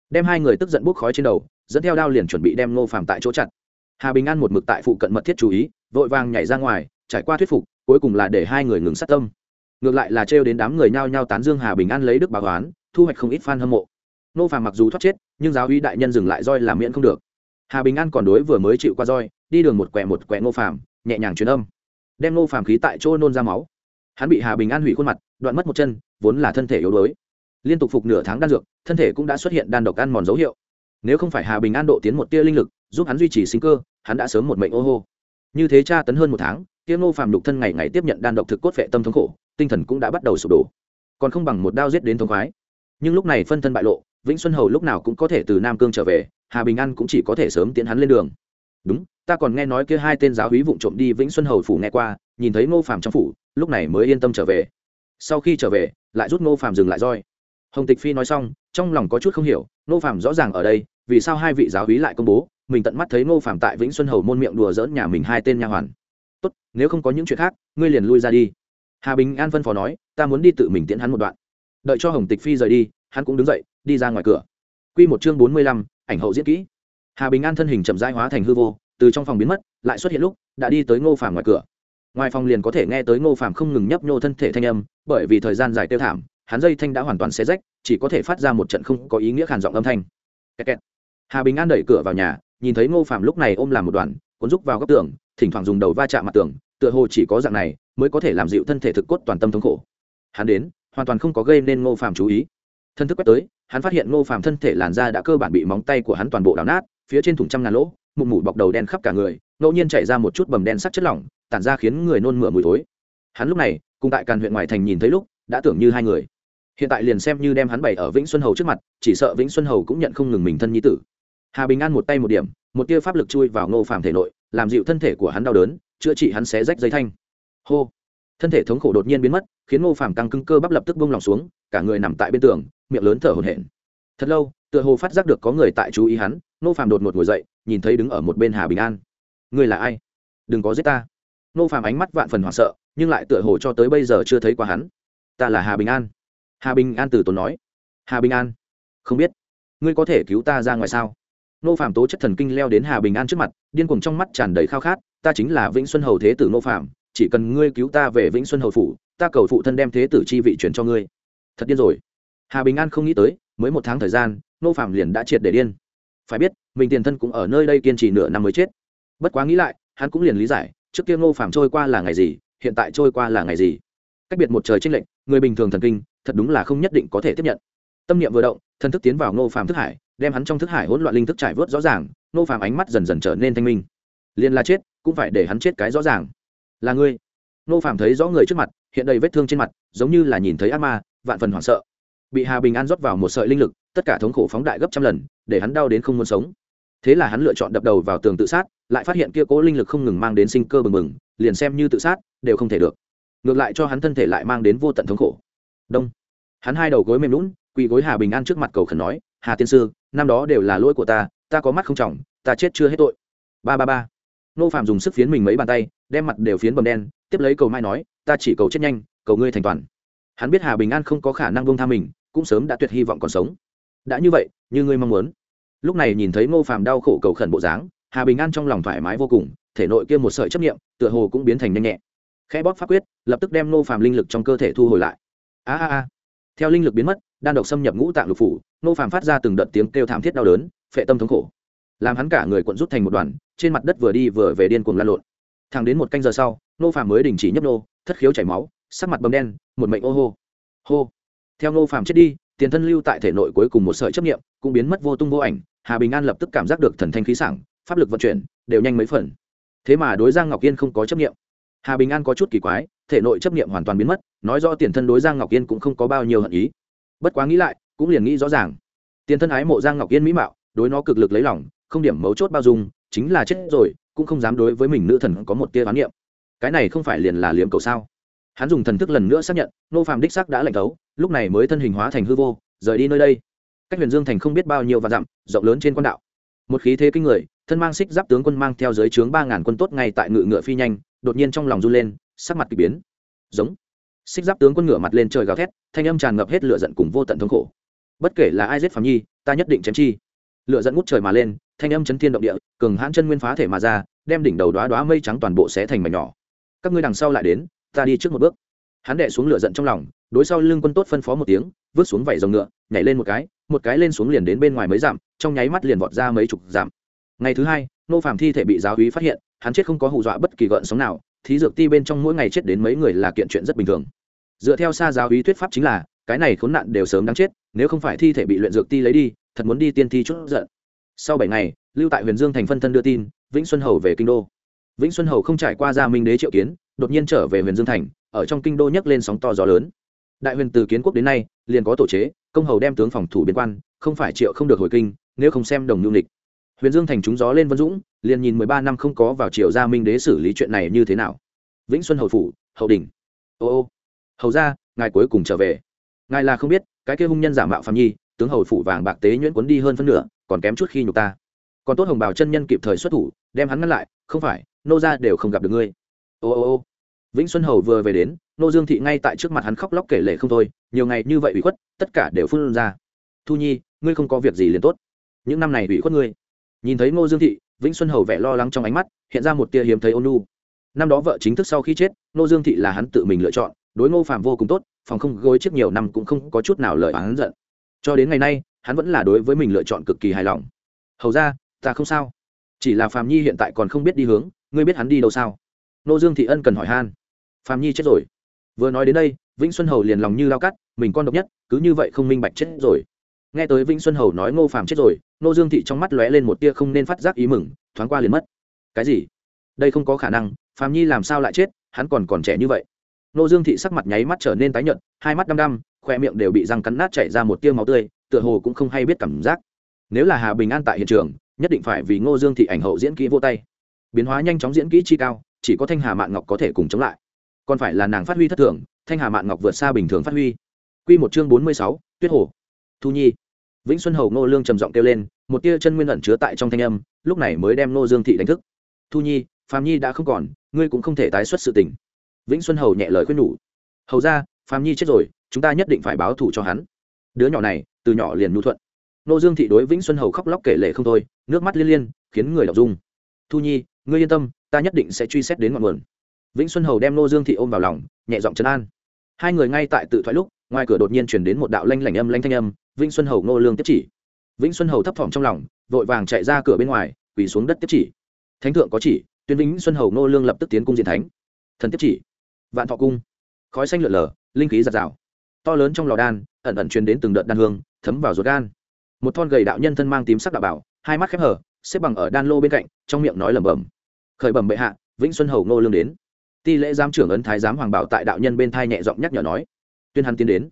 Đem hai người tức giận bốc khói trên đầu, dẫn theo đao liền chuẩn bị đem nô phàm tại chỗ chặt hà bình an một mực tại phụ cận mật thiết chú ý, vội vàng nhảy ra ngoài, trải qua thuyết phục, cuối cùng là để hai người ngừng sát tâm. Ngược lại là trêu đến đám người nhao nhao tán dương hà bình an lấy đức bà toán thu hoạch không ít f a n hâm mộ. Nô phàm mặc dù thoát chết, nhưng giáo uy đại nhân dừng lại roi làm miễn không được. Hà bình an còn đối vừa mới chịu qua roi, đi đường một quẹ một quẹ nô phàm, nhẹ nhàng truyền âm. Đem nô phàm khí tại chỗ nôn ra máu. Hắn bị hà bình an hủy khuôn mặt, đoạn mất một chân, vốn là thân thể yếu đuối. Liên tục phục nửa tháng đan dược, thân thể cũng đã xuất hiện đan độc ăn mòn dấu hiệu. Nếu không phải hà bình an độ tiến một tia linh lực giúp hắn duy trì sinh cơ, hắn đã sớm một mệnh ô hô. Như thế tra tấn hơn một tháng tiêu nô phàm lục thân ngày ngày tiếp nhận đan độc thực cốt vệ tâm thống khổ, tinh thần cũng đã bắt đầu sụp đổ. Còn không bằng một đao giết đến thống khoái. Nhưng lúc này phân thân bại lộ, vĩnh xuân hầu lúc nào cũng có thể từ nam cương trở về, hà bình an cũng chỉ có thể sớm tiến hắn lên đường. Đúng, ta còn nghe nói kia hai tên giáo hí vụng trộm đi vĩnh xuân hầu phủ nghe qua, nhìn thấy ngô phàm trong phủ, lúc này mới yên tâm trở về. Sau khi trở về, lại rút ngô phàm dừng lại roi. Hồng tịch phi nói xong, trong lòng có chút không hiểu, ngô phàm rõ ràng ở đây, vì sao hai vị giáo hí lại công bố? Mình tận mắt thấy ngô phàm tại vĩnh xuân hầu môn miệng đùa dỡn nhà mình hai tên nha hoàn. Tốt, nếu không có những chuyện khác, ngươi liền lui ra đi. Hà bình an phân phó nói, ta muốn đi tự mình tiễn hắn một đoạn. Đợi cho hồng tịch phi rời đi, hắn cũng đứng dậy, đi ra ngoài cửa. Q một chương bốn mươi lăm, ảnh hậu diễn kỹ. Hà bình an thân hình chậm rãi hóa thành hư vô, từ trong phòng biến mất, lại xuất hiện lúc, đã đi tới ngô phàm ngoài cửa. Ngoài phòng liền có thể nghe tới ngô phàm không ngừng nhấp nhô thân thể thanh âm, bởi vì thời gian dài tiêu thảm, hắn dây thanh đã hoàn toàn xé rách, chỉ có thể phát ra một trận không có ý nghĩa khàn giọng âm thanh. Kẹt kẹt. hà bình an đẩy cửa vào nhà nhìn thấy ngô Phạm lúc này ôm làm một đoàn, cuốn rúc vào góc tường, thỉnh thoảng dùng đầu va chạm mặt tường, tựa hồ chỉ có dạng này mới có thể làm dịu thân thể thực cốt toàn tâm thống khổ. Hắn đến, hoàn toàn không có gây nên ngô Phạm chú ý. Thân thức quét tới, hắn phát hiện ngô Phạm thân thể làn da đã cơ bản bị móng tay của hắn toàn bộ đào nát, phía trên thủng trăm ngàn lỗ, mụn mủ bọc đầu đen khắp cả người, ngẫu nhiên chảy ra một chút bầm đen sắc chất lỏng, tản ra khiến người nôn mửa mùi thối. Hắn lúc này, cùng tại càn huyện ngoại thành nhìn thấy lúc, đã tưởng như hai người. Hiện tại liền xem như đem hắn bày ở vĩnh xuân hầu trước mặt, chỉ sợ vĩnh xuân hầu cũng nhận không ngừng mình thân nhi tử hà bình an một tay một điểm, một tia pháp lực chui vào ngô phàm thể nội, làm dịu thân thể của hắn đau đớn, chữa trị hắn xé rách dây thanh. Hô! Thân thể thống khổ đột nhiên biến mất, khiến ngô phàm tăng cứng cơ bắp lập tức bông lòng xuống, cả người nằm tại bên tường, miệng lớn thở hổn hển. Thật lâu, tựa hồ phát giác được có người tại chú ý hắn, ngô phàm đột ngột ngồi dậy, nhìn thấy đứng ở một bên hà bình an. Ngươi là ai? Đừng có giết ta. Ngô phàm ánh mắt vạn phần hoảng sợ, nhưng lại tựa hồ cho tới bây giờ chưa thấy qua hắn. Ta là hà bình an. Hà bình an từ tốn nói. Hà bình an, không biết, ngươi có thể cứu ta ra ngoài sao? Nô phạm tố chất thần kinh leo đến hà bình an trước mặt, điên cuồng trong mắt tràn đầy khao khát, ta chính là vĩnh xuân hầu thế tử nô phạm chỉ cần ngươi cứu ta về vĩnh xuân hầu phủ, ta cầu phụ thân đem thế tử chi vị chuyển cho ngươi. Thật điên rồi. Hà bình an không nghĩ tới, mới một tháng thời gian, nô phạm liền đã triệt để điên. Phải biết, mình tiền thân cũng ở nơi đây kiên trì nửa năm mới chết. Bất quá nghĩ lại, hắn cũng liền lý giải, trước kia nô phạm trôi qua là ngày gì, hiện tại trôi qua là ngày gì. Cách biệt một trời tranh lệnh người bình thường thần kinh, thật đúng là không nhất định có thể tiếp nhận. Tâm niệm vừa động thân thức tiến vào nô phạm thức hải đem hắn trong thức hải hỗn loạn linh thức trải vớt rõ ràng nô phàm ánh mắt dần dần trở nên thanh minh. Liền là chết, cũng phải để hắn chết cái rõ ràng. Là ngươi. Nô phàm thấy rõ người trước mặt, hiện đầy vết thương trên mặt, giống như là nhìn thấy ác ma, vạn phần hoảng sợ. Bị hà bình an rót vào một sợi linh lực, tất cả thống khổ phóng đại gấp trăm lần, để hắn đau đến không muốn sống. Thế là hắn lựa chọn đập đầu vào tường tự sát, lại phát hiện kia cố linh lực không ngừng mang đến sinh cơ bừng bừng, liền xem như tự sát, đều không thể được. Ngược lại cho hắn thân thể lại mang đến vô tận thống khổ. Đông. Hắn hai đầu gối mềm lún quỳ gối hà bình an trước mặt cầu khẩn nói hà tiên sư, năm đó đều là lỗi của ta ta có mắt không trọng, ta chết chưa hết tội. Ba ba ba. Nô phạm dùng sức phiến mình mấy bàn tay, đem mặt đều phiến bầm đen, tiếp lấy cầu mai nói, ta chỉ cầu chết nhanh, cầu ngươi thành toàn. Hắn biết hà bình an không có khả năng bông tha mình, cũng sớm đã tuyệt hy vọng còn sống. Đã như vậy, như ngươi mong muốn. Lúc này nhìn thấy ngô phạm đau khổ cầu khẩn bộ dáng, hà bình an trong lòng thoải mái vô cùng, thể nội kia một sợi chấp nghiệm tựa hồ cũng biến thành nhanh nhẹ. Khẽ bóp pháp quyết, lập tức đem ngô phạm linh lực trong cơ thể thu hồi lại. A a a. Theo linh lực biến mất, đan độc xâm nhập ngũ tạng lục phủ nô phàm phát ra từng đợt tiếng kêu thảm thiết đau đớn, phệ tâm thống khổ. Làm hắn cả người cuộn rút thành một đoàn, trên mặt đất vừa đi vừa về điên cuồng lan lộn. Thẳng đến một canh giờ sau, nô phàm mới đình chỉ nhấp nô, thất khiếu chảy máu, sắc mặt bầm đen, một mệnh ô hô. Hô. Theo nô phàm chết đi, tiền thân lưu tại thể nội cuối cùng một sợi chấp nghiệm cũng biến mất vô tung vô ảnh, hà bình an lập tức cảm giác được thần thanh khí sảng, pháp lực vận chuyển, đều nhanh mấy phần. Thế mà đối giang ngọc yên không có chấp nghiệm hà bình an có chút kỳ quái, thể nội chấp nghiệm hoàn toàn biến mất, nói rõ tiền thân đối giang ngọc yên cũng không có bao nhiêu hận ý. Bất quá nghĩ lại cũng liền nghĩ rõ ràng. Tiền thân ái mộ giang ngọc yên mỹ mạo, đối nó cực lực lấy lòng, không điểm mấu chốt bao dung, chính là chết rồi, cũng không dám đối với mình nữ thần có một tia bán niệm. Cái này không phải liền là liếm cầu sao? Hắn dùng thần thức lần nữa xác nhận, nô Phạm đích sắc đã lạnh thấu, lúc này mới thân hình hóa thành hư vô, rời đi nơi đây. Cách huyền dương thành không biết bao nhiêu và dặm, rộng lớn trên quan đạo. Một khí thế kinh người, thân mang xích giáp tướng quân mang theo dưới trướng ba ngàn quân tốt ngay tại ngự ngựa phi nhanh, đột nhiên trong lòng run lên, sắc mặt k ỳ biến. Giống. Xích giáp tướng quân ngựa mặt lên trời gào thét, thanh âm tràn ngập hết lửa giận cùng vô tận thống khổ bất kể là ai giết phạm nhi, ta nhất định chém chi. Lựa giận ngút trời mà lên, thanh âm chấn thiên động địa, cường hãn chân nguyên phá thể mà ra, đem đỉnh đầu đoá đoá mây trắng toàn bộ xé thành mảnh nhỏ. Các ngươi đằng sau lại đến, ta đi trước một bước. Hắn đệ xuống lửa giận trong lòng, đối sau lưng quân tốt phân phó một tiếng, vứt xuống vảy dòng ngựa, nhảy lên một cái một cái lên xuống liền đến bên ngoài mấy dặm, trong nháy mắt liền vọt ra mấy chục dặm. Ngày thứ hai, nô Phạm thi thể bị giáo úy phát hiện, hắn chết không có hù dọa bất kỳ gợn sóng nào, thí dược ti bên trong mỗi ngày chết đến mấy người là kiện chuyện rất bình thường. Dựa theo xa giáo úy thuyết pháp chính là, cái này khốn nạn đều sớm đáng chết nếu không phải thi thể bị luyện dược ti lấy đi, thật muốn đi tiên thi chút giận. Sau bảy ngày, lưu tại huyền dương thành phân thân đưa tin, vĩnh xuân hầu về kinh đô. Vĩnh xuân hầu không trải qua gia minh đế triệu kiến, đột nhiên trở về huyền dương thành, ở trong kinh đô nhấc lên sóng to gió lớn. Đại huyền từ kiến quốc đến nay, liền có tổ chế, công hầu đem tướng phòng thủ biên quan, không phải triệu không được hồi kinh, nếu không xem đồng nhu lịch huyền dương thành trúng gió lên vân dũng, liền nhìn mười ba năm không có vào triều gia minh đế xử lý chuyện này như thế nào. Vĩnh xuân hầu phủ, hậu đình ô ô, hầu ra, ngài cuối cùng trở về. Ngài là không biết cái kia hung nhân giả mạo phạm nhi, tướng hầu phủ vàng bạc tế nhuyễn cuốn đi hơn phân nửa, còn kém chút khi nhục ta. Còn tốt hồng bào chân nhân kịp thời xuất thủ, đem hắn ngăn lại, không phải, nô ra đều không gặp được ngươi. Ô ô ô. Vĩnh xuân hầu vừa về đến, nô dương thị ngay tại trước mặt hắn khóc lóc kể lể không thôi, nhiều ngày như vậy ủy khuất, tất cả đều phun ra. Thu nhi, ngươi không có việc gì liền tốt. Những năm này ủy khuất ngươi. Nhìn thấy ngô dương thị, vĩnh xuân hầu vẻ lo lắng trong ánh mắt, hiện ra một tia hiếm thấy ôn nu năm đó vợ chính thức sau khi chết, ngô dương thị là hắn tự mình lựa chọn đối ngô phạm vô cùng tốt, phòng không gối trước nhiều năm cũng không có chút nào lời oán giận. Cho đến ngày nay, hắn vẫn là đối với mình lựa chọn cực kỳ hài lòng. Hầu ra ta không sao. Chỉ là phạm nhi hiện tại còn không biết đi hướng, ngươi biết hắn đi đâu sao? Nô dương thị ân cần hỏi han. Phạm nhi chết rồi. Vừa nói đến đây, vĩnh xuân hầu liền lòng như lao cắt, mình con độc nhất, cứ như vậy không minh bạch chết rồi. Nghe tới vĩnh xuân hầu nói ngô phạm chết rồi, nô dương thị trong mắt lóe lên một tia không nên phát giác ý mừng, thoáng qua liền mất. Cái gì? Đây không có khả năng phạm nhi làm sao lại chết, hắn còn còn trẻ như vậy nô dương thị sắc mặt nháy mắt trở nên tái nhợt, hai mắt đăm đăm, khoe miệng đều bị răng cắn nát chảy ra một tia máu tươi, tựa hồ cũng không hay biết cảm giác. Nếu là hà bình an tại hiện trường, nhất định phải vì ngô dương thị ảnh hậu diễn kỹ vô tay. Biến hóa nhanh chóng diễn kỹ chi cao, chỉ có thanh hà mạn ngọc có thể cùng chống lại. Còn phải là nàng phát huy thất thường, thanh hà mạn ngọc vượt xa bình thường phát huy. Q một chương bốn mươi sáu, tuyết hồ. Thu nhi. Vĩnh xuân hầu ngô lương trầm giọng kêu lên, một tia chân nguyên ẩn chứa tại trong thanh âm, lúc này mới đem ngô dương thị đánh thức. Thu nhi, phạm nhi đã không còn, ngươi cũng không thể tái xuất sự tình vĩnh xuân hầu nhẹ lời khuyên nhủ. Hầu ra phạm nhi chết rồi, chúng ta nhất định phải báo thù cho hắn. Đứa nhỏ này, từ nhỏ liền nhu thuận. Nô dương thị đối vĩnh xuân hầu khóc lóc kể lệ không thôi, nước mắt liên liên, khiến người đọc dung thu nhi, ngươi yên tâm, ta nhất định sẽ truy xét đến ngọn nguồn. Vĩnh xuân hầu đem nô dương thị ôm vào lòng, nhẹ giọng trấn an. Hai người ngay tại tự thoại lúc, ngoài cửa đột nhiên chuyển đến một đạo lanh lảnh âm lanh thanh âm, vĩnh xuân hầu nô lương tiếp chỉ. Vĩnh xuân hầu thấp thỏm trong lòng, vội vàng chạy ra cửa bên ngoài, quỳ xuống đất tiếp chỉ. Thánh thượng có chỉ, tuyên vĩnh xuân hầu nô lương lập tức tiến cung diện thánh. Thần tiếp chỉ vạn thọ cung. Khói xanh lượn lờ, linh khí giạt rào. To lớn trong lò đan, ẩn ẩn truyền đến từng đợt đan hương, thấm vào ruột gan. Một thon gầy đạo nhân thân mang tím sắc đạo bảo, hai mắt khép hở xếp bằng ở đan lô bên cạnh, trong miệng nói lẩm bẩm. Khởi bẩm bệ hạ, vĩnh xuân hầu ngô lương đến. Ti lễ giám trưởng ấn thái giám hoàng bảo tại đạo nhân bên thai nhẹ giọng nhắc nhở nói. Tuyên hắn tiến đến.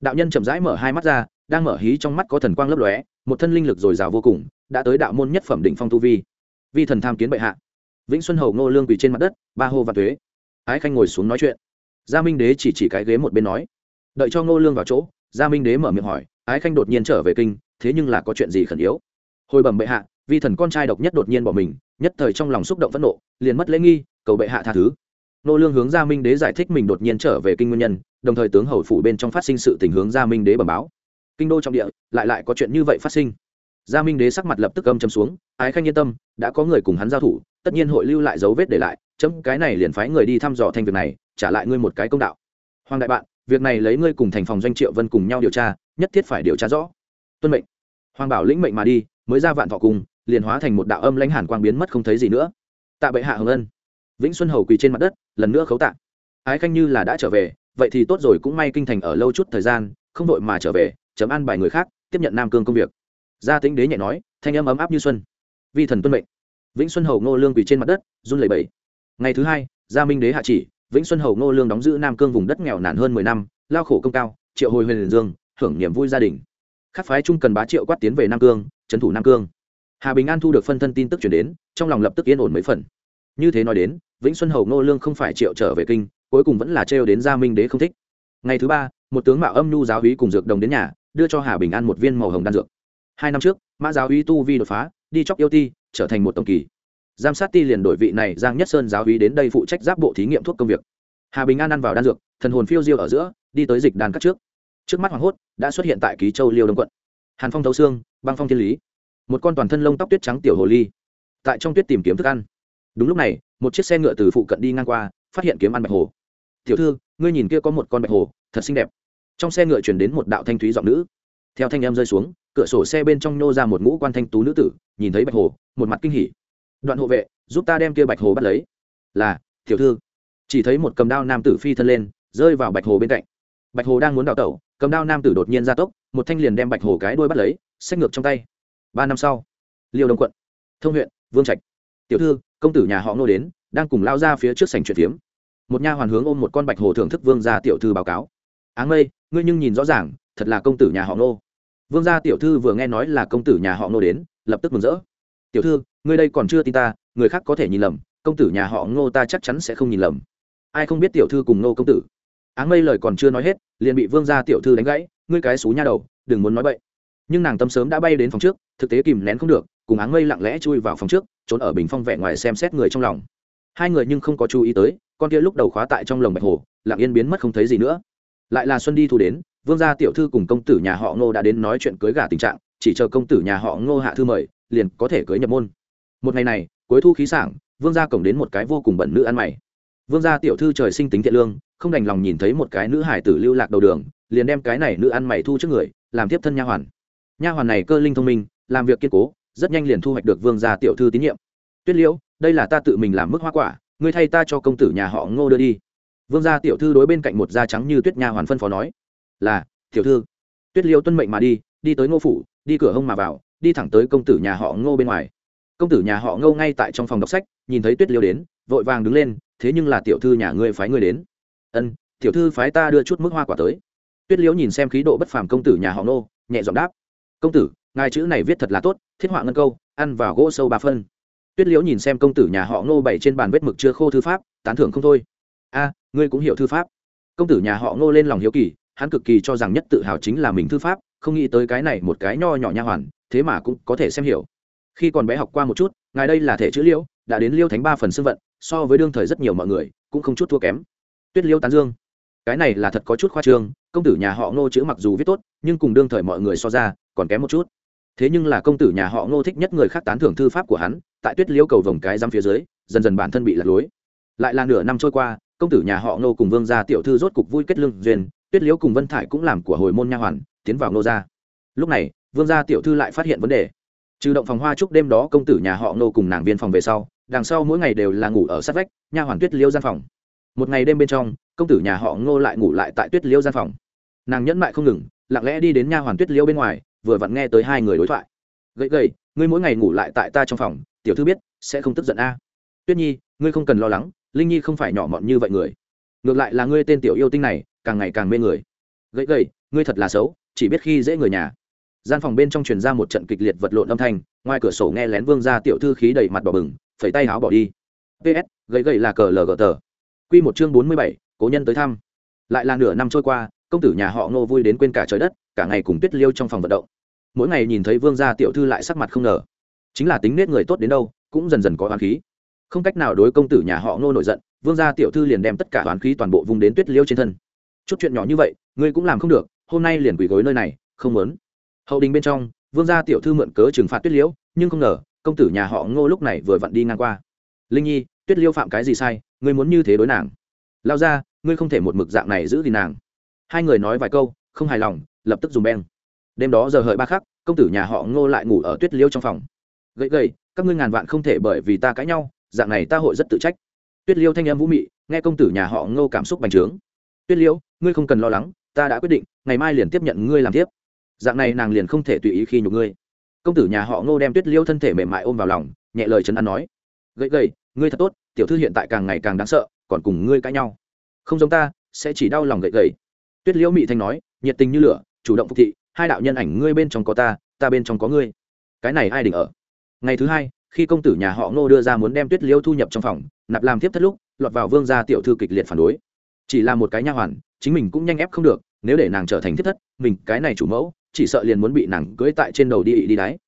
Đạo nhân chậm rãi mở hai mắt ra, đang mở hí trong mắt có thần quang lấp lóe, một thân linh lực dồi dào vô cùng, đã tới đạo môn nhất phẩm đỉnh phong tu vi. Vi thần tham kiến bệ hạ. Vĩnh xuân hầu ngô lương quỳ trên mặt đất, ba hô và thuế ái khanh ngồi xuống nói chuyện. Gia minh đế chỉ chỉ cái ghế một bên nói. Đợi cho ngô lương vào chỗ, gia minh đế mở miệng hỏi, ái khanh đột nhiên trở về kinh, thế nhưng là có chuyện gì khẩn yếu? Hồi bẩm bệ hạ vi thần con trai độc nhất đột nhiên bỏ mình, nhất thời trong lòng xúc động phẫn nộ, liền mất lễ nghi, cầu bệ hạ tha thứ. Nô lương hướng gia minh đế giải thích mình đột nhiên trở về kinh nguyên nhân, đồng thời tướng hầu phủ bên trong phát sinh sự tình hướng gia minh đế bẩm báo. Kinh đô trong địa, lại lại có chuyện như vậy phát sinh. Gia minh đế sắc mặt lập tức âm châm xuống, ái khanh yên tâm, đã có người cùng hắn giao thủ, tất nhiên hội lưu lại dấu vết để lại chấm, cái này liền phái người đi thăm dò thành việc này, trả lại ngươi một cái công đạo. Hoàng đại bạn, việc này lấy ngươi cùng thành phòng doanh triệu vân cùng nhau điều tra, nhất thiết phải điều tra rõ. Tuân mệnh. Hoàng bảo lĩnh mệnh mà đi, mới ra vạn thọ cùng liền hóa thành một đạo âm lãnh hàn quang biến mất không thấy gì nữa. Tạ bệ hạ hồng ân. Vĩnh xuân hầu quỳ trên mặt đất, lần nữa khấu tạ. Ái khanh như là đã trở về, vậy thì tốt rồi, cũng may kinh thành ở lâu chút thời gian, không đội mà trở về, chấm ăn bài người khác, tiếp nhận nam cương công việc. Gia tính đế nhẹ nói, thanh âm ấm áp như xuân. Vi thần tuân mệnh. Vĩnh xuân hầu ngô lương quỳ trên mặt đất, run lẩy bẩy ngày thứ hai, gia minh đế hạ chỉ, vĩnh xuân hầu ngô lương đóng giữ nam cương vùng đất nghèo nàn hơn mười năm, lao khổ công cao, triệu hồi huyền dương, hưởng niềm vui gia đình. Các phái trung cần bá triệu quát tiến về nam cương, trấn thủ nam cương. Hà bình an thu được phân thân tin tức chuyển đến, trong lòng lập tức yên ổn mấy phần. Như thế nói đến, vĩnh xuân hầu ngô lương không phải triệu trở về kinh, cuối cùng vẫn là trêu đến gia minh đế không thích. Ngày thứ ba, một tướng mạo âm nhu giáo hí cùng dược đồng đến nhà, đưa cho hà bình an một viên màu hồng đan dược. Hai năm trước, mã giáo hí tu vi đột phá, đi chóc yêu ti, trở thành một tổng kỳ giám sát ti liền đổi vị này giang nhất sơn giáo hí đến đây phụ trách giáp bộ thí nghiệm thuốc công việc. Hà bình an ăn vào đan dược, thần hồn phiêu diêu ở giữa, đi tới dịch đàn cắt trước. Trước mắt hoàng hốt, đã xuất hiện tại ký châu liêu đông quận. Hàn phong thấu xương, băng phong thiên lý. Một con toàn thân lông tóc tuyết trắng tiểu hồ ly, tại trong tuyết tìm kiếm thức ăn. Đúng lúc này, một chiếc xe ngựa từ phụ cận đi ngang qua, phát hiện kiếm ăn bạch hồ. Tiểu thư, ngươi nhìn kia có một con bạch hồ, thật xinh đẹp. Trong xe ngựa chuyển đến một đạo thanh thúy giọng nữ. Theo thanh em rơi xuống, cửa sổ xe bên trong nhô ra một ngũ quan thanh tú nữ tử, nhìn thấy bạch hồ, một mặt kinh hỉ đoạn hộ vệ, giúp ta đem kia bạch hồ bắt lấy. Là, tiểu thư. Chỉ thấy một cầm đao nam tử phi thân lên, rơi vào bạch hồ bên cạnh. Bạch hồ đang muốn đào tẩu, cầm đao nam tử đột nhiên ra tốc, một thanh liền đem bạch hồ cái đuôi bắt lấy, xách ngược trong tay. Ba năm sau, liêu đông quận, thông huyện, vương trạch. Tiểu thư, công tử nhà họ ngô đến, đang cùng lao ra phía trước sành chuyện phiếm. Một nha hoàn hướng ôm một con bạch hồ thưởng thức vương gia tiểu thư báo cáo. Áng mây ngươi nhưng nhìn rõ ràng, thật là công tử nhà họ ngô. Vương gia tiểu thư vừa nghe nói là công tử nhà họ ngô đến, lập tức mừng rỡ. Tiểu thư ngươi đây còn chưa tin ta, người khác có thể nhìn lầm, công tử nhà họ ngô ta chắc chắn sẽ không nhìn lầm. Ai không biết tiểu thư cùng ngô công tử? Áng mây lời còn chưa nói hết, liền bị vương gia tiểu thư đánh gãy, ngươi cái xú nha đầu, đừng muốn nói bậy. Nhưng nàng tâm sớm đã bay đến phòng trước, thực tế kìm nén không được, cùng áng mây lặng lẽ chui vào phòng trước, trốn ở bình phong vẹ ngoài xem xét người trong lòng. Hai người nhưng không có chú ý tới, con kia lúc đầu khóa tại trong lồng bạch hồ, lặng yên biến mất không thấy gì nữa. Lại là xuân đi thu đến, vương gia tiểu thư cùng công tử nhà họ ngô đã đến nói chuyện cưới gả tình trạng, chỉ chờ công tử nhà họ ngô hạ thư mời, liền có thể cưới nhập môn một ngày này, cuối thu khí sảng, vương gia cổng đến một cái vô cùng bẩn nữ ăn mày. Vương gia tiểu thư trời sinh tính thiện lương, không đành lòng nhìn thấy một cái nữ hải tử lưu lạc đầu đường, liền đem cái này nữ ăn mày thu trước người, làm tiếp thân nha hoàn. Nha hoàn này cơ linh thông minh, làm việc kiên cố, rất nhanh liền thu hoạch được vương gia tiểu thư tín nhiệm. Tuyết liễu, đây là ta tự mình làm mức hoa quả, ngươi thay ta cho công tử nhà họ ngô đưa đi. Vương gia tiểu thư đối bên cạnh một da trắng như tuyết nha hoàn phân phó nói. Là, tiểu thư. Tuyết liễu tuân mệnh mà đi đi tới ngô phủ, đi cửa hông mà vào, đi thẳng tới công tử nhà họ ngô bên ngoài công tử nhà họ ngô ngay tại trong phòng đọc sách, nhìn thấy tuyết Liêu đến, vội vàng đứng lên, thế nhưng là tiểu thư nhà ngươi phái ngươi đến. Ân, tiểu thư phái ta đưa chút mức hoa quả tới. Tuyết liễu nhìn xem khí độ bất phàm công tử nhà họ nô nhẹ giọng đáp, công tử, ngài chữ này viết thật là tốt, thiết họa ngân câu, ăn vào gỗ sâu ba phân. Tuyết liễu nhìn xem công tử nhà họ nô bày trên bàn vết mực chưa khô thư pháp, tán thưởng không thôi. A, ngươi cũng hiểu thư pháp. Công tử nhà họ nô lên lòng hiếu kỳ, hắn cực kỳ cho rằng nhất tự hào chính là mình thư pháp, không nghĩ tới cái này một cái nho nhỏ nha hoàn, thế mà cũng có thể xem hiểu khi còn bé học qua một chút, ngài đây là thể chữ liễu, đã đến liêu thánh ba phần xương vận, so với đương thời rất nhiều mọi người, cũng không chút thua kém. Tuyết liêu tán dương. Cái này là thật có chút khoa trương, công tử nhà họ ngô chữ mặc dù viết tốt, nhưng cùng đương thời mọi người so ra, còn kém một chút. Thế nhưng là công tử nhà họ ngô thích nhất người khác tán thưởng thư pháp của hắn, tại tuyết liêu cầu vòng cái răm phía dưới, dần dần bản thân bị lạc lối. Lại là nửa năm trôi qua, công tử nhà họ ngô cùng vương gia tiểu thư rốt cục vui kết lương duyên, tuyết liêu cùng vân thải cũng làm của hồi môn nha hoàn, tiến vào ngô gia. Lúc này, vương gia tiểu thư lại phát hiện vấn đề trừ động phòng hoa chúc đêm đó, công tử nhà họ nô cùng nàng viên phòng về sau, đằng sau mỗi ngày đều là ngủ ở sát vách, nha hoàn tuyết liêu gian phòng. Một ngày đêm bên trong, công tử nhà họ ngô lại ngủ lại tại tuyết liêu gian phòng. Nàng nhẫn mại không ngừng, lặng lẽ đi đến nha hoàn tuyết liêu bên ngoài, vừa vặn nghe tới hai người đối thoại. Gậy gậy, ngươi mỗi ngày ngủ lại tại ta trong phòng, tiểu thư biết, sẽ không tức giận a. Tuyết nhi, ngươi không cần lo lắng, linh nhi không phải nhỏ mọn như vậy người. Ngược lại là ngươi tên tiểu yêu tinh này, càng ngày càng mê người. Gậy gậy, ngươi thật là xấu, chỉ biết khi dễ người nhà gian phòng bên trong truyền ra một trận kịch liệt vật lộn âm thanh, ngoài cửa sổ nghe lén vương ra tiểu thư khí đầy mặt bỏ bừng, phẩy tay áo bỏ đi. Ps gậy gậy là cờ lờ gờ tờ. Q một chương bốn mươi bảy, cố nhân tới thăm. Lại là nửa năm trôi qua, công tử nhà họ ngô vui đến quên cả trời đất, cả ngày cùng tuyết liêu trong phòng vận động. Mỗi ngày nhìn thấy vương gia tiểu thư lại sắc mặt không ngờ. Chính là tính nết người tốt đến đâu, cũng dần dần có hoàn khí. Không cách nào đối công tử nhà họ ngô nổi giận, vương gia tiểu thư liền đem tất cả hoàn khí toàn bộ vùng đến tuyết liêu trên thân. Chút chuyện nhỏ như vậy, ngươi cũng làm không được, hôm nay liền quỳ gối nơi này, không muốn hậu đình bên trong, vương gia tiểu thư mượn cớ trừng phạt tuyết liễu, nhưng không ngờ, công tử nhà họ ngô lúc này vừa vặn đi ngang qua. Linh nhi, tuyết liêu phạm cái gì sai? Ngươi muốn như thế đối nàng. Lao ra, ngươi không thể một mực dạng này giữ thì nàng. Hai người nói vài câu, không hài lòng, lập tức dùng beng. Đêm đó giờ hợi ba khắc, công tử nhà họ ngô lại ngủ ở tuyết liêu trong phòng. Gậy gậy, các ngươi ngàn vạn không thể bởi vì ta cãi nhau, dạng này ta hội rất tự trách. Tuyết liêu thanh em vũ mị, nghe công tử nhà họ ngô cảm xúc bành trướng. Tuyết liêu ngươi không cần lo lắng, ta đã quyết định, ngày mai liền tiếp nhận ngươi làm tiếp dạng này nàng liền không thể tùy ý khi nhục ngươi. Công tử nhà họ ngô đem tuyết liêu thân thể mềm mại ôm vào lòng, nhẹ lời chấn an nói. Gậy gậy, ngươi thật tốt, tiểu thư hiện tại càng ngày càng đáng sợ, còn cùng ngươi cãi nhau. Không giống ta, sẽ chỉ đau lòng gậy gậy. Tuyết liễu mị thanh nói, nhiệt tình như lửa, chủ động phục thị, hai đạo nhân ảnh ngươi bên trong có ta ta bên trong có ngươi. Cái này ai định ở? Ngày thứ hai, khi công tử nhà họ ngô đưa ra muốn đem tuyết liễu thu nhập trong phòng, nạp làm tiếp thất lúc, lọt vào vương gia tiểu thư kịch liệt phản đối. Chỉ là một cái nha hoàn, chính mình cũng nhanh ép không được nếu để nàng trở thành thiết thất, mình, cái này chủ mẫu, chỉ sợ liền muốn bị nàng cưỡi tại trên đầu đi ị đi đáy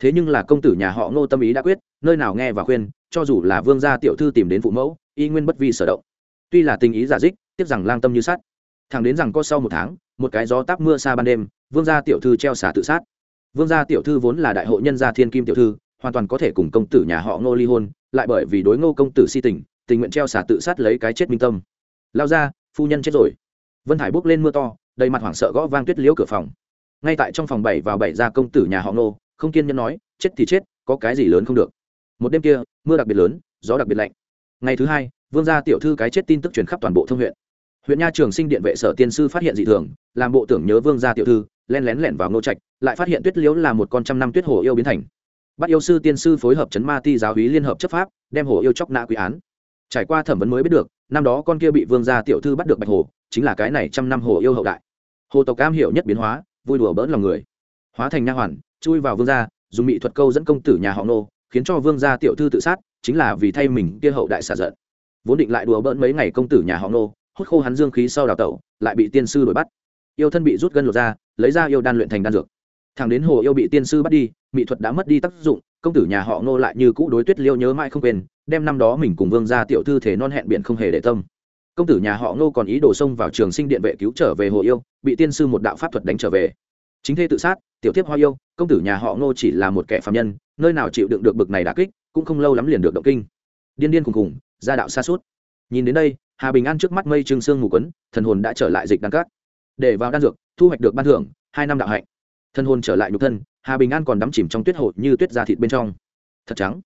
thế nhưng là công tử nhà họ ngô tâm ý đã quyết, nơi nào nghe và khuyên, cho dù là vương gia tiểu thư tìm đến phụ mẫu, y nguyên bất vi sở động. Tuy là tình ý giả dích tiếp rằng lang tâm như sát thằng đến rằng có sau một tháng, một cái gió táp mưa xa ban đêm, vương gia tiểu thư treo xả tự sát. Vương gia tiểu thư vốn là đại hội nhân gia thiên kim tiểu thư, hoàn toàn có thể cùng công tử nhà họ ngô ly hôn, lại bởi vì đối ngô công tử si tình tình nguyện treo xả tự sát lấy cái chết minh tâm. Lao ra, phu nhân chết rồi. Vân hải bốc lên mưa to đầy mặt hoảng sợ gõ vang tuyết liễu cửa phòng. Ngay tại trong phòng bảy vào bảy ra công tử nhà họ ngô, không kiên nhẫn nói, chết thì chết, có cái gì lớn không được. Một đêm kia, mưa đặc biệt lớn, gió đặc biệt lạnh. Ngày thứ hai, vương gia tiểu thư cái chết tin tức truyền khắp toàn bộ thông huyện. Huyện nha trường sinh điện vệ sở tiên sư phát hiện dị thường, làm bộ tưởng nhớ vương gia tiểu thư len lén lẻn vào ngô trạch, lại phát hiện tuyết liễu là một con trăm năm tuyết hồ yêu biến thành. Bắt yêu sư tiên sư phối hợp chấn ma ti giáo hí liên hợp chấp pháp, đem hồ yêu chóc nã quý án. Trải qua thẩm vấn mới biết được, năm đó con kia bị vương gia tiểu thư bắt được bạch hồ, chính là cái này trăm năm hồ yêu hậu đại hồ tộc cam hiểu nhất biến hóa, vui đùa bỡn lòng người. Hóa thành nha hoàn, chui vào vương gia, dùng mỹ thuật câu dẫn công tử nhà họ nô khiến cho vương gia tiểu thư tự sát, chính là vì thay mình kia hậu đại xả giận. Vốn định lại đùa bỡn mấy ngày công tử nhà họ nô hút khô hắn dương khí sau đào tẩu, lại bị tiên sư đuổi bắt. Yêu thân bị rút gân lột ra lấy ra yêu đan luyện thành đan dược. Thằng đến hồ yêu bị tiên sư bắt đi, mỹ thuật đã mất đi tác dụng, công tử nhà họ nô lại như cũ đối tuyết liêu nhớ mãi không quên, đem năm đó mình cùng vương gia tiểu thư thể non hẹn biển không hề để tâm công tử nhà họ Ngô còn ý đồ xông vào trường sinh điện vệ cứu trở về hồ yêu, bị tiên sư một đạo pháp thuật đánh trở về. Chính thê tự sát, tiểu tiếp hoa yêu, công tử nhà họ Ngô chỉ là một kẻ phạm nhân, nơi nào chịu đựng được bực này đà kích, cũng không lâu lắm liền được động kinh. Điên điên cùng cùng gia đạo xa suốt. Nhìn đến đây, hà bình an trước mắt mây trương sương mù quấn, thần hồn đã trở lại dịch đan cát. Để vào đan dược, thu hoạch được ban thưởng, hai năm đạo hạnh. Thần hồn trở lại nhục thân, hà bình an còn đắm chìm trong tuyết hồ như tuyết da thịt bên trong. Thật trắng.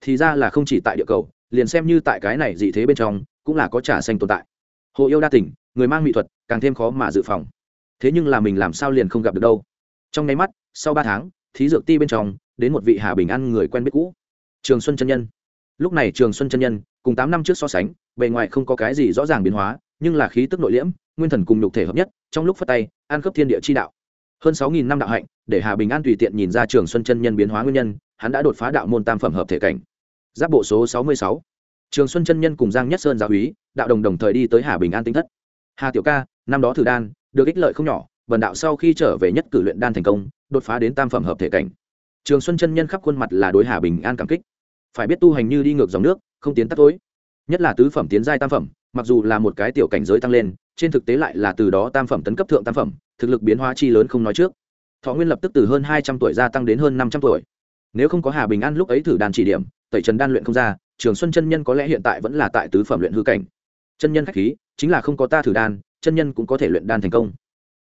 Thì ra là không chỉ tại địa cầu, liền xem như tại cái này dị thế bên trong cũng là có trà xanh tồn tại. Hồ yêu đa tỉnh người mang mỹ thuật, càng thêm khó mà dự phòng. Thế nhưng là mình làm sao liền không gặp được đâu. Trong nháy mắt, sau ba tháng, thí dược ti bên trong, đến một vị hà bình an người quen biết cũ. Trường xuân chân nhân. Lúc này trường xuân chân nhân, cùng tám năm trước so sánh, bề ngoài không có cái gì rõ ràng biến hóa, nhưng là khí tức nội liễm, nguyên thần cùng nhục thể hợp nhất, trong lúc phát tay, an khớp thiên địa chi đạo. Hơn sáu nghìn năm đạo hạnh, để hà bình an tùy tiện nhìn ra trường xuân chân nhân biến hóa nguyên nhân, hắn đã đột phá đạo môn tam phẩm hợp thể cảnh. Giáp bộ số sáu mươi sáu trường xuân chân nhân cùng giang nhất sơn giáo úy, đạo đồng đồng thời đi tới hà bình an tinh thất. Hà tiểu ca, năm đó thử đan, được ích lợi không nhỏ vần đạo sau khi trở về nhất cử luyện đan thành công, đột phá đến tam phẩm hợp thể cảnh. Trường xuân chân nhân khắp khuôn mặt là đối hà bình an cảm kích. Phải biết tu hành như đi ngược dòng nước, không tiến tắt tối. Nhất là tứ phẩm tiến giai tam phẩm, mặc dù là một cái tiểu cảnh giới tăng lên, trên thực tế lại là từ đó tam phẩm tấn cấp thượng tam phẩm, thực lực biến hóa chi lớn không nói trước. Thọ nguyên lập tức từ hơn hai trăm tuổi gia tăng đến hơn năm trăm tuổi. Nếu không có hà bình an lúc ấy thử đan chỉ điểm, tẩy trần đan luyện không ra trường xuân chân nhân có lẽ hiện tại vẫn là tại tứ phẩm luyện hư cảnh. Chân nhân khách khí, chính là không có ta thử đan, chân nhân cũng có thể luyện đan thành công.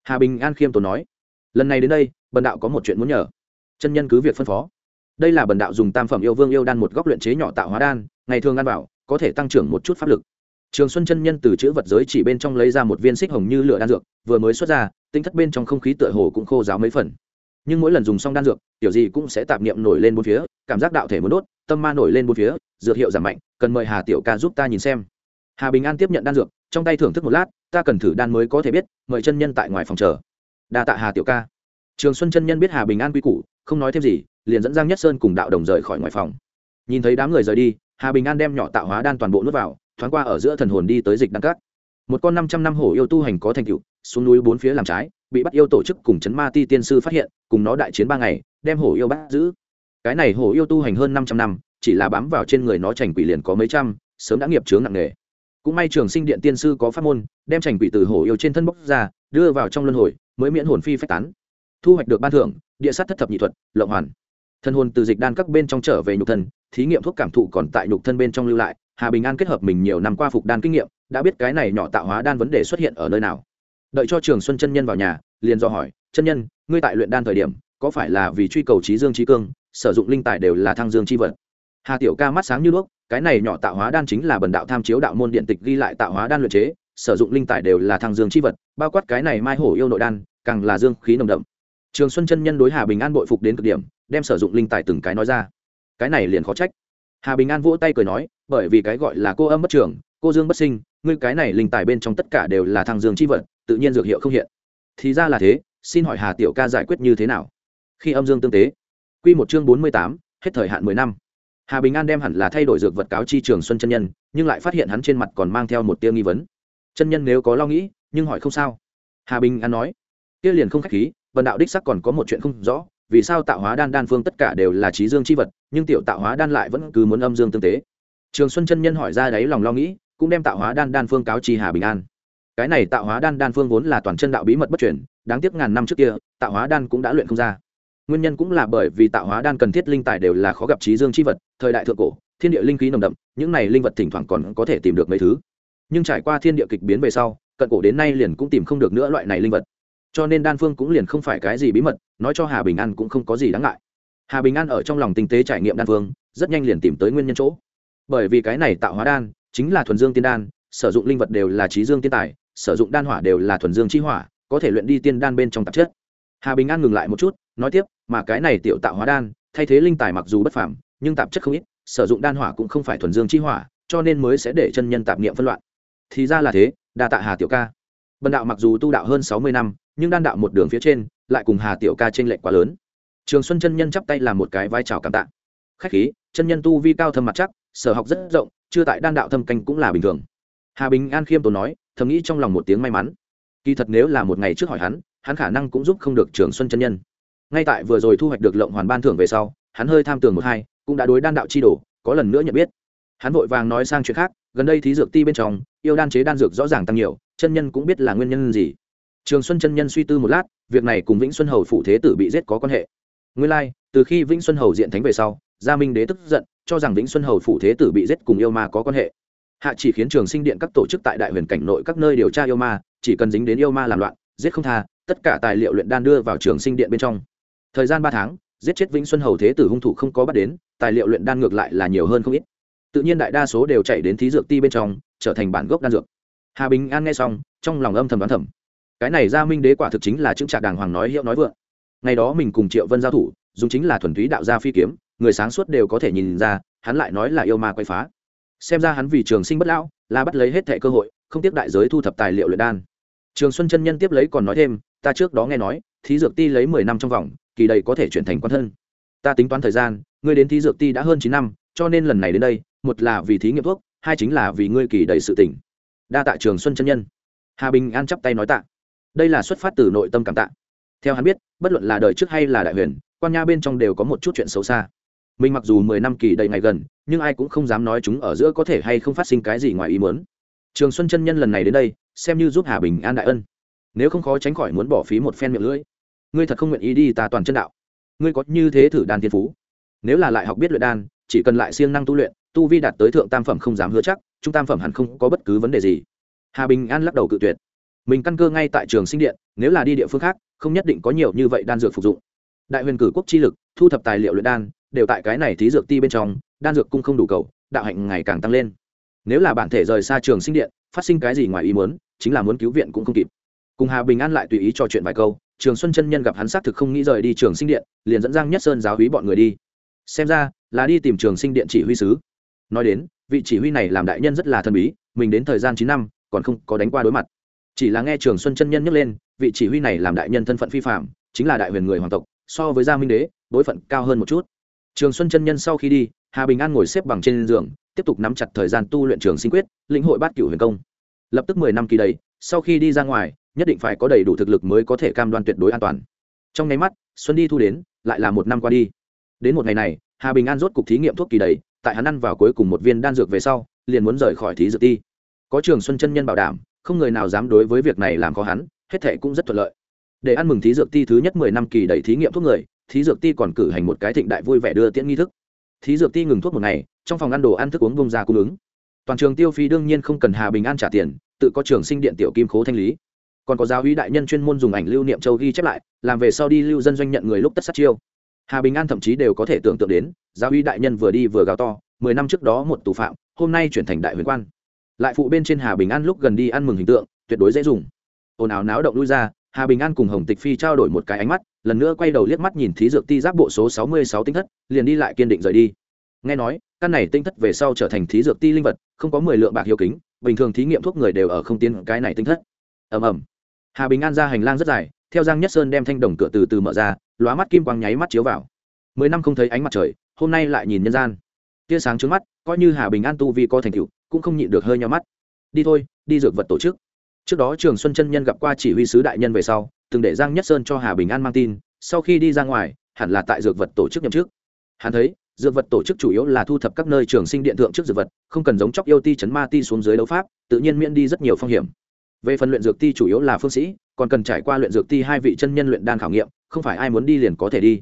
Hà bình an khiêm tốn nói, lần này đến đây, bần đạo có một chuyện muốn nhờ. Chân nhân cứ việc phân phó, đây là bần đạo dùng tam phẩm yêu vương yêu đan một góc luyện chế nhỏ tạo hóa đan, ngày thường ăn bảo có thể tăng trưởng một chút pháp lực. Trường xuân chân nhân từ chữ vật giới chỉ bên trong lấy ra một viên xích hồng như lửa đan dược, vừa mới xuất ra, tinh thất bên trong không khí tựa hồ cũng khô ráo mấy phần. Nhưng mỗi lần dùng xong đan dược, tiểu gì cũng sẽ tạp niệm nổi lên bốn phía, cảm giác đạo thể muốn đốt, tâm ma nổi lên bốn phía dược hiệu giảm mạnh, cần mời hà tiểu ca giúp ta nhìn xem. Hà bình an tiếp nhận đan dược, trong tay thưởng thức một lát, ta cần thử đan mới có thể biết, mời chân nhân tại ngoài phòng chờ. Đa tạ hà tiểu ca. Trường xuân chân nhân biết hà bình an quy củ, không nói thêm gì, liền dẫn giang nhất sơn cùng đạo đồng rời khỏi ngoài phòng. Nhìn thấy đám người rời đi, hà bình an đem nhỏ tạo hóa đan toàn bộ nuốt vào, thoáng qua ở giữa thần hồn đi tới dịch đăng cát. Một con năm trăm năm hổ yêu tu hành có thành tựu, xuống núi bốn phía làm trái, bị bắt yêu tổ chức cùng chấn ma ti tiên sư phát hiện, cùng nó đại chiến ba ngày, đem hổ yêu bắt giữ. Cái này hổ yêu tu hành hơn năm trăm năm chỉ là bám vào trên người nó trành quỷ liền có mấy trăm, sớm đã nghiệp chướng nặng nề. Cũng may trường sinh điện tiên sư có pháp môn, đem trành quỷ từ hổ yêu trên thân bốc ra, đưa vào trong luân hồi, mới miễn hồn phi phách tán. Thu hoạch được ban thưởng, địa sát thất thập nhị thuật, lộng hoàn. Thân hồn từ dịch đan các bên trong trở về nhục thân, thí nghiệm thuốc cảm thụ còn tại nhục thân bên trong lưu lại, hà bình an kết hợp mình nhiều năm qua phục đan kinh nghiệm, đã biết cái này nhỏ tạo hóa đan vấn đề xuất hiện ở nơi nào. Đợi cho trường xuân chân nhân vào nhà, liền dò hỏi, chân nhân, ngươi tại luyện đan thời điểm, có phải là vì truy cầu trí dương trí cương, sử dụng linh tài đều là thăng dương chi vật? Hà tiểu ca mắt sáng như đuốc, cái này nhỏ tạo hóa đan chính là bần đạo tham chiếu đạo môn điện tịch ghi lại tạo hóa đan luyện chế, sử dụng linh tài đều là thăng dương chi vật, bao quát cái này mai hổ yêu nội đan, càng là dương khí nồng đậm. Trường xuân chân nhân đối hà bình an bội phục đến cực điểm, đem sử dụng linh tài từng cái nói ra. Cái này liền khó trách. Hà bình an vỗ tay cười nói, bởi vì cái gọi là cô âm bất trường, cô dương bất sinh, ngươi cái này linh tài bên trong tất cả đều là thăng dương chi vật, tự nhiên dược hiệu không hiện. Thì ra là thế, xin hỏi hà tiểu ca giải quyết như thế nào? Khi âm dương tương tế. Quy một chương bốn mươi tám, hết thời hạn mười năm hà bình an đem hẳn là thay đổi dược vật cáo chi trường xuân chân nhân, nhưng lại phát hiện hắn trên mặt còn mang theo một tiêu nghi vấn. Chân nhân nếu có lo nghĩ, nhưng hỏi không sao. Hà bình an nói tia liền không k h á c h khí vần đạo đích sắc còn có một chuyện không rõ, vì sao tạo hóa đan đan phương tất cả đều là trí dương c h i vật, nhưng tiểu tạo hóa đan lại vẫn cứ muốn âm dương tương tế? Trường xuân chân nhân hỏi ra đấy lòng lo nghĩ, cũng đem tạo hóa đan đan phương cáo chi hà bình an. Cái này tạo hóa đan đan phương vốn là toàn chân đạo bí mật bất chuyển đáng tiếc ngàn năm trước kia, tạo hóa đan cũng đã luyện không ra nguyên nhân cũng là bởi vì tạo hóa đan cần thiết linh tài đều là khó gặp trí dương chi vật, thời đại thượng cổ, thiên địa linh khí nồng đậm, những này linh vật thỉnh thoảng còn có thể tìm được mấy thứ. Nhưng trải qua thiên địa kịch biến về sau, cận cổ đến nay liền cũng tìm không được nữa loại này linh vật. Cho nên đan phương cũng liền không phải cái gì bí mật, nói cho hà bình an cũng không có gì đáng ngại. Hà bình an ở trong lòng tinh tế trải nghiệm đan phương, rất nhanh liền tìm tới nguyên nhân chỗ. Bởi vì cái này tạo hóa đan chính là thuần dương tiên đan, sử dụng linh vật đều là trí dương tiên tài, sử dụng đan hỏa đều là thuần dương chi hỏa, có thể luyện đi tiên đan bên trong tạp chất. Hà bình an ngừng lại một chút, nói tiếp mà cái này tiểu tạo hóa đan, thay thế linh tài mặc dù bất phàm, nhưng tạp chất không ít, sử dụng đan hỏa cũng không phải thuần dương chi hỏa, cho nên mới sẽ để chân nhân tạp niệm phân loạn. Thì ra là thế, đa tạ hà tiểu ca. Bần đạo mặc dù tu đạo hơn sáu mươi năm, nhưng đan đạo một đường phía trên, lại cùng hà tiểu ca t r ê n lệch quá lớn. Trường xuân chân nhân chắp tay làm một cái vai trào cảm tạ. Khách khí, chân nhân tu vi cao thâm mặt chắc, sở học rất rộng, chưa tại đan đạo thâm canh cũng là bình thường. Hà bình an khiêm tốn nói, thầm nghĩ trong lòng một tiếng may mắn. Kỳ thật nếu là một ngày trước hỏi hắn hắn khả năng cũng giúp không được trường xuân chân nhân ngay tại vừa rồi thu hoạch được lộng hoàn ban thưởng về sau hắn hơi tham tưởng một hai cũng đã đối đan đạo chi đổ có lần nữa nhận biết. Hắn vội vàng nói sang chuyện khác gần đây thí dược ti bên trong yêu đan chế đan dược rõ ràng tăng nhiều chân nhân cũng biết là nguyên nhân gì. Trường xuân chân nhân suy tư một lát việc này cùng vĩnh xuân hầu phụ thế tử bị giết có quan hệ. Nguyên lai、like, từ khi vĩnh xuân hầu diện thánh về sau gia minh đế tức giận cho rằng vĩnh xuân hầu phụ thế tử bị giết cùng yêu ma có quan hệ. Hạ chỉ khiến trường sinh điện các tổ chức tại đại huyền cảnh nội các nơi điều tra yêu ma chỉ cần dính đến yêu ma làm loạn giết không tha tất cả tài liệu luyện đan đưa vào trường sinh điện bên trong thời gian ba tháng, giết chết vĩnh xuân hầu thế tử hung thủ không có bắt đến, tài liệu luyện đan ngược lại là nhiều hơn không ít. Tự nhiên đại đa số đều chạy đến thí dược ti bên trong, trở thành bản gốc đan dược. Hà bình an nghe xong, trong lòng âm thầm đoán thầm. Cái này gia minh đế quả thực chính là chứng trạc đàng hoàng nói hiệu nói vượng. Ngày đó mình cùng triệu vân giao thủ, dùng chính là thuần túy đạo gia phi kiếm, người sáng suốt đều có thể nhìn ra, hắn lại nói là yêu ma quay phá. Xem ra hắn vì trường sinh bất lão, là bắt lấy hết thẻ cơ hội, không tiếp đại giới thu thập tài liệu luyện đan. Trường xuân chân nhân tiếp lấy còn nói thêm, ta trước đó nghe nói, thí dược ti lấy mười năm trong vòng kỳ đầy có thể chuyển thành quan thân. Ta tính toán thời gian, ngươi đến thí dược ti đã hơn chín năm, cho nên lần này đến đây, một là vì thí nghiệm thuốc, hai chính là vì ngươi kỳ đầy sự tỉnh đa tạ trường xuân chân nhân. Hà bình an chắp tay nói tạ. Đây là xuất phát từ nội tâm cảm tạ. Theo hắn biết, bất luận là đời trước hay là đại huyền, quan nha bên trong đều có một chút chuyện xấu xa. Mình mặc dù mười năm kỳ đầy ngày gần, nhưng ai cũng không dám nói chúng ở giữa có thể hay không phát sinh cái gì ngoài ý muốn. Trường xuân chân nhân lần này đến đây, xem như giúp hà bình an đại ân. Nếu không khó tránh khỏi muốn bỏ phí một phen miệng lưỡi ngươi thật không nguyện ý đi ta toàn chân đạo. Ngươi có như thế thử đan thiên phú? Nếu là lại học biết luyện đan, chỉ cần lại siêng năng tu luyện, tu vi đạt tới thượng tam phẩm không dám hứa chắc, trung tam phẩm hẳn không có bất cứ vấn đề gì. Hà bình an lắc đầu cự tuyệt. Mình căn cơ ngay tại trường sinh điện, nếu là đi địa phương khác, không nhất định có nhiều như vậy đan dược phục dụng. Đại huyền cử quốc chi lực, thu thập tài liệu luyện đan, đều tại cái này thí dược ti bên trong, đan dược cung không đủ cầu, đạo hạnh ngày càng tăng lên. Nếu là bản thể rời xa trường sinh điện, phát sinh cái gì ngoài ý muốn, chính là muốn cứu viện cũng không kịp. Cùng hà bình an lại tùy ý trò chuyện vài câu trường xuân chân nhân gặp hắn xác thực không nghĩ rời đi trường sinh điện, liền dẫn giang nhất sơn giáo hí bọn người đi. Xem ra, là đi tìm trường sinh điện chỉ huy sứ. Nói đến, vị chỉ huy này làm đại nhân rất là thần bí, mình đến thời gian chín năm, còn không có đánh qua đối mặt. Chỉ là nghe trường xuân chân nhân nhắc lên, vị chỉ huy này làm đại nhân thân phận phi phạm, chính là đại huyền người hoàng tộc, so với gia minh đế, đối phận cao hơn một chút. Trường xuân chân nhân sau khi đi, hà bình an ngồi xếp bằng trên giường, tiếp tục nắm chặt thời gian tu luyện trường sinh quyết, lĩnh hội bát cửu huyền công. Lập tức mười năm kỳ đấy sau khi đi ra ngoài nhất định phải có đầy đủ thực lực mới có thể cam đoan tuyệt đối an toàn. Trong nháy mắt, xuân đi thu đến, lại là một năm qua đi. Đến một ngày này, hà bình an rốt cục thí nghiệm thuốc kỳ đầy, tại hắn ăn vào cuối cùng một viên đan dược về sau, liền muốn rời khỏi thí dược ti. Có trường xuân chân nhân bảo đảm, không người nào dám đối với việc này làm khó hắn, hết thệ cũng rất thuận lợi. Để ăn mừng thí dược ti thứ nhất mười năm kỳ đầy thí nghiệm thuốc người, thí dược ti còn cử hành một cái thịnh đại vui vẻ đưa tiễn nghi thức. Thí dược ti ngừng thuốc một ngày, trong phòng ăn đồ ăn thức uống bông ra cung ứng. Toàn trường tiêu phí đương nhiên không cần hà bình an trả tiền, tự có trường sinh điện tiểu kim khố thanh lý còn có giáo uy đại nhân chuyên môn dùng ảnh lưu niệm châu ghi chép lại, làm về sau đi lưu dân doanh nhận người lúc tất sát chiêu. Hà bình an thậm chí đều có thể tưởng tượng đến, giáo uy đại nhân vừa đi vừa gào to, mười năm trước đó một tù phạm, hôm nay chuyển thành đại huyền quan. Lại phụ bên trên hà bình an lúc gần đi ăn mừng hình tượng, tuyệt đối dễ dùng. Ồn ào náo động lui ra, hà bình an cùng hồng tịch phi trao đổi một cái ánh mắt, lần nữa quay đầu liếc mắt nhìn thí dược ti giáp bộ số sáu mươi sáu tinh thất, liền đi lại kiên định rời đi. Nghe nói, căn này tinh thất về sau trở thành thí dược ti linh vật, không có mười lượng bạc hiệu kính, bình thường thí nghiệm thuốc người đều ở không tiến cái này tinh thất. Ầm ầm hà bình an ra hành lang rất dài, theo giang nhất sơn đem thanh đồng cửa từ từ mở ra, lóa mắt kim quang nháy mắt chiếu vào. Mười năm không thấy ánh mặt trời, hôm nay lại nhìn nhân gian. Tia sáng trước mắt, coi như hà bình an tu vi có thành tựu, cũng không nhịn được hơi nhau mắt. Đi thôi, đi dược vật tổ chức. Trước đó trường xuân chân nhân gặp qua chỉ huy sứ đại nhân về sau, từng để giang nhất sơn cho hà bình an mang tin, sau khi đi ra ngoài, hẳn là tại dược vật tổ chức nhậm chức. Hắn thấy, dược vật tổ chức chủ yếu là thu thập các nơi trường sinh điện thượng trước dược vật, không cần giống chóc yêu ti chấn ma ti xuống dưới đấu pháp, tự nhiên miễn đi rất nhiều phong hiểm về phần luyện dược ti chủ yếu là phương sĩ, còn cần trải qua luyện dược ti hai vị chân nhân luyện đan khảo nghiệm, không phải ai muốn đi liền có thể đi.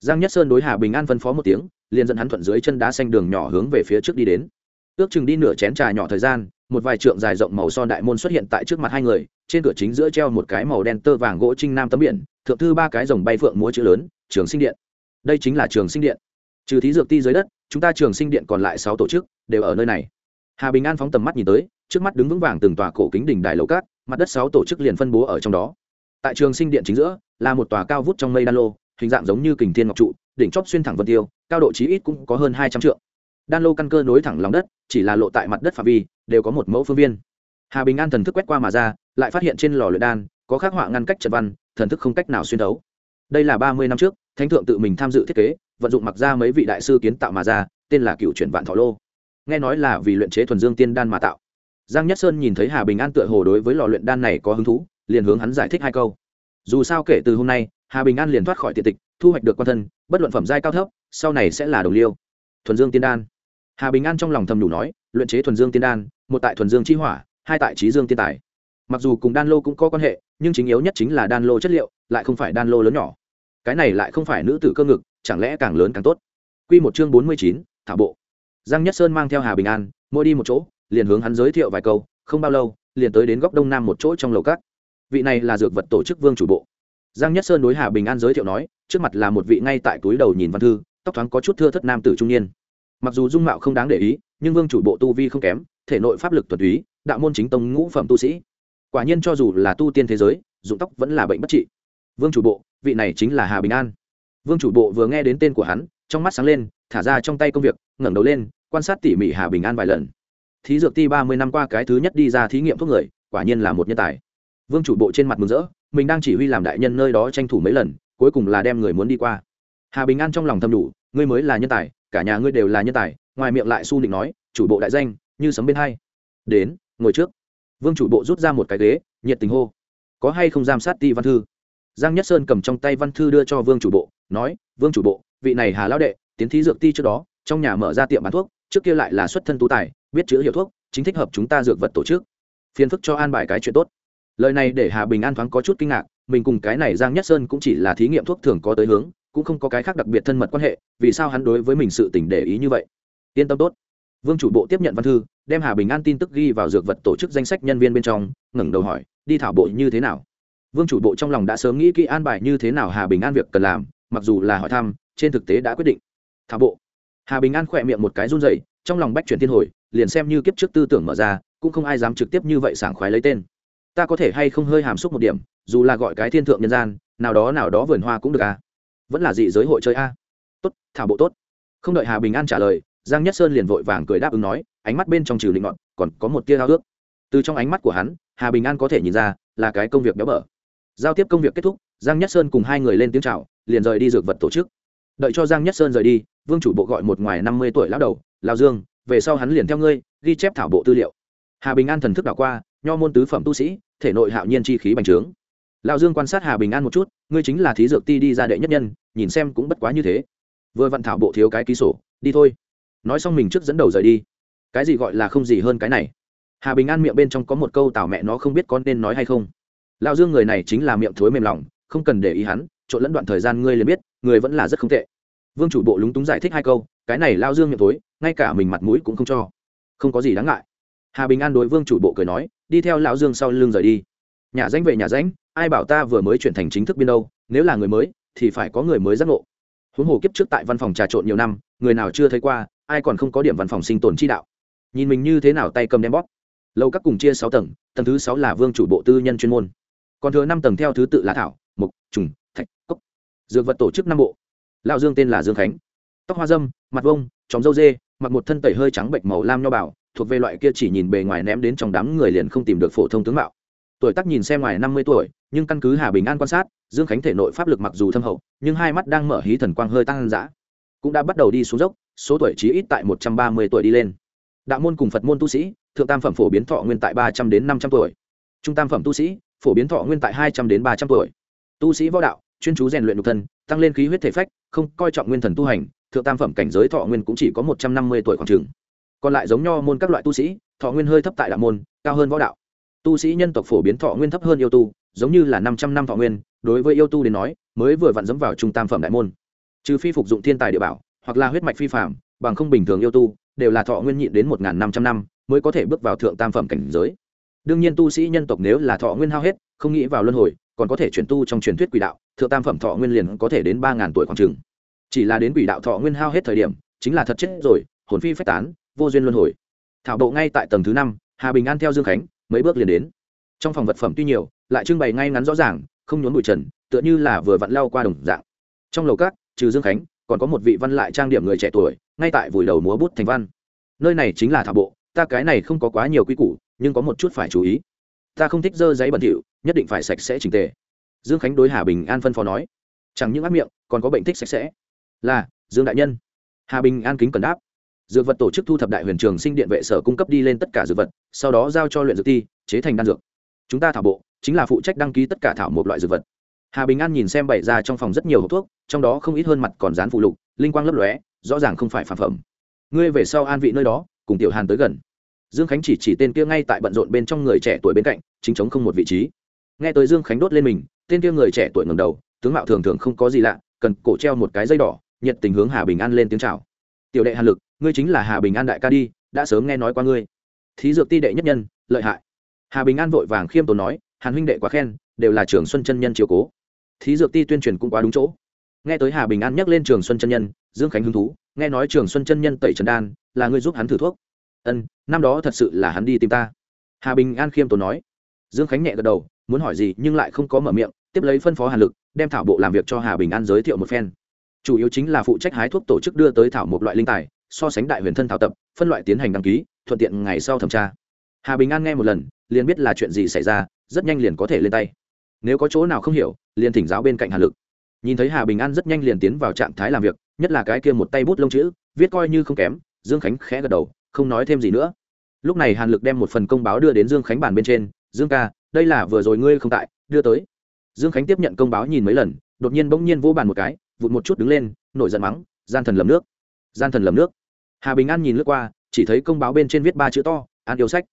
Giang nhất sơn đối hà bình an phân phó một tiếng, liền dẫn hắn thuận dưới chân đá xanh đường nhỏ hướng về phía trước đi đến. Ước chừng đi nửa chén trà nhỏ thời gian, một vài trượng dài rộng màu son đại môn xuất hiện tại trước mặt hai người, trên cửa chính giữa treo một cái màu đen tơ vàng gỗ trinh nam tấm biển, thượng thư ba cái dòng bay phượng múa chữ lớn, trường sinh điện. Đây chính là trường sinh điện. Trừ thí dược ti dưới đất, chúng ta trường sinh điện còn lại sáu tổ chức đều ở nơi này. Hà bình an phóng tầm mắt nhìn tới trước mắt đứng vững vàng từng tòa cổ kính đỉnh đài lầu cát, mặt đất sáu tổ chức liền phân bố ở trong đó. Tại trường sinh điện chính giữa, là một tòa cao vút trong mây đan lô, hình dạng giống như kình thiên ngọc trụ, đỉnh chóp xuyên thẳng vân tiêu, cao độ chí ít cũng có hơn hai trăm trượng. Đan lô căn cơ nối thẳng lòng đất, chỉ là lộ tại mặt đất phạm vi, đều có một mẫu phương viên. Hà bình an thần thức quét qua mà ra, lại phát hiện trên lò luyện đan, có khắc họa ngăn cách trận văn, thần thức không cách nào xuyên thấu. Đây là ba mươi năm trước, thánh thượng tự mình tham dự thiết kế, vận dụng mặc ra mấy vị đại sư kiến tạo mà ra, tên là cựu chuyển vạn thọ lô. Nghe nói là vì luyện chế thuần dương tiên đan mà tạo giang nhất sơn nhìn thấy hà bình an tựa hồ đối với lò luyện đan này có hứng thú, liền hướng hắn giải thích hai câu. Dù sao kể từ hôm nay, hà bình an liền thoát khỏi tiện tịch, thu hoạch được quan thân, bất luận phẩm giai cao thấp, sau này sẽ là đồng liêu. Thuần dương tiên đan. Hà bình an trong lòng thầm đủ nói, luyện chế thuần dương tiên đan, một tại thuần dương chi hỏa, hai tại trí dương tiên tài. Mặc dù cùng đan lô cũng có quan hệ, nhưng chính yếu nhất chính là đan lô chất liệu, lại không phải đan lô lớn nhỏ. Cái này lại không phải nữ tử cơ ngực, chẳng lẽ càng lớn càng tốt? Q một chương bốn mươi chín, thả bộ. Giang nhất sơn mang theo hà bình an, mỗi đi một chỗ liền hướng hắn giới thiệu vài câu, không bao lâu, liền tới đến góc đông nam một chỗ trong lầu cát vị này là dược vật tổ chức vương chủ bộ. Giang nhất sơn đối hà bình an giới thiệu nói, trước mặt là một vị ngay tại túi đầu nhìn văn thư, tóc thoáng có chút thưa thất nam tử trung niên. Mặc dù dung mạo không đáng để ý, nhưng vương chủ bộ tu vi không kém, thể nội pháp lực thuật túy, đạo môn chính tông ngũ phẩm tu sĩ. Quả nhiên cho dù là tu tiên thế giới, dụng tóc vẫn là bệnh bất trị. Vương chủ bộ, vị này chính là hà bình an. Vương chủ bộ vừa nghe đến tên của hắn, trong mắt sáng lên, thả ra trong tay công việc, ngẩng đầu lên, quan sát tỉ mỉ hà bình an vài lần thí dược ti ba mươi năm qua cái thứ nhất đi ra thí nghiệm thuốc người, quả nhiên là một nhân tài. Vương chủ bộ trên mặt mừng rỡ, mình đang chỉ huy làm đại nhân nơi đó tranh thủ mấy lần, cuối cùng là đem người muốn đi qua. Hà bình an trong lòng thầm đủ, ngươi mới là nhân tài, cả nhà ngươi đều là nhân tài, ngoài miệng lại su định nói, chủ bộ đại danh, như sấm bên hay đến, ngồi trước. Vương chủ bộ rút ra một cái ghế, nhiệt tình hô. Có hay không giám sát ti văn thư? Giang nhất sơn cầm trong tay văn thư đưa cho vương chủ bộ, nói, vương chủ bộ, vị này hà lão đệ, tiến thí dược ti trước đó, trong nhà mở ra tiệm bán thuốc trước kia lại là xuất thân tú tài, biết chữ hiệu thuốc, chính thích hợp chúng ta dược vật tổ chức. Phiền phức cho an bài cái chuyện tốt. Lời này để hà bình an thoáng có chút kinh ngạc, mình cùng cái này giang nhất sơn cũng chỉ là thí nghiệm thuốc thường có tới hướng, cũng không có cái khác đặc biệt thân mật quan hệ, vì sao hắn đối với mình sự tỉnh để ý như vậy? Yên tâm tốt. Vương chủ bộ tiếp nhận văn thư, đem hà bình an tin tức ghi vào dược vật tổ chức danh sách nhân viên bên trong, ngẩng đầu hỏi, đi thảo bộ như thế nào? Vương chủ bộ trong lòng đã sớm nghĩ kỹ an bài như thế nào hà bình an việc cần làm, mặc dù là hỏi thăm, trên thực tế đã quyết định. Thảo bộ hà bình an khỏe miệng một cái run dậy trong lòng bách chuyển thiên hồi, liền xem như kiếp trước tư tưởng mở ra, cũng không ai dám trực tiếp như vậy sảng khoái lấy tên. Ta có thể hay không hơi hàm xúc một điểm, dù là gọi cái thiên thượng nhân gian, nào đó nào đó vườn hoa cũng được à? Vẫn là dị giới hội chơi a. À? tốt, thảo bộ tốt. Không đợi hà bình an trả lời, giang nhất sơn liền vội vàng cười đáp ứng nói, ánh mắt bên trong trừ linh ngọn còn có một tia hao ước từ trong ánh mắt của hắn, hà bình an có thể nhìn ra, là cái công việc béo bở. Giao tiếp công việc kết thúc, giang nhất sơn cùng hai người lên tiếng c h à o liền rời đi dược vật tổ chức đợi cho giang nhất sơn rời đi, vương chủ bộ gọi một ngoài năm mươi tuổi lão đầu lao dương, về sau hắn liền theo ngươi, ghi chép thảo bộ tư liệu. Hà bình an thần thức đảo qua, nho môn tứ phẩm tu sĩ, thể nội hạo nhiên chi khí bành trướng. Lao dương quan sát hà bình an một chút, ngươi chính là thí dược ti đi ra đệ nhất nhân, nhìn xem cũng bất quá như thế. Vừa vặn thảo bộ thiếu cái ký sổ, đi thôi. Nói xong mình trước dẫn đầu rời đi. Cái gì gọi là không gì hơn cái này? Hà bình an miệng bên trong có một câu tào mẹ nó không biết con nên nói hay không. Lao dương người này chính là miệng thối mềm lòng, không cần để ý hắn trộn lẫn đoạn thời gian ngươi liền biết người vẫn là rất không tệ. Vương chủ bộ lúng túng giải thích hai câu, cái này lao dương miệng tối, ngay cả mình mặt mũi cũng không cho. Không có gì đáng ngại. Hà bình an đối vương chủ bộ cười nói, đi theo lão dương sau lưng rời đi. Nhà danh về nhà danh ai bảo ta vừa mới chuyển thành chính thức biên đâu, nếu là người mới, thì phải có người mới giác ngộ. Huống hồ kiếp trước tại văn phòng trà trộn nhiều năm, người nào chưa thấy qua, ai còn không có điểm văn phòng sinh tồn chi đạo. Nhìn mình như thế nào tay cầm đem bóp. Lâu các cùng chia sáu tầng tầng thứ sáu là vương chủ bộ tư nhân chuyên môn. Còn thừa năm tầng theo thứ tự là thảo mục trùng dược vật tổ chức năm bộ. Lão dương tên là dương khánh. Tóc hoa dâm, mặt vông chóng dâu dê, mặc một thân tẩy hơi trắng bệnh màu lam nho bảo thuộc về loại kia chỉ nhìn bề ngoài ném đến trong đám người liền không tìm được phổ thông tướng mạo. Tuổi tác nhìn xem ngoài năm mươi tuổi, nhưng căn cứ hà bình an quan sát, dương khánh thể nội pháp lực mặc dù thâm hậu, nhưng hai mắt đang mở hí thần quang hơi tăng dã. Cũng đã bắt đầu đi xuống dốc, số tuổi chí ít tại một trăm ba mươi tuổi đi lên. Đạo môn cùng phật môn tu sĩ, thượng tam phẩm phổ biến thọ nguyên tại ba trăm đến năm trăm tuổi. Trung tam phẩm tu sĩ, phổ biến thọ nguyên tại hai trăm đến ba trăm tuổi. Tu sĩ võ đạo chuyên chú rèn luyện nhục thân, tăng lên khí huyết thể phách, không coi trọng nguyên thần tu hành, thượng tam phẩm cảnh giới thọ nguyên cũng chỉ có một trăm năm mươi tuổi khoảng trường còn lại giống nho môn các loại tu sĩ, thọ nguyên hơi thấp tại đạo môn, cao hơn võ đạo. Tu sĩ nhân tộc phổ biến thọ nguyên thấp hơn yêu tu, giống như là năm trăm năm thọ nguyên, đối với yêu tu đến nói, mới vừa vặn dẫm vào trung tam phẩm đại môn. Trừ phi phục dụng thiên tài địa bảo, hoặc là huyết mạch phi phạm bằng không bình thường yêu tu, đều là thọ nguyên nhịn đến một năm trăm năm, mới có thể bước vào thượng tam phẩm cảnh giới. Đương nhiên tu sĩ nhân tộc nếu là thọ nguyên hao hết, không nghĩ vào luân hồi còn có thể chuyển tu trong truyền thuyết quỷ đạo thượng tam phẩm thọ nguyên liền có thể đến ba ngàn tuổi khoảng trường chỉ là đến quỷ đạo thọ nguyên hao hết thời điểm chính là thật chết rồi hồn phi phách tán vô duyên luân hồi. Thảo bộ ngay tại tầng thứ năm hà bình an theo dương khánh mấy bước liền đến. Trong phòng vật phẩm tuy nhiều lại trưng bày ngay ngắn rõ ràng không nhốn bụi trần tựa như là vừa vặn lao qua đồng dạng. Trong lầu các, trừ dương khánh còn có một vị văn lại trang điểm người trẻ tuổi ngay tại vùi đầu múa bút thành văn. Nơi này chính là thảo bộ ta cái này không có quá nhiều quy củ nhưng có một chút phải chú ý ta không thích dơ giấy bẩn thỉu, nhất định phải sạch sẽ trình tề. Dương khánh đối hà bình an phân phó nói. Chẳng những ác miệng, còn có bệnh thích sạch sẽ. Là, dương đại nhân. Hà bình an kính cần đáp. Dược vật tổ chức thu thập đại huyền trường sinh điện vệ sở cung cấp đi lên tất cả dược vật, sau đó giao cho luyện dược ti, chế thành đan dược. Chúng ta thảo bộ, chính là phụ trách đăng ký tất cả thảo một loại dược vật. Hà bình an nhìn xem bày ra trong phòng rất nhiều hộp thuốc, trong đó không ít hơn mặt còn dán phụ lục, linh quang lấp lóe, rõ ràng không phải phản phẩm. Ngươi về sau an vị nơi đó, cùng tiểu hàn tới gần dương khánh chỉ chỉ tên kia ngay tại bận rộn bên trong người trẻ tuổi bên cạnh, chính chống không một vị trí. Nghe tới dương khánh đốt lên mình, tên kia người trẻ tuổi ngầm đầu, tướng mạo thường thường không có gì lạ, cần cổ treo một cái dây đỏ, nhiệt tình hướng hà bình an lên tiếng chào. Tiểu đệ hàn lực, ngươi chính là hà bình an đại ca đi, đã sớm nghe nói qua ngươi. Thí dược ti đệ nhất nhân, lợi hại. Hà bình an vội vàng khiêm tốn nói, hàn huynh đệ quá khen, đều là trường xuân chân nhân chiều cố. Thí dược ti tuyên truyền cũng quá đúng chỗ. Nghe tới hà bình an nhắc lên trường xuân chân nhân, dương khánh hứng thú, nghe nói trường xuân chân nhân tẩy trần đan, là ngươi giúp hắn thử thuốc ân, năm đó thật sự là hắn đi tìm ta. Hà bình an khiêm tốn nói. Dương khánh nhẹ gật đầu, muốn hỏi gì nhưng lại không có mở miệng, tiếp lấy phân phó hà lực, đem thảo bộ làm việc cho hà bình an giới thiệu một phen. Chủ yếu chính là phụ trách hái thuốc tổ chức đưa tới thảo một loại linh tài, so sánh đại huyền thân thảo tập, phân loại tiến hành đăng ký, thuận tiện ngày sau thẩm tra. Hà bình an nghe một lần, liền biết là chuyện gì xảy ra, rất nhanh liền có thể lên tay. Nếu có chỗ nào không hiểu, liền thỉnh giáo bên cạnh hà lực. Nhìn thấy hà bình an rất nhanh liền tiến vào trạng thái làm việc, nhất là cái kia một tay bút lông chữ, viết coi như không kém, dương khánh khẽ gật đầu không nói thêm gì nữa. Lúc này hàn lực đem một phần công báo đưa đến dương khánh bàn bên trên. Dương ca, đây là vừa rồi ngươi không tại, đưa tới. Dương khánh tiếp nhận công báo nhìn mấy lần, đột nhiên bỗng nhiên vỗ bàn một cái, vụt một chút đứng lên, nổi giận mắng, gian thần lầm nước. Gian thần lầm nước. Hà bình an nhìn lướt qua, chỉ thấy công báo bên trên viết ba chữ to, an yêu sách.